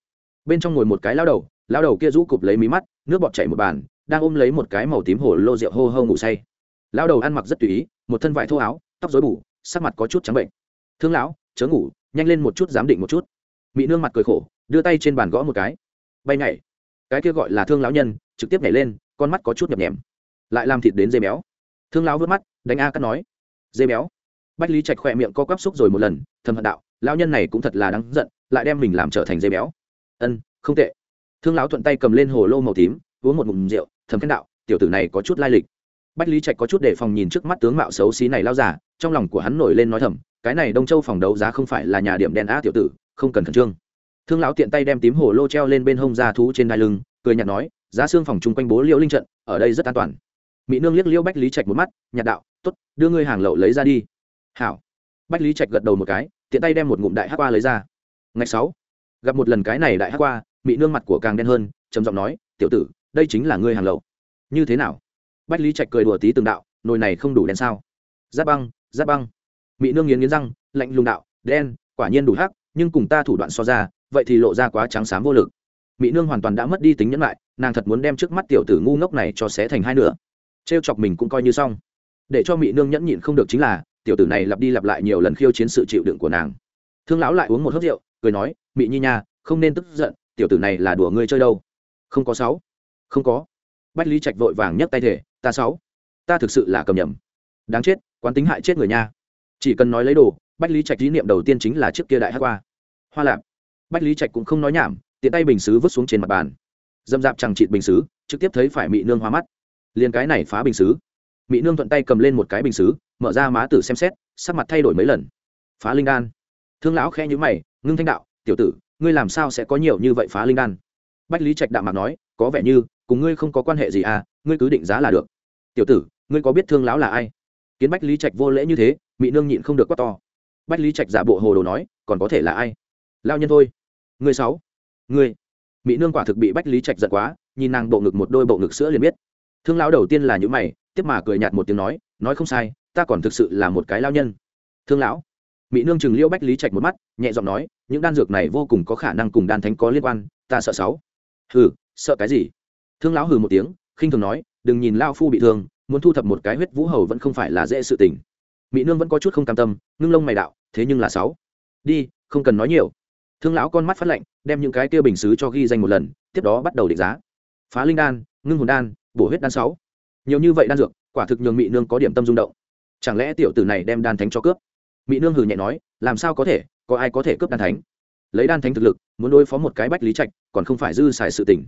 Bên trong ngồi một cái lao đầu lao đầu kia rũ cụp lấy mí mắt, nước bọt chảy một bàn, đang ôm lấy một cái màu tím hổ lô rượu hô hô ngủ say. Lao đầu ăn mặc rất tùy ý một thân vải thô áo, tóc dối bù, sắc mặt có chút trắng bệnh. Thương lão, chớ ngủ, nhanh lên một chút, giám định một chút. Mỹ nương mặt cười khổ, đưa tay trên bàn gõ một cái. Bay nhảy. Cái kia gọi là thương lão nhân, trực tiếp nhảy lên, con mắt có chút nhập nhèm. Lại làm thịt đến dây béo. Thương lão vớt mắt, đánh a cắt nói. Dây béo. Bách lý trạch khỏe miệng co quắp xúc rồi một lần, thầm hận đạo, lão nhân này cũng thật là đáng giận, lại đem mình làm trở thành dây béo. Ân, không tệ. Thương lão thuận tay cầm lên hồ lô màu tím, uống một ngụm rượu, thầm khen đạo, tiểu tử này có chút lai lịch bách lý trạch có chút để phòng nhìn trước mắt tướng mạo xấu xí này lao giả trong lòng của hắn nổi lên nói thầm, cái này đông châu phòng đấu giá không phải là nhà điểm đen á tiểu tử, không cần khẩn trương. Thương lão tiện tay đem tím hồ lô treo lên bên hông da thú trên đai lưng, cười nhạt nói, giá xương phòng chung quanh bố liễu linh trận, ở đây rất an toàn. Mỹ nương liếc liễu bách lý trạch một mắt, nhạt đạo t ố t đưa ngươi hàng lậu lấy ra đi. Hảo. Bách lý trạch gật đầu một cái, tiện tay đem một ngụm đại hát qua lấy ra. Ngày sáu, gặp một lần cái này đại hát qua mỹ nương mặt của càng đen hơn, trầm giọng nói, tiểu tử, đây chính là ngươi hàng lậu. Như thế nào? Bách lý trạch cười đùa tí từng đạo, nồi này không đủ đen sao? Giáp băng giáp băng. Mỹ nương nghiến nghiến răng, lạnh lùng đạo, đen, quả nhiên đủ hắc, nhưng cùng ta thủ đoạn so ra, vậy thì lộ ra quá trắng xám vô lực. Mỹ nương hoàn toàn đã mất đi tính nhẫn lại, nàng thật muốn đem trước mắt tiểu tử ngu ngốc này cho xé thành hai nửa. T chọc mình cũng coi như xong. Để cho mỹ nương nhẫn nhịn không được chính là, tiểu tử này lặp đi lặp lại nhiều lần khiêu chiến sự chịu đựng của nàng. Thương lão lại uống một hớt rượu, cười nói mỹ nhi nha, không nên tức giận, tiểu tử này là đùa ngươi chơi đâu. Không có sáu. Không có bách lý trạch vội vàng nhấc tay thể ta sáu, ta thực sự là cầm nhầm. Đáng chết, quán tính hại chết người nha. Chỉ cần nói lấy đồ, bách lý trạch ý niệm đầu tiên chính là trước kia đại hát qua. Hoa lạp. Bách lý trạch cũng không nói nhảm, tiện tay bình xứ vứt xuống trên mặt bàn. Dâm dạp chẳng trị bình xứ, trực tiếp thấy phải mị nương hoa mắt. Liền cái này phá bình xứ. Mị nương thuận tay cầm lên một cái bình xứ, mở ra má tử xem xét, sắc mặt thay đổi mấy lần. Phá linh đan. Thương lão khe nhữ mày, ngưng thanh đạo, tiểu tử, ngươi làm sao sẽ có nhiều như vậy phá linh đan? Bách lý trạch đạm mặt nói, có vẻ như cùng ngươi không có quan hệ gì à ngươi cứ định giá là được. Tiểu tử, ngươi có biết thương lão là ai? Kiến bách lý trạch vô lễ như thế mỹ nương nhịn không được quát to. Bách lý trạch giả bộ hồ đồ nói, còn có thể là ai? Lao nhân thôi. Ngươi sáu. Ngươi. mỹ nương quả thực bị bách lý trạch giận quá, nhìn nàng bộ ngực một đôi bộ ngực sữa liền biết. Thương lão đầu tiên là những mày, tiếp mà cười nhạt một tiếng nói nói không sai, ta còn thực sự là một cái lao nhân. Thương lão. Mỹ nương chừng liêu bách lý trạch một mắt, nhẹ giọng nói, những đan dược này vô cùng có khả năng cùng đan thánh có liên quan, ta sợ sáu. Hừ, sợ cái gì? Thương lão hừ một tiếng, khinh thường nói, đừng nhìn lao phu bị thương, muốn thu thập một cái huyết vũ hầu vẫn không phải là dễ sự tình. Mỹ nương vẫn có chút không cam tâm, ngưng lông mày đạo, thế nhưng là sáu. Đi, không cần nói nhiều. Thương lão con mắt phát lạnh, đem những cái kia bình xứ cho ghi danh một lần, tiếp đó bắt đầu định giá. Phá linh đan, ngưng hồn đan, bổ huyết đan sáu. Nhiều như vậy đan dược, quả thực nhường mỹ nương có điểm tâm rung động. Chẳng lẽ tiểu tử này đem đan thánh cho cướp? Mỹ nương hừ nhẹ nói, làm sao có thể, có ai có thể cướp đan thánh? Lấy đan thánh thực lực, muốn đối phó một cái bách lý trạch, còn không phải dư xài sự tình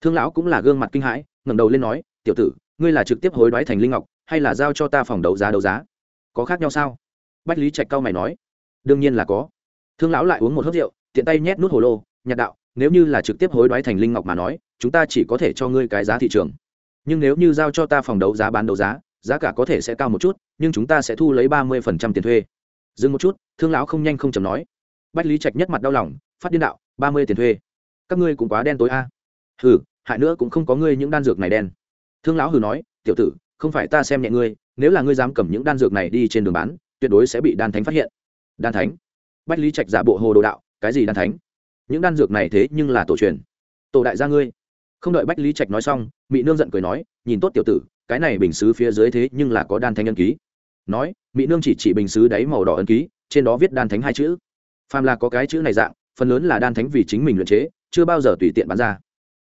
thương lão cũng là gương mặt kinh hãi, ngẩng đầu lên nói, tiểu tử, ngươi là trực tiếp hối đoái thành linh ngọc, hay là giao cho ta phòng đấu giá đấu giá? Có khác nhau sao? Bách lý trạch cao mày nói, đương nhiên là có. Thương lão lại uống một hớt rượu, tiện tay nhét nút hồ lô nhạt đạo, nếu như là trực tiếp hối đoái thành linh ngọc mà nói, chúng ta chỉ có thể cho ngươi cái giá thị trường. Nhưng nếu như giao cho ta phòng đấu giá bán đấu giá giá cả có thể sẽ cao một chút, nhưng chúng ta sẽ thu lấy ba mươi phần trăm tiền thuê. Dừng một chút, thương lão không nhanh không chầm nói. Bách lý trạch nhất mặt đau lòng, phát điên đạo, ba mươi tiền thuê? Các ngươi cũng quá đen tối a. À. hừ hại nữa cũng không có ngươi những đan dược này đen. Thương lão hừ nói, tiểu tử, không phải ta xem nhẹ ngươi, nếu là ngươi dám cầm những đan dược này đi trên đường bán, tuyệt đối sẽ bị đan thánh phát hiện. Đan thánh? Bách lý trạch giả bộ hồ đồ đạo, cái gì đan thánh? Những đan dược này thế nhưng là tổ truyền. Tổ đại gia ngươi. Không đợi bách lý trạch nói xong mỹ nương giận cười nói, nhìn tốt tiểu tử, cái này bình xứ phía dưới thế nhưng là có đan thánh ân ký. Nói mỹ nương chỉ chỉ bình xứ đáy màu đỏ ân ký, trên đó viết đan thánh hai chữ. Phàm là có cái chữ này dạng, phần lớn là đan thánh vì chính mình luyện chế, chưa bao giờ tùy tiện bán ra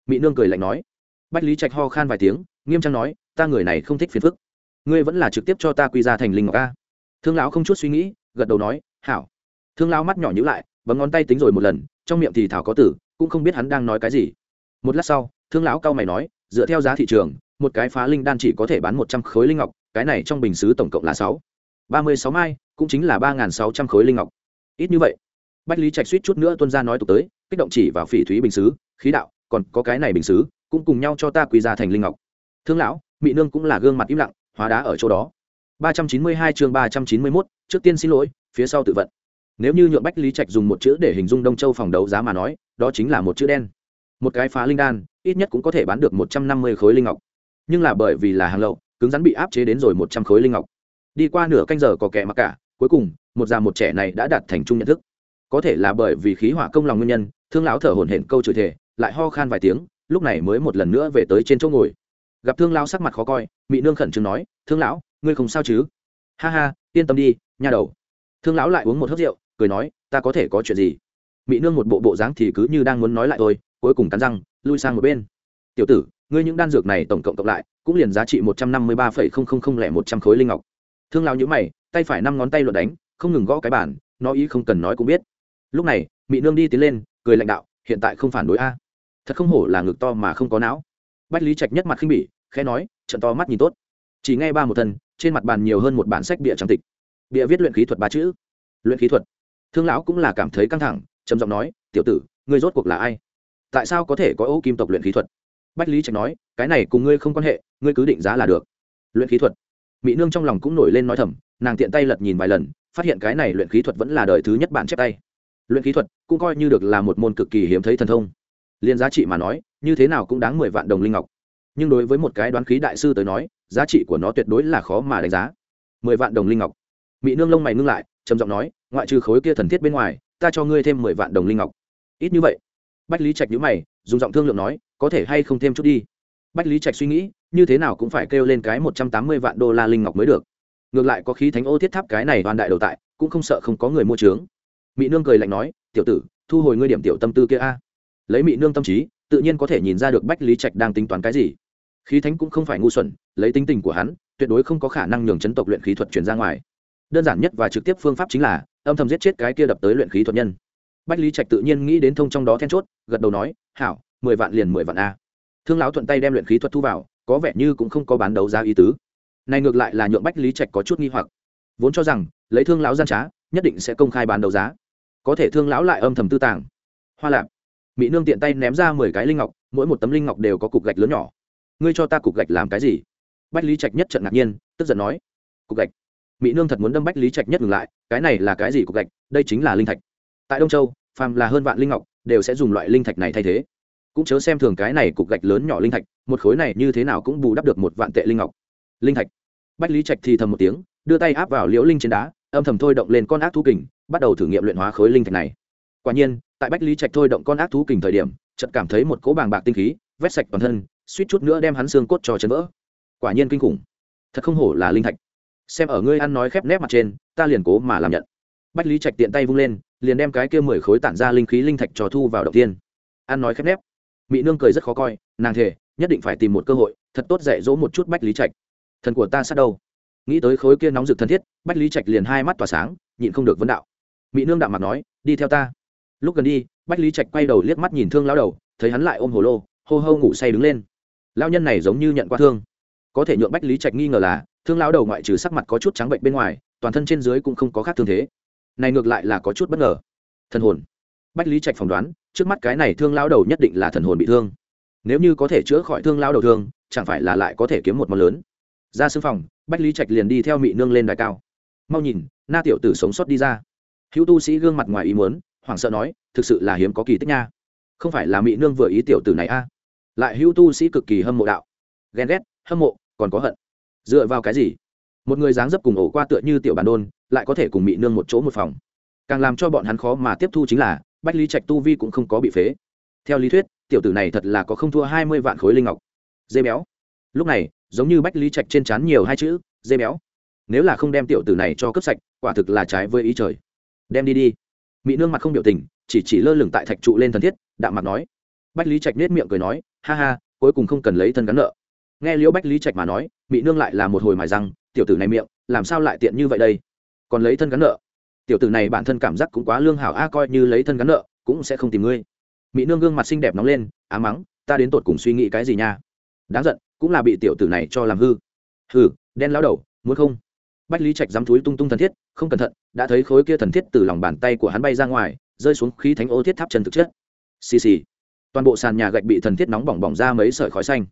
mỹ nương cười lạnh nói. Bách lý trạch ho khan vài tiếng, nghiêm trang nói, ta người này không thích phiền phức. Ngươi vẫn là trực tiếp cho ta quy ra thành linh ngọc a. Thương lão không chút suy nghĩ, gật đầu nói, hảo. Thương lão mắt nhỏ nhữ lại, bấm ngón tay tính rồi một lần, trong miệng thì thảo có tử, cũng không biết hắn đang nói cái gì. Một lát sau, thương lão cao mày nói, dựa theo giá thị trường, một cái phá linh đan chỉ có thể bán một trăm khối linh ngọc, cái này trong bình xứ tổng cộng là sáu. Ba mươi sáu mai, cũng chính là ba n g h n sáu trăm khối linh ngọc. Ít như vậy, bách lý trạch suýt chút nữa tuân ra nói tục tới, kích động chỉ vào phỉ thúy bình xứ, khí đạo còn có cái này bình xứ, cũng cùng nhau cho ta quý ra thành linh ngọc. Thương lão mỹ nương cũng là gương mặt im lặng, hóa đá ở chỗ đó. ba trăm chín mươi hai chương ba trăm chín mươi mốt, trước tiên xin lỗi, phía sau tự vận. Nếu như nhượng bách lý trạch dùng một chữ để hình dung đông châu phòng đấu giá mà nói, đó chính là một chữ đen. Một cái phá linh đan, ít nhất cũng có thể bán được một trăm năm mươi khối linh ngọc. Nhưng là bởi vì là hàng lậu, cứng rắn bị áp chế đến rồi một trăm khối linh ngọc. Đi qua nửa canh giờ có kẻ mặc cả, cuối cùng, một già một trẻ này đã đạt thành chung nhận thức. Có thể là bởi vì khí hỏa công lòng nguyên nhân, thương lão thở hổn hển câu chửi thể lại ho khan vài tiếng, lúc này mới một lần nữa về tới trên chỗ ngồi. Gặp thương lão sắc mặt khó coi mỹ nương khẩn trương nói, thương lão, ngươi không sao chứ? Ha ha, yên tâm đi, nha đầu. Thương lão lại uống một hớp rượu, cười nói, ta có thể có chuyện gì? Mỹ nương một bộ bộ dáng thì cứ như đang muốn nói lại thôi, cuối cùng cắn răng, lui sang một bên. Tiểu tử, ngươi những đan dược này tổng cộng cộng lại, cũng liền giá trị một trăm năm mươi ba phẩy không không không lẻ một trăm khối linh ngọc. Thương lão nhữ mày, tay phải năm ngón tay luật đánh, không ngừng gõ cái bản nó ý không cần nói cũng biết. Lúc này mỹ nương đi tiến lên, cười lãnh đạo, hiện tại không phản đối a thật không hổ là ngực to mà không có não. Bách lý trạch nhất mặt khinh bỉ, khẽ nói, trận to mắt nhìn tốt. Chỉ ngay ba một thân, trên mặt bàn nhiều hơn một bản sách bịa trang tịch. Bịa viết luyện khí thuật ba chữ. Luyện khí thuật. Thương lão cũng là cảm thấy căng thẳng, trầm giọng nói, tiểu tử, ngươi rốt cuộc là ai? Tại sao có thể có ô kim tộc luyện khí thuật? Bách lý trạch nói, cái này cùng ngươi không quan hệ, ngươi cứ định giá là được. Luyện khí thuật. Mỹ nương trong lòng cũng nổi lên nói thầm, nàng tiện tay lật nhìn vài lần, phát hiện cái này luyện khí thuật vẫn là đời thứ nhất bản chép tay. Luyện khí thuật cũng coi như được là một môn cực kỳ hiếm thấy thần thông liên giá trị mà nói, như thế nào cũng đáng mười vạn đồng linh ngọc. Nhưng đối với một cái đoán khí đại sư tới nói, giá trị của nó tuyệt đối là khó mà đánh giá. Mười vạn đồng linh ngọc. Mỹ nương lông mày ngưng lại, trầm giọng nói, ngoại trừ khối kia thần thiết bên ngoài, ta cho ngươi thêm mười vạn đồng linh ngọc. Ít như vậy. Bách lý trạch nhữ mày, dùng giọng thương lượng nói, có thể hay không thêm chút đi. Bách lý trạch suy nghĩ, như thế nào cũng phải kêu lên cái một trăm tám mươi vạn đô la linh ngọc mới được. Ngược lại có khí thánh ô thiết tháp cái này toàn đại đầu tại, cũng không sợ không có người mua trướng. Mỹ nương cười lạnh nói, tiểu tử, thu hồi ngươi điểm tiểu tâm tư kia a lấy mị nương tâm trí, tự nhiên có thể nhìn ra được bách lý trạch đang tính toán cái gì. Khí thánh cũng không phải ngu xuẩn, lấy tính tình của hắn, tuyệt đối không có khả năng nhường chấn tộc luyện khí thuật chuyển ra ngoài. Đơn giản nhất và trực tiếp phương pháp chính là, âm thầm giết chết cái kia đập tới luyện khí thuật nhân. Bách lý trạch tự nhiên nghĩ đến thông trong đó then chốt, gật đầu nói, hảo, mười vạn liền mười vạn a. Thương lão thuận tay đem luyện khí thuật thu vào, có vẻ như cũng không có bán đấu giá ý tứ. Này ngược lại là nhượng bách lý trạch có chút nghi hoặc. Vốn cho rằng, lấy thương lão gian trá, nhất định sẽ công khai bán đấu giá. Có thể thương lão lại âm thầm tư tàng. Hoa lạp mỹ nương tiện tay ném ra mười cái linh ngọc, mỗi một tấm linh ngọc đều có cục gạch lớn nhỏ. Ngươi cho ta cục gạch làm cái gì? Bách lý trạch nhất trận ngạc nhiên, tức giận nói. Cục gạch. Mỹ nương thật muốn đâm bách lý trạch nhất ngừng lại, cái này là cái gì cục gạch? Đây chính là linh thạch. Tại đông châu, phàm là hơn vạn linh ngọc, đều sẽ dùng loại linh thạch này thay thế. Cũng chớ xem thường cái này cục gạch lớn nhỏ linh thạch, một khối này như thế nào cũng bù đắp được một vạn tệ linh ngọc. Linh thạch. Bách lý trạch thì thầm một tiếng, đưa tay áp vào liễu linh trên đá, âm thầm thôi động lên con ác thú kình, bắt đầu thử nghiệm luyện hóa khối linh thạch này quả nhiên, tại bách lý trạch thôi động con ác thú kình thời điểm, chợt cảm thấy một cỗ bàng bạc tinh khí, vét sạch toàn thân, suýt chút nữa đem hắn xương cốt cho chấn vỡ. Quả nhiên kinh khủng. Thật không hổ là linh thạch. Xem ở ngươi ăn nói khép nép mặt trên, ta liền cố mà làm nhận. Bách lý trạch tiện tay vung lên, liền đem cái kia mười khối tản ra linh khí linh thạch trò thu vào đầu tiên. Ăn nói khép nép. Mỹ nương cười rất khó coi, nàng thề, nhất định phải tìm một cơ hội, thật tốt dạy dỗ một chút bách lý trạch. Thần của ta sát đâu? Nghĩ tới khối kia nóng rực thân thiết, bách lý trạch liền hai mắt tỏa sáng, nhịn không được vấn đạo. Mỹ nương đạm mặt nói, đi theo ta lúc gần đi, bách lý trạch quay đầu liếc mắt nhìn thương lao đầu, thấy hắn lại ôm hồ lô, hô hô ngủ say đứng lên. Lao nhân này giống như nhận qua thương. Có thể nhượng bách lý trạch nghi ngờ là, thương lao đầu ngoại trừ sắc mặt có chút trắng bệnh bên ngoài, toàn thân trên dưới cũng không có khác thương thế. Này ngược lại là có chút bất ngờ. Thần hồn. Bách lý trạch phỏng đoán, trước mắt cái này thương lao đầu nhất định là thần hồn bị thương. Nếu như có thể chữa khỏi thương lao đầu thương, chẳng phải là lại có thể kiếm một món lớn. Ra xương phòng, bách lý trạch liền đi theo mị nương lên đài cao. Mau nhìn, na tiểu tử sống sót đi ra. Hữu tu sĩ gương mặt ngoài ý muốn hoảng sợ nói, thực sự là hiếm có kỳ tích nha. Không phải là mỹ nương vừa ý tiểu tử này a. Lại hữu tu sĩ cực kỳ hâm mộ đạo. Ghen ghét, hâm mộ, còn có hận. Dựa vào cái gì? Một người dáng dấp cùng ổ qua tựa như tiểu bản đôn, lại có thể cùng mỹ nương một chỗ một phòng. Càng làm cho bọn hắn khó mà tiếp thu chính là, bách lý trạch tu vi cũng không có bị phế. Theo lý thuyết, tiểu tử này thật là có không thua hai mươi vạn khối linh ngọc. Dê béo. Lúc này, giống như bách lý trạch trên trán nhiều hai chữ, dê béo. Nếu là không đem tiểu tử này cho cướp sạch, quả thực là trái với ý trời. Đem đi đi mỹ nương mặt không biểu tình, chỉ chỉ lơ lửng tại thạch trụ lên thân thiết, đạm mặt nói. Bách lý trạch nết miệng cười nói, ha ha, cuối cùng không cần lấy thân gắn nợ. Nghe liễu bách lý trạch mà nói mỹ nương lại là một hồi mài răng, tiểu tử này miệng, làm sao lại tiện như vậy đây? Còn lấy thân gắn nợ? Tiểu tử này bản thân cảm giác cũng quá lương hảo a à, coi như lấy thân gắn nợ, cũng sẽ không tìm ngươi. Mỹ nương gương mặt xinh đẹp nóng lên, á mắng, ta đến tột cùng suy nghĩ cái gì nha? Đáng giận, cũng là bị tiểu tử này cho làm hư. Hừ, đen lao đầu, muốn không? Bách lý trạch dám thúi tung tung thân thiết không cẩn thận, đã thấy khối kia thần thiết từ lòng bàn tay của hắn bay ra ngoài, rơi xuống khí thánh ô thiết tháp chân thực chất. Xì xì. Toàn bộ sàn nhà gạch bị thần thiết nóng bỏng bỏng ra mấy sợi khói xanh.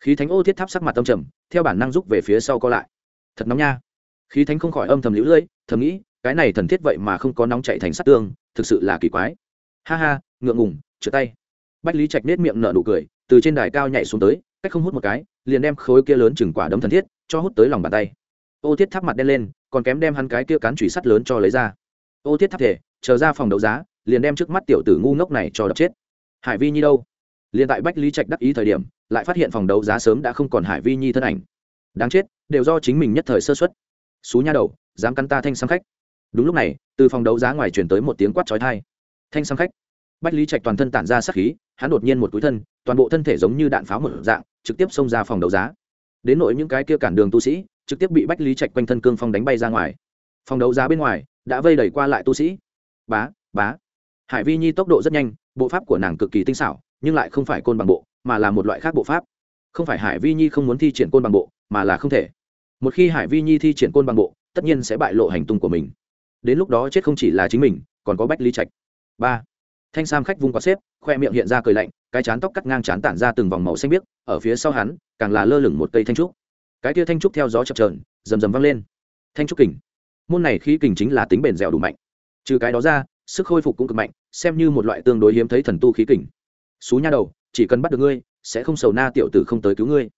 Khí thánh ô thiết tháp sắc mặt tâm trầm, theo bản năng rút về phía sau co lại. Thật nóng nha. Khí thánh không khỏi âm thầm lũ lưỡi thầm nghĩ, cái này thần thiết vậy mà không có nóng chạy thành sắt tương, thực sự là kỳ quái. Ha ha, ngượng ngùng chữa tay. Bách lý trạch nết miệng nở nụ cười, từ trên đài cao nhảy xuống tới, cách không hút một cái, liền đem khối kia lớn chừng quả đấm thần thiết cho hút tới lòng bàn tay. Ô thiết tháp mặt đen lên còn kém đem hắn cái kia cán chùy sắt lớn cho lấy ra. Ô thiết tháp thể, chờ ra phòng đấu giá, liền đem trước mắt tiểu tử ngu ngốc này cho đập chết. Hải vi nhi đâu? Liền tại bách lý trạch đắc ý thời điểm, lại phát hiện phòng đấu giá sớm đã không còn hải vi nhi thân ảnh. Đáng chết, đều do chính mình nhất thời sơ xuất xú nha đầu, dám cắn ta thanh sang khách. Đúng lúc này, từ phòng đấu giá ngoài chuyển tới một tiếng quát trói thai thanh sang khách. Bách lý trạch toàn thân tản ra sát khí, hắn đột nhiên một túi thân, toàn bộ thân thể giống như đạn pháo một dạng, trực tiếp xông ra phòng đấu giá. Đến nội những cái kia cản đường tu sĩ trực tiếp bị bách lý trạch quanh thân cương phong đánh bay ra ngoài. Phòng đấu giá bên ngoài đã vây đẩy qua lại tu sĩ. Bá bá. Hải vi nhi tốc độ rất nhanh, bộ pháp của nàng cực kỳ tinh xảo, nhưng lại không phải côn bằng bộ, mà là một loại khác bộ pháp. Không phải hải vi nhi không muốn thi triển côn bằng bộ, mà là không thể. Một khi hải vi nhi thi triển côn bằng bộ, tất nhiên sẽ bại lộ hành tung của mình. Đến lúc đó chết không chỉ là chính mình, còn có bách lý trạch. Ba. Thanh sam khách vung quá xếp, khoe miệng hiện ra cười lạnh, cái chán tóc cắt ngang chán tản ra từng vòng màu xanh biếc, ở phía sau hắn, càng là lơ lửng một cây thanh trúc cái tia thanh trúc theo gió chập trờn rầm rầm văng lên. Thanh trúc kình. Môn này khí kình chính là tính bền dẻo đủ mạnh. Trừ cái đó ra, sức khôi phục cũng cực mạnh, xem như một loại tương đối hiếm thấy thần tu khí kình. Xú nha đầu, chỉ cần bắt được ngươi, sẽ không sầu na tiểu tử không tới cứu ngươi.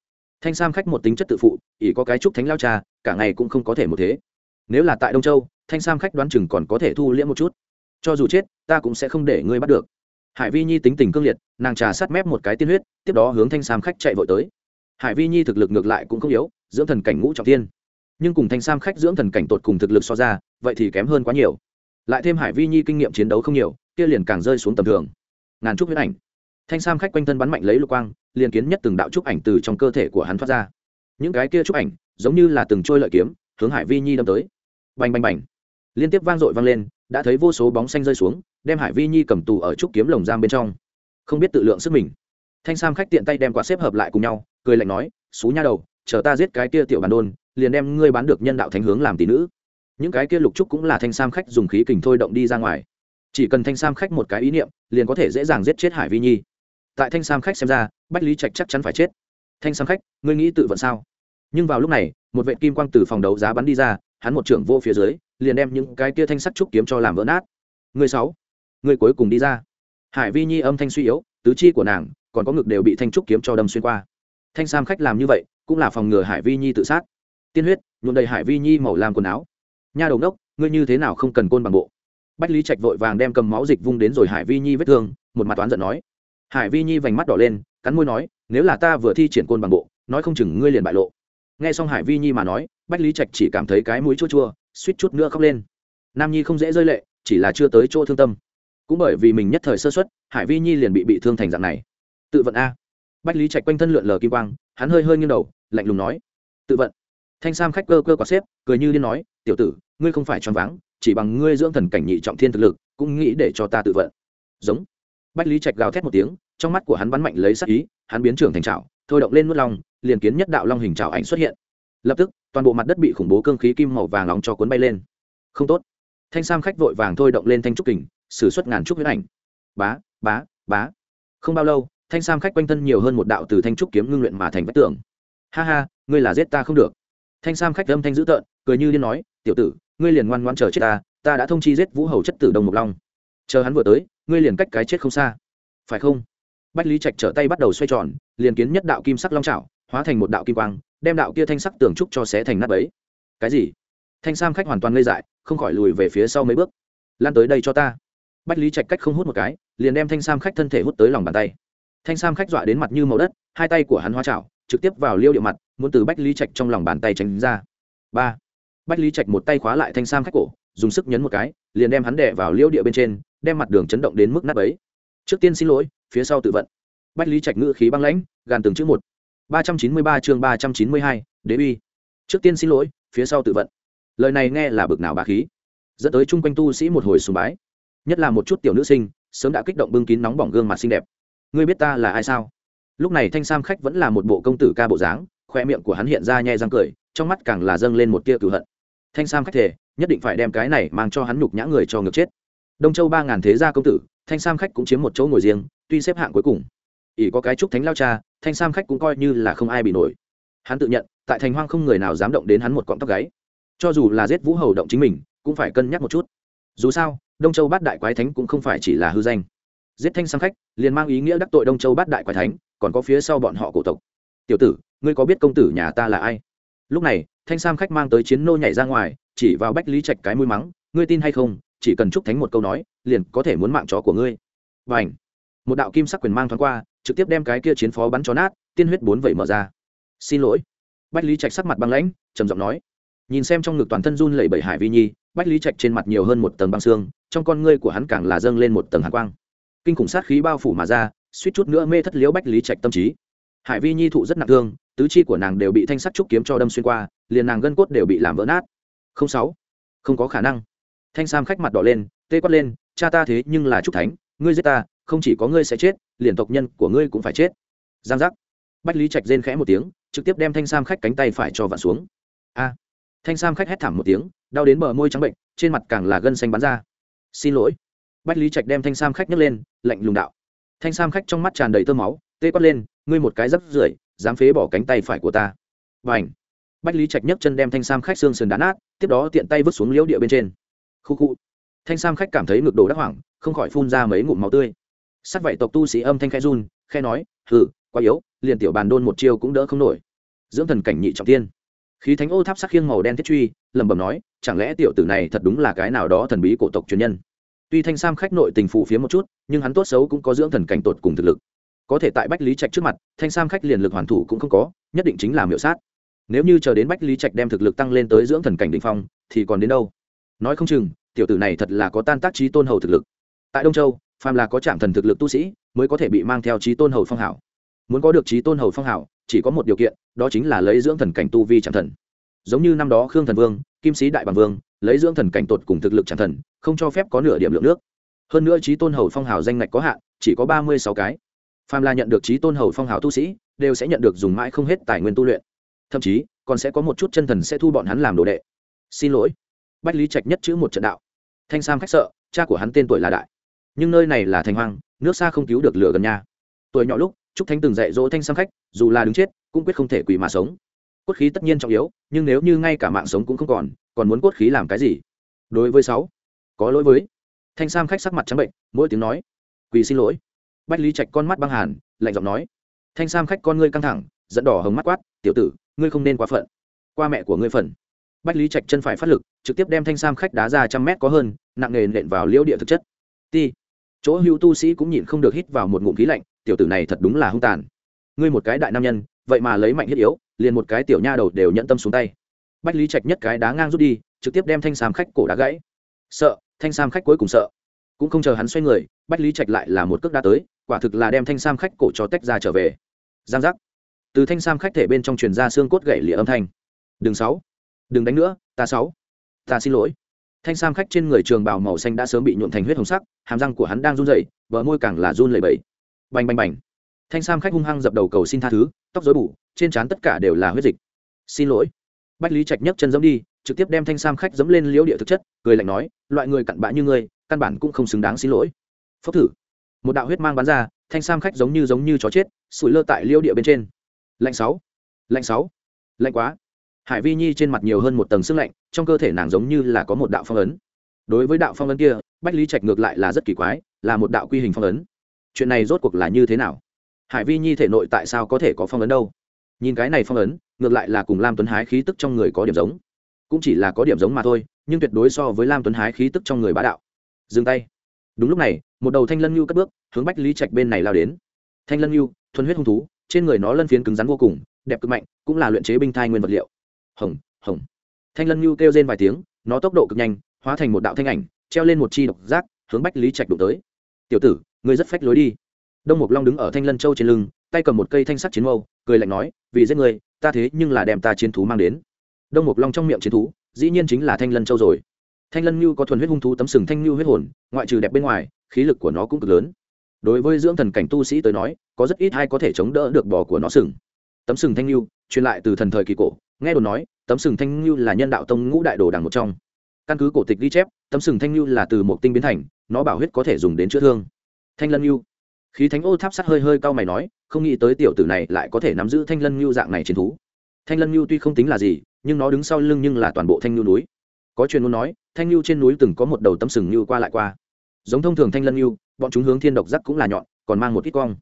Thanh sam khách một tính chất tự phụ, ỷ có cái trúc thánh lao trà cả ngày cũng không có thể một thế. Nếu là tại đông châu, thanh sam khách đoán chừng còn có thể thu liễm một chút. Cho dù chết, ta cũng sẽ không để ngươi bắt được. Hải vi nhi tính tình cương liệt, nàng trà sát mép một cái tiên huyết, tiếp đó hướng thanh sam khách chạy vội tới hải vi nhi thực lực ngược lại cũng không yếu, dưỡng thần cảnh ngũ trọng tiên nhưng cùng thanh sam khách dưỡng thần cảnh tột cùng thực lực so ra, vậy thì kém hơn quá nhiều. Lại thêm hải vi nhi kinh nghiệm chiến đấu không nhiều, kia liền càng rơi xuống tầm thường. Ngàn trúc huyết ảnh. Thanh sam khách quanh thân bắn mạnh lấy lục quang, liền kiến nhất từng đạo trúc ảnh từ trong cơ thể của hắn thoát ra. Những cái kia trúc ảnh, giống như là từng trôi lợi kiếm, hướng hải vi nhi đâm tới. Bành bành bành. Liên tiếp vang dội vang lên, đã thấy vô số bóng xanh rơi xuống, đem hải vi nhi cầm tù ở trúc kiếm lồng giam bên trong. Không biết tự lượng sức mình. Thanh sam khách tiện tay đem quả xếp hợp lại cùng nhau cười lạnh nói, xú nha đầu, chờ ta giết cái kia tiểu bản đôn, liền đem ngươi bán được nhân đạo thánh hướng làm tỷ nữ. Những cái kia lục trúc cũng là thanh sam khách dùng khí kình thôi động đi ra ngoài. Chỉ cần thanh sam khách một cái ý niệm, liền có thể dễ dàng giết chết hải vi nhi. Tại thanh sam khách xem ra, bách lý trạch chắc chắn phải chết. Thanh sam khách, ngươi nghĩ tự vận sao? Nhưng vào lúc này, một vệ kim quang từ phòng đấu giá bắn đi ra, hắn một trưởng vô phía dưới, liền đem những cái kia thanh sắt trúc kiếm cho làm vỡ nát. Người sáu người cuối cùng đi ra. Hải vi nhi âm thanh suy yếu, tứ chi của nàng còn có ngực đều bị thanh trúc kiếm cho đâm xuyên qua thanh sam khách làm như vậy, cũng là phòng ngừa hải vi nhi tự sát. Tiên huyết, nhuộm đầy hải vi nhi màu làm quần áo. Nha đầu đốc ngươi như thế nào không cần côn bằng bộ? Bách lý trạch vội vàng đem cầm máu dịch vung đến rồi hải vi nhi vết thương, một mặt toán giận nói. Hải vi nhi vành mắt đỏ lên, cắn môi nói, nếu là ta vừa thi triển côn bằng bộ, nói không chừng ngươi liền bại lộ. Nghe xong hải vi nhi mà nói, bách lý trạch chỉ cảm thấy cái mũi chua chua, suýt chút nữa khóc lên. Nam nhi không dễ rơi lệ, chỉ là chưa tới chỗ thương tâm. Cũng bởi vì mình nhất thời sơ xuất hải vi nhi liền bị bị thương thành dạng này. Tự vận a bách lý trạch quanh thân lượn lờ kim quang, hắn hơi hơi nghiêng đầu, lạnh lùng nói, tự vận. Thanh sam khách cơ cơ quả xếp, cười như điên nói, tiểu tử, ngươi không phải choáng váng, chỉ bằng ngươi dưỡng thần cảnh nhị trọng thiên thực lực, cũng nghĩ để cho ta tự vận. Giống. Bách lý trạch gào thét một tiếng, trong mắt của hắn bắn mạnh lấy sắc ý, hắn biến trưởng thành trào thôi động lên nuốt long liền kiến nhất đạo long hình trào ảnh xuất hiện. Lập tức, toàn bộ mặt đất bị khủng bố cương khí kim màu vàng nóng cho cuốn bay lên. Không tốt. Thanh sam khách vội vàng thôi động lên thanh trúc kình xử suất ngàn trúc huyết ảnh. Bá bá bá. Không bao lâu thanh sam khách quanh thân nhiều hơn một đạo từ thanh trúc kiếm ngưng luyện mà thành vách tường. Ha ha, ngươi là giết ta không được. Thanh sam khách âm thanh dữ tợn, cười như điên nói, tiểu tử, ngươi liền ngoan ngoan chờ chết ta ta đã thông chi giết vũ hầu chất tử đồng mộc long. Chờ hắn vừa tới, ngươi liền cách cái chết không xa. Phải không? Bách lý trạch trở tay bắt đầu xoay tròn, liền kiến nhất đạo kim sắc long trào hóa thành một đạo kim quang, đem đạo kia thanh sắc tường trúc cho xé thành nắp ấy cái gì? Thanh sam khách hoàn toàn ngây dại, không khỏi lùi về phía sau mấy bước. Lan tới đây cho ta. Bách lý trạch cách không hút một cái, liền đem thanh sam khách thân thể hút tới lòng bàn tay thanh sam khách dọa đến mặt như màu đất, hai tay của hắn hoa chảo, trực tiếp vào liêu điệu mặt, muốn từ bách lý trạch trong lòng bàn tay tránh ra. Ba. Bách lý trạch một tay khóa lại thanh sam khách cổ, dùng sức nhấn một cái, liền đem hắn đè vào liêu địa bên trên, đem mặt đường chấn động đến mức nát ấy trước tiên xin lỗi, phía sau tự vận. Bách lý trạch ngữ khí băng lãnh, gàn từng chữ một. Ba trăm chín mươi ba chương ba trăm chín mươi hai, đế uy. Trước tiên xin lỗi, phía sau tự vận. Lời này nghe là bực nào bà khí. Dẫn tới chung quanh tu sĩ một hồi sùng bái. Nhất là một chút tiểu nữ sinh, sớm đã kích động bưng kín nóng bỏng gương mặt xinh đẹp ngươi biết ta là ai sao? Lúc này thanh sam khách vẫn là một bộ công tử ca bộ dáng, khoe miệng của hắn hiện ra nhai răng cười, trong mắt càng là dâng lên một tia cửu hận. Thanh sam khách thể nhất định phải đem cái này mang cho hắn nhục nhã người cho ngược chết. Đông châu ba ngàn thế gia công tử, thanh sam khách cũng chiếm một chỗ ngồi riêng, tuy xếp hạng cuối cùng. Ỷ có cái trúc thánh lao cha, thanh sam khách cũng coi như là không ai bị nổi. Hắn tự nhận, tại thành hoang không người nào dám động đến hắn một cọng tóc gáy. Cho dù là giết vũ hầu động chính mình, cũng phải cân nhắc một chút. Dù sao, đông châu bát đại quái thánh cũng không phải chỉ là hư danh giết thanh Sang khách, liền mang ý nghĩa đắc tội đông châu bát đại quái thánh, còn có phía sau bọn họ cổ tộc. Tiểu tử, ngươi có biết công tử nhà ta là ai? Lúc này, thanh sam khách mang tới chiến nô nhảy ra ngoài, chỉ vào bách lý trạch cái mũi mắng, ngươi tin hay không, chỉ cần chúc thánh một câu nói, liền có thể muốn mạng chó của ngươi. Và ảnh một đạo kim sắc quyền mang thoáng qua, trực tiếp đem cái kia chiến phó bắn chó nát, tiên huyết bốn vẩy mở ra. Xin lỗi. Bách lý trạch sắc mặt băng lãnh, trầm giọng nói. Nhìn xem trong ngực toàn thân run lẩy bẩy hải vi nhi, bách lý trạch trên mặt nhiều hơn một tầng băng xương, trong con ngươi của hắn càng là dâng lên một tầng hạ quang kinh khủng sát khí bao phủ mà ra, suýt chút nữa mê thất liễu bách lý trạch tâm trí. Hải vi nhi thụ rất nặng thương, tứ chi của nàng đều bị thanh sắt trúc kiếm cho đâm xuyên qua, liền nàng gân cốt đều bị làm vỡ nát. Không sáu, không có khả năng. Thanh sam khách mặt đỏ lên, tê quát lên, cha ta thế nhưng là trúc thánh, ngươi giết ta, không chỉ có ngươi sẽ chết, liền tộc nhân của ngươi cũng phải chết. Giang giác. Bách lý trạch rên khẽ một tiếng, trực tiếp đem thanh sam khách cánh tay phải cho vặn xuống. A. Thanh sam khách hét thảm một tiếng, đau đến bờ môi trắng bệnh, trên mặt càng là gân xanh bắn ra. Xin lỗi bách lý trạch đem thanh sam khách nhấc lên, lạnh lùng đạo. Thanh sam khách trong mắt tràn đầy tơ máu, tê quát lên, ngươi một cái rắp rưởi, dám phế bỏ cánh tay phải của ta. Và ảnh bách lý trạch nhấc chân đem thanh sam khách xương sườn đá nát, tiếp đó tiện tay vứt xuống liễu địa bên trên. Khu khu! Thanh sam khách cảm thấy ngực đồ đắc hoảng, không khỏi phun ra mấy ngụm máu tươi. Sắc vậy tộc tu sĩ âm thanh khai run khe nói, hừ, quá yếu, liền tiểu bàn đôn một chiêu cũng đỡ không nổi. Dưỡng thần cảnh nhị trọng tiên. Khí thánh ô tháp sắc khiêng màu đen thiết truy, lẩm bẩm nói, chẳng lẽ tiểu tử này thật đúng là cái nào đó thần bí cổ tộc truyền nhân? Tuy thanh sam khách nội tình phụ phía một chút, nhưng hắn tốt xấu cũng có dưỡng thần cảnh tột cùng thực lực. Có thể tại bách lý trạch trước mặt, thanh sam khách liền lực hoàn thủ cũng không có, nhất định chính là miểu sát. Nếu như chờ đến bách lý trạch đem thực lực tăng lên tới dưỡng thần cảnh định phong, thì còn đến đâu? Nói không chừng, tiểu tử này thật là có tan tác trí tôn hầu thực lực. Tại đông châu, phàm là có trạm thần thực lực tu sĩ, mới có thể bị mang theo trí tôn hầu phong hảo. Muốn có được trí tôn hầu phong hảo, chỉ có một điều kiện, đó chính là lấy dưỡng thần cảnh tu vi trạm thần. Giống như năm đó khương thần vương, kim sĩ đại bằng vương lấy dưỡng thần cảnh tột cùng thực lực chẳng thần, không cho phép có nửa điểm lượng nước. Hơn nữa trí tôn hầu phong hào danh ngạch có hạn, chỉ có ba mươi sáu cái. Phàm là nhận được trí tôn hầu phong hào tu sĩ, đều sẽ nhận được dùng mãi không hết tài nguyên tu luyện. Thậm chí, còn sẽ có một chút chân thần sẽ thu bọn hắn làm đồ đệ. Xin lỗi. Bách lý trạch nhất chữ một trận đạo. Thanh sam khách sợ, cha của hắn tên tuổi là đại. Nhưng nơi này là thành hoang, nước xa không cứu được lửa gần nhà. Tuổi nhỏ lúc, trúc thánh từng dạy dỗ thanh sam khách, dù là đứng chết, cũng quyết không thể quỳ mà sống cốt khí tất nhiên trọng yếu, nhưng nếu như ngay cả mạng sống cũng không còn còn muốn cốt khí làm cái gì? Đối với sáu, có lỗi với. Thanh sam khách sắc mặt trắng bệnh, mỗi tiếng nói. Quỳ xin lỗi. Bách lý trạch con mắt băng hàn, lạnh giọng nói. Thanh sam khách con ngươi căng thẳng dẫn đỏ hồng mắt quát, tiểu tử, ngươi không nên quá phận. Qua mẹ của ngươi phần. Bách lý trạch chân phải phát lực, trực tiếp đem thanh sam khách đá ra trăm mét có hơn, nặng nề nện vào liễu địa thực chất. Ti. Chỗ hữu tu sĩ cũng nhịn không được hít vào một ngụm khí lạnh, tiểu tử này thật đúng là hung tàn. Ngươi một cái đại nam nhân vậy mà lấy mạnh thiết yếu, liền một cái tiểu nha đầu đều nhận tâm xuống tay. Bách lý trạch nhất cái đá ngang rút đi, trực tiếp đem thanh sam khách cổ đá gãy. Sợ, thanh sam khách cuối cùng sợ. Cũng không chờ hắn xoay người, bách lý trạch lại là một cước đá tới, quả thực là đem thanh sam khách cổ cho tách ra trở về. Giang giác. Từ thanh sam khách thể bên trong truyền ra xương cốt gậy lịa âm thanh. Đừng sáu. Đừng đánh nữa, ta sáu. Ta xin lỗi. Thanh sam khách trên người trường bào màu xanh đã sớm bị nhuộn thành huyết hồng sắc, hàm răng của hắn đang run rẩy vợ môi càng là run lẩy bẩy. Bành bành bành thanh sam khách hung hăng dập đầu cầu xin tha thứ, tóc rối bù, trên trán tất cả đều là huyết dịch. Xin lỗi. Bách lý trạch nhấc chân dẫm đi, trực tiếp đem thanh sam khách dẫm lên liễu địa thực chất, cười lạnh nói, loại người cặn bã như ngươi, căn bản cũng không xứng đáng xin lỗi. Phốc thử. Một đạo huyết mang bắn ra, thanh sam khách giống như giống như chó chết, sủi lơ tại liễu địa bên trên. Lạnh sáu lạnh sáu, lạnh quá. Hải vi nhi trên mặt nhiều hơn một tầng sức lạnh, trong cơ thể nàng giống như là có một đạo phong ấn. Đối với đạo phong ấn kia, bách lý trạch ngược lại là rất kỳ quái, là một đạo quy hình phong ấn. Chuyện này rốt cuộc là như thế nào? Hải vi nhi thể nội tại sao có thể có phong ấn đâu? Nhìn cái này phong ấn, ngược lại là cùng lam tuấn hái khí tức trong người có điểm giống. Cũng chỉ là có điểm giống mà thôi, nhưng tuyệt đối so với lam tuấn hái khí tức trong người bá đạo. Dừng tay. Đúng lúc này, một đầu thanh lân nhu cất bước, hướng bách lý trạch bên này lao đến. Thanh lân nhu, thuần huyết hung thú, trên người nó lân phiến cứng rắn vô cùng, đẹp cực mạnh, cũng là luyện chế binh thai nguyên vật liệu. Hồng hồng. Thanh lân nhu kêu trên vài tiếng, nó tốc độ cực nhanh, hóa thành một đạo thanh ảnh, treo lên một chi độc giác, hướng bách lý trạch đụng tới. Tiểu tử, ngươi rất phách lối đi đông mục long đứng ở thanh lân châu trên lưng, tay cầm một cây thanh sắt chiến mâu, cười lạnh nói, vì giết người, ta thế nhưng là đem ta chiến thú mang đến. Đông mục long trong miệng chiến thú, dĩ nhiên chính là thanh lân châu rồi. Thanh lân như có thuần huyết hung thú tấm sừng thanh như huyết hồn, ngoại trừ đẹp bên ngoài, khí lực của nó cũng cực lớn. Đối với dưỡng thần cảnh tu sĩ tới nói, có rất ít ai có thể chống đỡ được bò của nó sừng. Tấm sừng thanh lưu truyền lại từ thần thời kỳ cổ, nghe đồn nói, tấm sừng thanh lưu là nhân đạo tông ngũ đại đồ đằng một trong. Căn cứ cổ tịch ghi chép, tấm sừng thanh lưu là từ một tinh biến thành, nó bảo huyết có thể dùng đến chữa thương. Thanh lân lưu khí thánh ô tháp sắt hơi hơi cau mày nói, không nghĩ tới tiểu tử này lại có thể nắm giữ thanh lân ngưu dạng này chiến thú. Thanh lân ngưu tuy không tính là gì, nhưng nó đứng sau lưng nhưng là toàn bộ thanh ngưu núi. Có chuyện muốn nói, thanh ngưu trên núi từng có một đầu tấm sừng ngưu qua lại qua. Giống thông thường thanh lân ngưu bọn chúng hướng thiên độc giác cũng là nhọn, còn mang một ít cong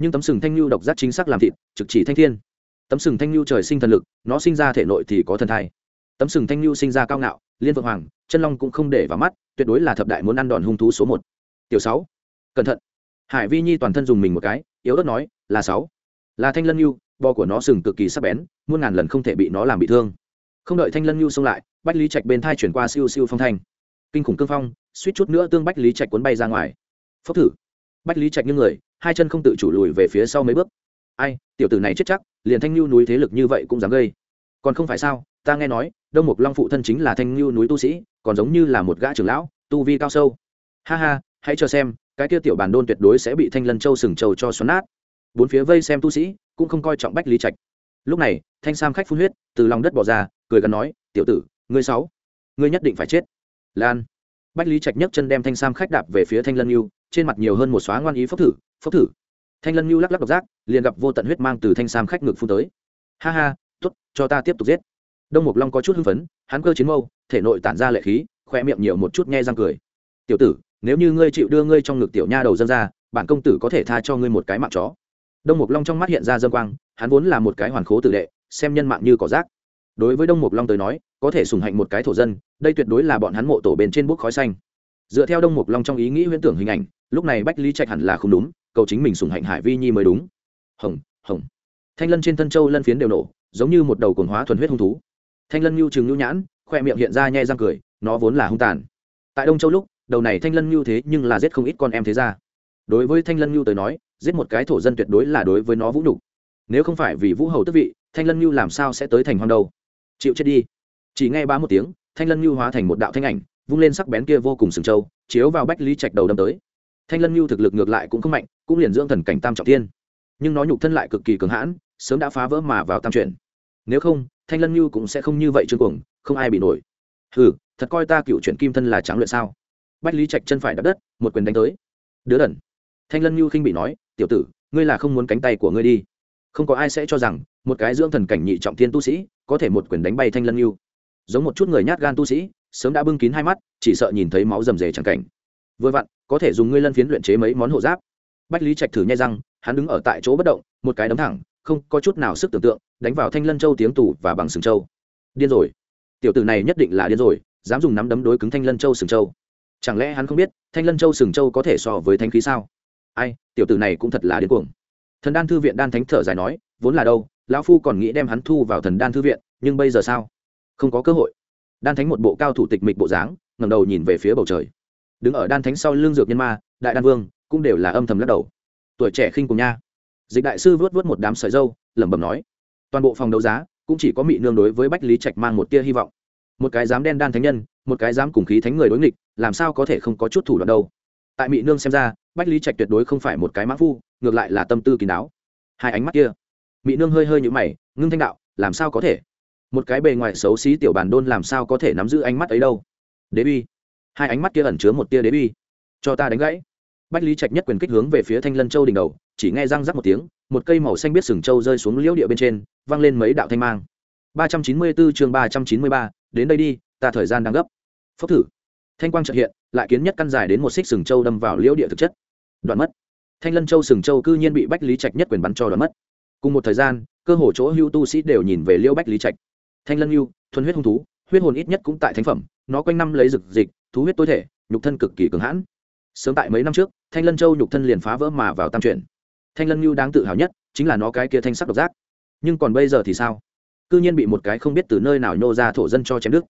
nhưng tấm sừng thanh lưu độc giác chính xác làm thịt, trực chỉ thanh thiên. Tấm sừng thanh lưu trời sinh thần lực, nó sinh ra thể nội thì có thần thai. Tấm sừng thanh lưu sinh ra cao ngạo, liên vượng hoàng, chân long cũng không để vào mắt, tuyệt đối là thập đại muốn ăn đòn hung thú số một. Tiểu sáu, cẩn thận hải vi nhi toàn thân dùng mình một cái, yếu ớt nói, là sáu. Là thanh lân nhu bò của nó sừng cực kỳ sắc bén, muôn ngàn lần không thể bị nó làm bị thương. Không đợi thanh lân nhu xông lại, bách lý trạch bên thai chuyển qua siêu siêu phong thanh. Kinh khủng cương phong, suýt chút nữa tương bách lý trạch cuốn bay ra ngoài. Phốc thử. Bách lý trạch như người, hai chân không tự chủ lùi về phía sau mấy bước. Ai, tiểu tử này chết chắc, liền thanh lưu núi thế lực như vậy cũng dám gây. Còn không phải sao, ta nghe nói, đông mục long phụ thân chính là thanh lưu núi tu sĩ, còn giống như là một gã trưởng lão, tu vi cao sâu. Ha ha, hãy cho xem cái kia tiểu bản đôn tuyệt đối sẽ bị thanh lân châu sừng châu cho xoắn nát. Bốn phía vây xem tu sĩ cũng không coi trọng bách lý trạch. Lúc này, thanh sam khách phun huyết, từ lòng đất bỏ ra, cười gần nói, tiểu tử, ngươi sáu, ngươi nhất định phải chết. Lan. Bách lý trạch nhấc chân đem thanh sam khách đạp về phía thanh lân yêu trên mặt nhiều hơn một xóa ngoan ý phốc thử phốc thử. Thanh lân yêu lắc lắc độc giác, liền gặp vô tận huyết mang từ thanh sam khách ngực phun tới. Ha ha, tốt, cho ta tiếp tục giết. Đông mục long có chút hưng phấn, hắn cơ chiến mâu, thể nội tản ra lệ khí, khoe miệng nhiều một chút nghe răng cười. Tiểu tử nếu như ngươi chịu đưa ngươi trong ngực tiểu nha đầu dân ra, bản công tử có thể tha cho ngươi một cái mạng chó. Đông mục long trong mắt hiện ra dân quang, hắn vốn là một cái hoàn khố tử đệ, xem nhân mạng như cỏ rác. Đối với đông mục long tới nói, có thể sùng hạnh một cái thổ dân, đây tuyệt đối là bọn hắn mộ tổ bên trên bút khói xanh. Dựa theo đông mục long trong ý nghĩ huyễn tưởng hình ảnh, lúc này bách lý trạch hẳn là không đúng, cầu chính mình sùng hạnh hải vi nhi mới đúng. Hồng hồng. Thanh lân trên thân châu lân phiến đều nổ, giống như một đầu cồn hóa thuần huyết hung thú. Thanh lân nhu chừng nhu nhãn, khoe miệng hiện ra nhai răng cười, nó vốn là hung tàn. Tại đông châu lúc đầu này thanh lân nhu thế nhưng là giết không ít con em thế ra đối với thanh lân nhu tới nói, giết một cái thổ dân tuyệt đối là đối với nó vũ nhục. Nếu không phải vì vũ hầu tức vị, thanh lân nhu làm sao sẽ tới thành hoang đâu? Chịu chết đi. Chỉ nghe ba một tiếng, thanh lân nhu hóa thành một đạo thanh ảnh, vung lên sắc bén kia vô cùng sừng trâu chiếu vào bách lý trạch đầu đâm tới. Thanh lân nhu thực lực ngược lại cũng không mạnh, cũng liền dưỡng thần cảnh tam trọng tiên nhưng nó nhục thân lại cực kỳ cường hãn, sớm đã phá vỡ mà vào tam chuyển. Nếu không, thanh lân nhu cũng sẽ không như vậy chương cuồng, không ai bị nổi. Ừ thật coi ta cựu chuyện kim thân là tráng luyện sao? Bách lý trạch chân phải đập đất, một quyền đánh tới. Đứa đần. Thanh lân như khinh bị nói, tiểu tử, ngươi là không muốn cánh tay của ngươi đi. Không có ai sẽ cho rằng, một cái dưỡng thần cảnh nhị trọng thiên tu sĩ có thể một quyền đánh bay thanh lân như giống một chút người nhát gan tu sĩ, sớm đã bưng kín hai mắt, chỉ sợ nhìn thấy máu rầm rề chẳng cảnh. Vừa vặn, có thể dùng ngươi lân phiến luyện chế mấy món hộ giáp. Bách lý trạch thử nhai răng, hắn đứng ở tại chỗ bất động, một cái đấm thẳng, không có chút nào sức tưởng tượng, đánh vào thanh lân châu tiếng tù và bằng sừng châu. Điên rồi. Tiểu tử này nhất định là điên rồi, dám dùng nắm đấm đối cứng thanh lân châu sừng châu chẳng lẽ hắn không biết, thanh lân châu sừng châu có thể so với thanh khí sao? Ai, tiểu tử này cũng thật là điên cuồng. Thần đan thư viện đan thánh thở dài nói, vốn là đâu, lão phu còn nghĩ đem hắn thu vào thần đan thư viện, nhưng bây giờ sao? Không có cơ hội. Đan thánh một bộ cao thủ tịch mịch bộ dáng ngầm đầu nhìn về phía bầu trời. Đứng ở đan thánh sau l ư n g dược nhân ma, đại đan vương, cũng đều là âm thầm lắc đầu. Tuổi trẻ khinh cùng nha. Dịch đại sư vớt vớt một đám sợi dâu, lẩm bẩm nói, toàn bộ phòng đấu giá, cũng chỉ có mị nương đối với bách lý trạch mang một tia hy vọng một cái dám đen đan thánh nhân một cái dám cùng khí thánh người đối nghịch làm sao có thể không có chút thủ đoạn đâu? Tại mỹ nương xem ra bách lý trạch tuyệt đối không phải một cái mã phu ngược lại là tâm tư kín đáo. Hai ánh mắt kia mỹ nương hơi hơi nhũ mày ngưng thanh đạo làm sao có thể? Một cái bề ngoài xấu xí tiểu bàn đôn làm sao có thể nắm giữ ánh mắt ấy đâu? Đế bi hai ánh mắt kia ẩn chứa một tia đế bi cho ta đánh gãy. Bách lý trạch nhất quyền kích hướng về phía thanh lân châu đỉnh đầu chỉ nghe răng rắc một tiếng một cây màu xanh biết sừng châu rơi xuống liễu địa bên trên văng lên mấy đạo thanh mang. 394 chương 393, đến đây đi, ta thời gian đang gấp. Phốc thử. Thanh quang trợ hiện, lại kiến nhất căn dài đến một xích sừng châu đâm vào liễu địa thực chất. Đoạn mất. Thanh lân châu sừng châu cư nhiên bị bách lý trạch nhất quyền bắn cho đoạn mất. Cùng một thời gian, cơ hồ chỗ hưu tu sĩ đều nhìn về liễu bách lý trạch. Thanh lân hưu thuần huyết hung thú, huyết hồn ít nhất cũng tại thánh phẩm, nó quanh năm lấy rực dịch, thú huyết tối thể, nhục thân cực kỳ cường hãn. Sớm tại mấy năm trước, thanh lân châu nhục thân liền phá vỡ mà vào tam chuyển. Thanh lân hưu đáng tự hào nhất, chính là nó cái kia thanh sắc độc giác. Nhưng còn bây giờ thì sao? Cư nhiên bị một cái không biết từ nơi nào nhô ra thổ dân cho chém nước.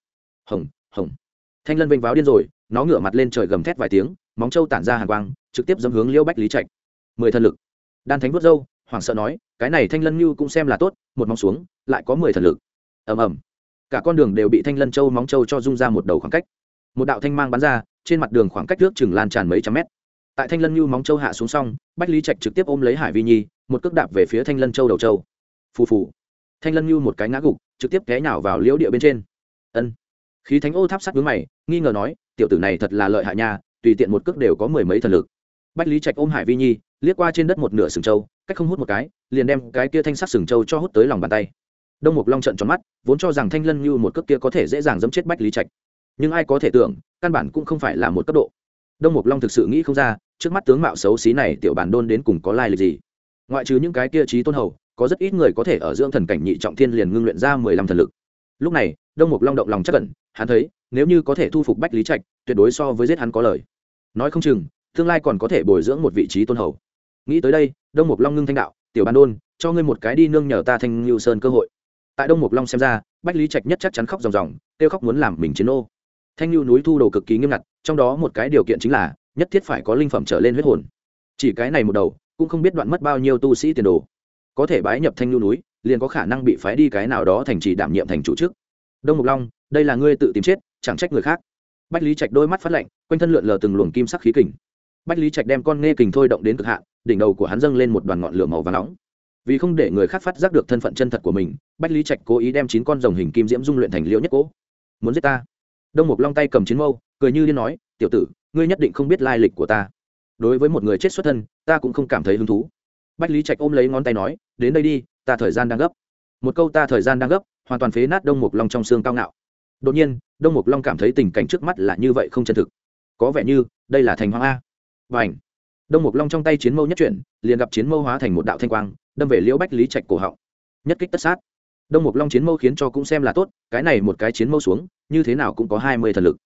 hồng hồng. Thanh lân vênh váo điên rồi, nó ngửa mặt lên trời gầm thét vài tiếng, móng trâu tản ra hàng quang, trực tiếp dâm hướng liễu bách lý trạch. Mười thần lực. Đan thánh vớt dâu hoảng sợ nói, cái này thanh lân như cũng xem là tốt, một móng xuống, lại có mười thần lực. Ầm ầm. Cả con đường đều bị thanh lân châu móng châu cho rung ra một đầu khoảng cách. Một đạo thanh mang bắn ra, trên mặt đường khoảng cách nước chừng lan tràn mấy trăm mét. Tại thanh lân như móng châu hạ xuống xong, bách lý trạch trực tiếp ôm lấy hải vi nhi, một cước đạp về phía thanh lân châu đầu châu phù phù thanh lân như một cái ngã gục, trực tiếp té nhào vào liễu địa bên trên. Ân. Khí thánh ô tháp sắt vướng mày, nghi ngờ nói, tiểu tử này thật là lợi hại nha, tùy tiện một cước đều có mười mấy thần lực. Bách lý trạch ôm hải vi nhi, liếc qua trên đất một nửa sừng trâu, cách không hút một cái, liền đem cái kia thanh sắc sừng trâu cho hút tới lòng bàn tay. Đông mục long trận tròn mắt, vốn cho rằng thanh lân như một cước kia có thể dễ dàng dẫm chết bách lý trạch. Nhưng ai có thể tưởng, căn bản cũng không phải là một cấp độ. Đông mục long thực sự nghĩ không ra, trước mắt tướng mạo xấu xí này tiểu bản đôn đến cùng có lai lịch gì. Ngoại trừ những cái kia trí tôn hầu có rất ít người có thể ở dưỡng thần cảnh nhị trọng thiên liền ngưng luyện ra mười lăm thần lực. Lúc này, đông mục long động lòng chắc cẩn hắn thấy, nếu như có thể thu phục bách lý trạch, tuyệt đối so với giết hắn có lời nói không chừng, tương lai còn có thể bồi dưỡng một vị trí tôn hầu. Nghĩ tới đây, đông mục long ngưng thanh đạo, tiểu bàn đôn, cho ngươi một cái đi nương nhờ ta thanh lưu sơn cơ hội. Tại đông mục long xem ra, bách lý trạch nhất chắc chắn khóc ròng ròng, kêu khóc muốn làm mình chiến ô thanh lưu núi thu đồ cực kỳ nghiêm ngặt, trong đó một cái điều kiện chính là, nhất thiết phải có linh phẩm trở lên huyết hồn. Chỉ cái này một đầu, cũng không biết đoạn mất bao nhiêu tu sĩ tiền đồ có thể bái nhập thanh lưu núi, liền có khả năng bị phái đi cái nào đó thành trì đảm nhiệm thành chủ chức đông mục long, đây là ngươi tự tìm chết, chẳng trách người khác. Bách lý trạch đôi mắt phát lạnh, quanh thân lượn lờ từng luồng kim sắc khí kình. Bách lý trạch đem con nghe kình thôi động đến cực hạn, đỉnh đầu của hắn dâng lên một đoàn ngọn lửa màu và nóng. Vì không để người khác phát giác được thân phận chân thật của mình, bách lý trạch cố ý đem chín con rồng hình kim diễm dung luyện thành liễu nhất cỗ muốn giết ta? Đông mục long tay cầm chiến mâu, cười như điên nói, tiểu tử, ngươi nhất định không biết lai lịch của ta. Đối với một người chết xuất thân, ta cũng không cảm thấy hứng thú. Bách lý trạch ôm lấy ngón tay nói đến đây đi, ta thời gian đang gấp. Một câu ta thời gian đang gấp, hoàn toàn phế nát đông mục long trong xương cao ngạo. Đột nhiên, đông mục long cảm thấy tình cảnh trước mắt là như vậy không chân thực. Có vẻ như, đây là thành hoang a. Và ảnh đông mục long trong tay chiến mâu nhất chuyển, liền gặp chiến mâu hóa thành một đạo thanh quang, đâm về liễu bách lý trạch cổ họng. Nhất kích tất sát. Đông mục long chiến mâu khiến cho cũng xem là tốt, cái này một cái chiến mâu xuống, như thế nào cũng có hai mươi thần lực.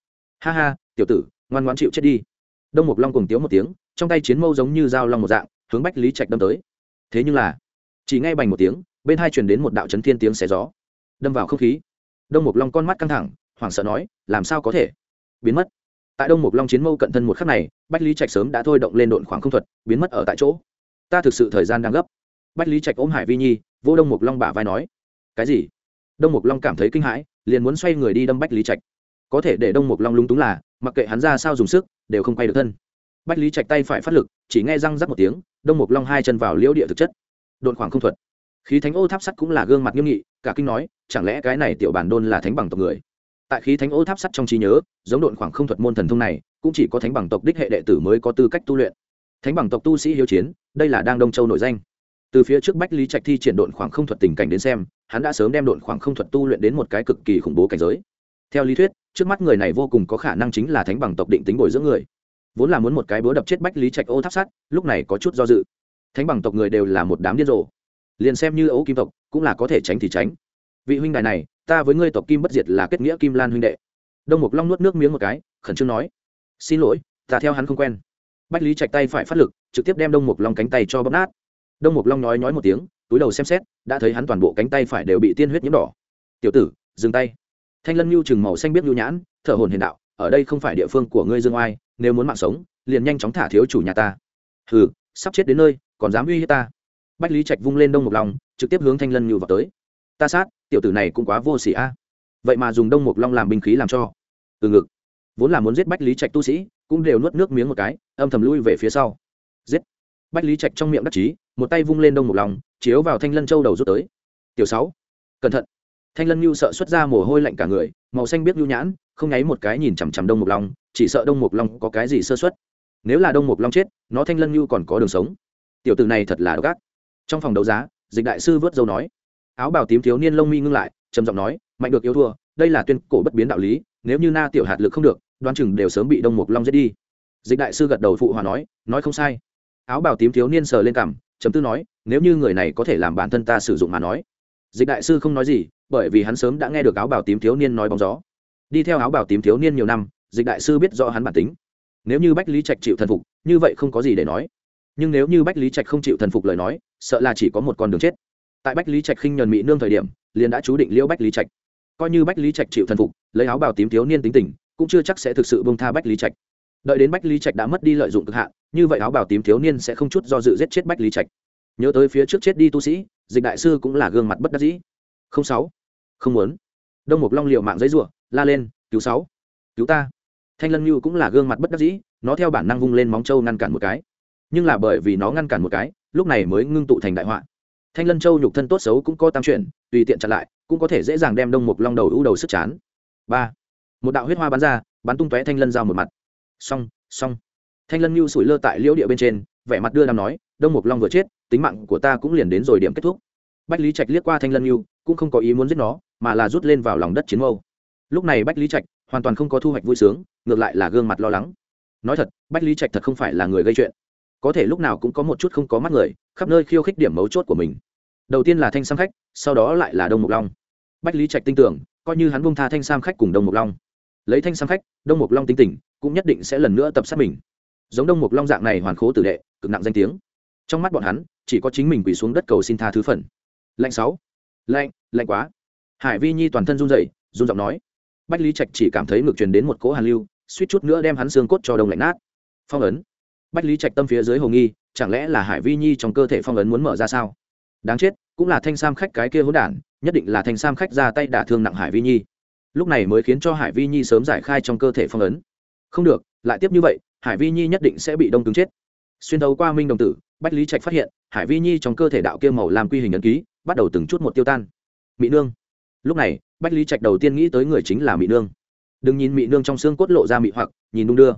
Ha ha, tiểu tử, ngoan ngoan chịu chết đi. Đông mục long cùng tiếu một tiếng, trong tay chiến mâu giống như dao long một dạng, hướng bách lý trạch đâm tới. Thế nhưng là chỉ nghe bành một tiếng, bên hai truyền đến một đạo chấn thiên tiếng xé gió. Đâm vào không khí. Đông mục long con mắt căng thẳng, hoảng sợ nói, làm sao có thể? Biến mất. Tại đông mục long chiến mâu cận thân một khắc này, bách lý trạch sớm đã thôi động lên độn khoảng không thuật, biến mất ở tại chỗ. Ta thực sự thời gian đang gấp. Bách lý trạch ôm hải vi nhi, vô đông mục long bả vai nói, cái gì? Đông mục long cảm thấy kinh hãi, liền muốn xoay người đi đâm bách lý trạch. Có thể để đông mục long lung túng là, mặc kệ hắn ra sao dùng sức, đều không quay được thân. Bách lý trạch tay phải phát lực, chỉ nghe răng rắc một tiếng, đông mục long hai chân vào liễu địa thực chất độn khoảng không thuật. Khí thánh ô tháp sắt cũng là gương mặt nghiêm nghị, cả kinh nói, chẳng lẽ cái này tiểu bản đôn là thánh bằng tộc người? Tại khí thánh ô tháp sắt trong trí nhớ, giống độn khoảng không thuật môn thần thông này, cũng chỉ có thánh bằng tộc đích hệ đệ tử mới có tư cách tu luyện. Thánh bằng tộc tu sĩ hiếu chiến, đây là đang đông châu nổi danh. Từ phía trước bách lý trạch thi triển độn khoảng không thuật tình cảnh đến xem, hắn đã sớm đem độn khoảng không thuật tu luyện đến một cái cực kỳ khủng bố cảnh giới. Theo lý thuyết, trước mắt người này vô cùng có khả năng chính là thánh bằng tộc định tính bồi dưỡng người. Vốn là muốn một cái búa đập chết bách lý trạch ô tháp sắt, lúc này có chút do dự thánh bằng tộc người đều là một đám điên rồ. Liền xem như ấu kim tộc, cũng là có thể tránh thì tránh. Vị huynh đài này, ta với ngươi tộc kim bất diệt là kết nghĩa kim lan huynh đệ. Đông mục long nuốt nước miếng một cái, khẩn trương nói, xin lỗi, ta theo hắn không quen. Bách lý chạch tay phải phát lực, trực tiếp đem đông mục long cánh tay cho bóp nát. Đông mục long nói nói một tiếng, túi đầu xem xét, đã thấy hắn toàn bộ cánh tay phải đều bị tiên huyết nhiễm đỏ. Tiểu tử, dừng tay. Thanh lân nhu chừng màu xanh biết nhu nhãn, thở hồn hiền đạo, ở đây không phải địa phương của ngươi dương oai, nếu muốn mạng sống, liền nhanh chóng thả thiếu chủ nhà ta. Hừ, sắp chết đến nơi còn dám uy hiếp ta? Bách lý trạch vung lên đông mục long, trực tiếp hướng thanh lân nhu vào tới. Ta sát, tiểu tử này cũng quá vô s ỉ a. Vậy mà dùng đông mục long làm binh khí làm cho. Từ ngực. Vốn là muốn giết bách lý trạch tu sĩ, cũng đều nuốt nước miếng một cái, âm thầm lui về phía sau. Giết. Bách lý trạch trong miệng đắc chí, một tay vung lên đông mục long, chiếu vào thanh lân châu đầu rút tới. Tiểu sáu. Cẩn thận. Thanh lân nhu sợ xuất ra mồ hôi lạnh cả người, màu xanh biết nhu nhãn, không nháy một cái nhìn chằm chằm đông mục long, chỉ sợ đông mục long có cái gì sơ xuất nếu là đông mục long chết, nó thanh lân nhu còn có đường sống tiểu tử này thật là độc ác. Trong phòng đấu giá, dịch đại sư vớt dâu nói. Áo bào tím thiếu niên lông mi ngưng lại, trầm giọng nói, mạnh được yếu thua, đây là tuyên cổ bất biến đạo lý, nếu như na tiểu hạt lực không được đoan chừng đều sớm bị đông mục long giết đi. Dịch đại sư gật đầu phụ hòa nói nói không sai. Áo bào tím thiếu niên sờ lên cằm chấm tư nói, nếu như người này có thể làm bản thân ta sử dụng mà nói. Dịch đại sư không nói gì, bởi vì hắn sớm đã nghe được áo bào tím thiếu niên nói bóng gió. Đi theo áo bào tím thiếu niên nhiều năm, dịch đại sư biết rõ hắn bản tính. Nếu như bách lý trạch chịu thần phục, như vậy không có gì để nói nhưng nếu như bách lý trạch không chịu thần phục lời nói, sợ là chỉ có một con đường chết. Tại bách lý trạch khinh nhuần mỹ nương thời điểm, liền đã chú định liễu bách lý trạch. Coi như bách lý trạch chịu thần phục, lấy áo bào tím thiếu niên tính tình, cũng chưa chắc sẽ thực sự bông tha bách lý trạch. Đợi đến bách lý trạch đã mất đi lợi dụng cực hạn, như vậy áo bào tím thiếu niên sẽ không chút do dự giết chết bách lý trạch. Nhớ tới phía trước chết đi tu sĩ, dịch đại sư cũng là gương mặt bất đắc dĩ. Không sáu, không muốn. Đông mục long liệu mạng giấy rủa la lên, cứu sáu, cứu ta. Thanh lân như cũng là gương mặt bất đắc dĩ, nó theo bản năng vung lên móng trâu ngăn cản một cái nhưng là bởi vì nó ngăn cản một cái, lúc này mới ngưng tụ thành đại họa. Thanh lân châu nhục thân tốt xấu cũng có tam chuyển, tùy tiện chặn lại, cũng có thể dễ dàng đem đông mục long đầu ưu đầu sức chán. Ba, một đạo huyết hoa bắn ra, bắn tung tóe thanh lân giao một mặt. Xong xong. Thanh lân mưu sủi lơ tại liễu địa bên trên, vẻ mặt đưa đàm nói, đông mục long vừa chết, tính mạng của ta cũng liền đến rồi điểm kết thúc. Bách lý trạch liếc qua thanh lân mưu cũng không có ý muốn giết nó, mà là rút lên vào lòng đất chiến mâu. Lúc này bách lý trạch hoàn toàn không có thu hoạch vui sướng, ngược lại là gương mặt lo lắng. Nói thật, bách lý trạch thật không phải là người gây chuyện có thể lúc nào cũng có một chút không có mắt người, khắp nơi khiêu khích điểm mấu chốt của mình. Đầu tiên là thanh sam khách, sau đó lại là đông mục long. Bách lý trạch tin tưởng, coi như hắn bông tha thanh sam khách cùng đông mục long. Lấy thanh sam khách, đông mục long tinh tỉnh cũng nhất định sẽ lần nữa tập sát mình. Giống đông mục long dạng này hoàn khố tử đệ, cực nặng danh tiếng. Trong mắt bọn hắn, chỉ có chính mình quỳ xuống đất cầu xin tha thứ phần. Lạnh sáu. Lạnh lạnh quá. Hải vi nhi toàn thân run rẩy, run giọng nói. Bách lý trạch chỉ cảm thấy ngược truyền đến một cỗ hàn lưu, suýt chút nữa đem hắn xương cốt cho đông lạnh nát. Phong ấn bách lý trạch tâm phía dưới hồ nghi, chẳng lẽ là hải vi nhi trong cơ thể phong ấn muốn mở ra sao? Đáng chết, cũng là thanh sam khách cái kia hỗn đản, nhất định là thanh sam khách ra tay đả thương nặng hải vi nhi. Lúc này mới khiến cho hải vi nhi sớm giải khai trong cơ thể phong ấn. Không được, lại tiếp như vậy, hải vi nhi nhất định sẽ bị đông cứng chết. Xuyên đấu qua minh đồng tử, bách lý trạch phát hiện, hải vi nhi trong cơ thể đạo kia màu làm quy hình ấn ký, bắt đầu từng chút một tiêu tan. Mỹ nương. Lúc này, bách lý trạch đầu tiên nghĩ tới người chính là mỹ nương. Đừng nhìn mỹ nương trong xương cốt lộ ra mỹ hoặc, nhìn đung đưa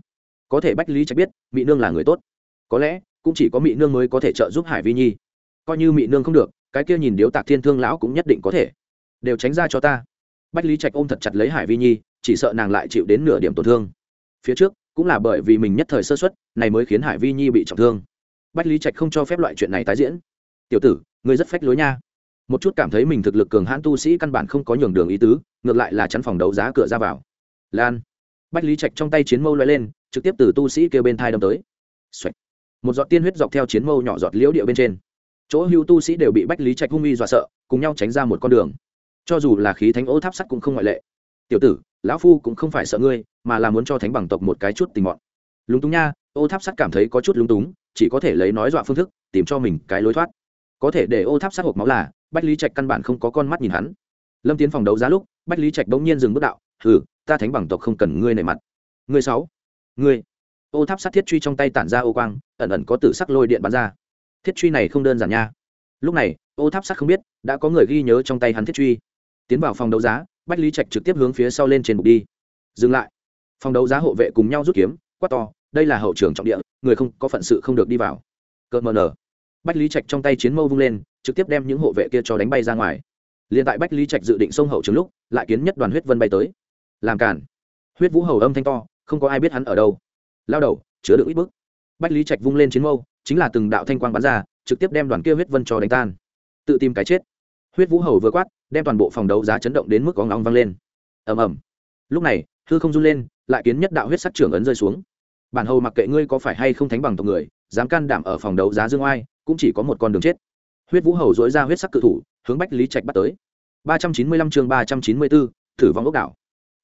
có thể bách lý trạch biết mỹ nương là người tốt. Có lẽ, cũng chỉ có mỹ nương mới có thể trợ giúp hải vi nhi. Coi như mỹ nương không được, cái kia nhìn điếu tạc thiên thương lão cũng nhất định có thể. Đều tránh ra cho ta. Bách lý trạch ôm thật chặt lấy hải vi nhi, chỉ sợ nàng lại chịu đến nửa điểm tổn thương. Phía trước, cũng là bởi vì mình nhất thời sơ xuất này mới khiến hải vi nhi bị trọng thương. Bách lý trạch không cho phép loại chuyện này tái diễn. Tiểu tử, ngươi rất phách lối nha. Một chút cảm thấy mình thực lực cường hãn tu sĩ căn bản không có nhường đường ý tứ, ngược lại là chắn phòng đấu giá cửa ra vào. Lan. Bách lý trạch trong tay chiến mâu loay lên trực tiếp từ tu sĩ kêu bên thai đâm tới、Xoạch. một giọt tiên huyết dọc theo chiến mâu nhỏ giọt liễu địa bên trên. Chỗ hưu tu sĩ đều bị bách lý trạch hung uy dọa sợ, cùng nhau tránh ra một con đường. Cho dù là khí thánh ô tháp sắt cũng không ngoại lệ. Tiểu tử, lão phu cũng không phải sợ ngươi, mà là muốn cho thánh bằng tộc một cái chút tình mọn. Lúng túng nha, ô tháp sắt cảm thấy có chút lúng túng, chỉ có thể lấy nói dọa phương thức, tìm cho mình cái lối thoát. Có thể để ô tháp sắt hộp máu là, bách lý trạch căn bản không có con mắt nhìn hắn. Lâm tiến phòng đấu giá lúc, bách lý trạch bỗng nhiên dừng bước đạo ừ ta thánh bằng tộc không cần ngươi nề mặt. Ngươi sáu ngươi. Ô tháp sát thiết truy trong tay tản ra ô quang, ẩn ẩn có tử sắc lôi điện bắn ra. Thiết truy này không đơn giản nha. Lúc này, ô tháp sát không biết, đã có người ghi nhớ trong tay hắn thiết truy. Tiến vào phòng đấu giá, bách lý trạch trực tiếp hướng phía sau lên trên bục đi. Dừng lại. Phòng đấu giá hộ vệ cùng nhau rút kiếm, quát to, đây là hậu trường trọng địa, người không, có phận sự không được đi vào. Cợt mờ nở. Bách lý trạch trong tay chiến mâu vung lên, trực tiếp đem những hộ vệ kia cho đánh bay ra ngoài. Liền tại bách lý trạch dự định xông hậu trường lúc, lại kiến nhất đoàn huyết vân bay tới. Làm cản huyết vũ hầu âm thanh to không có ai biết hắn ở đâu. Lao đầu, chứa được ít bức. Bách lý trạch vung lên chiến mâu, chính là từng đạo thanh quang bắn ra, trực tiếp đem đoàn kia huyết vân cho đánh tan. Tự tìm cái chết. Huyết vũ hầu vừa quát, đem toàn bộ phòng đấu giá chấn động đến mức có ngóng vang lên. Ầm ầm. Lúc này, hư không run lên, lại kiến nhất đạo huyết sắc trưởng ấn rơi xuống. Bản hầu mặc kệ ngươi có phải hay không thánh bằng tộc người, dám can đảm ở phòng đấu giá dương oai, cũng chỉ có một con đường chết. Huyết vũ hầu dối ra huyết sắc cự thủ, hướng bách lý trạch bắt tới. Ba trăm chín mươi lăm chương ba trăm chín mươi bốn thử vong ốc đảo.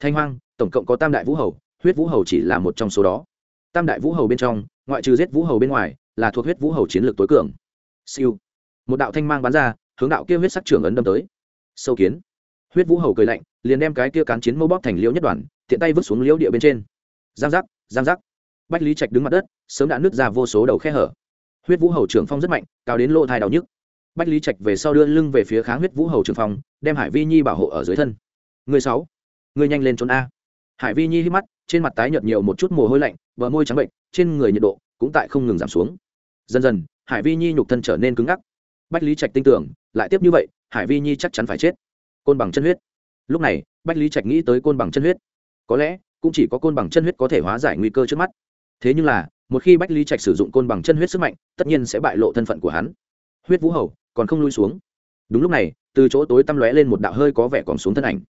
Thanh hoang, tổng cộng có tam đại vũ hầu huyết vũ hầu chỉ là một trong số đó. Tam đại vũ hầu bên trong, ngoại trừ giết vũ hầu bên ngoài, là thuộc huyết vũ hầu chiến lược tối cường. Siêu. Một đạo thanh mang bắn ra, hướng đạo kia huyết sắc trưởng ấn đâm tới. Sâu kiến. Huyết vũ hầu cười lạnh, liền đem cái kia cán chiến mâu bóp thành liễu nhất đoàn, tiện tay vứt xuống liễu địa bên trên. Giang giác giang giác. Bách lý trạch đứng mặt đất, sớm đã nứt ra vô số đầu khe hở. Huyết vũ hầu trưởng phong rất mạnh, cao đến lộ thai đau nhức. Bách lý trạch về sau đưa lưng về phía kháng huyết vũ hầu trưởng phong, đem hải vi nhi bảo hộ ở dưới thân. Người sáu, người nhanh lên trốn a. Hải vi nhi hít mắt trên mặt tái nhợt nhiều một chút mồ hôi lạnh, bờ môi trắng bệnh, trên người nhiệt độ cũng tại không ngừng giảm xuống. Dần dần, hải vi nhi nhục thân trở nên cứng ngắc. Bách lý trạch tin tưởng, lại tiếp như vậy, hải vi nhi chắc chắn phải chết. Côn bằng chân huyết. Lúc này, bách lý trạch nghĩ tới côn bằng chân huyết. Có lẽ, cũng chỉ có côn bằng chân huyết có thể hóa giải nguy cơ trước mắt. Thế nhưng là, một khi bách lý trạch sử dụng côn bằng chân huyết sức mạnh, tất nhiên sẽ bại lộ thân phận của hắn. Huyết vũ hầu còn không lui xuống. Đúng lúc này, từ chỗ tối tăm lóe lên một đạo hơi có vẻ còn xuống thân ảnh.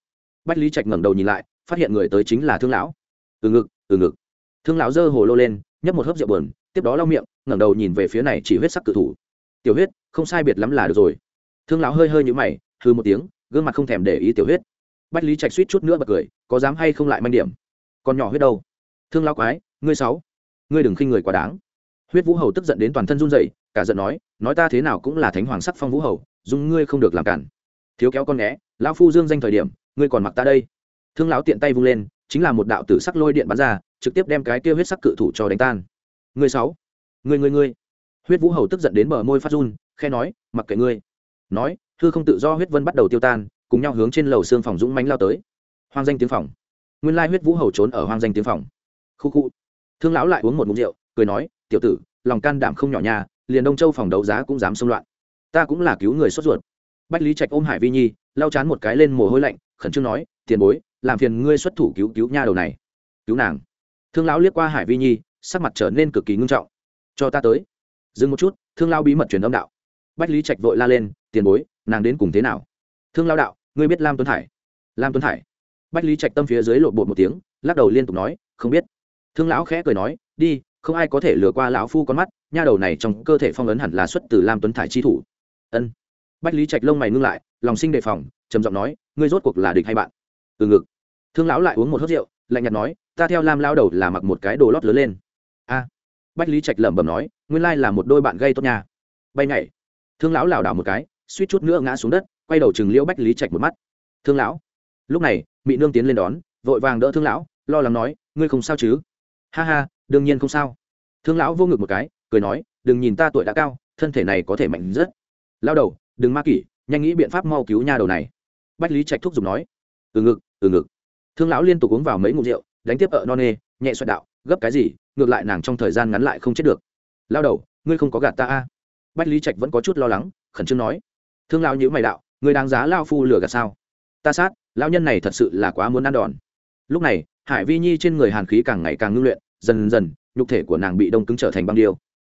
Bách lý trạch ngẩng đầu nhìn lại, phát hiện người tới chính là thương lão từ ngực từ ngực. Thương lão giơ hồ lô lên, nhấp một hớp rượu bờn tiếp đó lau miệng, ngẩng đầu nhìn về phía này chỉ huyết sắc cự thủ. Tiểu huyết, không sai biệt lắm là được rồi. Thương lão hơi hơi nhũ mày hư một tiếng, gương mặt không thèm để ý tiểu huyết. Bách lý trạch suýt chút nữa bật cười, có dám hay không lại manh điểm? Còn nhỏ huyết đâu? Thương lão quái, ngươi sáu, ngươi đừng khinh người quá đáng. Huyết vũ hầu tức giận đến toàn thân run rẩy, cả giận nói nói ta thế nào cũng là thánh hoàng sắc phong vũ hầu dung ngươi không được làm cản. Thiếu kéo con né lão phu dương danh thời điểm, ngươi còn mặc ta đây. Thương lão tiện tay vung lên chính là một đạo tử sắc lôi điện bắn ra trực tiếp đem cái tiêu huyết sắc cự thủ cho đánh tan. Người sáu. Người, người, người, huyết vũ hầu tức giận đến bờ môi phát run khe nói mặc kệ ngươi. Nói hư không tự do huyết vân bắt đầu tiêu tan cùng nhau hướng trên lầu xương phòng dũng mánh lao tới. Hoang danh tiếng phòng. Nguyên lai huyết vũ hầu trốn ở hoang danh tiếng phòng. Khu khu. Thương lão lại uống một mục rượu cười nói tiểu tử lòng can đảm không nhỏ nhà liền đông châu phòng đấu giá cũng dám xông loạn. Ta cũng là cứu người sốt ruột. Bách lý trạch ôm hải vi nhi lao chán một cái lên mồ hôi lạnh khẩn trương nói tiền bối làm phiền ngươi xuất thủ cứu cứu nha đầu này. Cứu nàng. Thương lão liếc qua hải vi nhi, sắc mặt trở nên cực kỳ ngưng trọng. Cho ta tới. Dừng một chút, thương lao bí mật truyền âm đạo. Bách lý trạch vội la lên, tiền bối, nàng đến cùng thế nào? Thương lao đạo, ngươi biết lam tuấn hải? Lam tuấn hải? Bách lý trạch tâm phía dưới lộn bột một tiếng, lắc đầu liên tục nói, không biết. Thương lão khẽ cười nói, đi, không ai có thể lừa qua lão phu con mắt, nha đầu này trong cơ thể phong ấn hẳn là xuất từ lam tuấn thải chi thủ. Ân. Bách lý trạch lông mày ngưng lại, lòng sinh đề phòng, trầm giọng nói, ngươi rốt cuộc là địch hay bạn? Từ ngực. Thương lão lại uống một hớt rượu, lạnh nhạt nói, ta theo lam lao đầu là mặc một cái đồ lót lớn lên. A. Bách lý trạch lẩm bẩm nói, nguyên lai là một đôi bạn gây tốt nhà bay nhảy. Thương lão lảo đảo một cái, suýt chút nữa ngã xuống đất, quay đầu chừng liễu bách lý trạch một mắt. Thương lão. Lúc này mỹ nương tiến lên đón, vội vàng đỡ thương lão, lo lắng nói, ngươi không sao chứ? Ha ha, đương nhiên không sao. Thương lão vô ngực một cái, cười nói, đừng nhìn ta tuổi đã cao, thân thể này có thể mạnh rất. Lao đầu, đừng ma kỷ, nhanh nghĩ biện pháp mau cứu nha đầu này. Bách lý trạch thúc giục nói, từ ngực từ ngực. Thương lão liên tục uống vào mấy ngụm rượu, đánh tiếp ở non nê, nhẹ xoẹt đạo, gấp cái gì, ngược lại nàng trong thời gian ngắn lại không chết được. Lao đầu, ngươi không có gạt ta a? Bách lý trạch vẫn có chút lo lắng, khẩn trương nói. Thương lao nhữ mày đạo, ngươi đáng giá lao phu lừa gạt sao? Ta sát lao nhân này thật sự là quá muốn ăn đòn. Lúc này, hải vi nhi trên người hàn khí càng ngày càng ngưng luyện, dần dần, nhục thể của nàng bị đông cứng trở thành băng điêu.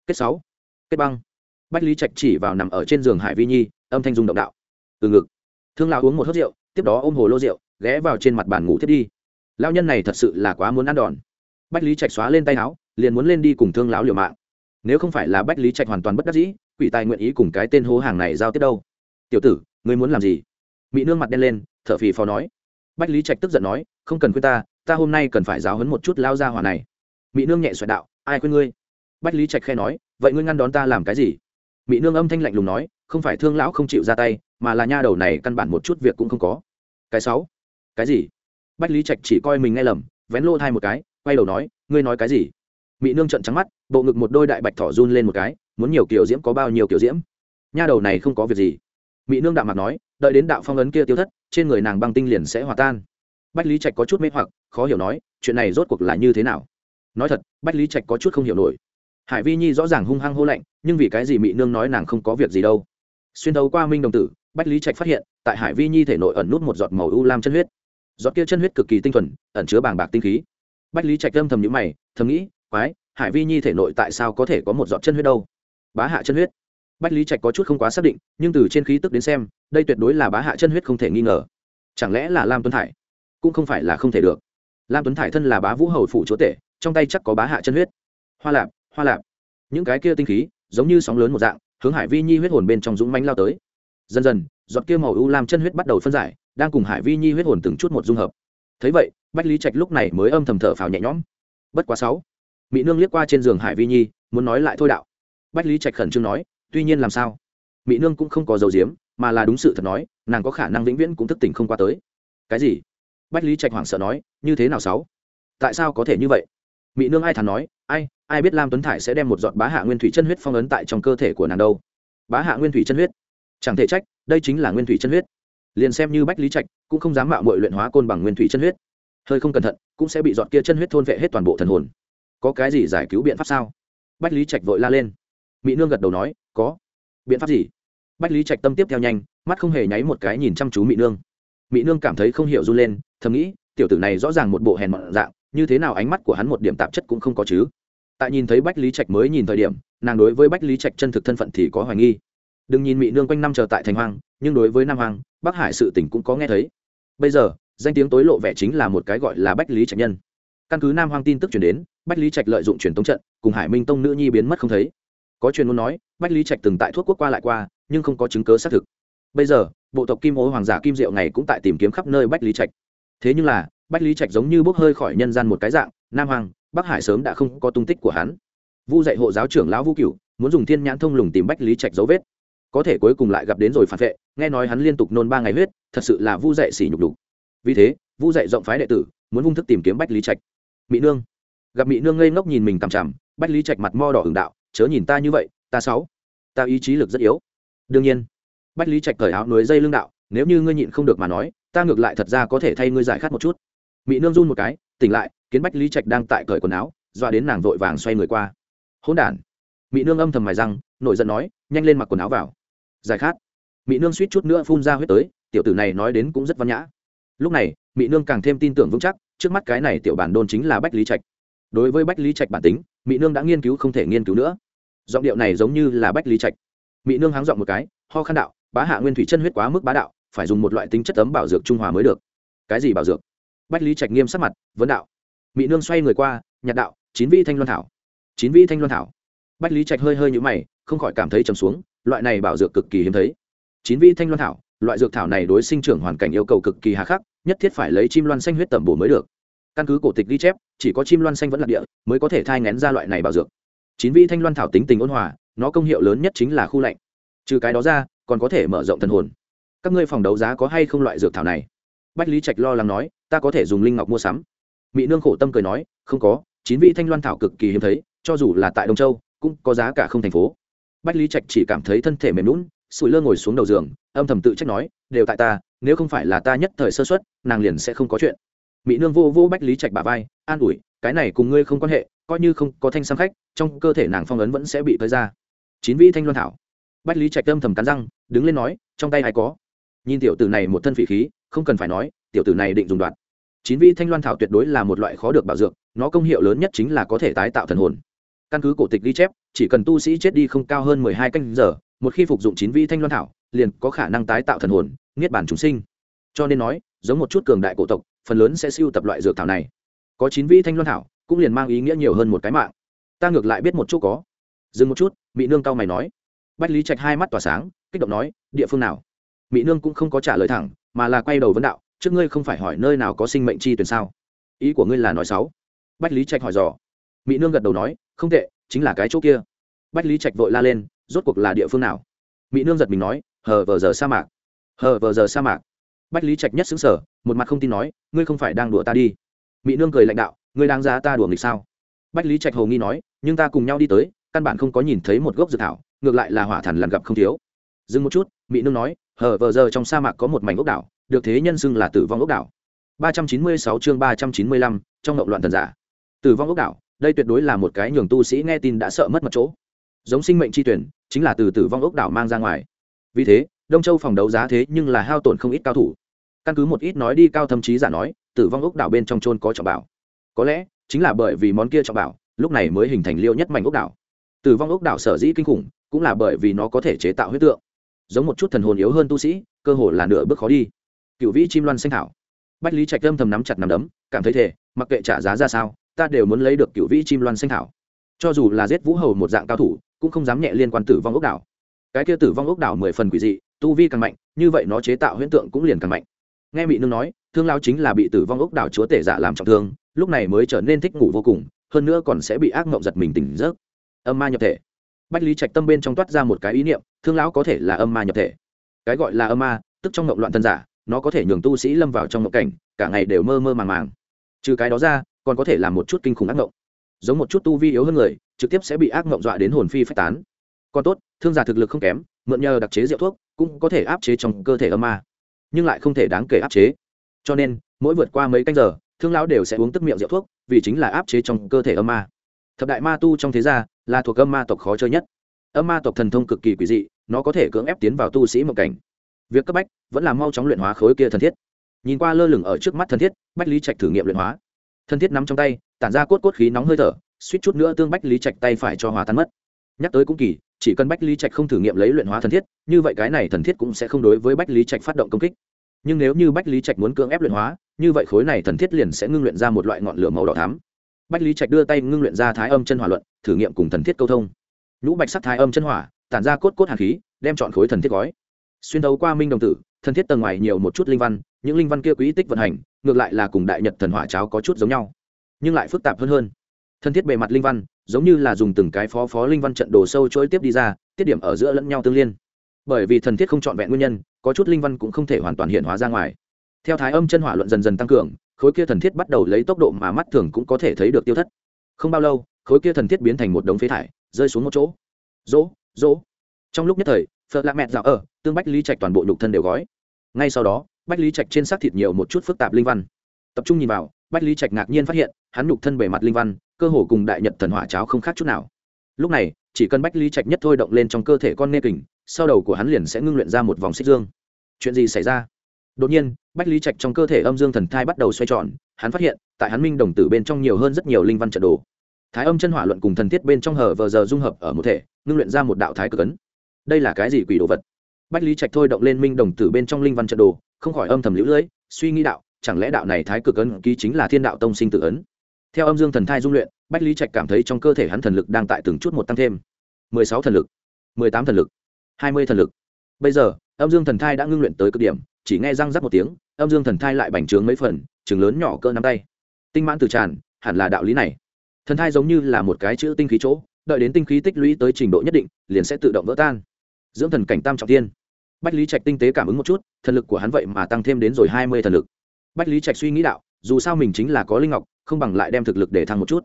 Kết sáu, kết băng. Bách lý trạch chỉ vào nằm ở trên giường hải vi nhi, âm thanh dung động đạo. Từ ngực. Thương lao uống một hớt rượu, tiếp đó ôm hồ lô rượu ghé vào trên mặt bàn ngủ thiết đi. Lao nhân này thật sự là quá muốn ăn đòn. Bách lý trạch xóa lên tay áo, liền muốn lên đi cùng thương lão liều mạng. Nếu không phải là bách lý trạch hoàn toàn bất đắc dĩ, quỷ tài nguyện ý cùng cái tên hố hàng này giao tiếp đâu. Tiểu tử, ngươi muốn làm gì? Mỹ nương mặt đen lên, thở phì phò nói. Bách lý trạch tức giận nói, không cần khuyên ta ta hôm nay cần phải giáo hấn một chút lao ra hỏa này. Mỹ nương nhẹ xoẹt đạo, ai khuyên ngươi? Bách lý trạch khe nói, vậy ngươi ngăn đón ta làm cái gì? Mỹ nương âm thanh lạnh lùng nói, không phải thương lão không chịu ra tay, mà là nha đầu này căn bản một chút việc cũng không có. Cái sáu cái gì? Bách lý trạch chỉ coi mình nghe lầm, vén lô thai một cái, quay đầu nói, ngươi nói cái gì? Mỹ nương trận trắng mắt, bộ ngực một đôi đại bạch thỏ run lên một cái, muốn nhiều kiểu diễm có bao nhiêu kiểu diễm? Nha đầu này không có việc gì. Mỹ nương đạm mặt nói, đợi đến đạo phong ấn kia tiêu thất, trên người nàng băng tinh liền sẽ hòa tan. Bách lý trạch có chút mê hoặc, khó hiểu nói, chuyện này rốt cuộc là như thế nào? Nói thật, bách lý trạch có chút không hiểu nổi. Hải vi nhi rõ ràng hung hăng hô lạnh, nhưng vì cái gì mỹ nương nói nàng không có việc gì đâu. Xuyên thấu qua minh đồng tử, bách lý trạch phát hiện, tại hải vi nhi thể nội ẩn nút một giọt màu u lam chân huyết giọt kia chân huyết cực kỳ tinh thuần, ẩn chứa bàng bạc tinh khí. Bách lý trạch âm thầm nhữ mày, thầm nghĩ, quái, hải vi nhi thể nội tại sao có thể có một giọt chân huyết đâu? Bá hạ chân huyết. Bách lý trạch có chút không quá xác định, nhưng từ trên khí tức đến xem, đây tuyệt đối là bá hạ chân huyết không thể nghi ngờ. Chẳng lẽ là lam tuấn thải? Cũng không phải là không thể được. Lam tuấn thải thân là bá vũ hầu phủ chúa tể, trong tay chắc có bá hạ chân huyết. Hoa lạp hoa lạp. Những cái kia tinh khí, giống như sóng lớn một dạng, hướng hải vi nhi huyết hồn bên trong dũng mánh lao tới. Dần dần, giọt kia màu u lam chân huyết bắt đầu phân giải đang cùng hải vi nhi huyết hồn từng chút một dung hợp. Thấy vậy, bách lý trạch lúc này mới âm thầm thở phào nhẹ nhõm. Bất quá sáu mỹ nương liếc qua trên giường hải vi nhi, muốn nói lại thôi đạo. Bách lý trạch khẩn trương nói, tuy nhiên làm sao? Mỹ nương cũng không có dầu diếm mà là đúng sự thật nói, nàng có khả năng vĩnh viễn cũng thức tỉnh không qua tới. Cái gì? Bách lý trạch hoảng sợ nói, như thế nào sáu? Tại sao có thể như vậy? Mỹ nương ai thắn nói, ai ai biết lam tuấn thải sẽ đem một giọt bá hạ nguyên thủy chân huyết phong ấn tại trong cơ thể của nàng đâu? Bá hạ nguyên thủy chân huyết? Chẳng thể trách, đây chính là nguyên thủy chân huyết liền xem như bách lý trạch cũng không dám mạo mọi luyện hóa côn bằng nguyên thủy chân huyết. Hơi không cẩn thận, cũng sẽ bị dọn kia chân huyết thôn vệ hết toàn bộ thần hồn. Có cái gì giải cứu biện pháp sao? Bách lý trạch vội la lên. Mỹ nương gật đầu nói, có. Biện pháp gì? Bách lý trạch tâm tiếp theo nhanh, mắt không hề nháy một cái nhìn chăm chú mỹ nương. Mỹ nương cảm thấy không hiểu run lên, thầm nghĩ, tiểu tử này rõ ràng một bộ hèn mọn dạng, như thế nào ánh mắt của hắn một điểm tạp chất cũng không có chứ? Tại nhìn thấy bách lý trạch mới nhìn thời điểm, nàng đối với bách lý trạch chân thực thân phận thì có hoài nghi. Đừng nhìn mỹ nương quanh năm chờ tại thành hoang, nhưng đối với nam hoàng bắc hải sự tỉnh cũng có nghe thấy. Bây giờ, danh tiếng tối lộ vẻ chính là một cái gọi là bách lý trạch nhân. Căn cứ nam hoang tin tức chuyển đến, bách lý trạch lợi dụng truyền tống trận, cùng hải minh tông nữ nhi biến mất không thấy. Có truyền muốn nói, bách lý trạch từng tại thuốc quốc qua lại qua, nhưng không có chứng cớ xác thực. Bây giờ, bộ tộc kim ô hoàng giả kim diệu ngày cũng tại tìm kiếm khắp nơi bách lý trạch. Thế nhưng là, bách lý trạch giống như bốc hơi khỏi nhân gian một cái dạng, nam hoàng bắc hải sớm đã không có tung tích của hắn. Vu dạy hộ giáo trưởng lão vũ cửu, muốn dùng thiên nhãn thông lùng tìm bách lý trạch dấu vết có thể cuối cùng lại gặp đến rồi phản vệ, nghe nói hắn liên tục nôn ba ngày huyết, thật sự là vu dạy xỉ nhục đục vì thế, vu dạy rộng phái đệ tử, muốn vung thức tìm kiếm bách lý trạch. Mỹ nương. Gặp mỹ nương ngây ngốc nhìn mình cằm chằm, bách lý trạch mặt mo đỏ hưởng đạo, chớ nhìn ta như vậy, ta sáu. Ta ý chí lực rất yếu. Đương nhiên. Bách lý trạch cởi áo núi dây lưng đạo, nếu như ngươi nhịn không được mà nói, ta ngược lại thật ra có thể thay ngươi giải khát một chút. Mỹ nương run một cái, tỉnh lại, kiến bách lý trạch đang tại cởi quần áo, dọa đến nàng vội vàng xoay người qua. Hỗn đản. Mỹ nương âm thầm mài răng, nổi giận nói, nhanh lên mặc quần áo vào giải khát. Mỹ nương suýt chút nữa phun ra huyết tới, tiểu tử này nói đến cũng rất văn nhã. Lúc này mỹ nương càng thêm tin tưởng vững chắc, trước mắt cái này tiểu bản đôn chính là bách lý trạch. Đối với bách lý trạch bản tính mỹ nương đã nghiên cứu không thể nghiên cứu nữa. Giọng điệu này giống như là bách lý trạch. Mỹ nương háng giọng một cái, ho khăn đạo, bá hạ nguyên thủy chân huyết quá mức bá đạo, phải dùng một loại tính chất tấm bảo dược trung hòa mới được. Cái gì bảo dược? Bách lý trạch nghiêm sắc mặt, vấn đạo. Mỹ nương xoay người qua, nhạt đạo, chín vi thanh loan thảo. Chín vi thanh loan thảo? Bách lý trạch hơi hơi nhũ mày, không khỏi cảm thấy trầm xuống loại này bảo dược cực kỳ hiếm thấy. Chín vi thanh loan thảo, loại dược thảo này đối sinh trưởng hoàn cảnh yêu cầu cực kỳ hà khắc, nhất thiết phải lấy chim loan xanh huyết tẩm bổ mới được. Căn cứ cổ tịch ghi chép, chỉ có chim loan xanh vẫn là địa, mới có thể thai ngén ra loại này bảo dược. Chín vi thanh loan thảo tính tình ôn hòa, nó công hiệu lớn nhất chính là khu lạnh. Trừ cái đó ra, còn có thể mở rộng thần hồn. Các ngươi phòng đấu giá có hay không loại dược thảo này? Bách lý trạch lo lắng nói, ta có thể dùng linh ngọc mua sắm. Mỹ nương khổ tâm cười nói, không có, chín vị thanh loan thảo cực kỳ hiếm thấy, cho dù là tại đông châu, cũng có giá cả không thành phố bách lý trạch chỉ cảm thấy thân thể mềm lún sủi lơ ngồi xuống đầu giường, âm thầm tự trách nói, đều tại ta, nếu không phải là ta nhất thời sơ xuất nàng liền sẽ không có chuyện. Mỹ nương vô vô bách lý trạch bà vai, an ủi, cái này cùng ngươi không quan hệ, coi như không có thanh sang khách, trong cơ thể nàng phong ấn vẫn sẽ bị tới ra. Chín vị thanh loan thảo. Bách lý trạch âm thầm cắn răng, đứng lên nói, trong tay ai có? Nhìn tiểu tử này một thân phỉ khí, không cần phải nói, tiểu tử này định dùng đoạt chín vi thanh loan thảo tuyệt đối là một loại khó được bảo dược, nó công hiệu lớn nhất chính là có thể tái tạo thần hồn. Căn cứ cổ tịch ghi chép chỉ cần tu sĩ chết đi không cao hơn mười hai canh giờ, một khi phục dụng chín vi thanh loan thảo, liền có khả năng tái tạo thần hồn, niết bản chúng sinh. Cho nên nói, giống một chút cường đại cổ tộc, phần lớn sẽ siêu tập loại dược thảo này. Có chín vi thanh loan thảo, cũng liền mang ý nghĩa nhiều hơn một cái mạng. Ta ngược lại biết một chút có. Dừng một chút mỹ nương cao mày nói. Bách lý trạch hai mắt tỏa sáng, kích động nói, địa phương nào? Mỹ nương cũng không có trả lời thẳng, mà là quay đầu vấn đạo, trước ngươi không phải hỏi nơi nào có sinh mệnh chi tuyển sao? Ý của ngươi là nói sáu bách lý trạch hỏi dò. Mỹ nương gật đầu nói, không tệ chính là cái chỗ kia. Bách lý trạch vội la lên rốt cuộc là địa phương nào? Mỹ nương giật mình nói hờ vờ giờ sa mạc. Hờ vờ giờ sa mạc. Bách lý trạch nhất xứng sở một mặt không tin nói ngươi không phải đang đùa ta đi. Mỹ nương cười lãnh đạo ngươi đang ra ta đùa nghịch sao? Bách lý trạch hồ nghi nói nhưng ta cùng nhau đi tới căn bản không có nhìn thấy một gốc dược thảo ngược lại là hỏa thần lần gặp không thiếu. Dừng một chút mỹ nương nói hờ vờ giờ trong sa mạc có một mảnh ốc đảo được thế nhân xưng là tử vong ốc đảo. 396 chương 395, trong ngộng loạn thần giả. Tử vong ốc đảo đây tuyệt đối là một cái nhường tu sĩ nghe tin đã sợ mất mật chỗ. Giống sinh mệnh chi tuyển, chính là từ tử vong ốc đảo mang ra ngoài. Vì thế, đông châu phòng đấu giá thế nhưng là hao tổn không ít cao thủ. Căn cứ một ít nói đi cao thậm chí giả nói, tử vong ốc đảo bên trong trôn có trọng bảo. Có lẽ, chính là bởi vì món kia trọng bảo, lúc này mới hình thành liêu nhất mảnh ốc đảo. Tử vong ốc đảo sở dĩ kinh khủng, cũng là bởi vì nó có thể chế tạo huyết tượng. Giống một chút thần hồn yếu hơn tu sĩ, cơ hồ là nửa bước khó đi. Cựu vĩ chim loan xanh thảo. Bách lý trạch âm thầm nắm chặt nắm đấm, cảm thấy thể mặc kệ trả giá ra sao ta đều muốn lấy được cựu vĩ chim loan xanh thảo. Cho dù là giết vũ hầu một dạng cao thủ, cũng không dám nhẹ liên quan tử vong ốc đảo. Cái kia tử vong ốc đảo mười phần quỷ dị, tu vi càng mạnh, như vậy nó chế tạo huyễn tượng cũng liền càng mạnh. Nghe mỹ nương nói, thương lao chính là bị tử vong ốc đảo chúa tể dạ làm trọng thương, lúc này mới trở nên thích ngủ vô cùng, hơn nữa còn sẽ bị ác mộng giật mình tỉnh giấc. Âm ma nhập thể. Bách lý trạch tâm bên trong toát ra một cái ý niệm, thương lão có thể là âm ma nhập thể. Cái gọi là âm ma, tức trong mộng loạn thân giả, nó có thể nhường tu sĩ lâm vào trong mộng cảnh, cả ngày đều mơ mơ màng màng. Trừ cái đó ra còn có thể làm một chút kinh khủng ác mộng giống một chút tu vi yếu hơn người, trực tiếp sẽ bị ác mộng dọa đến hồn phi phách tán. Còn tốt, thương giả thực lực không kém, mượn nhờ đặc chế rượu thuốc, cũng có thể áp chế trong cơ thể âm ma. Nhưng lại không thể đáng kể áp chế. Cho nên, mỗi vượt qua mấy canh giờ, thương lão đều sẽ uống tức miệng rượu thuốc, vì chính là áp chế trong cơ thể âm ma. Thập đại ma tu trong thế gia, là thuộc âm ma tộc khó chơi nhất. Âm ma tộc thần thông cực kỳ quỷ dị, nó có thể cưỡng ép tiến vào tu sĩ mộng cảnh. Việc cấp bách, vẫn là mau chóng luyện hóa khối kia thần thiết. Nhìn qua lơ lửng ở trước mắt thần thiết, bách lý trạch thử nghiệm luyện hóa thần thiết nắm trong tay, tản ra cốt cốt khí nóng hơi thở, suýt chút nữa tương bách lý trạch tay phải cho hòa tan mất. Nhắc tới cũng kỳ, chỉ cần bách lý trạch không thử nghiệm lấy luyện hóa thần thiết, như vậy cái này thần thiết cũng sẽ không đối với bách lý trạch phát động công kích. Nhưng nếu như bách lý trạch muốn cưỡng ép luyện hóa, như vậy khối này thần thiết liền sẽ ngưng luyện ra một loại ngọn lửa màu đỏ thắm. Bách lý trạch đưa tay ngưng luyện ra thái âm chân hỏa luận, thử nghiệm cùng thần thiết câu thông. Nhũ bạch sắc thái âm chân hỏa, tản ra cốt cốt hạt khí, đem chọn khối thần thiết gói. Xuyên thấu qua minh đồng tử thần thiết tầng ngoài nhiều một chút linh văn, những linh văn kia quý tích vận hành ngược lại là cùng đại nhật thần hỏa cháo có chút giống nhau, nhưng lại phức tạp hơn hơn. Thân thiết bề mặt linh văn, giống như là dùng từng cái phó phó linh văn trận đồ sâu chối tiếp đi ra, tiết điểm ở giữa lẫn nhau tương liên. Bởi vì thần thiết không trọn vẹn nguyên nhân, có chút linh văn cũng không thể hoàn toàn hiện hóa ra ngoài. Theo thái âm chân hỏa luận dần dần tăng cường, khối kia thần thiết bắt đầu lấy tốc độ mà mắt thường cũng có thể thấy được tiêu thất. Không bao lâu, khối kia thần thiết biến thành một đống phế thải, rơi xuống một chỗ. Dỗ dỗ trong lúc nhất thời, phật lạc mẹ dạo ở, tương bách lý trạch toàn bộ nhục thân đều gói. Ngay sau đó bách lý trạch trên xác thịt nhiều một chút phức tạp linh văn. Tập trung nhìn vào, bách lý trạch ngạc nhiên phát hiện, hắn nhục thân bề mặt linh văn, cơ hồ cùng đại nhật thần hỏa cháo không khác chút nào. Lúc này, chỉ cần bách lý trạch nhất thôi động lên trong cơ thể con nghe kình, sau đầu của hắn liền sẽ ngưng luyện ra một vòng xích dương. Chuyện gì xảy ra? Đột nhiên, bách lý trạch trong cơ thể âm dương thần thai bắt đầu xoay tròn, hắn phát hiện, tại hắn minh đồng tử bên trong nhiều hơn rất nhiều linh văn trận đồ. Thái âm chân hỏa luận cùng thần thiết bên trong hở vờ giờ dung hợp ở một thể, ngưng luyện ra một đạo thái cực ấn. Đây là cái gì quỷ đồ vật? Bách lý trạch thôi động lên minh đồng tử bên trong linh văn trận đồ không khỏi âm thầm lũ lưỡi suy nghĩ đạo, chẳng lẽ đạo này thái cực ấn ký chính là thiên đạo tông sinh tự ấn? Theo âm dương thần thai dung luyện, bách lý trạch cảm thấy trong cơ thể hắn thần lực đang tại từng chút một tăng thêm. Mười sáu thần lực, mười tám thần lực, hai mươi thần lực. Bây giờ, âm dương thần thai đã ngưng luyện tới cực điểm, chỉ nghe răng rắc một tiếng, âm dương thần thai lại bành trướng mấy phần, chừng lớn nhỏ cỡ nắm tay. Tinh mãn từ tràn, hẳn là đạo lý này. Thần thai giống như là một cái chữ tinh khí chỗ, đợi đến tinh khí tích lũy tới trình độ nhất định, liền sẽ tự động vỡ tan. Dưỡng thần cảnh tam trọng tiên bách lý trạch tinh tế cảm ứng một chút, thần lực của hắn vậy mà tăng thêm đến rồi hai mươi thần lực. Bách lý trạch suy nghĩ đạo, dù sao mình chính là có linh ngọc, không bằng lại đem thực lực để thăng một chút.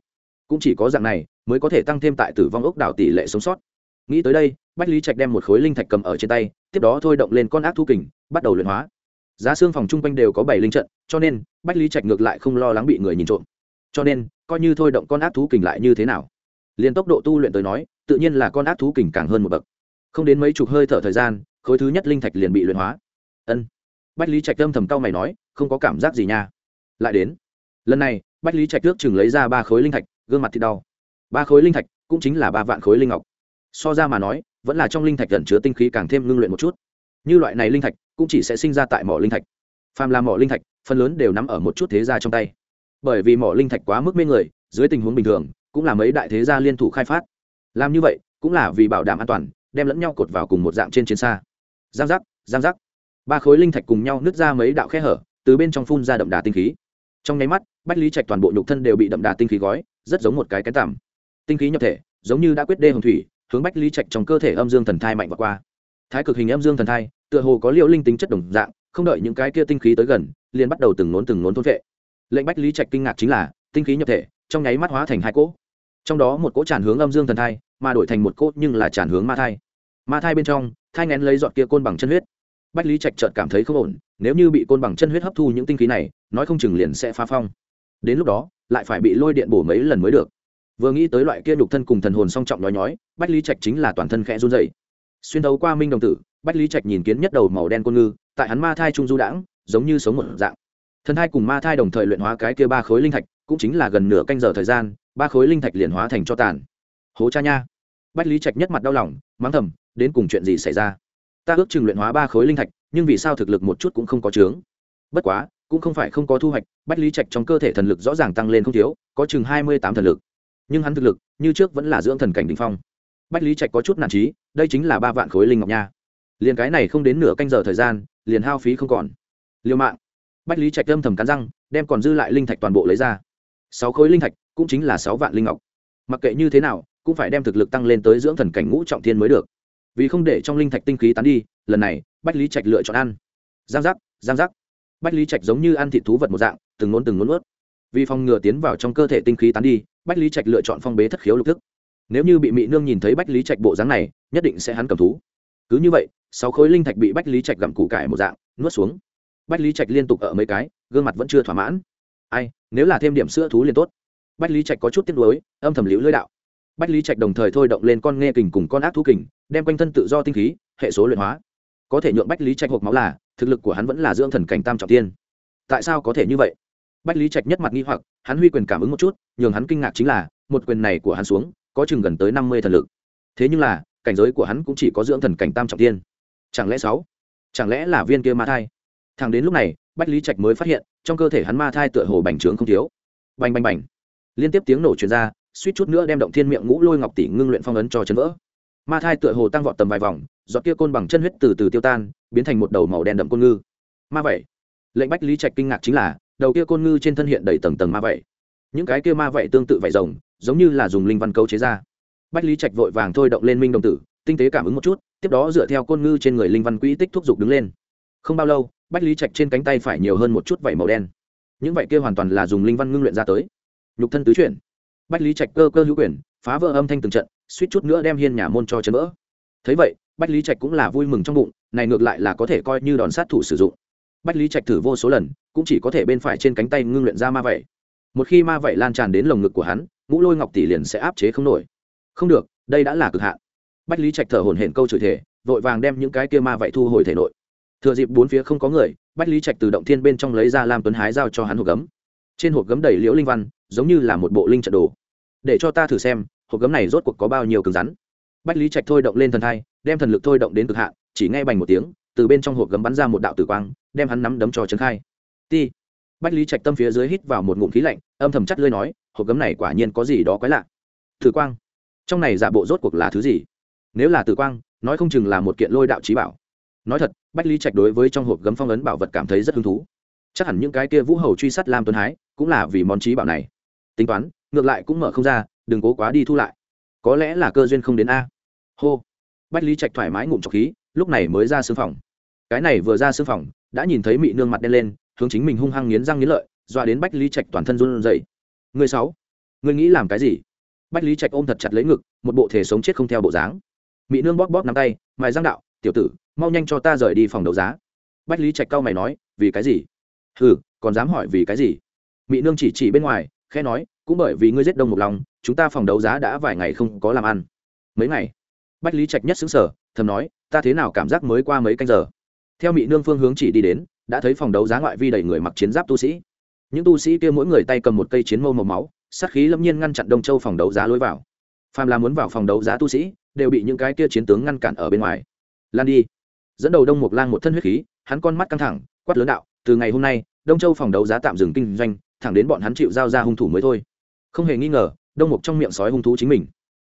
Cũng chỉ có dạng này, mới có thể tăng thêm tại tử vong ốc đảo tỷ lệ sống sót. Nghĩ tới đây, bách lý trạch đem một khối linh thạch cầm ở trên tay, tiếp đó thôi động lên con ác thu kình, bắt đầu luyện hóa. Giá xương phòng chung quanh đều có bảy linh trận, cho nên, bách lý trạch ngược lại không lo lắng bị người nhìn trộm. Cho nên, coi như thôi động con ác thú kình lại như thế nào? Liền tốc độ tu luyện tới nói, tự nhiên là con ác thú kình càng hơn một bậc. Không đến mấy chục hơi thở thời gian khối thứ nhất linh thạch liền bị luyện hóa. Ân. Bách lý trạch âm thầm cau mày nói, không có cảm giác gì nha. Lại đến. Lần này, bách lý trạch trước chừng lấy ra ba khối linh thạch, gương mặt thì đau. Ba khối linh thạch cũng chính là ba vạn khối linh ngọc. So ra mà nói, vẫn là trong linh thạch gần chứa tinh khí càng thêm ngưng luyện một chút. Như loại này linh thạch cũng chỉ sẽ sinh ra tại mỏ linh thạch. Phàm là mỏ linh thạch, phần lớn đều nắm ở một chút thế gia trong tay. Bởi vì mỏ linh thạch quá mức mê người, dưới tình huống bình thường, cũng là mấy đại thế gia liên thủ khai phát. Làm như vậy, cũng là vì bảo đảm an toàn, đem lẫn nhau cột vào cùng một dạng trên chiến xa giang giác giang giác. Ba khối linh thạch cùng nhau nứt ra mấy đạo khe hở, từ bên trong phun ra đậm đà tinh khí. Trong nháy mắt, bách lý trạch toàn bộ nhục thân đều bị đậm đà tinh khí gói, rất giống một cái cái tằm. Tinh khí nhập thể, giống như đã quyết đê hồng thủy, hướng bách lý trạch trong cơ thể âm dương thần thai mạnh và qua. Thái cực hình âm dương thần thai, tựa hồ có liệu linh tính chất đồng dạng, không đợi những cái kia tinh khí tới gần, liền bắt đầu từng nốn từng nốn thôn vệ. Lệnh bách lý trạch kinh ngạc chính là, tinh khí nhập thể, trong nháy mắt hóa thành hai cỗ. Trong đó một cỗ tràn hướng âm dương thần thai, mà đổi thành một cỗ nhưng là tràn hướng ma thai ma thai bên trong, thai ngén lấy giọt kia côn bằng chân huyết. Bách lý trạch chợt cảm thấy không ổn, nếu như bị côn bằng chân huyết hấp thu những tinh khí này, nói không chừng liền sẽ phá phong. Đến lúc đó, lại phải bị lôi điện bổ mấy lần mới được. Vừa nghĩ tới loại kia đục thân cùng thần hồn song trọng nói nhói, bách lý trạch chính là toàn thân khẽ run dày xuyên đấu qua minh đồng tử, bách lý trạch nhìn kiến nhất đầu màu đen côn ngư, tại hắn ma thai trung du đãng, giống như sống một dạng. Thần thai cùng ma thai đồng thời luyện hóa cái kia ba khối linh thạch, cũng chính là gần nửa canh giờ thời gian, ba khối linh thạch liền hóa thành cho tàn. Hố cha nha. Bách lý trạch nhất mặt đau lòng, mắng thầm đến cùng chuyện gì xảy ra? Ta ước chừng luyện hóa ba khối linh thạch, nhưng vì sao thực lực một chút cũng không có chướng? Bất quá, cũng không phải không có thu hoạch, bách lý trạch trong cơ thể thần lực rõ ràng tăng lên không thiếu, có chừng hai mươi tám thần lực. Nhưng hắn thực lực, như trước vẫn là dưỡng thần cảnh đình phong. Bách lý trạch có chút nản trí, đây chính là ba vạn khối linh ngọc nha. Liền cái này không đến nửa canh giờ thời gian, liền hao phí không còn. Liều mạng. Bách lý trạch âm thầm cắn răng, đem còn dư lại linh thạch toàn bộ lấy ra. Sáu khối linh thạch, cũng chính là sáu vạn linh ngọc. Mặc kệ như thế nào, cũng phải đem thực lực tăng lên tới dưỡng thần cảnh ngũ trọng thiên mới được vì không để trong linh thạch tinh khí tán đi, lần này, bách lý trạch lựa chọn ăn. Giang giác giang giác. Bách lý trạch giống như ăn thịt thú vật một dạng, từng nôn từng nôn ướt vì phòng ngừa tiến vào trong cơ thể tinh khí tán đi, bách lý trạch lựa chọn phong bế thất khiếu lục thức. Nếu như bị mị nương nhìn thấy bách lý trạch bộ dáng này, nhất định sẽ hắn cầm thú. Cứ như vậy, sáu khối linh thạch bị bách lý trạch gặm củ cải một dạng, nuốt xuống. Bách lý trạch liên tục ở mấy cái, gương mặt vẫn chưa thỏa mãn. Ai, nếu là thêm điểm sữa thú liền tốt. Bách lý trạch có chút tiếc nuối, âm thầm liễu lưỡi đạo. Bách lý trạch đồng thời thôi động lên con nghe kình cùng con ác thú kình đem quanh thân tự do tinh khí, hệ số luyện hóa. Có thể nhượng bách lý trạch hộp máu là, thực lực của hắn vẫn là dưỡng thần cảnh tam trọng tiên. Tại sao có thể như vậy? Bách lý trạch nhất mặt nghi hoặc, hắn huy quyền cảm ứng một chút, nhường hắn kinh ngạc chính là, một quyền này của hắn xuống, có chừng gần tới năm mươi thần lực. Thế nhưng là, cảnh giới của hắn cũng chỉ có dưỡng thần cảnh tam trọng tiên. Chẳng lẽ sáu? Chẳng lẽ là viên kia ma thai? Thằng đến lúc này, bách lý trạch mới phát hiện, trong cơ thể hắn ma thai tựa hồ bành trướng không thiếu. Bành bành bành. Liên tiếp tiếng nổ chuyển ra, suýt chút nữa đem động thiên miệng ngũ lôi ngọc tỷ ngưng luyện phong ấn cho chấn vỡ ma thai tựa hồ tăng vọt tầm vài vòng, giọt kia côn bằng chân huyết từ từ tiêu tan, biến thành một đầu màu đen đậm côn ngư. Ma vậy. Lệnh bách lý trạch kinh ngạc chính là, đầu kia côn ngư trên thân hiện đầy tầng tầng ma vậy. Những cái kia ma vậy tương tự vậy rồng, giống như là dùng linh văn cấu chế ra. Bách lý trạch vội vàng thôi động lên minh đồng tử, tinh tế cảm ứng một chút, tiếp đó dựa theo côn ngư trên người linh văn quỹ tích thúc giục đứng lên. Không bao lâu, bách lý trạch trên cánh tay phải nhiều hơn một chút vảy màu đen. Những vảy kia hoàn toàn là dùng linh văn ngưng luyện ra tới. Nhục thân tứ chuyển. Bách lý trạch cơ cơ hữu quyền, phá vỡ âm thanh từng trận suýt chút nữa đem hiên nhà môn cho chấn vỡ. Thấy vậy, bách lý trạch cũng là vui mừng trong bụng, này ngược lại là có thể coi như đòn sát thủ sử dụng. Bách lý trạch thử vô số lần, cũng chỉ có thể bên phải trên cánh tay ngưng luyện ra ma vẩy một khi ma vẩy lan tràn đến lồng ngực của hắn, ngũ lôi ngọc tỷ liền sẽ áp chế không nổi. Không được, đây đã là cực hạn. Bách lý trạch thở hổn hển câu chửi thể vội vàng đem những cái kia ma vẩy thu hồi thể nội. Thừa dịp bốn phía không có người, bách lý trạch từ động thiên bên trong lấy ra lam tuấn hái giao cho hắn hộp gấm. Trên hộp gấm đầy liễu linh văn, giống như là một bộ linh trận đồ. Để cho ta thử xem hộp gấm này rốt cuộc có bao nhiêu cứng rắn? Bách lý trạch thôi động lên thần thai, đem thần lực thôi động đến cực hạn, chỉ nghe bành một tiếng, từ bên trong hộp gấm bắn ra một đạo tử quang, đem hắn nắm đấm cho trấn khai. Ti. Bách lý trạch tâm phía dưới hít vào một ngụm khí lạnh, âm thầm chắt lơi nói, hộp gấm này quả nhiên có gì đó quái lạ. Tử quang. Trong này giả bộ rốt cuộc là thứ gì? Nếu là tử quang, nói không chừng là một kiện lôi đạo trí bảo. Nói thật, bách lý trạch đối với trong hộp gấm phong ấn bảo vật cảm thấy rất hứng thú. Chắc hẳn những cái kia vũ hầu truy sát lam tuấn hái, cũng là vì món trí bảo này. Tính toán, ngược lại cũng mở không ra đừng cố quá đi thu lại. Có lẽ là cơ duyên không đến a. Hô. Bách lý trạch thoải mái ngụm trọc khí, lúc này mới ra xương phòng. Cái này vừa ra xương phòng, đã nhìn thấy mị nương mặt đen lên, hướng chính mình hung hăng nghiến răng nghiến lợi, dọa đến bách lý trạch toàn thân run rẩy. Người sáu, người nghĩ làm cái gì? Bách lý trạch ôm thật chặt lấy ngực, một bộ thể sống chết không theo bộ dáng. Mị nương bóp bóp nắm tay, mài răng đạo, tiểu tử, mau nhanh cho ta rời đi phòng đấu giá. Bách lý trạch cau mày nói, vì cái gì? Hừ, còn dám hỏi vì cái gì? Mị nương chỉ chỉ bên ngoài, khẽ nói cũng bởi vì ngươi giết đông một lòng chúng ta phòng đấu giá đã vài ngày không có làm ăn. Mấy ngày? Bách lý trạch nhất xứng sở thầm nói, ta thế nào cảm giác mới qua mấy canh giờ? Theo mỹ nương phương hướng chỉ đi đến, đã thấy phòng đấu giá ngoại vi đầy người mặc chiến giáp tu sĩ. Những tu sĩ kia mỗi người tay cầm một cây chiến mâu màu máu, sát khí lâm nhiên ngăn chặn đông châu phòng đấu giá lối vào. Phàm là muốn vào phòng đấu giá tu sĩ, đều bị những cái kia chiến tướng ngăn cản ở bên ngoài. Lan đi. Dẫn đầu đông mục lang một thân huyết khí, hắn con mắt căng thẳng, quát lớn đạo, từ ngày hôm nay, đông châu phòng đấu giá tạm dừng kinh doanh, thẳng đến bọn hắn chịu giao ra hung thủ mới thôi không hề nghi ngờ đông mục trong miệng sói hung thú chính mình.